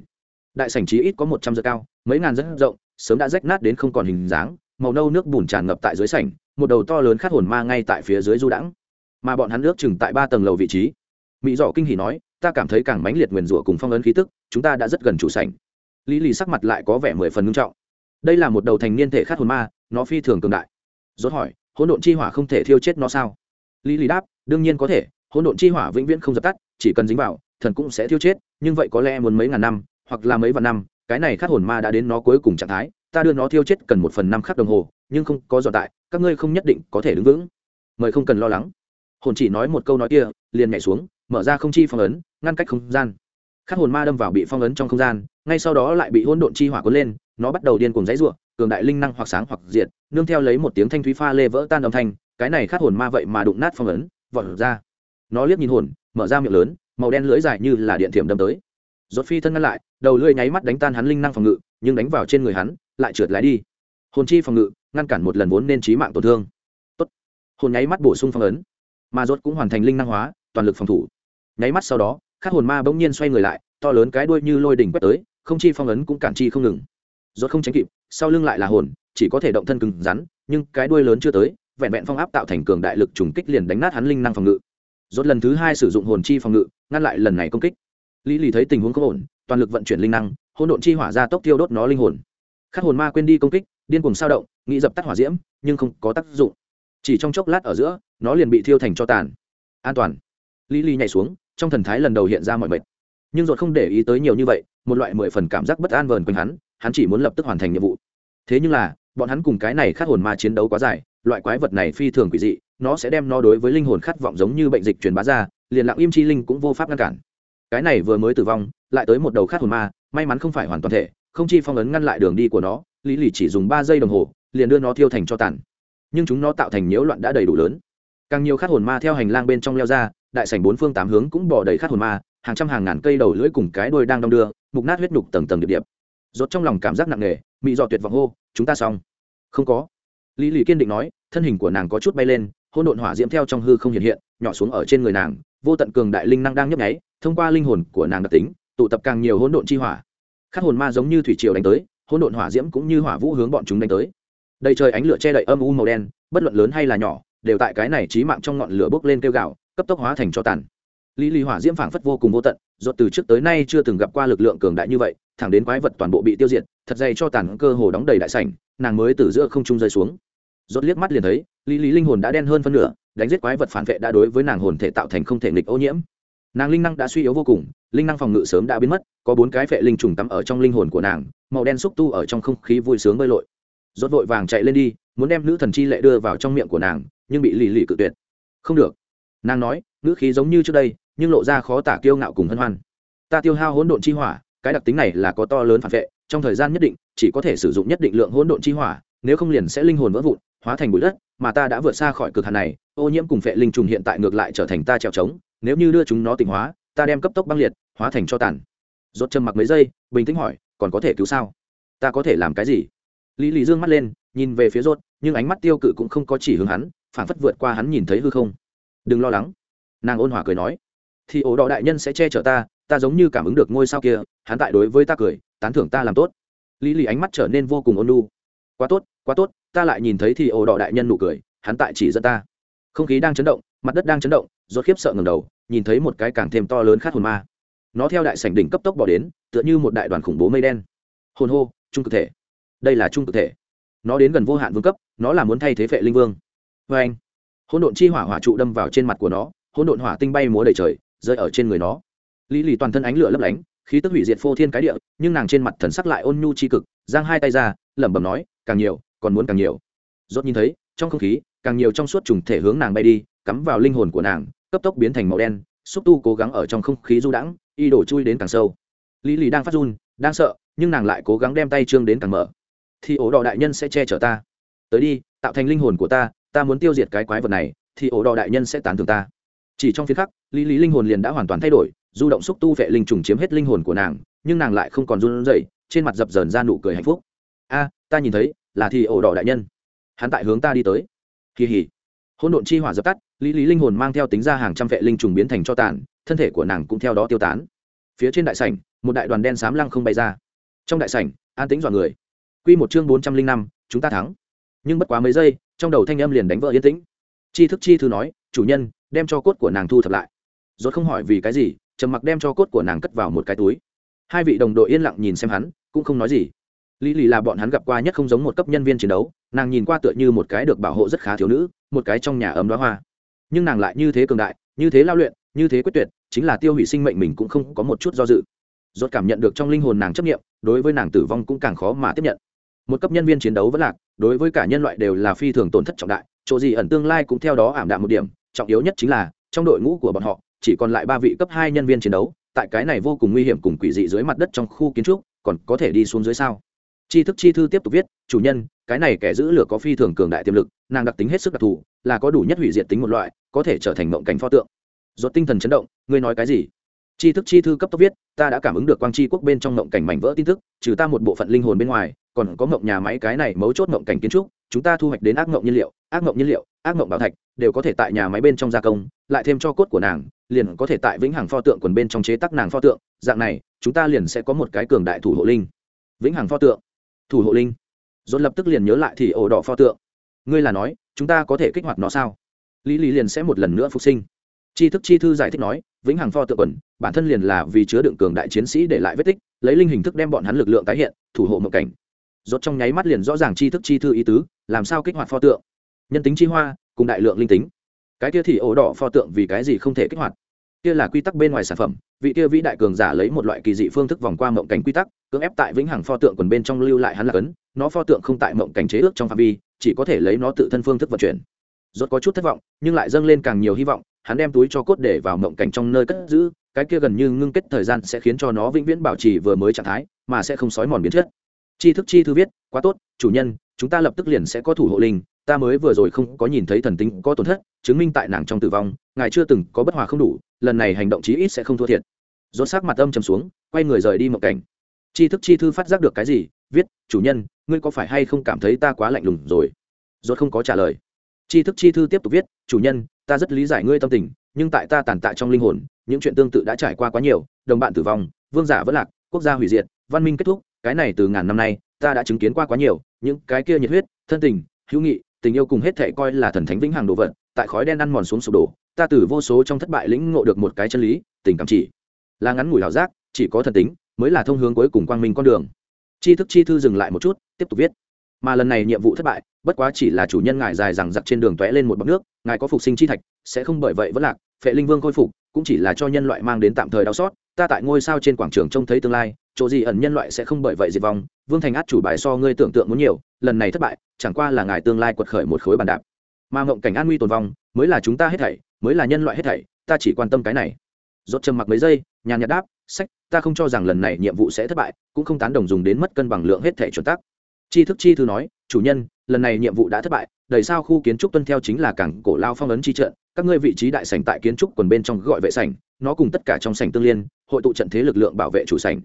Đại sảnh chí ít có một trăm giờ cao, mấy ngàn rất rộng, sớm đã rách nát đến không còn hình dáng, màu nâu nước bùn tràn ngập tại dưới sảnh, một đầu to lớn khát hồn ma ngay tại phía dưới du đãng mà bọn hắn nước chừng tại ba tầng lầu vị trí. Mỹ dọ kinh hỉ nói, ta cảm thấy càng mãnh liệt nguyền rủa cùng phong ấn khí tức, chúng ta đã rất gần chủ sảnh. Lý lì sắc mặt lại có vẻ mười phần nghiêm trọng. Đây là một đầu thành niên thể khát hồn ma, nó phi thường cường đại. Rốt hỏi, hỗn độn chi hỏa không thể thiêu chết nó sao? Lý lì đáp, đương nhiên có thể, hỗn độn chi hỏa vĩnh viễn không dập tắt, chỉ cần dính vào, thần cũng sẽ thiêu chết, nhưng vậy có lẽ muốn mấy ngàn năm, hoặc là mấy vạn năm, cái này khát hồn ma đã đến nó cuối cùng trạng thái, ta đưa nó thiêu chết cần một phần năm khắc đồng hồ, nhưng không có dọn tại, các ngươi không nhất định có thể đứng vững. Mời không cần lo lắng hồn chỉ nói một câu nói kia, liền nhảy xuống, mở ra không chi phong ấn, ngăn cách không gian. Khát hồn ma đâm vào bị phong ấn trong không gian, ngay sau đó lại bị hỗn độn chi hỏa cuốn lên, nó bắt đầu điên cuồng dãy rủa, cường đại linh năng hoặc sáng hoặc diệt, nương theo lấy một tiếng thanh thúy pha lê vỡ tan âm thanh, cái này khát hồn ma vậy mà đụng nát phong ấn, vọt ra. Nó liếc nhìn hồn, mở ra miệng lớn, màu đen lưỡi dài như là điện thiểm đâm tới. Rốt phi thân ngăn lại, đầu lưỡi nháy mắt đánh tan hắn linh năng phòng ngự, nhưng đánh vào trên người hắn, lại trượt lái đi. Hồn chi phòng ngự, ngăn cản một lần vốn nên chí mạng tổn thương. Tốt. Hồn nháy mắt bổ sung phong ấn mà rốt cũng hoàn thành linh năng hóa, toàn lực phòng thủ. Nháy mắt sau đó khát hồn ma bỗng nhiên xoay người lại, to lớn cái đuôi như lôi đỉnh quét tới, không chi phong ấn cũng cản chi không ngừng. Rốt không tránh kịp, sau lưng lại là hồn, chỉ có thể động thân cứng rắn, nhưng cái đuôi lớn chưa tới, vẹn vẹn phong áp tạo thành cường đại lực trùng kích liền đánh nát hắn linh năng phòng ngự. Rốt lần thứ hai sử dụng hồn chi phòng ngự, ngăn lại lần này công kích. Lý lì thấy tình huống không ổn, toàn lực vận chuyển linh năng, hỗn độn chi hỏa ra tốc tiêu đốt nó linh hồn. Khắc hồn ma quên đi công kích, điên cuồng sao động, nghĩ dập tắt hỏa diễm, nhưng không có tác dụng chỉ trong chốc lát ở giữa, nó liền bị thiêu thành cho tàn. An toàn. Lý lý nhảy xuống, trong thần thái lần đầu hiện ra mọi mệt. Nhưng ruột không để ý tới nhiều như vậy, một loại mười phần cảm giác bất an vờn quanh hắn hắn chỉ muốn lập tức hoàn thành nhiệm vụ. Thế nhưng là, bọn hắn cùng cái này khát hồn ma chiến đấu quá dài, loại quái vật này phi thường quỷ dị, nó sẽ đem nó đối với linh hồn khát vọng giống như bệnh dịch truyền bá ra, liền lặng im chi linh cũng vô pháp ngăn cản. Cái này vừa mới tử vong, lại tới một đầu khát hồn ma, may mắn không phải hoàn toàn thể, không chi phong ấn ngăn lại đường đi của nó, lý lì chỉ dùng ba giây đồng hồ, liền đưa nó thiêu thành cho tàn nhưng chúng nó tạo thành nhiễu loạn đã đầy đủ lớn. Càng nhiều khát hồn ma theo hành lang bên trong leo ra, đại sảnh bốn phương tám hướng cũng bỏ đầy khát hồn ma, hàng trăm hàng ngàn cây đầu lưỡi cùng cái đuôi đang đong đưa, mục nát huyết nhục tầng tầng điệp điệp. Rốt trong lòng cảm giác nặng nề, mị dọ tuyệt vọng hô, chúng ta xong. Không có. Lý lì kiên định nói, thân hình của nàng có chút bay lên, hỗn độn hỏa diễm theo trong hư không hiện hiện, nhỏ xuống ở trên người nàng, vô tận cường đại linh năng đang nhấp nháy, thông qua linh hồn của nàng đặc tính, tụ tập càng nhiều hỗn độn chi hỏa. Khát hồn ma giống như thủy triều đánh tới, hỗn độn hỏa diễm cũng như hỏa vũ hướng bọn chúng đánh tới đầy trời ánh lửa che đậy âm u màu đen, bất luận lớn hay là nhỏ, đều tại cái này trí mạng trong ngọn lửa bốc lên kêu gạo cấp tốc hóa thành cho tàn. Lý lý hỏa diễm phảng phất vô cùng vô tận, rốt từ trước tới nay chưa từng gặp qua lực lượng cường đại như vậy, thẳng đến quái vật toàn bộ bị tiêu diệt, thật dày cho tàn cơ hồ đóng đầy đại sảnh, nàng mới từ giữa không trung rơi xuống. Rốt liếc mắt liền thấy, lý lý linh hồn đã đen hơn phân nửa, đánh giết quái vật phản vệ đã đối với nàng hồn thể tạo thành không thể nghịch ô nhiễm. Nàng linh năng đã suy yếu vô cùng, linh năng phòng ngự sớm đã biến mất, có bốn cái vệ linh trùng tắm ở trong linh hồn của nàng, màu đen xúc tu ở trong không khí vui sướng bơi lội rốt vội vàng chạy lên đi, muốn đem nữ thần chi lệ đưa vào trong miệng của nàng, nhưng bị lì lì cự tuyệt. Không được. Nàng nói, ngữ khí giống như trước đây, nhưng lộ ra khó tả kiêu ngạo cùng hân hoan. Ta tiêu hao hỗn độn chi hỏa, cái đặc tính này là có to lớn phản vệ, trong thời gian nhất định, chỉ có thể sử dụng nhất định lượng hỗn độn chi hỏa, nếu không liền sẽ linh hồn vỡ vụn, hóa thành bụi đất, mà ta đã vượt xa khỏi cực hạn này, ô nhiễm cùng phệ linh trùng hiện tại ngược lại trở thành ta trèo trống, nếu như đưa chúng nó tỉnh hóa, ta đem cấp tốc băng liệt, hóa thành cho tàn. Rốt châm mặc mấy giây, bình tĩnh hỏi, còn có thể cứu sao? Ta có thể làm cái gì? Lý lý dương mắt lên, nhìn về phía rốt, nhưng ánh mắt tiêu cự cũng không có chỉ hướng hắn phản phất vượt qua hắn nhìn thấy hư không. Đừng lo lắng. Nàng ôn hòa cười nói. Thì ổ đỏ đại nhân sẽ che chở ta ta giống như cảm ứng được ngôi sao kia, hắn tại đối với ta cười, tán thưởng ta làm tốt. Lý lý ánh mắt trở nên vô cùng ôn lu quá tốt quá tốt, ta lại nhìn thấy thì ổ đỏ đại nhân nụ cười, hắn tại chỉ dẫn ta. Không khí đang chấn động, mặt đất đang chấn động, rốt khiếp sợ ngầm đầu, nhìn thấy một cái càng thêm to lớn khát hồn ma. Nó theo đại sảnh đỉnh cấp tốc bỏ đến, tựa như một đại đoàn khủng bố mây đen. Hồn hô, trung cực thể đây là trung cực thể. Nó đến gần vô hạn vương cấp, nó là muốn thay thế vệ linh vương. Vê anh, hỗn độn chi hỏa hỏa trụ đâm vào trên mặt của nó, hỗn độn hỏa tinh bay múa đầy trời, rơi ở trên người nó. Lý lì toàn thân ánh lửa lấp lánh, khí tức hủy diệt phô thiên cái địa, nhưng nàng trên mặt thần sắc lại ôn nhu chi cực, giang hai tay ra, lẩm bẩm nói, càng nhiều, còn muốn càng nhiều. Rốt nhìn thấy, trong không khí, càng nhiều trong suốt trùng thể hướng nàng bay đi, cắm vào linh hồn của nàng, cấp tốc biến thành màu đen, xúc tu cố gắng ở trong không khí du đãng, y đổ chui đến càng sâu. Lý lì đang phát run, đang sợ, nhưng nàng lại cố gắng đem tay trương đến càng mở thì ổ đỏ đại nhân sẽ che chở ta. Tới đi, tạo thành linh hồn của ta ta muốn tiêu diệt cái quái vật này, thì ổ đỏ đại nhân sẽ tán thưởng ta. Chỉ trong phiến khắc, lý lý linh hồn liền đã hoàn toàn thay đổi, du động xúc tu vệ linh trùng chiếm hết linh hồn của nàng, nhưng nàng lại không còn run rẩy, trên mặt dập dờn ra nụ cười hạnh phúc. A, ta nhìn thấy, là thì ổ đỏ đại nhân. Hắn tại hướng ta đi tới. Kỳ hỉ. Hỗn độn chi hỏa dập tắt, lý lý linh hồn mang theo tính ra hàng trăm vệ linh trùng biến thành cho tàn, thân thể của nàng cũng theo đó tiêu tán. Phía trên đại sảnh, một đại đoàn đen xám lăng không bay ra. Trong đại sảnh, an tĩnh dọn người quy một chương bốn trăm linh năm chúng ta thắng. Nhưng bất quá mấy giây trong đầu thanh âm liền đánh vỡ yên tĩnh. Chi thức chi thư nói chủ nhân đem cho cốt của nàng thu thập lại. Rốt không hỏi vì cái gì trầm mặc đem cho cốt của nàng cất vào một cái túi. Hai vị đồng đội yên lặng nhìn xem hắn cũng không nói gì. Lý lì là bọn hắn gặp qua nhất không giống một cấp nhân viên chiến đấu nàng nhìn qua tựa như một cái được bảo hộ rất khá thiếu nữ một cái trong nhà ấm đóa hoa. Nhưng nàng lại như thế cường đại như thế lao luyện như thế quyết tuyệt chính là tiêu hủy sinh mệnh mình cũng không có một chút do dự. Rốt cảm nhận được trong linh hồn nàng chấp niệm, đối với nàng tử vong cũng càng khó mà tiếp nhận một cấp nhân viên chiến đấu vẫn lạc, đối với cả nhân loại đều là phi thường tổn thất trọng đại, chỗ gì ẩn tương lai cũng theo đó ảm đạm một điểm, trọng yếu nhất chính là, trong đội ngũ của bọn họ, chỉ còn lại ba vị cấp hai nhân viên chiến đấu, tại cái này vô cùng nguy hiểm cùng quỷ dị dưới mặt đất trong khu kiến trúc, còn có thể đi xuống dưới sao? Tri thức chi thư tiếp tục viết, chủ nhân, cái này kẻ giữ lửa có phi thường cường đại tiềm lực, nàng đặc tính hết sức đặc thù, là có đủ nhất hủy diệt tính một loại, có thể trở thành mộng cảnh pho tượng. Dột tinh thần chấn động, ngươi nói cái gì? Tri thức chi thư cấp tốc viết, ta đã cảm ứng được quang tri quốc bên trong mộng cảnh mảnh vỡ tin tức, trừ ta một bộ phận linh hồn bên ngoài còn có mộng nhà máy cái này mấu chốt mộng cảnh kiến trúc, chúng ta thu hoạch đến ác mộng nhiên liệu, ác mộng nhiên liệu, ác mộng bảo thạch, đều có thể tại nhà máy bên trong gia công, lại thêm cho cốt của nàng, liền có thể tại vĩnh hằng pho tượng quần bên trong chế tác nàng pho tượng. Dạng này, chúng ta liền sẽ có một cái cường đại thủ hộ linh. Vĩnh hằng pho tượng. Thủ hộ linh. Dồn lập tức liền nhớ lại thì ổ đỏ pho tượng. Ngươi là nói, chúng ta có thể kích hoạt nó sao? Lý lý liền sẽ một lần nữa phục sinh. Tri thức chi thư giải thích nói, vĩnh hằng pho tượng quần, bản thân liền là vì chứa đựng cường đại chiến sĩ để lại vết tích, lấy linh hình thức đem bọn hắn lực lượng tái hiện, thủ hộ mộng cảnh rốt trong nháy mắt liền rõ ràng tri thức chi thư ý tứ, làm sao kích hoạt pho tượng? Nhân tính chi hoa, cùng đại lượng linh tính. Cái kia thì ổ đỏ pho tượng vì cái gì không thể kích hoạt? Kia là quy tắc bên ngoài sản phẩm, vị kia vĩ đại cường giả lấy một loại kỳ dị phương thức vòng qua mộng cảnh quy tắc, cưỡng ép tại vĩnh hằng pho tượng quần bên trong lưu lại hắn là cấn, nó pho tượng không tại mộng cảnh chế ước trong phạm vi, chỉ có thể lấy nó tự thân phương thức vận chuyển. Rốt có chút thất vọng, nhưng lại dâng lên càng nhiều hy vọng, hắn đem túi cho cốt để vào mộng cảnh trong nơi cất giữ, cái kia gần như ngưng kết thời gian sẽ khiến cho nó vĩnh viễn bảo trì vừa mới trạng thái, mà sẽ không sói mòn biến chất chi thức chi thư viết, quá tốt, chủ nhân, chúng ta lập tức liền sẽ có thủ hộ linh, ta mới vừa rồi không có nhìn thấy thần tính có tổn thất, chứng minh tại nàng trong tử vong, ngài chưa từng có bất hòa không đủ, lần này hành động chí ít sẽ không thua thiệt. Rốt sắc mặt âm trầm xuống, quay người rời đi mộng cảnh. Chi thức chi thư phát giác được cái gì, viết, chủ nhân, ngươi có phải hay không cảm thấy ta quá lạnh lùng rồi? Rốt không có trả lời. Chi thức chi thư tiếp tục viết, chủ nhân, ta rất lý giải ngươi tâm tình, nhưng tại ta tàn tạ trong linh hồn, những chuyện tương tự đã trải qua quá nhiều, đồng bạn tử vong, vương giả vỡ lạc, quốc gia hủy diệt, văn minh kết thúc cái này từ ngàn năm nay, ta đã chứng kiến qua quá nhiều, những cái kia nhiệt huyết, thân tình, hữu nghị, tình yêu cùng hết thể coi là thần thánh vĩnh hằng đồ vật, tại khói đen ăn mòn xuống sụp đổ, ta từ vô số trong thất bại lĩnh ngộ được một cái chân lý, tình cảm chỉ. Là ngắn ngủi ảo giác, chỉ có thần tính, mới là thông hướng cuối cùng quang minh con đường. Chi thức chi thư dừng lại một chút, tiếp tục viết. Mà lần này nhiệm vụ thất bại, bất quá chỉ là chủ nhân ngài dài rằng giặc trên đường tóe lên một bọc nước, ngài có phục sinh chi thạch, sẽ không bởi vậy vẫn lạc, phệ linh vương khôi phục, cũng chỉ là cho nhân loại mang đến tạm thời đau xót, ta tại ngôi sao trên quảng trường trông thấy tương lai chỗ gì ẩn nhân loại sẽ không bởi vậy diệt vong, vương thành át chủ bài so ngươi tưởng tượng muốn nhiều, lần này thất bại, chẳng qua là ngài tương lai quật khởi một khối bàn đạp. Mà ngộng cảnh an nguy tồn vong, mới là chúng ta hết thảy, mới là nhân loại hết thảy, ta chỉ quan tâm cái này. Dốt trầm mặc mấy giây, nhàn nhạt đáp, sách, ta không cho rằng lần này nhiệm vụ sẽ thất bại, cũng không tán đồng dùng đến mất cân bằng lượng hết thảy chuẩn tắc. Chi thức chi thư nói, chủ nhân, lần này nhiệm vụ đã thất bại, đầy sao khu kiến trúc tuân theo chính là cảng cổ lao phong ấn chi trận, các ngươi vị trí đại sảnh tại kiến trúc quần bên trong gọi vệ sảnh, nó cùng tất cả trong sảnh tương liên, hội tụ trận thế lực lượng bảo vệ chủ sảnh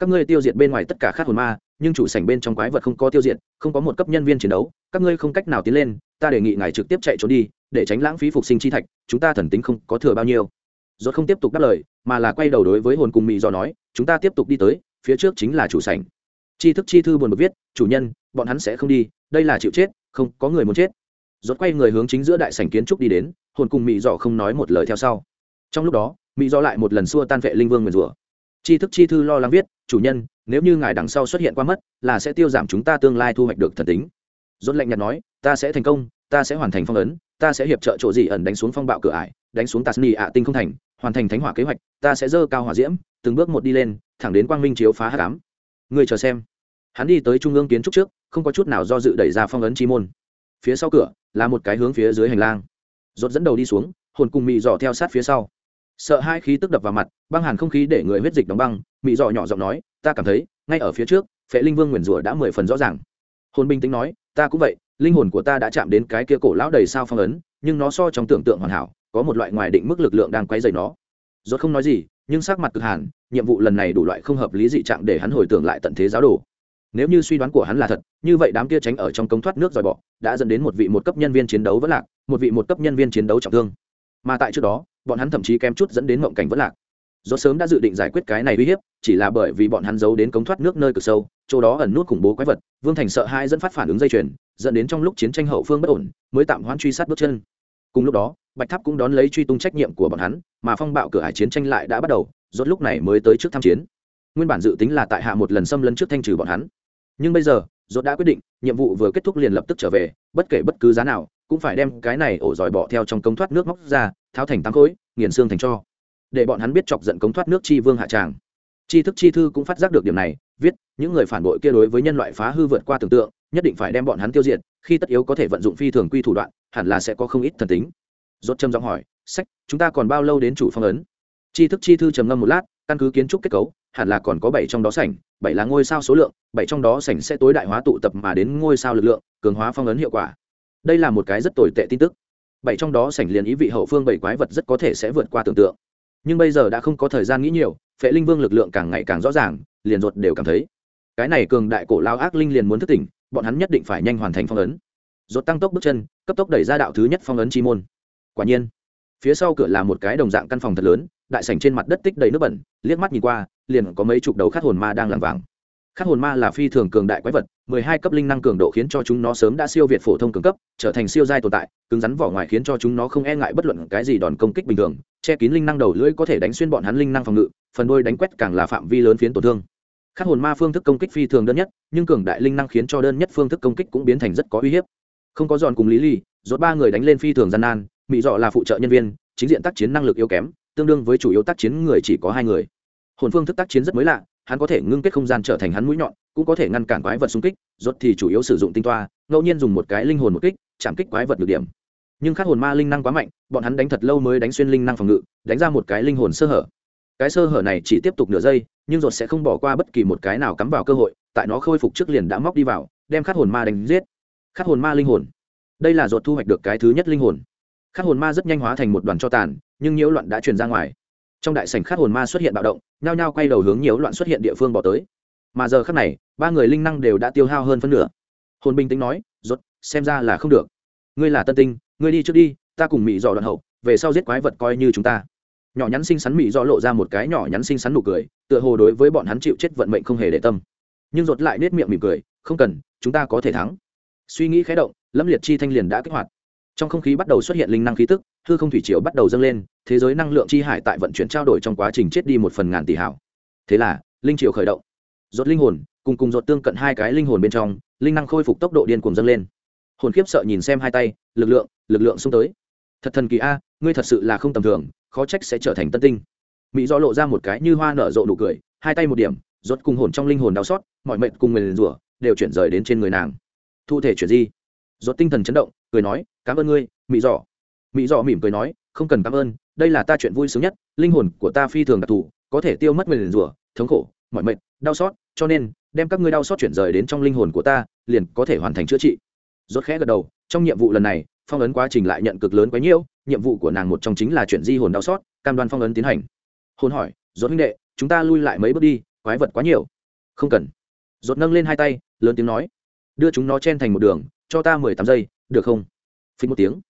các ngươi tiêu diệt bên ngoài tất cả khát hồn ma, nhưng chủ sảnh bên trong quái vật không có tiêu diệt, không có một cấp nhân viên chiến đấu, các ngươi không cách nào tiến lên, ta đề nghị ngài trực tiếp chạy trốn đi, để tránh lãng phí phục sinh chi thạch, chúng ta thần tính không có thừa bao nhiêu. Rốt không tiếp tục đáp lời, mà là quay đầu đối với hồn cùng mị do nói, chúng ta tiếp tục đi tới, phía trước chính là chủ sảnh. Chi thức chi thư buồn bực viết, chủ nhân, bọn hắn sẽ không đi, đây là chịu chết, không, có người muốn chết. Rốt quay người hướng chính giữa đại sảnh kiến trúc đi đến, hồn cùng mị dọ không nói một lời theo sau. Trong lúc đó, mị dọ lại một lần xua tan vệ linh vương nguyền rủa tri thức chi thư lo lắng viết, chủ nhân, nếu như ngài đằng sau xuất hiện qua mất, là sẽ tiêu giảm chúng ta tương lai thu hoạch được thần tính. Rốt lạnh nhạt nói, ta sẽ thành công, ta sẽ hoàn thành phong ấn, ta sẽ hiệp trợ chỗ gì ẩn đánh xuống phong bạo cửa ải, đánh xuống tasni ạ tinh không thành, hoàn thành thánh hỏa kế hoạch, ta sẽ dơ cao hỏa diễm, từng bước một đi lên, thẳng đến quang minh chiếu phá hắc ám. Người chờ xem. Hắn đi tới trung ương kiến trúc trước, không có chút nào do dự đẩy ra phong ấn chi môn. Phía sau cửa là một cái hướng phía dưới hành lang. Rốt dẫn đầu đi xuống, hồn cùng mị dò theo sát phía sau sợ hai khí tức đập vào mặt, băng hàn không khí để người huyết dịch đóng băng, mị dò nhỏ giọng nói, ta cảm thấy, ngay ở phía trước, phệ linh vương nguyền rủa đã mười phần rõ ràng. Hồn bình tĩnh nói, ta cũng vậy, linh hồn của ta đã chạm đến cái kia cổ lão đầy sao phong ấn, nhưng nó so trong tưởng tượng hoàn hảo, có một loại ngoài định mức lực lượng đang quay dày nó. Rốt không nói gì, nhưng sắc mặt cực hàn, nhiệm vụ lần này đủ loại không hợp lý dị trạng để hắn hồi tưởng lại tận thế giáo đồ. Nếu như suy đoán của hắn là thật, như vậy đám kia tránh ở trong cống thoát nước dòi bọ, đã dẫn đến một vị một cấp nhân viên chiến đấu vẫn lạc, một vị một cấp nhân viên chiến đấu trọng thương mà tại trước đó, bọn hắn thậm chí kém chút dẫn đến mộng cảnh vất lạc. Do sớm đã dự định giải quyết cái này uy hiếp, chỉ là bởi vì bọn hắn giấu đến cống thoát nước nơi cực sâu, chỗ đó ẩn nút khủng bố quái vật, vương thành sợ hai dẫn phát phản ứng dây chuyền, dẫn đến trong lúc chiến tranh hậu phương bất ổn, mới tạm hoãn truy sát bước chân. Cùng lúc đó, bạch tháp cũng đón lấy truy tung trách nhiệm của bọn hắn, mà phong bạo cửa hải chiến tranh lại đã bắt đầu, rốt lúc này mới tới trước tham chiến. Nguyên bản dự tính là tại hạ một lần xâm lấn trước thanh trừ bọn hắn. Nhưng bây giờ, rốt đã quyết định, nhiệm vụ vừa kết thúc liền lập tức trở về, bất kể bất cứ giá nào cũng phải đem cái này ổ dòi bỏ theo trong công thoát nước móc ra, tháo thành tám khối, nghiền xương thành cho. Để bọn hắn biết chọc giận công thoát nước chi vương hạ tràng. Tri thức chi thư cũng phát giác được điểm này, viết, những người phản bội kia đối với nhân loại phá hư vượt qua tưởng tượng, nhất định phải đem bọn hắn tiêu diệt, khi tất yếu có thể vận dụng phi thường quy thủ đoạn, hẳn là sẽ có không ít thần tính. Rốt trầm giọng hỏi, sách, chúng ta còn bao lâu đến chủ phong ấn? Tri thức chi thư trầm ngâm một lát, căn cứ kiến trúc kết cấu, hẳn là còn có bảy trong đó sảnh, bảy là ngôi sao số lượng, bảy trong đó sảnh sẽ tối đại hóa tụ tập mà đến ngôi sao lực lượng, cường hóa phong ấn hiệu quả đây là một cái rất tồi tệ tin tức. Bảy trong đó sảnh liền ý vị hậu phương bảy quái vật rất có thể sẽ vượt qua tưởng tượng. Nhưng bây giờ đã không có thời gian nghĩ nhiều, phệ linh vương lực lượng càng ngày càng rõ ràng, liền ruột đều cảm thấy. Cái này cường đại cổ lao ác linh liền muốn thức tỉnh, bọn hắn nhất định phải nhanh hoàn thành phong ấn. Ruột tăng tốc bước chân, cấp tốc đẩy ra đạo thứ nhất phong ấn chi môn. Quả nhiên, phía sau cửa là một cái đồng dạng căn phòng thật lớn, đại sảnh trên mặt đất tích đầy nước bẩn, liếc mắt nhìn qua, liền có mấy chục đầu khát hồn ma đang làm vàng khát hồn ma là phi thường cường đại quái vật, mười hai cấp linh năng cường độ khiến cho chúng nó sớm đã siêu việt phổ thông cường cấp, trở thành siêu giai tồn tại, cứng rắn vỏ ngoài khiến cho chúng nó không e ngại bất luận cái gì đòn công kích bình thường, che kín linh năng đầu lưỡi có thể đánh xuyên bọn hắn linh năng phòng ngự, phần đôi đánh quét càng là phạm vi lớn phiến tổn thương. Khát hồn ma phương thức công kích phi thường đơn nhất, nhưng cường đại linh năng khiến cho đơn nhất phương thức công kích cũng biến thành rất có uy hiếp. Không có giòn cùng lý ly rốt ba người đánh lên phi thường gian nan mỹ dọ là phụ trợ nhân viên, chính diện tác chiến năng lực yếu kém, tương đương với chủ yếu tác chiến người chỉ có hai người. Hồn phương thức tác chiến rất mới lạ hắn có thể ngưng kết không gian trở thành hắn mũi nhọn, cũng có thể ngăn cản quái vật xung kích, rốt thì chủ yếu sử dụng tinh toa, ngẫu nhiên dùng một cái linh hồn một kích, chạm kích quái vật được điểm. Nhưng khắc hồn ma linh năng quá mạnh, bọn hắn đánh thật lâu mới đánh xuyên linh năng phòng ngự, đánh ra một cái linh hồn sơ hở. Cái sơ hở này chỉ tiếp tục nửa giây, nhưng rốt sẽ không bỏ qua bất kỳ một cái nào cắm vào cơ hội, tại nó khôi phục trước liền đã móc đi vào, đem khắc hồn ma đánh giết. Khắc hồn ma linh hồn. Đây là rốt thu hoạch được cái thứ nhất linh hồn. Khắc hồn ma rất nhanh hóa thành một đoàn cho tàn, nhưng nhiễu loạn đã truyền ra ngoài trong đại sảnh khát hồn ma xuất hiện bạo động, nhao nhao quay đầu hướng nhiều loạn xuất hiện địa phương bỏ tới. Mà giờ khắc này, ba người linh năng đều đã tiêu hao hơn phân nửa. Hồn bình tĩnh nói, rốt, xem ra là không được. Ngươi là tân tinh, ngươi đi trước đi, ta cùng mỹ dò đoạn hậu, về sau giết quái vật coi như chúng ta. Nhỏ nhắn xinh xắn mỹ dò lộ ra một cái nhỏ nhắn xinh xắn nụ cười, tựa hồ đối với bọn hắn chịu chết vận mệnh không hề để tâm. Nhưng rốt lại nết miệng mỉm cười, không cần, chúng ta có thể thắng. Suy nghĩ khẽ động, lâm liệt chi thanh liền đã kích hoạt trong không khí bắt đầu xuất hiện linh năng khí tức, hư không thủy triều bắt đầu dâng lên, thế giới năng lượng chi hải tại vận chuyển trao đổi trong quá trình chết đi một phần ngàn tỷ hảo. Thế là, linh triều khởi động. Rốt linh hồn, cùng cùng rốt tương cận hai cái linh hồn bên trong, linh năng khôi phục tốc độ điên cuồng dâng lên. Hồn khiếp sợ nhìn xem hai tay, lực lượng lực lượng xung tới. Thật thần kỳ a, ngươi thật sự là không tầm thường, khó trách sẽ trở thành tân tinh. Mỹ do lộ ra một cái như hoa nở rộ nụ cười, hai tay một điểm, rốt cùng hồn trong linh hồn đau xót, mọi mệnh cùng người rủa, đều chuyển rời đến trên người nàng. Thu thể chuyển gì rốt tinh thần chấn động cười nói, cảm ơn ngươi mỹ dọ mỹ dọ mỉm cười nói, không cần cảm ơn, đây là ta chuyện vui sướng nhất, linh hồn của ta phi thường đặc thù, có thể tiêu mất nguyền rủa, thống khổ, mọi mệnh, đau xót, cho nên, đem các ngươi đau xót chuyển rời đến trong linh hồn của ta, liền có thể hoàn thành chữa trị. Rốt khẽ gật đầu, trong nhiệm vụ lần này, phong ấn quá trình lại nhận cực lớn quá nhiễu nhiệm vụ của nàng một trong chính là chuyện di hồn đau xót, cam đoan phong ấn tiến hành. Hồn hỏi, rốt huynh đệ, chúng ta lui lại mấy bước đi, quái vật quá nhiều. Không cần. Rốt nâng lên hai tay, lớn tiếng nói, đưa chúng nó chen thành một đường, cho ta mười tám giây được không? Phí một tiếng.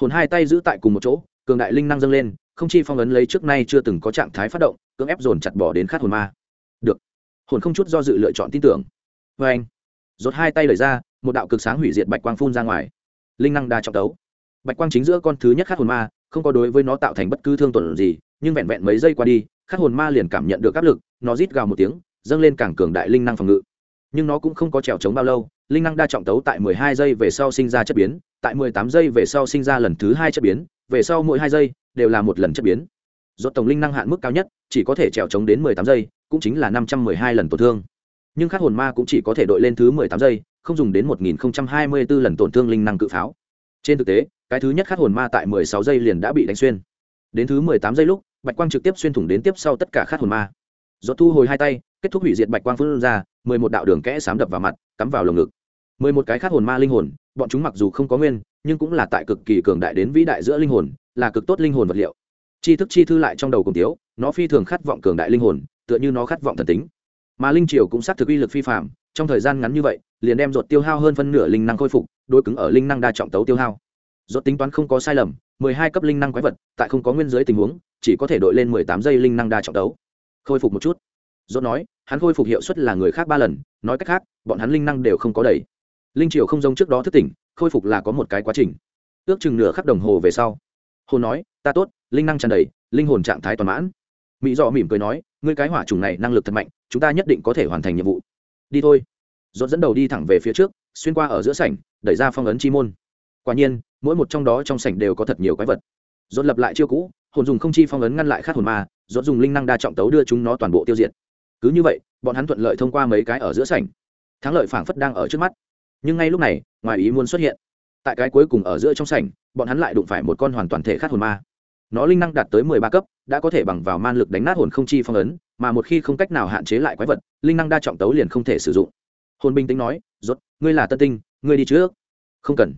Hồn hai tay giữ tại cùng một chỗ, cường đại linh năng dâng lên, không chi phong ấn lấy trước nay chưa từng có trạng thái phát động, cưỡng ép dồn chặt bỏ đến khát hồn ma. Được. Hồn không chút do dự lựa chọn tin tưởng. Vê anh rột hai tay lời ra, một đạo cực sáng hủy diệt bạch quang phun ra ngoài. Linh năng đa trọng tấu. Bạch quang chính giữa con thứ nhất khát hồn ma, không có đối với nó tạo thành bất cứ thương tổn gì, nhưng vẹn vẹn mấy giây qua đi, khát hồn ma liền cảm nhận được áp lực, nó rít gào một tiếng, dâng lên càng cường đại linh năng phòng ngự nhưng nó cũng không có trèo trống bao lâu, linh năng đa trọng tấu tại 12 giây về sau sinh ra chất biến, tại 18 giây về sau sinh ra lần thứ hai chất biến, về sau mỗi hai giây đều là một lần chất biến. Rốt tổng linh năng hạn mức cao nhất, chỉ có thể trèo trống đến 18 giây, cũng chính là 512 lần tổn thương. Nhưng khát hồn ma cũng chỉ có thể đội lên thứ 18 giây, không dùng đến 1024 lần tổn thương linh năng cự pháo. Trên thực tế, cái thứ nhất khát hồn ma tại 16 giây liền đã bị đánh xuyên. Đến thứ 18 giây lúc, bạch quang trực tiếp xuyên thủng đến tiếp sau tất cả khát hồn ma. Rốt thu hồi hai tay, kết thúc hủy diệt bạch quang phun ra 11 đạo đường kẽ sám đập vào mặt, cắm vào lồng ngực. 11 cái khát hồn ma linh hồn, bọn chúng mặc dù không có nguyên, nhưng cũng là tại cực kỳ cường đại đến vĩ đại giữa linh hồn, là cực tốt linh hồn vật liệu. Chi thức chi thư lại trong đầu cùng tiếu nó phi thường khát vọng cường đại linh hồn, tựa như nó khát vọng thần tính. Mà linh triều cũng xác thực uy lực phi phạm, trong thời gian ngắn như vậy, liền đem ruột tiêu hao hơn phân nửa linh năng khôi phục, đối cứng ở linh năng đa trọng tấu tiêu hao. Ruột tính toán không có sai lầm, mười hai cấp linh năng quái vật, tại không có nguyên giới tình huống, chỉ có thể đội lên mười tám giây linh năng đa trọng tấu. Khôi phục một chút. Ruột nói hắn khôi phục hiệu suất là người khác ba lần, nói cách khác, bọn hắn linh năng đều không có đầy. Linh triều không giống trước đó thức tỉnh, khôi phục là có một cái quá trình. Ước chừng nửa khắc đồng hồ về sau hồn nói, ta tốt, linh năng tràn đầy, linh hồn trạng thái toàn mãn. Mỹ dọ mỉm cười nói, ngươi cái hỏa trùng này năng lực thật mạnh, chúng ta nhất định có thể hoàn thành nhiệm vụ. Đi thôi. Dốt dẫn đầu đi thẳng về phía trước, xuyên qua ở giữa sảnh, đẩy ra phong ấn chi môn. Quả nhiên, mỗi một trong đó trong sảnh đều có thật nhiều quái vật. Dốt lập lại chiêu cũ, hồn dùng không chi phong ấn ngăn lại khát hồn ma dốt dùng linh năng đa trọng tấu đưa chúng nó toàn bộ tiêu diệt cứ như vậy bọn hắn thuận lợi thông qua mấy cái ở giữa sảnh thắng lợi phảng phất đang ở trước mắt nhưng ngay lúc này ngoài ý muốn xuất hiện tại cái cuối cùng ở giữa trong sảnh bọn hắn lại đụng phải một con hoàn toàn thể khát hồn ma nó linh năng đạt tới mười ba cấp đã có thể bằng vào man lực đánh nát hồn không chi phong ấn mà một khi không cách nào hạn chế lại quái vật linh năng đa trọng tấu liền không thể sử dụng hồn bình tĩnh nói rốt ngươi là tân tinh ngươi đi trước không cần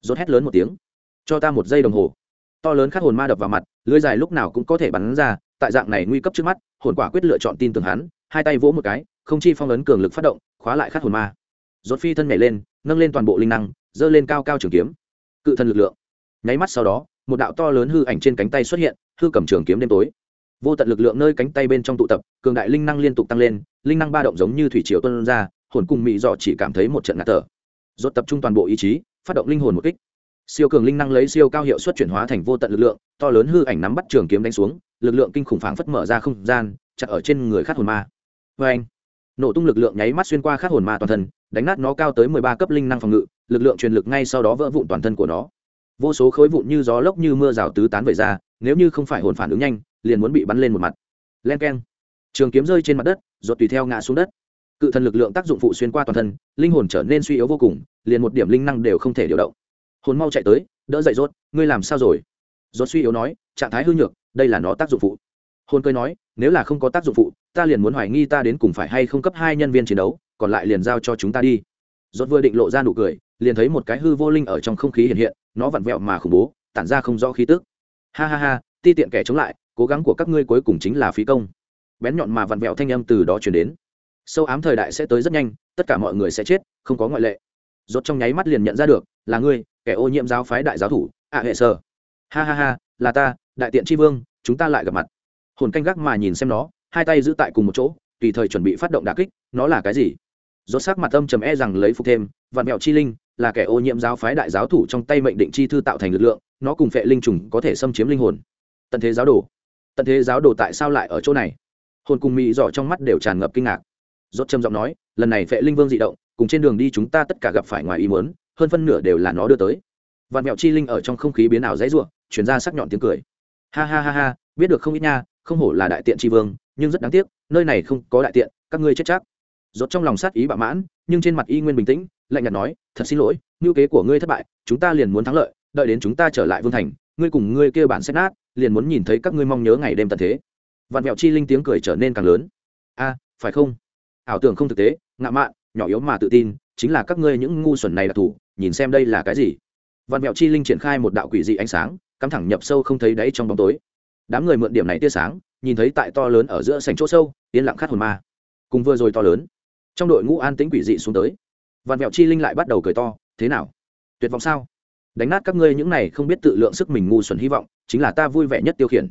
rốt hét lớn một tiếng cho ta một giây đồng hồ to lớn khát hồn ma đập vào mặt lưới dài lúc nào cũng có thể bắn ra tại dạng này nguy cấp trước mắt hồn quả quyết lựa chọn tin tưởng hắn hai tay vỗ một cái, không chi phong ấn cường lực phát động, khóa lại khát hồn ma. Rốt phi thân nhảy lên, nâng lên toàn bộ linh năng dơ lên cao cao trường kiếm. Cự thần lực lượng. Nháy mắt sau đó, một đạo to lớn hư ảnh trên cánh tay xuất hiện, hư cầm trường kiếm đêm tối. Vô tận lực lượng nơi cánh tay bên trong tụ tập, cường đại linh năng liên tục tăng lên, linh năng ba động giống như thủy triều tuân ra, hồn cùng mỹ dọ chỉ cảm thấy một trận ngạt thở. Dốt tập trung toàn bộ ý chí, phát động linh hồn một kích. Siêu cường linh năng lấy siêu cao hiệu suất chuyển hóa thành vô tận lực lượng, to lớn hư ảnh nắm bắt trường kiếm đánh xuống, lực lượng kinh khủng phảng phất mở ra không gian, chặt ở trên người khát hồn ma vê anh. Nổ tung lực lượng nháy mắt xuyên qua khắc hồn ma toàn thân, đánh nát nó cao tới mười ba cấp linh năng phòng ngự, lực lượng truyền lực ngay sau đó vỡ vụn toàn thân của nó. Vô số khối vụn như gió lốc như mưa rào tứ tán về ra, nếu như không phải hồn phản ứng nhanh, liền muốn bị bắn lên một mặt. Len k e n trường kiếm rơi trên mặt đất rồi tùy theo ngã xuống đất. Cự thần lực lượng tác dụng phụ xuyên qua toàn thân, linh hồn trở nên suy yếu vô cùng, liền một điểm linh năng đều không thể điều động. Hồn mau chạy tới, đỡ dậy rốt, ngươi làm sao rồi? Rốt suy yếu nói, trạng thái hư nhược, đây là nó tác dụng phụ. Hồn cười nói, nếu là không có tác dụng phụ ta liền muốn hoài nghi ta đến cùng phải hay không cấp hai nhân viên chiến đấu, còn lại liền giao cho chúng ta đi. Rốt vừa định lộ ra nụ cười, liền thấy một cái hư vô linh ở trong không khí hiện hiện, nó vặn vẹo mà khủng bố, tản ra không rõ khí tức. Ha ha ha, ti tiện kẻ chống lại, cố gắng của các ngươi cuối cùng chính là phí công. Bén nhọn mà vặn vẹo thanh âm từ đó truyền đến. Sâu ám thời đại sẽ tới rất nhanh, tất cả mọi người sẽ chết, không có ngoại lệ. Rốt trong nháy mắt liền nhận ra được, là ngươi, kẻ ô nhiễm giáo phái đại giáo thủ, ạ hệ sơ. Ha ha ha, là ta, đại tiện tri vương, chúng ta lại gặp mặt. Hồn canh gác mà nhìn xem nó hai tay giữ tại cùng một chỗ, tùy thời chuẩn bị phát động đà kích, nó là cái gì? Rốt sắc mặt âm trầm e rằng lấy phục thêm, vạn mẹo chi linh là kẻ ô nhiễm giáo phái đại giáo thủ trong tay mệnh định chi thư tạo thành lực lượng, nó cùng phệ linh trùng có thể xâm chiếm linh hồn. Tận thế giáo đồ. Tận thế giáo đồ tại sao lại ở chỗ này? Hồn cùng mỹ dỏ trong mắt đều tràn ngập kinh ngạc. Rốt trầm giọng nói, lần này phệ linh vương dị động, cùng trên đường đi chúng ta tất cả gặp phải ngoài ý muốn, hơn phân nửa đều là nó đưa tới. Vạn mẹo chi linh ở trong không khí biến ảo dãy ruộng chuyển ra sắc nhọn tiếng cười. Ha ha ha ha, biết được không ít nha, không hổ là đại tiện tri vương nhưng rất đáng tiếc, nơi này không có đại tiện, các ngươi chết chắc. Rốt trong lòng sát ý bạo mãn, nhưng trên mặt y nguyên bình tĩnh, lạnh nhạt nói, thật xin lỗi, ngưu kế của ngươi thất bại, chúng ta liền muốn thắng lợi, đợi đến chúng ta trở lại vương thành, ngươi cùng ngươi kia bản xét nát, liền muốn nhìn thấy các ngươi mong nhớ ngày đêm tận thế. Vạn mẹo chi linh tiếng cười trở nên càng lớn. A, phải không? Ảo tưởng không thực tế ngạo mạn, nhỏ yếu mà tự tin, chính là các ngươi những ngu xuẩn này là thủ, nhìn xem đây là cái gì? Vạn mẹo chi linh triển khai một đạo quỷ dị ánh sáng, cắm thẳng nhập sâu không thấy đáy trong bóng tối đám người mượn điểm này tia sáng, nhìn thấy tại to lớn ở giữa sảnh chỗ sâu, yên lặng khát hồn ma. Cùng vừa rồi to lớn, trong đội ngũ an tĩnh quỷ dị xuống tới. Vạn mẹo chi linh lại bắt đầu cười to, thế nào? Tuyệt vọng sao? Đánh nát các ngươi những này không biết tự lượng sức mình ngu xuẩn hy vọng, chính là ta vui vẻ nhất tiêu khiển.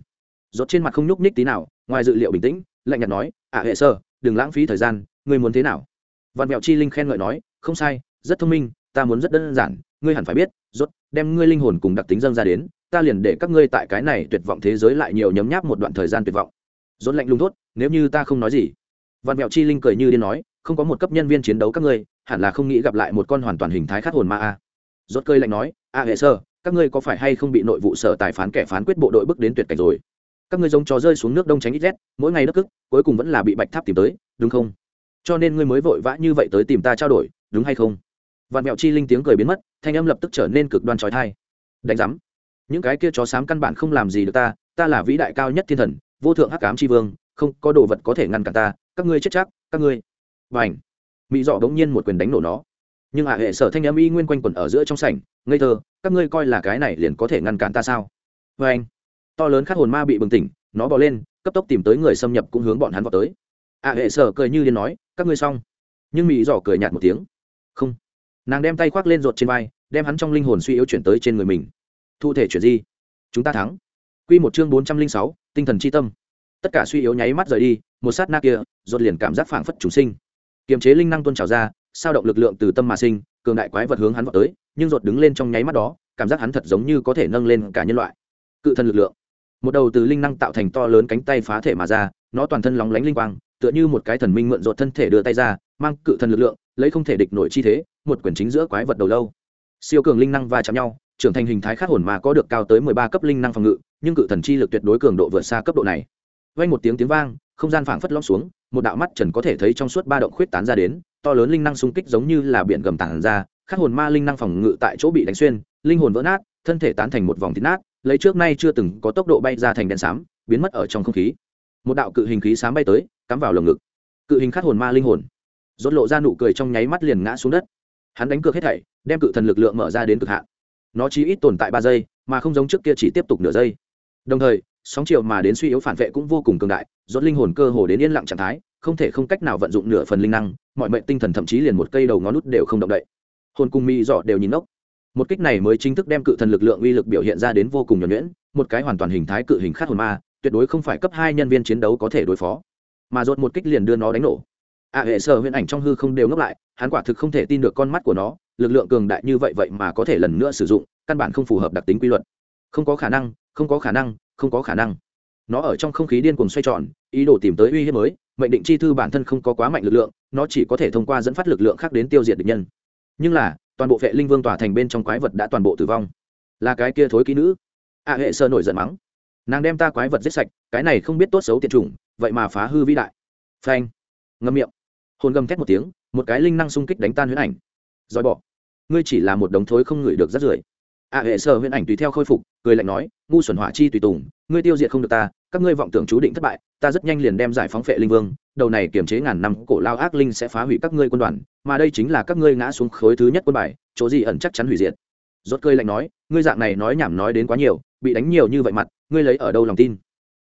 Rốt trên mặt không nhúc nhích tí nào, ngoài dự liệu bình tĩnh, lạnh nhạt nói ạ hệ sơ, đừng lãng phí thời gian, ngươi muốn thế nào? Vạn mẹo chi linh khen ngợi nói, không sai, rất thông minh, ta muốn rất đơn giản, ngươi hẳn phải biết, rốt, đem ngươi linh hồn cùng đặc tính dâng ra đến ta liền để các ngươi tại cái này tuyệt vọng thế giới lại nhiều nhấm nháp một đoạn thời gian tuyệt vọng. Rốt lạnh lùng thốt, nếu như ta không nói gì. Văn mẹo chi linh cười như điên nói, không có một cấp nhân viên chiến đấu các ngươi, hẳn là không nghĩ gặp lại một con hoàn toàn hình thái khát hồn ma a. Rốt cơi lạnh nói, a hệ sơ, các ngươi có phải hay không bị nội vụ sở tài phán kẻ phán quyết bộ đội bước đến tuyệt cảnh rồi? Các ngươi giống chó rơi xuống nước đông tránh ít rét mỗi ngày đất cức cuối cùng vẫn là bị bạch tháp tìm tới, đúng không? Cho nên ngươi mới vội vã như vậy tới tìm ta trao đổi, đúng hay không? Vạn mẹo chi linh tiếng cười biến mất, thanh âm lập tức trở nên cực đoan trói thai. Đánh giám những cái kia chó sám căn bản không làm gì được ta ta là vĩ đại cao nhất thiên thần, vô thượng hắc cám tri vương, không có đồ vật có thể ngăn cản ta, các ngươi chết chắc, các ngươi. Và ảnh mỹ dọ bỗng nhiên một quyền đánh nổ nó. Nhưng ạ hệ sở thanh âm y nguyên quanh quẩn ở giữa trong sảnh, ngây thơ, các ngươi coi là cái này liền có thể ngăn cản ta sao? Vê anh to lớn khát hồn ma bị bừng tỉnh, nó bỏ lên, cấp tốc tìm tới người xâm nhập cũng hướng bọn hắn vào tới. ạ hệ sở cười như liên nói, các ngươi xong. Nhưng mỹ dọ cười nhạt một tiếng. Không. Nàng đem tay khoác lên ruột trên vai, đem hắn trong linh hồn suy yếu chuyển tới trên người mình thu thể chuyển di. Chúng ta thắng. Q một chương bốn trăm linh sáu, tinh thần c h i tâm. Tất cả suy yếu nháy mắt rời đi, một sát na kia rột liền cảm giác phảng phất chủ sinh. Kiềm chế linh năng tuôn trào ra, sao động lực lượng từ tâm mà sinh, cường đại quái vật hướng hắn vào tới, nhưng dột đứng lên trong nháy mắt đó, cảm giác hắn thật giống như có thể nâng lên cả nhân loại. Cự thần lực lượng. Một đầu từ linh năng tạo thành to lớn cánh tay phá thể mà ra, nó toàn thân lóng lánh linh quang, tựa như một cái thần minh mượn dột thân thể đưa tay ra, mang cự thần lực lượng, lấy không thể địch nổi chi thế, một quyển chính giữa quái vật đầu lâu. Siêu cường linh năng va chạm nhau trưởng thành hình thái khát hồn mà có được cao tới mười ba cấp linh năng phòng ngự, nhưng cự thần chi lực tuyệt đối cường độ vượt xa cấp độ này. Vang một tiếng tiếng vang, không gian phảng phất lõm xuống, một đạo mắt trần có thể thấy trong suốt ba động khuyết tán ra đến, to lớn linh năng xung kích giống như là biển gầm tản ra khát hồn ma linh năng phòng ngự tại chỗ bị đánh xuyên, linh hồn vỡ nát, thân thể tán thành một vòng thịt nát, lấy trước nay chưa từng có tốc độ bay ra thành đèn xám, biến mất ở trong không khí. Một đạo cự hình khí xám bay tới, cắm vào lồng ngực. Cự hình khát hồn ma linh hồn, rốt lộ ra nụ cười trong nháy mắt liền ngã xuống đất. Hắn đánh cược hết thảy, đem cự thần lực lượng mở ra đến cực hạn nó chỉ ít tồn tại ba giây, mà không giống trước kia chỉ tiếp tục nửa giây. Đồng thời, sóng chiều mà đến suy yếu phản vệ cũng vô cùng cường đại dốt linh hồn cơ hồ đến yên lặng trạng thái, không thể không cách nào vận dụng nửa phần linh năng, mọi mệnh tinh thần thậm chí liền một cây đầu ngón nút đều không động đậy. Hồn cùng mi dọ đều nhìn ốc một kích này mới chính thức đem cự thần lực lượng uy lực biểu hiện ra đến vô cùng nhuẩn nhuyễn, một cái hoàn toàn hình thái cự hình khát hồn ma, tuyệt đối không phải cấp hai nhân viên chiến đấu có thể đối phó. Mà dốt một kích liền đưa nó đánh nổ a hệ sở huyễn ảnh trong hư không đều ngốc lại, hắn quả thực không thể tin được con mắt của nó, lực lượng cường đại như vậy vậy mà có thể lần nữa sử dụng, căn bản không phù hợp đặc tính quy luật. Không có khả năng, không có khả năng, không có khả năng. Nó ở trong không khí điên cuồng xoay tròn, ý đồ tìm tới uy hiếp mới, mệnh định chi thư bản thân không có quá mạnh lực lượng, nó chỉ có thể thông qua dẫn phát lực lượng khác đến tiêu diệt địch nhân. Nhưng là, toàn bộ vệ linh vương tỏa thành bên trong quái vật đã toàn bộ tử vong. Là cái kia thối ký nữ. A hệ sơ nổi giận mắng. Nàng đem ta quái vật giết sạch, cái này không biết tốt xấu tiệt chủng, vậy mà phá hư vĩ đại. Phanh. Ngâm miệng hồn gầm thét một tiếng, một cái linh năng xung kích đánh tan huyễn ảnh. Dòi bỏ. Ngươi chỉ là một đống thối không ngửi được rất rưởi. A hệ sơ huyễn ảnh tùy theo khôi phục, cười lạnh nói, ngu xuẩn hỏa chi tùy tùng, ngươi tiêu diệt không được ta, các ngươi vọng tưởng chú định thất bại, ta rất nhanh liền đem giải phóng phệ linh vương, đầu này kiềm chế ngàn năm cổ lao ác linh sẽ phá hủy các ngươi quân đoàn, mà đây chính là các ngươi ngã xuống khối thứ nhất quân bài, chỗ gì ẩn chắc chắn hủy diệt. Rốt cười lạnh nói, ngươi dạng này nói nhảm nói đến quá nhiều, bị đánh nhiều như vậy mặt, ngươi lấy ở đâu lòng tin?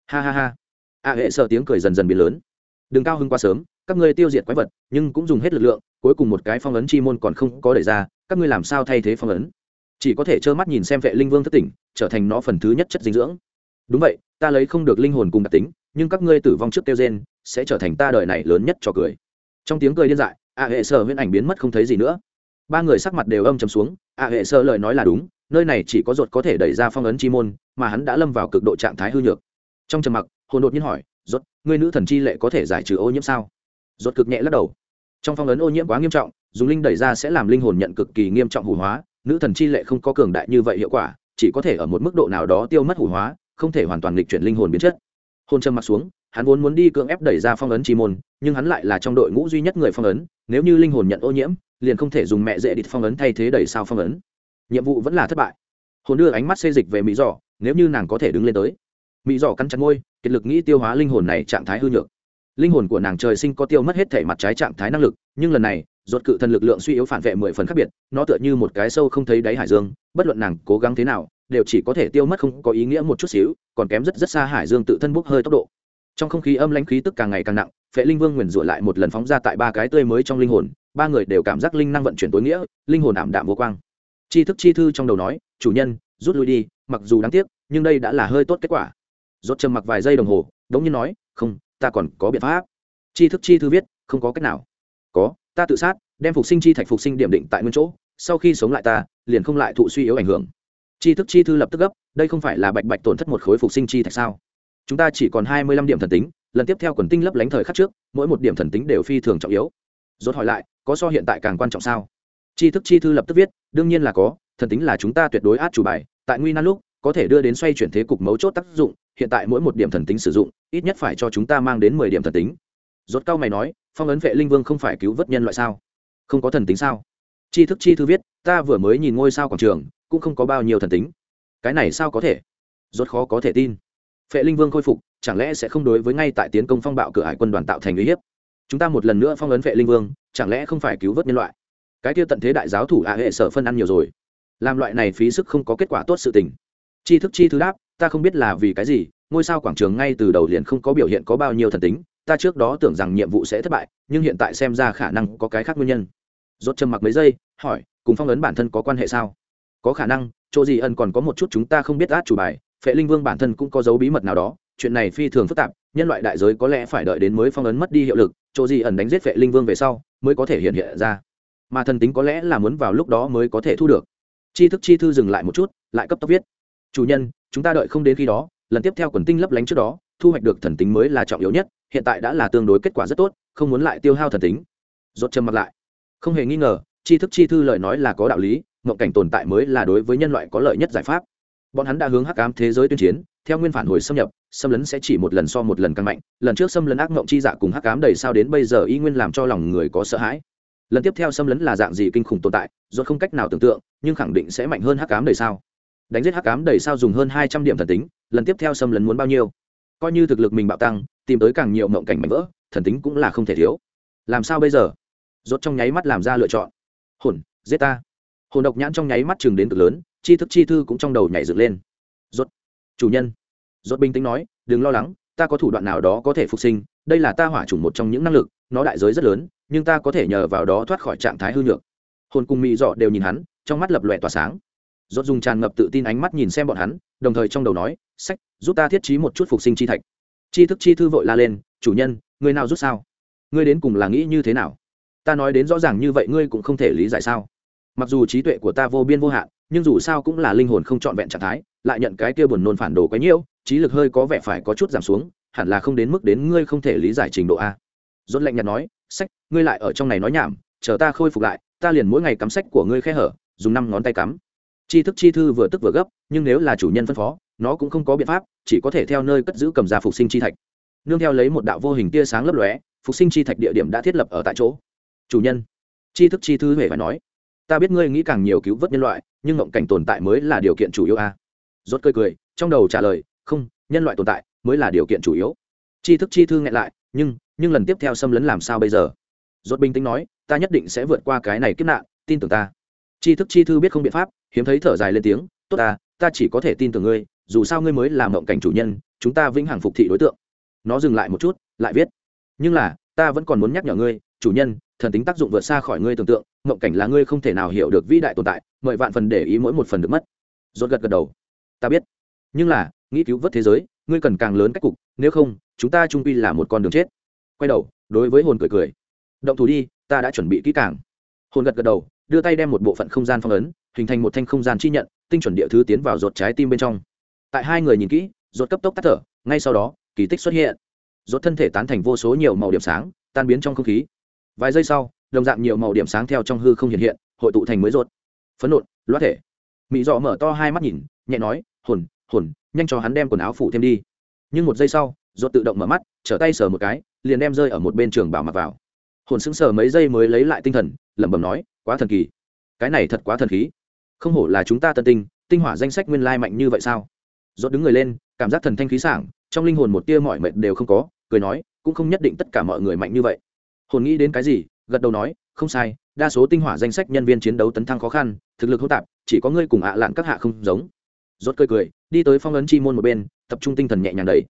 Ha ha ha. A hệ sợ tiếng cười dần dần biến lớn. Đừng cao hưng quá sớm các ngươi tiêu diệt quái vật, nhưng cũng dùng hết lực lượng, cuối cùng một cái phong ấn chi môn còn không có đẩy ra, các ngươi làm sao thay thế phong ấn? Chỉ có thể trơ mắt nhìn xem vệ linh vương thất tỉnh, trở thành nó phần thứ nhất chất dinh dưỡng. Đúng vậy, ta lấy không được linh hồn cùng đặc tính, nhưng các ngươi tử vong trước tiêu gen sẽ trở thành ta đời này lớn nhất cho cười. Trong tiếng cười điên dại, a hệ sở huyễn ảnh biến mất không thấy gì nữa. Ba người sắc mặt đều âm chầm xuống, a hệ sở lời nói là đúng, nơi này chỉ có ruột có thể đẩy ra phong ấn chi môn, mà hắn đã lâm vào cực độ trạng thái hư nhược. Trong trầm mặc, hồn đột nhiên hỏi rốt ngươi nữ thần chi lệ có thể giải trừ ô nhiễm sao? Rốt cực nhẹ lắc đầu. Trong phong ấn ô nhiễm quá nghiêm trọng, dùng linh đẩy ra sẽ làm linh hồn nhận cực kỳ nghiêm trọng hủ hóa, nữ thần chi lệ không có cường đại như vậy hiệu quả, chỉ có thể ở một mức độ nào đó tiêu mất hủ hóa, không thể hoàn toàn lịch chuyển linh hồn biến chất. Hôn trầm mặt xuống, hắn vốn muốn đi cưỡng ép đẩy ra phong ấn chi môn, nhưng hắn lại là trong đội ngũ duy nhất người phong ấn, nếu như linh hồn nhận ô nhiễm, liền không thể dùng mẹ dễ địch phong ấn thay thế đẩy sao phong ấn. Nhiệm vụ vẫn là thất bại. Hồn đưa ánh mắt xê dịch về mỹ dọ nếu như nàng có thể đứng lên tới. Mỹ dọ cắn chặt môi, kiệt lực nghĩ tiêu hóa linh hồn này trạng thái hư nhược linh hồn của nàng trời sinh có tiêu mất hết thể mặt trái trạng thái năng lực, nhưng lần này, ruột cự thần lực lượng suy yếu phản vệ mười phần khác biệt, nó tựa như một cái sâu không thấy đáy hải dương, bất luận nàng cố gắng thế nào, đều chỉ có thể tiêu mất không có ý nghĩa một chút xíu, còn kém rất rất xa hải dương tự thân bốc hơi tốc độ. Trong không khí âm lãnh khí tức càng ngày càng nặng, phệ linh vương nguyền rủa lại một lần phóng ra tại ba cái tươi mới trong linh hồn, ba người đều cảm giác linh năng vận chuyển tối nghĩa, linh hồn ảm đạm vô quang. Chi thức chi thư trong đầu nói, chủ nhân, rút lui đi, mặc dù đáng tiếc, nhưng đây đã là hơi tốt kết quả. Rốt trầm mặc vài giây đồng hồ, đống nhiên nói, không ta còn có biện pháp. Chi thức chi thư viết, không có cách nào. Có, ta tự sát, đem phục sinh chi thạch phục sinh điểm định tại nguyên chỗ, sau khi sống lại ta, liền không lại thụ suy yếu ảnh hưởng. Chi thức chi thư lập tức gấp, đây không phải là bạch bạch tổn thất một khối phục sinh chi thạch sao? Chúng ta chỉ còn hai mươi lăm điểm thần tính, lần tiếp theo quần tinh lấp lánh thời khắc trước, mỗi một điểm thần tính đều phi thường trọng yếu. Rốt hỏi lại, có so hiện tại càng quan trọng sao? Chi thức chi thư lập tức viết, đương nhiên là có, thần tính là chúng ta tuyệt đối át chủ bài, tại nguy nan lúc có thể đưa đến xoay chuyển thế cục mấu chốt tác dụng, hiện tại mỗi một điểm thần tính sử dụng, ít nhất phải cho chúng ta mang đến mười điểm thần tính. Rốt cao mày nói, phong ấn vệ linh vương không phải cứu vớt nhân loại sao? Không có thần tính sao? Chi thức chi thư viết, ta vừa mới nhìn ngôi sao quảng trường, cũng không có bao nhiêu thần tính. Cái này sao có thể? Rốt khó có thể tin. Phệ linh vương khôi phục, chẳng lẽ sẽ không đối với ngay tại tiến công phong bạo cửa hải quân đoàn tạo thành uy hiếp? Chúng ta một lần nữa phong ấn phệ linh vương, chẳng lẽ không phải cứu vớt nhân loại? Cái tiêu tận thế đại giáo thủ ạ hệ sở phân ăn nhiều rồi. Làm loại này phí sức không có kết quả tốt sự tình chi thức chi thứ đáp, ta không biết là vì cái gì, ngôi sao quảng trường ngay từ đầu liền không có biểu hiện có bao nhiêu thần tính, ta trước đó tưởng rằng nhiệm vụ sẽ thất bại, nhưng hiện tại xem ra khả năng có cái khác nguyên nhân. Rốt trầm mặc mấy giây, hỏi, cùng phong ấn bản thân có quan hệ sao? Có khả năng, chỗ gì ẩn còn có một chút chúng ta không biết át chủ bài, phệ linh vương bản thân cũng có dấu bí mật nào đó, chuyện này phi thường phức tạp, nhân loại đại giới có lẽ phải đợi đến mới phong ấn mất đi hiệu lực, chỗ gì ẩn đánh giết phệ linh vương về sau, mới có thể hiện hiện ra. Mà thần tính có lẽ là muốn vào lúc đó mới có thể thu được. Chi thức chi thư dừng lại một chút, lại cấp tốc viết chủ nhân, chúng ta đợi không đến khi đó, lần tiếp theo quần tinh lấp lánh trước đó, thu hoạch được thần tính mới là trọng yếu nhất, hiện tại đã là tương đối kết quả rất tốt, không muốn lại tiêu hao thần tính. Rốt châm mặt lại. Không hề nghi ngờ, tri thức chi thư lời nói là có đạo lý, mộng cảnh tồn tại mới là đối với nhân loại có lợi nhất giải pháp. Bọn hắn đã hướng hắc ám thế giới tuyên chiến, theo nguyên phản hồi xâm nhập, xâm lấn sẽ chỉ một lần so một lần càng mạnh, lần trước xâm lấn ác mộng chi dạ cùng hắc ám đầy sao đến bây giờ y nguyên làm cho lòng người có sợ hãi. Lần tiếp theo xâm lấn là dạng gì kinh khủng tồn tại do không cách nào tưởng tượng, nhưng khẳng định sẽ mạnh hơn hắc ám đầy sao đánh giết hắc ám đầy sao dùng hơn hai trăm điểm thần tính, lần tiếp theo xâm lấn muốn bao nhiêu? Coi như thực lực mình bạo tăng, tìm tới càng nhiều mộng cảnh mạnh vỡ, thần tính cũng là không thể thiếu. Làm sao bây giờ? Rốt trong nháy mắt làm ra lựa chọn. Hồn, giết ta. Hồn độc nhãn trong nháy mắt chừng đến cực lớn chi thức chi thư cũng trong đầu nhảy dựng lên. Rốt. Chủ nhân. Rốt bình tĩnh nói, đừng lo lắng, ta có thủ đoạn nào đó có thể phục sinh, đây là ta hỏa chủng một trong những năng lực, nó đại giới rất lớn, nhưng ta có thể nhờ vào đó thoát khỏi trạng thái hư nhược. Hồn cùng mỹ dọ đều nhìn hắn, trong mắt lập lòe tỏa sáng rốt dùng tràn ngập tự tin ánh mắt nhìn xem bọn hắn, đồng thời trong đầu nói, sách, giúp ta thiết trí một chút phục sinh chi thạch. Chi thức chi thư vội la lên, chủ nhân, người nào rút sao? Ngươi đến cùng là nghĩ như thế nào? Ta nói đến rõ ràng như vậy ngươi cũng không thể lý giải sao? Mặc dù trí tuệ của ta vô biên vô hạn, nhưng dù sao cũng là linh hồn không trọn vẹn trạng thái, lại nhận cái kia buồn nôn phản đồ quá nhiễu, trí lực hơi có vẻ phải có chút giảm xuống, hẳn là không đến mức đến ngươi không thể lý giải trình độ a. Dốt lạnh nhạt nói, sách, ngươi lại ở trong này nói nhảm, chờ ta khôi phục lại, ta liền mỗi ngày cắm sách của ngươi khe hở, dùng năm ngón tay cắm chi thức chi thư vừa tức vừa gấp, nhưng nếu là chủ nhân phân phó, nó cũng không có biện pháp, chỉ có thể theo nơi cất giữ cầm ra phục sinh chi thạch. Nương theo lấy một đạo vô hình tia sáng lấp lóe, phục sinh chi thạch địa điểm đã thiết lập ở tại chỗ. Chủ nhân chi thức chi thư hề phải nói, ta biết ngươi nghĩ càng nhiều cứu vớt nhân loại, nhưng ngộng cảnh tồn tại mới là điều kiện chủ yếu a. Rốt cười cười, trong đầu trả lời, không, nhân loại tồn tại mới là điều kiện chủ yếu. Chi thức chi thư nghẹn lại, nhưng nhưng lần tiếp theo xâm lấn làm sao bây giờ? Rốt bình tĩnh nói, ta nhất định sẽ vượt qua cái này kiếp nạn, tin tưởng ta chi thức chi thư biết không biện pháp, hiếm thấy thở dài lên tiếng, tốt ta ta chỉ có thể tin tưởng ngươi, dù sao ngươi mới là mộng cảnh chủ nhân, chúng ta vĩnh hằng phục thị đối tượng. Nó dừng lại một chút, lại viết, nhưng là, ta vẫn còn muốn nhắc nhở ngươi, chủ nhân, thần tính tác dụng vượt xa khỏi ngươi tưởng tượng, mộng cảnh là ngươi không thể nào hiểu được vĩ đại tồn tại, mời vạn phần để ý mỗi một phần được mất. Rốt gật gật đầu, ta biết. Nhưng là, nghĩ cứu vớt thế giới, ngươi cần càng lớn cách cục, nếu không, chúng ta trung quy là một con đường chết. Quay đầu, đối với hồn cười cười, động thủ đi, ta đã chuẩn bị kỹ càng. Hồn gật gật đầu đưa tay đem một bộ phận không gian phong ấn, hình thành một thanh không gian chi nhận, tinh chuẩn địa thứ tiến vào ruột trái tim bên trong. Tại hai người nhìn kỹ, ruột cấp tốc tắt thở, ngay sau đó, kỳ tích xuất hiện. Ruột thân thể tán thành vô số nhiều màu điểm sáng, tan biến trong không khí. Vài giây sau, đồng dạng nhiều màu điểm sáng theo trong hư không hiện hiện, hội tụ thành mới ruột. Phấn nộn loát thể. Mỹ dọ mở to hai mắt nhìn, nhẹ nói, hồn hồn, nhanh cho hắn đem quần áo phủ thêm đi. Nhưng một giây sau, ruột tự động mở mắt, trở tay sờ một cái, liền đem rơi ở một bên trường bảo mặc vào. Hồn sững sờ mấy giây mới lấy lại tinh thần lẩm bẩm nói, quá thần kỳ. Cái này thật quá thần khí. Không hổ là chúng ta tân tinh tinh hỏa danh sách nguyên lai mạnh như vậy sao? Dốt đứng người lên, cảm giác thần thanh khí sảng, trong linh hồn một tia mọi mệt đều không có, cười nói, cũng không nhất định tất cả mọi người mạnh như vậy. Hồn nghĩ đến cái gì, gật đầu nói, không sai, đa số tinh hỏa danh sách nhân viên chiến đấu tấn thăng khó khăn, thực lực hỗn tạp, chỉ có ngươi cùng ạ lạn các hạ không giống. Rốt cười cười, đi tới phong ấn chi môn một bên, tập trung tinh thần nhẹ nhàng đẩy.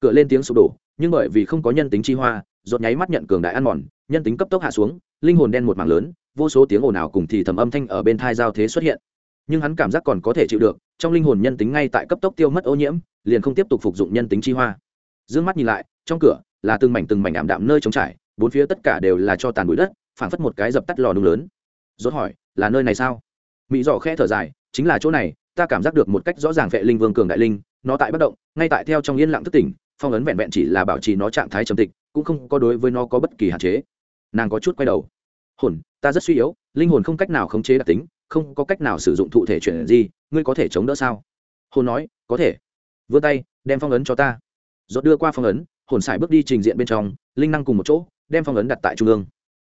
Cửa lên tiếng sụp đổ, nhưng bởi vì không có nhân tính chi hoa rốt nháy mắt nhận cường đại ăn mòn, nhân tính cấp tốc hạ xuống, linh hồn đen một mảng lớn, vô số tiếng ồn ào cùng thì thầm âm thanh ở bên thai giao thế xuất hiện. Nhưng hắn cảm giác còn có thể chịu được, trong linh hồn nhân tính ngay tại cấp tốc tiêu mất ô nhiễm, liền không tiếp tục phục dụng nhân tính chi hoa. Dương mắt nhìn lại, trong cửa là từng mảnh từng mảnh ảm đạm nơi trống trải, bốn phía tất cả đều là cho tàn bụi đất, phảng phất một cái dập tắt lò nung lớn. Rốt hỏi, là nơi này sao? Mỹ dọ khẽ thở dài, chính là chỗ này, ta cảm giác được một cách rõ ràng vệ linh vương cường đại linh, nó tại bất động, ngay tại theo trong yên lặng thức tỉnh, phong ấn vẹn vẹn chỉ là bảo trì nó trạng thái trầm tịch cũng không có đối với nó có bất kỳ hạn chế. Nàng có chút quay đầu. Hồn, ta rất suy yếu, linh hồn không cách nào khống chế đặc tính, không có cách nào sử dụng thụ thể chuyển gì ngươi có thể chống đỡ sao? Hồn nói, có thể. Vươn tay, đem phong ấn cho ta. Giọt đưa qua phong ấn, hồn sải bước đi trình diện bên trong, linh năng cùng một chỗ, đem phong ấn đặt tại trung ương.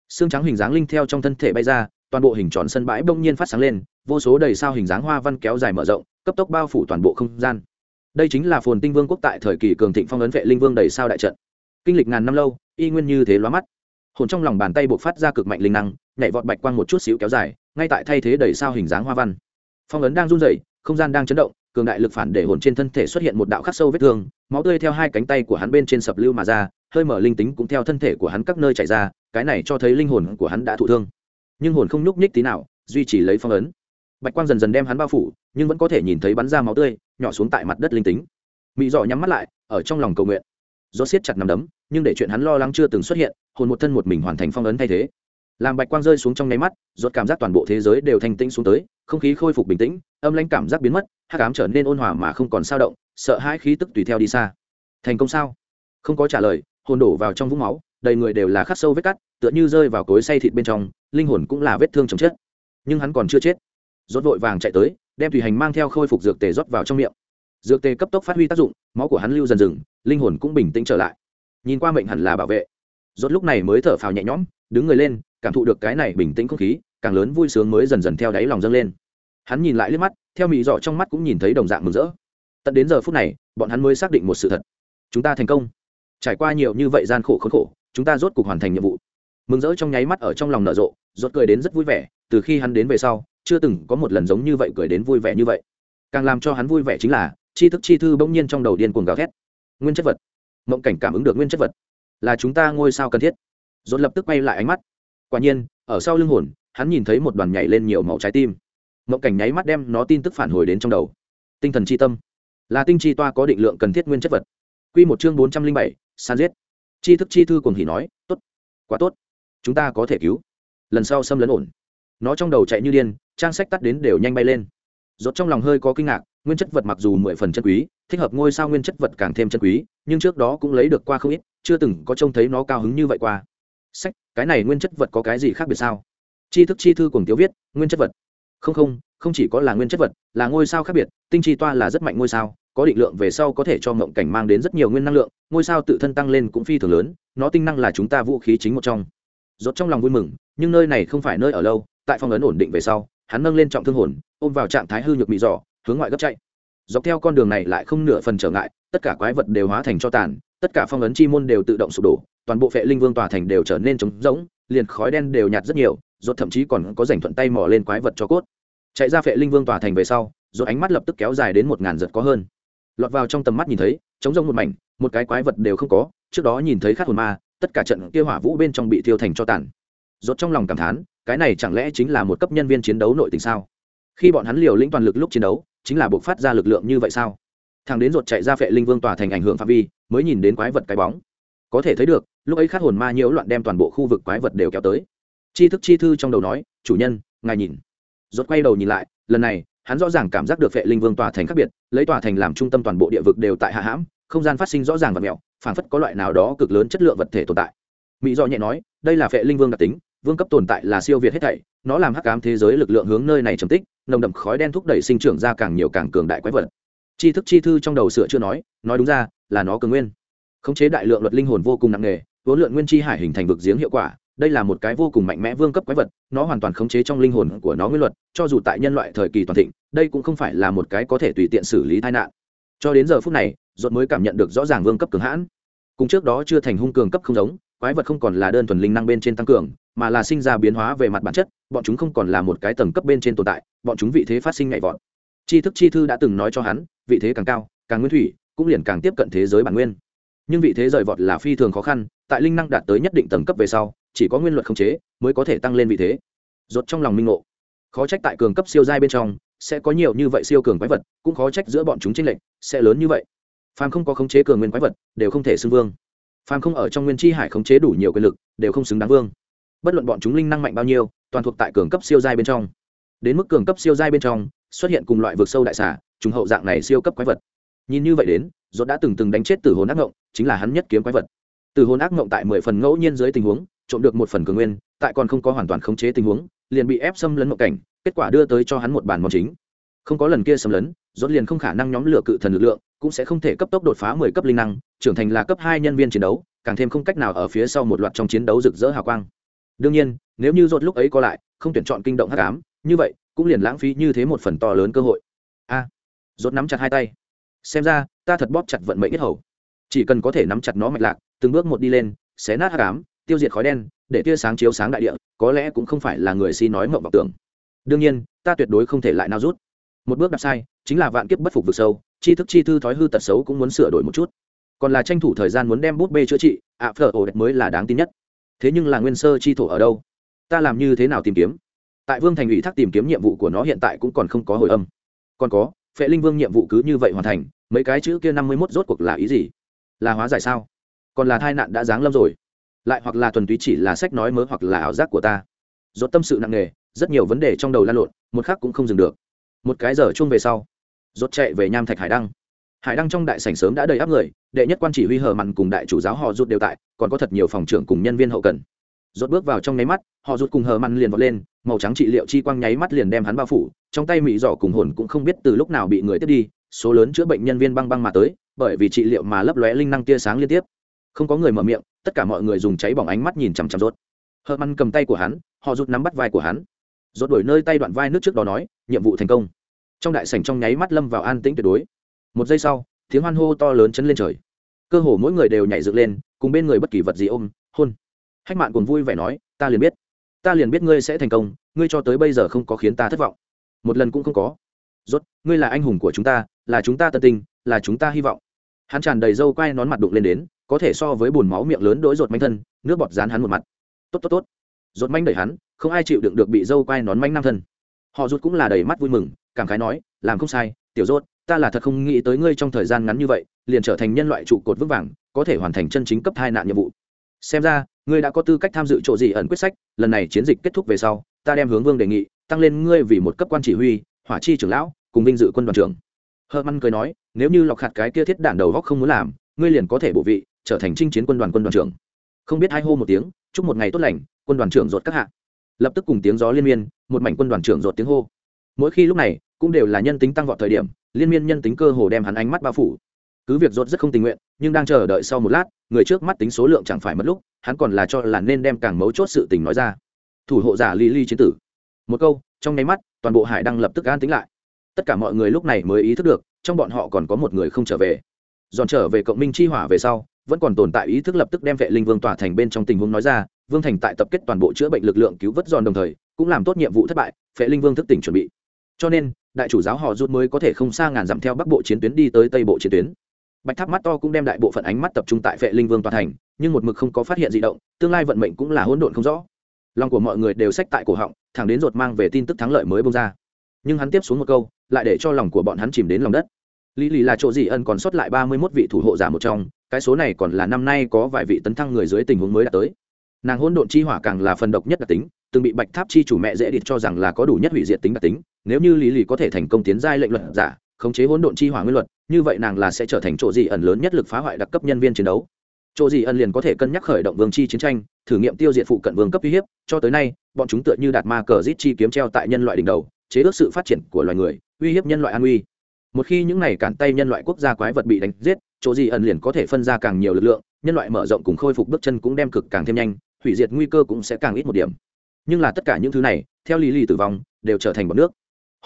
Xương trắng hình dáng linh theo trong thân thể bay ra, toàn bộ hình tròn sân bãi bỗng nhiên phát sáng lên, vô số đầy sao hình dáng hoa văn kéo dài mở rộng, cấp tốc bao phủ toàn bộ không gian. Đây chính là phồn tinh vương quốc tại thời kỳ cường thịnh phong ấn vệ linh vương đầy sao đại trận kinh lịch ngàn năm lâu, y nguyên như thế lóa mắt. Hồn trong lòng bàn tay buộc phát ra cực mạnh linh năng, nhảy vọt bạch quang một chút xíu kéo dài, ngay tại thay thế đầy sao hình dáng hoa văn. Phong ấn đang run rẩy, không gian đang chấn động, cường đại lực phản để hồn trên thân thể xuất hiện một đạo khắc sâu vết thương, máu tươi theo hai cánh tay của hắn bên trên sập lưu mà ra, hơi mở linh tính cũng theo thân thể của hắn các nơi chảy ra, cái này cho thấy linh hồn của hắn đã thụ thương. Nhưng hồn không nhúc nhích tí nào, duy trì lấy phong ấn. Bạch quang dần dần đem hắn bao phủ, nhưng vẫn có thể nhìn thấy bắn ra máu tươi, nhỏ xuống tại mặt đất linh tính. Mỹ dọ nhắm mắt lại, ở trong lòng cầu nguyện do siết chặt nằm đấm, nhưng để chuyện hắn lo lắng chưa từng xuất hiện, hồn một thân một mình hoàn thành phong ấn thay thế. Làm bạch quang rơi xuống trong nháy mắt, rốt cảm giác toàn bộ thế giới đều thanh tĩnh xuống tới, không khí khôi phục bình tĩnh, âm lãnh cảm giác biến mất, hắc ám trở nên ôn hòa mà không còn sao động, sợ hãi khí tức tùy theo đi xa. Thành công sao? Không có trả lời, hồn đổ vào trong vũng máu, đầy người đều là khắc sâu vết cắt, tựa như rơi vào cối xay thịt bên trong, linh hồn cũng là vết thương chồng chết. Nhưng hắn còn chưa chết. Rốt vội vàng chạy tới, đem tùy hành mang theo khôi phục dược tề rót vào trong miệng dược tê cấp tốc phát huy tác dụng, máu của hắn lưu dần dừng, linh hồn cũng bình tĩnh trở lại. Nhìn qua mệnh hẳn là bảo vệ. Rốt lúc này mới thở phào nhẹ nhõm, đứng người lên, cảm thụ được cái này bình tĩnh không khí, càng lớn vui sướng mới dần dần theo đáy lòng dâng lên. Hắn nhìn lại liếc mắt, theo mị dọ trong mắt cũng nhìn thấy đồng dạng mừng rỡ. Tận đến giờ phút này, bọn hắn mới xác định một sự thật. Chúng ta thành công. Trải qua nhiều như vậy gian khổ khốn khổ, chúng ta rốt cuộc hoàn thành nhiệm vụ. Mừng rỡ trong nháy mắt ở trong lòng nở rộ, rốt cười đến rất vui vẻ, từ khi hắn đến về sau, chưa từng có một lần giống như vậy cười đến vui vẻ như vậy. Càng làm cho hắn vui vẻ chính là chi thức chi thư bỗng nhiên trong đầu điên cuồng gào thét. Nguyên chất vật. Mộng cảnh cảm ứng được nguyên chất vật. Là chúng ta ngôi sao cần thiết. Rốt lập tức quay lại ánh mắt. Quả nhiên, ở sau lưng hồn, hắn nhìn thấy một đoàn nhảy lên nhiều màu trái tim. Mộng cảnh nháy mắt đem nó tin tức phản hồi đến trong đầu. Tinh thần chi tâm. Là tinh chi toa có định lượng cần thiết nguyên chất vật. Quy một chương bốn trăm linh bảy, san giết. Chi thức chi thư cùng hỉ nói, tốt, quá tốt. Chúng ta có thể cứu. Lần sau xâm lấn ổn. Nó trong đầu chạy như điên, trang sách tắt đến đều nhanh bay lên. Rốt trong lòng hơi có kinh ngạc nguyên chất vật mặc dù mười phần chân quý, thích hợp ngôi sao nguyên chất vật càng thêm chân quý, nhưng trước đó cũng lấy được qua không ít, chưa từng có trông thấy nó cao hứng như vậy qua. Sách, cái này nguyên chất vật có cái gì khác biệt sao? Chi thức chi thư cùng tiểu viết, nguyên chất vật. Không không không chỉ có là nguyên chất vật, là ngôi sao khác biệt, tinh chi toa là rất mạnh ngôi sao, có định lượng về sau có thể cho ngộng cảnh mang đến rất nhiều nguyên năng lượng, ngôi sao tự thân tăng lên cũng phi thường lớn, nó tinh năng là chúng ta vũ khí chính một trong. Rốt trong lòng vui mừng, nhưng nơi này không phải nơi ở lâu, tại phong ấn ổn định về sau, hắn nâng lên trọng thương hồn, ôm vào trạng thái hư nhược mị dọ hướng ngoại gấp chạy. Dọc theo con đường này lại không nửa phần trở ngại, tất cả quái vật đều hóa thành cho tàn, tất cả phong ấn chi môn đều tự động sụp đổ, toàn bộ phệ linh vương tòa thành đều trở nên trống rỗng, liền khói đen đều nhạt rất nhiều, rốt thậm chí còn có rảnh thuận tay mò lên quái vật cho cốt. Chạy ra phệ linh vương tòa thành về sau, rốt ánh mắt lập tức kéo dài đến một ngàn giật có hơn. Lọt vào trong tầm mắt nhìn thấy, trống rỗng một mảnh, một cái quái vật đều không có, trước đó nhìn thấy khát hồn ma, tất cả trận kia hỏa vũ bên trong bị thiêu thành cho tàn. Rốt trong lòng cảm thán, cái này chẳng lẽ chính là một cấp nhân viên chiến đấu nội tình sao? Khi bọn hắn liều lĩnh toàn lực lúc chiến đấu chính là buộc phát ra lực lượng như vậy sao? Thằng đến ruột chạy ra phệ linh vương tòa thành ảnh hưởng phạm vi, mới nhìn đến quái vật cái bóng. Có thể thấy được, lúc ấy khát hồn ma nhiễu loạn đem toàn bộ khu vực quái vật đều kéo tới. Chi thức chi thư trong đầu nói, chủ nhân, ngài nhìn. Rốt quay đầu nhìn lại, lần này, hắn rõ ràng cảm giác được phệ linh vương tòa thành khác biệt, lấy tòa thành làm trung tâm toàn bộ địa vực đều tại hạ hãm, không gian phát sinh rõ ràng và mẹo, phảng phất có loại nào đó cực lớn chất lượng vật thể tồn tại. Mỹ do nhẹ nói, đây là phệ linh vương đặc tính vương cấp tồn tại là siêu việt hết thảy, nó làm hắc ám thế giới lực lượng hướng nơi này trầm tích, nồng đậm khói đen thúc đẩy sinh trưởng ra càng nhiều càng cường đại quái vật. Tri thức chi thư trong đầu sửa chưa nói nói đúng ra, là nó cường nguyên. Khống chế đại lượng luật linh hồn vô cùng nặng nề, vốn lượn nguyên chi hải hình thành vực giếng hiệu quả, đây là một cái vô cùng mạnh mẽ vương cấp quái vật, nó hoàn toàn khống chế trong linh hồn của nó nguyên luật, cho dù tại nhân loại thời kỳ toàn thịnh, đây cũng không phải là một cái có thể tùy tiện xử lý tai nạn. Cho đến giờ phút này, ruột mới cảm nhận được rõ ràng vương cấp cường hãn. Cùng trước đó chưa thành hung cường cấp không giống quái vật không còn là đơn thuần linh năng bên trên tăng cường, mà là sinh ra biến hóa về mặt bản chất, bọn chúng không còn là một cái tầng cấp bên trên tồn tại, bọn chúng vị thế phát sinh nhạy vọt. Tri thức chi thư đã từng nói cho hắn, vị thế càng cao, càng nguyên thủy, cũng liền càng tiếp cận thế giới bản nguyên. Nhưng vị thế rời vọt là phi thường khó khăn, tại linh năng đạt tới nhất định tầng cấp về sau, chỉ có nguyên luật khống chế mới có thể tăng lên vị thế. Rốt trong lòng minh ngộ. Khó trách tại cường cấp siêu giai bên trong, sẽ có nhiều như vậy siêu cường quái vật, cũng khó trách giữa bọn chúng chênh lệch sẽ lớn như vậy. Phàm không có khống chế cường nguyên quái vật, đều không thể xưng vương phàm không ở trong nguyên chi hải khống chế đủ nhiều quyền lực, đều không xứng đáng vương. Bất luận bọn chúng linh năng mạnh bao nhiêu, toàn thuộc tại cường cấp siêu giai bên trong. Đến mức cường cấp siêu giai bên trong, xuất hiện cùng loại vực sâu đại xà, trùng hậu dạng này siêu cấp quái vật. Nhìn như vậy đến dốt đã từng từng đánh chết từ hồn ác ngộng, chính là hắn nhất kiếm quái vật. Từ hồn ác ngộng tại mười phần ngẫu nhiên dưới tình huống, trộm được một phần cường nguyên, tại còn không có hoàn toàn khống chế tình huống, liền bị ép xâm lấn ngộ cảnh, kết quả đưa tới cho hắn một bản món chính. Không có lần kia xâm lấn dốt liền không khả năng nhóm lửa cự thần lực lượng cũng sẽ không thể cấp tốc đột phá mười cấp linh năng trưởng thành là cấp hai nhân viên chiến đấu càng thêm không cách nào ở phía sau một loạt trong chiến đấu rực rỡ hào quang. Đương nhiên nếu như rốt lúc ấy có lại không tuyển chọn kinh động hắc ám như vậy cũng liền lãng phí như thế một phần to lớn cơ hội. A à, nắm chặt hai tay. Xem ra ta thật bóp chặt vận mệnh huyết hầu. Chỉ cần có thể nắm chặt nó mạch lạc từng bước một đi lên xé nát hắc ám tiêu diệt khói đen để tia sáng chiếu sáng đại địa có lẽ cũng không phải là người si nói mộng vọng tưởng. Đương nhiên ta tuyệt đối không thể lại nào rút. Một bước đạp sai chính là vạn kiếp bất phục vực sâu chi thức chi thư thói hư tật xấu cũng muốn sửa đổi một chút. Còn là tranh thủ thời gian muốn đem bút bê chữa trị, ạ phở ổ đẹp mới là đáng tin nhất. Thế nhưng là nguyên sơ chi thổ ở đâu? Ta làm như thế nào tìm kiếm? Tại vương thành ủy thác tìm kiếm nhiệm vụ của nó hiện tại cũng còn không có hồi âm. Còn có, phệ linh vương nhiệm vụ cứ như vậy hoàn thành, mấy cái chữ kia năm mươi mốt rốt cuộc là ý gì? Là hóa giải sao? Còn là tai nạn đã giáng lâm rồi? Lại hoặc là thuần túy chỉ là sách nói mớ hoặc là ảo giác của ta? Rốt tâm sự nặng nề, rất nhiều vấn đề trong đầu lan lộn, một khắc cũng không dừng được. Một cái giờ chung về sau rốt chạy về nham thạch hải đăng. Hải đăng trong đại sảnh sớm đã đầy áp người, đệ nhất quan chỉ huy hờ mặn cùng đại chủ giáo họ rút đều tại, còn có thật nhiều phòng trưởng cùng nhân viên hậu cần. Rốt bước vào trong nháy mắt, họ rút cùng hờ mặn liền vọt lên, màu trắng trị liệu chi quang nháy mắt liền đem hắn bao phủ, trong tay mỹ dọ cùng hồn cũng không biết từ lúc nào bị người tiếp đi, số lớn chữa bệnh nhân viên băng băng mà tới, bởi vì trị liệu mà lấp lóe linh năng tia sáng liên tiếp. Không có người mở miệng, tất cả mọi người dùng cháy bỏng ánh mắt nhìn chằm chằm rốt. Hờ mặn cầm tay của hắn, họ rút nắm bắt vai của hắn. Rốt đổi nơi tay đoạn vai nước trước đó nói, nhiệm vụ thành công trong đại sảnh trong nháy mắt lâm vào an tĩnh tuyệt đối. Một giây sau, tiếng hoan hô to lớn chấn lên trời. Cơ hồ mỗi người đều nhảy dựng lên, cùng bên người bất kỳ vật gì ôm, hôn. Hách mạn còn vui vẻ nói, ta liền biết. Ta liền biết ngươi sẽ thành công, ngươi cho tới bây giờ không có khiến ta thất vọng. Một lần cũng không có. Rốt, ngươi là anh hùng của chúng ta, là chúng ta tân tình, là chúng ta hy vọng. Hắn tràn đầy râu quai nón mặt đụng lên đến, có thể so với bùn máu miệng lớn đối rột manh thân, nước bọt dán hắn một mặt. Tốt tốt tốt. Rột manh đẩy hắn, không ai chịu đựng được bị râu quai nón manh nam thân. Họ rút cũng là đầy mắt vui mừng cảm khái nói, làm không sai, tiểu dốt ta là thật không nghĩ tới ngươi trong thời gian ngắn như vậy, liền trở thành nhân loại trụ cột vững vàng, có thể hoàn thành chân chính cấp hai nạn nhiệm vụ. Xem ra, ngươi đã có tư cách tham dự chỗ gì ẩn quyết sách, lần này chiến dịch kết thúc về sau, ta đem hướng vương đề nghị, tăng lên ngươi vì một cấp quan chỉ huy, hỏa chi trưởng lão, cùng vinh dự quân đoàn trưởng. Hơ măn cười nói, nếu như lọc hạt cái kia thiết đạn đầu góc không muốn làm, ngươi liền có thể bộ vị, trở thành chinh chiến quân đoàn quân đoàn trưởng. Không biết hai hô một tiếng, chúc một ngày tốt lành, quân đoàn trưởng rột các hạ. Lập tức cùng tiếng gió liên miên, một mảnh quân đoàn trưởng rột tiếng hô mỗi khi lúc này cũng đều là nhân tính tăng vọt thời điểm, liên miên nhân tính cơ hồ đem hắn ánh mắt bao phủ. Cứ việc rốt rất không tình nguyện, nhưng đang chờ đợi sau một lát, người trước mắt tính số lượng chẳng phải mất lúc, hắn còn là cho là nên đem càng mấu chốt sự tình nói ra. Thủ hộ giả ly ly chiến tử. Một câu, trong nháy mắt, toàn bộ hải đăng lập tức an tính lại. Tất cả mọi người lúc này mới ý thức được, trong bọn họ còn có một người không trở về. Dọn trở về cộng minh chi hỏa về sau, vẫn còn tồn tại ý thức lập tức đem vệ linh vương tỏa thành bên trong tình huống nói ra, vương thành tại tập kết toàn bộ chữa bệnh lực lượng cứu vớt giòn đồng thời, cũng làm tốt nhiệm vụ thất bại, vệ linh vương thức tỉnh chuẩn bị cho nên, đại chủ giáo họ rút mới có thể không xa ngàn dặm theo bắc bộ chiến tuyến đi tới tây bộ chiến tuyến. Bạch tháp mắt to cũng đem đại bộ phận ánh mắt tập trung tại vệ linh vương toàn thành, nhưng một mực không có phát hiện di động, tương lai vận mệnh cũng là hỗn độn không rõ. Lòng của mọi người đều sách tại cổ họng, thẳng đến ruột mang về tin tức thắng lợi mới bông ra. Nhưng hắn tiếp xuống một câu, lại để cho lòng của bọn hắn chìm đến lòng đất. Lý lý là chỗ gì ân còn sót lại ba mươi mốt vị thủ hộ giả một trong, cái số này còn là năm nay có vài vị tấn thăng người dưới tình huống mới đã tới nàng hỗn độn chi hỏa càng là phần độc nhất đặc tính, từng bị bạch tháp chi chủ mẹ dễ địt cho rằng là có đủ nhất hủy diệt tính đặc tính, nếu như lý lì có thể thành công tiến giai lệnh luật giả, khống chế hỗn độn chi hỏa nguyên luật, như vậy nàng là sẽ trở thành chỗ gì ẩn lớn nhất lực phá hoại đặc cấp nhân viên chiến đấu. Chỗ gì ẩn liền có thể cân nhắc khởi động vương chi chiến tranh, thử nghiệm tiêu diệt phụ cận vương cấp uy hiếp, cho tới nay, bọn chúng tựa như đạt ma cờ giết chi kiếm treo tại nhân loại đỉnh đầu, chế ước sự phát triển của loài người, uy hiếp nhân loại an uy. Một khi những này cản tay nhân loại quốc gia quái vật bị đánh giết, chỗ gì ẩn liền có thể phân ra càng nhiều lực lượng, nhân loại mở rộng cùng khôi phục bước chân cũng đem cực càng thêm nhanh hủy diệt nguy cơ cũng sẽ càng ít một điểm. Nhưng là tất cả những thứ này, theo lý lì tử vong, đều trở thành bọc nước.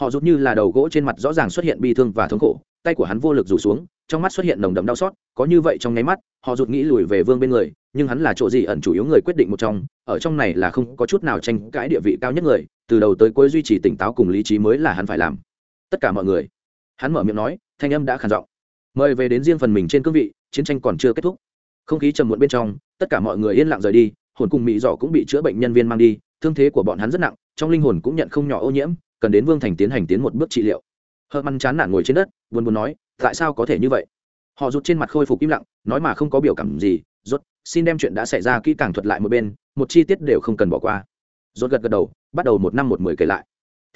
Họ rút như là đầu gỗ trên mặt rõ ràng xuất hiện bi thương và thống khổ, tay của hắn vô lực rủ xuống, trong mắt xuất hiện nồng đậm đau xót, có như vậy trong nháy mắt, họ rụt nghĩ lùi về vương bên người, nhưng hắn là chỗ gì ẩn chủ yếu người quyết định một trong, ở trong này là không có chút nào tranh cãi địa vị cao nhất người, từ đầu tới cuối duy trì tỉnh táo cùng lý trí mới là hắn phải làm. Tất cả mọi người, hắn mở miệng nói, thanh âm đã khản giọng. Mời về đến riêng phần mình trên cương vị, chiến tranh còn chưa kết thúc. Không khí trầm muộn bên trong, tất cả mọi người yên lặng rời đi hồn cùng mỹ dọ cũng bị chữa bệnh nhân viên mang đi, thương thế của bọn hắn rất nặng, trong linh hồn cũng nhận không nhỏ ô nhiễm, cần đến vương thành tiến hành tiến một bước trị liệu. Hờ măn chán nản ngồi trên đất, buồn buồn nói, tại sao có thể như vậy? Họ rút trên mặt khôi phục im lặng, nói mà không có biểu cảm gì, rốt, xin đem chuyện đã xảy ra kỹ càng thuật lại một bên, một chi tiết đều không cần bỏ qua. Rốt gật gật đầu, bắt đầu một năm một mười kể lại.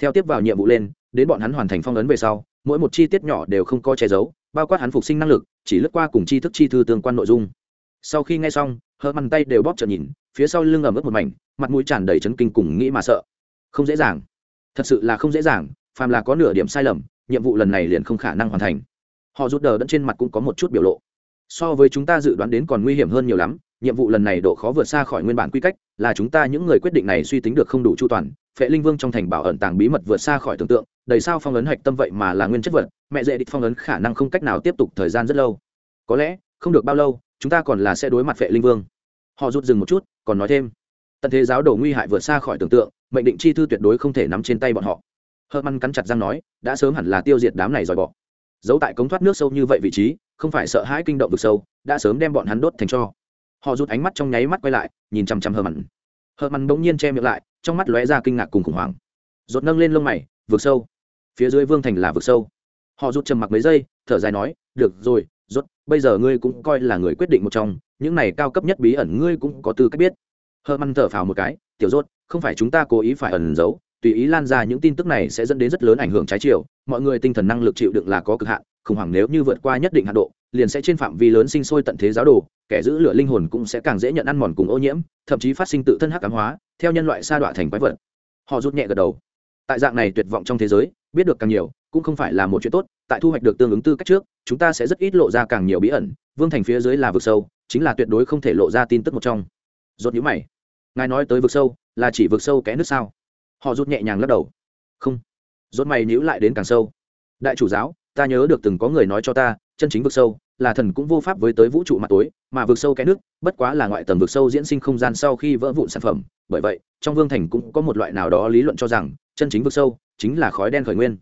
Theo tiếp vào nhiệm vụ lên, đến bọn hắn hoàn thành phong ấn về sau, mỗi một chi tiết nhỏ đều không có che giấu, bao quát hắn phục sinh năng lực, chỉ lướt qua cùng chi thức chi thư tương quan nội dung. Sau khi nghe xong hờ mằn tay đều bóp trợn nhìn, phía sau lưng ẩm ướt một mảnh, mặt mũi tràn đầy chấn kinh cùng nghĩ mà sợ. Không dễ dàng. Thật sự là không dễ dàng, phàm là có nửa điểm sai lầm, nhiệm vụ lần này liền không khả năng hoàn thành. Họ rút đờ đẫn trên mặt cũng có một chút biểu lộ. So với chúng ta dự đoán đến còn nguy hiểm hơn nhiều lắm, nhiệm vụ lần này độ khó vượt xa khỏi nguyên bản quy cách, là chúng ta những người quyết định này suy tính được không đủ chu toàn, phệ linh vương trong thành bảo ẩn tàng bí mật vượt xa khỏi tưởng tượng, đầy sao phong ấn hạch tâm vậy mà là nguyên chất vật, mẹ dễ địch phong ấn khả năng không cách nào tiếp tục thời gian rất lâu. Có lẽ, không được bao lâu chúng ta còn là sẽ đối mặt vệ linh vương. Họ rút dừng một chút, còn nói thêm. Tận thế giáo đồ nguy hại vượt xa khỏi tưởng tượng, mệnh định chi thư tuyệt đối không thể nắm trên tay bọn họ. Hơ măn cắn chặt răng nói, đã sớm hẳn là tiêu diệt đám này dòi bỏ giấu tại cống thoát nước sâu như vậy vị trí, không phải sợ hãi kinh động vực sâu, đã sớm đem bọn hắn đốt thành cho. Họ rút ánh mắt trong nháy mắt quay lại, nhìn chằm chằm hờ mặn hờ mặn bỗng nhiên che miệng lại, trong mắt lóe ra kinh ngạc cùng khủng hoảng. Rột nâng lên lông mày, vực sâu. Phía dưới vương thành là vực sâu. Họ rút trầm mặc mấy giây, thở dài nói, được rồi rốt, bây giờ ngươi cũng coi là người quyết định một trong, những này cao cấp nhất bí ẩn ngươi cũng có tư cách biết. Hơ măn thở phào một cái, tiểu rốt, không phải chúng ta cố ý phải ẩn giấu, tùy ý lan ra những tin tức này sẽ dẫn đến rất lớn ảnh hưởng trái chiều, mọi người tinh thần năng lực chịu đựng là có cực hạn, khủng hoảng nếu như vượt qua nhất định hạn độ, liền sẽ trên phạm vi lớn sinh sôi tận thế giáo đồ, kẻ giữ lửa linh hồn cũng sẽ càng dễ nhận ăn mòn cùng ô nhiễm, thậm chí phát sinh tự thân hắc ám hóa, theo nhân loại sa đọa thành quái vật. Họ rút nhẹ gật đầu tại dạng này tuyệt vọng trong thế giới, biết được càng nhiều, cũng không phải là một chuyện tốt, tại thu hoạch được tương ứng tư cách trước, chúng ta sẽ rất ít lộ ra càng nhiều bí ẩn, vương thành phía dưới là vực sâu, chính là tuyệt đối không thể lộ ra tin tức một trong. Rốt nhíu mày. Ngài nói tới vực sâu, là chỉ vực sâu kẽ nước sao? Họ rút nhẹ nhàng lắc đầu. Không. Rốt mày níu lại đến càng sâu. Đại chủ giáo, ta nhớ được từng có người nói cho ta, chân chính vực sâu, là thần cũng vô pháp với tới vũ trụ mặt tối, mà vực sâu kẽ nước, bất quá là ngoại tầng vực sâu diễn sinh không gian sau khi vỡ vụn sản phẩm bởi vậy, trong vương thành cũng có một loại nào đó lý luận cho rằng, chân chính vực sâu chính là khói đen khởi nguyên.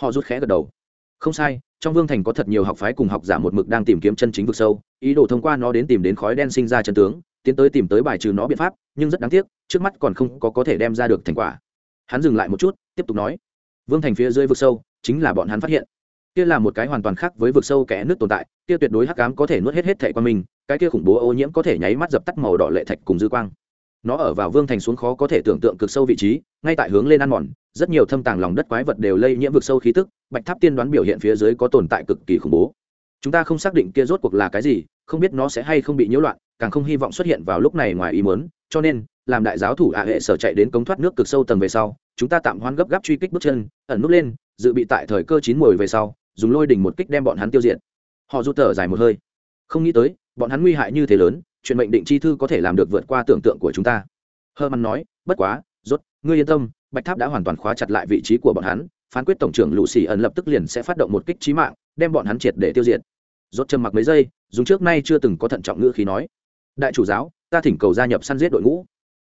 Họ rút khẽ gật đầu. Không sai, trong vương thành có thật nhiều học phái cùng học giả một mực đang tìm kiếm chân chính vực sâu, ý đồ thông qua nó đến tìm đến khói đen sinh ra chân tướng, tiến tới tìm tới bài trừ nó biện pháp, nhưng rất đáng tiếc, trước mắt còn không có có thể đem ra được thành quả. Hắn dừng lại một chút, tiếp tục nói, vương thành phía dưới vực sâu chính là bọn hắn phát hiện. Kia là một cái hoàn toàn khác với vực sâu kẽ nước tồn tại, kia tuyệt đối hắc ám có thể nuốt hết hết thệ qua mình, cái kia khủng bố ô nhiễm có thể nháy mắt dập tắt màu đỏ lệ thạch cùng dư quang nó ở vào vương thành xuống khó có thể tưởng tượng cực sâu vị trí, ngay tại hướng lên ăn mòn, rất nhiều thâm tàng lòng đất quái vật đều lây nhiễm vực sâu khí tức, bạch tháp tiên đoán biểu hiện phía dưới có tồn tại cực kỳ khủng bố. Chúng ta không xác định kia rốt cuộc là cái gì, không biết nó sẽ hay không bị nhiễu loạn, càng không hy vọng xuất hiện vào lúc này ngoài ý muốn, cho nên, làm đại giáo thủ ạ hệ sở chạy đến cống thoát nước cực sâu tầng về sau, chúng ta tạm hoan gấp gáp truy kích bước chân, ẩn nút lên, dự bị tại thời cơ chín mồi về sau, dùng lôi đỉnh một kích đem bọn hắn tiêu diệt. Họ rút thở dài một hơi. Không nghĩ tới, bọn hắn nguy hại như thế lớn chuyện mệnh định chi thư có thể làm được vượt qua tưởng tượng của chúng ta. Hơ măn nói, bất quá, rốt, ngươi yên tâm, bạch tháp đã hoàn toàn khóa chặt lại vị trí của bọn hắn, phán quyết tổng trưởng lũ xì ẩn lập tức liền sẽ phát động một kích trí mạng, đem bọn hắn triệt để tiêu diệt. Rốt trầm mặc mấy giây, dùng trước nay chưa từng có thận trọng ngữ khí nói, đại chủ giáo, ta thỉnh cầu gia nhập săn giết đội ngũ.